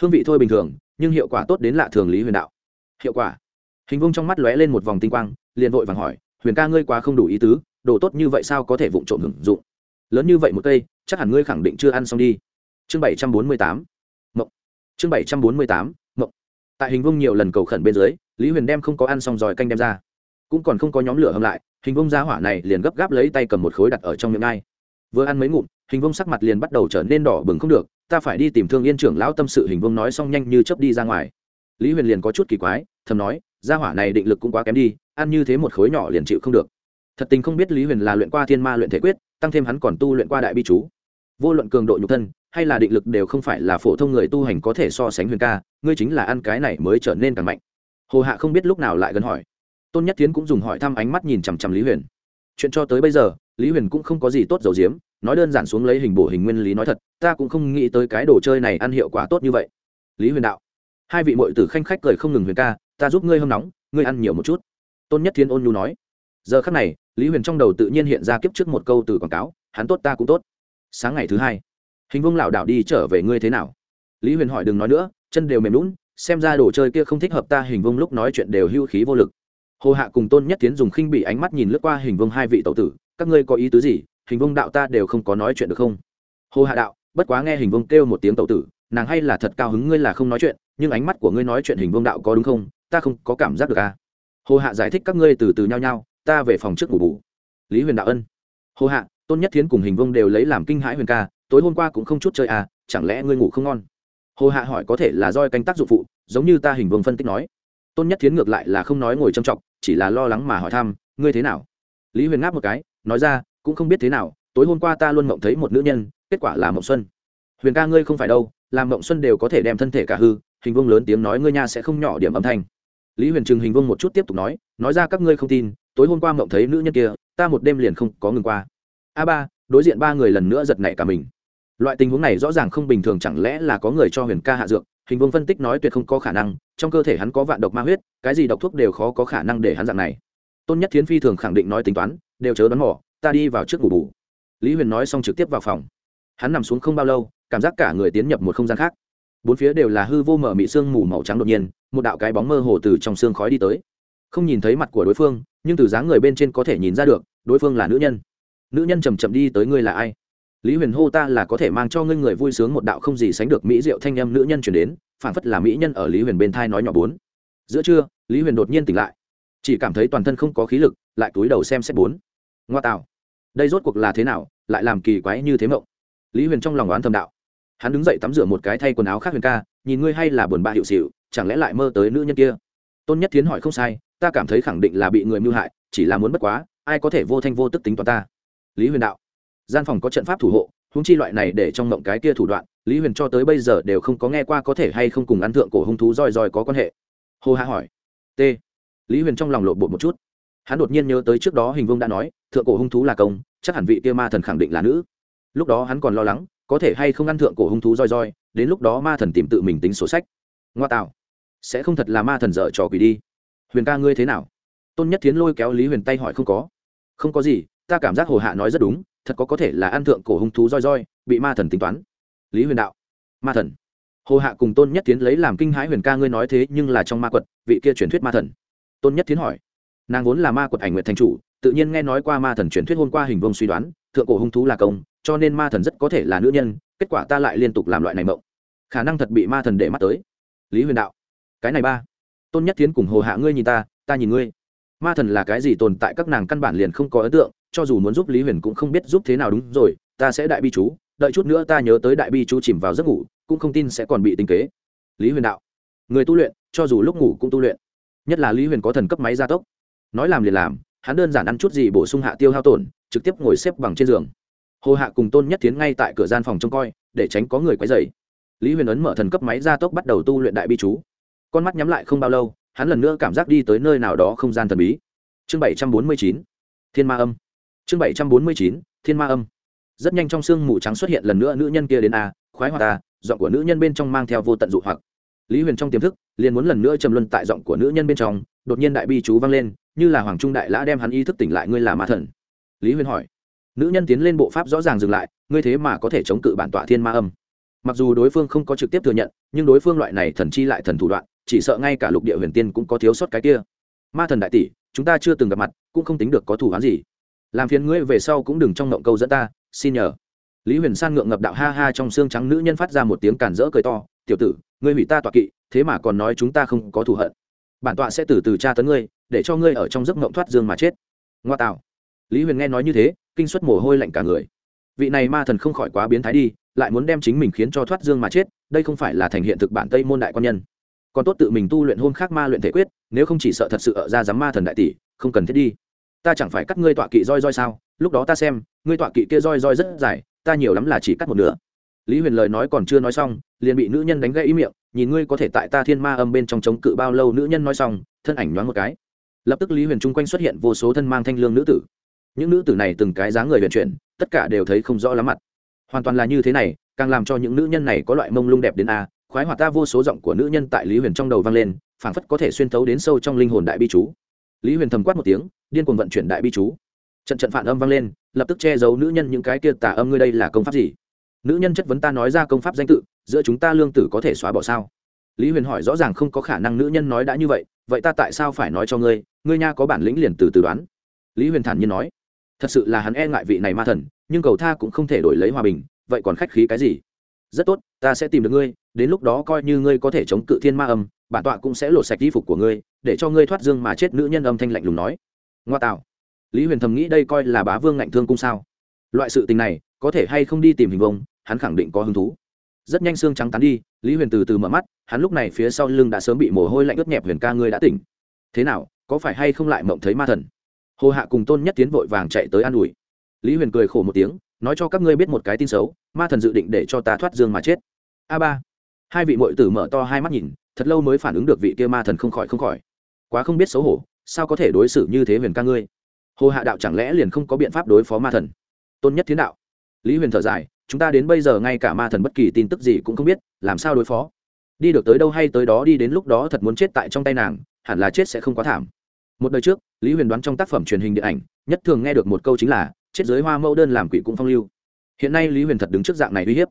Hương vị thôi bình thường nhưng hiệu quả tốt đến lạ thường lý huyền đạo. Hiệu quả? Hình vung trong mắt lóe lên một vòng tinh quang, liền vội vàng hỏi, huyền ca ngươi quá không đủ ý tứ, đồ tốt như vậy sao có thể vụng trộm hưởng dụng? Lớn như vậy một cây, chắc hẳn ngươi khẳng định chưa ăn xong đi. Chương bảy trăm bốn mươi tám, mộng. Chương bảy trăm bốn mươi tám, mộng. Tại hình vung nhiều lần cầu khẩn bên dưới, lý huyền đem không có ăn xong giỏi canh đem ra. Cũng còn không có nhóm lửa hâm lại, hình vung ra hỏa này liền gấp gáp lấy tay cầm một khối đặt ở trong miệng ngay vừa ăn mấy ngụm, hình vung sắc mặt liền bắt đầu trở nên đỏ bừng không được ta phải đi tìm thương yên trưởng lão tâm sự hình Vương nói xong nhanh như chớp đi ra ngoài. Lý huyền liền có chút kỳ quái, thầm nói, gia hỏa này định lực cũng quá kém đi, ăn như thế một khối nhỏ liền chịu không được. Thật tình không biết lý huyền là luyện qua thiên ma luyện thể quyết, tăng thêm hắn còn tu luyện qua đại bi chú. Vô luận cường độ nhục thân, hay là định lực đều không phải là phổ thông người tu hành có thể so sánh huyền ca, ngươi chính là ăn cái này mới trở nên càng mạnh. Hồ hạ không biết lúc nào lại gần hỏi. Tôn nhất tiến cũng dùng hỏi thăm ánh mắt nhìn chằm chằm lý huyền. Chuyện cho tới bây giờ, lý huyền cũng không có gì tốt dầu diếm nói đơn giản xuống lấy hình bổ hình nguyên lý nói thật, ta cũng không nghĩ tới cái đồ chơi này ăn hiệu quả tốt như vậy. Lý huyền đạo, hai vị mội tử khanh khách cười không ngừng huyền ca, ta giúp ngươi hâm nóng, ngươi ăn nhiều một chút. Tôn nhất thiên ôn nhu nói. Giờ khắc này, lý huyền trong đầu tự nhiên hiện ra kiếp trước một câu từ quảng cáo, hắn tốt ta cũng tốt. Sáng ngày thứ hai, hình vông lảo đảo đi trở về ngươi thế nào? Lý huyền hỏi đừng nói nữa, chân đều mềm lún xem ra đồ chơi kia không thích hợp ta, hình vông lúc nói chuyện đều hưu khí vô lực. Hồ hạ cùng tôn nhất tiến dùng khinh bị ánh mắt nhìn lướt qua hình vông hai vị tậu tử, các ngươi có ý tứ gì? Hình vông đạo ta đều không có nói chuyện được không? Hồ hạ đạo, bất quá nghe hình vông kêu một tiếng tậu tử, nàng hay là thật cao hứng ngươi là không nói chuyện, nhưng ánh mắt của ngươi nói chuyện hình vông đạo có đúng không? Ta không có cảm giác được à? Hồ hạ giải thích các ngươi từ từ nhau nhau ta về phòng trước ngủ bù. Lý huyền đạo ân. Hồ hạ, tôn nhất thiến cùng hình vông đều lấy làm kinh hãi huyền ca, tối hôm qua cũng không chút chơi à chẳng lẽ ngươi ngủ không ngon? Hồ hạ hỏi có thể là doi canh tác dụng phụ, giống như ta hình vông phân tích nói. Tôn nhất thiến ngược lại là không nói ngồi trầm trọng chỉ là lo lắng mà hỏi thăm, ngươi thế nào? Lý huyền ngáp một cái, nói ra cũng không biết thế nào, tối hôm qua ta luôn mộng thấy một nữ nhân, kết quả là mộng xuân. Huyền ca ngươi không phải đâu, làm mộng xuân đều có thể đem thân thể cả hư, hình vương lớn tiếng nói ngươi nha sẽ không nhỏ điểm âm thanh. Lý huyền trừng hình vương một chút tiếp tục nói nói ra các ngươi không tin, tối hôm qua mộng thấy nữ nhân kia, ta một đêm liền không có ngừng qua. A ba, đối diện ba người lần nữa giật nảy cả mình. Loại tình huống này rõ ràng không bình thường, chẳng lẽ là có người cho huyền ca hạ dược? Hình vương phân tích nói tuyệt không có khả năng, trong cơ thể hắn có vạn độc ma huyết, cái gì độc thuốc đều khó có khả năng để hắn dạng này. Tôn nhất thiến phi thường khẳng định nói tính toán, đều chớ đoán mỏ ta đi vào trước ngủ bù. Lý huyền nói xong trực tiếp vào phòng. Hắn nằm xuống không bao lâu, cảm giác cả người tiến nhập một không gian khác. Bốn phía đều là hư vô mở mị sương mù màu trắng đột nhiên, một đạo cái bóng mơ hồ từ trong sương khói đi tới. Không nhìn thấy mặt của đối phương, nhưng từ dáng người bên trên có thể nhìn ra được, đối phương là nữ nhân. Nữ nhân chầm chậm đi tới ngươi là ai? Lý huyền hô ta là có thể mang cho ngươi người vui sướng một đạo không gì sánh được mỹ diệu thanh âm nữ nhân chuyển đến phản phất là mỹ nhân ở lý huyền bên thai nói nhỏ bốn. Giữa trưa, lý huyền đột nhiên tỉnh lại. Chỉ cảm thấy toàn thân không có khí lực, lại túi đầu xem xét bốn. Ngoa tạo đây rốt cuộc là thế nào, lại làm kỳ quái như thế mộng? Lý huyền trong lòng oán thầm đạo. Hắn đứng dậy tắm rửa một cái thay quần áo khác huyền ca, nhìn ngươi hay là buồn bã hiệu xịu chẳng lẽ lại mơ tới nữ nhân kia? Tôn nhất thiến hỏi không sai, ta cảm thấy khẳng định là bị người mưu hại, chỉ là muốn bất quá, ai có thể vô thanh vô tức tính toán ta? Lý huyền đạo. Gian phòng có trận pháp thủ hộ húng chi loại này để trong mộng cái kia thủ đoạn, lý huyền cho tới bây giờ đều không có nghe qua có thể hay không cùng ăn thượng cổ hung thú roi roi có quan hệ. Hồ hạ hỏi. T. Lý huyền trong lòng lộ bột một chút. Hắn đột nhiên nhớ tới trước đó hình vông đã nói thượng cổ hung thú là công, chắc hẳn vị kia ma thần khẳng định là nữ. Lúc đó hắn còn lo lắng, có thể hay không ăn thượng cổ hung thú roi roi, đến lúc đó ma thần tìm tự mình tính sổ sách. Ngoa tạo, sẽ không thật là ma thần dở trò quỷ đi. Huyền ca ngươi thế nào? Tôn nhất tiến lôi kéo lý huyền tay hỏi không có. Không có gì, ta cảm giác hồ hạ nói rất đúng, thật có có thể là ăn thượng cổ hung thú roi roi, bị ma thần tính toán. Lý huyền đạo, ma thần. Hồ hạ cùng tôn nhất tiến lấy làm kinh hãi huyền ca ngươi nói thế nhưng là trong ma quật, vị kia truyền thuyết ma thần. Tôn nhất tiến hỏi, nàng vốn là ma quật ảnh nguyện thành chủ tự nhiên nghe nói qua ma thần truyền thuyết hôm qua hình vông suy đoán, thượng cổ hung thú là công, cho nên ma thần rất có thể là nữ nhân, kết quả ta lại liên tục làm loại này mộng. Khả năng thật bị ma thần để mắt tới. Lý huyền đạo, cái này ba, tôn nhất Thiến cùng hồ hạ ngươi nhìn ta ta nhìn ngươi. Ma thần là cái gì tồn tại các nàng căn bản liền không có ấn tượng, cho dù muốn giúp lý huyền cũng không biết giúp thế nào đúng rồi, ta sẽ đại bi chú, đợi chút nữa ta nhớ tới đại bi chú chìm vào giấc ngủ, cũng không tin sẽ còn bị tinh kế. Lý huyền đạo, người tu luyện, cho dù lúc ngủ cũng tu luyện. Nhất là lý huyền có thần cấp máy gia tốc. Nói làm liền làm hắn đơn giản ăn chút gì bổ sung hạ tiêu hao tổn, trực tiếp ngồi xếp bằng trên giường. Hồ hạ cùng tôn nhất tiến ngay tại cửa gian phòng trông coi, để tránh có người quấy dày lý huyền ấn mở thần cấp máy gia tốc bắt đầu tu luyện đại bi chú. Con mắt nhắm lại không bao lâu, hắn lần nữa cảm giác đi tới nơi nào đó không gian thần bí. Chương bảy trăm bốn mươi chín, thiên ma âm. Chương bảy trăm bốn mươi chín, thiên ma âm. Rất nhanh trong sương mù trắng xuất hiện lần nữa nữ nhân kia đến a, khoái hoạt ta giọng của nữ nhân bên trong mang theo vô tận dụ hoặc lý huyền trong tiềm thức, liền muốn lần nữa trầm luân tại giọng của nữ nhân bên trong, đột nhiên đại bi chú vang lên, như là hoàng trung đại lã đem hắn ý thức tỉnh lại ngươi là ma thần. Lý huyền hỏi. Nữ nhân tiến lên bộ pháp rõ ràng dừng lại, ngươi thế mà có thể chống cự bản tọa thiên ma âm. Mặc dù đối phương không có trực tiếp thừa nhận, nhưng đối phương loại này thần chi lại thần thủ đoạn, chỉ sợ ngay cả lục địa huyền tiên cũng có thiếu sót cái kia. Ma thần đại tỷ, chúng ta chưa từng gặp mặt, cũng không tính được có thủ án gì. Làm phiền ngươi về sau cũng đừng trong ngộng câu dẫn ta, xin nhờ. Lý huyền san ngượng ngập đạo ha ha trong xương trắng nữ nhân phát ra một tiếng cản rỡ cười to tiểu tử, ngươi hủy ta tọa kỵ, thế mà còn nói chúng ta không có thù hận. Bản tọa sẽ từ từ tra tấn ngươi, để cho ngươi ở trong giấc mộng thoát dương mà chết. Ngoa tạo. Lý huyền nghe nói như thế, kinh suất mồ hôi lạnh cả người. Vị này ma thần không khỏi quá biến thái đi, lại muốn đem chính mình khiến cho thoát dương mà chết, đây không phải là thành hiện thực bản tây môn đại quan nhân. Còn tốt tự mình tu luyện hôn khác ma luyện thể quyết, nếu không chỉ sợ thật sự ở ra dám ma thần đại tỷ, không cần thiết đi. Ta chẳng phải cắt ngươi tọa kỵ roi roi sao? Lúc đó ta xem, ngươi tọa kỵ kia roi roi rất dài, ta nhiều lắm là chỉ cắt một nửa. Lý huyền lời nói còn chưa nói xong liền bị nữ nhân đánh gãy ý miệng, nhìn ngươi có thể tại ta thiên ma âm bên trong chống cự bao lâu? Nữ nhân nói xong, thân ảnh nhoáng một cái. Lập tức lý huyền chung quanh xuất hiện vô số thân mang thanh lương nữ tử. Những nữ tử này từng cái dáng người huyền chuyển, tất cả đều thấy không rõ lắm mặt. Hoàn toàn là như thế này, càng làm cho những nữ nhân này có loại mông lung đẹp đến a. Khoái hoạt ta vô số giọng của nữ nhân tại lý huyền trong đầu vang lên, phảng phất có thể xuyên thấu đến sâu trong linh hồn đại bi chú. Lý huyền thầm quát một tiếng, điên cuồng vận chuyển đại bi chú. Trận trận phản âm vang lên, lập tức che giấu nữ nhân những cái kia tà âm, ngươi đây là công pháp gì? Nữ nhân chất vấn ta nói ra công pháp danh tự giữa chúng ta lương tử có thể xóa bỏ sao? Lý huyền hỏi, rõ ràng không có khả năng nữ nhân nói đã như vậy vậy ta tại sao phải nói cho ngươi? Ngươi nha có bản lĩnh liền từ từ đoán. Lý huyền thản nhiên nói, thật sự là hắn e ngại vị này ma thần, nhưng cầu tha cũng không thể đổi lấy hòa bình, vậy còn khách khí cái gì? Rất tốt, ta sẽ tìm được ngươi, đến lúc đó coi như ngươi có thể chống cự thiên ma âm, bản tọa cũng sẽ lột sạch y phục của ngươi, để cho ngươi thoát dương mà chết, nữ nhân âm thanh lạnh lùng nói. Ngoa tạo. Lý huyền thầm nghĩ đây coi là bá vương ngạnh thương cung sao? Loại sự tình này, có thể hay không đi tìm hình vông, hắn khẳng định có hứng thú rất nhanh xương trắng tán đi, lý huyền từ từ mở mắt, hắn lúc này phía sau lưng đã sớm bị mồ hôi lạnh ướt nhẹp, huyền ca ngươi đã tỉnh. Thế nào, có phải hay không lại mộng thấy ma thần? Hồ hạ cùng tôn nhất tiến vội vàng chạy tới an ủi. Lý huyền cười khổ một tiếng, nói cho các ngươi biết một cái tin xấu, ma thần dự định để cho ta thoát dương mà chết. A ba. Hai vị mội tử mở to hai mắt nhìn, thật lâu mới phản ứng được vị kia ma thần không khỏi không khỏi. Quá không biết xấu hổ, sao có thể đối xử như thế huyền ca ngươi? Hồ hạ đạo chẳng lẽ liền không có biện pháp đối phó ma thần? Tôn nhất tiến đạo. Lý huyền thở dài chúng ta đến bây giờ ngay cả ma thần bất kỳ tin tức gì cũng không biết, làm sao đối phó? Đi được tới đâu hay tới đó đi đến lúc đó thật muốn chết tại trong tay nàng, hẳn là chết sẽ không quá thảm. Một đời trước, lý huyền đoán trong tác phẩm truyền hình điện ảnh, nhất thường nghe được một câu chính là, chết giới hoa mẫu đơn làm quỷ cũng phong lưu. Hiện nay lý huyền thật đứng trước dạng này uy hiếp.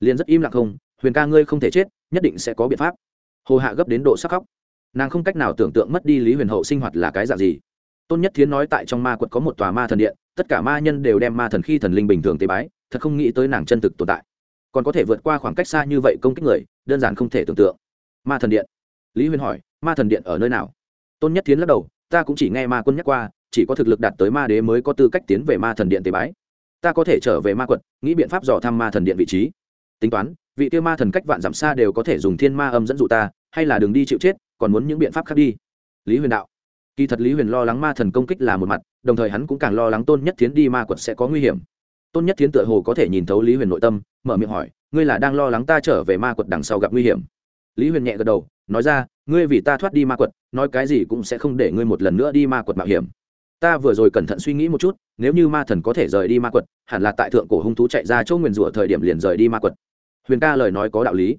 Liền rất im lặng không, huyền ca ngươi không thể chết, nhất định sẽ có biện pháp. Hồ hạ gấp đến độ sắc khóc. Nàng không cách nào tưởng tượng mất đi lý huyền hậu sinh hoạt là cái dạng gì. Tôn nhất thiến nói tại trong ma quật có một tòa ma thần điện, tất cả ma nhân đều đem ma thần khi thần linh bình thường tế bái thật không nghĩ tới nàng chân thực tồn tại. Còn có thể vượt qua khoảng cách xa như vậy công kích người, đơn giản không thể tưởng tượng. Ma thần điện. Lý huyền hỏi, ma thần điện ở nơi nào? Tôn nhất Thiến lắc đầu, ta cũng chỉ nghe ma quân nhắc qua, chỉ có thực lực đạt tới ma đế mới có tư cách tiến về ma thần điện tế bái. Ta có thể trở về ma quật, nghĩ biện pháp dò thăm ma thần điện vị trí. Tính toán, vị tiêu ma thần cách vạn dặm xa đều có thể dùng thiên ma âm dẫn dụ ta, hay là đường đi chịu chết, còn muốn những biện pháp khác đi. Lý huyền đạo. Kỳ thật lý huyền lo lắng ma thần công kích là một mặt, đồng thời hắn cũng càng lo lắng tôn nhất Thiến đi ma quật sẽ có nguy hiểm tôn nhất Thiến tựa hồ có thể nhìn thấu lý huyền nội tâm, mở miệng hỏi, ngươi là đang lo lắng ta trở về ma quật đằng sau gặp nguy hiểm? Lý huyền nhẹ gật đầu, nói ra, ngươi vì ta thoát đi ma quật, nói cái gì cũng sẽ không để ngươi một lần nữa đi ma quật mạo hiểm. Ta vừa rồi cẩn thận suy nghĩ một chút, nếu như ma thần có thể rời đi ma quật, hẳn là tại thượng cổ hung thú chạy ra chỗ nguyền rủa thời điểm liền rời đi ma quật. Huyền ca lời nói có đạo lý.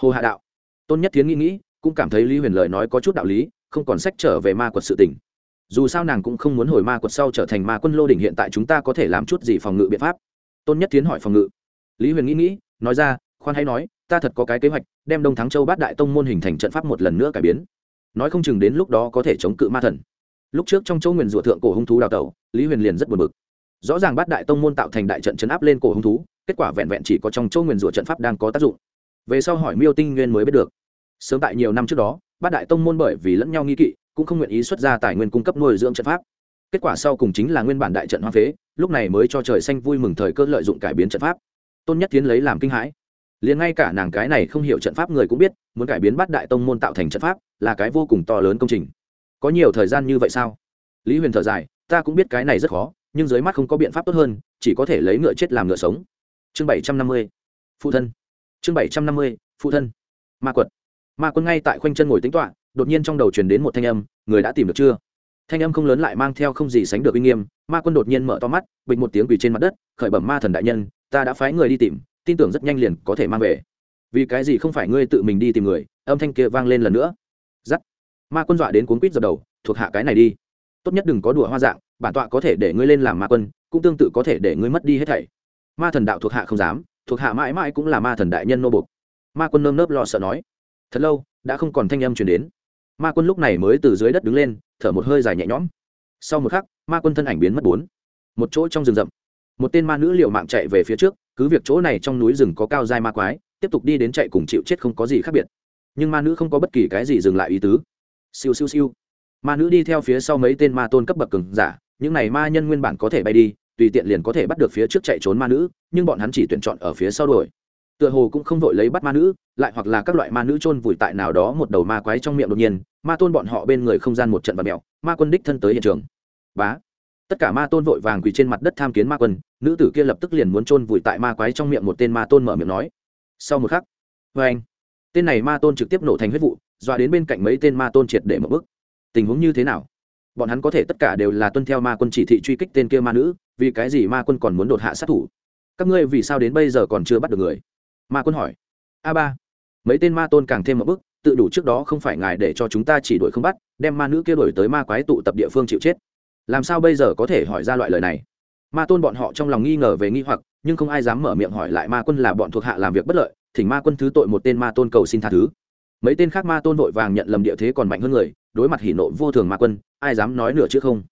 Hồ hạ đạo. Tôn nhất Thiến nghĩ nghĩ, cũng cảm thấy lý huyền lời nói có chút đạo lý, không còn sách trở về ma quật sự tình dù sao nàng cũng không muốn hồi ma quật sau trở thành ma quân lô đỉnh hiện tại chúng ta có thể làm chút gì phòng ngự biện pháp. Tôn nhất tiến hỏi phòng ngự. Lý huyền nghĩ nghĩ, nói ra, khoan hay nói, ta thật có cái kế hoạch, đem đông thắng châu bát đại tông môn hình thành trận pháp một lần nữa cải biến. Nói không chừng đến lúc đó có thể chống cự ma thần. Lúc trước trong châu nguyền rủa thượng cổ hung thú đào tẩu, lý huyền liền rất buồn bực. Rõ ràng bát đại tông môn tạo thành đại trận chấn áp lên cổ hung thú, kết quả vẹn vẹn chỉ có trong châu nguyền rủa trận pháp đang có tác dụng. Về sau hỏi miêu tinh nguyên mới biết được. Sớm tại nhiều năm trước đó, bát đại tông môn bởi vì lẫn nhau nghi kỵ cũng không nguyện ý xuất ra tài nguyên cung cấp nuôi dưỡng trận pháp. Kết quả sau cùng chính là nguyên bản đại trận hoa phế, lúc này mới cho trời xanh vui mừng thời cơ lợi dụng cải biến trận pháp. Tôn nhất tiến lấy làm kinh hãi. Liền ngay cả nàng cái này không hiểu trận pháp người cũng biết, muốn cải biến bát đại tông môn tạo thành trận pháp, là cái vô cùng to lớn công trình. Có nhiều thời gian như vậy sao? Lý huyền thở dài, ta cũng biết cái này rất khó, nhưng dưới mắt không có biện pháp tốt hơn, chỉ có thể lấy ngựa chết làm ngựa sống. Chương bảy trăm năm mươi, phụ thân. Chương bảy trăm năm mươi, phụ thân. Ma quật. Ma quân ngay tại khoanh chân ngồi tính toạ đột nhiên trong đầu truyền đến một thanh âm, người đã tìm được chưa? Thanh âm không lớn lại mang theo không gì sánh được uy nghiêm, ma quân đột nhiên mở to mắt, bịch một tiếng quỳ trên mặt đất, khởi bẩm ma thần đại nhân, ta đã phái người đi tìm, tin tưởng rất nhanh liền có thể mang về. Vì cái gì không phải ngươi tự mình đi tìm người? Âm thanh kia vang lên lần nữa. Giắt. Ma quân dọa đến cuốn quýt dập đầu, thuộc hạ cái này đi. Tốt nhất đừng có đùa hoa dạng, bản tọa có thể để ngươi lên làm ma quân, cũng tương tự có thể để ngươi mất đi hết thảy. Ma thần đạo thuộc hạ không dám, thuộc hạ mãi mãi cũng là ma thần đại nhân nô bục ma quân nơm nớp lo sợ nói. Thật lâu, đã không còn thanh âm chuyển đến ma quân lúc này mới từ dưới đất đứng lên, thở một hơi dài nhẹ nhõm. Sau một khắc, ma quân thân ảnh biến mất bốn. Một chỗ trong rừng rậm. Một tên ma nữ liệu mạng chạy về phía trước, cứ việc chỗ này trong núi rừng có cao dai ma quái, tiếp tục đi đến chạy cùng chịu chết không có gì khác biệt. Nhưng ma nữ không có bất kỳ cái gì dừng lại ý tứ. Siêu siêu siêu. Ma nữ đi theo phía sau mấy tên ma tôn cấp bậc cường giả, những này ma nhân nguyên bản có thể bay đi, tùy tiện liền có thể bắt được phía trước chạy trốn ma nữ, nhưng bọn hắn chỉ tuyển chọn ở phía sau đuổi. Tựa hồ cũng không vội lấy bắt ma nữ, lại hoặc là các loại ma nữ chôn vùi tại nào đó một đầu ma quái trong miệng đột nhiên ma tôn bọn họ bên người không gian một trận vật mèo ma quân đích thân tới hiện trường. Bá. Tất cả ma tôn vội vàng quỳ trên mặt đất tham kiến ma quân, nữ tử kia lập tức liền muốn chôn vùi tại ma quái trong miệng một tên ma tôn mở miệng nói. Sau một khắc vê anh, tên này ma tôn trực tiếp nổ thành huyết vụ, dọa đến bên cạnh mấy tên ma tôn triệt để một bức. Tình huống như thế nào? Bọn hắn có thể tất cả đều là tuân theo ma quân chỉ thị truy kích tên kia ma nữ, vì cái gì ma quân còn muốn đột hạ sát thủ? Các ngươi vì sao đến bây giờ còn chưa bắt được người? Ma quân hỏi. A ba. Mấy tên ma tôn càng thêm một bức tự đủ trước đó không phải ngài để cho chúng ta chỉ đuổi không bắt, đem ma nữ kia đuổi tới ma quái tụ tập địa phương chịu chết. Làm sao bây giờ có thể hỏi ra loại lời này? Ma tôn bọn họ trong lòng nghi ngờ về nghi hoặc, nhưng không ai dám mở miệng hỏi lại ma quân là bọn thuộc hạ làm việc bất lợi, thỉnh ma quân thứ tội một tên ma tôn cầu xin tha thứ. Mấy tên khác ma tôn vội vàng nhận lầm địa thế còn mạnh hơn người, đối mặt hỉ nộ vô thường ma quân, ai dám nói nửa chứ không?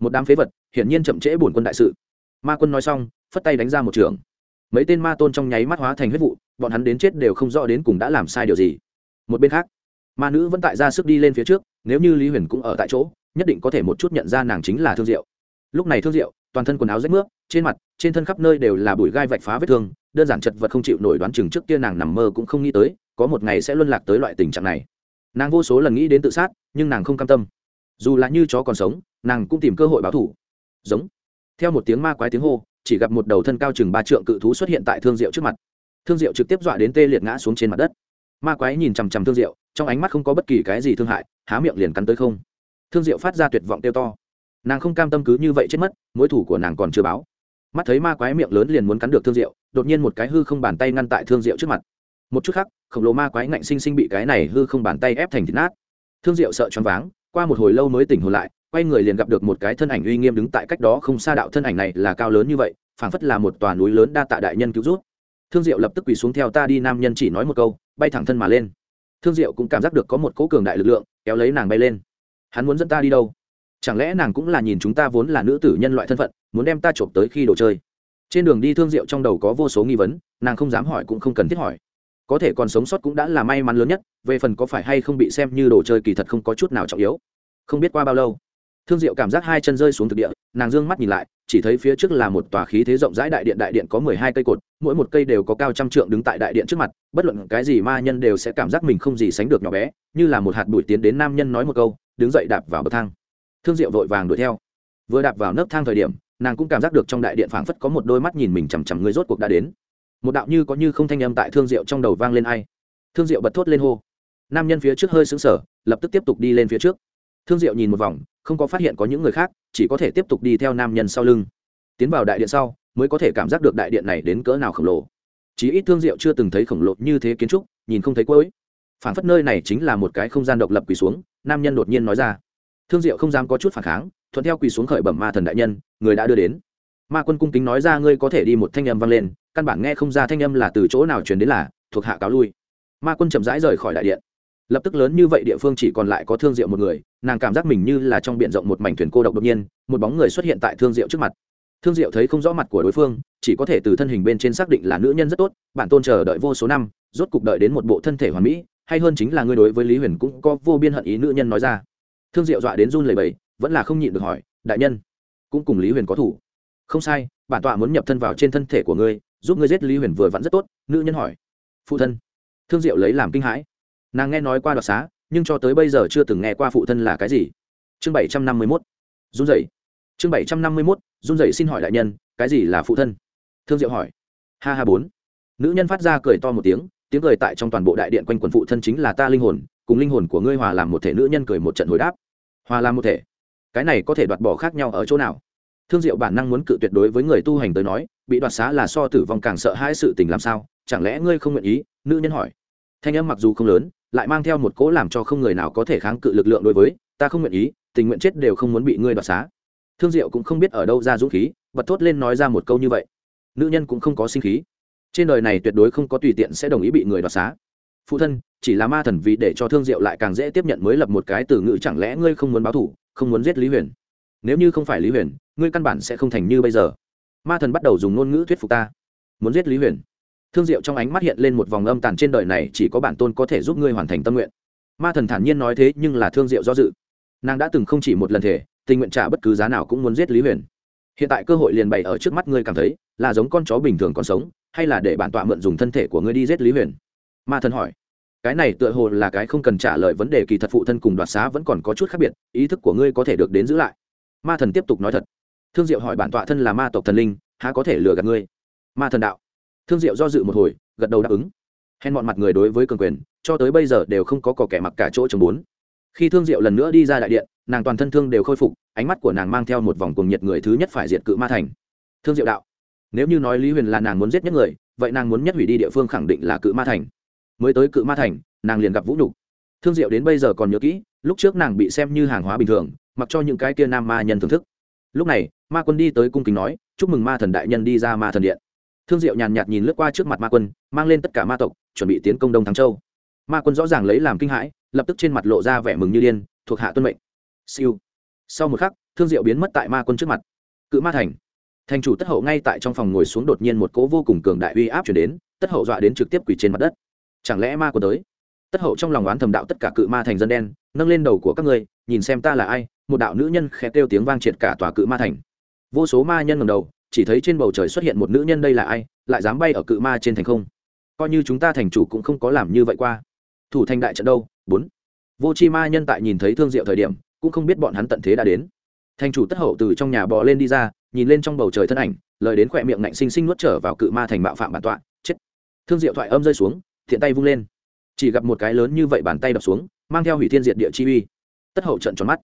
Một đám phế vật, hiển nhiên chậm trễ bổn quân đại sự. Ma quân nói xong, phất tay đánh ra một trường. Mấy tên ma tôn trong nháy mắt hóa thành huyết vụ, bọn hắn đến chết đều không rõ đến cùng đã làm sai điều gì một bên khác, ma nữ vẫn tại ra sức đi lên phía trước, nếu như lý huyền cũng ở tại chỗ, nhất định có thể một chút nhận ra nàng chính là thương diệu. Lúc này thương diệu, toàn thân quần áo rách nước trên mặt, trên thân khắp nơi đều là bụi gai vạch phá vết thương, đơn giản chật vật không chịu nổi đoán chừng trước kia nàng nằm mơ cũng không nghĩ tới, có một ngày sẽ luân lạc tới loại tình trạng này. Nàng vô số lần nghĩ đến tự sát, nhưng nàng không cam tâm. Dù là như chó còn sống, nàng cũng tìm cơ hội báo thủ giống. Theo một tiếng ma quái tiếng hô, chỉ gặp một đầu thân cao chừng ba trượng cự thú xuất hiện tại thương diệu trước mặt. Thương diệu trực tiếp dọa đến tê liệt ngã xuống trên mặt đất ma quái nhìn chằm chằm thương diệu, trong ánh mắt không có bất kỳ cái gì thương hại, há miệng liền cắn tới không. Thương diệu phát ra tuyệt vọng tiêu to. Nàng không cam tâm cứ như vậy chết mất, mối thủ của nàng còn chưa báo. Mắt thấy ma quái miệng lớn liền muốn cắn được thương diệu, đột nhiên một cái hư không bàn tay ngăn tại thương diệu trước mặt. Một chút khác khổng lồ ma quái ngạnh sinh sinh bị cái này hư không bàn tay ép thành thịt nát. Thương diệu sợ choáng váng, qua một hồi lâu mới tỉnh hồn lại, quay người liền gặp được một cái thân ảnh uy nghiêm đứng tại cách đó không xa đạo thân ảnh này là cao lớn như vậy, phảng phất là một tòa núi lớn đa tạ đại nhân cứu rút thương diệu lập tức quỳ xuống theo ta đi, nam nhân chỉ nói một câu, bay thẳng thân mà lên. Thương diệu cũng cảm giác được có một cỗ cường đại lực lượng kéo lấy nàng bay lên. Hắn muốn dẫn ta đi đâu? Chẳng lẽ nàng cũng là nhìn chúng ta vốn là nữ tử nhân loại thân phận, muốn đem ta trộm tới khi đồ chơi? Trên đường đi thương diệu trong đầu có vô số nghi vấn, nàng không dám hỏi cũng không cần thiết hỏi. Có thể còn sống sót cũng đã là may mắn lớn nhất, về phần có phải hay không bị xem như đồ chơi kỳ thật không có chút nào trọng yếu. Không biết qua bao lâu thương diệu cảm giác hai chân rơi xuống thực địa, nàng d ư ơ n g mắt nhìn lại, chỉ thấy phía trước là một tòa khí thế rộng rãi đại điện đại điện có mười hai cây cột, mỗi một cây đều có cao trăm trượng đứng tại đại điện trước mặt, bất luận cái gì ma nhân đều sẽ cảm giác mình không gì sánh được nhỏ bé, như là một hạt bụi tiến đến nam nhân nói một câu, đứng dậy đạp vào bậc thang. Thương diệu vội vàng đuổi theo. Vừa đạp vào nấc thang thời điểm, nàng cũng cảm giác được trong đại điện phảng phất có một đôi mắt nhìn mình chằm chằm người rốt cuộc đã đến. Một đạo như có như không thanh âm tại thương diệu trong đầu vang lên ai. Thương diệu bật thốt lên hô. Nam nhân phía trước hơi xứng sở lập tức tiếp tục đi lên phía trước. Thương diệu nhìn một vòng không có phát hiện có những người khác, chỉ có thể tiếp tục đi theo nam nhân sau lưng. Tiến vào đại điện sau, mới có thể cảm giác được đại điện này đến cỡ nào khổng lồ. Chí ít thương diệu chưa từng thấy khổng lồ như thế kiến trúc, nhìn không thấy cuối. Phản phất nơi này chính là một cái không gian độc lập quỳ xuống, nam nhân đột nhiên nói ra. Thương diệu không dám có chút phản kháng, thuận theo quỳ xuống khởi bẩm ma thần đại nhân, người đã đưa đến. Ma quân cung kính nói ra, ngươi có thể đi một thanh âm vang lên, căn bản nghe không ra thanh âm là từ chỗ nào truyền đến là, thuộc hạ cáo lui. Ma quân chậm rãi rời khỏi đại điện lập tức lớn như vậy địa phương chỉ còn lại có thương diệu một người, nàng cảm giác mình như là trong b i ể n rộng một mảnh thuyền cô độc đột nhiên, một bóng người xuất hiện tại thương diệu trước mặt. Thương diệu thấy không rõ mặt của đối phương, chỉ có thể từ thân hình bên trên xác định là nữ nhân rất tốt, bản tôn chờ đợi vô số năm, rốt cục đợi đến một bộ thân thể hoàn mỹ, hay hơn chính là ngươi đối với lý huyền cũng có vô biên hận ý nữ nhân nói ra. Thương diệu dọa đến run lầy bầy vẫn là không nhịn được hỏi, đại nhân, cũng cùng lý huyền có thủ? Không sai, bản tọa muốn nhập thân vào trên thân thể của ngươi, giúp ngươi giết lý huyền vừa vặn rất tốt, nữ nhân hỏi. Phụ thân. Thương diệu lấy làm kinh hãi nàng nghe nói qua đoạt xá, nhưng cho tới bây giờ chưa từng nghe qua phụ thân là cái gì. Chương bảy trăm năm mươi mốt, run rẩy. Chương bảy trăm năm mươi mốt, run rẩy xin hỏi đại nhân, cái gì là phụ thân? Thương diệu hỏi. Ha ha bốn. Nữ nhân phát ra cười to một tiếng tiếng cười tại trong toàn bộ đại điện quanh quần phụ thân chính là ta linh hồn, cùng linh hồn của ngươi hòa làm một thể, nữ nhân cười một trận hồi đáp. Hòa làm một thể? Cái này có thể đoạt bỏ khác nhau ở chỗ nào? Thương diệu bản năng muốn cự tuyệt đối với người tu hành tới nói, bị đoạt xá là so tử vong càng sợ hai sự tình làm sao? Chẳng lẽ ngươi không nguyện ý? Nữ nhân hỏi. Thanh âm mặc dù không lớn lại mang theo một cỗ làm cho không người nào có thể kháng cự lực lượng đối với, ta không nguyện ý, tình nguyện chết đều không muốn bị ngươi đoạt xá. Thương diệu cũng không biết ở đâu ra dũng khí, bật thốt lên nói ra một câu như vậy. Nữ nhân cũng không có sinh khí. Trên đời này tuyệt đối không có tùy tiện sẽ đồng ý bị người đoạt xá. Phụ thân, chỉ là ma thần vì để cho thương diệu lại càng dễ tiếp nhận mới lập một cái từ ngữ chẳng lẽ ngươi không muốn báo thủ không muốn giết lý huyền? Nếu như không phải lý huyền, ngươi căn bản sẽ không thành như bây giờ. Ma thần bắt đầu dùng ngôn ngữ thuyết phục ta. Muốn giết lý huyền? Thương diệu trong ánh mắt hiện lên một vòng âm tàn trên đời này, chỉ có bản tôn có thể giúp ngươi hoàn thành tâm nguyện. Ma thần thản nhiên nói thế, nhưng là thương diệu do dự. Nàng đã từng không chỉ một lần thể, tình nguyện trả bất cứ giá nào cũng muốn giết lý huyền. Hiện tại cơ hội liền bày ở trước mắt ngươi cảm thấy, là giống con chó bình thường còn sống, hay là để bản tọa mượn dùng thân thể của ngươi đi giết lý huyền? Ma thần hỏi. Cái này tựa hồ là cái không cần trả lời vấn đề kỳ thật phụ thân cùng đoạt xá vẫn còn có chút khác biệt, ý thức của ngươi có thể được đến giữ lại. Ma thần tiếp tục nói thật. Thương diệu hỏi bản tọa thân là ma tộc thần linh, há có thể lừa gạt ngươi? Ma thần đạo thương diệu do dự một hồi, gật đầu đáp ứng. Hèn mọn mặt người đối với cường quyền, cho tới bây giờ đều không có cỏ kẻ mặc cả chỗ chồng bốn. Khi thương diệu lần nữa đi ra đại điện, nàng toàn thân thương đều khôi phục, ánh mắt của nàng mang theo một vòng cuồng nhiệt người thứ nhất phải diệt cự ma thành. Thương diệu đạo, nếu như nói lý huyền là nàng muốn giết nhất người, vậy nàng muốn nhất hủy đi địa phương khẳng định là cự ma thành. Mới tới cự ma thành, nàng liền gặp vũ nhục. Thương diệu đến bây giờ còn nhớ kỹ, lúc trước nàng bị xem như hàng hóa bình thường, mặc cho những cái kia nam ma nhân thưởng thức. Lúc này, ma quân đi tới cung kính nói, chúc mừng ma thần đại nhân đi ra ma thần điện thương diệu nhàn nhạt nhìn lướt qua trước mặt ma quân, mang lên tất cả ma tộc, chuẩn bị tiến công đông thắng châu. Ma quân rõ ràng lấy làm kinh hãi, lập tức trên mặt lộ ra vẻ mừng như điên, thuộc hạ tuân mệnh. Siêu. Sau một khắc, thương diệu biến mất tại ma quân trước mặt. Cự ma thành. Thành chủ tất hậu ngay tại trong phòng ngồi xuống đột nhiên một cỗ vô cùng cường đại uy áp chuyển đến, tất hậu dọa đến trực tiếp quỳ trên mặt đất. Chẳng lẽ ma quân tới? Tất hậu trong lòng oán thầm đạo tất cả cự ma thành dân đen, nâng lên đầu của các ngươi, nhìn xem ta là ai, một đạo nữ nhân khẽ kêu tiếng vang triệt cả tòa cự ma thành. Vô số ma nhân ngầm đầu chỉ thấy trên bầu trời xuất hiện một nữ nhân đây là ai, lại dám bay ở cự ma trên thành không? Coi như chúng ta thành chủ cũng không có làm như vậy qua. Thủ thành đại trận đâu? Bốn. Vô chi ma nhân tại nhìn thấy thương diệu thời điểm, cũng không biết bọn hắn tận thế đã đến. Thành chủ tất hậu từ trong nhà bò lên đi ra, nhìn lên trong bầu trời thân ảnh, lời đến khỏe miệng ngạnh sinh sinh nuốt trở vào cự ma thành bạo phạm bản tọa, chết. Thương diệu thoại âm rơi xuống, thiện tay vung lên. Chỉ gặp một cái lớn như vậy bàn tay đập xuống, mang theo hủy thiên diệt địa chi uy. Tất hậu trận tròn mắt.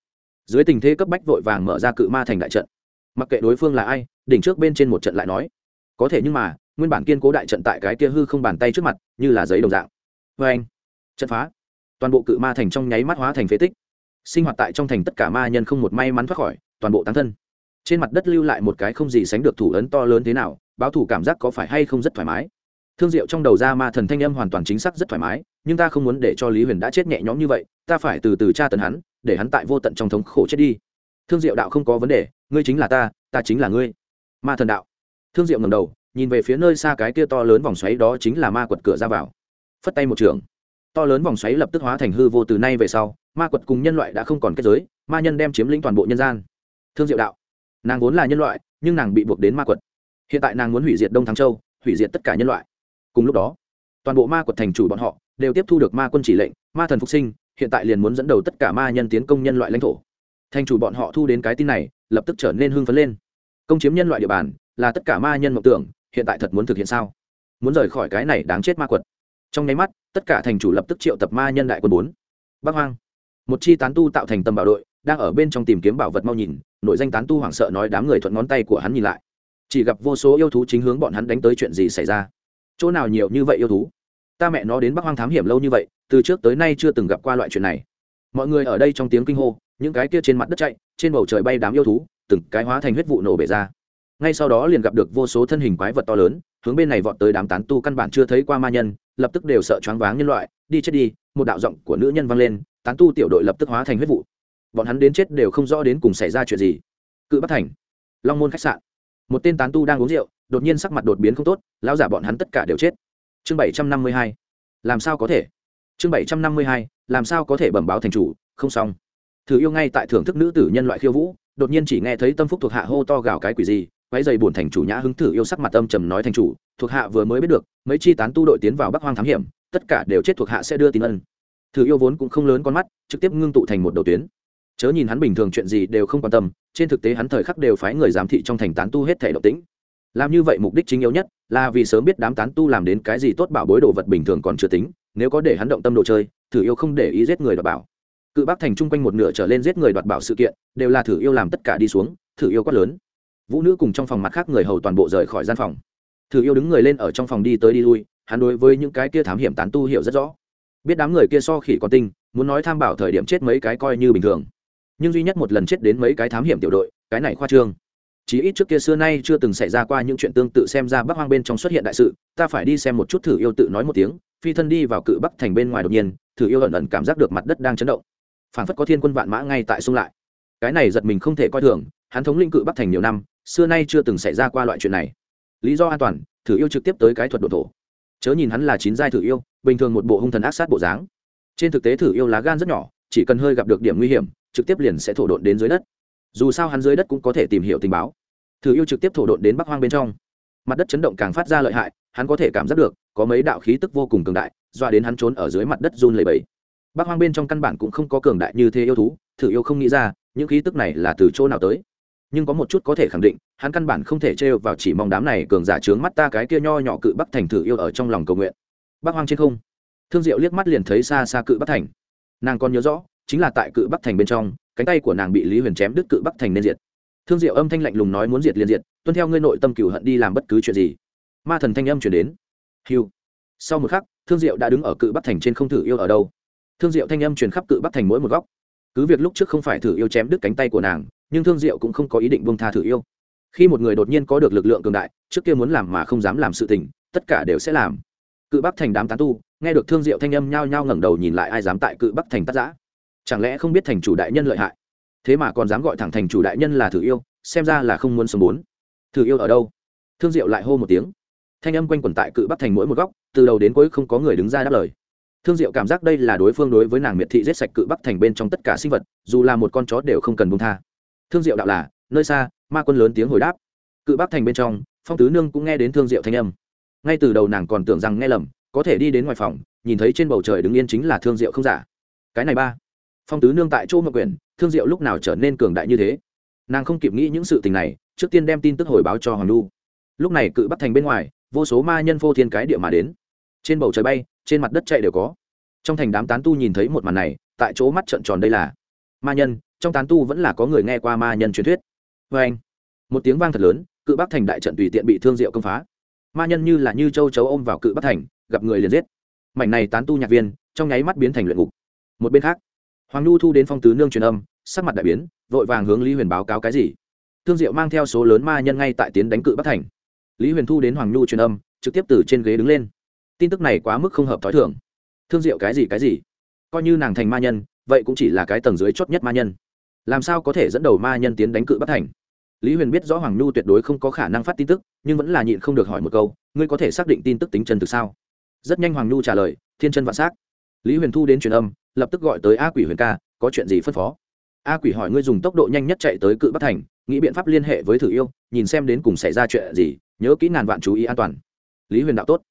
Dưới tình thế cấp bách vội vàng mở ra cự ma thành đại trận. Mặc kệ đối phương là ai đỉnh trước bên trên một trận lại nói, có thể nhưng mà, nguyên bản kiên cố đại trận tại cái kia hư không bàn tay trước mặt, như là giấy đồng dạng. Vê anh, trận phá. Toàn bộ cự ma thành trong nháy mắt hóa thành phế tích. Sinh hoạt tại trong thành tất cả ma nhân không một may mắn thoát khỏi, toàn bộ tán thân. Trên mặt đất lưu lại một cái không gì sánh được thủ ấn to lớn thế nào, báo thủ cảm giác có phải hay không rất thoải mái. Thương diệu trong đầu ra ma thần thanh âm hoàn toàn chính xác rất thoải mái, nhưng ta không muốn để cho lý huyền đã chết nhẹ nhõm như vậy, ta phải từ từ tra tấn hắn, để hắn tại vô tận trong thống khổ chết đi. Thương diệu đạo không có vấn đề, ngươi chính là ta ta chính là ngươi ma thần đạo. Thương diệu ngầm đầu, nhìn về phía nơi xa cái kia to lớn vòng xoáy đó chính là ma quật cửa ra vào. Phất tay một trường. To lớn vòng xoáy lập tức hóa thành hư vô từ nay về sau, ma quật cùng nhân loại đã không còn kết giới, ma nhân đem chiếm lĩnh toàn bộ nhân gian. Thương diệu đạo, nàng vốn là nhân loại, nhưng nàng bị buộc đến ma quật. Hiện tại nàng muốn hủy diệt đông thắng châu, hủy diệt tất cả nhân loại. Cùng lúc đó, toàn bộ ma quật thành chủ bọn họ đều tiếp thu được ma quân chỉ lệnh, ma thần phục sinh, hiện tại liền muốn dẫn đầu tất cả ma nhân tiến công nhân loại lãnh thổ. Thành chủ bọn họ thu đến cái tin này, lập tức trở nên hưng phấn lên công chiếm nhân loại địa bàn, là tất cả ma nhân mộng tưởng, hiện tại thật muốn thực hiện sao? Muốn rời khỏi cái này đáng chết ma quật. Trong nháy mắt, tất cả thành chủ lập tức triệu tập ma nhân đại quân bốn. Bắc hoang. Một chi tán tu tạo thành tầm bảo đội, đang ở bên trong tìm kiếm bảo vật mau nhìn, nội danh tán tu hoảng sợ nói đám người thuận ngón tay của hắn nhìn lại. Chỉ gặp vô số yêu thú chính hướng bọn hắn đánh tới chuyện gì xảy ra? Chỗ nào nhiều như vậy yêu thú? Ta mẹ nó đến bắc hoang thám hiểm lâu như vậy, từ trước tới nay chưa từng gặp qua loại chuyện này. Mọi người ở đây trong tiếng kinh hô, những cái kia trên mặt đất chạy, trên bầu trời bay đám yêu thú từng cái hóa thành huyết vụ nổ bể ra. Ngay sau đó liền gặp được vô số thân hình quái vật to lớn, hướng bên này vọt tới đám tán tu căn bản chưa thấy qua ma nhân, lập tức đều sợ choáng váng nhân loại, đi chết đi, một đạo giọng của nữ nhân vang lên, tán tu tiểu đội lập tức hóa thành huyết vụ. Bọn hắn đến chết đều không rõ đến cùng xảy ra chuyện gì. Cự bắc thành, long môn khách sạn. Một tên tán tu đang uống rượu, đột nhiên sắc mặt đột biến không tốt, lão giả bọn hắn tất cả đều chết. Chương bảy trăm năm mươi hai, làm sao có thể? Chương bảy trăm năm mươi hai, làm sao có thể bẩm báo thành chủ? Không xong. Thử yêu ngay tại thưởng thức nữ tử nhân loại khiêu vũ đột nhiên chỉ nghe thấy tâm phúc thuộc hạ hô to gào cái quỷ gì quái dày buồn thành chủ nhã hứng thử yêu sắc mặt âm trầm nói thành chủ, thuộc hạ vừa mới biết được, mấy chi tán tu đội tiến vào bắc hoang thám hiểm, tất cả đều chết thuộc hạ sẽ đưa tin ân. Thử yêu vốn cũng không lớn con mắt, trực tiếp ngưng tụ thành một đầu tuyến. Chớ nhìn hắn bình thường chuyện gì đều không quan tâm, trên thực tế hắn thời khắc đều phái người giám thị trong thành tán tu hết thể độc tính làm như vậy mục đích chính yếu nhất là vì sớm biết đám tán tu làm đến cái gì tốt bảo bối đồ vật bình thường còn chưa tính, nếu có để hắn động tâm đồ chơi, thử yêu không để ý giết người đọc bảo cự bác thành chung quanh một nửa trở lên giết người đoạt bảo sự kiện, đều là thử yêu làm tất cả đi xuống, thử yêu quát lớn. Vũ nữ cùng trong phòng mặt khác người hầu toàn bộ rời khỏi gian phòng. Thử yêu đứng người lên ở trong phòng đi tới đi lui, hắn đối với những cái kia thám hiểm tán tu hiểu rất rõ. Biết đám người kia so khỉ có tinh, muốn nói tham bảo thời điểm chết mấy cái coi như bình thường. Nhưng duy nhất một lần chết đến mấy cái thám hiểm tiểu đội, cái này khoa trương. Chí ít trước kia xưa nay chưa từng xảy ra qua những chuyện tương tự xem ra bắc hoang bên trong xuất hiện đại sự, ta phải đi xem một chút thử yêu tự nói một tiếng, phi thân đi vào cự bắc thành bên ngoài đột nhiên, thử yêu ẩn ẩn cảm giác được mặt đất đang chấn động phảng phất có thiên quân vạn mã ngay tại xung lại. Cái này giật mình không thể coi thường, hắn thống lĩnh cự bắc thành nhiều năm, xưa nay chưa từng xảy ra qua loại chuyện này. Lý do an toàn, thử yêu trực tiếp tới cái thuật độ thổ. Chớ nhìn hắn là chín giai thử yêu, bình thường một bộ hung thần ác sát bộ dáng. Trên thực tế thử yêu lá gan rất nhỏ, chỉ cần hơi gặp được điểm nguy hiểm, trực tiếp liền sẽ thổ độn đến dưới đất. Dù sao hắn dưới đất cũng có thể tìm hiểu tình báo. Thử yêu trực tiếp thổ độn đến bắc hoang bên trong. Mặt đất chấn động càng phát ra lợi hại, hắn có thể cảm giác được, có mấy đạo khí tức vô cùng cường đại doa đến hắn trốn ở dưới mặt đất run lầy bẩy bắc hoang bên trong căn bản cũng không có cường đại như thế yêu thú, thử yêu không nghĩ ra, những khí tức này là từ chỗ nào tới. Nhưng có một chút có thể khẳng định, hắn căn bản không thể trêu vào chỉ mong đám này cường giả trướng mắt ta cái kia nho nhỏ cự bắc thành thử yêu ở trong lòng cầu nguyện. Bắc hoang trên không, thương diệu liếc mắt liền thấy xa xa cự bắc thành. Nàng còn nhớ rõ, chính là tại cự bắc thành bên trong, cánh tay của nàng bị lý huyền chém đứt cự bắc thành nên diệt. Thương diệu âm thanh lạnh lùng nói muốn diệt liền diệt, tuân theo ngươi nội tâm cửu hận đi làm bất cứ chuyện gì. Ma thần thanh âm chuyển đến. Hiu sau một khắc, thương diệu đã đứng ở cự bắc thành trên không thử yêu ở đâu? Thương diệu thanh âm truyền khắp cự bắc thành mỗi một góc. Cứ việc lúc trước không phải thử yêu chém đứt cánh tay của nàng, nhưng thương diệu cũng không có ý định bông tha thử yêu. Khi một người đột nhiên có được lực lượng cường đại, trước kia muốn làm mà không dám làm sự tình, tất cả đều sẽ làm. Cự bắc thành đám tán tu, nghe được thương diệu thanh âm nhao nhao ngẩng đầu nhìn lại ai dám tại cự bắc thành tắt giã. Chẳng lẽ không biết thành chủ đại nhân lợi hại? Thế mà còn dám gọi thẳng thành chủ đại nhân là thử yêu, xem ra là không muốn sống bốn. Thử yêu ở đâu? Thương diệu lại hô một tiếng. Thanh âm quanh quẩn tại cự bắc thành mỗi một góc, từ đầu đến cuối không có người đứng ra đáp lời thương diệu cảm giác đây là đối phương đối với nàng miệt thị giết sạch cự bắc thành bên trong tất cả sinh vật, dù là một con chó đều không cần bông tha. Thương diệu đạo là, nơi xa, ma quân lớn tiếng hồi đáp. Cự bắc thành bên trong, phong tứ nương cũng nghe đến thương diệu thanh âm. Ngay từ đầu nàng còn tưởng rằng nghe lầm, có thể đi đến ngoài phòng, nhìn thấy trên bầu trời đứng yên chính là thương diệu không giả. Cái này ba. Phong tứ nương tại chỗ mậu quyển, thương diệu lúc nào trở nên cường đại như thế? Nàng không kịp nghĩ những sự tình này, trước tiên đem tin tức hồi báo cho hoàng lu lúc này cự bắc thành bên ngoài, vô số ma nhân vô thiên cái địa mà đến. Trên bầu trời bay trên mặt đất chạy đều có. Trong thành đám tán tu nhìn thấy một màn này, tại chỗ mắt trợn tròn đây là, ma nhân, trong tán tu vẫn là có người nghe qua ma nhân truyền thuyết. Vê anh, một tiếng vang thật lớn, cự bắc thành đại trận tùy tiện bị thương diệu công phá. Ma nhân như là như châu chấu ôm vào cự bắc thành, gặp người liền giết. Mảnh này tán tu nhạc viên, trong nháy mắt biến thành luyện ngục. Một bên khác, hoàng nhu thu đến phong tứ nương truyền âm, sắc mặt đại biến, vội vàng hướng lý huyền báo cáo cái gì. Thương diệu mang theo số lớn ma nhân ngay tại tiến đánh cự bắc thành. Lý huyền thu đến hoàng nhu truyền âm, trực tiếp từ trên ghế đứng lên tin tức này quá mức không hợp t h ó i thường. Thương diệu cái gì cái gì? Coi như nàng thành ma nhân, vậy cũng chỉ là cái tầng dưới chót nhất ma nhân. Làm sao có thể dẫn đầu ma nhân tiến đánh cự bất thành? Lý huyền biết rõ hoàng nhu tuyệt đối không có khả năng phát tin tức, nhưng vẫn là nhịn không được hỏi một câu, ngươi có thể xác định tin tức tính chân thực sao? Rất nhanh hoàng nhu trả lời, thiên chân vạn s á c lý huyền thu đến truyền âm, lập tức gọi tới a quỷ huyền ca, có chuyện gì phân phó? A quỷ hỏi, ngươi dùng tốc độ nhanh nhất chạy tới cự bắc thành, nghĩ biện pháp liên hệ với thử yêu, nhìn xem đến cùng xảy ra chuyện gì, nhớ kỹ ngàn vạn chú ý an toàn. Lý huyền đạo, tốt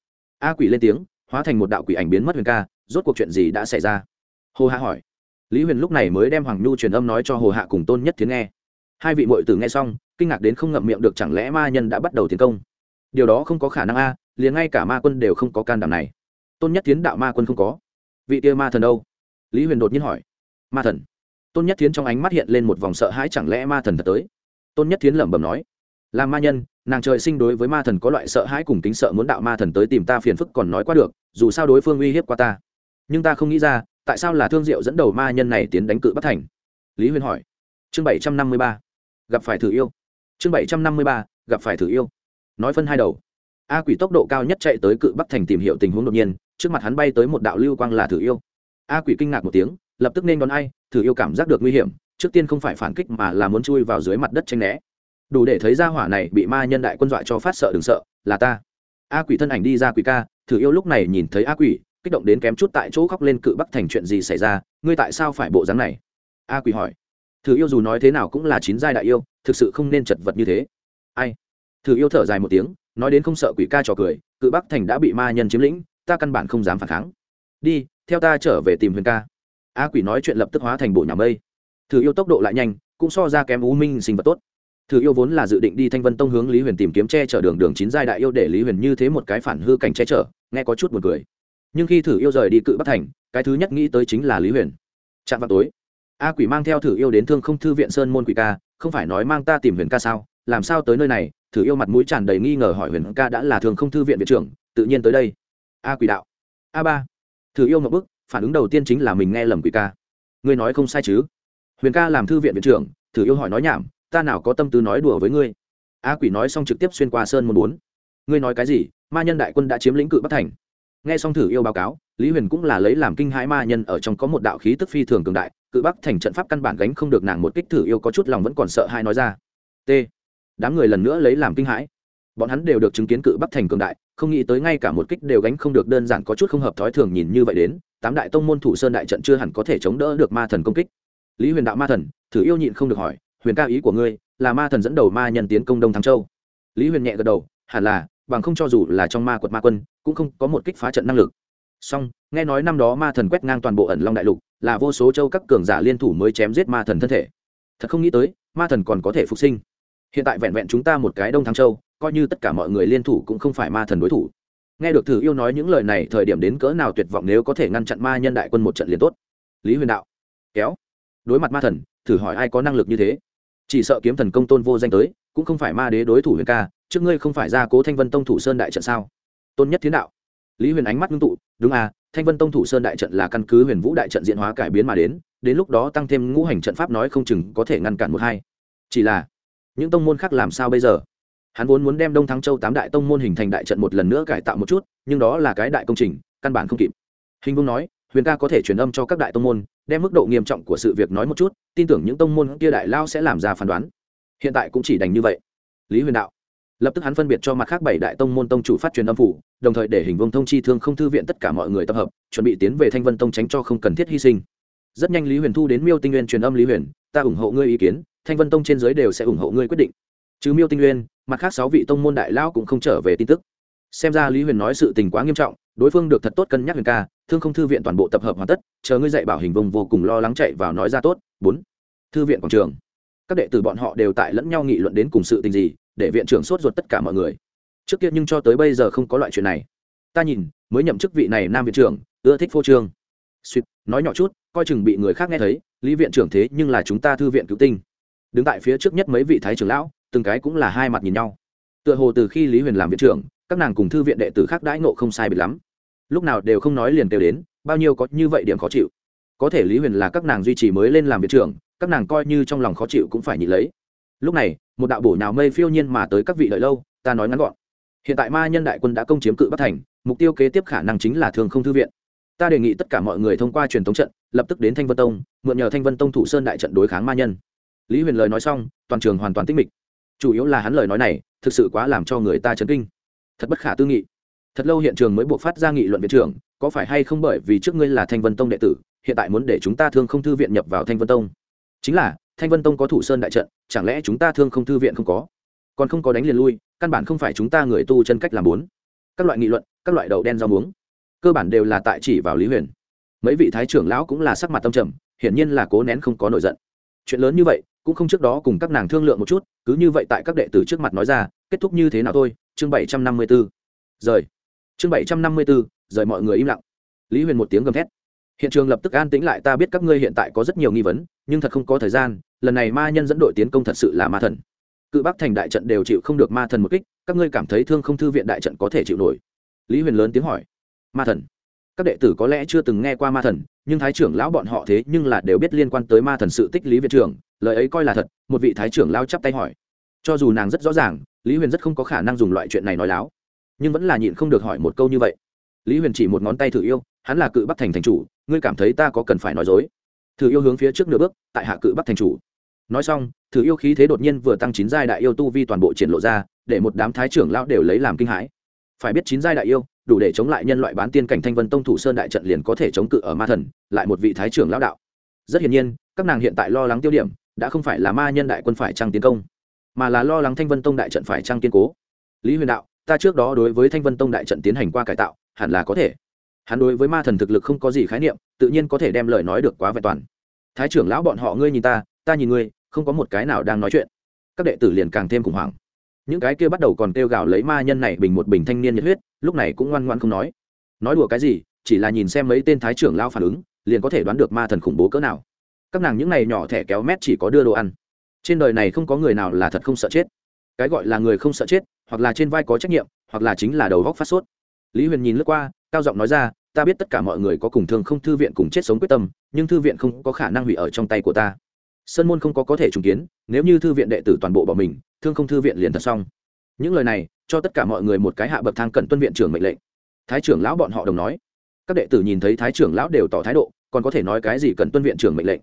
a quỷ lên tiếng, hóa thành một đạo quỷ ảnh biến mất huyền ca, rốt cuộc chuyện gì đã xảy ra? Hồ hạ hỏi. Lý huyền lúc này mới đem hoàng nhu truyền âm nói cho hồ hạ cùng tôn nhất tiến nghe. Hai vị mội tử nghe xong, kinh ngạc đến không ngậm miệng được chẳng lẽ ma nhân đã bắt đầu tiến công? Điều đó không có khả năng a, liền ngay cả ma quân đều không có can đảm này. Tôn nhất tiến đạo ma quân không có. Vị kia ma thần đâu? Lý huyền đột nhiên hỏi. Ma thần. Tôn nhất tiến trong ánh mắt hiện lên một vòng sợ hãi chẳng lẽ ma thần thật tới? Tôn nhất tiến lẩm bẩm nói làm ma nhân, nàng trời sinh đối với ma thần có loại sợ hãi cùng tính sợ muốn đạo ma thần tới tìm ta phiền phức còn nói qua được, dù sao đối phương uy hiếp qua ta. Nhưng ta không nghĩ ra, tại sao là thương diệu dẫn đầu ma nhân này tiến đánh cự bất thành? Lý huyền hỏi. Chương bảy trăm năm mươi ba. Gặp phải thử yêu. Chương bảy trăm năm mươi ba, gặp phải thử yêu. Nói phân hai đầu. A quỷ tốc độ cao nhất chạy tới cự bắc thành tìm hiểu tình huống đột nhiên, trước mặt hắn bay tới một đạo lưu quang là thử yêu. A quỷ kinh ngạc một tiếng, lập tức nên đón ai, thử yêu cảm giác được nguy hiểm, trước tiên không phải phản kích mà là muốn chui vào dưới mặt đất tranh né đủ để thấy ra hỏa này bị ma nhân đại quân dọa cho phát sợ đừng sợ, là ta. A quỷ thân ảnh đi ra quỷ ca, thử yêu lúc này nhìn thấy a quỷ, kích động đến kém chút tại chỗ khóc lên cự bắc thành chuyện gì xảy ra, ngươi tại sao phải bộ dáng này? A quỷ hỏi. Thử yêu dù nói thế nào cũng là chín giai đại yêu, thực sự không nên chật vật như thế. Ai? Thử yêu thở dài một tiếng, nói đến không sợ quỷ ca trò cười, cự bắc thành đã bị ma nhân chiếm lĩnh, ta căn bản không dám phản kháng. Đi, theo ta trở về tìm huyền ca. A quỷ nói chuyện lập tức hóa thành bộ nhà mây. Thử yêu tốc độ lại nhanh, cũng so ra kém u minh sinh vật tốt thử yêu vốn là dự định đi thanh vân tông hướng lý huyền tìm kiếm che chở đường đường chín giai đại yêu để lý huyền như thế một cái phản hư cảnh che chở, nghe có chút buồn cười. Nhưng khi thử yêu rời đi cự bắc thành, cái thứ nhất nghĩ tới chính là lý huyền. Chạm vào tối, a quỷ mang theo thử yêu đến thương không thư viện sơn môn quỷ ca, không phải nói mang ta tìm huyền ca sao? Làm sao tới nơi này? Thử yêu mặt mũi tràn đầy nghi ngờ hỏi huyền ca đã là thường không thư viện viện trưởng, tự nhiên tới đây. A quỷ đạo. A ba. Thử yêu một bức, phản ứng đầu tiên chính là mình nghe lầm quỷ ca. Ngươi nói không sai chứ? Huyền ca làm thư viện viện trưởng, thử yêu hỏi nói nhảm ta nào có tâm tư nói đùa với ngươi? A quỷ nói xong trực tiếp xuyên qua sơn môn bốn. Ngươi nói cái gì? Ma nhân đại quân đã chiếm lĩnh cự bắc thành. Nghe xong thử yêu báo cáo, lý huyền cũng là lấy làm kinh hãi ma nhân ở trong có một đạo khí tức phi thường cường đại, cự bắc thành trận pháp căn bản gánh không được nàng một kích thử yêu có chút lòng vẫn còn sợ hai nói ra. T. Đám người lần nữa lấy làm kinh hãi. Bọn hắn đều được chứng kiến cự bắc thành cường đại, không nghĩ tới ngay cả một kích đều gánh không được đơn giản có chút không hợp thói thường nhìn như vậy đến, tám đại tông môn thủ sơn đại trận chưa hẳn có thể chống đỡ được ma thần công kích. Lý huyền đạo ma thần, thử yêu nhịn không được hỏi huyền ca ý của ngươi là ma thần dẫn đầu ma nhân tiến công đông thắng châu lý huyền nhẹ gật đầu hẳn là bằng không cho dù là trong ma quật ma quân cũng không có một kích phá trận năng lực song nghe nói năm đó ma thần quét ngang toàn bộ ẩn long đại lục là vô số châu các cường giả liên thủ mới chém giết ma thần thân thể thật không nghĩ tới ma thần còn có thể phục sinh hiện tại vẹn vẹn chúng ta một cái đông thắng châu coi như tất cả mọi người liên thủ cũng không phải ma thần đối thủ nghe được thử yêu nói những lời này thời điểm đến cỡ nào tuyệt vọng nếu có thể ngăn chặn ma nhân đại quân một trận liền tốt lý huyền đạo kéo đối mặt ma thần thử hỏi ai có năng lực như thế chỉ sợ kiếm thần công tôn vô danh tới, cũng không phải ma đế đối thủ huyền ca, trước ngươi không phải ra cố thanh vân tông thủ sơn đại trận sao? Tôn nhất thiên đạo. Lý huyền ánh mắt ngưng tụ, đúng à thanh vân tông thủ sơn đại trận là căn cứ huyền vũ đại trận diễn hóa cải biến mà đến đến lúc đó tăng thêm ngũ hành trận pháp nói không chừng có thể ngăn cản một hai. Chỉ là, những tông môn khác làm sao bây giờ? Hắn vốn muốn đem đông thắng châu tám đại tông môn hình thành đại trận một lần nữa cải tạo một chút, nhưng đó là cái đại công trình, căn bản không kịp. Hình vương nói, huyền ca có thể truyền âm cho các đại tông môn đem mức độ nghiêm trọng của sự việc nói một chút, tin tưởng những tông môn kia đại lao sẽ làm ra phán đoán. Hiện tại cũng chỉ đành như vậy. Lý huyền đạo lập tức hắn phân biệt cho mặt khác bảy đại tông môn tông chủ phát truyền âm phủ, đồng thời để hình vông thông chi thương không thư viện tất cả mọi người tập hợp, chuẩn bị tiến về thanh vân tông tránh cho không cần thiết hy sinh. Rất nhanh lý huyền thu đến miêu tinh nguyên truyền âm lý huyền, ta ủng hộ ngươi ý kiến, thanh vân tông trên giới đều sẽ ủng hộ ngươi quyết định. Chứ miêu tinh nguyên, mặt khác sáu vị tông môn đại lão cũng không trở về tin tức. Xem ra lý huyền nói sự tình quá nghiêm trọng đối phương được thật tốt cân nhắc huyền ca, thương không thư viện toàn bộ tập hợp hoàn tất, chờ ngươi dạy bảo hình vùng vô cùng lo lắng chạy vào nói ra tốt. Bốn, thư viện quảng trường. Các đệ tử bọn họ đều tại lẫn nhau nghị luận đến cùng sự tình gì, để viện trưởng sốt ruột tất cả mọi người. Trước kia nhưng cho tới bây giờ không có loại chuyện này. Ta nhìn, mới nhậm chức vị này nam viện trưởng, ưa thích phô trương. Suýt, nói nhỏ chút, coi chừng bị người khác nghe thấy, lý viện trưởng thế nhưng là chúng ta thư viện cứu tinh. Đứng tại phía trước nhất mấy vị thái trưởng lão, từng cái cũng là hai mặt nhìn nhau. Tựa hồ từ khi lý huyền làm viện trưởng các nàng cùng thư viện đệ tử khác đãi ngộ không sai biệt lắm. Lúc nào đều không nói liền kêu đến, bao nhiêu có như vậy điểm khó chịu. Có thể lý huyền là các nàng duy trì mới lên làm viện trưởng, các nàng coi như trong lòng khó chịu cũng phải nhịn lấy. Lúc này, một đạo bổ nào mây phiêu nhiên mà tới các vị đợi lâu, ta nói ngắn gọn. Hiện tại ma nhân đại quân đã công chiếm cự bắc thành, mục tiêu kế tiếp khả năng chính là thường không thư viện. Ta đề nghị tất cả mọi người thông qua truyền thống trận, lập tức đến thanh vân tông, mượn nhờ thanh vân tông thủ sơn đại trận đối kháng ma nhân. Lý huyền lời nói xong, toàn trường hoàn toàn tích mịch. Chủ yếu là hắn lời nói này, thực sự quá làm cho người ta chấn kinh thật bất khả tư nghị. Thật lâu hiện trường mới buộc phát ra nghị luận viện trưởng, có phải hay không bởi vì trước ngươi là thanh vân tông đệ tử, hiện tại muốn để chúng ta thương không thư viện nhập vào thanh vân tông? Chính là, thanh vân tông có thủ sơn đại trận, chẳng lẽ chúng ta thương không thư viện không có? Còn không có đánh liền lui, căn bản không phải chúng ta người tu chân cách làm bốn. Các loại nghị luận, các loại đậu đen rau muống, cơ bản đều là tại chỉ vào lý huyền. Mấy vị thái trưởng lão cũng là sắc mặt tâm trầm, hiển nhiên là cố nén không có nổi giận. Chuyện lớn như vậy, cũng không trước đó cùng các nàng thương lượng một chút, cứ như vậy tại các đệ tử trước mặt nói ra, kết thúc như thế nào thôi? Chương bảy trăm năm mươi b ố rời. Chương bảy trăm năm mươi b ố rời mọi người im lặng. Lý huyền một tiếng gầm thét. Hiện trường lập tức an tĩnh lại, ta biết các ngươi hiện tại có rất nhiều nghi vấn, nhưng thật không có thời gian, lần này ma nhân dẫn đội tiến công thật sự là ma thần. Cự bắc thành đại trận đều chịu không được ma thần một kích, các ngươi cảm thấy thương không thư viện đại trận có thể chịu nổi? Lý huyền lớn tiếng hỏi. Ma thần. Các đệ tử có lẽ chưa từng nghe qua ma thần, nhưng thái trưởng lão bọn họ thế nhưng là đều biết liên quan tới ma thần sự tích lý viện trưởng, lời ấy coi là thật, một vị thái trưởng lao chắp tay hỏi. Cho dù nàng rất rõ ràng lý huyền rất không có khả năng dùng loại chuyện này nói láo, nhưng vẫn là nhịn không được hỏi một câu như vậy. Lý huyền chỉ một ngón tay thử yêu, hắn là cự bắc thành thành chủ, ngươi cảm thấy ta có cần phải nói dối? Thử yêu hướng phía trước nửa bước, tại hạ cự bắc thành chủ. Nói xong, thử yêu khí thế đột nhiên vừa tăng chín giai đại yêu tu vi toàn bộ triển lộ ra, để một đám thái trưởng lão đều lấy làm kinh hãi. Phải biết chín giai đại yêu, đủ để chống lại nhân loại bán tiên cảnh thanh vân tông thủ sơn đại trận liền có thể chống cự ở ma thần, lại một vị thái trưởng lão đạo. Rất hiển nhiên, các nàng hiện tại lo lắng tiêu điểm, đã không phải là ma nhân đại quân phải trăng tiến công mà là lo lắng thanh vân tông đại trận phải trăng kiên cố. Lý huyền đạo, ta trước đó đối với thanh vân tông đại trận tiến hành qua cải tạo, hẳn là có thể. Hắn đối với ma thần thực lực không có gì khái niệm, tự nhiên có thể đem lời nói được quá vẹn toàn. Thái trưởng lão bọn họ ngươi nhìn ta ta nhìn ngươi, không có một cái nào đang nói chuyện. Các đệ tử liền càng thêm khủng hoảng. Những cái kia bắt đầu còn kêu gào lấy ma nhân này bình một bình thanh niên nhiệt huyết, lúc này cũng ngoan ngoan không nói. Nói đùa cái gì, chỉ là nhìn xem mấy tên thái trưởng lao phản ứng, liền có thể đoán được ma thần khủng bố cỡ nào. Các nàng những này nhỏ thẻ kéo mét chỉ có đưa đồ ăn trên đời này không có người nào là thật không sợ chết. Cái gọi là người không sợ chết, hoặc là trên vai có trách nhiệm, hoặc là chính là đầu góc phát sốt. Lý huyền nhìn lướt qua, cao giọng nói ra, ta biết tất cả mọi người có cùng thương không thư viện cùng chết sống quyết tâm, nhưng thư viện không có khả năng hủy ở trong tay của ta. Sơn môn không có có thể trùng kiến, nếu như thư viện đệ tử toàn bộ bỏ mình, thương không thư viện liền thật xong. Những lời này, cho tất cả mọi người một cái hạ bậc thang cần tuân viện trưởng mệnh lệnh. Thái trưởng lão bọn họ đồng nói. Các đệ tử nhìn thấy thái trưởng lão đều tỏ thái độ, còn có thể nói cái gì cần tuân viện trưởng mệnh lệnh?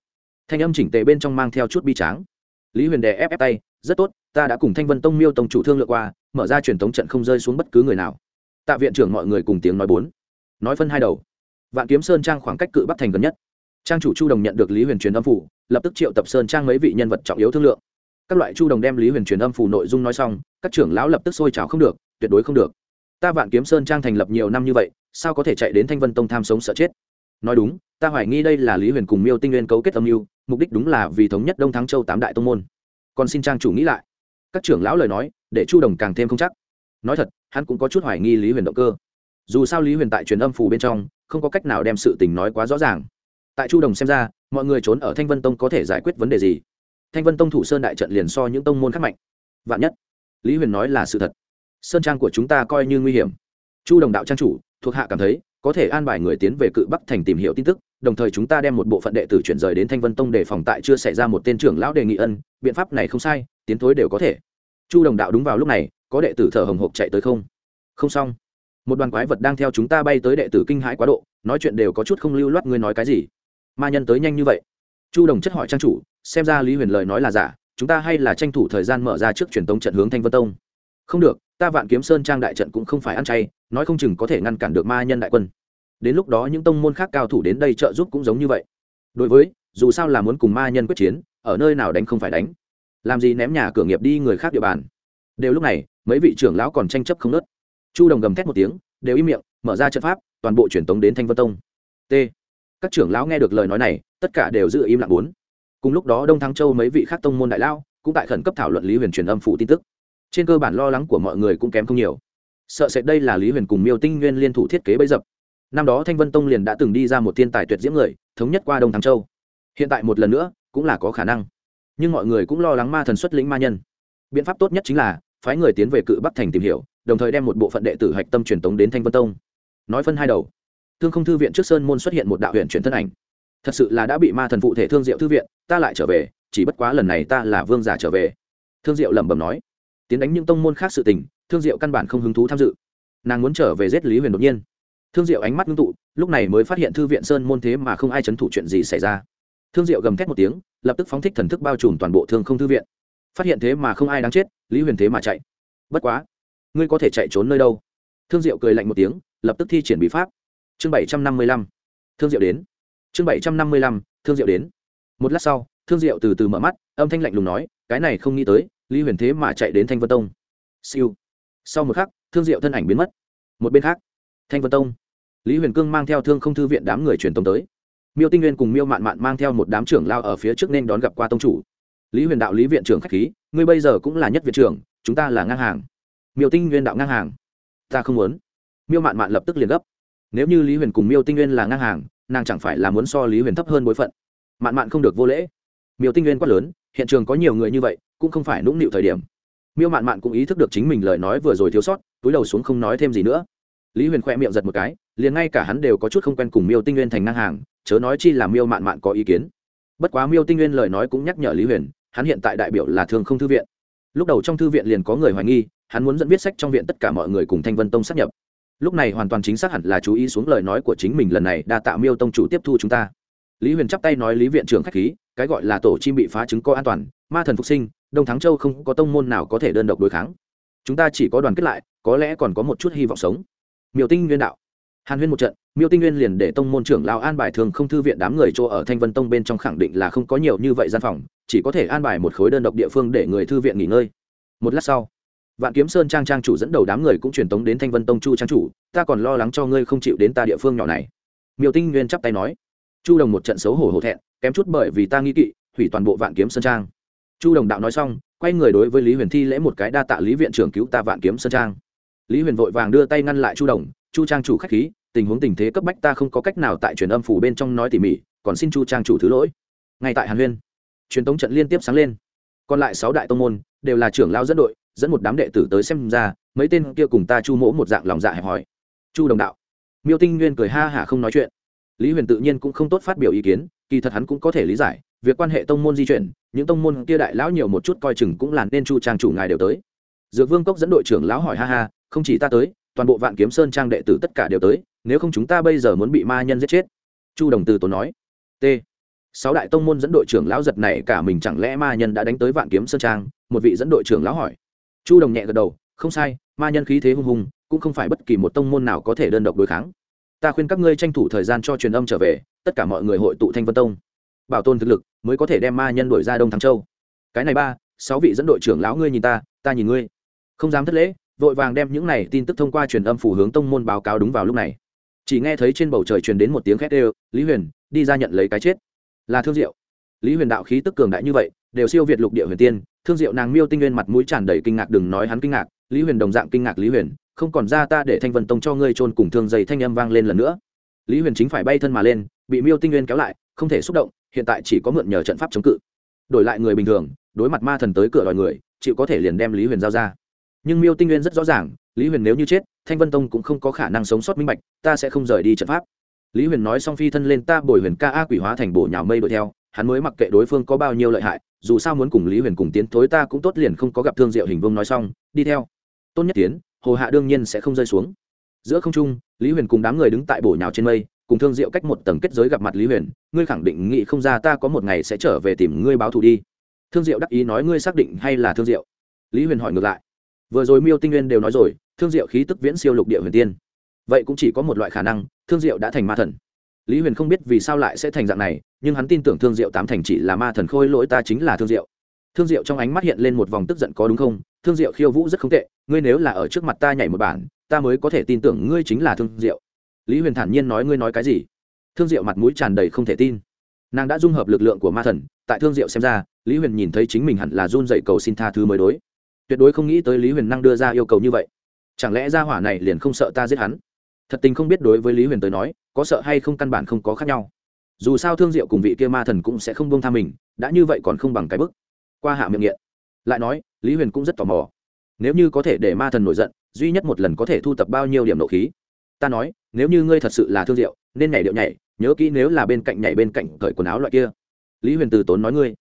Thanh âm chỉnh tề bên trong mang theo chút bi tráng lý huyền đè ép ép tay, rất tốt, ta đã cùng thanh vân tông miêu tông chủ thương lượng qua, mở ra truyền thống trận không rơi xuống bất cứ người nào. Tạ viện trưởng mọi người cùng tiếng nói bốn, nói phân hai đầu. Vạn kiếm sơn trang khoảng cách cự bắc thành gần nhất. Trang chủ chu đồng nhận được lý huyền truyền âm phủ, lập tức triệu tập sơn trang mấy vị nhân vật trọng yếu thương lượng. Các loại chu đồng đem lý huyền truyền âm phủ nội dung nói xong, các trưởng lão lập tức sôi trào không được, tuyệt đối không được. Ta vạn kiếm sơn trang thành lập nhiều năm như vậy, sao có thể chạy đến thanh vân tông tham sống sợ chết? Nói đúng ta hoài nghi đây là lý huyền cùng miêu tinh nguyên cấu kết âm mưu, mục đích đúng là vì thống nhất đông thắng châu tám đại tông môn. Còn xin trang chủ nghĩ lại. Các trưởng lão lời nói, để chu đồng càng thêm không chắc. Nói thật, hắn cũng có chút hoài nghi lý huyền động cơ. Dù sao lý huyền tại truyền âm phù bên trong, không có cách nào đem sự tình nói quá rõ ràng. Tại chu đồng xem ra, mọi người trốn ở thanh vân tông có thể giải quyết vấn đề gì? Thanh vân tông thủ sơn đại trận liền so những tông môn khác mạnh. Vạn nhất, lý huyền nói là sự thật, sơn trang của chúng ta coi như nguy hiểm. Chu đồng đạo trang chủ, thuộc hạ cảm thấy có thể an bài người tiến về cự bắc thành tìm hiểu tin tức, đồng thời chúng ta đem một bộ phận đệ tử chuyển rời đến thanh vân tông để phòng tại chưa xảy ra một tên trưởng lão đề nghị ân, biện pháp này không sai, tiến thối đều có thể. Chu đồng đạo đúng vào lúc này, có đệ tử thở hồng hộc chạy tới không? Không xong. Một đoàn quái vật đang theo chúng ta bay tới đệ tử kinh hãi quá độ, nói chuyện đều có chút không lưu loát, ngươi nói cái gì? Ma nhân tới nhanh như vậy. Chu đồng chất hỏi trang chủ, xem ra lý huyền lời nói là giả, chúng ta hay là tranh thủ thời gian mở ra trước truyền tống trận hướng thanh vân tông không được, ta vạn kiếm sơn trang đại trận cũng không phải ăn chay, nói không chừng có thể ngăn cản được ma nhân đại quân. Đến lúc đó những tông môn khác cao thủ đến đây trợ giúp cũng giống như vậy. Đối với, dù sao là muốn cùng ma nhân quyết chiến, ở nơi nào đánh không phải đánh. Làm gì ném nhà cửa nghiệp đi người khác địa bàn. Đều lúc này, mấy vị trưởng lão còn tranh chấp không nớt. Chu đồng gầm thét một tiếng, đều im miệng, mở ra trận pháp, toàn bộ truyền tống đến thanh vân tông. T. Các trưởng lão nghe được lời nói này, tất cả đều giữ im lặng bốn. Cùng lúc đó đông thắng châu mấy vị khác tông môn đại lao, cũng tại khẩn cấp thảo luận lý huyền truyền âm phủ tin tức trên cơ bản lo lắng của mọi người cũng kém không nhiều. Sợ sệt đây là lý huyền cùng miêu tinh nguyên liên thủ thiết kế bấy dập. Năm đó thanh vân tông liền đã từng đi ra một thiên tài tuyệt diễm người, thống nhất qua đông thắng châu. Hiện tại một lần nữa, cũng là có khả năng. Nhưng mọi người cũng lo lắng ma thần xuất lĩnh ma nhân. Biện pháp tốt nhất chính là, phái người tiến về cự bắc thành tìm hiểu, đồng thời đem một bộ phận đệ tử hạch tâm truyền tống đến thanh vân tông. Nói phân hai đầu. Thương không thư viện trước sơn môn xuất hiện một đạo huyện chuyển thân ảnh. Thật sự là đã bị ma thần phụ thể thương diệu thư viện, ta lại trở về, chỉ bất quá lần này ta là vương giả trở về. Thương diệu lẩm bẩm nói tiến đánh những tông môn khác sự tình, thương diệu căn bản không hứng thú tham dự. Nàng muốn trở về giết lý huyền đột nhiên. Thương diệu ánh mắt ngưng tụ, lúc này mới phát hiện thư viện sơn môn thế mà không ai chấn thủ chuyện gì xảy ra. Thương diệu gầm thét một tiếng, lập tức phóng thích thần thức bao trùm toàn bộ thương không thư viện. Phát hiện thế mà không ai đáng chết, lý huyền thế mà chạy. Bất quá, ngươi có thể chạy trốn nơi đâu? Thương diệu cười lạnh một tiếng, lập tức thi triển bí pháp. Chương bảy trăm năm mươi lăm. Thương diệu đến. Chương bảy trăm năm mươi lăm, thương diệu đến. Một lát sau, thương diệu từ từ mở mắt, âm thanh lạnh lùng nói, cái này không nghĩ tới lý huyền thế mà chạy đến thanh vân tông. Siêu. Sau một khắc, thương diệu thân ảnh biến mất. Một bên khác, thanh vân tông. Lý huyền cương mang theo thương không thư viện đám người truyền tông tới. Miêu tinh nguyên cùng miêu mạn mạn mang theo một đám trưởng lao ở phía trước nên đón gặp qua tông chủ. Lý huyền đạo lý viện trưởng k h á c h khí, ngươi bây giờ cũng là nhất viện trưởng, chúng ta là ngang hàng. Miêu tinh nguyên đạo ngang hàng? Ta không muốn. Miêu mạn mạn lập tức liền gấp. Nếu như lý huyền cùng miêu tinh nguyên là ngang hàng, nàng chẳng phải là muốn so lý huyền thấp hơn bối phận. Mạn mạn không được vô lễ. Miêu tinh nguyên quá lớn hiện trường có nhiều người như vậy, cũng không phải nũng nịu thời điểm. Miêu mạn mạn cũng ý thức được chính mình lời nói vừa rồi thiếu sót, túi đầu xuống không nói thêm gì nữa. Lý huyền khoe miệng giật một cái, liền ngay cả hắn đều có chút không quen cùng miêu tinh nguyên thành ngang hàng, chớ nói chi là miêu mạn mạn có ý kiến. Bất quá miêu tinh nguyên lời nói cũng nhắc nhở lý huyền, hắn hiện tại đại biểu là thường không thư viện. Lúc đầu trong thư viện liền có người hoài nghi, hắn muốn dẫn viết sách trong viện tất cả mọi người cùng thanh vân tông sát nhập. Lúc này hoàn toàn chính xác hẳn là chú ý xuống lời nói của chính mình lần này đa tạo miêu tông chủ tiếp thu chúng ta lý huyền chắp tay nói lý viện trưởng k h á c h khí, cái gọi là tổ chim bị phá chứng có an toàn, ma thần phục sinh, đông thắng châu không có tông môn nào có thể đơn độc đối kháng. Chúng ta chỉ có đoàn kết lại, có lẽ còn có một chút hy vọng sống. Miêu tinh nguyên đạo. Hàn huyên một trận, miêu tinh nguyên liền để tông môn trưởng lao an bài thường không thư viện đám người chỗ ở thanh vân tông bên trong khẳng định là không có nhiều như vậy gian phòng, chỉ có thể an bài một khối đơn độc địa phương để người thư viện nghỉ ngơi. Một lát sau, vạn kiếm sơn trang trang chủ dẫn đầu đám người cũng truyền tống đến thanh vân tông chu trang chủ, ta còn lo lắng cho ngươi không chịu đến ta địa phương nhỏ này. Miêu tinh nguyên chắp tay nói chu đồng một trận xấu hổ hổ thẹn, kém chút bởi vì ta nghi kỵ, hủy toàn bộ vạn kiếm sơn trang. Chu đồng đạo nói xong, quay người đối với lý huyền thi lễ một cái đa tạ lý viện trưởng cứu ta vạn kiếm sơn trang. Lý huyền vội vàng đưa tay ngăn lại chu đồng, chu trang chủ k h á c h khí, tình huống tình thế cấp bách ta không có cách nào tại truyền âm phủ bên trong nói tỉ mỉ, còn xin chu trang chủ thứ lỗi. Ngay tại hàn huyên, truyền tống trận liên tiếp sáng lên. Còn lại sáu đại tông môn, đều là trưởng lao dẫn đội, dẫn một đám đệ tử tới xem ra, mấy tên kia cùng ta chu mỗ một dạng lòng dạ hẹp hòi. Chu đồng đạo, miêu tinh nguyên cười ha hả không nói chuyện lý huyền tự nhiên cũng không tốt phát biểu ý kiến, kỳ thật hắn cũng có thể lý giải, việc quan hệ tông môn di chuyển, những tông môn kia đại lão nhiều một chút coi chừng cũng là nên chu trang chủ ngài đều tới. Dược vương cốc dẫn đội trưởng lão hỏi, ha ha, không chỉ ta tới, toàn bộ vạn kiếm sơn trang đệ tử tất cả đều tới, nếu không chúng ta bây giờ muốn bị ma nhân giết chết? Chu đồng từ tốn nói. T. Sáu đại tông môn dẫn đội trưởng lão giật này cả mình, chẳng lẽ ma nhân đã đánh tới vạn kiếm sơn trang? Một vị dẫn đội trưởng lão hỏi. Chu đồng nhẹ gật đầu, không sai, ma nhân khí thế hung hùng, cũng không phải bất kỳ một tông môn nào có thể đơn độc đối kháng ta khuyên các ngươi tranh thủ thời gian cho truyền âm trở về, tất cả mọi người hội tụ thanh vân tông. Bảo tồn thực lực mới có thể đem ma nhân đuổi ra đông thắng châu. Cái này ba, sáu vị dẫn đội trưởng lão ngươi nhìn ta ta nhìn ngươi. Không dám thất lễ, vội vàng đem những này tin tức thông qua truyền âm phủ hướng tông môn báo cáo đúng vào lúc này. Chỉ nghe thấy trên bầu trời truyền đến một tiếng khét đều lý huyền, đi ra nhận lấy cái chết. Là thương diệu. Lý huyền đạo khí tức cường đại như vậy đều siêu việt lục địa huyền tiên, thương diệu nàng miêu tinh nguyên mặt mũi tràn đầy kinh ngạc đừng nói hắn kinh ngạc, lý huyền đồng dạng kinh ngạc lý huyền, không còn ra ta để thanh vân tông cho ngươi trôn cùng thương dày thanh âm vang lên lần nữa. Lý huyền chính phải bay thân mà lên, bị miêu tinh nguyên kéo lại, không thể xúc động, hiện tại chỉ có mượn nhờ trận pháp chống cự. Đổi lại người bình thường, đối mặt ma thần tới cửa đòi người, chịu có thể liền đem lý huyền giao ra. Nhưng miêu tinh nguyên rất rõ ràng, lý huyền nếu như chết, thanh vân tông cũng không có khả năng sống sót minh bạch, ta sẽ không rời đi trận pháp. Lý huyền nói xong phi thân lên ta bồi huyền ca a quỷ hóa thành bổ nhào mây đuổi theo hắn mới mặc kệ đối phương có bao nhiêu lợi hại, dù sao muốn cùng lý huyền cùng tiến thối ta cũng tốt liền không có gặp thương diệu hình Vương nói xong, đi theo. Tôn nhất tiến, hồ hạ đương nhiên sẽ không rơi xuống. Giữa không trung, lý huyền cùng đám người đứng tại bổ nhào trên mây, cùng thương diệu cách một tầng kết giới gặp mặt lý huyền, ngươi khẳng định nghị không ra ta có một ngày sẽ trở về tìm ngươi báo thù đi. Thương diệu đắc ý nói ngươi xác định hay là thương diệu? Lý huyền hỏi ngược lại. Vừa rồi miêu tinh nguyên đều nói rồi, thương diệu khí tức viễn siêu lục địa huyền tiên. Vậy cũng chỉ có một loại khả năng, thương diệu đã thành ma thần lý huyền không biết vì sao lại sẽ thành dạng này, nhưng hắn tin tưởng thương diệu tám thành chỉ là ma thần khôi lỗi ta chính là thương diệu. Thương diệu trong ánh mắt hiện lên một vòng tức giận có đúng không? Thương diệu khiêu vũ rất không tệ, ngươi nếu là ở trước mặt ta nhảy một bản, ta mới có thể tin tưởng ngươi chính là thương diệu. Lý huyền thản nhiên nói ngươi nói cái gì? Thương diệu mặt mũi tràn đầy không thể tin. Nàng đã dung hợp lực lượng của ma thần, tại thương diệu xem ra, lý huyền nhìn thấy chính mình hẳn là run dậy cầu xin tha thứ mới đối. Tuyệt đối không nghĩ tới lý huyền năng đưa ra yêu cầu như vậy. Chẳng lẽ gia hỏa này liền không sợ ta giết hắn? Thật tình không biết đối với lý huyền tới nói, có sợ hay không căn bản không có khác nhau. Dù sao thương diệu cùng vị kia ma thần cũng sẽ không buông tha mình, đã như vậy còn không bằng cái bức. Qua hạ miệng nghiện. Lại nói, lý huyền cũng rất tò mò. Nếu như có thể để ma thần nổi giận, duy nhất một lần có thể thu tập bao nhiêu điểm nộ khí? Ta nói, nếu như ngươi thật sự là thương diệu, nên nhảy điệu nhảy, nhớ kỹ nếu là bên cạnh nhảy bên cạnh cởi quần áo loại kia. Lý huyền từ tốn nói ngươi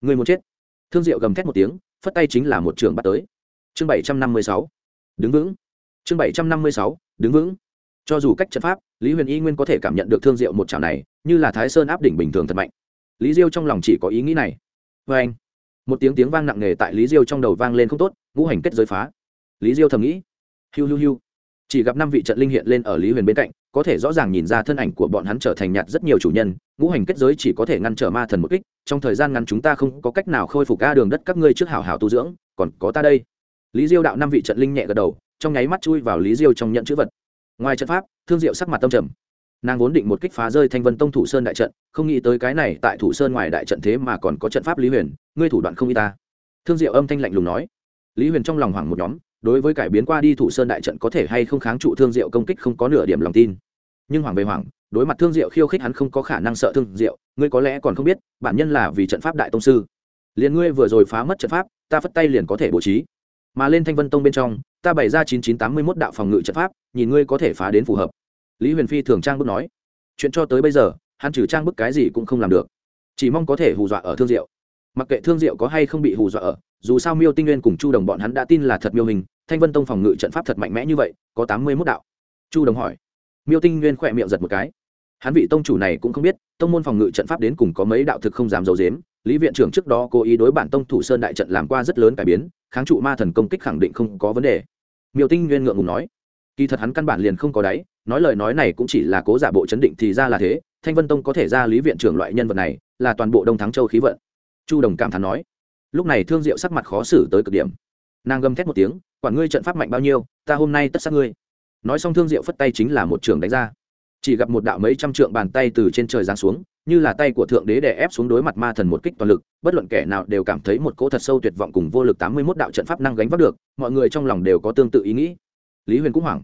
ngươi muốn chết. Thương diệu gầm thét một tiếng, phất tay chính là một trường bắt tới. Chương bảy trăm năm mươi sáu. Đứng vững. Chương bảy trăm năm mươi sáu, đứng vững cho dù cách trận pháp, lý huyền y nguyên có thể cảm nhận được thương diệu một chảo này, như là thái sơn áp đỉnh bình thường thật mạnh. Lý diêu trong lòng chỉ có ý nghĩ này. Vê anh, một tiếng tiếng vang nặng nề tại lý diêu trong đầu vang lên không tốt, ngũ hành kết giới phá. Lý diêu thầm nghĩ, hiu hiu hiu. Chỉ gặp năm vị trận linh hiện lên ở lý huyền bên cạnh, có thể rõ ràng nhìn ra thân ảnh của bọn hắn trở thành nhạt rất nhiều chủ nhân, ngũ hành kết giới chỉ có thể ngăn trở ma thần một kích, trong thời gian ngắn chúng ta không có cách nào khôi phục ca đường đất các ngươi trước hảo hảo tu dưỡng, còn có ta đây. Lý diêu đạo năm vị trận linh nhẹ gật đầu, trong nháy mắt chui vào lý diêu trong nhận chữ vật ngoài trận pháp, thương diệu sắc mặt tâm trầm. Nàng vốn định một kích phá rơi thanh vân tông thủ sơn đại trận, không nghĩ tới cái này tại thủ sơn ngoài đại trận thế mà còn có trận pháp lý huyền, ngươi thủ đoạn không y ta. Thương diệu âm thanh lạnh lùng nói. Lý huyền trong lòng hoảng một nhóm, đối với cải biến qua đi thủ sơn đại trận có thể hay không kháng trụ thương diệu công kích không có nửa điểm lòng tin. Nhưng hoàng về hoàng đối mặt thương diệu khiêu khích hắn không có khả năng sợ thương diệu, ngươi có lẽ còn không biết, bản nhân là vì trận pháp đại tông sư. Liền ngươi vừa rồi phá mất trận pháp, ta phất tay liền có thể bố trí. Mà lên thanh vân tông bên trong ta bày ra chín chín tám mươi mốt đạo phòng ngự trận pháp, nhìn ngươi có thể phá đến phù hợp. Lý huyền phi thường trang bức nói. Chuyện cho tới bây giờ, hắn trừ trang bức cái gì cũng không làm được. Chỉ mong có thể hù dọa ở thương diệu. Mặc kệ thương diệu có hay không bị hù dọa ở, dù sao miêu tinh nguyên cùng chu đồng bọn hắn đã tin là thật miêu hình, thanh vân tông phòng ngự trận pháp thật mạnh mẽ như vậy, có tám mươi mốt đạo. Chu đồng hỏi. Miêu tinh nguyên khỏe miệng giật một cái. Hắn vị tông chủ này cũng không biết, tông môn phòng ngự trận pháp đến cùng có mấy đạo thực không dám giấu dếm lý viện trưởng trước đó cố ý đối bản tông thủ sơn đại trận làm qua rất lớn cải biến, kháng trụ ma thần công kích khẳng định không có vấn đề miêu tinh nguyên ngượng ngùng nói. Kỳ thật hắn căn bản liền không có đáy, nói lời nói này cũng chỉ là cố giả bộ chấn định thì ra là thế, thanh vân tông có thể ra lý viện trưởng loại nhân vật này, là toàn bộ đông thắng châu khí vận. Chu đồng cảm thán nói. Lúc này thương diệu sắc mặt khó xử tới cực điểm. Nàng gầm thét một tiếng, quản ngươi trận pháp mạnh bao nhiêu, ta hôm nay tất sát ngươi. Nói xong thương diệu phất tay chính là một trường đánh ra chỉ gặp một đạo mấy trăm trượng bàn tay từ trên trời giáng xuống, như là tay của thượng đế đè ép xuống đối mặt ma thần một kích toàn lực, bất luận kẻ nào đều cảm thấy một cỗ thật sâu tuyệt vọng cùng vô lực tám mươi mốt đạo trận pháp năng gánh vác được, mọi người trong lòng đều có tương tự ý nghĩ. Lý huyền cũng hoảng.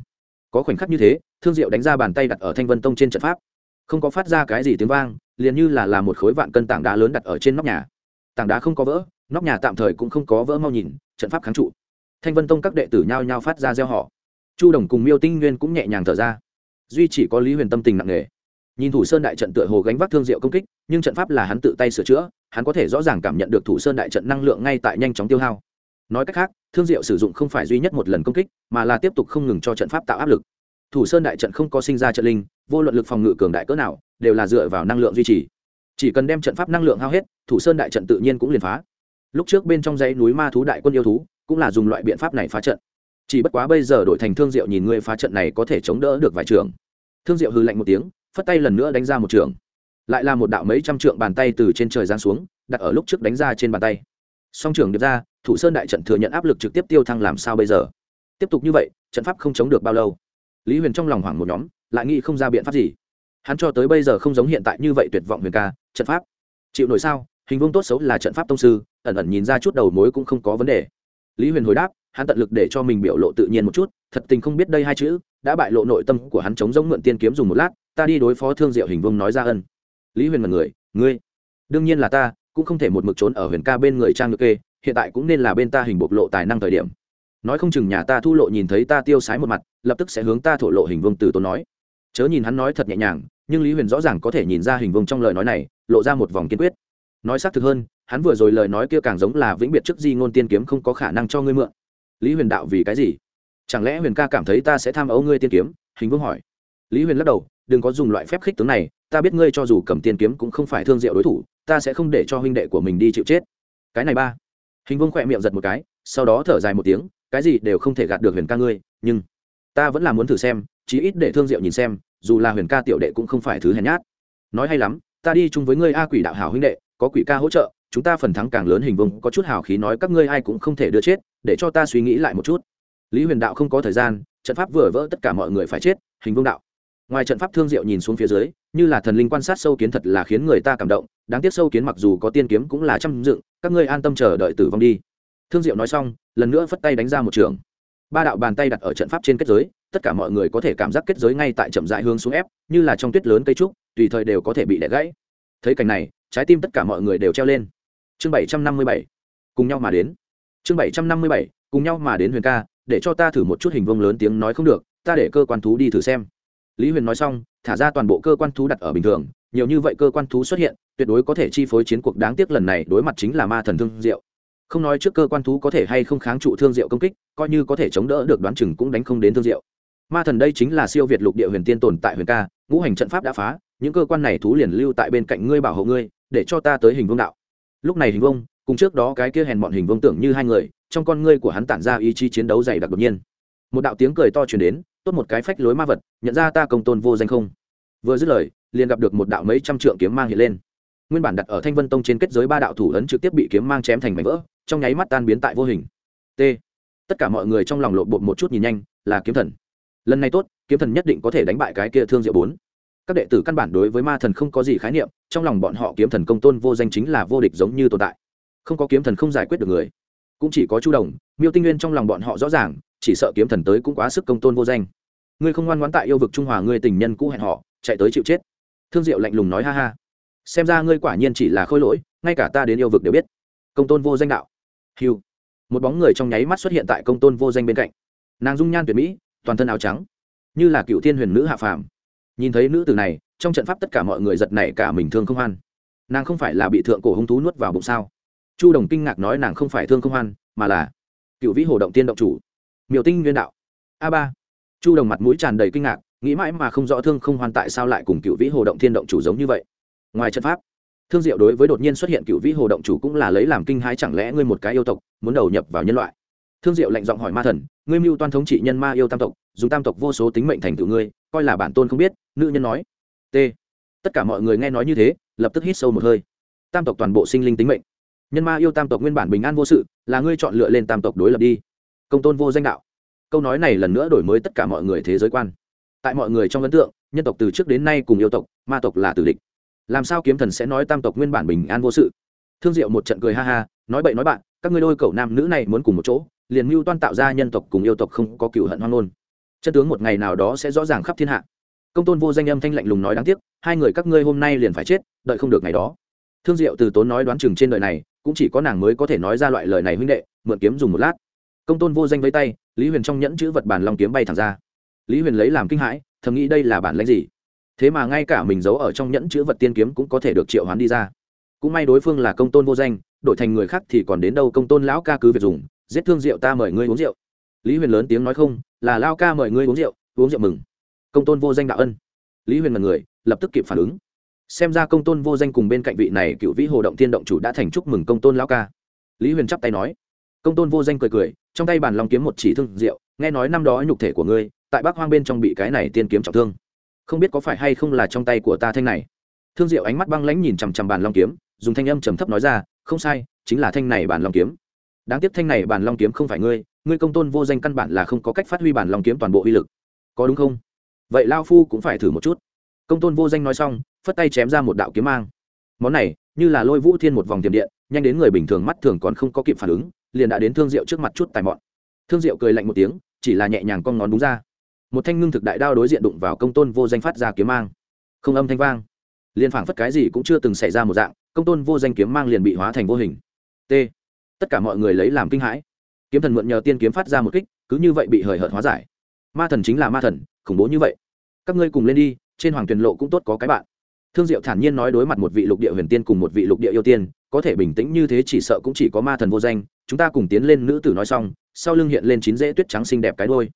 Có khoảnh khắc như thế, thương diệu đánh ra bàn tay đặt ở thanh vân tông trên trận pháp. Không có phát ra cái gì tiếng vang, liền như là là một khối vạn cân tảng đá lớn đặt ở trên nóc nhà. Tảng đá không có vỡ, nóc nhà tạm thời cũng không có vỡ mau nhìn, trận pháp kháng trụ. Thanh vân tông các đệ tử nhao nhao phát ra gieo họ chu đồng cùng miêu tinh nguyên cũng nhẹ nhàng thở ra duy chỉ có lý huyền tâm tình nặng nề. Nhìn thủ sơn đại trận tựa hồ gánh vác thương diệu công kích, nhưng trận pháp là hắn tự tay sửa chữa, hắn có thể rõ ràng cảm nhận được thủ sơn đại trận năng lượng ngay tại nhanh chóng tiêu hao. Nói cách khác, thương diệu sử dụng không phải duy nhất một lần công kích, mà là tiếp tục không ngừng cho trận pháp tạo áp lực. Thủ sơn đại trận không có sinh ra trận linh, vô luận lực phòng ngự cường đại cỡ nào, đều là dựa vào năng lượng duy trì. Chỉ cần đem trận pháp năng lượng hao hết, thủ sơn đại trận tự nhiên cũng liền phá. Lúc trước bên trong dãy núi ma thú đại quân yêu thú, cũng là dùng loại biện pháp này phá trận. Chỉ bất quá bây giờ đổi thành thương diệu nhìn ngươi phá trận này có thể chống đỡ được vài trường thương diệu hư lạnh một tiếng, phất tay lần nữa đánh ra một trường. Lại là một đạo mấy trăm trượng bàn tay từ trên trời giáng xuống, đặt ở lúc trước đánh ra trên bàn tay. Song trường được ra, thủ sơn đại trận thừa nhận áp lực trực tiếp tiêu thăng làm sao bây giờ? Tiếp tục như vậy, trận pháp không chống được bao lâu? Lý huyền trong lòng hoảng một nhóm, lại nghĩ không ra biện pháp gì. Hắn cho tới bây giờ không giống hiện tại như vậy tuyệt vọng huyền ca, trận pháp. Chịu nổi sao? Hình vuông tốt xấu là trận pháp tông sư, ẩn ẩn nhìn ra chút đầu mối cũng không có vấn đề. Lý huyền hồi đáp hắn tận lực để cho mình biểu lộ tự nhiên một chút, thật tình không biết đây hai chữ, đã bại lộ nội tâm của hắn chống giống mượn tiên kiếm dùng một lát, ta đi đối phó thương diệu hình vương nói ra ân. Lý huyền mật người, ngươi, đương nhiên là ta, cũng không thể một mực trốn ở huyền ca bên người trang ngược kê, hiện tại cũng nên là bên ta hình bộc lộ tài năng thời điểm. Nói không chừng nhà ta thu lộ nhìn thấy ta tiêu sái một mặt, lập tức sẽ hướng ta thổ lộ hình vương từ tốn nói. Chớ nhìn hắn nói thật nhẹ nhàng, nhưng lý huyền rõ ràng có thể nhìn ra hình vương trong lời nói này, lộ ra một vòng kiên quyết. Nói xác thực hơn, hắn vừa rồi lời nói kia càng giống là vĩnh biệt trước di ngôn tiên kiếm không có khả năng cho ngươi mượn lý huyền đạo vì cái gì? Chẳng lẽ huyền ca cảm thấy ta sẽ tham ấu ngươi tiên kiếm? Hình vương hỏi. Lý huyền lắc đầu, đừng có dùng loại phép khích tướng này, ta biết ngươi cho dù cầm tiên kiếm cũng không phải thương diệu đối thủ, ta sẽ không để cho huynh đệ của mình đi chịu chết. Cái này ba. Hình vương khỏe miệng giật một cái, sau đó thở dài một tiếng, cái gì đều không thể gạt được huyền ca ngươi, nhưng ta vẫn là muốn thử xem, chí ít để thương diệu nhìn xem, dù là huyền ca tiểu đệ cũng không phải thứ hèn nhát. Nói hay lắm, ta đi chung với ngươi a quỷ đạo hảo huynh đệ, có quỷ ca hỗ trợ chúng ta phần thắng càng lớn hình vùng có chút hào khí nói các ngươi ai cũng không thể đưa chết, để cho ta suy nghĩ lại một chút. Lý huyền đạo không có thời gian, trận pháp vừa vỡ tất cả mọi người phải chết, hình vương đạo. Ngoài trận pháp thương diệu nhìn xuống phía dưới, như là thần linh quan sát sâu kiến thật là khiến người ta cảm động, đáng tiếc sâu kiến mặc dù có tiên kiếm cũng là trăm dựng, các ngươi an tâm chờ đợi tử vong đi. Thương diệu nói xong, lần nữa phất tay đánh ra một trường. Ba đạo bàn tay đặt ở trận pháp trên kết giới, tất cả mọi người có thể cảm giác kết giới ngay tại chậm dại hướng xuống ép, như là trong tuyết lớn cây trúc, tùy thời đều có thể bị đẻ gãy. Thấy cảnh này, trái tim tất cả mọi người đều treo lên chương bảy trăm năm mươi bảy, cùng nhau mà đến. Chương bảy trăm năm mươi bảy, cùng nhau mà đến huyền ca, để cho ta thử một chút hình vông lớn tiếng nói không được, ta để cơ quan thú đi thử xem. Lý huyền nói xong, thả ra toàn bộ cơ quan thú đặt ở bình thường, nhiều như vậy cơ quan thú xuất hiện, tuyệt đối có thể chi phối chiến cuộc đáng tiếc lần này đối mặt chính là ma thần thương diệu. Không nói trước cơ quan thú có thể hay không kháng trụ thương diệu công kích, coi như có thể chống đỡ được đoán chừng cũng đánh không đến thương diệu. Ma thần đây chính là siêu việt lục địa huyền tiên tồn tại huyền ca, ngũ hành trận pháp đã phá, những cơ quan này thú liền lưu tại bên cạnh ngươi bảo hộ ngươi, để cho ta tới hình vương đạo lúc này hình vông cùng trước đó cái kia hèn bọn hình vông tưởng như hai người, trong con ngươi của hắn tản ra ý chí chiến đấu dày đặc đột nhiên. Một đạo tiếng cười to truyền đến, tốt một cái phách lối ma vật, nhận ra ta công tôn vô danh không? Vừa dứt lời, liền gặp được một đạo mấy trăm trượng kiếm mang hiện lên. Nguyên bản đặt ở thanh vân tông trên kết giới ba đạo thủ ấn trực tiếp bị kiếm mang chém thành mảnh vỡ, trong nháy mắt tan biến tại vô hình. T. Tất cả mọi người trong lòng lộ bột một chút nhìn nhanh, là kiếm thần. Lần này tốt, kiếm thần nhất định có thể đánh bại cái kia thương diệu bốn các đệ tử căn bản đối với ma thần không có gì khái niệm, trong lòng bọn họ kiếm thần công tôn vô danh chính là vô địch giống như tồn tại. Không có kiếm thần không giải quyết được người, cũng chỉ có chu đồng, miêu tinh nguyên trong lòng bọn họ rõ ràng, chỉ sợ kiếm thần tới cũng quá sức công tôn vô danh. Ngươi không ngoan ngoãn tại yêu vực trung hòa, ngươi tình nhân cũ hẹn họ, chạy tới chịu chết. Thương diệu lạnh lùng nói ha ha. Xem ra ngươi quả nhiên chỉ là khôi lỗi, ngay cả ta đến yêu vực đều biết. Công tôn vô danh đạo. Hiu một bóng người trong nháy mắt xuất hiện tại công tôn vô danh bên cạnh. Nàng dung nhan tuyệt mỹ, toàn thân áo trắng. Như là cựu thiên huyền nữ hạ phàm nhìn thấy nữ tử này, trong trận pháp tất cả mọi người giật nảy cả mình thương không hoan. Nàng không phải là bị thượng cổ hung thú nuốt vào bụng sao? Chu đồng kinh ngạc nói nàng không phải thương không hoan, mà là cựu vĩ hồ động tiên động chủ. Miểu tinh nguyên đạo. A ba. Chu đồng mặt mũi tràn đầy kinh ngạc, nghĩ mãi mà không rõ thương không hoan tại sao lại cùng cựu vĩ hồ động thiên động chủ giống như vậy. Ngoài trận pháp, thương diệu đối với đột nhiên xuất hiện cựu vĩ hồ động chủ cũng là lấy làm kinh hãi, chẳng lẽ ngươi một cái yêu tộc, muốn đầu nhập vào nhân loại? Thương diệu lạnh giọng hỏi ma thần, ngươi mưu toan thống trị nhân ma yêu tam tộc, dùng tam tộc vô số tính mệnh thành tựu ngươi, coi là bản tôn không biết. Nữ nhân nói. T. Tất cả mọi người nghe nói như thế, lập tức hít sâu một hơi. Tam tộc toàn bộ sinh linh tính mệnh. Nhân ma yêu tam tộc nguyên bản bình an vô sự, là ngươi chọn lựa lên tam tộc đối lập đi. Công tôn vô danh đạo. Câu nói này lần nữa đổi mới tất cả mọi người thế giới quan. Tại mọi người trong ấn tượng, nhân tộc từ trước đến nay cùng yêu tộc, ma tộc là tử địch. Làm sao kiếm thần sẽ nói tam tộc nguyên bản bình an vô sự? Thương diệu một trận cười ha ha, nói bậy nói bạn, các ngươi đôi cậu nam nữ này muốn cùng một chỗ liền mưu toan tạo ra nhân tộc cùng yêu tộc không có cựu hận hoang ngôn. Chân tướng một ngày nào đó sẽ rõ ràng khắp thiên hạ. Công tôn vô danh âm thanh lạnh lùng nói đáng tiếc, hai người các ngươi hôm nay liền phải chết, đợi không được ngày đó. Thương diệu từ tốn nói đoán chừng trên đời này, cũng chỉ có nàng mới có thể nói ra loại lời này huynh đệ, mượn kiếm dùng một lát. Công tôn vô danh với tay, lý huyền trong nhẫn chữ vật bàn long kiếm bay thẳng ra. Lý huyền lấy làm kinh hãi, thầm nghĩ đây là bản lãnh gì? Thế mà ngay cả mình giấu ở trong nhẫn chữ vật tiên kiếm cũng có thể được triệu hoán đi ra. Cũng may đối phương là công tôn vô danh, đổi thành người khác thì còn đến đâu công tôn lão ca cứ việc dùng giết thương rượu ta mời ngươi uống rượu. Lý huyền lớn tiếng nói không, là lao ca mời ngươi uống rượu uống rượu mừng. Công tôn vô danh đạo ân. Lý huyền là người, lập tức kịp phản ứng. Xem ra công tôn vô danh cùng bên cạnh vị này cựu vĩ hồ động thiên động chủ đã thành chúc mừng công tôn lão ca. Lý huyền chắp tay nói. Công tôn vô danh cười cười, trong tay bàn lòng kiếm một chỉ thương rượu, nghe nói năm đó nhục thể của ngươi, tại bắc hoang bên trong bị cái này tiên kiếm trọng thương. Không biết có phải hay không là trong tay của ta thanh này. Thương diệu ánh mắt băng lãnh nhìn chằm chằm bàn long kiếm, dùng thanh âm trầm thấp nói ra, không sai, chính là thanh này bàn long kiếm đáng tiếc thanh này bản long kiếm không phải ngươi ngươi công tôn vô danh căn bản là không có cách phát huy bản long kiếm toàn bộ uy lực. Có đúng không? Vậy lao phu cũng phải thử một chút. Công tôn vô danh nói xong, phất tay chém ra một đạo kiếm mang. Món này, như là lôi vũ thiên một vòng tiềm điện, nhanh đến người bình thường mắt thường còn không có kịp phản ứng, liền đã đến thương diệu trước mặt chút tài mọn. Thương diệu cười lạnh một tiếng, chỉ là nhẹ nhàng con ngón đúng ra. Một thanh ngưng thực đại đao đối diện đụng vào công tôn vô danh phát ra kiếm mang. Không âm thanh vang. Liền phảng phất cái gì cũng chưa từng xảy ra một dạng, công tôn vô danh kiếm mang liền bị hóa thành vô hình. T tất cả mọi người lấy làm kinh hãi. Kiếm thần mượn nhờ tiên kiếm phát ra một kích, cứ như vậy bị hời hợt hóa giải. Ma thần chính là ma thần, khủng bố như vậy. Các ngươi cùng lên đi, trên hoàng tuyền lộ cũng tốt có cái bạn. Thương diệu thản nhiên nói đối mặt một vị lục địa huyền tiên cùng một vị lục địa yêu tiên, có thể bình tĩnh như thế chỉ sợ cũng chỉ có ma thần vô danh, chúng ta cùng tiến lên nữ tử nói xong, sau lưng hiện lên chín dễ tuyết trắng xinh đẹp cái đôi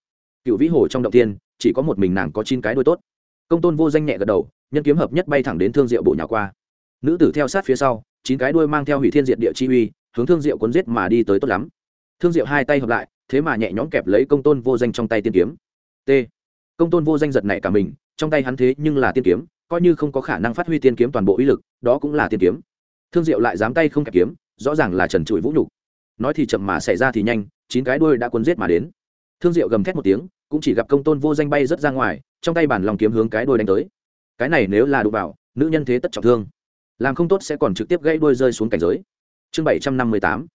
cựu vĩ hồ trong động tiên, chỉ có một mình nàng có chín cái đôi tốt. Công tôn vô danh nhẹ gật đầu, nhân kiếm hợp nhất bay thẳng đến thương diệu bộ nhà qua. Nữ tử theo sát phía sau, chín cái đuôi mang theo hủy thiên diệt địa chi uy hướng thương diệu cuốn giết mà đi tới tốt lắm. Thương diệu hai tay hợp lại, thế mà nhẹ nhõm kẹp lấy công tôn vô danh trong tay tiên kiếm. T. Công tôn vô danh giật này cả mình, trong tay hắn thế nhưng là tiên kiếm, coi như không có khả năng phát huy tiên kiếm toàn bộ uy lực, đó cũng là tiên kiếm. Thương diệu lại dám tay không kẹp kiếm, rõ ràng là trần trụi vũ nhục. Nói thì chậm mà xảy ra thì nhanh, chín cái đuôi đã cuốn giết mà đến. Thương diệu gầm thét một tiếng, cũng chỉ gặp công tôn vô danh bay rất ra ngoài, trong tay bản lòng kiếm hướng cái đuôi đánh tới. Cái này nếu là đụng vào, nữ nhân thế tất trọng thương. Làm không tốt sẽ còn trực tiếp gãy đuôi rơi xuống cảnh giới chương bảy trăm năm mươi tám,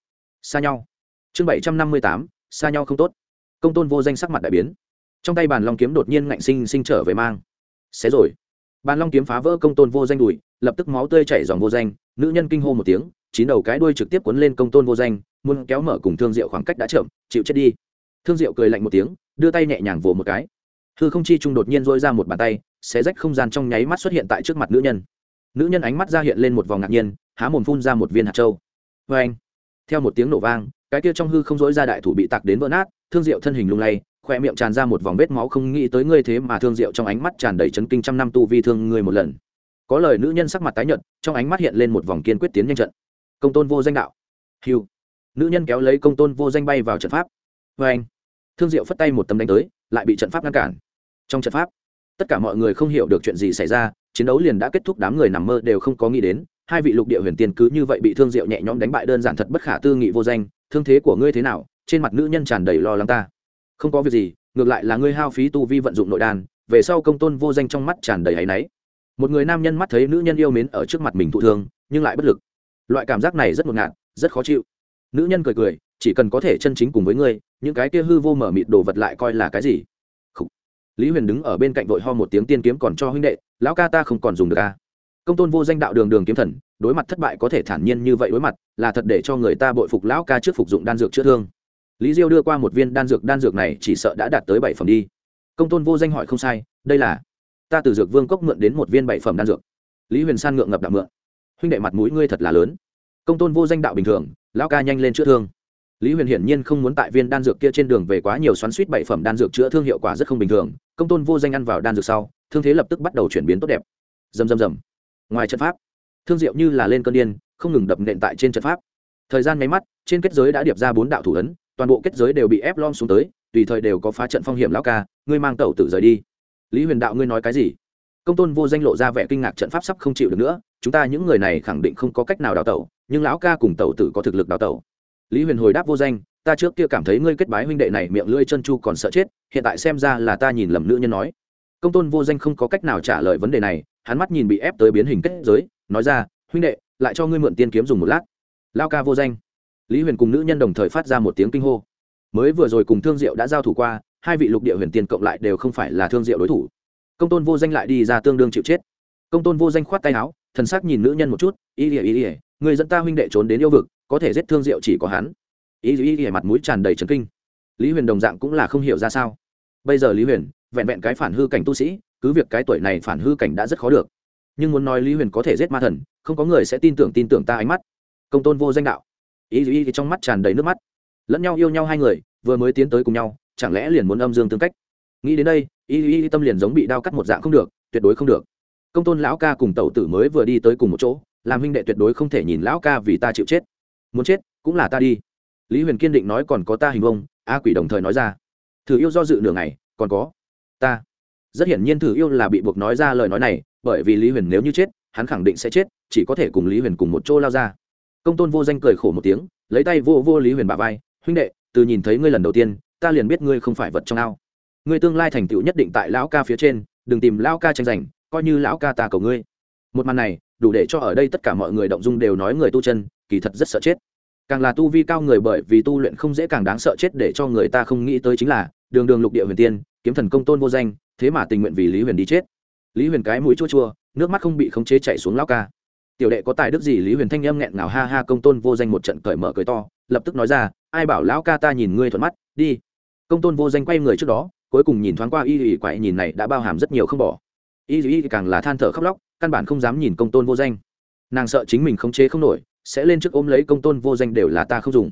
xa nhau. Chương bảy trăm năm mươi tám, xa nhau không tốt. Công tôn vô danh sắc mặt đại biến. Trong tay bàn long kiếm đột nhiên ngạnh sinh sinh trở về mang. Xé rồi. Bàn long kiếm phá vỡ công tôn vô danh đùi, lập tức máu tươi chảy dòng vô danh, nữ nhân kinh hô một tiếng, chín đầu cái đuôi trực tiếp cuốn lên công tôn vô danh, muốn kéo mở cùng thương diệu khoảng cách đã chậm, chịu chết đi. Thương diệu cười lạnh một tiếng, đưa tay nhẹ nhàng vồ một cái. Hư không chi trung đột nhiên dôi ra một bàn tay, xé rách không gian trong nháy mắt xuất hiện tại trước mặt nữ nhân. Nữ nhân ánh mắt ra hiện lên một vòng ngạc nhiên, há mồm phun ra một viên hạt trâu vê anh, theo một tiếng nổ vang, cái kia trong hư không dối ra đại thủ bị tạc đến vỡ nát, thương diệu thân hình lung lay khoe miệng tràn ra một vòng vết máu không nghĩ tới ngươi thế mà thương diệu trong ánh mắt tràn đầy chấn kinh trăm năm tu vi thương ngươi một lần. Có lời nữ nhân sắc mặt tái nhợt, trong ánh mắt hiện lên một vòng kiên quyết tiến nhanh trận. Công tôn vô danh đạo. Hiu nữ nhân kéo lấy công tôn vô danh bay vào trận pháp. Vê anh, thương diệu phất tay một tấm đánh tới, lại bị trận pháp ngăn cản. Trong trận pháp, tất cả mọi người không hiểu được chuyện gì xảy ra, chiến đấu liền đã kết thúc, đám người nằm mơ đều không có nghĩ đến hai vị lục địa huyền tiên cứ như vậy bị thương diệu nhẹ nhõm đánh bại đơn giản thật bất khả tư nghị vô danh, thương thế của ngươi thế nào? Trên mặt nữ nhân tràn đầy lo lắng ta. Không có việc gì, ngược lại là ngươi hao phí tu vi vận dụng nội đan, về sau công tôn vô danh trong mắt tràn đầy áy náy. Một người nam nhân mắt thấy nữ nhân yêu mến ở trước mặt mình thụ thương, nhưng lại bất lực. Loại cảm giác này rất ngột ngạt, rất khó chịu. Nữ nhân cười cười, chỉ cần có thể chân chính cùng với ngươi, những cái kia hư vô mở mịt đồ vật lại coi là cái gì? Lý huyền đứng ở bên cạnh vội ho một tiếng tiên kiếm còn cho huynh đệ, lão ca ta không còn dùng được ca công tôn vô danh đạo đường đường kiếm thần, đối mặt thất bại có thể thản nhiên như vậy đối mặt, là thật để cho người ta bội phục lão ca trước phục dụng đan dược chữa thương. Lý diêu đưa qua một viên đan dược đan dược này chỉ sợ đã đạt tới bảy phẩm đi. Công tôn vô danh hỏi không sai, đây là ta từ dược vương cốc mượn đến một viên bảy phẩm đan dược. Lý huyền san ngượng ngập đạo mượn. Huynh đệ mặt mũi ngươi thật là lớn. Công tôn vô danh đạo bình thường, lão ca nhanh lên chữa thương. Lý huyền hiển nhiên không muốn tại viên đan dược kia trên đường về quá nhiều xoắn suýt bảy phẩm đan dược chữa thương hiệu quả rất không bình thường. Công tôn vô danh ăn vào đan dược sau, thương thế lập tức bắt đầu chuyển biến tốt đẹp. Dầm dầm dầm ngoài trận pháp. Thương diệu như là lên cơn điên, không ngừng đập nện tại trên trận pháp. Thời gian nháy mắt, trên kết giới đã điệp ra bốn đạo thủ ấn, toàn bộ kết giới đều bị ép lom xuống tới, tùy thời đều có phá trận phong hiểm lão ca, ngươi mang tẩu tử rời đi. Lý huyền đạo ngươi nói cái gì? Công tôn vô danh lộ ra vẻ kinh ngạc trận pháp sắp không chịu được nữa, chúng ta những người này khẳng định không có cách nào đào tẩu, nhưng lão ca cùng tẩu tử có thực lực đào tẩu. Lý huyền hồi đáp vô danh, ta trước kia cảm thấy ngươi kết bái huynh đệ này miệng lưỡi chân chu còn sợ chết, hiện tại xem ra là ta nhìn lầm nữ nhân nói. Công tôn vô danh không có cách nào trả lời vấn đề này hắn mắt nhìn bị ép tới biến hình kết giới, nói ra, huynh đệ, lại cho ngươi mượn tiên kiếm dùng một lát. Lao ca vô danh. Lý huyền cùng nữ nhân đồng thời phát ra một tiếng kinh hô. Mới vừa rồi cùng thương diệu đã giao thủ qua, hai vị lục địa huyền tiên cộng lại đều không phải là thương diệu đối thủ. Công tôn vô danh lại đi ra tương đương chịu chết. Công tôn vô danh khoát tay áo, thần sắc nhìn nữ nhân một chút, y ỉa y ỉa người dẫn ta huynh đệ trốn đến yêu vực, có thể giết thương diệu chỉ có hắn. Ý y ý mặt mũi tràn đầy trấn kinh. Lý huyền đồng dạng cũng là không hiểu ra sao. Bây giờ lý huyền, vẹn vẹn cái phản hư cảnh tu sĩ cứ việc cái tuổi này phản hư cảnh đã rất khó được. Nhưng muốn nói lý huyền có thể giết ma thần, không có người sẽ tin tưởng tin tưởng ta ánh mắt. Công tôn vô danh đạo. Ý ý thì trong mắt tràn đầy nước mắt. Lẫn nhau yêu nhau hai người, vừa mới tiến tới cùng nhau, chẳng lẽ liền muốn âm dương tương cách? Nghĩ đến đây, ý ý tâm liền giống bị đao cắt một dạng không được, tuyệt đối không được. Công tôn lão ca cùng tẩu tử mới vừa đi tới cùng một chỗ, làm huynh đệ tuyệt đối không thể nhìn lão ca vì ta chịu chết. Muốn chết, cũng là ta đi. Lý huyền kiên định nói còn có ta hình vông, a quỷ đồng thời nói ra. Thử yêu do dự nửa ngày, còn có ta rất hiển nhiên thử yêu là bị buộc nói ra lời nói này, bởi vì lý huyền nếu như chết, hắn khẳng định sẽ chết, chỉ có thể cùng lý huyền cùng một chỗ lao ra. Công tôn vô danh cười khổ một tiếng, lấy tay vô vô lý huyền bà vai, huynh đệ, từ nhìn thấy ngươi lần đầu tiên, ta liền biết ngươi không phải vật trong ao. Ngươi tương lai thành tựu nhất định tại lão ca phía trên, đừng tìm lão ca tranh giành, coi như lão ca ta cầu ngươi. Một màn này, đủ để cho ở đây tất cả mọi người động dung đều nói người tu chân, kỳ thật rất sợ chết. Càng là tu vi cao người bởi vì tu luyện không dễ càng đáng sợ chết để cho người ta không nghĩ tới chính là, đường đường lục địa huyền tiên, kiếm thần công tôn vô danh thế mà tình nguyện vì lý huyền đi chết lý huyền cái mũi chua chua nước mắt không bị khống chế chạy xuống lao ca tiểu đệ có tài đức gì lý huyền thanh âm nghẹn ngào ha ha công tôn vô danh một trận cởi mở cười to lập tức nói ra ai bảo lão ca ta nhìn ngươi thuận mắt đi công tôn vô danh quay người trước đó cuối cùng nhìn thoáng qua y ỉ quậy nhìn này đã bao hàm rất nhiều không bỏ y y càng là than thở khóc lóc căn bản không dám nhìn công tôn vô danh nàng sợ chính mình khống chế không nổi sẽ lên trước ôm lấy công tôn vô danh đều là ta không dùng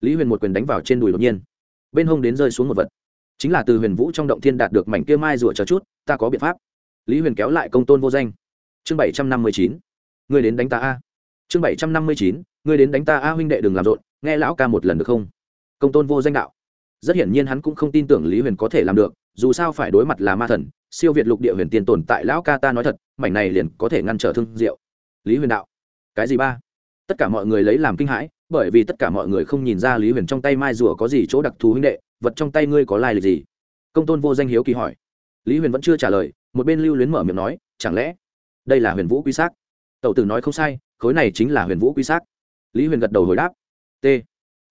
lý huyền một quyền đánh vào trên đùi đột nhiên bên hông đến rơi xuống một vật chính là từ huyền vũ trong động thiên đạt được mảnh kia mai rủa chờ chút, ta có biện pháp. Lý huyền kéo lại công tôn vô danh. Chương bảy trăm năm mươi chín. Người đến đánh ta a. Chương bảy trăm năm mươi chín. Người đến đánh ta a, huynh đệ đừng làm rộn, nghe lão ca một lần được không? Công tôn vô danh đạo. Rất hiển nhiên hắn cũng không tin tưởng lý huyền có thể làm được, dù sao phải đối mặt là ma thần, siêu việt lục địa huyền tiền tồn tại lão ca ta nói thật, mảnh này liền có thể ngăn trở thương diệu. Lý huyền đạo. Cái gì ba? Tất cả mọi người lấy làm kinh hãi, bởi vì tất cả mọi người không nhìn ra lý huyền trong tay mai rùa có gì chỗ đặc thù huynh đệ vật trong tay ngươi có lai lịch gì? Công tôn vô danh hiếu kỳ hỏi. Lý huyền vẫn chưa trả lời, một bên lưu luyến mở miệng nói, chẳng lẽ đây là huyền vũ quy xác? Tẩu tử nói không sai, khối này chính là huyền vũ quy xác. Lý huyền gật đầu hồi đáp, t.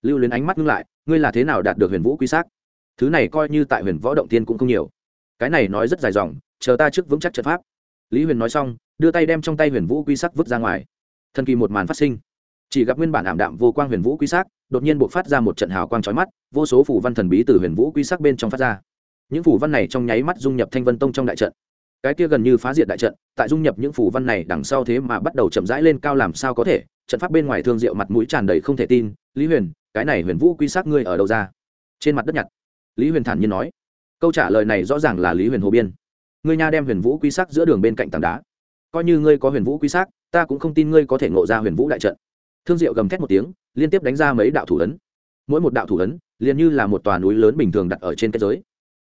Lưu luyến ánh mắt ngưng lại, ngươi là thế nào đạt được huyền vũ quy xác? Thứ này coi như tại huyền võ động tiên cũng không nhiều. Cái này nói rất dài dòng, chờ ta trước vững chắc trận pháp. Lý huyền nói xong, đưa tay đem trong tay huyền vũ quy sắc vứt ra ngoài. Thần kỳ một màn phát sinh. Chỉ gặp nguyên bản ảm đạm vô quang huyền vũ quy sắc đột nhiên buộc phát ra một trận hào quang trói mắt, vô số phủ văn thần bí từ huyền vũ quy sắc bên trong phát ra. Những phủ văn này trong nháy mắt dung nhập thanh vân tông trong đại trận. Cái kia gần như phá diệt đại trận, tại dung nhập những phủ văn này đằng sau thế mà bắt đầu chậm rãi lên cao làm sao có thể, trận pháp bên ngoài thương diệu mặt mũi tràn đầy không thể tin, lý huyền, cái này huyền vũ quy sắc ngươi ở đâu ra? Trên mặt đất nhặt. Lý huyền thản nhiên nói. Câu trả lời này rõ ràng là lý huyền hồ biên. Ngươi nha đem huyền vũ quy sắc giữa đường bên cạnh tảng đá. Coi như ngươi có huyền vũ quy sắc, ta cũng không tin ngươi có thể ngộ ra huyền vũ đại trận thương diệu gầm thét một tiếng, liên tiếp đánh ra mấy đạo thủ ấn. Mỗi một đạo thủ ấn, liền như là một tòa núi lớn bình thường đặt ở trên thế giới.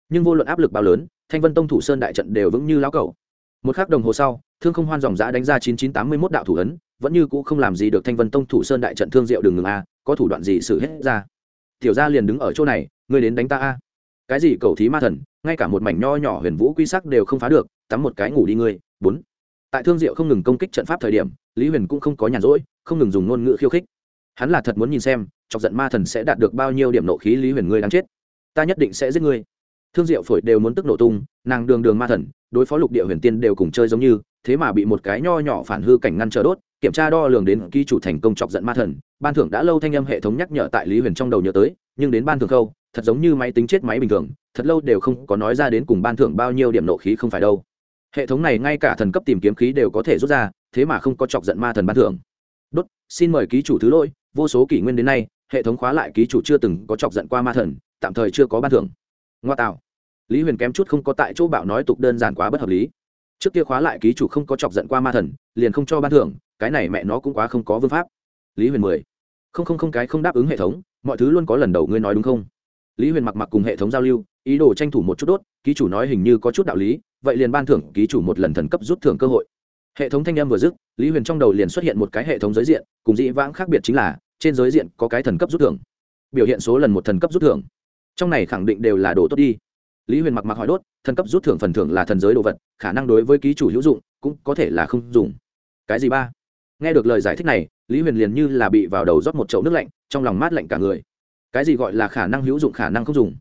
Nhưng vô luận áp lực bao lớn, thanh vân tông thủ sơn đại trận đều vững như lão cầu một k h ắ c đồng hồ sau, thương không hoan dòng giã đánh ra chín chín tám mươi mốt đạo thủ ấn, vẫn như cũ không làm gì được thanh vân tông thủ sơn đại trận thương diệu đường ngừng a, có thủ đoạn gì xử hết ra? Tiểu gia liền đứng ở chỗ này, ngươi đến đánh ta a. Cái gì cầu thí ma thần, ngay cả một mảnh nho nhỏ huyền vũ quy sắc đều không phá được, tắm một cái ngủ đi ngươi. Bốn. Tại thương diệu không ngừng công kích trận pháp thời điểm, lý huyền cũng không có nhàn rỗi không ngừng dùng ngôn ngữ khiêu khích. Hắn là thật muốn nhìn xem, chọc giận ma thần sẽ đạt được bao nhiêu điểm nộ khí lý huyền ngươi đáng chết. Ta nhất định sẽ giết ngươi. Thương diệu phổi đều muốn tức nổ tung, nàng đường đường ma thần, đối phó lục địa huyền tiên đều cùng chơi giống như, thế mà bị một cái nho nhỏ phản hư cảnh ngăn chờ đốt, kiểm tra đo lường đến ký chủ thành công chọc giận ma thần. Ban thưởng đã lâu thanh âm hệ thống nhắc nhở tại lý huyền trong đầu nhớ tới, nhưng đến ban thưởng khâu, thật giống như máy tính chết máy bình thường, thật lâu đều không có nói ra đến cùng ban thưởng bao nhiêu điểm nộ khí không phải đâu. Hệ thống này ngay cả thần cấp tìm kiếm khí đều có thể rút ra, thế mà không có chọc giận ma thần ban thưởng đốt, xin mời ký chủ thứ lỗi, vô số kỷ nguyên đến nay, hệ thống khóa lại ký chủ chưa từng có chọc giận qua ma thần, tạm thời chưa có ban thưởng. Ngoa tạo. Lý huyền kém chút không có tại chỗ bảo nói tục đơn giản quá bất hợp lý. Trước kia khóa lại ký chủ không có chọc giận qua ma thần, liền không cho ban thưởng, cái này mẹ nó cũng quá không có vương pháp. Lý huyền mười. Không không không cái không đáp ứng hệ thống, mọi thứ luôn có lần đầu ngươi nói đúng không? Lý huyền mặc mặc cùng hệ thống giao lưu, ý đồ tranh thủ một chút đốt, ký chủ nói hình như có chút đạo lý, vậy liền ban thưởng ký chủ một lần thần cấp rút thưởng cơ hội hệ thống thanh âm vừa dứt, lý huyền trong đầu liền xuất hiện một cái hệ thống giới diện, cùng dĩ vãng khác biệt chính là, trên giới diện có cái thần cấp rút thưởng. Biểu hiện số lần một thần cấp rút thưởng. Trong này khẳng định đều là đồ tốt đi. Lý huyền mặc mặc hỏi đốt, thần cấp rút thưởng phần thưởng là thần giới đồ vật, khả năng đối với ký chủ hữu dụng, cũng có thể là không dùng. Cái gì ba? Nghe được lời giải thích này, lý huyền liền như là bị vào đầu rót một chậu nước lạnh, trong lòng mát lạnh cả người. Cái gì gọi là khả năng hữu dụng khả năng không dùng?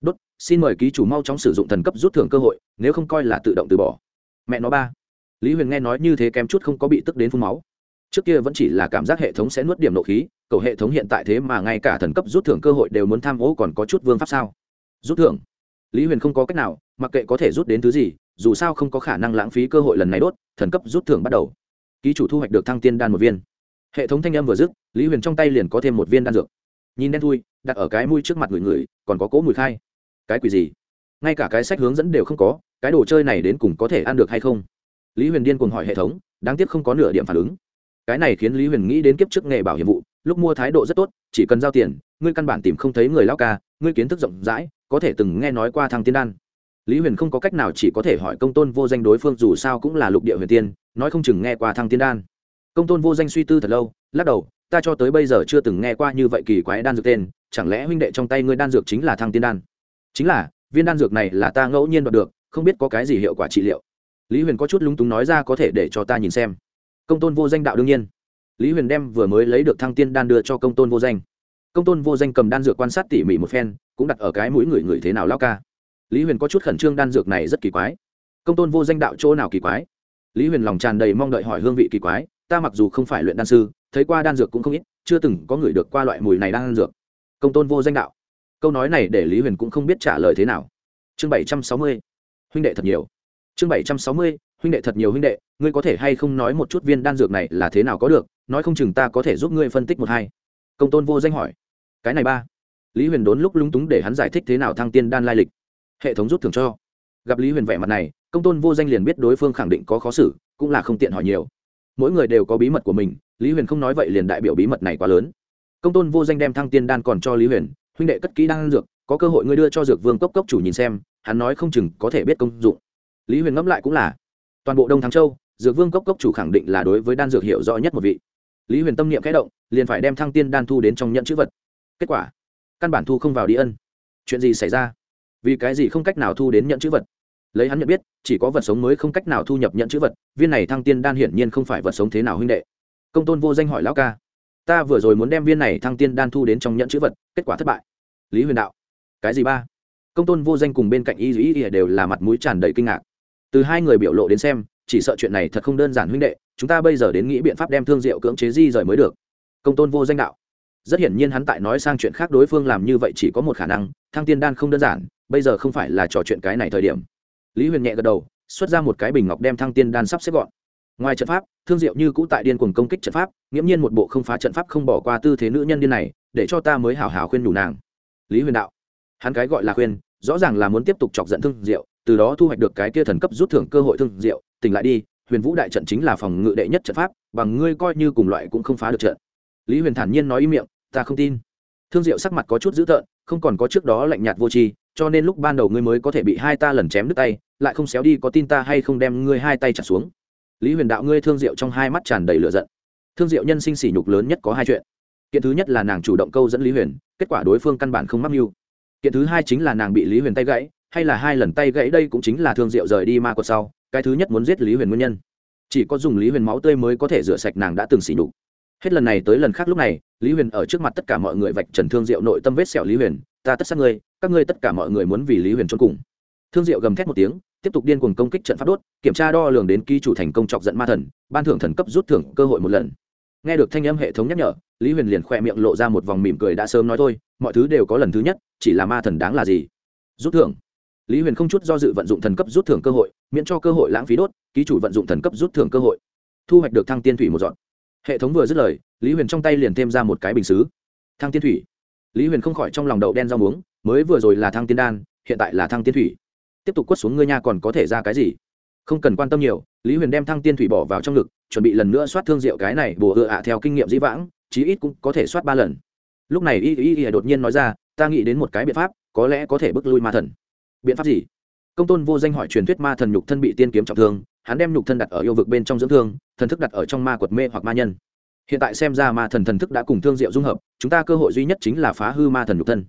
Đốt, xin mời ký chủ mau chóng sử dụng thần cấp rút thưởng cơ hội, nếu không coi là tự động từ bỏ. Mẹ nó ba lý huyền nghe nói như thế kém chút không có bị tức đến phun máu. Trước kia vẫn chỉ là cảm giác hệ thống sẽ nuốt điểm nộ khí, cầu hệ thống hiện tại thế mà ngay cả thần cấp rút thưởng cơ hội đều muốn tham ô còn có chút vương pháp sao? Rút thưởng? Lý huyền không có cách nào, mặc kệ có thể rút đến thứ gì, dù sao không có khả năng lãng phí cơ hội lần này đốt, thần cấp rút thưởng bắt đầu. Ký chủ thu hoạch được thăng tiên đan một viên. Hệ thống thanh âm vừa dứt, lý huyền trong tay liền có thêm một viên đan dược. Nhìn đen thui, đặt ở cái mũi trước mặt người người, còn có cỗ mùi khai. Cái quỷ gì? Ngay cả cái sách hướng dẫn đều không có, cái đồ chơi này đến cùng có thể ăn được hay không? Lý huyền điên cùng hỏi hệ thống, đáng tiếc không có nửa điểm phản ứng. Cái này khiến lý huyền nghĩ đến kiếp trước nghề bảo hiểm vụ, lúc mua thái độ rất tốt, chỉ cần giao tiền, ngươi căn bản tìm không thấy người lao ca, ngươi kiến thức rộng rãi, có thể từng nghe nói qua thăng tiên đan. Lý huyền không có cách nào chỉ có thể hỏi công tôn vô danh đối phương dù sao cũng là lục địa huyền tiên, nói không chừng nghe qua thăng tiên đan. Công tôn vô danh suy tư thật lâu, lắc đầu, ta cho tới bây giờ chưa từng nghe qua như vậy kỳ quái đan dược tên, chẳng lẽ huynh đệ trong tay ngươi đan dược chính là thăng tiên đan? Chính là, viên đan dược này là ta ngẫu nhiên đoạt được, không biết có cái gì hiệu quả trị liệu lý huyền có chút lúng túng nói ra có thể để cho ta nhìn xem. Công tôn vô danh đạo đương nhiên. Lý huyền đem vừa mới lấy được thăng tiên đan đưa cho công tôn vô danh. Công tôn vô danh cầm đan dược quan sát tỉ mỉ một phen, cũng đặt ở cái mũi người người thế nào lao ca. Lý huyền có chút khẩn trương đan dược này rất kỳ quái. Công tôn vô danh đạo chỗ nào kỳ quái? Lý huyền lòng tràn đầy mong đợi hỏi hương vị kỳ quái, ta mặc dù không phải luyện đan sư, thấy qua đan dược cũng không ít, chưa từng có người được qua loại mùi này đan dược. Công tôn vô danh đạo. Câu nói này để lý huyền cũng không biết trả lời thế nào. Chương bảy trăm sáu mươi. Huynh đệ thật nhiều chương bảy trăm sáu mươi, huynh đệ thật nhiều huynh đệ, ngươi có thể hay không nói một chút viên đan dược này là thế nào có được, nói không chừng ta có thể giúp ngươi phân tích một hai. Công tôn vô danh hỏi. Cái này ba. Lý huyền đốn lúc lúng túng để hắn giải thích thế nào thăng tiên đan lai lịch. Hệ thống rút thưởng cho. Gặp lý huyền vẻ mặt này, công tôn vô danh liền biết đối phương khẳng định có khó xử, cũng là không tiện hỏi nhiều. Mỗi người đều có bí mật của mình, lý huyền không nói vậy liền đại biểu bí mật này quá lớn. Công tôn vô danh đem thăng tiên đan còn cho lý huyền, huynh đệ cất kỹ đan dược, có cơ hội ngươi đưa cho dược vương cốc cốc chủ nhìn xem, hắn nói không chừng có thể biết công dụng lý huyền ngẫm lại cũng là, toàn bộ đông thắng châu, dược vương cốc cốc chủ khẳng định là đối với đan dược hiệu rõ nhất một vị. Lý huyền tâm niệm khẽ động, liền phải đem thăng tiên đan thu đến trong nhận chữ vật. Kết quả, căn bản thu không vào đi ân. Chuyện gì xảy ra? Vì cái gì không cách nào thu đến nhận chữ vật? Lấy hắn nhận biết, chỉ có vật sống mới không cách nào thu nhập nhận chữ vật, viên này thăng tiên đan hiển nhiên không phải vật sống thế nào huynh đệ. Công tôn vô danh hỏi lão ca, ta vừa rồi muốn đem viên này thăng tiên đan thu đến trong nhận chữ vật, kết quả thất bại. Lý huyền đạo, cái gì ba? Công tôn vô danh cùng bên cạnh y dĩ đều là mặt mũi tràn đầy kinh ngạc từ hai người biểu lộ đến xem, chỉ sợ chuyện này thật không đơn giản huynh đệ, chúng ta bây giờ đến nghĩ biện pháp đem thương diệu cưỡng chế di rời mới được. Công tôn vô danh đạo. Rất hiển nhiên hắn tại nói sang chuyện khác đối phương làm như vậy chỉ có một khả năng, thăng tiên đan không đơn giản, bây giờ không phải là trò chuyện cái này thời điểm. Lý huyền nhẹ gật đầu, xuất ra một cái bình ngọc đem thăng tiên đan sắp xếp gọn. Ngoài trận pháp, thương diệu như cũ tại điên cuồng công kích trận pháp, nghiễm nhiên một bộ không phá trận pháp không bỏ qua tư thế nữ nhân điên này, để cho ta mới hào hào khuyên đủ nàng. Lý huyền đạo. Hắn cái gọi là khuyên, rõ ràng là muốn tiếp tục chọc giận thương diệu từ đó thu hoạch được cái kia thần cấp rút thưởng cơ hội thương diệu, tỉnh lại đi, huyền vũ đại trận chính là phòng ngự đệ nhất trận pháp, bằng ngươi coi như cùng loại cũng không phá được trận. Lý huyền thản nhiên nói ý miệng, ta không tin. Thương diệu sắc mặt có chút dữ tợn, không còn có trước đó lạnh nhạt vô tri, cho nên lúc ban đầu ngươi mới có thể bị hai ta lần chém đứt tay, lại không xéo đi có tin ta hay không đem ngươi hai tay trả xuống. Lý huyền đạo ngươi thương diệu trong hai mắt tràn đầy lửa giận. Thương diệu nhân sinh sỉ nhục lớn nhất có hai chuyện. Kiện thứ nhất là nàng chủ động câu dẫn lý huyền, kết quả đối phương căn bản không mắc mưu. Kiện thứ hai chính là nàng bị lý huyền tay gãy hay là hai lần tay gãy đây cũng chính là thương diệu rời đi ma quật sau, cái thứ nhất muốn giết lý huyền nguyên nhân. Chỉ có dùng lý huyền máu tươi mới có thể rửa sạch nàng đã từng xỉ nhục. Hết lần này tới lần khác lúc này, lý huyền ở trước mặt tất cả mọi người vạch trần thương diệu nội tâm vết sẹo lý huyền, ta tất sát ngươi, các ngươi tất cả mọi người muốn vì lý huyền trốn cùng. Thương diệu gầm thét một tiếng, tiếp tục điên cuồng công kích trận pháp đốt, kiểm tra đo lường đến ký chủ thành công chọc giận ma thần, ban thưởng thần cấp rút thưởng cơ hội một lần. Nghe được thanh âm hệ thống nhắc nhở, lý huyền liền khỏe miệng lộ ra một vòng mỉm cười đã sớm nói thôi, mọi thứ đều có lần thứ nhất, chỉ là ma thần đáng là gì? Rút thưởng lý huyền không chút do dự vận dụng thần cấp rút thưởng cơ hội, miễn cho cơ hội lãng phí đốt, ký chủ vận dụng thần cấp rút thưởng cơ hội. Thu hoạch được thăng tiên thủy một dọn hệ thống vừa dứt lời, lý huyền trong tay liền thêm ra một cái bình xứ. Thăng tiên thủy. Lý huyền không khỏi trong lòng đậu đen rau muống, mới vừa rồi là thăng tiên đan, hiện tại là thăng tiên thủy. Tiếp tục quất xuống ngươi nha còn có thể ra cái gì? Không cần quan tâm nhiều, lý huyền đem thăng tiên thủy bỏ vào trong ngực, chuẩn bị lần nữa soát thương rượu cái này bùa ựa ạ theo kinh nghiệm dĩ vãng, chí ít cũng có thể soát ba lần. Lúc này y y y đột nhiên nói ra, ta nghĩ đến một cái biện pháp, có lẽ có thể bước lui ma thần biện pháp gì? Công tôn vô danh hỏi truyền thuyết ma thần nhục thân bị tiên kiếm trọng thương, hắn đem nhục thân đặt ở yêu vực bên trong dưỡng thương, thần thức đặt ở trong ma quật mê hoặc ma nhân. Hiện tại xem ra ma thần thần thức đã cùng thương diệu dung hợp, chúng ta cơ hội duy nhất chính là phá hư ma thần nhục thân.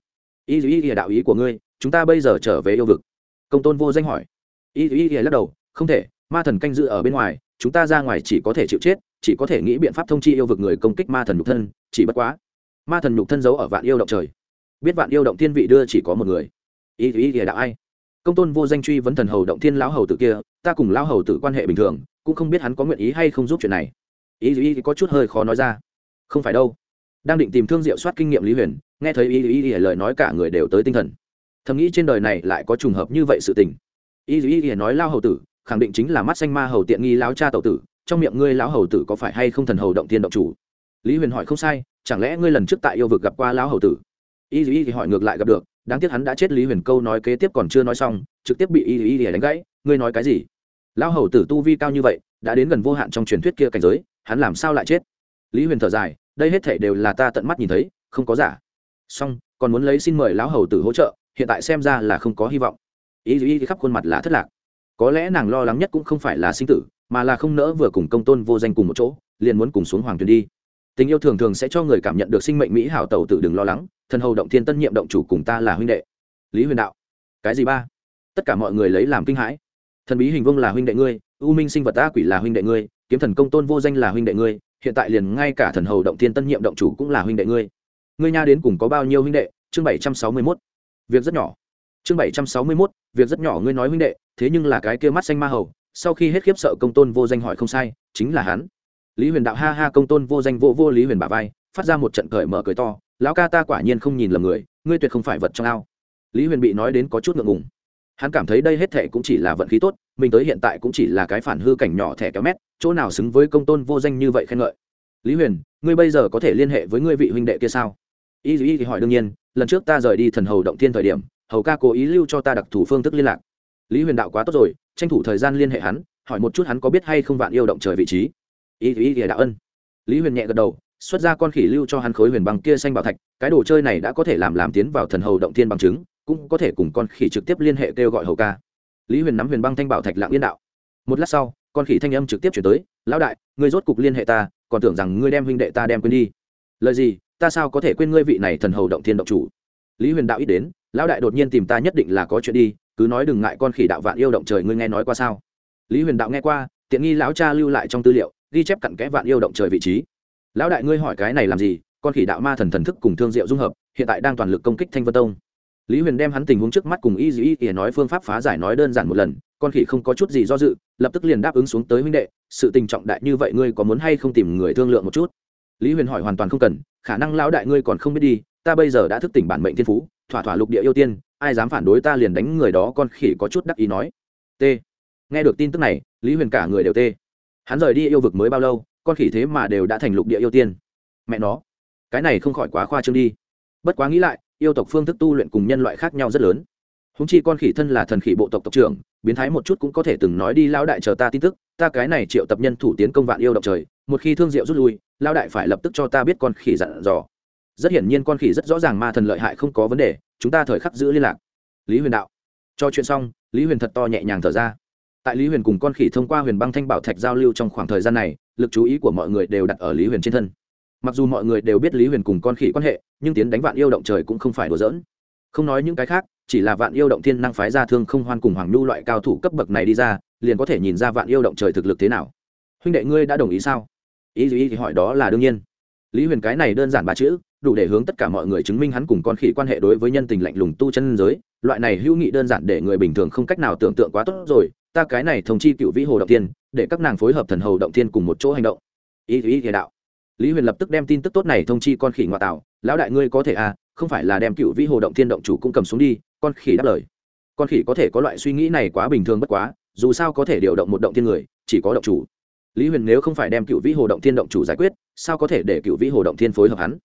Y ý ý đạo ý của ngươi, chúng ta bây giờ trở về yêu vực. Công tôn vô danh hỏi. Y ý ý lắc đầu, không thể, ma thần canh giữ ở bên ngoài, chúng ta ra ngoài chỉ có thể chịu chết, chỉ có thể nghĩ biện pháp thông chi yêu vực người công kích ma thần nhục thân, chỉ bất quá, ma thần nhục thân giấu ở vạn yêu động trời. Biết vạn yêu động thiên vị đưa chỉ có một người. Y ý ý đạo ai? Công tôn vô danh truy vấn thần hầu động thiên lão hầu tử kia, ta cùng lão hầu tử quan hệ bình thường, cũng không biết hắn có nguyện ý hay không giúp chuyện này. Ý ý có chút hơi khó nói ra. Không phải đâu. Đang định tìm thương diệu soát kinh nghiệm lý huyền, nghe thấy ý ý ý lời nói cả người đều tới tinh thần. Thầm nghĩ trên đời này lại có trùng hợp như vậy sự tình. Y y ý nói lao hầu tử, khẳng định chính là mắt xanh ma hầu tiện nghi lão cha tẩu tử, trong miệng ngươi lão hầu tử có phải hay không thần hầu động thiên động chủ? Lý huyền hỏi không sai, chẳng lẽ ngươi lần trước tại yêu vực gặp qua lão hầu tử? Y y thì hỏi ngược lại gặp được đáng tiếc hắn đã chết lý huyền câu nói kế tiếp còn chưa nói xong, trực tiếp bị y y y đánh gãy. Ngươi nói cái gì? Lão hầu tử tu vi cao như vậy, đã đến gần vô hạn trong truyền thuyết kia cảnh giới, hắn làm sao lại chết? Lý huyền thở dài, đây hết thể đều là ta tận mắt nhìn thấy, không có giả. Song còn muốn lấy xin mời lão hầu tử hỗ trợ, hiện tại xem ra là không có hy vọng. Y y khắp khuôn mặt là thất lạc. Có lẽ nàng lo lắng nhất cũng không phải là sinh tử, mà là không nỡ vừa cùng công tôn vô danh cùng một chỗ, liền muốn cùng xuống hoàng tuyền đi tình yêu thường thường sẽ cho người cảm nhận được sinh mệnh mỹ hảo tẩu tử đừng lo lắng, thần hầu động thiên tân nhiệm động chủ cùng ta là huynh đệ. Lý huyền đạo. Cái gì ba? Tất cả mọi người lấy làm kinh hãi. Thần bí hình vương là huynh đệ ngươi, u minh sinh vật ta quỷ là huynh đệ ngươi, kiếm thần công tôn vô danh là huynh đệ ngươi, hiện tại liền ngay cả thần hầu động thiên tân nhiệm động chủ cũng là huynh đệ ngươi. Ngươi nha đến cùng có bao nhiêu huynh đệ? Chương bảy trăm sáu mươi mốt. Việc rất nhỏ. Chương bảy trăm sáu mươi mốt, việc rất nhỏ ngươi nói huynh đệ, thế nhưng là cái kia mắt xanh ma hầu, sau khi hết khiếp sợ công tôn vô danh hỏi không sai, chính là hắn lý huyền đạo ha ha công tôn vô danh vô vô lý huyền bà vai, phát ra một trận cởi mở cười to, lão ca ta quả nhiên không nhìn lầm người, ngươi tuyệt không phải vật trong ao. Lý huyền bị nói đến có chút ngượng ngùng. Hắn cảm thấy đây hết thệ cũng chỉ là vận khí tốt, mình tới hiện tại cũng chỉ là cái phản hư cảnh nhỏ thẻ kéo mét, chỗ nào xứng với công tôn vô danh như vậy khen ngợi. Lý huyền, ngươi bây giờ có thể liên hệ với ngươi vị huynh đệ kia sao? Y y thì hỏi đương nhiên, lần trước ta rời đi thần hầu động thiên thời điểm, hầu ca cố ý lưu cho ta đặc thù phương thức liên lạc. Lý huyền đạo quá tốt rồi, tranh thủ thời gian liên hệ hắn, hỏi một chút hắn có biết hay không vạn yêu động trời vị trí ý thì ý thì đạo ân. Lý huyền nhẹ gật đầu, xuất ra con khỉ lưu cho hắn khối huyền bằng kia xanh bảo thạch, cái đồ chơi này đã có thể làm làm tiến vào thần hầu động thiên bằng chứng, cũng có thể cùng con khỉ trực tiếp liên hệ kêu gọi hầu ca. Lý huyền nắm huyền băng thanh bảo thạch lạng yên đạo. Một lát sau, con khỉ thanh âm trực tiếp chuyển tới, lão đại, ngươi rốt cục liên hệ ta, còn tưởng rằng ngươi đem huynh đệ ta đem quên đi. Lời gì, ta sao có thể quên ngươi vị này thần hầu động thiên động chủ? Lý huyền đạo ít đến, lão đại đột nhiên tìm ta nhất định là có chuyện đi, cứ nói đừng ngại con khỉ đạo vạn yêu động trời ngươi nghe nói qua sao? Lý huyền đạo nghe qua, tiện nghi lão cha lưu lại trong tư liệu ghi chép cặn kẽ vạn yêu động trời vị trí. Lão đại ngươi hỏi cái này làm gì? Con khỉ đạo ma thần thần thức cùng thương diệu dung hợp, hiện tại đang toàn lực công kích thanh vân tông. Lý huyền đem hắn tình huống trước mắt cùng y dĩ y ỉa nói phương pháp phá giải nói đơn giản một lần, con khỉ không có chút gì do dự, lập tức liền đáp ứng xuống tới huynh đệ, sự tình trọng đại như vậy ngươi có muốn hay không tìm người thương lượng một chút? Lý huyền hỏi hoàn toàn không cần, khả năng lão đại ngươi còn không biết đi, ta bây giờ đã thức tỉnh bản mệnh thiên phú, thỏa thỏa lục địa ưu tiên, ai dám phản đối ta liền đánh người đó, con khỉ có chút đắc ý nói. T. Nghe được tin tức này, lý huyền cả người đều tê hắn rời đi yêu vực mới bao lâu, con khỉ thế mà đều đã thành lục địa yêu tiên. Mẹ nó, cái này không khỏi quá khoa trương đi. Bất quá nghĩ lại, yêu tộc phương thức tu luyện cùng nhân loại khác nhau rất lớn. Húng chi con khỉ thân là thần khỉ bộ tộc tộc trưởng, biến thái một chút cũng có thể từng nói đi lao đại chờ ta tin tức, ta cái này triệu tập nhân thủ tiến công vạn yêu động trời, một khi thương diệu rút lui lao đại phải lập tức cho ta biết con khỉ dặn dò. Rất hiển nhiên con khỉ rất rõ ràng ma thần lợi hại không có vấn đề, chúng ta thời khắc giữ liên lạc. Lý huyền đạo. Cho chuyện xong, lý huyền thật to nhẹ nhàng thở ra tại lý huyền cùng con khỉ thông qua huyền băng thanh bảo thạch giao lưu trong khoảng thời gian này, lực chú ý của mọi người đều đặt ở lý huyền trên thân. Mặc dù mọi người đều biết lý huyền cùng con khỉ quan hệ, nhưng tiến đánh vạn yêu động trời cũng không phải đùa giỡn. Không nói những cái khác, chỉ là vạn yêu động thiên năng phái ra thương không hoan cùng hoàng nhu loại cao thủ cấp bậc này đi ra, liền có thể nhìn ra vạn yêu động trời thực lực thế nào. Huynh đệ ngươi đã đồng ý sao? Ý gì thì hỏi đó là đương nhiên. Lý huyền cái này đơn giản ba chữ, đủ để hướng tất cả mọi người chứng minh hắn cùng con khỉ quan hệ đối với nhân tình lạnh lùng tu chân giới. Loại này hữu nghị đơn giản để người bình thường không cách nào tưởng tượng quá tốt rồi ta cái này thông chi cựu vĩ hồ động tiên, để các nàng phối hợp thần hầu động tiên cùng một chỗ hành động. Ý ý thì đạo. Lý huyền lập tức đem tin tức tốt này thông chi con khỉ ngoại tạo lão đại ngươi có thể à không phải là đem cựu vĩ hồ động tiên động chủ cũng cầm xuống đi, con khỉ đáp lời. Con khỉ có thể có loại suy nghĩ này quá bình thường bất quá, dù sao có thể điều động một động tiên người, chỉ có động chủ. Lý huyền nếu không phải đem cựu vĩ hồ động tiên động chủ giải quyết, sao có thể để cựu vĩ hồ động tiên phối hợp hắn?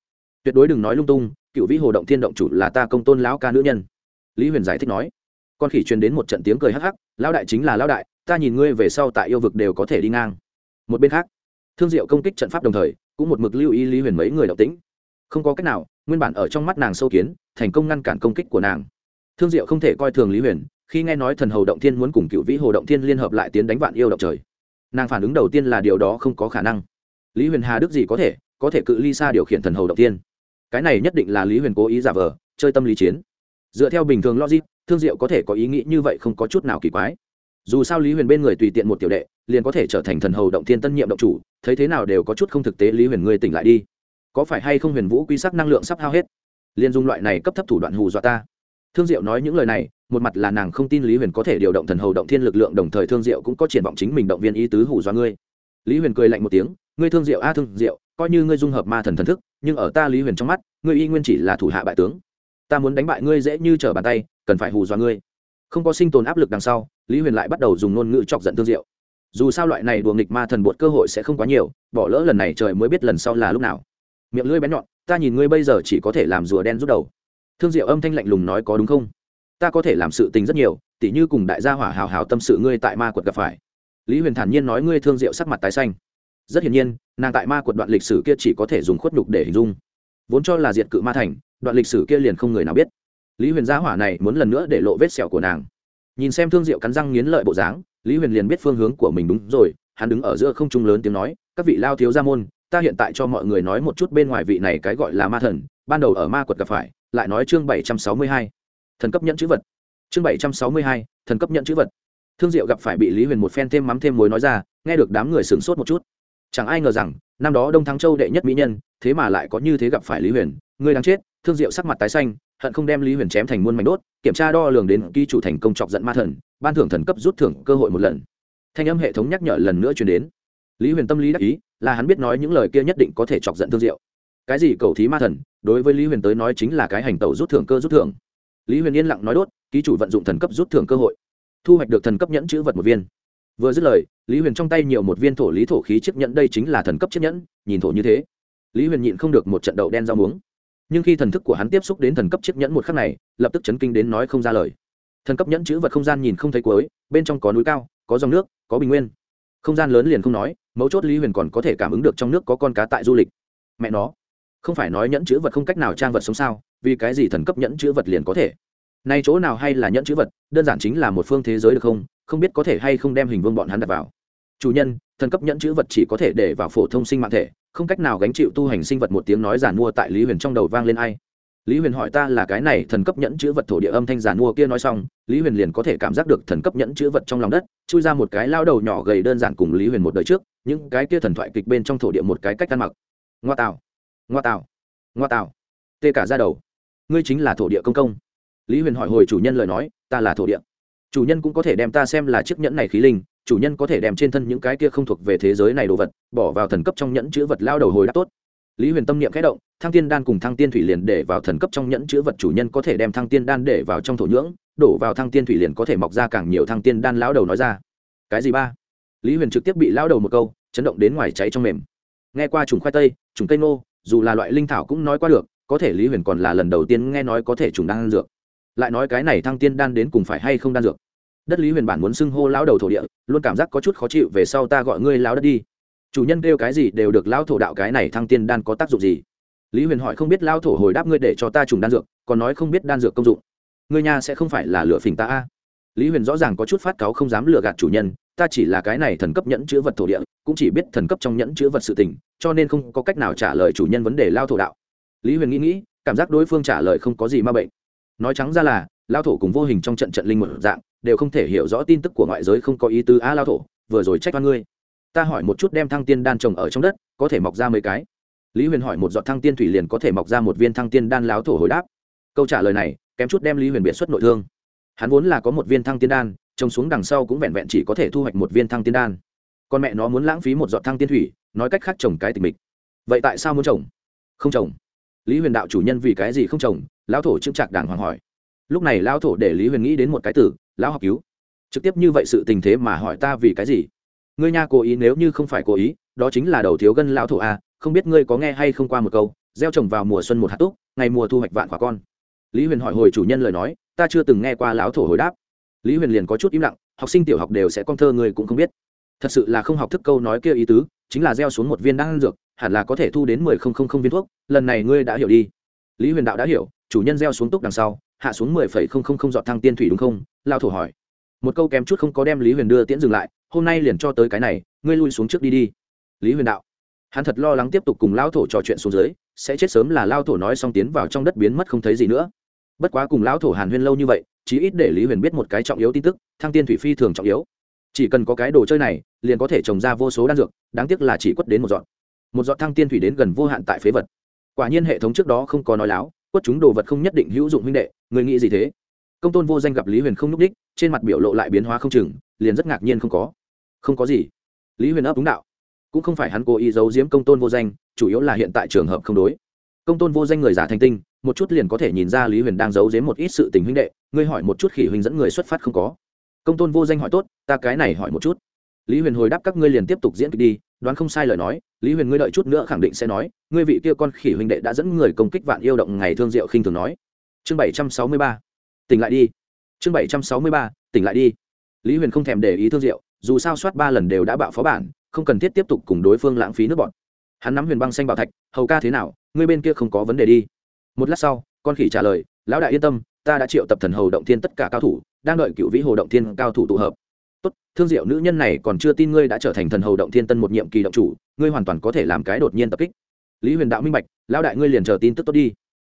Tuyệt đối đừng nói lung tung, cựu vĩ hồ động tiên động chủ là ta công tôn lão ca nữ nhân. Lý huyền giải thích nói con khỉ truyền đến một trận tiếng cười hắc hắc, lão đại chính là lão đại, ta nhìn ngươi về sau tại yêu vực đều có thể đi ngang. Một bên khác, thương diệu công kích trận pháp đồng thời, cũng một mực lưu ý lý huyền mấy người động tĩnh. Không có cách nào, nguyên bản ở trong mắt nàng sâu kiến, thành công ngăn cản công kích của nàng. Thương diệu không thể coi thường lý huyền, khi nghe nói thần hầu động thiên muốn cùng cựu vĩ hồ động thiên liên hợp lại tiến đánh vạn yêu động trời. Nàng phản ứng đầu tiên là điều đó không có khả năng. Lý huyền hà đức gì có thể có thể cự ly xa điều khiển thần hầu động thiên. Cái này nhất định là lý huyền cố ý giả vờ, chơi tâm lý chiến. Dựa theo bình thường logic thương diệu có thể có ý nghĩ như vậy không có chút nào kỳ quái. Dù sao lý huyền bên người tùy tiện một tiểu đệ, liền có thể trở thành thần hầu động thiên tân nhiệm động chủ, thấy thế nào đều có chút không thực tế lý huyền ngươi tỉnh lại đi. Có phải hay không huyền vũ quy sắc năng lượng sắp hao hết? Liền dùng loại này cấp thấp thủ đoạn hù dọa ta. Thương diệu nói những lời này, một mặt là nàng không tin lý huyền có thể điều động thần hầu động thiên lực lượng, đồng thời thương diệu cũng có triển vọng chính mình động viên ý tứ hù dọa ngươi. Lý huyền cười lạnh một tiếng, ngươi thương diệu a thương diệu, coi như ngươi dung hợp ma thần thần thức, nhưng ở ta lý huyền trong mắt, ngươi y nguyên chỉ là thủ hạ bại tướng. Ta muốn đánh bại ngươi dễ như trở bàn tay cần phải hù dọa ngươi. Không có sinh tồn áp lực đằng sau, lý huyền lại bắt đầu dùng ngôn ngữ chọc giận thương diệu. Dù sao loại này đùa nghịch ma thần bột cơ hội sẽ không quá nhiều, bỏ lỡ lần này trời mới biết lần sau là lúc nào. Miệng lưỡi bén nhọn, ta nhìn ngươi bây giờ chỉ có thể làm rùa đen rút đầu. Thương diệu âm thanh lạnh lùng nói có đúng không? Ta có thể làm sự tình rất nhiều, tỉ như cùng đại gia hỏa hào hào tâm sự ngươi tại ma quật gặp phải. Lý huyền thản nhiên nói ngươi thương diệu sắc mặt tái xanh. Rất hiển nhiên, nàng tại ma quật đoạn lịch sử kia chỉ có thể dùng khuất nhục để hình dung. Vốn cho là diệt cự ma thành, đoạn lịch sử kia liền không người nào biết lý huyền gia hỏa này muốn lần nữa để lộ vết sẹo của nàng. Nhìn xem thương diệu cắn răng nghiến lợi bộ dáng, lý huyền liền biết phương hướng của mình đúng rồi, hắn đứng ở giữa không trung lớn tiếng nói, các vị lao thiếu gia môn, ta hiện tại cho mọi người nói một chút bên ngoài vị này cái gọi là ma thần, ban đầu ở ma quật gặp phải, lại nói chương bảy trăm sáu mươi hai, thần cấp nhận chữ vật. Chương bảy trăm sáu mươi hai, thần cấp nhận chữ vật. Thương diệu gặp phải bị lý huyền một phen thêm mắm thêm mối nói ra, nghe được đám người sửng sốt một chút. Chẳng ai ngờ rằng, năm đó đông thắng châu đệ nhất mỹ nhân, thế mà lại có như thế gặp phải lý huyền, người đang chết, thương diệu sắc mặt tái xanh hận không đem lý huyền chém thành muôn mảnh đốt, kiểm tra đo lường đến ký chủ thành công chọc giận ma thần, ban thưởng thần cấp rút thưởng cơ hội một lần. Thanh âm hệ thống nhắc nhở lần nữa chuyển đến. Lý huyền tâm lý đắc ý, là hắn biết nói những lời kia nhất định có thể chọc giận thương diệu. Cái gì cầu thí ma thần, đối với lý huyền tới nói chính là cái hành tẩu rút thưởng cơ rút thưởng. Lý huyền yên lặng nói đốt, ký chủ vận dụng thần cấp rút thưởng cơ hội. Thu hoạch được thần cấp nhẫn chữ vật một viên. Vừa dứt lời, lý huyền trong tay nhiều một viên thổ lý thổ khí chiếc nhẫn, đây chính là thần cấp chiếc nhẫn, nhìn thổ như thế. Lý huyền nhịn không được một trận đậu đen rau muống nhưng khi thần thức của hắn tiếp xúc đến thần cấp chiếc nhẫn một khắc này, lập tức chấn kinh đến nói không ra lời. Thần cấp nhẫn chữ vật không gian nhìn không thấy cuối, bên trong có núi cao, có dòng nước, có bình nguyên. Không gian lớn liền không nói, mấu chốt lý huyền còn có thể cảm ứng được trong nước có con cá tại du lịch. Mẹ nó, không phải nói nhẫn chữ vật không cách nào trang vật sống sao, vì cái gì thần cấp nhẫn chữ vật liền có thể? Nay chỗ nào hay là nhẫn chữ vật, đơn giản chính là một phương thế giới được không? Không biết có thể hay không đem hình vương bọn hắn đặt vào. Chủ nhân thần cấp nhẫn chữ vật chỉ có thể để vào phổ thông sinh mạng thể, không cách nào gánh chịu tu hành sinh vật một tiếng nói giản mua tại lý huyền trong đầu vang lên ai. Lý huyền hỏi ta là cái này thần cấp nhẫn chữ vật thổ địa âm thanh giản mua kia nói xong, lý huyền liền có thể cảm giác được thần cấp nhẫn chữ vật trong lòng đất, chui ra một cái lao đầu nhỏ gầy đơn giản cùng lý huyền một đời trước, những cái kia thần thoại kịch bên trong thổ địa một cái cách ăn mặc. Ngoa tạo ngoa tạo ngoa tạo. Tê cả ra đầu. Ngươi chính là thổ địa công công. Lý huyền hỏi hồi chủ nhân lời nói, ta là thổ địa. Chủ nhân cũng có thể đem ta xem là chiếc nhẫn này khí linh chủ nhân có thể đem trên thân những cái kia không thuộc về thế giới này đồ vật, bỏ vào thần cấp trong nhẫn chữ vật lao đầu hồi đáp tốt. Lý huyền tâm niệm khẽ động, thăng tiên đan cùng thăng tiên thủy liền để vào thần cấp trong nhẫn chữ vật chủ nhân có thể đem thăng tiên đan để vào trong thổ nhưỡng, đổ vào thăng tiên thủy liền có thể mọc ra càng nhiều thăng tiên đan lão đầu nói ra. Cái gì ba? Lý huyền trực tiếp bị lão đầu một câu, chấn động đến ngoài cháy trong mềm. Nghe qua trùng khoai tây, trùng cây nô dù là loại linh thảo cũng nói qua được, có thể lý huyền còn là lần đầu tiên nghe nói có thể trùng đan dược. Lại nói cái này thăng tiên đan đến cùng phải hay không đan dược? Đất lý huyền bản muốn xưng hô lão đầu thổ địa, luôn cảm giác có chút khó chịu về sau ta gọi ngươi lão đất đi. Chủ nhân kêu cái gì đều được lão thổ đạo cái này thăng tiên đan có tác dụng gì? Lý huyền hỏi không biết lão thổ hồi đáp ngươi để cho ta trùng đan dược, còn nói không biết đan dược công dụng. Ngươi nhà sẽ không phải là lựa phình ta a. Lý huyền rõ ràng có chút phát cáo không dám lừa gạt chủ nhân, ta chỉ là cái này thần cấp nhẫn chữ vật thổ địa, cũng chỉ biết thần cấp trong nhẫn chữ vật sự tình, cho nên không có cách nào trả lời chủ nhân vấn đề lao thổ đạo. Lý huyền nghĩ nghĩ, cảm giác đối phương trả lời không có gì ma bệnh nói trắng ra là, lao thổ cùng vô hình trong trận trận linh một dạng, đều không thể hiểu rõ tin tức của ngoại giới không có ý tứ. A, lao thổ, vừa rồi trách oan ngươi. Ta hỏi một chút đem thăng tiên đan trồng ở trong đất, có thể mọc ra mấy cái? Lý huyền hỏi một giọt thăng tiên thủy liền có thể mọc ra một viên thăng tiên đan láo thổ hồi đáp. Câu trả lời này, kém chút đem lý huyền biệt xuất nội thương. Hắn vốn là có một viên thăng tiên đan, trồng xuống đằng sau cũng vẹn vẹn chỉ có thể thu hoạch một viên thăng tiên đan. Con mẹ nó muốn lãng phí một giọt thăng tiên thủy, nói cách khác trồng cái tình mịch. Vậy tại sao muốn trồng? Không trồng lý huyền đạo chủ nhân vì cái gì không trồng lão thổ trưng trạc đàng hoàng hỏi. Lúc này lão thổ để lý huyền nghĩ đến một cái từ, lão học cứu. Trực tiếp như vậy sự tình thế mà hỏi ta vì cái gì? Ngươi nha cố ý, nếu như không phải cố ý, đó chính là đầu thiếu gân lão thổ a, không biết ngươi có nghe hay không qua một câu, gieo trồng vào mùa xuân một hạt túc, ngày mùa thu hoạch vạn quả con. Lý huyền hỏi hồi chủ nhân lời nói, ta chưa từng nghe qua lão thổ hồi đáp. Lý huyền liền có chút im lặng, học sinh tiểu học đều sẽ con thơ, ngươi cũng không biết. Thật sự là không học thức câu nói kia ý tứ chính là gieo xuống một viên đan dược, hẳn là có thể thu đến mười không không không viên thuốc, lần này ngươi đã hiểu đi. Lý huyền đạo đã hiểu, chủ nhân gieo xuống túc đằng sau, hạ xuống mười phẩy không không không dọn thăng tiên thủy đúng không? Lao thổ hỏi. Một câu kém chút không có đem lý huyền đưa tiễn dừng lại, hôm nay liền cho tới cái này, ngươi lui xuống trước đi đi. Lý huyền đạo. Hắn thật lo lắng tiếp tục cùng lao thổ trò chuyện xuống dưới, sẽ chết sớm là lao thổ nói xong tiến vào trong đất biến mất không thấy gì nữa. Bất quá cùng lão thổ hàn huyên lâu như vậy, chí ít để lý huyền biết một cái trọng yếu tin tức, thăng tiên thủy phi thường trọng yếu chỉ cần có cái đồ chơi này, liền có thể trồng ra vô số đan dược, đáng tiếc là chỉ quất đến một dọn một dọn thăng tiên thủy đến gần vô hạn tại phế vật. Quả nhiên hệ thống trước đó không có nói láo, quất chúng đồ vật không nhất định hữu dụng huynh đệ, người nghĩ gì thế? Công tôn vô danh gặp lý huyền không n ú c đích, trên mặt biểu lộ lại biến hóa không chừng, liền rất ngạc nhiên không có. Không có gì. Lý huyền ấp đúng đạo. Cũng không phải hắn cố ý giấu giếm công tôn vô danh, chủ yếu là hiện tại trường hợp không đối. Công tôn vô danh người giả thành tinh, một chút liền có thể nhìn ra lý huyền đang giấu giếm một ít sự tình huynh đệ, ngươi hỏi một chút khỉ huynh dẫn người xuất phát không có công tôn vô danh hỏi tốt, ta cái này hỏi một chút. Lý huyền hồi đáp các ngươi liền tiếp tục diễn kịch đi, đoán không sai lời nói, lý huyền ngươi đợi chút nữa khẳng định sẽ nói, ngươi vị kia con khỉ huynh đệ đã dẫn người công kích vạn yêu động ngày thương diệu khinh thường nói. Chương bảy trăm sáu mươi ba, tỉnh lại đi. Chương bảy trăm sáu mươi ba, tỉnh lại đi. Lý huyền không thèm để ý thương diệu, dù sao soát ba lần đều đã bạo phó bản, không cần thiết tiếp tục cùng đối phương lãng phí nước bọn. Hắn nắm huyền băng xanh bảo thạch, hầu ca thế nào, ngươi bên kia không có vấn đề đi. Một lát sau, con khỉ trả lời, lão đại yên tâm ta đã triệu tập thần hầu động thiên tất cả cao thủ, đang đợi cựu vĩ hồ động thiên cao thủ tụ hợp. Tốt, thương diệu nữ nhân này còn chưa tin ngươi đã trở thành thần hầu động thiên tân một nhiệm kỳ động chủ, ngươi hoàn toàn có thể làm cái đột nhiên tập kích. Lý huyền đạo minh bạch, lão đại ngươi liền chờ tin tức tốt đi.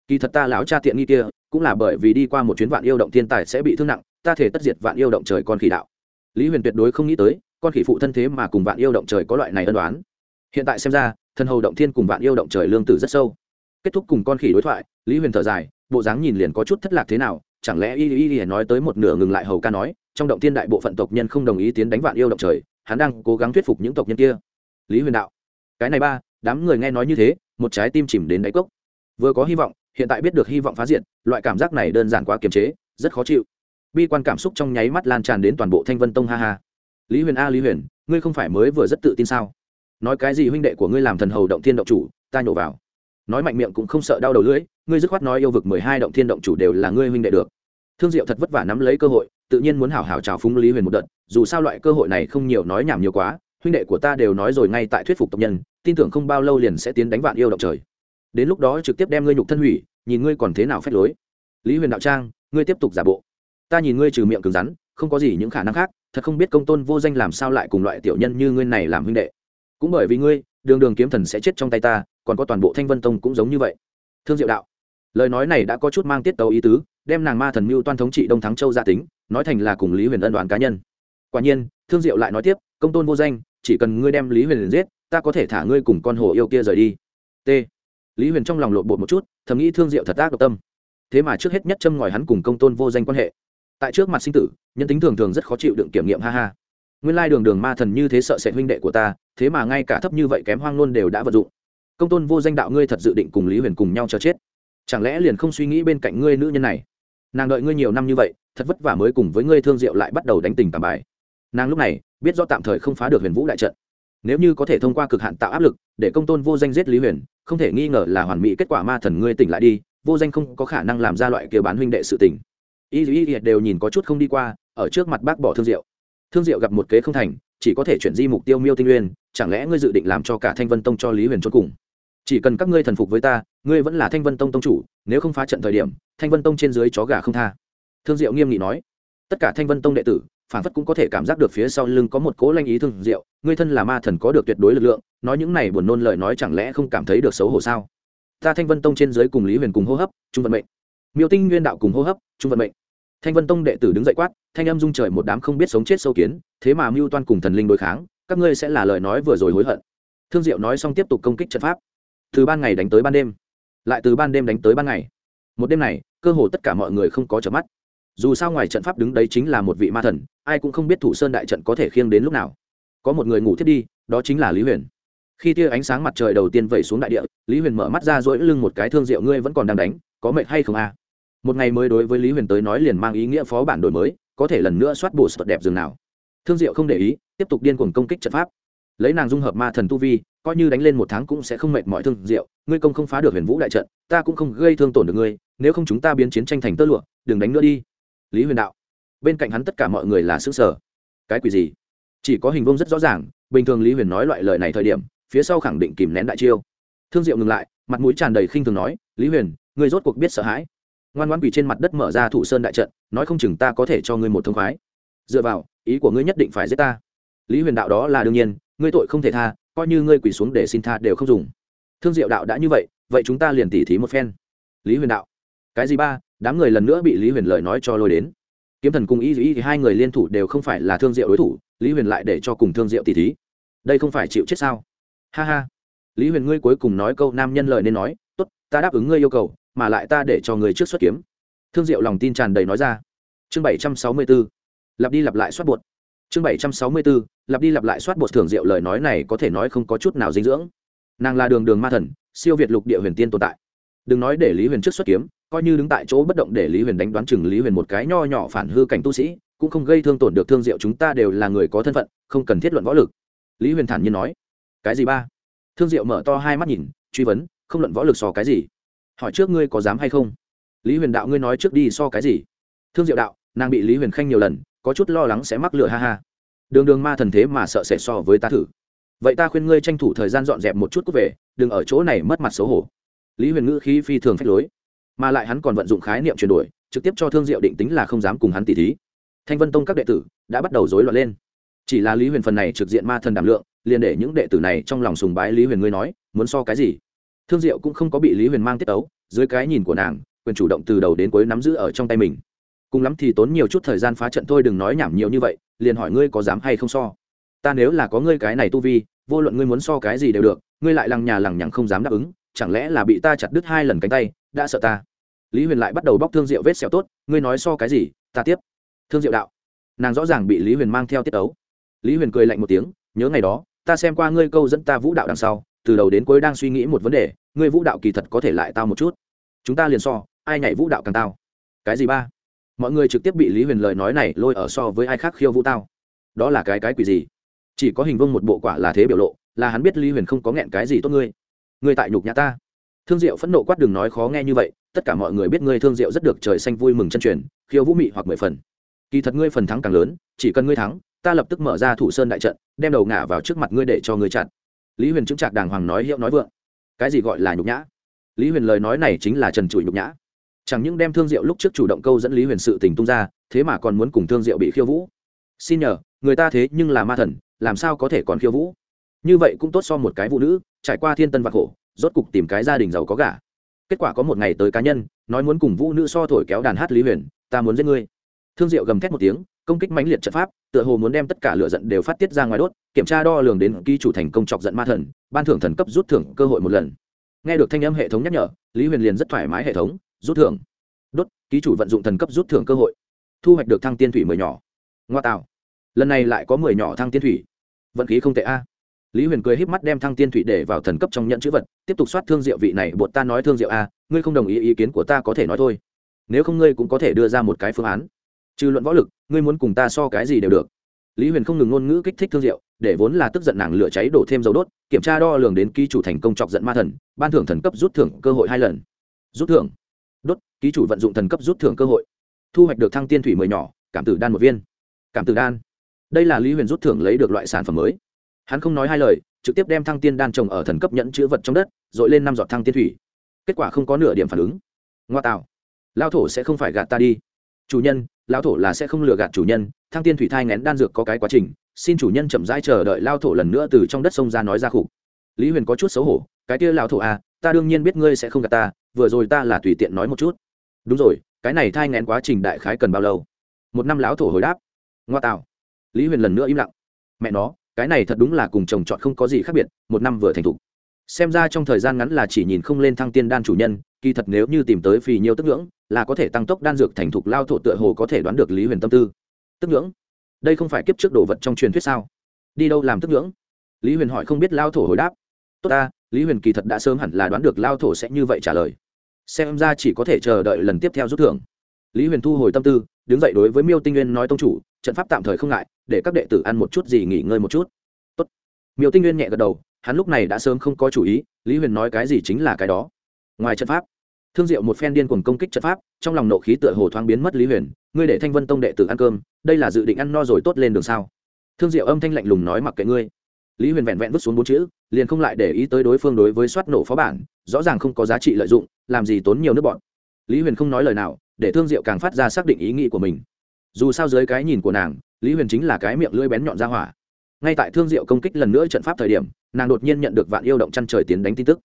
Kỳ thật ta lão cha tiện nghi kia, cũng là bởi vì đi qua một chuyến vạn yêu động thiên tài sẽ bị thương nặng, ta thể tất diệt vạn yêu động trời con khỉ đạo. Lý huyền tuyệt đối không nghĩ tới, con khỉ phụ thân thế mà cùng vạn yêu động trời có loại này ân đoán hiện tại xem ra, thần hầu động thiên cùng vạn yêu động trời lương tử rất sâu. Kết thúc cùng con khỉ đối thoại, lý huyền thở dài bộ dáng nhìn liền có chút thất lạc thế nào, chẳng lẽ y y y nói tới một nửa ngừng lại hầu ca nói, trong động thiên đại bộ phận tộc nhân không đồng ý tiến đánh vạn yêu động trời, hắn đang cố gắng thuyết phục những tộc nhân kia. Lý huyền đạo, cái này ba, đám người nghe nói như thế, một trái tim chìm đến đáy cốc. Vừa có hy vọng, hiện tại biết được hy vọng phá diện loại cảm giác này đơn giản quá kiềm chế, rất khó chịu. Bi quan cảm xúc trong nháy mắt lan tràn đến toàn bộ thanh vân tông ha ha. Lý huyền a, lý huyền, ngươi không phải mới vừa rất tự tin sao? Nói cái gì huynh đệ của ngươi làm thần hầu động thiên động chủ, ta nhổ vào nói mạnh miệng cũng không sợ đau đầu lưỡi, ngươi dứt khoát nói yêu vực mười hai động thiên động chủ đều là ngươi huynh đệ được. Thương diệu thật vất vả nắm lấy cơ hội, tự nhiên muốn hảo hảo chào phúng lý huyền một đợt, dù sao loại cơ hội này không nhiều nói nhảm nhiều quá, huynh đệ của ta đều nói rồi ngay tại thuyết phục tộc nhân, tin tưởng không bao lâu liền sẽ tiến đánh vạn yêu động trời. Đến lúc đó trực tiếp đem ngươi nhục thân hủy, nhìn ngươi còn thế nào phép lối. Lý huyền đạo trang, ngươi tiếp tục giả bộ. Ta nhìn ngươi trừ miệng cứng rắn, không có gì những khả năng khác, thật không biết công tôn vô danh làm sao lại cùng loại tiểu nhân như ngươi này làm huynh đệ. Cũng bởi vì ngươi, đường đường kiếm thần sẽ chết trong tay ta còn có toàn bộ thanh vân tông cũng giống như vậy. Thương diệu đạo, lời nói này đã có chút mang tiết tấu ý tứ, đem nàng ma thần mưu toan thống trị đông thắng châu gia tính, nói thành là cùng lý huyền ân đoàn cá nhân. Quả nhiên, thương diệu lại nói tiếp, công tôn vô danh, chỉ cần ngươi đem lý huyền giết, ta có thể thả ngươi cùng con hồ yêu kia rời đi. T. Lý huyền trong lòng lộn bột một chút, thầm nghĩ thương diệu thật ác độc tâm. Thế mà trước hết nhất châm ngòi hắn cùng công tôn vô danh quan hệ. Tại trước mặt sinh tử, nhân tính thường thường rất khó chịu đựng kiểm nghiệm, ha ha. Nguyên lai đường đường ma thần như thế sợ sệt huynh đệ của ta, thế mà ngay cả thấp như vậy kém hoang luôn đều đã vận dụng công tôn vô danh đạo ngươi thật dự định cùng lý huyền cùng nhau cho chết chẳng lẽ liền không suy nghĩ bên cạnh ngươi nữ nhân này nàng đợi ngươi nhiều năm như vậy thật vất vả mới cùng với ngươi thương diệu lại bắt đầu đánh tình tạm bài nàng lúc này biết do tạm thời không phá được huyền vũ đại trận nếu như có thể thông qua cực hạn tạo áp lực để công tôn vô danh giết lý huyền không thể nghi ngờ là hoàn mỹ kết quả ma thần ngươi tỉnh lại đi vô danh không có khả năng làm ra loại kia bán huynh đệ sự tỉnh y y y đều nhìn có chút không đi qua ở trước mặt bác bỏ thương diệu thương diệu gặp một kế không thành chỉ có thể chuyển di mục tiêu miêu tinh nguyên chẳng lẽ ngươi dự định làm cho cả thanh vân tông cho lý huyền cho cùng chỉ cần các ngươi thần phục với ta, ngươi vẫn là thanh vân tông tông chủ, nếu không phá trận thời điểm, thanh vân tông trên dưới chó gà không tha. Thương diệu nghiêm nghị nói. Tất cả thanh vân tông đệ tử, phản phất cũng có thể cảm giác được phía sau lưng có một cố lanh ý thương diệu, ngươi thân là ma thần có được tuyệt đối lực lượng, nói những này buồn nôn lời nói chẳng lẽ không cảm thấy được xấu hổ sao? Ta thanh vân tông trên dưới cùng lý huyền cùng hô hấp trung vận mệnh. Miêu tinh nguyên đạo cùng hô hấp trung vận mệnh. Thanh vân tông đệ tử đứng dậy quát, thanh âm dung trời một đám không biết sống chết sâu kiến, thế mà mưu toan cùng thần linh đối kháng, các ngươi sẽ là lời nói vừa rồi hối hận. Thương diệu nói xong tiếp tục công kích trận pháp từ ban ngày đánh tới ban đêm, lại từ ban đêm đánh tới ban ngày. Một đêm này, cơ hồ tất cả mọi người không có trở mắt. Dù sao ngoài trận pháp đứng đấy chính là một vị ma thần, ai cũng không biết thủ sơn đại trận có thể khiêng đến lúc nào. Có một người ngủ thiết đi, đó chính là lý huyền. Khi tia ánh sáng mặt trời đầu tiên vẩy xuống đại địa, lý huyền mở mắt ra dỗi lưng một cái thương rượu ngươi vẫn còn đang đánh, có mệt hay không a một ngày mới đối với lý huyền tới nói liền mang ý nghĩa phó bản đổi mới, có thể lần nữa soát bổ sật đẹp dường nào. Thương diệu không để ý, tiếp tục điên cuồng công kích trận pháp. Lấy nàng dung hợp ma thần tu vi coi như đánh lên một tháng cũng sẽ không mệt mọi thương diệu, ngươi công không phá được huyền vũ đại trận, ta cũng không gây thương tổn được ngươi, nếu không chúng ta biến chiến tranh thành tơ lụa, đừng đánh nữa đi. Lý huyền đạo. Bên cạnh hắn tất cả mọi người là xứ sở cái quỷ gì? Chỉ có hình vông rất rõ ràng, bình thường lý huyền nói loại lời này thời điểm, phía sau khẳng định kìm nén đại chiêu. Thương diệu ngừng lại, mặt mũi tràn đầy khinh thường nói, lý huyền, ngươi rốt cuộc biết sợ hãi. Ngoan ngoan quỷ trên mặt đất mở ra thủ sơn đại trận, nói không chừng ta có thể cho ngươi một thông khoái. Dựa vào, ý của ngươi nhất định phải giết ta. Lý huyền đạo đó là đương nhiên, ngươi tội không thể tha coi như ngươi quỳ xuống để xin tha đều không dùng. Thương diệu đạo đã như vậy vậy chúng ta liền tỉ thí một phen. Lý huyền đạo. Cái gì ba? Đám người lần nữa bị lý huyền lời nói cho lôi đến. Kiếm thần cùng y y thì hai người liên thủ đều không phải là thương diệu đối thủ, lý huyền lại để cho cùng thương diệu tỉ thí. Đây không phải chịu chết sao? Ha ha. Lý huyền ngươi cuối cùng nói câu nam nhân lời nên nói, tốt, ta đáp ứng ngươi yêu cầu, mà lại ta để cho người trước xuất kiếm. Thương diệu lòng tin tràn đầy nói ra. Chương bảy trăm sáu mươi b ố lặp đi lặp lại soát buột chương bảy trăm sáu mươi b ố lặp đi lặp lại soát bột thưởng diệu lời nói này có thể nói không có chút nào dinh dưỡng. Nàng là đường đường ma thần, siêu việt lục địa huyền tiên tồn tại. Đừng nói để lý huyền trước xuất kiếm, coi như đứng tại chỗ bất động để lý huyền đánh đoán chừng lý huyền một cái nho nhỏ phản hư cảnh tu sĩ, cũng không gây thương tổn được thương diệu chúng ta đều là người có thân phận, không cần thiết luận võ lực. Lý huyền thản nhiên nói. Cái gì ba? Thương diệu mở to hai mắt nhìn, truy vấn, không luận võ lực so cái gì? Hỏi trước ngươi có dám hay không? Lý huyền đạo ngươi nói trước đi so cái gì? Thương diệu đạo, nàng bị lý huyền khanh nhiều lần có chút lo lắng sẽ mắc lửa, ha ha. Đường đường ma thần thế mà sợ sẽ so với ta thử. Vậy ta khuyên ngươi tranh thủ thời gian dọn dẹp một chút cút về, đừng ở chỗ này mất mặt xấu hổ. Lý huyền ngữ khí phi thường phách lối, mà lại hắn còn vận dụng khái niệm chuyển đổi, trực tiếp cho thương diệu định tính là không dám cùng hắn tỉ thí. Thanh vân tông các đệ tử đã bắt đầu rối loạn lên. Chỉ là lý huyền phần này trực diện ma thần đảm lượng, liền để những đệ tử này trong lòng sùng bái lý huyền ngươi nói, muốn so cái gì? Thương diệu cũng không có bị lý huyền mang tiết ấu, dưới cái nhìn của nàng, quyền chủ động từ đầu đến cuối nắm giữ ở trong tay mình cùng lắm thì tốn nhiều chút thời gian phá trận thôi, đừng nói nhảm nhiều như vậy, liền hỏi ngươi có dám hay không so. Ta nếu là có ngươi cái này tu vi, vô luận ngươi muốn so cái gì đều được, ngươi lại lằng nhà lằng nhằng không dám đáp ứng, chẳng lẽ là bị ta chặt đứt hai lần cánh tay, đã sợ ta? Lý huyền lại bắt đầu bóc thương diệu vết sẹo tốt, ngươi nói so cái gì, ta tiếp. Thương diệu đạo. Nàng rõ ràng bị lý huyền mang theo tiết ấu lý huyền cười lạnh một tiếng, nhớ ngày đó, ta xem qua ngươi câu dẫn ta vũ đạo đằng sau, từ đầu đến cuối đang suy nghĩ một vấn đề, ngươi vũ đạo kỳ thật có thể lại tao một chút. Chúng ta liền so, ai nhảy vũ đạo càng tao? Cái gì ba? Mọi người trực tiếp bị lý huyền lời nói này lôi ở so với ai khác khiêu vũ tao. Đó là cái cái quỷ gì? Chỉ có hình vương một bộ quả là thế biểu lộ, là hắn biết lý huyền không có nghẹn cái gì tốt ngươi. Ngươi tại nhục nhã ta. Thương diệu phẫn nộ quát đừng nói khó nghe như vậy, tất cả mọi người biết ngươi thương diệu rất được trời xanh vui mừng chân truyền, khiêu vũ mị hoặc mười phần. Kỳ thật ngươi phần thắng càng lớn, chỉ cần ngươi thắng, ta lập tức mở ra thủ sơn đại trận, đem đầu ngả vào trước mặt ngươi để cho ngươi chặn. Lý huyền chứng trạc đàng hoàng nói hiệu nói vượng. Cái gì gọi là nhục nhã? Lý huyền lời nói này chính là trần trụi nhục nhã chẳng những đem thương diệu lúc trước chủ động câu dẫn lý huyền sự tình tung ra, thế mà còn muốn cùng thương diệu bị khiêu vũ. Xin nhờ, người ta thế nhưng là ma thần, làm sao có thể còn khiêu vũ? Như vậy cũng tốt so một cái vũ nữ, trải qua thiên tân và khổ, rốt cục tìm cái gia đình giàu có gả. Kết quả có một ngày tới cá nhân, nói muốn cùng vũ nữ so thổi kéo đàn hát lý huyền, ta muốn giết ngươi. Thương diệu gầm thét một tiếng, công kích mãnh liệt trận pháp, tựa hồ muốn đem tất cả lửa giận đều phát tiết ra ngoài đốt, kiểm tra đo lường đến ký chủ thành công chọc giận ma thần, ban thưởng thần cấp rút thưởng cơ hội một lần. Nghe được thanh âm hệ thống nhắc nhở, lý huyền liền rất thoải mái hệ thống rút thưởng. Đốt, ký chủ vận dụng thần cấp rút thưởng cơ hội. Thu hoạch được thăng tiên thủy mười nhỏ. Ngoa tạo. Lần này lại có mười nhỏ thăng tiên thủy. Vận khí không tệ a. Lý huyền cười híp mắt đem thăng tiên thủy để vào thần cấp trong nhận chữ vật, tiếp tục soát thương diệu vị này bột ta nói thương diệu a, ngươi không đồng ý ý kiến của ta có thể nói thôi. Nếu không ngươi cũng có thể đưa ra một cái phương án. Trừ luận võ lực, ngươi muốn cùng ta so cái gì đều được. Lý huyền không ngừng ngôn ngữ kích thích thương diệu, để vốn là tức giận nàng lửa cháy đổ thêm dầu đốt, kiểm tra đo lường đến ký chủ thành công chọc giận ma thần, ban thưởng thần cấp rút thưởng cơ hội hai lần. Rút thưởng ký chủ vận dụng thần cấp rút thưởng cơ hội. Thu hoạch được thăng tiên thủy mười nhỏ, cảm tử đan một viên. Cảm tử đan. Đây là lý huyền rút thưởng lấy được loại sản phẩm mới. Hắn không nói hai lời, trực tiếp đem thăng tiên đan trồng ở thần cấp nhẫn chữ vật trong đất dội lên năm giọt thăng tiên thủy. Kết quả không có nửa điểm phản ứng. Ngoa tạo. Lao thổ sẽ không phải gạt ta đi. Chủ nhân lao thổ là sẽ không lừa gạt chủ nhân, thăng tiên thủy thai ngén đan dược có cái quá trình, xin chủ nhân chậm rãi chờ đợi lao thổ lần nữa từ trong đất sông ra nói ra khục. Lý huyền có chút xấu hổ, cái kia lao thổ à ta đương nhiên biết ngươi sẽ không gạt ta, vừa rồi ta là tùy tiện nói một chút đúng rồi, cái này thai ngén quá trình đại khái cần bao lâu? Một năm lão thổ hồi đáp. Ngoa tạo. Lý huyền lần nữa im lặng. Mẹ nó, cái này thật đúng là cùng chồng chọn không có gì khác biệt, một năm vừa thành thục. Xem ra trong thời gian ngắn là chỉ nhìn không lên thăng tiên đan chủ nhân, kỳ thật nếu như tìm tới phì nhiều tức ngưỡng, là có thể tăng tốc đan dược thành thục lao thổ tựa hồ có thể đoán được lý huyền tâm tư. Tức ngưỡng? Đây không phải kiếp trước đồ vật trong truyền thuyết sao? Đi đâu làm tức ngưỡng? Lý huyền hỏi không biết lao thổ hồi đáp. Tốt ta, lý huyền kỳ thật đã sớm hẳn là đoán được lao thổ sẽ như vậy trả lời xem ra chỉ có thể chờ đợi lần tiếp theo rút thưởng. Lý huyền thu hồi tâm tư, đứng dậy đối với miêu tinh nguyên nói tông chủ, trận pháp tạm thời không ngại, để các đệ tử ăn một chút gì nghỉ ngơi một chút. Tốt. miêu tinh nguyên nhẹ gật đầu, hắn lúc này đã sớm không có chủ ý, lý huyền nói cái gì chính là cái đó. Ngoài trận pháp, thương diệu một phen điên cuồng công kích trận pháp, trong lòng nộ khí tựa hồ thoáng biến mất lý huyền, ngươi để thanh vân tông đệ tử ăn cơm, đây là dự định ăn no rồi tốt lên đường sao? Thương diệu âm thanh lạnh lùng nói mặc kệ ngươi. Lý huyền vẹn vẹn vứt xuống bốn chữ, liền không lại để ý tới đối phương đối với soát nổ phó bản, rõ ràng không có giá trị lợi dụng làm gì tốn nhiều nước bọn. Lý huyền không nói lời nào, để thương diệu càng phát ra xác định ý nghĩ của mình. Dù sao dưới cái nhìn của nàng, lý huyền chính là cái miệng lưỡi bén nhọn ra hỏa. Ngay tại thương diệu công kích lần nữa trận pháp thời điểm, nàng đột nhiên nhận được vạn yêu động chăn trời tiến đánh tin tức.